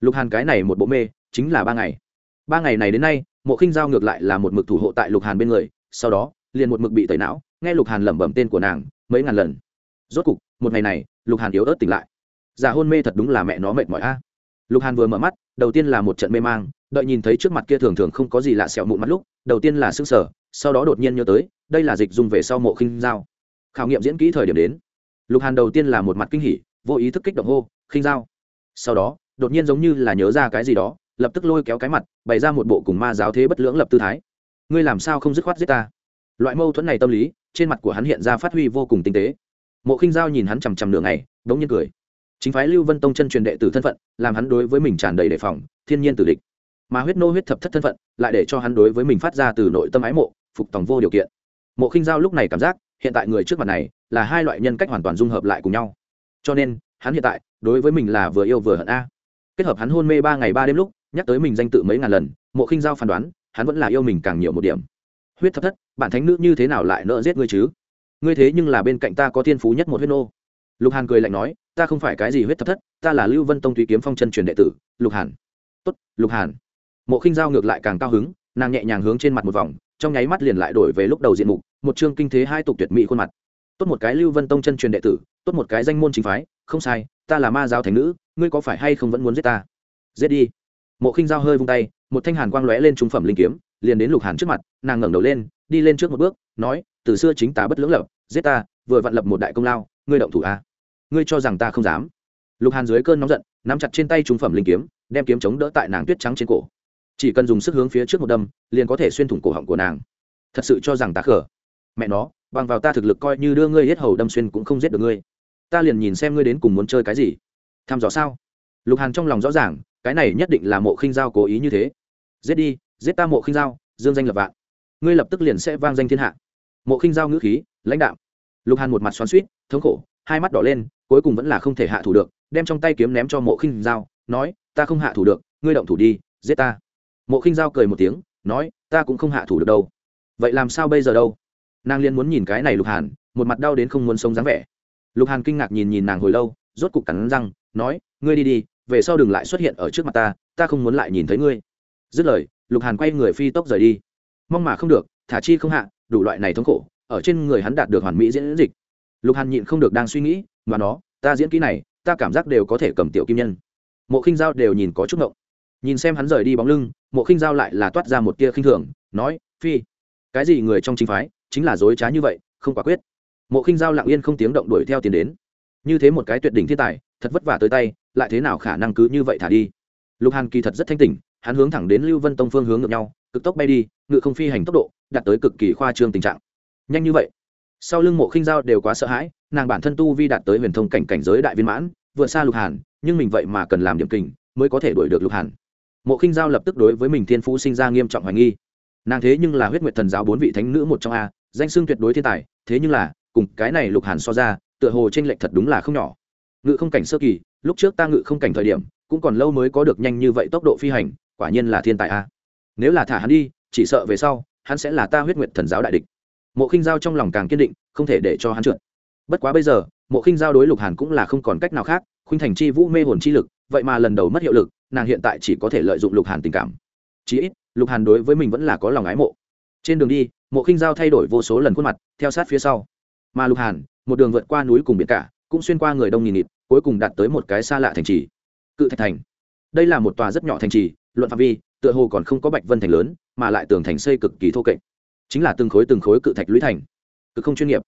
Lục hàn cái này một bộ mê, chính là ba ngày. Ba ngày này đến nay, mộ khinh giao ngược lại là một mực thủ hộ tại lục hàn bên người, sau đó, liền một mực bị tẩy não, nghe lục hàn lẩm bẩm tên của nàng, mấy ngàn lần. Rốt cục, một ngày này, lục hàn yếu ớt tỉnh lại. Giả hôn mê thật đúng là mẹ nó mệt mỏi a. Lục hàn vừa mở mắt, đầu tiên là một trận mê mang, đợi nhìn thấy trước mặt kia thường thường không có gì lạ sẹo mụn mắt lúc, đầu tiên là sưng sở sau đó đột nhiên nhớ tới đây là dịch dùng về sau mộ khinh giao. Khảo nghiệm diễn kỹ thời điểm đến. Lục hàn đầu tiên là một mặt kinh hỉ, vô ý thức kích động hô, khinh giao. Sau đó, đột nhiên giống như là nhớ ra cái gì đó, lập tức lôi kéo cái mặt, bày ra một bộ cùng ma giáo thế bất lưỡng lập tư thái. Ngươi làm sao không dứt khoát giết ta? Loại mâu thuẫn này tâm lý, trên mặt của hắn hiện ra phát huy vô cùng tinh tế. Mộ khinh giao nhìn hắn chằm chằm nửa ngày, đống nhiên cười. Chính phái lưu vân tông chân truyền đệ tử thân phận, làm hắn đối với mình tràn đầy đề phòng, thiên nhiên tử địch. Mà huyết nô huyết thập thất thân phận, lại để cho hắn đối với mình phát ra từ nội tâm ái mộ, phục tòng vô điều kiện mộ khinh giao lúc này cảm giác hiện tại người trước mặt này là hai loại nhân cách hoàn toàn dung hợp lại cùng nhau. Cho nên, hắn hiện tại đối với mình là vừa yêu vừa hận a. Kết hợp hắn hôn mê ba ngày ba đêm lúc, nhắc tới mình danh tự mấy ngàn lần, mộ khinh giao phán đoán, hắn vẫn là yêu mình càng nhiều một điểm. Huyết thập thất, bản thánh nữ như thế nào lại nợ giết ngươi chứ? Ngươi thế nhưng là bên cạnh ta có thiên phú nhất một huyết nô. Lục hàn cười lạnh nói, ta không phải cái gì huyết thập thất, ta là lưu vân tông tùy kiếm phong chân truyền đệ tử, lục hàn. Tốt, lục hàn. Mộ khinh giao ngược lại càng cao hứng, nàng nhẹ nhàng hướng trên mặt một vòng trong nháy mắt liền lại đổi về lúc đầu diện mục, một chương kinh thế hai tục tuyệt mỹ khuôn mặt. Tốt một cái lưu vân tông chân truyền đệ tử, tốt một cái danh môn chính phái, không sai, ta là ma giáo thành nữ, ngươi có phải hay không vẫn muốn giết ta? Giết đi. Mộ khinh giao hơi vung tay, một thanh hàn quang lóe lên trung phẩm linh kiếm, liền đến lục hàn trước mặt, nàng ngẩng đầu lên, đi lên trước một bước, nói, từ xưa chính ta bất lưỡng lập, giết ta, vừa vặn lập một đại công lao, ngươi động thủ a à? ngươi cho rằng ta không dám? Lục hàn dưới cơn nóng giận, nắm chặt trên tay trung phẩm linh kiếm, đem kiếm chống đỡ tại nàng tuyết trắng trên cổ chỉ cần dùng sức hướng phía trước một đâm, liền có thể xuyên thủng cổ họng của nàng. Thật sự cho rằng ta khở mẹ nó, bằng vào ta thực lực coi như đưa ngươi hết hầu đâm xuyên cũng không giết được ngươi. Ta liền nhìn xem ngươi đến cùng muốn chơi cái gì. Tham dò sao? Lục hàn trong lòng rõ ràng, cái này nhất định là mộ khinh giao cố ý như thế. Giết đi, giết ta mộ khinh giao, dương danh lập vạn. Ngươi lập tức liền sẽ vang danh thiên hạ. Mộ khinh giao ngữ khí, lãnh đạo lục hàn một mặt xoắn suýt thống khổ, hai mắt đỏ lên, cuối cùng vẫn là không thể hạ thủ được, đem trong tay kiếm ném cho mộ khinh giao, nói, ta không hạ thủ được, ngươi động thủ đi, giết ta mộ khinh giao cười một tiếng, nói, ta cũng không hạ thủ được đâu. Vậy làm sao bây giờ đâu? Nàng liên muốn nhìn cái này lục hàn, một mặt đau đến không muốn sống dáng vẻ. Lục hàn kinh ngạc nhìn nhìn nàng hồi lâu, rốt cục cắn răng, nói, ngươi đi đi, về sau đừng lại xuất hiện ở trước mặt ta ta không muốn lại nhìn thấy ngươi. Dứt lời, lục hàn quay người phi tốc rời đi. Mong mà không được, thả chi không hạ, đủ loại này thống khổ, ở trên người hắn đạt được hoàn mỹ diễn dịch. Lục hàn nhịn không được đang suy nghĩ, mà nó, ta diễn kỹ này, ta cảm giác đều có thể cầm tiểu kim nhân. Mộ khinh giao đều nhìn có chút ngộng nhìn xem hắn rời đi bóng lưng, mộ khinh giao lại là toát ra một tia khinh thường, nói, phi, cái gì người trong chính phái, chính là dối trá như vậy, không quả quyết. Mộ khinh giao lặng yên không tiếng động đuổi theo tiền đến. Như thế một cái tuyệt đỉnh thiên tài, thật vất vả tới tay, lại thế nào khả năng cứ như vậy thả đi? Lục hàn kỳ thật rất thanh tỉnh, hắn hướng thẳng đến lưu vân tông phương hướng ngược nhau, cực tốc bay đi, ngự không phi hành tốc độ, đạt tới cực kỳ khoa trương tình trạng. Nhanh như vậy, sau lưng mộ khinh giao đều quá sợ hãi, nàng bản thân tu vi đạt tới huyền thông cảnh cảnh giới đại viên mãn, vượt xa lục hàn, nhưng mình vậy mà cần làm điểm kình, mới có thể đuổi được lục hàn mộ khinh giao lập tức đối với mình thiên phú sinh ra nghiêm trọng hoài nghi. Nàng thế nhưng là huyết nguyệt thần giáo bốn vị thánh nữ một trong a, danh xưng tuyệt đối thiên tài, thế nhưng là, cùng cái này lục hàn so ra, tựa hồ t r ê n lệch thật đúng là không nhỏ. Ngự không cảnh sơ kỳ, lúc trước ta ngự không cảnh thời điểm, cũng còn lâu mới có được nhanh như vậy tốc độ phi hành, quả nhiên là thiên tài a. Nếu là thả hắn đi, chỉ sợ về sau, hắn sẽ là ta huyết nguyệt thần giáo đại địch. Mộ khinh giao trong lòng càng kiên định, không thể để cho hắn trượt. Bất quá bây giờ, mộ khinh giao đối lục hàn cũng là không còn cách nào khác, khuynh thành chi vũ mê hồn chi lực, vậy mà lần đầu mất hiệu lực nàng hiện tại chỉ có thể lợi dụng lục hàn tình cảm. Chí ít, lục hàn đối với mình vẫn là có lòng ái mộ. Trên đường đi, mộ khinh giao thay đổi vô số lần khuôn mặt, theo sát phía sau. Mà lục hàn, một đường vượt qua núi cùng biển cả, cũng xuyên qua người đông nghìn nghịt, cuối cùng đạt tới một cái xa lạ thành trì. Cự thạch thành. Đây là một tòa rất nhỏ thành trì, luận phạm vi, tựa hồ còn không có bạch vân thành lớn, mà lại tường thành xây cực kỳ thô kệch. Chính là từng khối từng khối cự thạch lũy thành. Cực không chuyên nghiệp.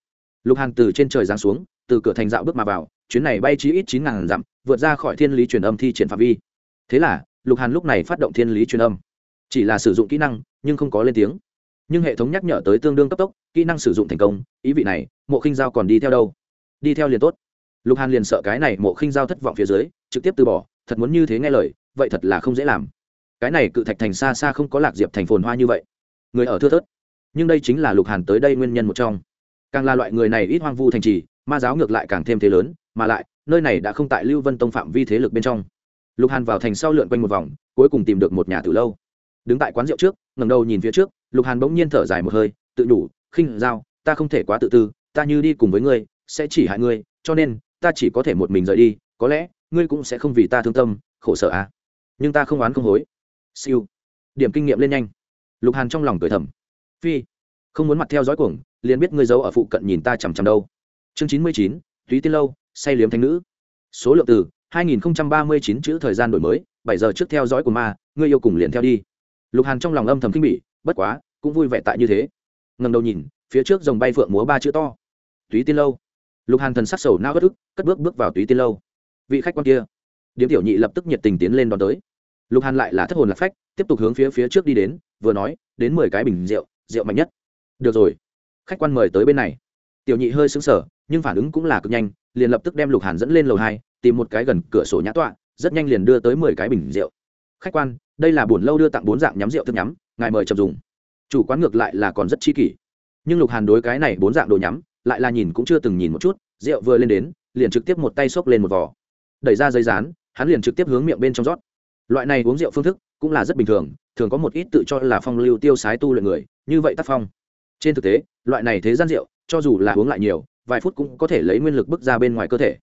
Lục hàn từ trên trời giáng xuống, từ cửa thành dạo bước mà vào, chuyến này bay chí ít chín ngàn dặm, vượt ra khỏi thiên lý truyền âm thi triển phạm vi thế là, lục hàn lúc này phát động thiên lý truyền âm. Chỉ là sử dụng kỹ năng, nhưng không có lên tiếng. Nhưng hệ thống nhắc nhở tới tương đương cấp tốc, kỹ năng sử dụng thành công, ý vị này, mộ khinh giao còn đi theo đâu? Đi theo liền tốt. Lục hàn liền sợ cái này mộ khinh giao thất vọng phía dưới, trực tiếp từ bỏ, thật muốn như thế nghe lời, vậy thật là không dễ làm. Cái này cự thạch thành xa xa không có lạc diệp thành phồn hoa như vậy. Người ở thưa thớt. Nhưng đây chính là lục hàn tới đây nguyên nhân một trong. Càng là loại người này ít hoang vu thành trì, ma giáo ngược lại càng thêm thế lớn, mà lại, nơi này đã không tại lưu vân tông phạm vi thế lực bên trong lục hàn vào thành sau lượn quanh một vòng, cuối cùng tìm được một nhà từ lâu. Đứng tại quán rượu trước, ngẩng đầu nhìn phía trước, lục hàn bỗng nhiên thở dài một hơi, tự nhủ, khinh giao, ta không thể quá tự tư, ta như đi cùng với ngươi, sẽ chỉ hại ngươi, cho nên, ta chỉ có thể một mình rời đi, có lẽ, ngươi cũng sẽ không vì ta thương tâm, khổ sở à. Nhưng ta không oán không hối. Siêu. Điểm kinh nghiệm lên nhanh. Lục hàn trong lòng cười thầm. Phi, không muốn mặt theo dõi cuồng, liền biết ngươi giấu ở phụ cận nhìn ta chằm chằm đâu. Chương chín mươi chín túy tiên lâu, say liếm thanh nữ. Số lượng từ 2039 chữ thời gian đổi mới bảy giờ trước theo dõi của ma ngươi yêu cùng liền theo đi. Lục hàn trong lòng âm thầm kinh bị, bất quá cũng vui vẻ tại như thế. Ngẩng đầu nhìn phía trước rồng bay phượng múa ba chữ to. Túy tiên lâu. Lục hàn thần sắc sầu nao bất ức cất bước bước vào túy tiên lâu. Vị khách quan kia. Điếm tiểu nhị lập tức nhiệt tình tiến lên đón tới. Lục hàn lại là thất hồn lạc phách tiếp tục hướng phía phía trước đi đến vừa nói đến mười cái bình rượu rượu mạnh nhất. Được rồi. Khách quan mời tới bên này. Tiểu nhị hơi sững sờ nhưng phản ứng cũng là cực nhanh liền lập tức đem lục hàn dẫn lên lầu hai tìm một cái gần cửa sổ nhã tọa, rất nhanh liền đưa tới mười cái bình rượu. Khách quan, đây là buồn lâu đưa tặng bốn dạng nhắm rượu thức nhắm, ngài mời chậm dùng. Chủ quán ngược lại là còn rất chi kỷ. Nhưng lục hàn đối cái này bốn dạng đồ nhắm, lại là nhìn cũng chưa từng nhìn một chút, rượu vừa lên đến, liền trực tiếp một tay xốc lên một vỏ đẩy ra giấy rán hắn liền trực tiếp hướng miệng bên trong rót. Loại này uống rượu phương thức cũng là rất bình thường thường có một ít tự cho là phong lưu tiêu sái tu luyện người, như vậy tác phong. Trên thực tế, loại này thế gian rượu, cho dù là uống lại nhiều, vài phút cũng có thể lấy nguyên lực bước ra bên ngoài cơ thể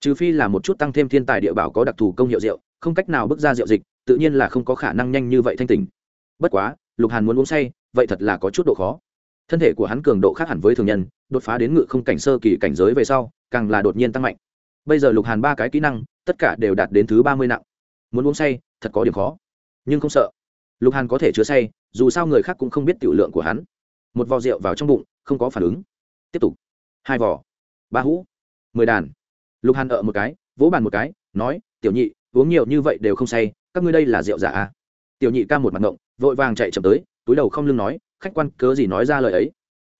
trừ phi là một chút tăng thêm thiên tài địa bảo có đặc thù công hiệu rượu, không cách nào bước ra rượu dịch, tự nhiên là không có khả năng nhanh như vậy thanh tình bất quá, lục hàn muốn uống say, vậy thật là có chút độ khó. Thân thể của hắn cường độ khác hẳn với thường nhân, đột phá đến ngự không cảnh sơ kỳ cảnh giới về sau, càng là đột nhiên tăng mạnh. Bây giờ lục hàn ba cái kỹ năng, tất cả đều đạt đến thứ ba mươi nặng. Muốn uống say, thật có điểm khó. Nhưng không sợ. Lục hàn có thể chứa say, dù sao người khác cũng không biết tiểu lượng của hắn. Một vò rượu vào trong bụng, không có phản ứng. Tiếp tục. Hai vỏ ba hũ. Mười đàn lục hàn ợ một cái, vỗ bàn một cái, nói, tiểu nhị, uống nhiều như vậy đều không say, các ngươi đây là rượu giả à? tiểu nhị ca một mặt ngộng, vội vàng chạy chậm tới, túi đầu không lưng nói, khách quan, cớ gì nói ra lời ấy?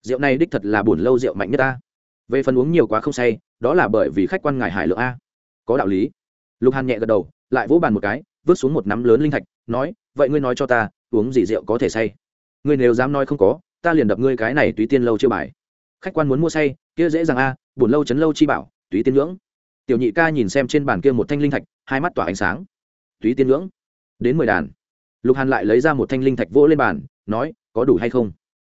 Rượu này đích thật là buồn lâu rượu mạnh nhất ta. Về phần uống nhiều quá không say, đó là bởi vì khách quan ngài hải lượng a. Có đạo lý. Lục hàn nhẹ gật đầu, lại vỗ bàn một cái, vứt xuống một nắm lớn linh thạch, nói, vậy ngươi nói cho ta, uống gì rượu có thể say? Ngươi nếu dám nói không có, ta liền đập ngươi cái này tùy tiên lâu chưa bài. Khách quan muốn mua say, kia dễ dàng a buồn lâu chấn lâu chi bảo tùy tiên ngưỡng tiểu nhị ca nhìn xem trên bàn kia một thanh linh thạch, hai mắt tỏa ánh sáng. Túy tiên ngưỡng. Đến mười đàn. Lục hàn lại lấy ra một thanh linh thạch vỗ lên bàn, nói, có đủ hay không?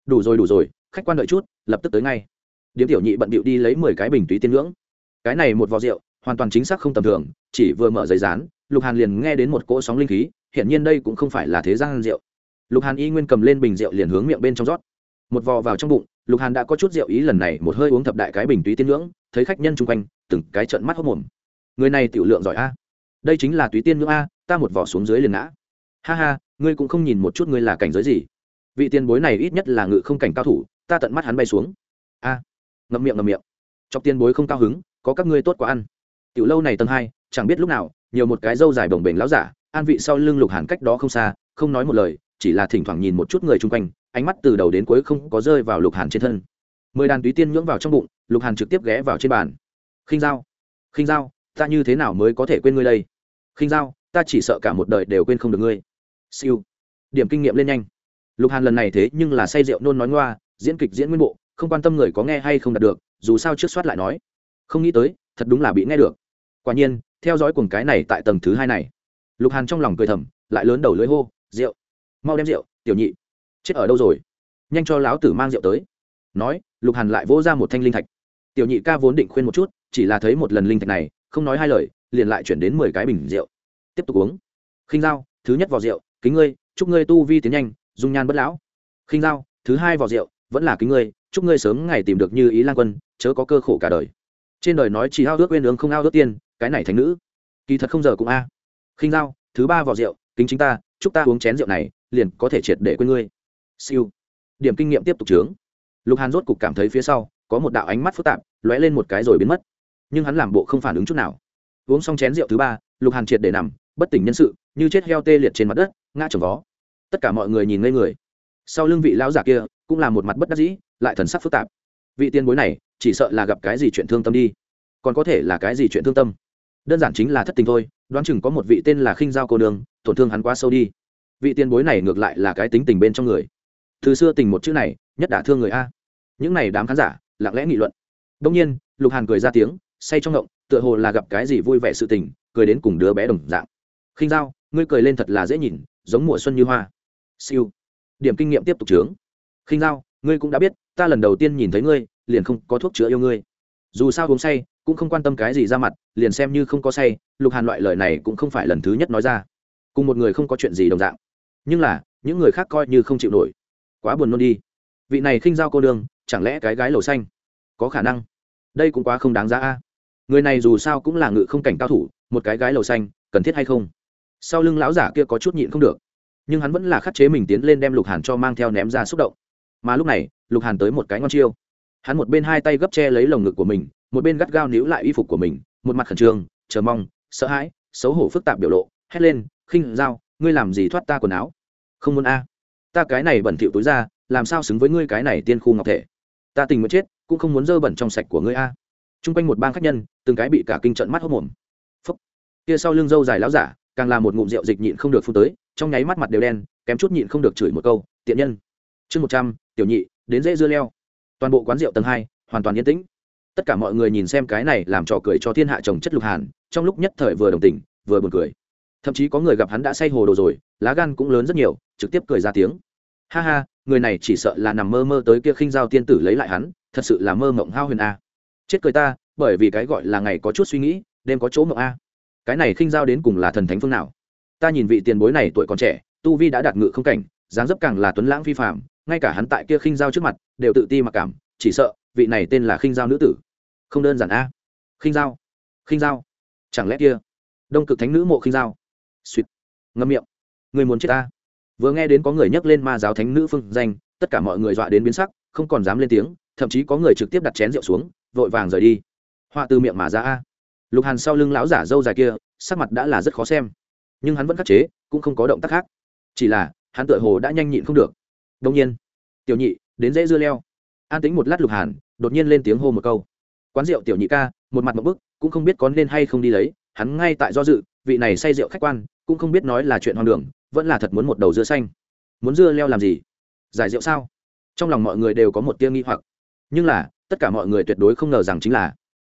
Đủ rồi đủ rồi, khách quan đợi chút, lập tức tới ngay. Điếm tiểu nhị bận bịu đi lấy mười cái bình túy tiên ngưỡng. Cái này một vò rượu, hoàn toàn chính xác không tầm thường, chỉ vừa mở giấy rán lục hàn liền nghe đến một cỗ sóng linh khí, hiển nhiên đây cũng không phải là thế gian rượu. Lục hàn y nguyên cầm lên bình rượu liền hướng miệng bên trong rót. Một vò vào trong bụng lục hàn đã có chút rượu ý lần này, một hơi uống thập đại cái bình túy tiên ngưỡng, thấy khách nhân chung quanh, từng cái trận mắt hốc mồm. Người này tiểu lượng giỏi a. Đây chính là túy tiên ngưỡng a, ta một vỏ xuống dưới liền ngã. Ha ha, ngươi cũng không nhìn một chút ngươi là cảnh giới gì. Vị tiền bối này ít nhất là ngự không cảnh cao thủ, ta tận mắt hắn bay xuống. A. Ngậm miệng ngậm miệng. Chọc tiền bối không cao hứng, có các ngươi tốt quá ăn. Tiểu lâu này tầng hai, chẳng biết lúc nào, nhiều một cái dâu dài bồng bềnh láo giả, an vị sau lưng lục hàn cách đó không xa, không nói một lời, chỉ là thỉnh thoảng nhìn một chút người chung quanh ánh mắt từ đầu đến cuối không có rơi vào lục hàn trên thân. Mười đàn túy tiên nhưỡng vào trong bụng, lục hàn trực tiếp ghé vào trên bàn. Khinh dao khinh dao ta như thế nào mới có thể quên ngươi đây? Khinh dao ta chỉ sợ cả một đời đều quên không được ngươi. Siêu. Điểm kinh nghiệm lên nhanh. Lục hàn lần này thế nhưng là say rượu nôn nói ngoa, diễn kịch diễn nguyên bộ, không quan tâm người có nghe hay không đạt được, dù sao trước soát lại nói. Không nghĩ tới, thật đúng là bị nghe được. Quả nhiên, theo dõi cùng cái này tại tầng thứ hai này. Lục hàn trong lòng cười thầm, lại lớn đầu lưỡi hô, rượu. Mau đem rượu, tiểu nhị chết ở đâu rồi? Nhanh cho lão tử mang rượu tới. Nói, lục hàn lại vỗ ra một thanh linh thạch. Tiểu nhị ca vốn định khuyên một chút, chỉ là thấy một lần linh thạch này, không nói hai lời, liền lại chuyển đến mười cái bình rượu. Tiếp tục uống. Khinh dao thứ nhất vò rượu, kính ngươi, chúc ngươi tu vi tiến nhanh, dung nhan bất lão. Khinh dao thứ hai vò rượu, vẫn là kính ngươi, chúc ngươi sớm ngày tìm được như ý lan quân, chớ có cơ khổ cả đời. Trên đời nói chỉ ao ước quên ương không ao ước tiên, cái này thành nữ. Kỳ thật không giờ cũng a. À. khinh dao thứ ba vò rượu, kính chính ta, chúc ta uống chén rượu này, liền có thể triệt để quên ngươi siêu. Điểm kinh nghiệm tiếp tục trướng lục hàn rốt cục cảm thấy phía sau, có một đạo ánh mắt phức tạp, lóe lên một cái rồi biến mất. Nhưng hắn làm bộ không phản ứng chút nào. Uống xong chén rượu thứ ba, lục hàn triệt để nằm, bất tỉnh nhân sự, như chết heo tê liệt trên mặt đất, ngã trồng vó. Tất cả mọi người nhìn ngây người. Sau lưng vị lão giả kia, cũng là một mặt bất đắc dĩ, lại thần sắc phức tạp. Vị tiên bối này, chỉ sợ là gặp cái gì chuyện thương tâm đi. Còn có thể là cái gì chuyện thương tâm? Đơn giản chính là thất tình thôi, đoán chừng có một vị tên là khinh giao cô nương, tổn thương hắn quá sâu đi. Vị tiên bối này ngược lại là cái tính tình bên trong người từ xưa tình một chữ này, nhất đả thương người a. Những này đám khán giả, lặng lẽ nghị luận. Đông nhiên, lục hàn cười ra tiếng, say trong ngộng, tựa hồ là gặp cái gì vui vẻ sự tình, cười đến cùng đứa bé đồng dạng. Khinh giao, ngươi cười lên thật là dễ nhìn, giống mùa xuân như hoa. Siêu. Điểm kinh nghiệm tiếp tục trướng khinh giao, ngươi cũng đã biết, ta lần đầu tiên nhìn thấy ngươi, liền không có thuốc chữa yêu ngươi. Dù sao uống say, cũng không quan tâm cái gì ra mặt, liền xem như không có say, lục hàn loại lời này cũng không phải lần thứ nhất nói ra. Cùng một người không có chuyện gì đồng dạng. Nhưng là, những người khác coi như không chịu nổi quá buồn nôn đi. Vị này khinh giao cô đường, chẳng lẽ cái gái lầu xanh? Có khả năng. Đây cũng quá không đáng giá a. Người này dù sao cũng là ngự không cảnh cao thủ một cái gái lầu xanh cần thiết hay không? Sau lưng lão giả kia có chút nhịn không được. Nhưng hắn vẫn là khắc chế mình tiến lên đem lục hàn cho mang theo ném ra xúc động. Mà lúc này lục hàn tới một cái ngon chiêu. Hắn một bên hai tay gấp che lấy lồng ngực của mình một bên gắt gao níu lại y phục của mình một mặt khẩn trương chờ mong sợ hãi xấu hổ phức tạp biểu lộ hét lên khinh dao ngươi làm gì thoát ta quần áo? Không muốn a ta cái này bẩn thỉu túi ra, làm sao xứng với ngươi cái này tiên khu ngọc thể? Ta tình muốn chết, cũng không muốn dơ bẩn trong sạch của ngươi a. T r u n g quanh một bang khách nhân, từng cái bị cả kinh trận mắt hốc mồm. Phấp kia sau lưng dâu dài láo giả, càng là một ngụm rượu dịch nhịn không được phun tới, trong nháy mắt mặt đều đen, kém chút nhịn không được chửi một câu, tiện nhân. Chương một trăm, tiểu nhị, đến dễ dưa leo. Toàn bộ quán rượu tầng hai, hoàn toàn yên tĩnh. Tất cả mọi người nhìn xem cái này làm trò cười cho thiên hạ chồng chất lục hàn, trong lúc nhất thời vừa đồng tình, vừa buồn cười. Thậm chí có người gặp hắn đã say hồ đồ rồi, lá gan cũng lớn rất nhiều trực tiếp cười ra tiếng. Ha ha, người này chỉ sợ là nằm mơ mơ tới kia khinh giao tiên tử lấy lại hắn, thật sự là mơ mộng hao huyền a. Chết cười ta, bởi vì cái gọi là ngày có chút suy nghĩ, đêm có chỗ mộng a. Cái này khinh giao đến cùng là thần thánh phương nào? Ta nhìn vị tiền bối này tuổi còn trẻ, tu vi đã đạt ngự không cảnh, dáng dấp càng là tuấn lãng phi phạm ngay cả hắn tại kia khinh giao trước mặt, đều tự ti mặc cảm, chỉ sợ vị này tên là khinh giao nữ tử. Không đơn giản a. Khinh giao khinh giao, chẳng lẽ kia đông cực thánh nữ mộ khinh giao? Suýt, ngâm miệng. Người muốn chết ta? Vừa nghe đến có người nhắc lên ma giáo thánh nữ phương danh, tất cả mọi người dọa đến biến sắc, không còn dám lên tiếng, thậm chí có người trực tiếp đặt chén rượu xuống, vội vàng rời đi. Họa từ miệng mà ra a. Lục hàn sau lưng lão giả dâu dài kia, sắc mặt đã là rất khó xem. Nhưng hắn vẫn khắc chế, cũng không có động tác khác. Chỉ là, hắn tựa hồ đã nhanh nhịn không được. Đông nhiên, tiểu nhị, đến dễ dưa leo. An tính một lát lục hàn, đột nhiên lên tiếng hô một câu. Quán rượu tiểu nhị ca, một mặt một bức, cũng không biết có nên hay không đi lấy, hắn ngay tại do dự, vị này say rượu khách quan, cũng không biết nói là chuyện hoang đường vẫn là thật muốn một đầu dưa xanh. Muốn dưa leo làm gì? Giải rượu sao? Trong lòng mọi người đều có một tia nghi hoặc. Nhưng là, tất cả mọi người tuyệt đối không ngờ rằng chính là,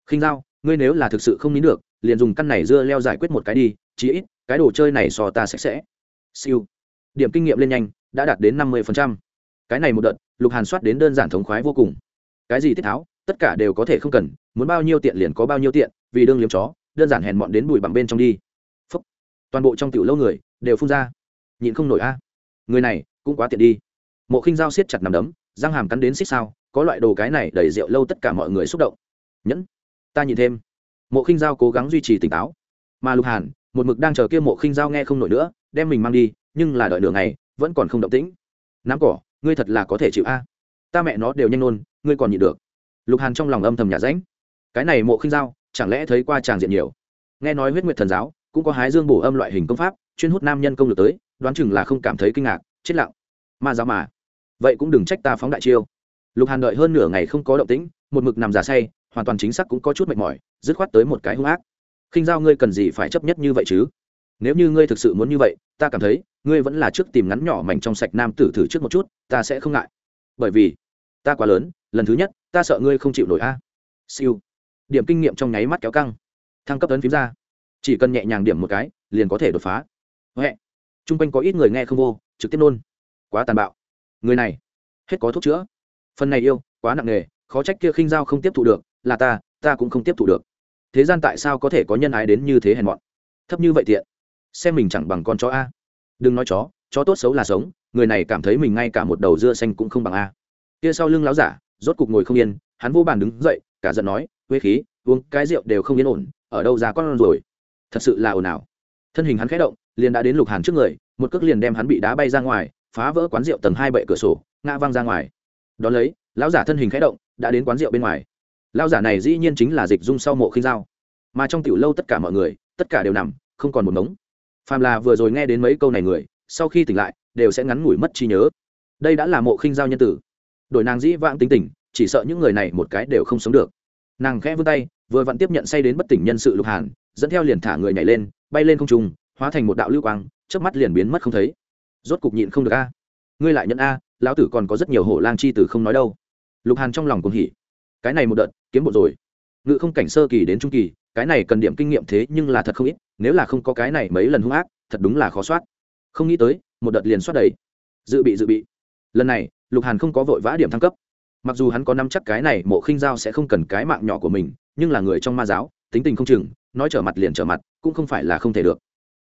khinh dao, ngươi nếu là thực sự không nín được, liền dùng căn này dưa leo giải quyết một cái đi, chí ít, cái đồ chơi này so ta sạch sẽ. Siêu. Điểm kinh nghiệm lên nhanh, đã đạt đến năm mươi cái này một đợt, lục hàn soát đến đơn giản thống khoái vô cùng. Cái gì tiết tháo, tất cả đều có thể không cần, muốn bao nhiêu tiện liền có bao nhiêu tiện, vì đương liếm chó, đơn giản hèn mọn đến bụi bằng bên trong đi. Phúc. toàn bộ trong tiểu lâu người, đều phun ra nhịn không nổi a. Người này, cũng quá tiện đi. Mộ khinh dao siết chặt nằm đấm, răng hàm cắn đến xích sao, có loại đồ cái này đẩy rượu lâu tất cả mọi người xúc động. Nhẫn, ta nhìn thêm. Mộ khinh dao cố gắng duy trì tỉnh táo. Mà lục hàn, một mực đang chờ kia mộ khinh dao nghe không nổi nữa, đem mình mang đi, nhưng là đợi nửa ngày, vẫn còn không động tĩnh. Nắm cỏ, ngươi thật là có thể chịu a. Ta mẹ nó đều nhanh nôn ngươi còn nhịn được. Lục hàn trong lòng âm thầm nhà ránh. Cái này mộ khinh dao chẳng lẽ thấy qua tràng diện nhiều? Nghe nói huyết nguyệt thần giáo, cũng có hái dương bổ âm loại hình công pháp, chuyên hút nam nhân công lực tới đoán chừng là không cảm thấy kinh ngạc, chết lặng. Ma giáo mà. Vậy cũng đừng trách ta phóng đại chiêu. Lục hàn đợi hơn nửa ngày không có động tĩnh, một mực nằm giả say, hoàn toàn chính xác cũng có chút mệt mỏi, dứt khoát tới một cái hung ác. Khinh giao ngươi cần gì phải chấp nhất như vậy chứ? Nếu như ngươi thực sự muốn như vậy, ta cảm thấy, ngươi vẫn là trước tìm ngắn nhỏ mảnh trong sạch nam tử thử trước một chút, ta sẽ không ngại. Bởi vì, ta quá lớn, lần thứ nhất, ta sợ ngươi không chịu nổi a. Siêu. Điểm kinh nghiệm trong nháy mắt kéo căng. Thăng cấp tấn phím ra. Chỉ cần nhẹ nhàng điểm một cái, liền có thể đột phá. Huệ t r u n g quanh có ít người nghe không vô, trực tiếp nôn. Quá tàn bạo. Người này, hết có thuốc chữa. Phần này yêu, quá nặng nề, khó trách kia khinh giao không tiếp thụ được, là ta ta cũng không tiếp thụ được. Thế gian tại sao có thể có nhân ái đến như thế hèn mọn? Thấp như vậy tiện. Xem mình chẳng bằng con chó a. Đừng nói chó chó tốt xấu là sống, người này cảm thấy mình ngay cả một đầu dưa xanh cũng không bằng a. Kia sau lưng láo giả, rốt cục ngồi không yên, hắn vô bàn đứng dậy, cả giận nói huế khí, uống cái rượu đều không yên ổn, ở đâu ra con rồi? Thật sự là ồn ào. Thân hình hắn khẽ động liền đã đến lục hàn trước người, một cước liền đem hắn bị đá bay ra ngoài, phá vỡ quán rượu tầng hai bệ cửa sổ, ngã văng ra ngoài. Đón lấy, lão giả thân hình khẽ động, đã đến quán rượu bên ngoài. Lão giả này dĩ nhiên chính là dịch dung sau mộ khinh dao mà trong tiểu lâu tất cả mọi người, tất cả đều nằm, không còn một mống phàm là vừa rồi nghe đến mấy câu này người, sau khi tỉnh lại, đều sẽ ngắn ngủi mất trí nhớ. Đây đã là mộ khinh giao nhân tử. Đổi nàng dĩ vãng tính tình, chỉ sợ những người này một cái đều không sống được. Nàng khẽ vươn tay, vừa vặn tiếp nhận say đến bất tỉnh nhân sự lục hàn, dẫn theo liền thả người nhảy lên, bay lên không trung hóa thành một đạo lưu quang trước mắt liền biến mất không thấy. Rốt cục nhịn không được a. Ngươi lại nhận a, lão tử còn có rất nhiều hổ lang chi tử không nói đâu. Lục hàn trong lòng cũng hỉ. Cái này một đợt, kiếm bộ rồi. Ngự không cảnh sơ kỳ đến trung kỳ, cái này cần điểm kinh nghiệm thế nhưng là thật không ít, nếu là không có cái này mấy lần hung ác, thật đúng là khó soát. Không nghĩ tới, một đợt liền soát đầy. Dự bị dự bị. Lần này, lục hàn không có vội vã điểm thăng cấp. Mặc dù hắn có năm chắc cái này mộ khinh giao sẽ không cần cái mạng nhỏ của mình, nhưng là người trong ma giáo, tính tình không chừng, nói trở mặt liền trở mặt, cũng không phải là không thể được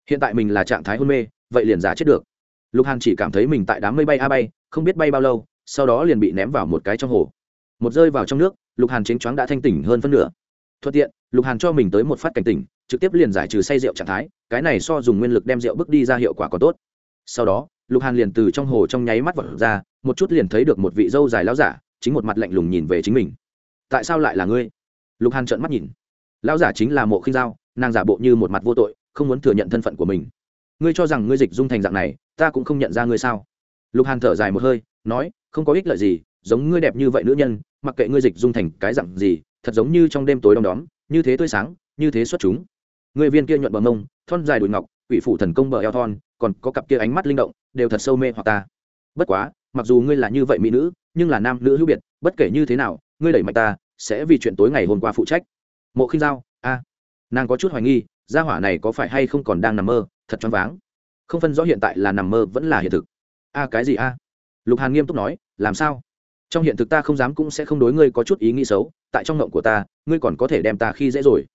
hiện tại mình là trạng thái hôn mê, vậy liền giả chết được. Lục hàn chỉ cảm thấy mình tại đám mây bay a bay, không biết bay bao lâu, sau đó liền bị ném vào một cái trong hồ. Một rơi vào trong nước, lục hàn chính choáng đã thanh tỉnh hơn phân nửa. Thuận tiện, lục hàn cho mình tới một phát cảnh tỉnh, trực tiếp liền giải trừ say rượu trạng thái, cái này so dùng nguyên lực đem rượu bước đi ra hiệu quả có tốt. Sau đó, lục hàn liền từ trong hồ trong nháy mắt vật ra, một chút liền thấy được một vị dâu dài lão giả, chính một mặt lạnh lùng nhìn về chính mình. Tại sao lại là ngươi? Lục hàn trợn mắt nhìn. Lão giả chính là mộ khinh giao, nàng giả bộ như một mặt vô tội không muốn thừa nhận thân phận của mình. Ngươi cho rằng ngươi dịch dung thành dạng này, ta cũng không nhận ra ngươi sao? Lục hàn thở dài một hơi, nói, không có ích lợi gì, giống ngươi đẹp như vậy nữ nhân, mặc kệ ngươi dịch dung thành cái dạng gì, thật giống như trong đêm tối đom đóm, như thế tươi sáng, như thế xuất chúng. Người viên kia nhuận bờ mông, thon dài đùi ngọc, quỷ phủ thần công bờ eo thon, còn có cặp kia ánh mắt linh động, đều thật sâu mê hoặc ta. Bất quá, mặc dù ngươi là như vậy mỹ nữ, nhưng là nam nữ hữu biệt, bất kể như thế nào, ngươi đẩy mạnh ta, sẽ vì chuyện tối ngày hôm qua phụ trách. Mộ khinh giao, a. Nàng có chút hoài nghi gia hỏa này có phải hay không còn đang nằm mơ, thật choáng váng. Không phân rõ hiện tại là nằm mơ vẫn là hiện thực. A, cái gì a? Lục hàn nghiêm túc nói, làm sao? Trong hiện thực ta không dám cũng sẽ không đối ngươi có chút ý nghĩ xấu, tại trong ngộng của ta, ngươi còn có thể đem ta khi dễ rồi.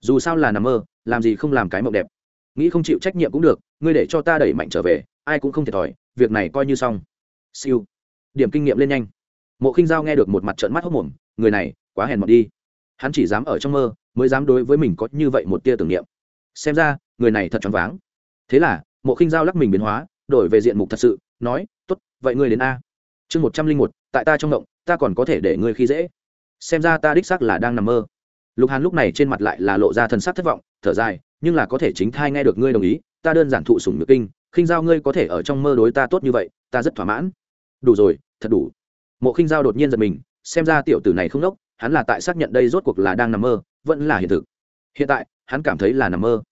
Dù sao là nằm mơ, làm gì không làm cái mộng đẹp. Nghĩ không chịu trách nhiệm cũng được, ngươi để cho ta đẩy mạnh trở về, ai cũng không thiệt thòi, việc này coi như xong. Siêu. Điểm kinh nghiệm lên nhanh. Mộ khinh giao nghe được một mặt trận mắt hốc mồm, người này, quá hèn mọt đi. Hắn chỉ dám ở trong mơ, mới dám đối với mình có như vậy một tia tưởng niệm xem ra, người này thật choáng váng. Thế là, mộ khinh giao lắc mình biến hóa, đổi về diện mục thật sự, nói t ố t vậy ngươi đến a. Chương một trăm linh một, tại ta trong động, ta còn có thể để ngươi khi dễ. Xem ra ta đích xác là đang nằm mơ. Lục hàn lúc này trên mặt lại là lộ ra thần sắc thất vọng, thở dài, nhưng là có thể chính thai nghe được ngươi đồng ý, ta đơn giản thụ sủng nhược kinh, khinh giao ngươi có thể ở trong mơ đối ta tốt như vậy, ta rất thỏa mãn. Đủ rồi, thật đủ. Mộ khinh giao đột nhiên giật mình, xem ra tiểu tử này không đốc, hắn là tại xác nhận đây rốt cuộc là đang nằm mơ, vẫn là hiện thực hiện tại, hắn cảm thấy là nằm mơ.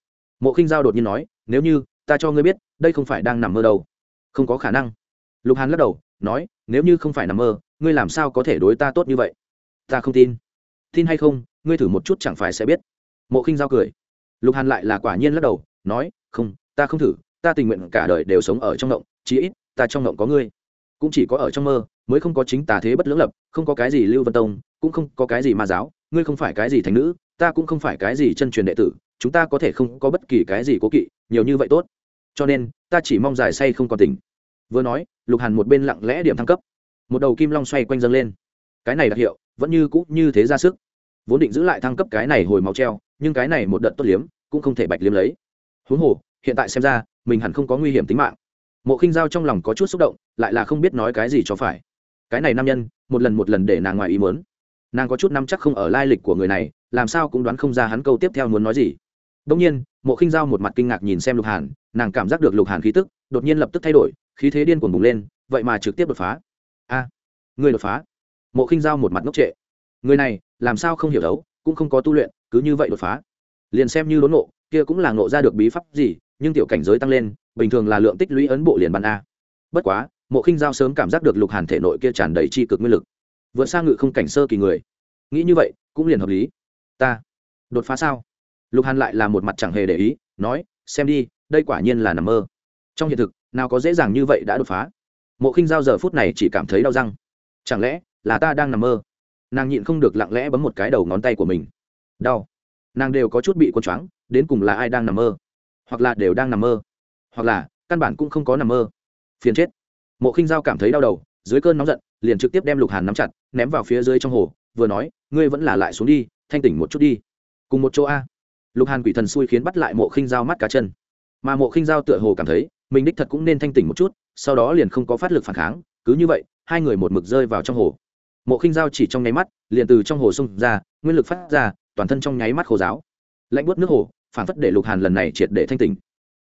Mộ khinh giao đột nhiên nói, nếu như, ta cho ngươi biết, đây không phải đang nằm mơ đâu. Không có khả năng. Lục hàn lắc đầu, nói, nếu như không phải nằm mơ, ngươi làm sao có thể đối ta tốt như vậy? Ta không tin. Tin hay không, ngươi thử một chút chẳng phải sẽ biết. Mộ khinh giao cười. Lục hàn lại là quả nhiên lắc đầu, nói, không, ta không thử, ta tình nguyện cả đời đều sống ở trong động chí ít ta trong động có ngươi. Cũng chỉ có ở trong mơ, mới không có chính tà thế bất lưỡng lập, không có cái gì lưu vân tông, cũng không có cái gì ma giáo, ngươi không phải cái gì thành nữ ta cũng không phải cái gì chân truyền đệ tử, chúng ta có thể không có bất kỳ cái gì cố kỵ, nhiều như vậy tốt. Cho nên, ta chỉ mong dài say không còn tỉnh. Vừa nói, lục hàn một bên lặng lẽ điểm thăng cấp. Một đầu kim long xoay quanh dâng lên. Cái này đặc hiệu, vẫn như cũ như thế ra sức. Vốn định giữ lại thăng cấp cái này hồi máu treo, nhưng cái này một đợt tốt liếm, cũng không thể bạch liếm lấy. Huống hồ, hiện tại xem ra, mình hẳn không có nguy hiểm tính mạng. Mộ khinh giao trong lòng có chút xúc động, lại là không biết nói cái gì cho phải. Cái này nam nhân, một lần một lần để nàng ngoài ý muốn. Nàng có chút năm chắc không ở lai lịch của người này làm sao cũng đoán không ra hắn câu tiếp theo muốn nói gì. Đông nhiên mộ khinh giao một mặt kinh ngạc nhìn xem lục hàn nàng cảm giác được lục hàn khí tức đột nhiên lập tức thay đổi khí thế điên cuồng bùng lên vậy mà trực tiếp đột phá. A à, người đột phá. Mộ khinh giao một mặt ngốc trệ. Người này làm sao không hiểu đấu cũng không có tu luyện cứ như vậy đột phá. Liền xem như đốn nộ kia cũng là ngộ ra được bí pháp gì nhưng tiểu cảnh giới tăng lên bình thường là lượng tích lũy ấn bộ liền bàn a. Bất quá mộ khinh giao sớm cảm giác được lục hàn thể nội kia tràn đầy chi cực nguyên lực. Vượt sang ngự không cảnh sơ kỳ người. Nghĩ như vậy cũng liền hợp lý ta. Đột phá sao? Lục hàn lại là một mặt chẳng hề để ý, nói, xem đi, đây quả nhiên là nằm mơ. Trong hiện thực, nào có dễ dàng như vậy đã đột phá. Mộ khinh giao giờ phút này chỉ cảm thấy đau răng. Chẳng lẽ là ta đang nằm mơ? Nàng nhịn không được lặng lẽ bấm một cái đầu ngón tay của mình. Đau. Nàng đều có chút bị quân choáng, đến cùng là ai đang nằm mơ? Hoặc là đều đang nằm mơ? Hoặc là, căn bản cũng không có nằm mơ. Phiền chết. Mộ khinh giao cảm thấy đau đầu, dưới cơn nóng giận, liền trực tiếp đem lục hàn nắm chặt, ném vào phía dưới trong hồ, vừa nói, ngươi vẫn là lại xuống đi thanh tỉnh một chút đi. Cùng một chỗ a. Lục hàn quỷ thần xui khiến bắt lại mộ khinh giao mắt cá chân. Mà mộ khinh giao tựa hồ cảm thấy, mình đích thật cũng nên thanh tỉnh một chút, sau đó liền không có phát lực phản kháng, cứ như vậy, hai người một mực rơi vào trong hồ. Mộ khinh giao chỉ trong nháy mắt, liền từ trong hồ xông ra, nguyên lực phát ra, toàn thân trong nháy mắt khô giáo lạnh bớt nước hồ, phản phất để lục hàn lần này triệt để thanh tỉnh.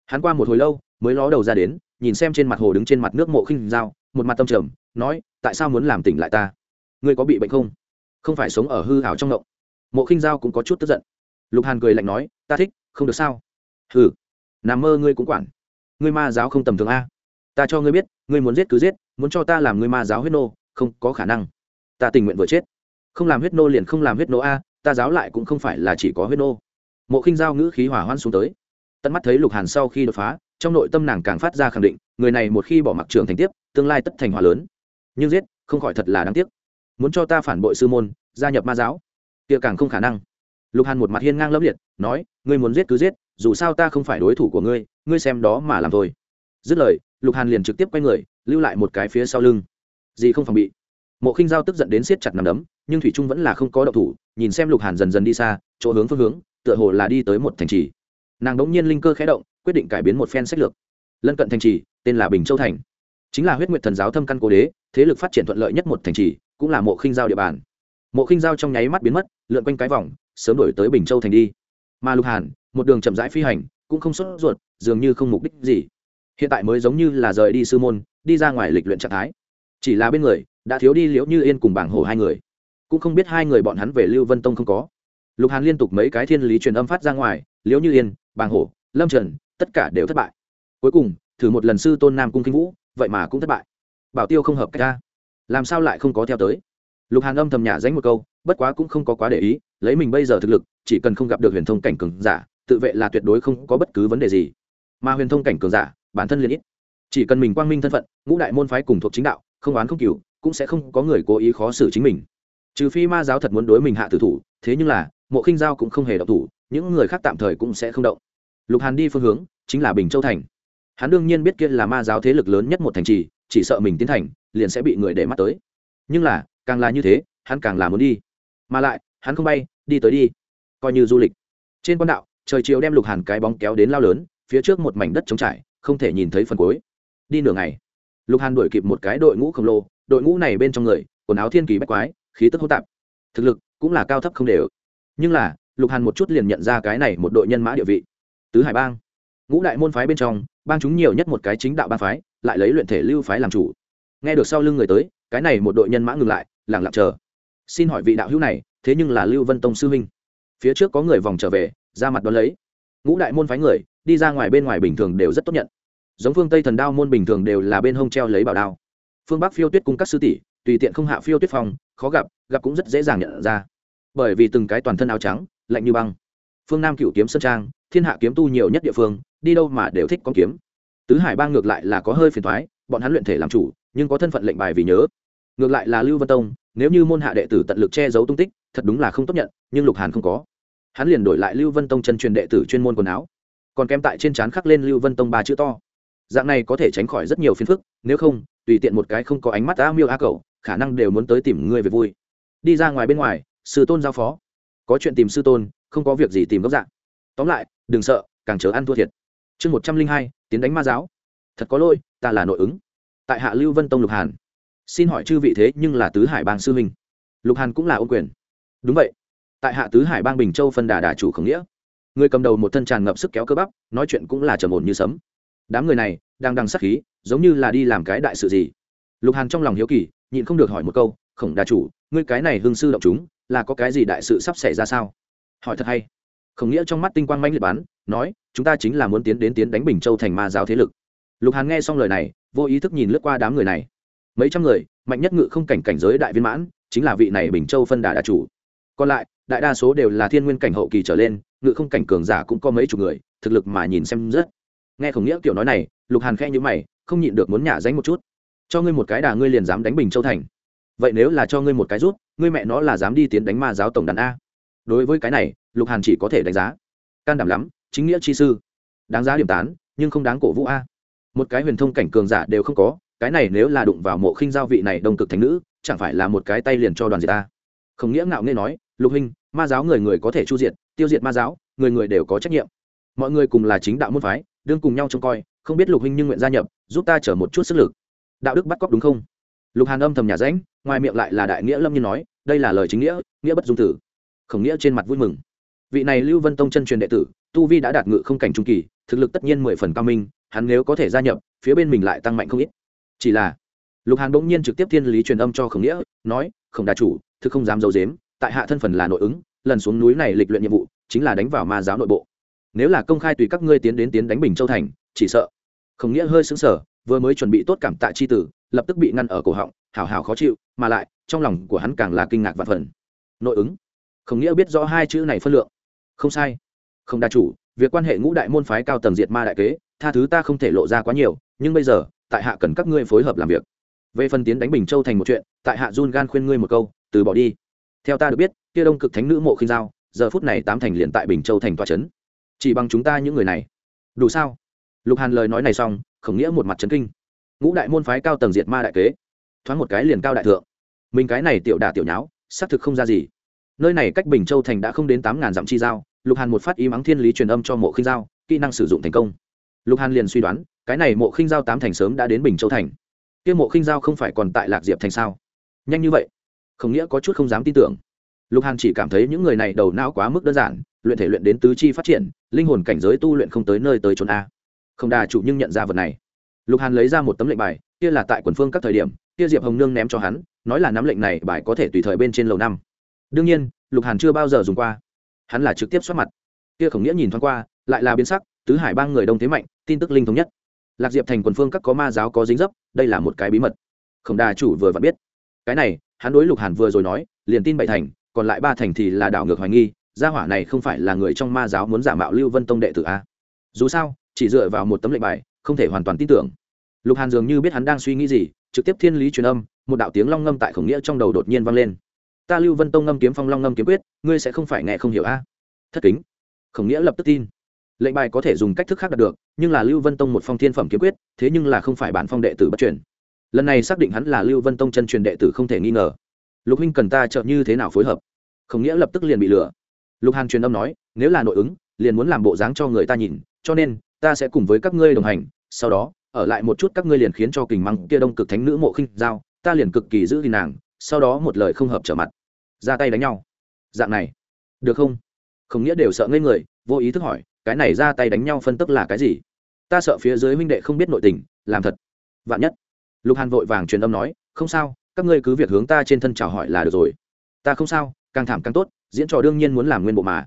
Hắn qua một hồi lâu, mới ló đầu ra đến, nhìn xem trên mặt hồ đứng trên mặt nước mộ khinh giao, một mặt tâm trầm, nói, tại sao muốn làm tỉnh lại ta? Ngươi có bị bệnh không? Không phải sống ở hư hảo trong ngộng mộ khinh giao cũng có chút tức giận. Lục hàn cười lạnh nói, ta thích, không được sao? Hừ, nằm mơ ngươi cũng quản. Ngươi ma giáo không tầm thường a. Ta cho ngươi biết, ngươi muốn giết cứ giết, muốn cho ta làm ngươi ma giáo huyết nô, không có khả năng. Ta tình nguyện vừa chết. Không làm huyết nô liền không làm huyết nô a, ta giáo lại cũng không phải là chỉ có huyết nô. Mộ khinh giao ngữ khí hỏa hoan xuống tới. Tận mắt thấy lục hàn sau khi đột phá, trong nội tâm nàng càng phát ra khẳng định, người này một khi bỏ mặc trường thành tiếp, tương lai tất thành hòa lớn. Nhưng giết, không khỏi thật là đáng tiếc. Muốn cho ta phản bội sư môn, gia nhập ma giáo kia càng không khả năng. Lục hàn một mặt hiên ngang lẫm liệt, nói, ngươi muốn giết cứ giết, dù sao ta không phải đối thủ của ngươi ngươi xem đó mà làm thôi. Dứt lời, lục hàn liền trực tiếp quay người, lưu lại một cái phía sau lưng. Gì không phòng bị. Mộ khinh giao tức giận đến siết chặt nằm đấm, nhưng thủy trung vẫn là không có động thủ, nhìn xem lục hàn dần dần đi xa, chỗ hướng phương hướng, tựa hồ là đi tới một thành trì. Nàng đ ố n g nhiên linh cơ khé động, quyết định cải biến một phen sách lược. Lân cận thành trì, tên là bình châu thành. Chính là huyết nguyệt thần giáo thâm căn cố đế, thế lực phát triển thuận lợi nhất một thành trì, cũng là mộ khinh giao địa bàn mộ khinh giao trong nháy mắt biến mất, lượn quanh cái vòng, sớm đổi tới bình châu thành đi. Mà lục hàn, một đường chậm rãi phi hành, cũng không sốt ruột, dường như không mục đích gì. Hiện tại mới giống như là rời đi sư môn, đi ra ngoài lịch luyện trạng thái. Chỉ là bên người, đã thiếu đi liễu như yên cùng bảng hổ hai người. Cũng không biết hai người bọn hắn về lưu vân tông không có. Lục hàn liên tục mấy cái thiên lý truyền âm phát ra ngoài, liễu như yên bàng hổ, lâm trần, tất cả đều thất bại. Cuối cùng, thử một lần sư tôn nam cung kinh vũ, vậy mà cũng thất bại. Bảo tiêu không hợp cách ra. Làm sao lại không có theo tới? Lục hàn âm thầm nhả dánh một câu, bất quá cũng không có quá để ý, lấy mình bây giờ thực lực, chỉ cần không gặp được huyền thông cảnh cường giả, tự vệ là tuyệt đối không có bất cứ vấn đề gì. Mà huyền thông cảnh cường giả, bản thân liền ít. Chỉ cần mình quang minh thân phận, ngũ đại môn phái cùng thuộc chính đạo, không oán không cừu, cũng sẽ không có người cố ý khó xử chính mình. Trừ phi ma giáo thật muốn đối mình hạ tử thủ, thế nhưng là, mộ khinh giao cũng không hề động thủ, những người khác tạm thời cũng sẽ không động. Lục hàn đi phương hướng, chính là bình châu thành. Hắn đương nhiên biết kia là ma giáo thế lực lớn nhất một thành trì, chỉ sợ mình tiến thành, liền sẽ bị người để mắt tới. Nhưng là càng là như thế, hắn càng là muốn đi. Mà lại, hắn không bay, đi tới đi. Coi như du lịch. Trên quan đạo, trời chiều đem lục hàn cái bóng kéo đến lao lớn, phía trước một mảnh đất trống trải, không thể nhìn thấy phần cuối. Đi nửa ngày, lục hàn đuổi kịp một cái đội ngũ khổng lồ, đội ngũ này bên trong người, quần áo thiên kỳ bách quái, khí tức hô tạp. Thực lực cũng là cao thấp không đều. Nhưng là, lục hàn một chút liền nhận ra cái này một đội nhân mã địa vị. Tứ hải bang. Ngũ đại môn phái bên trong, bang chúng nhiều nhất một cái chính đạo bang phái, lại lấy luyện thể lưu phái làm chủ nghe được sau lưng người tới, cái này một đội nhân mã ngừng lại lẳng lặng chờ. Xin hỏi vị đạo hữu này, thế nhưng là lưu vân tông sư huynh. Phía trước có người vòng trở về, ra mặt đón lấy. Ngũ đại môn phái người, đi ra ngoài bên ngoài bình thường đều rất tốt nhận. Giống phương tây thần đao môn bình thường đều là bên hông treo lấy bảo đao. Phương bắc phiêu tuyết cung các sư tỷ, tùy tiện không hạ phiêu tuyết phong, khó gặp gặp cũng rất dễ dàng nhận ra. Bởi vì từng cái toàn thân áo trắng, lạnh như băng. Phương nam cựu kiếm sơn trang, thiên hạ kiếm tu nhiều nhất địa phương, đi đâu mà đều thích con kiếm. Tứ hải bang ngược lại là có hơi phiền thoái bọn hắn luyện thể làm chủ nhưng có thân phận lệnh bài vì nhớ. Ngược lại là lưu vân tông, nếu như môn hạ đệ tử tận lực che giấu tung tích, thật đúng là không tốt nhận, nhưng lục hàn không có. Hắn liền đổi lại lưu vân tông chân truyền đệ tử chuyên môn quần áo. Còn kèm tại trên trán khắc lên lưu vân tông ba chữ to. Dạng này có thể tránh khỏi rất nhiều phiền phức, nếu không, tùy tiện một cái không có ánh mắt a miêu a cầu khả năng đều muốn tới tìm ngươi về vui. Đi ra ngoài bên ngoài, sư tôn giao phó. Có chuyện tìm sư tôn, không có việc gì tìm gốc dạng tóm lại, đừng sợ, càng chớ ăn thua thiệt. Chương một trăm linh hai, tiến đánh ma giáo. Thật có lỗi, ta là nội ứng tại hạ lưu vân tông lục hàn xin hỏi chư vị thế nhưng là tứ hải bang sư minh lục hàn cũng là ô quyền đúng vậy tại hạ tứ hải bang bình châu phân đà đà chủ khổng nghĩa người cầm đầu một thân tràn ngập sức kéo cơ bắp nói chuyện cũng là trầm ổn như sấm đám người này đang đằng sắc khí giống như là đi làm cái đại sự gì lục hàn trong lòng hiếu kỳ nhịn không được hỏi một câu khổng đà chủ ngươi cái này hương sư động chúng là có cái gì đại sự sắp xảy ra sao hỏi thật hay khổng nghĩa trong mắt tinh quang manh liệt bắn nói chúng ta chính là muốn tiến đến tiến đánh bình châu thành ma giáo thế lực lục hàn nghe xong lời này vô ý thức nhìn lướt qua đám người này. Mấy trăm người, mạnh nhất ngự không cảnh cảnh giới đại viên mãn, chính là vị này bình châu phân đà đà chủ. Còn lại, đại đa số đều là thiên nguyên cảnh hậu kỳ trở lên, ngự không cảnh cường giả cũng có mấy chục người, thực lực mà nhìn xem rất. Nghe khổng nghĩa kiểu nói này, lục hàn khẽ nhữ mày, không nhịn được muốn nhả danh một chút. Cho ngươi một cái đà ngươi liền dám đánh bình châu thành. Vậy nếu là cho ngươi một cái rút, ngươi mẹ nó là dám đi tiến đánh ma giáo tổng đàn a. Đối với cái này, lục hàn chỉ có thể đánh giá. Can đảm lắm, chính nghĩa chi sư. Đáng giá điểm tán, nhưng không đáng cổ vũ a một cái huyền thông cảnh cường giả đều không có, cái này nếu là đụng vào mộ khinh giao vị này đông cực thánh nữ, chẳng phải là một cái tay liền cho đoàn diệt ta? Không nghĩa ngạo nghe nói, lục hình ma giáo người người có thể chu diệt, tiêu diệt ma giáo, người người đều có trách nhiệm. Mọi người cùng là chính đạo môn phái, đương cùng nhau trông coi, không biết lục huynh nhưng nguyện gia nhập, giúp ta chở một chút sức lực. Đạo đức bắt cóc đúng không? Lục hàn âm thầm nhà ránh, ngoài miệng lại là đại nghĩa lâm nhiên nói, đây là lời chính nghĩa nghĩa bất dung tử. Khổng nghĩa trên mặt vui mừng. Vị này lưu vân tông chân truyền đệ tử, tu vi đã đạt ngự không cảnh trung kỳ, thực lực tất nhiên mười phần cao minh hắn nếu có thể gia nhập, phía bên mình lại tăng mạnh không ít. Chỉ là, lục hàn bỗng nhiên trực tiếp thiên lý truyền âm cho khổng nghĩa, nói, khổng đà chủ, thực không dám d i ấ u dếm tại hạ thân phần là nội ứng, lần xuống núi này lịch luyện nhiệm vụ, chính là đánh vào ma giáo nội bộ. Nếu là công khai tùy các ngươi tiến đến tiến đánh bình châu thành, chỉ sợ. Khổng nghĩa hơi xứng sở vừa mới chuẩn bị tốt cảm tạ chi tử, lập tức bị ngăn ở cổ họng hào hào khó chịu, mà lại, trong lòng của hắn càng là kinh ngạc và phần. Nội ứng? Khổng nghĩa biết rõ hai chữ này phân lượng. Không sai. Không đa chủ việc quan hệ ngũ đại môn phái cao tầng diệt ma đại kế, tha thứ ta không thể lộ ra quá nhiều, nhưng bây giờ, tại hạ cần các ngươi phối hợp làm việc. Về phần tiến đánh bình châu thành một chuyện, tại hạ run gan khuyên ngươi một câu, từ bỏ đi. Theo ta được biết, kia đông cực thánh nữ mộ khinh giao, giờ phút này tám thành liền tại bình châu thành toa trấn chỉ bằng chúng ta những người này. Đủ sao? Lục hàn lời nói này xong, khổng nghĩa một mặt trấn kinh. Ngũ đại môn phái cao tầng diệt ma đại kế. Thoáng một cái liền cao đại thượng. Mình cái này tiểu đà tiểu nháo, xác thực không ra gì. Nơi này cách bình châu thành đã không đến tám ngàn dặm chi giao lục hàn một phát ý mắng thiên lý truyền âm cho mộ khinh giao, kỹ năng sử dụng thành công. Lục hàn liền suy đoán, cái này mộ khinh giao tám thành sớm đã đến bình châu thành. Kia mộ khinh giao không phải còn tại lạc diệp thành sao? Nhanh như vậy, không nghĩa có chút không dám tin tưởng. Lục hàn chỉ cảm thấy những người này đầu não quá mức đơn giản, luyện thể luyện đến tứ chi phát triển, linh hồn cảnh giới tu luyện không tới nơi tới chốn a. Không đà chủ nhưng nhận ra vật này. Lục hàn lấy ra một tấm lệnh bài, kia là tại quần phương các thời điểm, kia diệp hồng nương ném cho hắn, nói là nắm lệnh này bài có thể tùy thời bên trên lầu năm. Đương nhiên, lục hàn chưa bao giờ dùng qua hắn là trực tiếp xuất mặt. Kia khổng nghĩa nhìn thoáng qua, lại là biến sắc, tứ hải ba người đông thế mạnh, tin tức linh thống nhất. Lạc diệp thành quần phương các có ma giáo có dính dấp, đây là một cái bí mật. Khổng đà chủ vừa vặn biết. Cái này, hắn đối lục hàn vừa rồi nói, liền tin bảy thành, còn lại ba thành thì là đảo ngược hoài nghi, gia hỏa này không phải là người trong ma giáo muốn giả mạo lưu vân tông đệ tử a. Dù sao, chỉ dựa vào một tấm lệnh bài, không thể hoàn toàn tin tưởng. Lục hàn dường như biết hắn đang suy nghĩ gì, trực tiếp thiên lý truyền âm, một đạo tiếng long ngâm tại khổng nghĩa trong đầu đột nhiên vang lên ta lưu vân tông ngâm kiếm phong long ngâm kiếm quyết, ngươi sẽ không phải nghe không hiểu a. Thất kính. Khổng nghĩa lập tức tin. Lệnh bài có thể dùng cách thức khác đạt được, nhưng là lưu vân tông một phong thiên phẩm kiếm quyết, thế nhưng là không phải bản phong đệ tử bất truyền. Lần này xác định hắn là lưu vân tông chân truyền đệ tử không thể nghi ngờ. Lục huynh cần ta trợ như thế nào phối hợp? Khổng nghĩa lập tức liền bị lừa. Lục hàn truyền âm nói, nếu là nội ứng, liền muốn làm bộ dáng cho người ta nhìn, cho nên, ta sẽ cùng với các ngươi đồng hành, sau đó, ở lại một chút các ngươi liền khiến cho kình măng kia đông cực thánh nữ mộ khinh giao, ta liền cực kỳ giữ gìn nàng, sau đó một lời không hợp trở mặt ra tay đánh nhau. Dạng này. Được không? Không nghĩa đều sợ ngây người, vô ý thức hỏi, cái này ra tay đánh nhau phân tức là cái gì? Ta sợ phía dưới huynh đệ không biết nội tình, làm thật. Vạn nhất. Lục hàn vội vàng truyền âm nói, không sao, các ngươi cứ việc hướng ta trên thân chào hỏi là được rồi. Ta không sao, càng thảm càng tốt, diễn trò đương nhiên muốn làm nguyên bộ mà.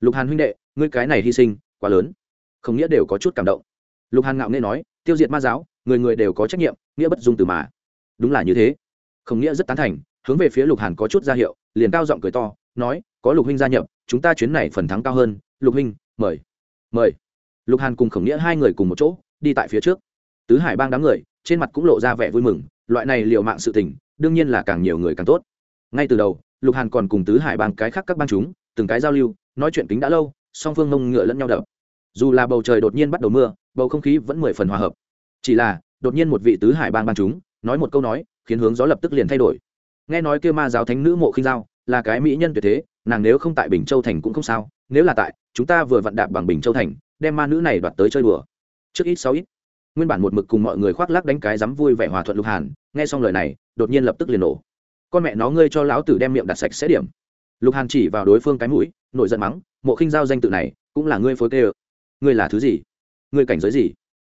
Lục hàn huynh đệ, ngươi cái này hy sinh, quá lớn. Không nghĩa đều có chút cảm động. Lục hàn ngạo nghệ nói, tiêu diệt ma giáo, người người đều có trách nhiệm, nghĩa bất dung từ mà. Đúng là như thế. Không nghĩa rất tán thành hướng về phía lục hàn có chút ra hiệu, liền cao giọng cười to, nói, có lục huynh gia nhập, chúng ta chuyến này phần thắng cao hơn. Lục huynh, mời. Mời. Lục hàn cùng khổng nghĩa hai người cùng một chỗ, đi tại phía trước. Tứ hải bang đám người, trên mặt cũng lộ ra vẻ vui mừng, loại này liệu mạng sự tình, đương nhiên là càng nhiều người càng tốt. Ngay từ đầu, lục hàn còn cùng tứ hải bang cái khác các bang chúng, từng cái giao lưu, nói chuyện kính đã lâu, song phương mông ngựa lẫn nhau đập. Dù là bầu trời đột nhiên bắt đầu mưa, bầu không khí vẫn mười phần hòa hợp. Chỉ là, đột nhiên một vị tứ hải bang bang chúng, nói một câu nói, khiến hướng gió lập tức liền thay đổi nghe nói kia ma giáo thánh nữ mộ khinh giao, là cái mỹ nhân tuyệt thế, nàng nếu không tại bình châu thành cũng không sao, nếu là tại, chúng ta vừa vặn đạp bằng bình châu thành, đem ma nữ này đoạt tới chơi đùa. Trước ít, sau ít. Nguyên bản một mực cùng mọi người khoác lác đánh cái dám vui vẻ hòa thuận lục hàn, nghe xong lời này, đột nhiên lập tức liền nổ. Con mẹ nó ngươi cho lão tử đem miệng đặt sạch sẽ điểm. Lục hàn chỉ vào đối phương cái mũi, nổi giận mắng, mộ khinh giao danh tự này, cũng là ngươi phối kê ngươi là thứ gì? Ngươi cảnh giới gì?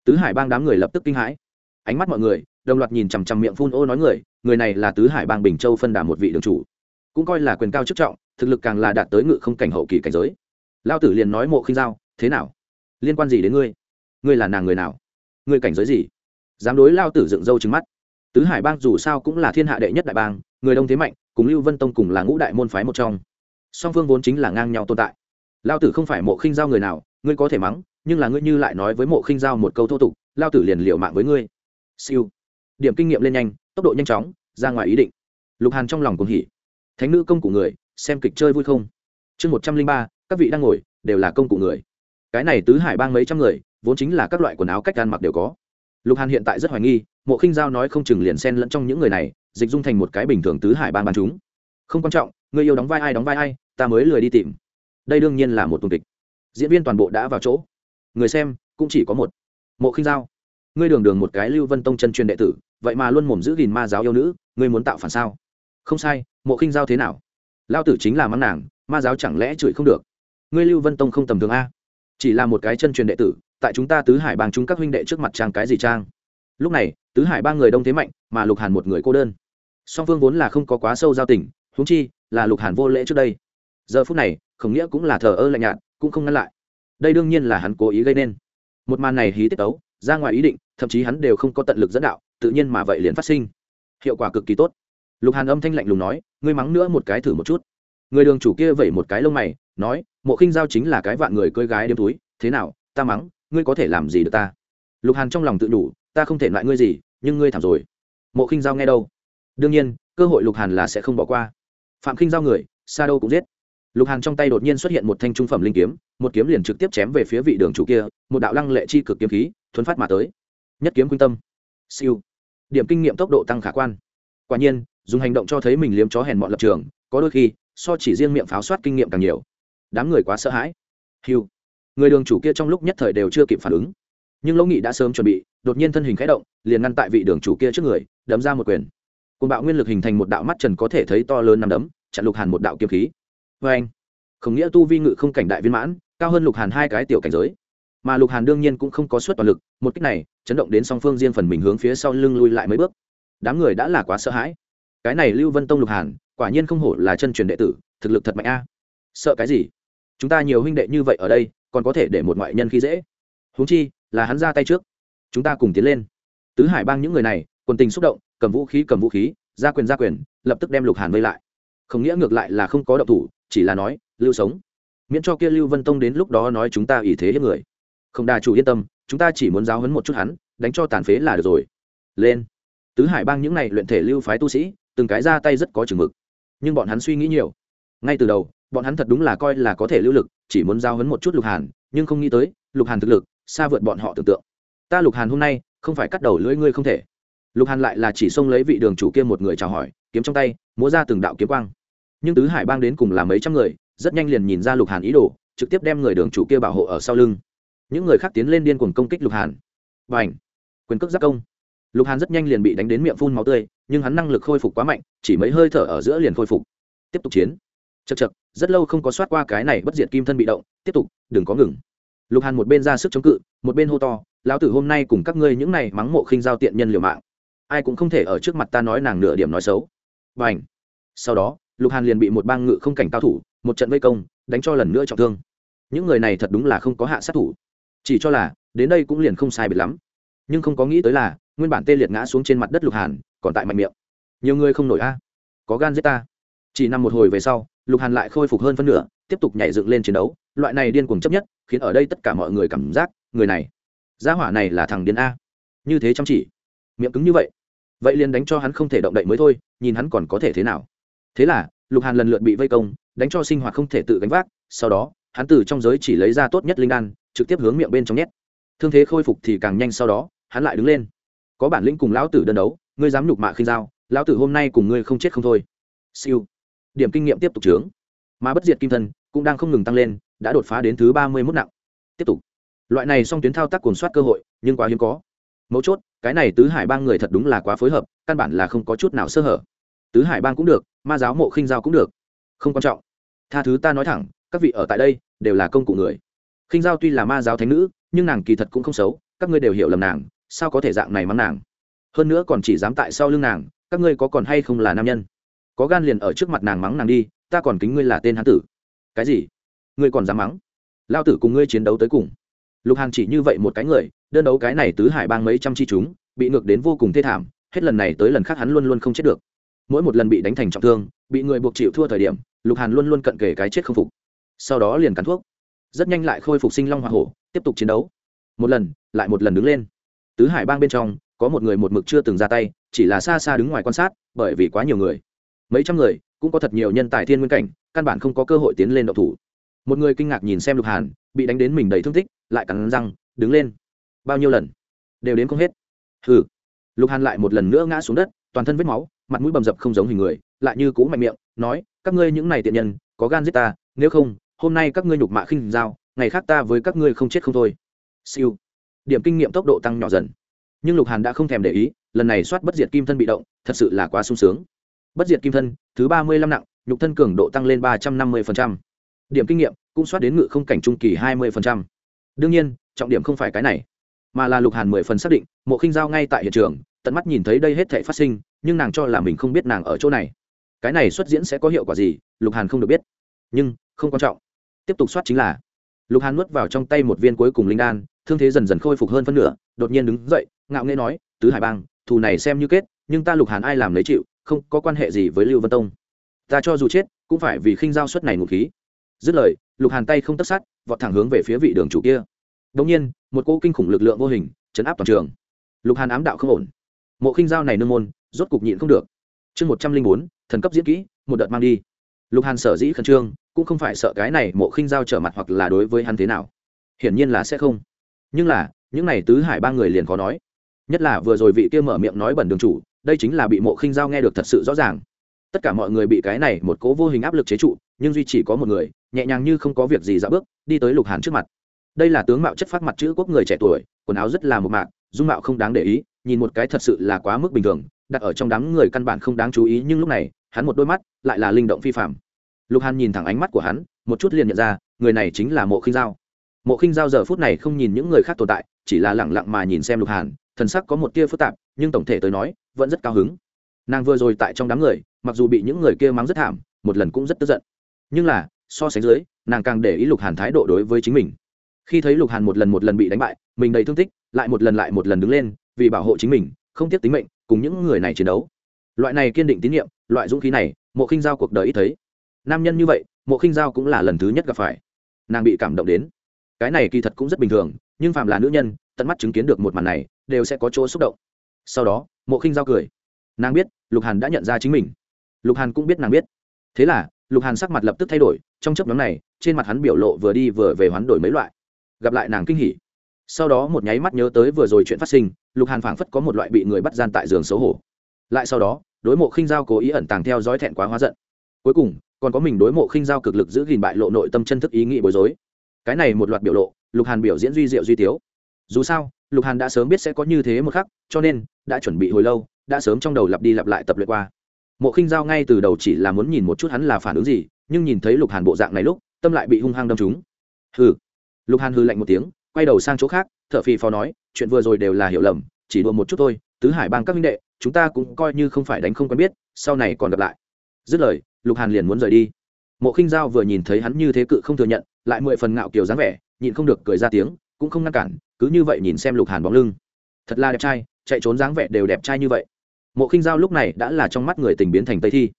Tứ hải bang đám người lập tức kinh hãi. Ánh mắt mọi người đồng loạt nhìn chằm chằm miệng phun ô nói người người này là tứ hải bang bình châu phân đà một vị đường chủ. Cũng coi là quyền cao chức trọng, thực lực càng là đạt tới ngự không cảnh hậu kỳ cảnh giới. Lao tử liền nói mộ khinh giao, thế nào? Liên quan gì đến ngươi? Ngươi là nàng người nào? Ngươi cảnh giới gì? Dám đối lao tử dựng râu trứng mắt. Tứ hải bang dù sao cũng là thiên hạ đệ nhất đại bang, người đông thế mạnh, cùng lưu vân tông cùng là ngũ đại môn phái một trong. Song phương vốn chính là ngang nhau tồn tại. Lao tử không phải mộ khinh giao người nào, ngươi có thể mắng, nhưng là ngươi như lại nói với mộ khinh giao một câu thô tục lao tử liền liệu mạng với ngươi. Siêu điểm kinh nghiệm lên nhanh, tốc độ nhanh chóng, ra ngoài ý định. Lục hàn trong lòng cùng hỉ. Thánh nữ công cụ người, xem kịch chơi vui không? Chương một trăm linh ba, các vị đang ngồi, đều là công cụ người. Cái này tứ hải bang mấy trăm người, vốn chính là các loại quần áo cách ăn mặc đều có. Lục hàn hiện tại rất hoài nghi, mộ khinh giao nói không chừng liền xen lẫn trong những người này, dịch dung thành một cái bình thường tứ hải bang bàn chúng. Không quan trọng, người yêu đóng vai ai đóng vai ai, ta mới lười đi tìm. Đây đương nhiên là một tuần kịch. Diễn viên toàn bộ đã vào chỗ. Người xem, cũng chỉ có một. Mộ khinh giao. Ngươi đường đường một cái lưu vân tông chân truyền đệ tử vậy mà luôn mồm giữ gìn ma giáo yêu nữ, ngươi muốn tạo phản sao? Không sai, mộ khinh giao thế nào? Lao tử chính là mắng nàng, ma giáo chẳng lẽ chửi không được? Ngươi lưu vân tông không tầm thường a? Chỉ là một cái chân truyền đệ tử, tại chúng ta tứ hải bang chúng các huynh đệ trước mặt trang cái gì trang? Lúc này, tứ hải ba người đông thế mạnh, mà lục hàn một người cô đơn. Song phương vốn là không có quá sâu giao tình húng chi, là lục hàn vô lễ trước đây. Giờ phút này, khổng nghĩa cũng là thờ ơ lạnh nhạt, cũng không ngăn lại. Đây đương nhiên là hắn cố ý gây nên. Một màn này hí tiết tấu, ra ngoài ý định thậm chí hắn đều không có tận lực dẫn đạo, tự nhiên mà vậy liền phát sinh. Hiệu quả cực kỳ tốt. Lục hàn âm thanh lạnh lùng nói, ngươi mắng nữa một cái thử một chút. Người đường chủ kia vẩy một cái lông mày, nói, mộ khinh giao chính là cái vạn người cưới gái đêm túi, thế nào, ta mắng, ngươi có thể làm gì được ta? Lục hàn trong lòng tự đủ, ta không thể lại ngươi gì, nhưng ngươi thảm rồi. Mộ khinh giao nghe đâu? Đương nhiên, cơ hội lục hàn là sẽ không bỏ qua. Phạm khinh giao người xa đâu cũng giết. Lục hàn trong tay đột nhiên xuất hiện một thanh trung phẩm linh kiếm, một kiếm liền trực tiếp chém về phía vị đường chủ kia, một đạo lăng lệ chi cực kiếm khí, thuấn phát mà tới nhất kiếm quyên tâm. Siêu. Điểm kinh nghiệm tốc độ tăng khả quan. Quả nhiên, dùng hành động cho thấy mình liếm chó hèn mọn lập trường, có đôi khi, so chỉ riêng miệng pháo soát kinh nghiệm càng nhiều. Đám người quá sợ hãi. Hiu người đường chủ kia trong lúc nhất thời đều chưa kịp phản ứng. Nhưng lỗ nghị đã sớm chuẩn bị, đột nhiên thân hình khẽ động, liền ngăn tại vị đường chủ kia trước người, đấm ra một quyền. Côn bạo nguyên lực hình thành một đạo mắt trần có thể thấy to lớn nằm đấm, chặn lục hàn một đạo kiếm khí. Vê anh không nghĩa tu vi ngự không cảnh đại viên mãn, cao hơn lục hàn hai cái tiểu cảnh giới mà lục hàn đương nhiên cũng không có suất toàn lực, một cách này, chấn động đến song phương riêng phần mình hướng phía sau lưng lui lại mấy bước. Đám người đã là quá sợ hãi. Cái này lưu vân tông lục hàn, quả nhiên không hổ là chân truyền đệ tử, thực lực thật mạnh a. Sợ cái gì? Chúng ta nhiều huynh đệ như vậy ở đây, còn có thể để một ngoại nhân khi dễ. Huống chi, là hắn ra tay trước. Chúng ta cùng tiến lên. Tứ hải bang những người này, quần tình xúc động, cầm vũ khí, cầm vũ khí, ra quyền ra quyền, lập tức đem lục hàn vây lại. Không nghĩa ngược lại là không có động thủ, chỉ là nói, lưu sống. Miễn cho kia lưu vân tông đến lúc đó nói chúng ta ý thế hết người không đa chủ yên tâm, chúng ta chỉ muốn giáo hấn một chút hắn, đánh cho tàn phế là được rồi. Lên. Tứ hải bang những này luyện thể lưu phái tu sĩ, từng cái ra tay rất có chừng mực. Nhưng bọn hắn suy nghĩ nhiều. Ngay từ đầu, bọn hắn thật đúng là coi là có thể lưu lực, chỉ muốn giao hấn một chút lục hàn, nhưng không nghĩ tới, lục hàn thực lực, xa vượt bọn họ tưởng tượng. Ta lục hàn hôm nay, không phải cắt đầu lưỡi ngươi không thể. Lục hàn lại là chỉ xông lấy vị đường chủ kia một người chào hỏi, kiếm trong tay, múa ra từng đạo kiếm quang. Nhưng tứ hải bang đến cùng là mấy trăm người, rất nhanh liền nhìn ra lục hàn ý đồ, trực tiếp đem người đường chủ kia bảo hộ ở sau lưng những người khác tiến lên điên cuồng công kích lục hàn. Và ảnh quyền cước giác công. Lục hàn rất nhanh liền bị đánh đến miệng phun máu tươi, nhưng hắn năng lực khôi phục quá mạnh, chỉ mấy hơi thở ở giữa liền khôi phục. Tiếp tục chiến. Chật chật rất lâu không có soát qua cái này bất diệt kim thân bị động, tiếp tục, đừng có ngừng. Lục hàn một bên ra sức chống cự, một bên hô to, lão tử hôm nay cùng các ngươi những này mắng mộ khinh giao tiện nhân liều mạng. Ai cũng không thể ở trước mặt ta nói nàng nửa điểm nói xấu. B à n h sau đó, lục hàn liền bị một bang ngự không cảnh cao thủ, một trận vây công, đánh cho lần nữa trọng thương. Những người này thật đúng là không có hạ sát thủ chỉ cho là, đến đây cũng liền không sai biệt lắm. Nhưng không có nghĩ tới là, nguyên bản tê liệt ngã xuống trên mặt đất lục hàn, còn tại mạnh miệng. Nhiều người không nổi a. Có gan giết ta. Chỉ nằm một hồi về sau, lục hàn lại khôi phục hơn phân nửa, tiếp tục nhảy dựng lên chiến đấu. Loại này điên cuồng chấp nhất, khiến ở đây tất cả mọi người cảm giác, người này, gia hỏa này là thằng điên a. Như thế chăm chỉ. Miệng cứng như vậy. Vậy liền đánh cho hắn không thể động đậy mới thôi, nhìn hắn còn có thể thế nào. Thế là, lục hàn lần lượt bị vây công, đánh cho sinh hoạt không thể tự gánh vác. Sau đó, hắn từ trong giới chỉ lấy ra tốt nhất linh đan trực tiếp hướng miệng bên trong nhét. Thương thế khôi phục thì càng nhanh sau đó, hắn lại đứng lên. Có bản lĩnh cùng lão tử đơn đấu, ngươi dám nhục mạ khinh giao, lão tử hôm nay cùng ngươi không chết không thôi. Siêu. Điểm kinh nghiệm tiếp tục trướng mà bất diệt kim thân cũng đang không ngừng tăng lên, đã đột phá đến thứ ba mươi mốt nặng. Tiếp tục. Loại này song tuyến thao tác cồn soát cơ hội, nhưng quá hiếm có. Mấu chốt, cái này tứ hải bang người thật đúng là quá phối hợp, căn bản là không có chút nào sơ hở. Tứ hải bang cũng được, ma giáo mộ khinh giao cũng được. Không quan trọng. Tha thứ ta nói thẳng, các vị ở tại đây đều là công cụ người khinh giao tuy là ma giáo thánh nữ, nhưng nàng kỳ thật cũng không xấu, các ngươi đều hiểu lầm nàng, sao có thể dạng này mắng nàng? Hơn nữa còn chỉ dám tại sau lưng nàng, các ngươi có còn hay không là nam nhân? Có gan liền ở trước mặt nàng mắng nàng đi, ta còn kính ngươi là tên hán tử. Cái gì? Ngươi còn dám mắng? Lao tử cùng ngươi chiến đấu tới cùng. Lục hàn chỉ như vậy một cái người, đơn đấu cái này tứ hải bang mấy trăm chi chúng, bị ngược đến vô cùng thê thảm, hết lần này tới lần khác hắn luôn luôn không chết được. Mỗi một lần bị đánh thành trọng thương, bị người buộc chịu thua thời điểm, lục hàn luôn luôn cận kề cái chết không phục. Sau đó liền cắn thuốc rất nhanh lại khôi phục sinh long hoa hổ, tiếp tục chiến đấu. Một lần, lại một lần đứng lên. Tứ hải bang bên trong, có một người một mực chưa từng ra tay, chỉ là xa xa đứng ngoài quan sát, bởi vì quá nhiều người. Mấy trăm người, cũng có thật nhiều nhân tài thiên nguyên cảnh, căn bản không có cơ hội tiến lên đậu thủ. Một người kinh ngạc nhìn xem lục hàn, bị đánh đến mình đầy thương tích, lại cắn răng, đứng lên. Bao nhiêu lần? Đều đến không hết. Hừ. Lục hàn lại một lần nữa ngã xuống đất, toàn thân vết máu, mặt mũi bầm dập không giống hình người, lại như cũ mạnh miệng, nói, các ngươi những này tiện nhân, có gan giết ta, nếu không hôm nay các ngươi nhục mạ khinh giao, ngày khác ta với các ngươi không chết không thôi. Siêu. Điểm kinh nghiệm tốc độ tăng nhỏ dần. Nhưng lục hàn đã không thèm để ý, lần này soát bất diệt kim thân bị động, thật sự là quá sung sướng. Bất diệt kim thân, thứ ba mươi lăm nặng, nhục thân cường độ tăng lên ba trăm năm mươi điểm kinh nghiệm cũng soát đến ngự không cảnh trung kỳ hai mươi đương nhiên, trọng điểm không phải cái này, mà là lục hàn mười phần xác định, mộ khinh giao ngay tại hiện trường, tận mắt nhìn thấy đây hết thể phát sinh, nhưng nàng cho là mình không biết nàng ở chỗ này. Cái này xuất diễn sẽ có hiệu quả gì, lục hàn không được biết, nhưng không quan trọng tiếp tục soát chính là. Lục hàn nuốt vào trong tay một viên cuối cùng linh đan, thương thế dần dần khôi phục hơn phân nửa, đột nhiên đứng dậy, ngạo nghễ nói, tứ hải bang, thù này xem như kết, nhưng ta lục hàn ai làm lấy chịu, không có quan hệ gì với lưu vân tông. Ta cho dù chết, cũng phải vì khinh giao suất này ngụ khí. Dứt lời, lục hàn tay không tất sát, vọt thẳng hướng về phía vị đường chủ kia. Đống nhiên, một cô kinh khủng lực lượng vô hình, chấn áp toàn trường. Lục hàn ám đạo không ổn. Mộ khinh giao này nương môn, rốt cục nhịn không được. Chương một trăm linh bốn, thần cấp diễn kỹ, một đợt mang đi lục hàn sở dĩ khẩn trương, cũng không phải sợ cái này mộ khinh giao trở mặt hoặc là đối với hắn thế nào. Hiển nhiên là sẽ không. Nhưng là, những này tứ hải ba người liền khó nói. Nhất là vừa rồi vị kia mở miệng nói bẩn đường chủ, đây chính là bị mộ khinh giao nghe được thật sự rõ ràng. Tất cả mọi người bị cái này một cố vô hình áp lực chế trụ, nhưng duy chỉ có một người, nhẹ nhàng như không có việc gì dạo bước, đi tới lục hàn trước mặt. Đây là tướng mạo chất phát mặt chữ quốc người trẻ tuổi, quần áo rất là một mạc, dung mạo không đáng để ý, nhìn một cái thật sự là quá mức bình thường, đặt ở trong đám người căn bản không đáng chú ý, nhưng lúc này hắn một đôi mắt lại là linh động phi phạm. Lục hàn nhìn thẳng ánh mắt của hắn, một chút liền nhận ra, người này chính là mộ khinh giao. Mộ khinh giao giờ phút này không nhìn những người khác tồn tại, chỉ là lẳng lặng mà nhìn xem lục hàn, thần sắc có một tia phức tạp, nhưng tổng thể tới nói, vẫn rất cao hứng. Nàng vừa rồi tại trong đám người, mặc dù bị những người kia mắng rất thảm, một lần cũng rất tức giận. Nhưng là, so sánh dưới, nàng càng để ý lục hàn thái độ đối với chính mình. Khi thấy lục hàn một lần một lần bị đánh bại, mình đầy thương tích, lại một lần lại một lần đứng lên, vì bảo hộ chính mình, không tiếc tính mệnh, cùng những người này chiến đấu loại này kiên định tín nhiệm, loại dũng khí này, mộ khinh giao cuộc đời ít thấy. Nam nhân như vậy, mộ khinh giao cũng là lần thứ nhất gặp phải. Nàng bị cảm động đến. Cái này kỳ thật cũng rất bình thường, nhưng phạm là nữ nhân, tận mắt chứng kiến được một màn này, đều sẽ có chỗ xúc động. Sau đó, mộ khinh giao cười. Nàng biết, lục hàn đã nhận ra chính mình. Lục hàn cũng biết nàng biết. Thế là, lục hàn sắc mặt lập tức thay đổi, trong chấp nhóm này, trên mặt hắn biểu lộ vừa đi vừa về hoán đổi mấy loại. Gặp lại nàng kinh hỉ. Sau đó một nháy mắt nhớ tới vừa rồi chuyện phát sinh, lục hàn phảng phất có một loại bị người bắt gian tại giường xấu hổ lại sau đó, đối mộ khinh giao cố ý ẩn tàng theo dõi thẹn quá hóa giận. Cuối cùng, còn có mình đối mộ khinh giao cực lực giữ gìn bại lộ nội tâm chân thức ý nghĩ bối rối. Cái này một loạt biểu lộ, lục hàn biểu diễn duy diệu duy tiếu. Dù sao, lục hàn đã sớm biết sẽ có như thế một khắc, cho nên đã chuẩn bị hồi lâu, đã sớm trong đầu lặp đi lặp lại tập luyện qua. Mộ khinh giao ngay từ đầu chỉ là muốn nhìn một chút hắn là phản ứng gì, nhưng nhìn thấy lục hàn bộ dạng này lúc, tâm lại bị hung hăng đâm trúng. Hừ. Lục hàn hư lạnh một tiếng, quay đầu sang chỗ khác thợ phì phò nói, chuyện vừa rồi đều là hiểu lầm, chỉ đùa một chút thôi tứ hải bang các minh đệ, chúng ta cũng coi như không phải đánh không quen biết, sau này còn gặp lại. Dứt lời, lục hàn liền muốn rời đi. Mộ khinh giao vừa nhìn thấy hắn như thế cự không thừa nhận, lại mười phần ngạo kiều dáng vẻ, nhịn không được cười ra tiếng, cũng không ngăn cản, cứ như vậy nhìn xem lục hàn bóng lưng. Thật là đẹp trai, chạy trốn dáng vẻ đều đẹp trai như vậy. Mộ khinh giao lúc này đã là trong mắt người tình biến thành tây thi.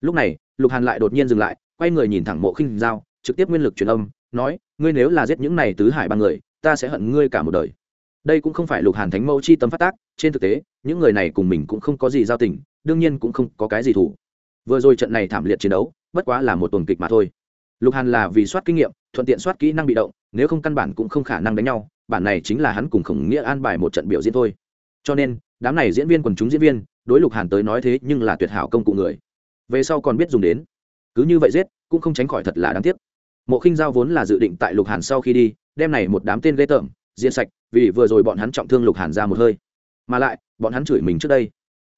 Lúc này, lục hàn lại đột nhiên dừng lại, quay người nhìn thẳng mộ khinh giao, trực tiếp nguyên lực truyền âm, nói, ngươi nếu là giết những này tứ hải ba người, ta sẽ hận ngươi cả một đời đây cũng không phải lục hàn thánh mẫu chi tâm phát tác, trên thực tế, những người này cùng mình cũng không có gì giao tình, đương nhiên cũng không có cái gì thủ. Vừa rồi trận này thảm liệt chiến đấu, bất quá là một tuần kịch mà thôi. Lục hàn là vì soát kinh nghiệm, thuận tiện soát kỹ năng bị động, nếu không căn bản cũng không khả năng đánh nhau, bản này chính là hắn cùng khổng nghĩa an bài một trận biểu diễn thôi. Cho nên, đám này diễn viên quần chúng diễn viên, đối lục hàn tới nói thế nhưng là tuyệt hảo công cụ người. Về sau còn biết dùng đến. Cứ như vậy giết, cũng không tránh khỏi thật là đáng tiếc. Mộ khinh giao vốn là dự định tại lục hàn sau khi đi, đem này một đám tên ghê tởm diện sạch, vì vừa rồi bọn hắn trọng thương lục hàn ra một hơi. Mà lại, bọn hắn chửi mình trước đây.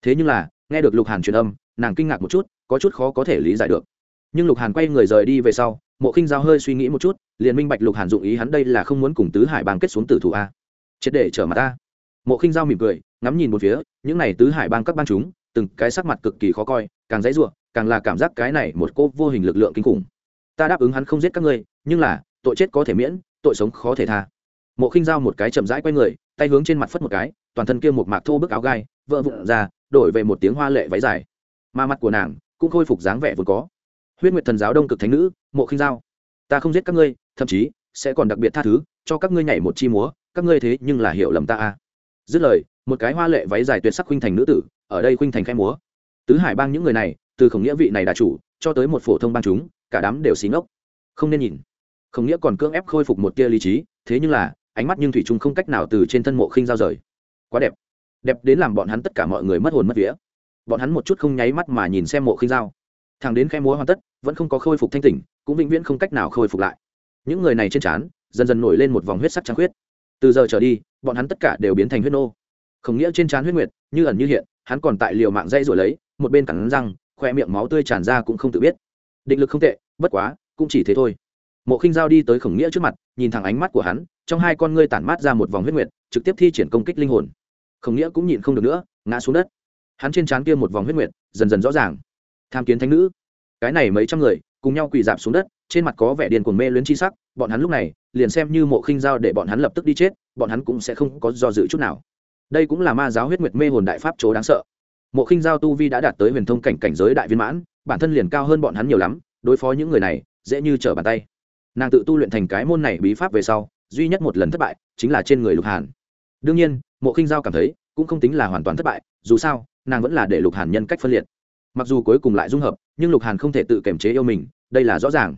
Thế nhưng là, nghe được lục hàn truyền âm, nàng kinh ngạc một chút, có chút khó có thể lý giải được. Nhưng lục hàn quay người rời đi về sau, mộ khinh giao hơi suy nghĩ một chút, liền minh bạch lục hàn dụng ý hắn đây là không muốn cùng tứ hải bang kết xuống tử thủ a. Triệt để trở mặt ta mộ khinh giao mỉm cười, ngắm nhìn một phía, những n à y tứ hải bang các bang chúng, từng cái sắc mặt cực kỳ khó coi, càng dãy ruộng, càng là cảm giác cái này một cô vô hình lực lượng kinh khủng. Ta đáp ứng hắn không giết các ngươi, nhưng là, tội chết có thể miễn, tội sống khó thể tha mộ khinh giao một cái chậm rãi q u a y người, tay hướng trên mặt phất một cái, toàn thân kia một mạc thô bức áo gai, vỡ vụn ra, đổi về một tiếng hoa lệ váy dài. Mà mặt của nàng cũng khôi phục dáng vẻ vốn có. Huyết nguyệt thần giáo đông cực thánh nữ, mộ khinh giao, ta không giết các ngươi, thậm chí sẽ còn đặc biệt tha thứ, cho các ngươi nhảy một chi múa, các ngươi thế nhưng là hiểu lầm ta à. dứt lời, một cái hoa lệ váy dài tuyệt sắc khuynh thành nữ tử, ở đây khuynh thành khai múa. Tứ hải bang những người này, từ khổng nghĩa vị này đà chủ, cho tới một phổ thông bang chúng, cả đám đều xí ngốc. Không nên nhìn. Khổng nghĩa còn cưỡng ép khôi phục một tia lý trí, thế nhưng là ánh mắt nhưng thủy trung không cách nào từ trên thân mộ khinh giao rời. Quá đẹp. Đẹp đến làm bọn hắn tất cả mọi người mất hồn mất vía. Bọn hắn một chút không nháy mắt mà nhìn xem mộ khinh giao. Thằng đến khe múa hoàn tất, vẫn không có khôi phục thanh tỉnh, cũng vĩnh viễn không cách nào khôi phục lại. Những người này trên trán, dần dần nổi lên một vòng huyết sắc trắng huyết từ giờ trở đi, bọn hắn tất cả đều biến thành huyết nô. Không nghĩa trên trán huyết nguyệt, như ẩn như hiện, hắn còn tại liều mạng dây rồi lấy, một bên cẳng răng, khoe miệng máu tươi tràn ra cũng không tự biết. Định lực không tệ, bất quá, cũng chỉ thế thôi mộ khinh giao đi tới khổng nghĩa trước mặt, nhìn thẳng ánh mắt của hắn, trong hai con ngươi tản mát ra một vòng huyết nguyệt, trực tiếp thi triển công kích linh hồn. Khổng nghĩa cũng nhịn không được nữa, ngã xuống đất. Hắn trên trán kia một vòng huyết nguyệt, dần dần rõ ràng. Tham kiến thánh nữ. Cái này mấy trăm người, cùng nhau quỳ dạp xuống đất, trên mặt có vẻ điền cuồng mê luyến chi sắc, bọn hắn lúc này, liền xem như mộ khinh giao để bọn hắn lập tức đi chết, bọn hắn cũng sẽ không có do dự chút nào. Đây cũng là ma giáo huyết nguyệt mê hồn đại pháp chỗ đáng sợ. Mộ khinh giao tu vi đã đạt tới huyền thông cảnh cảnh giới đại viên mãn, bản thân liền cao hơn bọn hắn nhiều lắm, đối phó những người này, dễ như trở bàn tay nàng tự tu luyện thành cái môn này bí pháp về sau, duy nhất một lần thất bại chính là trên người lục hàn. Đương nhiên, mộ khinh giao cảm thấy cũng không tính là hoàn toàn thất bại, dù sao, nàng vẫn là để lục hàn nhân cách phân liệt. Mặc dù cuối cùng lại dung hợp, nhưng lục hàn không thể tự kiềm chế yêu mình, đây là rõ ràng.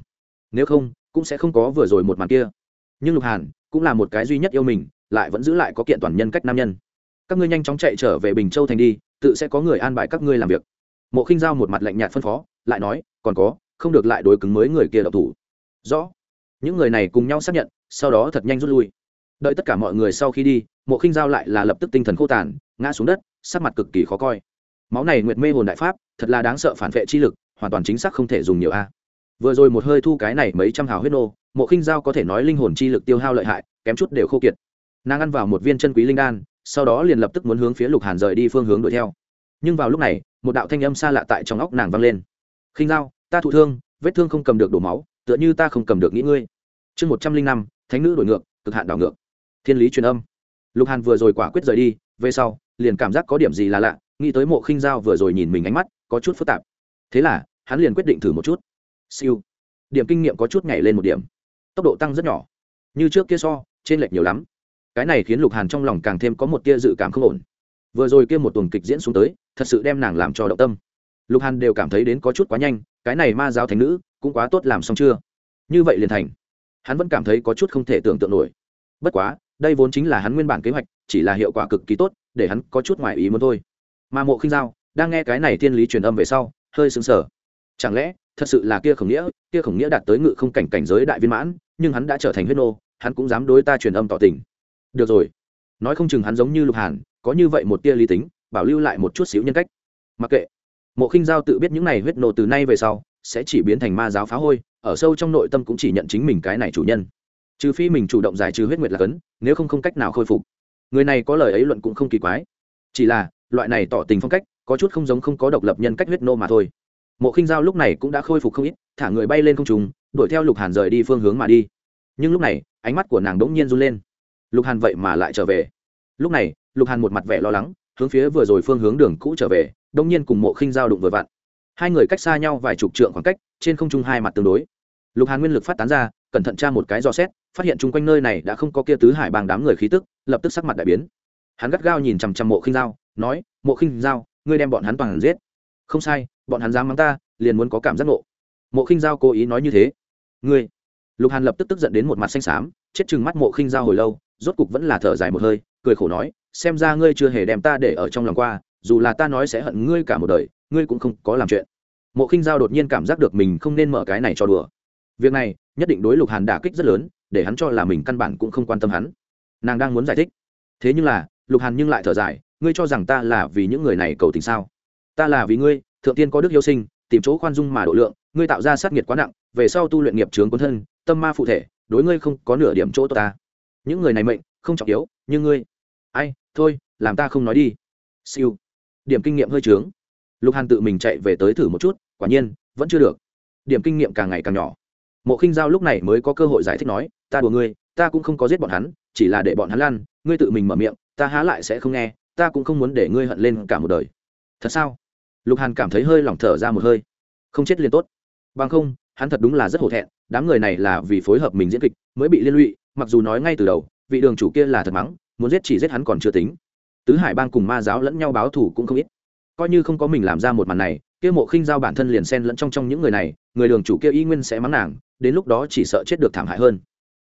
Nếu không, cũng sẽ không có vừa rồi một màn kia. Nhưng lục hàn cũng là một cái duy nhất yêu mình, lại vẫn giữ lại có kiện toàn nhân cách nam nhân. Các ngươi nhanh chóng chạy trở về bình châu thành đi, tự sẽ có người an bài các ngươi làm việc. Mộ khinh giao một mặt lạnh nhạt phân phó, lại nói, còn có, không được lại đối cứng mới người kia độc thủ. Rõ những người này cùng nhau xác nhận, sau đó thật nhanh rút lui. Đợi tất cả mọi người sau khi đi, mộ khinh giao lại là lập tức tinh thần khô tàn, ngã xuống đất, sắc mặt cực kỳ khó coi. Máu này nguyệt mê hồn đại pháp, thật là đáng sợ phản vệ chi lực, hoàn toàn chính xác không thể dùng nhiều a. À. Vừa rồi một hơi thu cái này mấy trăm hào huyết nô, mộ khinh giao có thể nói linh hồn chi lực tiêu hao lợi hại, kém chút đều khô kiệt. Nàng ăn vào một viên chân quý linh đan, sau đó liền lập tức muốn hướng phía lục hàn rời đi phương hướng đuổi theo. Nhưng vào lúc này, một đạo thanh âm xa lạ tại trong óc nàng vang lên. Khinh giao, ta thụ thương, vết thương không cầm được đổ máu tựa như ta không cầm được nghĩ ngươi. Chương một trăm linh năm, thánh nữ đổi ngược, cực hạn đảo ngược. Thiên lý truyền âm. Lục hàn vừa rồi quả quyết rời đi, về sau, liền cảm giác có điểm gì là lạ, nghĩ tới mộ khinh giao vừa rồi nhìn mình ánh mắt, có chút phức tạp. Thế là, hắn liền quyết định thử một chút. Siêu. Điểm kinh nghiệm có chút nhảy lên một điểm. Tốc độ tăng rất nhỏ. Như trước kia so, trên lệch nhiều lắm. Cái này khiến lục hàn trong lòng càng thêm có một tia dự cảm không ổn. Vừa rồi kia một tuần kịch diễn xuống tới, thật sự đem nàng làm cho động tâm. Lục hàn đều cảm thấy đến có chút quá nhanh, cái này ma giáo thánh nữ cũng quá tốt làm xong chưa? Như vậy liền thành. Hắn vẫn cảm thấy có chút không thể tưởng tượng nổi. Bất quá, đây vốn chính là hắn nguyên bản kế hoạch, chỉ là hiệu quả cực kỳ tốt, để hắn có chút ngoài ý muốn thôi. Mà mộ khinh giao, đang nghe cái này thiên lý truyền âm về sau, hơi sững sờ. Chẳng lẽ, thật sự là kia khổng nghĩa, kia khổng nghĩa đạt tới ngự không cảnh cảnh giới đại viên mãn, nhưng hắn đã trở thành huyết nô, hắn cũng dám đối ta truyền âm tỏ tình. Được rồi. Nói không chừng hắn giống như lục hàn, có như vậy một tia lý tính, bảo lưu lại một chút xíu nhân cách. Mặc kệ. Mộ khinh giao tự biết những này huyết nô từ nay về sau sẽ chỉ biến thành ma giáo phá hôi, ở sâu trong nội tâm cũng chỉ nhận chính mình cái này chủ nhân. Trừ phi mình chủ động giải trừ huyết nguyệt là cấn, nếu không không cách nào khôi phục. Người này có lời ấy luận cũng không kỳ quái. Chỉ là, loại này tỏ tình phong cách, có chút không giống không có độc lập nhân cách huyết nô mà thôi. Mộ khinh giao lúc này cũng đã khôi phục không ít, thả người bay lên không trùng đuổi theo lục hàn rời đi phương hướng mà đi. Nhưng lúc này, ánh mắt của nàng đ ỗ n g nhiên run lên. Lục hàn vậy mà lại trở về. Lúc này, lục hàn một mặt vẻ lo lắng, hướng phía vừa rồi phương hướng đường cũ trở về đông nhiên cùng mộ khinh giao đụng vừa vặn hai người cách xa nhau vài chục trượng khoảng cách, trên không trung hai mặt tương đối. Lục hàn nguyên lực phát tán ra, cẩn thận tra một cái do xét, phát hiện chung quanh nơi này đã không có kia tứ hải bằng đám người khí tức, lập tức sắc mặt đại biến. Hắn gắt gao nhìn chằm chằm mộ khinh giao, nói, mộ khinh giao, ngươi đem bọn hắn toàn giết. Không sai, bọn hắn dám mắng ta, liền muốn có cảm giác ngộ. Mộ khinh giao cố ý nói như thế. Ngươi? Lục hàn lập tức tức giận đến một mặt xanh xám, chết chừng mắt mộ khinh giao hồi lâu, rốt cục vẫn là thở dài một hơi, cười khổ nói, xem ra ngươi chưa hề đem ta để ở trong lòng qua dù là ta nói sẽ hận ngươi cả một đời, ngươi cũng không có làm chuyện. Mộ khinh giao đột nhiên cảm giác được mình không nên mở cái này cho đùa. Việc này, nhất định đối lục hàn đả kích rất lớn, để hắn cho là mình căn bản cũng không quan tâm hắn. Nàng đang muốn giải thích. Thế nhưng là, lục hàn nhưng lại thở dài, ngươi cho rằng ta là vì những người này cầu tình sao? Ta là vì ngươi, thượng tiên có đức yêu sinh, tìm chỗ khoan dung mà độ lượng, ngươi tạo ra sát nghiệt quá nặng, về sau tu luyện nghiệp trướng quân thân, tâm ma phụ thể, đối ngươi không có nửa điểm chỗ tốt ta. Những người này mệnh, không trọng yếu như ngươi, ai, thôi, làm ta không nói đi. Siêu điểm kinh nghiệm hơi trướng. Lục hàn tự mình chạy về tới thử một chút, quả nhiên, vẫn chưa được. Điểm kinh nghiệm càng ngày càng nhỏ. Mộ khinh giao lúc này mới có cơ hội giải thích nói, ta đùa ngươi, ta cũng không có giết bọn hắn, chỉ là để bọn hắn lăn, ngươi tự mình mở miệng, ta há lại sẽ không nghe, ta cũng không muốn để ngươi hận lên cả một đời. Thật sao? Lục hàn cảm thấy hơi lỏng thở ra một hơi. Không chết liền tốt. Bằng không, hắn thật đúng là rất hổ thẹn, đám người này là vì phối hợp mình diễn kịch mới bị liên lụy, mặc dù nói ngay từ đầu, vị đường chủ kia là thật mắng, muốn giết chỉ giết hắn còn chưa tính tứ hải bang cùng ma giáo lẫn nhau báo thù cũng không ít. Coi như không có mình làm ra một màn này, kia mộ khinh giao bản thân liền xen lẫn trong trong những người này, người đường chủ kia y nguyên sẽ mắng nàng, đến lúc đó chỉ sợ chết được thảm hại hơn.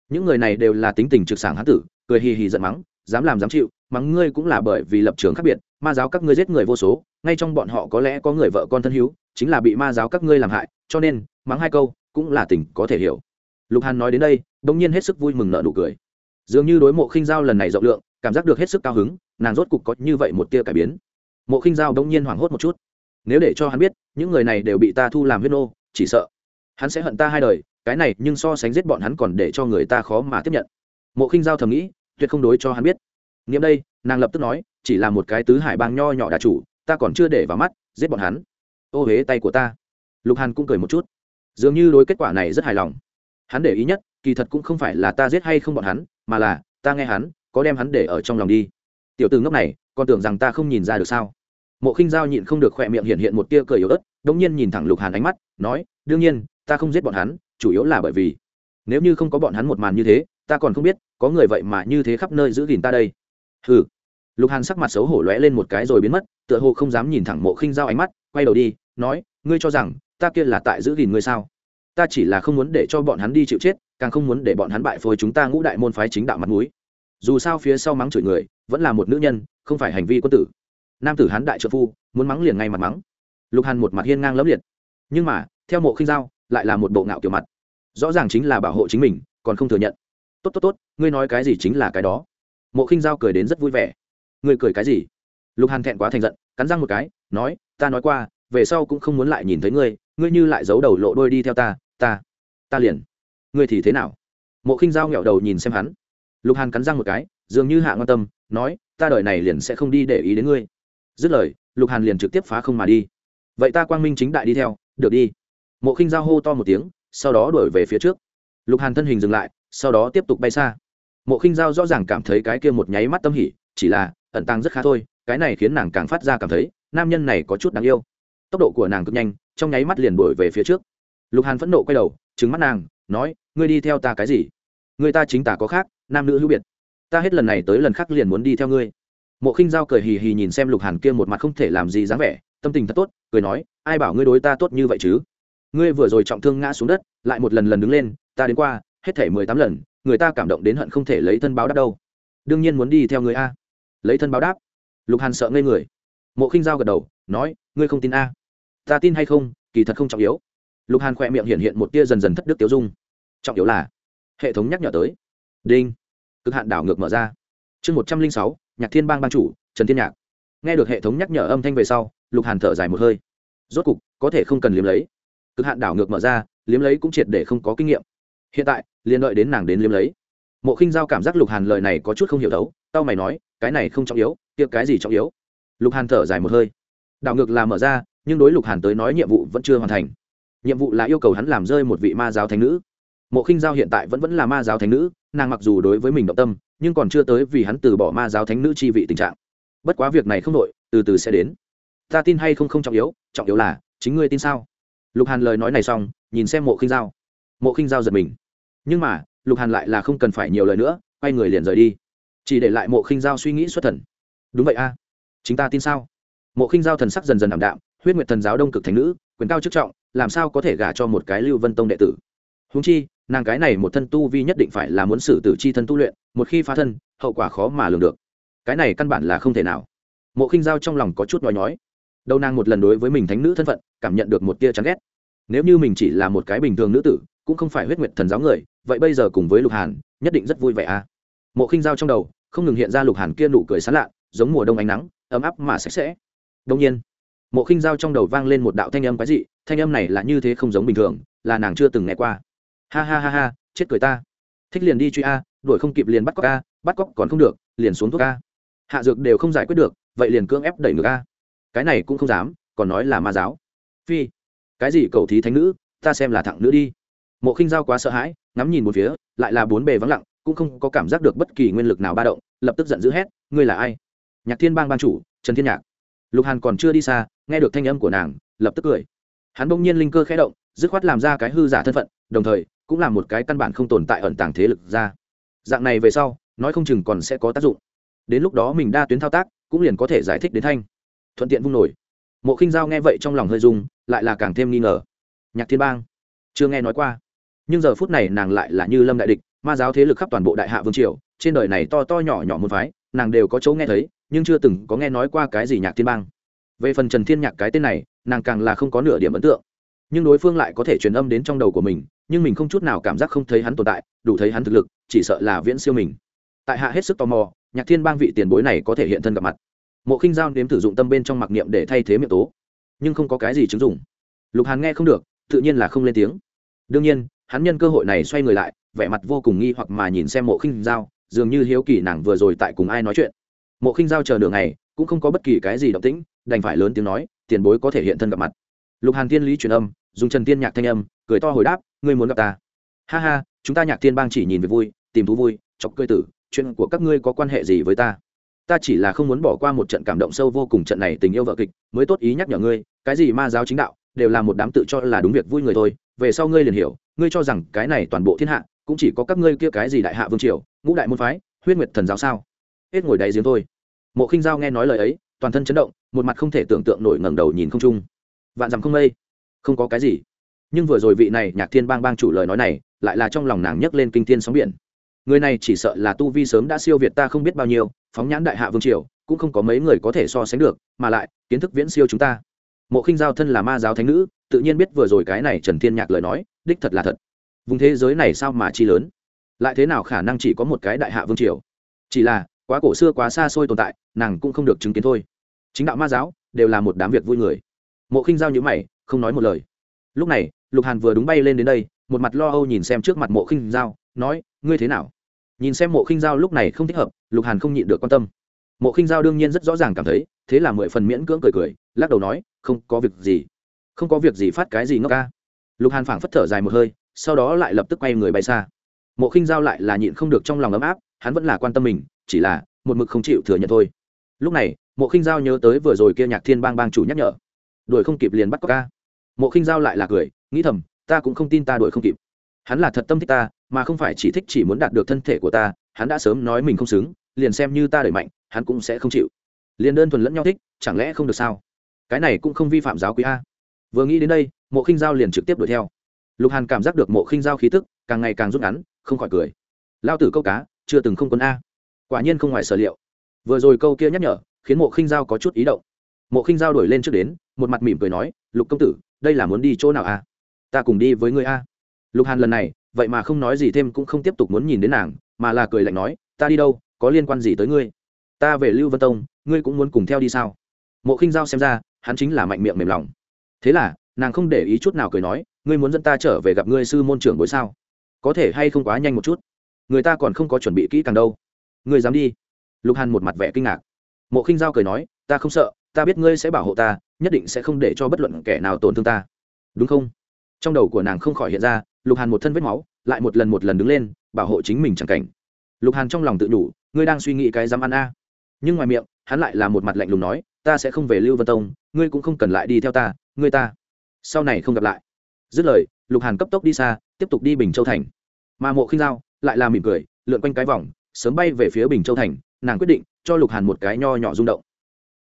Những người này đều là tính tình trực sảng hán tử, cười hì hì giận mắng, dám làm dám chịu, mắng ngươi cũng là bởi vì lập trường khác biệt, ma giáo các ngươi giết người vô số, ngay trong bọn họ có lẽ có người vợ con thân hữu, chính là bị ma giáo các ngươi làm hại, cho nên, mắng hai câu cũng là tình có thể hiểu. Lục hàn nói đến đây đ ỗ n g nhiên hết sức vui mừng nợ nụ cười. Dường như đối mộ khinh giao lần này rộng lượng, cảm giác được hết sức cao hứng nàng rốt cục có như vậy một tia cải biến. Mộ khinh giao đông nhiên hoảng hốt một chút. Nếu để cho hắn biết, những người này đều bị ta thu làm huyết nô, chỉ sợ hắn sẽ hận ta hai đời, cái này nhưng so sánh giết bọn hắn còn để cho người ta khó mà tiếp nhận. Mộ khinh giao thầm nghĩ, tuyệt không đối cho hắn biết. Nghiệm đây, nàng lập tức nói, chỉ là một cái tứ hải bang nho nhỏ đà chủ, ta còn chưa để vào mắt, giết bọn hắn. Ô huế tay của ta. Lục hàn cũng cười một chút. Dường như đối kết quả này rất hài lòng. Hắn để ý nhất, kỳ thật cũng không phải là ta giết hay không bọn hắn, mà là, ta nghe hắn, có đem hắn để ở trong lòng đi tiểu từ ngốc này, còn tưởng rằng ta không nhìn ra được sao? Mộ khinh giao nhịn không được khỏe miệng hiện hiện một tia cười yếu ớt đống nhiên nhìn thẳng lục hàn ánh mắt, nói, đương nhiên, ta không giết bọn hắn, chủ yếu là bởi vì, nếu như không có bọn hắn một màn như thế, ta còn không biết, có người vậy mà như thế khắp nơi giữ gìn ta đây. Hừ. Lục hàn sắc mặt xấu hổ lóe lên một cái rồi biến mất, tựa hồ không dám nhìn thẳng mộ khinh giao ánh mắt, quay đầu đi, nói, ngươi cho rằng, ta kia là tại giữ gìn ngươi sao? Ta chỉ là không muốn để cho bọn hắn đi chịu chết, càng không muốn để bọn hắn bại phôi chúng ta ngũ đại môn phái chính đạo mặt mũi. Dù sao phía sau mắng chửi người vẫn là một nữ nhân, không phải hành vi quân tử. Nam tử hán đại trợ phu, muốn mắng liền ngay mặt mắng. Lục hàn một mặt hiên ngang lẫm liệt. Nhưng mà, theo mộ khinh giao, lại là một bộ ngạo kiểu mặt. Rõ ràng chính là bảo hộ chính mình, còn không thừa nhận. Tốt tốt tốt, ngươi nói cái gì chính là cái đó. Mộ khinh giao cười đến rất vui vẻ. Ngươi cười cái gì? Lục hàn thẹn quá thành giận, cắn răng một cái, nói, ta nói qua, về sau cũng không muốn lại nhìn thấy ngươi ngươi như lại giấu đầu lộ đôi đi theo ta ta ta liền. Ngươi thì thế nào? Mộ khinh giao nghẹo đầu nhìn xem hắn. Lục hàn cắn răng một cái, dường như hạ ngon tâm nói, ta đợi này liền sẽ không đi để ý đến ngươi. Dứt lời, lục hàn liền trực tiếp phá không mà đi. Vậy ta quang minh chính đại đi theo, được đi. Mộ khinh giao hô to một tiếng, sau đó đuổi về phía trước. Lục hàn thân hình dừng lại, sau đó tiếp tục bay xa. Mộ khinh giao rõ ràng cảm thấy cái kia một nháy mắt tâm hỉ, chỉ là, ẩn tăng rất khá thôi, cái này khiến nàng càng phát ra cảm thấy, nam nhân này có chút đáng yêu. Tốc độ của nàng cực nhanh, trong nháy mắt liền đuổi về phía trước. Lục hàn phẫn nộ quay đầu trứng mắt nàng, nói, ngươi đi theo ta cái gì? Người ta chính tả có khác, nam nữ hữu biệt ta hết lần này tới lần khác liền muốn đi theo ngươi. Mộ khinh giao cười hì hì nhìn xem lục hàn kia một mặt không thể làm gì dáng vẻ, tâm tình thật tốt, cười nói, ai bảo ngươi đối ta tốt như vậy chứ? Ngươi vừa rồi trọng thương ngã xuống đất, lại một lần lần đứng lên, ta đến qua, hết thể mười tám lần, người ta cảm động đến hận không thể lấy thân báo đáp đâu. Đương nhiên muốn đi theo người a. Lấy thân báo đáp? Lục hàn sợ ngây người. Mộ khinh giao gật đầu, nói, ngươi không tin a? Ta tin hay không, kỳ thật không trọng yếu. Lục hàn khỏe miệng hiện hiện một tia dần dần thất đức tiêu dung. Trọng yếu là, hệ thống nhắc nhở tới. Đinh cực hạn đảo ngược mở ra. Chương một trăm linh sáu, nhạc thiên bang ban chủ, trần thiên nhạc. Nghe được hệ thống nhắc nhở âm thanh về sau, lục hàn thở dài một hơi. Rốt cục, có thể không cần liếm lấy. Cực hạn đảo ngược mở ra, liếm lấy cũng triệt để không có kinh nghiệm. Hiện tại, liền đợi đến nàng đến liếm lấy. Mộ khinh giao cảm giác lục hàn lời này có chút không hiểu đấu, tao mày nói, cái này không trọng yếu tiệc cái gì trọng yếu? Lục hàn thở dài một hơi. Đảo ngược là mở ra, nhưng đối lục hàn tới nói nhiệm vụ vẫn chưa hoàn thành. Nhiệm vụ là yêu cầu hắn làm rơi một vị ma giáo thánh nữ mộ khinh giao hiện tại vẫn vẫn là ma giáo thánh nữ, nàng mặc dù đối với mình động tâm, nhưng còn chưa tới vì hắn từ bỏ ma giáo thánh nữ chi vị tình trạng. Bất quá việc này không đội từ từ sẽ đến. Ta tin hay không không trọng yếu trọng yếu là, chính ngươi tin sao? Lục hàn lời nói này xong, nhìn xem mộ khinh giao. Mộ khinh giao giật mình. Nhưng mà, lục hàn lại là không cần phải nhiều lời nữa, quay người liền rời đi. Chỉ để lại mộ khinh giao suy nghĩ xuất thần. Đúng vậy a. À? chính ta tin sao? Mộ khinh giao thần sắc dần dần ảm đạm, huyết nguyệt thần giáo đông cực thành nữ, quyền cao chức trọng, làm sao có thể gả cho một cái lưu vân tông đệ tử? Húng chi nàng cái này một thân tu vi nhất định phải là muốn xử tử chi thân tu luyện, một khi phá thân, hậu quả khó mà lường được. Cái này căn bản là không thể nào. Mộ khinh giao trong lòng có chút nói nhói. Đâu nàng một lần đối với mình thánh nữ thân phận, cảm nhận được một tia chán ghét. Nếu như mình chỉ là một cái bình thường nữ tử, cũng không phải huyết nguyệt thần giáo người, vậy bây giờ cùng với lục hàn, nhất định rất vui vẻ à mộ khinh giao trong đầu, không ngừng hiện ra lục hàn kia nụ cười sán lạ, giống mùa đông ánh nắng, ấm áp mà sạch sẽ. Đông nhiên, mộ khinh giao trong đầu vang lên một đạo thanh âm quái dị, thanh âm này là như thế không giống bình thường, là nàng chưa từng nghe qua ha ha ha ha, chết cười ta. Thích liền đi truy a, đuổi không kịp liền bắt cóc a, bắt cóc còn không được, liền xuống thuốc a. Hạ dược đều không giải quyết được, vậy liền cưỡng ép đẩy ngược a. Cái này cũng không dám, còn nói là ma giáo. Phi, cái gì cầu thí thánh nữ, ta xem là thẳng nữ đi. Mộ khinh giao quá sợ hãi, ngắm nhìn một phía, lại là bốn bề vắng lặng, cũng không có cảm giác được bất kỳ nguyên lực nào ba động, lập tức giận dữ hét, ngươi là ai? Nhạc thiên bang ban chủ, trần thiên nhạc. Lục hàn còn chưa đi xa, nghe được thanh âm của nàng, lập tức cười. Hắn bỗng nhiên linh cơ khẽ động, dứt khoát làm ra cái hư giả thân phận, đồng thời cũng là một cái căn bản không tồn tại ẩn tàng thế lực ra. Dạng này về sau, nói không chừng còn sẽ có tác dụng. Đến lúc đó mình đa tuyến thao tác, cũng liền có thể giải thích đến thanh. Thuận tiện vung nổi. Mộ khinh giao nghe vậy trong lòng hơi dung lại là càng thêm nghi ngờ. Nhạc thiên bang, chưa nghe nói qua. Nhưng giờ phút này nàng lại là như lâm đại địch, ma giáo thế lực khắp toàn bộ đại hạ vương triều, trên đời này to to nhỏ nhỏ một phái, nàng đều có chỗ nghe thấy, nhưng chưa từng có nghe nói qua cái gì nhạc thiên bang. Về phần trần thiên nhạc cái tên này, nàng càng là không có nửa điểm ấn tượng. Nhưng đối phương lại có thể truyền âm đến trong đầu của mình nhưng mình không chút nào cảm giác không thấy hắn tồn tại, đủ thấy hắn thực lực, chỉ sợ là viễn siêu mình. Tại hạ hết sức tò mò, nhạc thiên bang vị tiền bối này có thể hiện thân gặp mặt. Mộ khinh giao nếm thử dụng tâm bên trong mặc niệm để thay thế miệng tố, nhưng không có cái gì chứng dụng. Lục hàn nghe không được, tự nhiên là không lên tiếng. Đương nhiên, hắn nhân cơ hội này xoay người lại, vẻ mặt vô cùng nghi hoặc mà nhìn xem mộ khinh giao, dường như hiếu kỳ nàng vừa rồi tại cùng ai nói chuyện. Mộ khinh giao chờ đường này cũng không có bất kỳ cái gì động tĩnh, đành phải lớn tiếng nói, tiền bối có thể hiện thân gặp mặt. Lục hàn tiên lý truyền âm, dùng trần tiên nhạc thanh âm, cười to hồi đáp ngươi muốn gặp ta. Ha ha, chúng ta nhạc Thiên bang chỉ nhìn về vui, tìm thú vui, chọc cơi tử, chuyện của các ngươi có quan hệ gì với ta? Ta chỉ là không muốn bỏ qua một trận cảm động sâu vô cùng trận này tình yêu vợ kịch, mới tốt ý nhắc nhở ngươi, cái gì ma giáo chính đạo, đều là một đám tự cho là đúng việc vui người thôi, về sau ngươi liền hiểu, ngươi cho rằng cái này toàn bộ thiên hạ, cũng chỉ có các ngươi kia cái gì đại hạ vương triều, ngũ đại môn phái, huyết nguyệt thần giáo sao? Hết ngồi đáy giếng thôi. Mộ khinh giao nghe nói lời ấy, toàn thân chấn động, một mặt không thể tưởng tượng nổi ngẩng đầu nhìn không trung. Vạn dặm không mây, không có cái gì nhưng vừa rồi vị này nhạc thiên bang bang chủ lời nói này, lại là trong lòng nàng nhấc lên kinh thiên sóng biển. Người này chỉ sợ là tu vi sớm đã siêu việt ta không biết bao nhiêu, phóng nhãn đại hạ vương triều, cũng không có mấy người có thể so sánh được, mà lại, kiến thức viễn siêu chúng ta. Mộ khinh giao thân là ma giáo thánh nữ, tự nhiên biết vừa rồi cái này trần thiên nhạc lời nói, đích thật là thật. Vùng thế giới này sao mà chi lớn? Lại thế nào khả năng chỉ có một cái đại hạ vương triều? Chỉ là, quá cổ xưa quá xa xôi tồn tại, nàng cũng không được chứng kiến thôi. Chính đạo ma giáo, đều là một đám việc vui người. Mộ khinh giao nhữ mày, không nói một lời lúc này, lục hàn vừa đúng bay lên đến đây, một mặt lo âu nhìn xem trước mặt mộ khinh giao, nói, ngươi thế nào? Nhìn xem mộ khinh giao lúc này không thích hợp, lục hàn không nhịn được quan tâm. Mộ khinh giao đương nhiên rất rõ ràng cảm thấy, thế là mười phần miễn cưỡng cười cười, lắc đầu nói, không có việc gì. Không có việc gì phát cái gì ngốc ca. Lục hàn phảng phất thở dài một hơi, sau đó lại lập tức quay người bay xa. Mộ khinh giao lại là nhịn không được trong lòng ấm áp, hắn vẫn là quan tâm mình, chỉ là một mực không chịu thừa nhận thôi. Lúc này, mộ khinh giao nhớ tới vừa rồi kia nhạc thiên bang bang chủ nhắc nhở, đuổi không kịp liền bắt cóc ca mộ khinh giao lại là cười, nghĩ thầm, ta cũng không tin ta đuổi không kịp. Hắn là thật tâm thích ta, mà không phải chỉ thích chỉ muốn đạt được thân thể của ta, hắn đã sớm nói mình không xứng, liền xem như ta đẩy mạnh, hắn cũng sẽ không chịu. Liền đơn thuần lẫn nhau thích, chẳng lẽ không được sao? Cái này cũng không vi phạm giáo quý a. Vừa nghĩ đến đây, mộ khinh giao liền trực tiếp đuổi theo. Lục hàn cảm giác được mộ khinh giao khí tức, càng ngày càng rút ngắn, không khỏi cười. Lao tử câu cá, chưa từng không quân a. Quả nhiên không ngoài sở liệu. Vừa rồi câu kia nhắc nhở, khiến mộ khinh giao có chút ý động. Mộ khinh giao đổi lên trước đến, một mặt mỉm cười nói, lục công tử đây là muốn đi chỗ nào a ta cùng đi với người a à? lục hàn lần này, vậy mà không nói gì thêm cũng không tiếp tục muốn nhìn đến nàng, mà là cười lạnh nói, ta đi đâu, có liên quan gì tới ngươi? Ta về lưu vân tông, ngươi cũng muốn cùng theo đi sao? Mộ khinh giao xem ra, hắn chính là mạnh miệng mềm lòng. Thế là, nàng không để ý chút nào cười nói, ngươi muốn dẫn ta trở về gặp ngươi sư môn trưởng bối sao? Có thể hay không quá nhanh một chút? Người ta còn không có chuẩn bị kỹ càng đâu. Ngươi dám đi? Lục hàn một mặt vẻ kinh ngạc. Mộ khinh giao cười nói, ta không sợ, ta biết ngươi sẽ bảo hộ ta nhất định sẽ không để cho bất luận kẻ nào tổn thương ta. Đúng không? Trong đầu của nàng không khỏi hiện ra, lục hàn một thân vết máu, lại một lần một lần đứng lên, bảo hộ chính mình chẳng cảnh. Lục hàn trong lòng tự nhủ, ngươi đang suy nghĩ cái dám ăn a. Nhưng ngoài miệng, hắn lại là một mặt lạnh lùng nói, ta sẽ không về lưu vân tông, ngươi cũng không cần lại đi theo ta, ngươi ta. Sau này không gặp lại. Dứt lời, lục hàn cấp tốc đi xa, tiếp tục đi bình châu thành. Mà mộ khinh giao lại là mỉm cười, lượn quanh cái vòng, sớm bay về phía bình châu thành, nàng quyết định cho lục hàn một cái nho nhỏ rung động.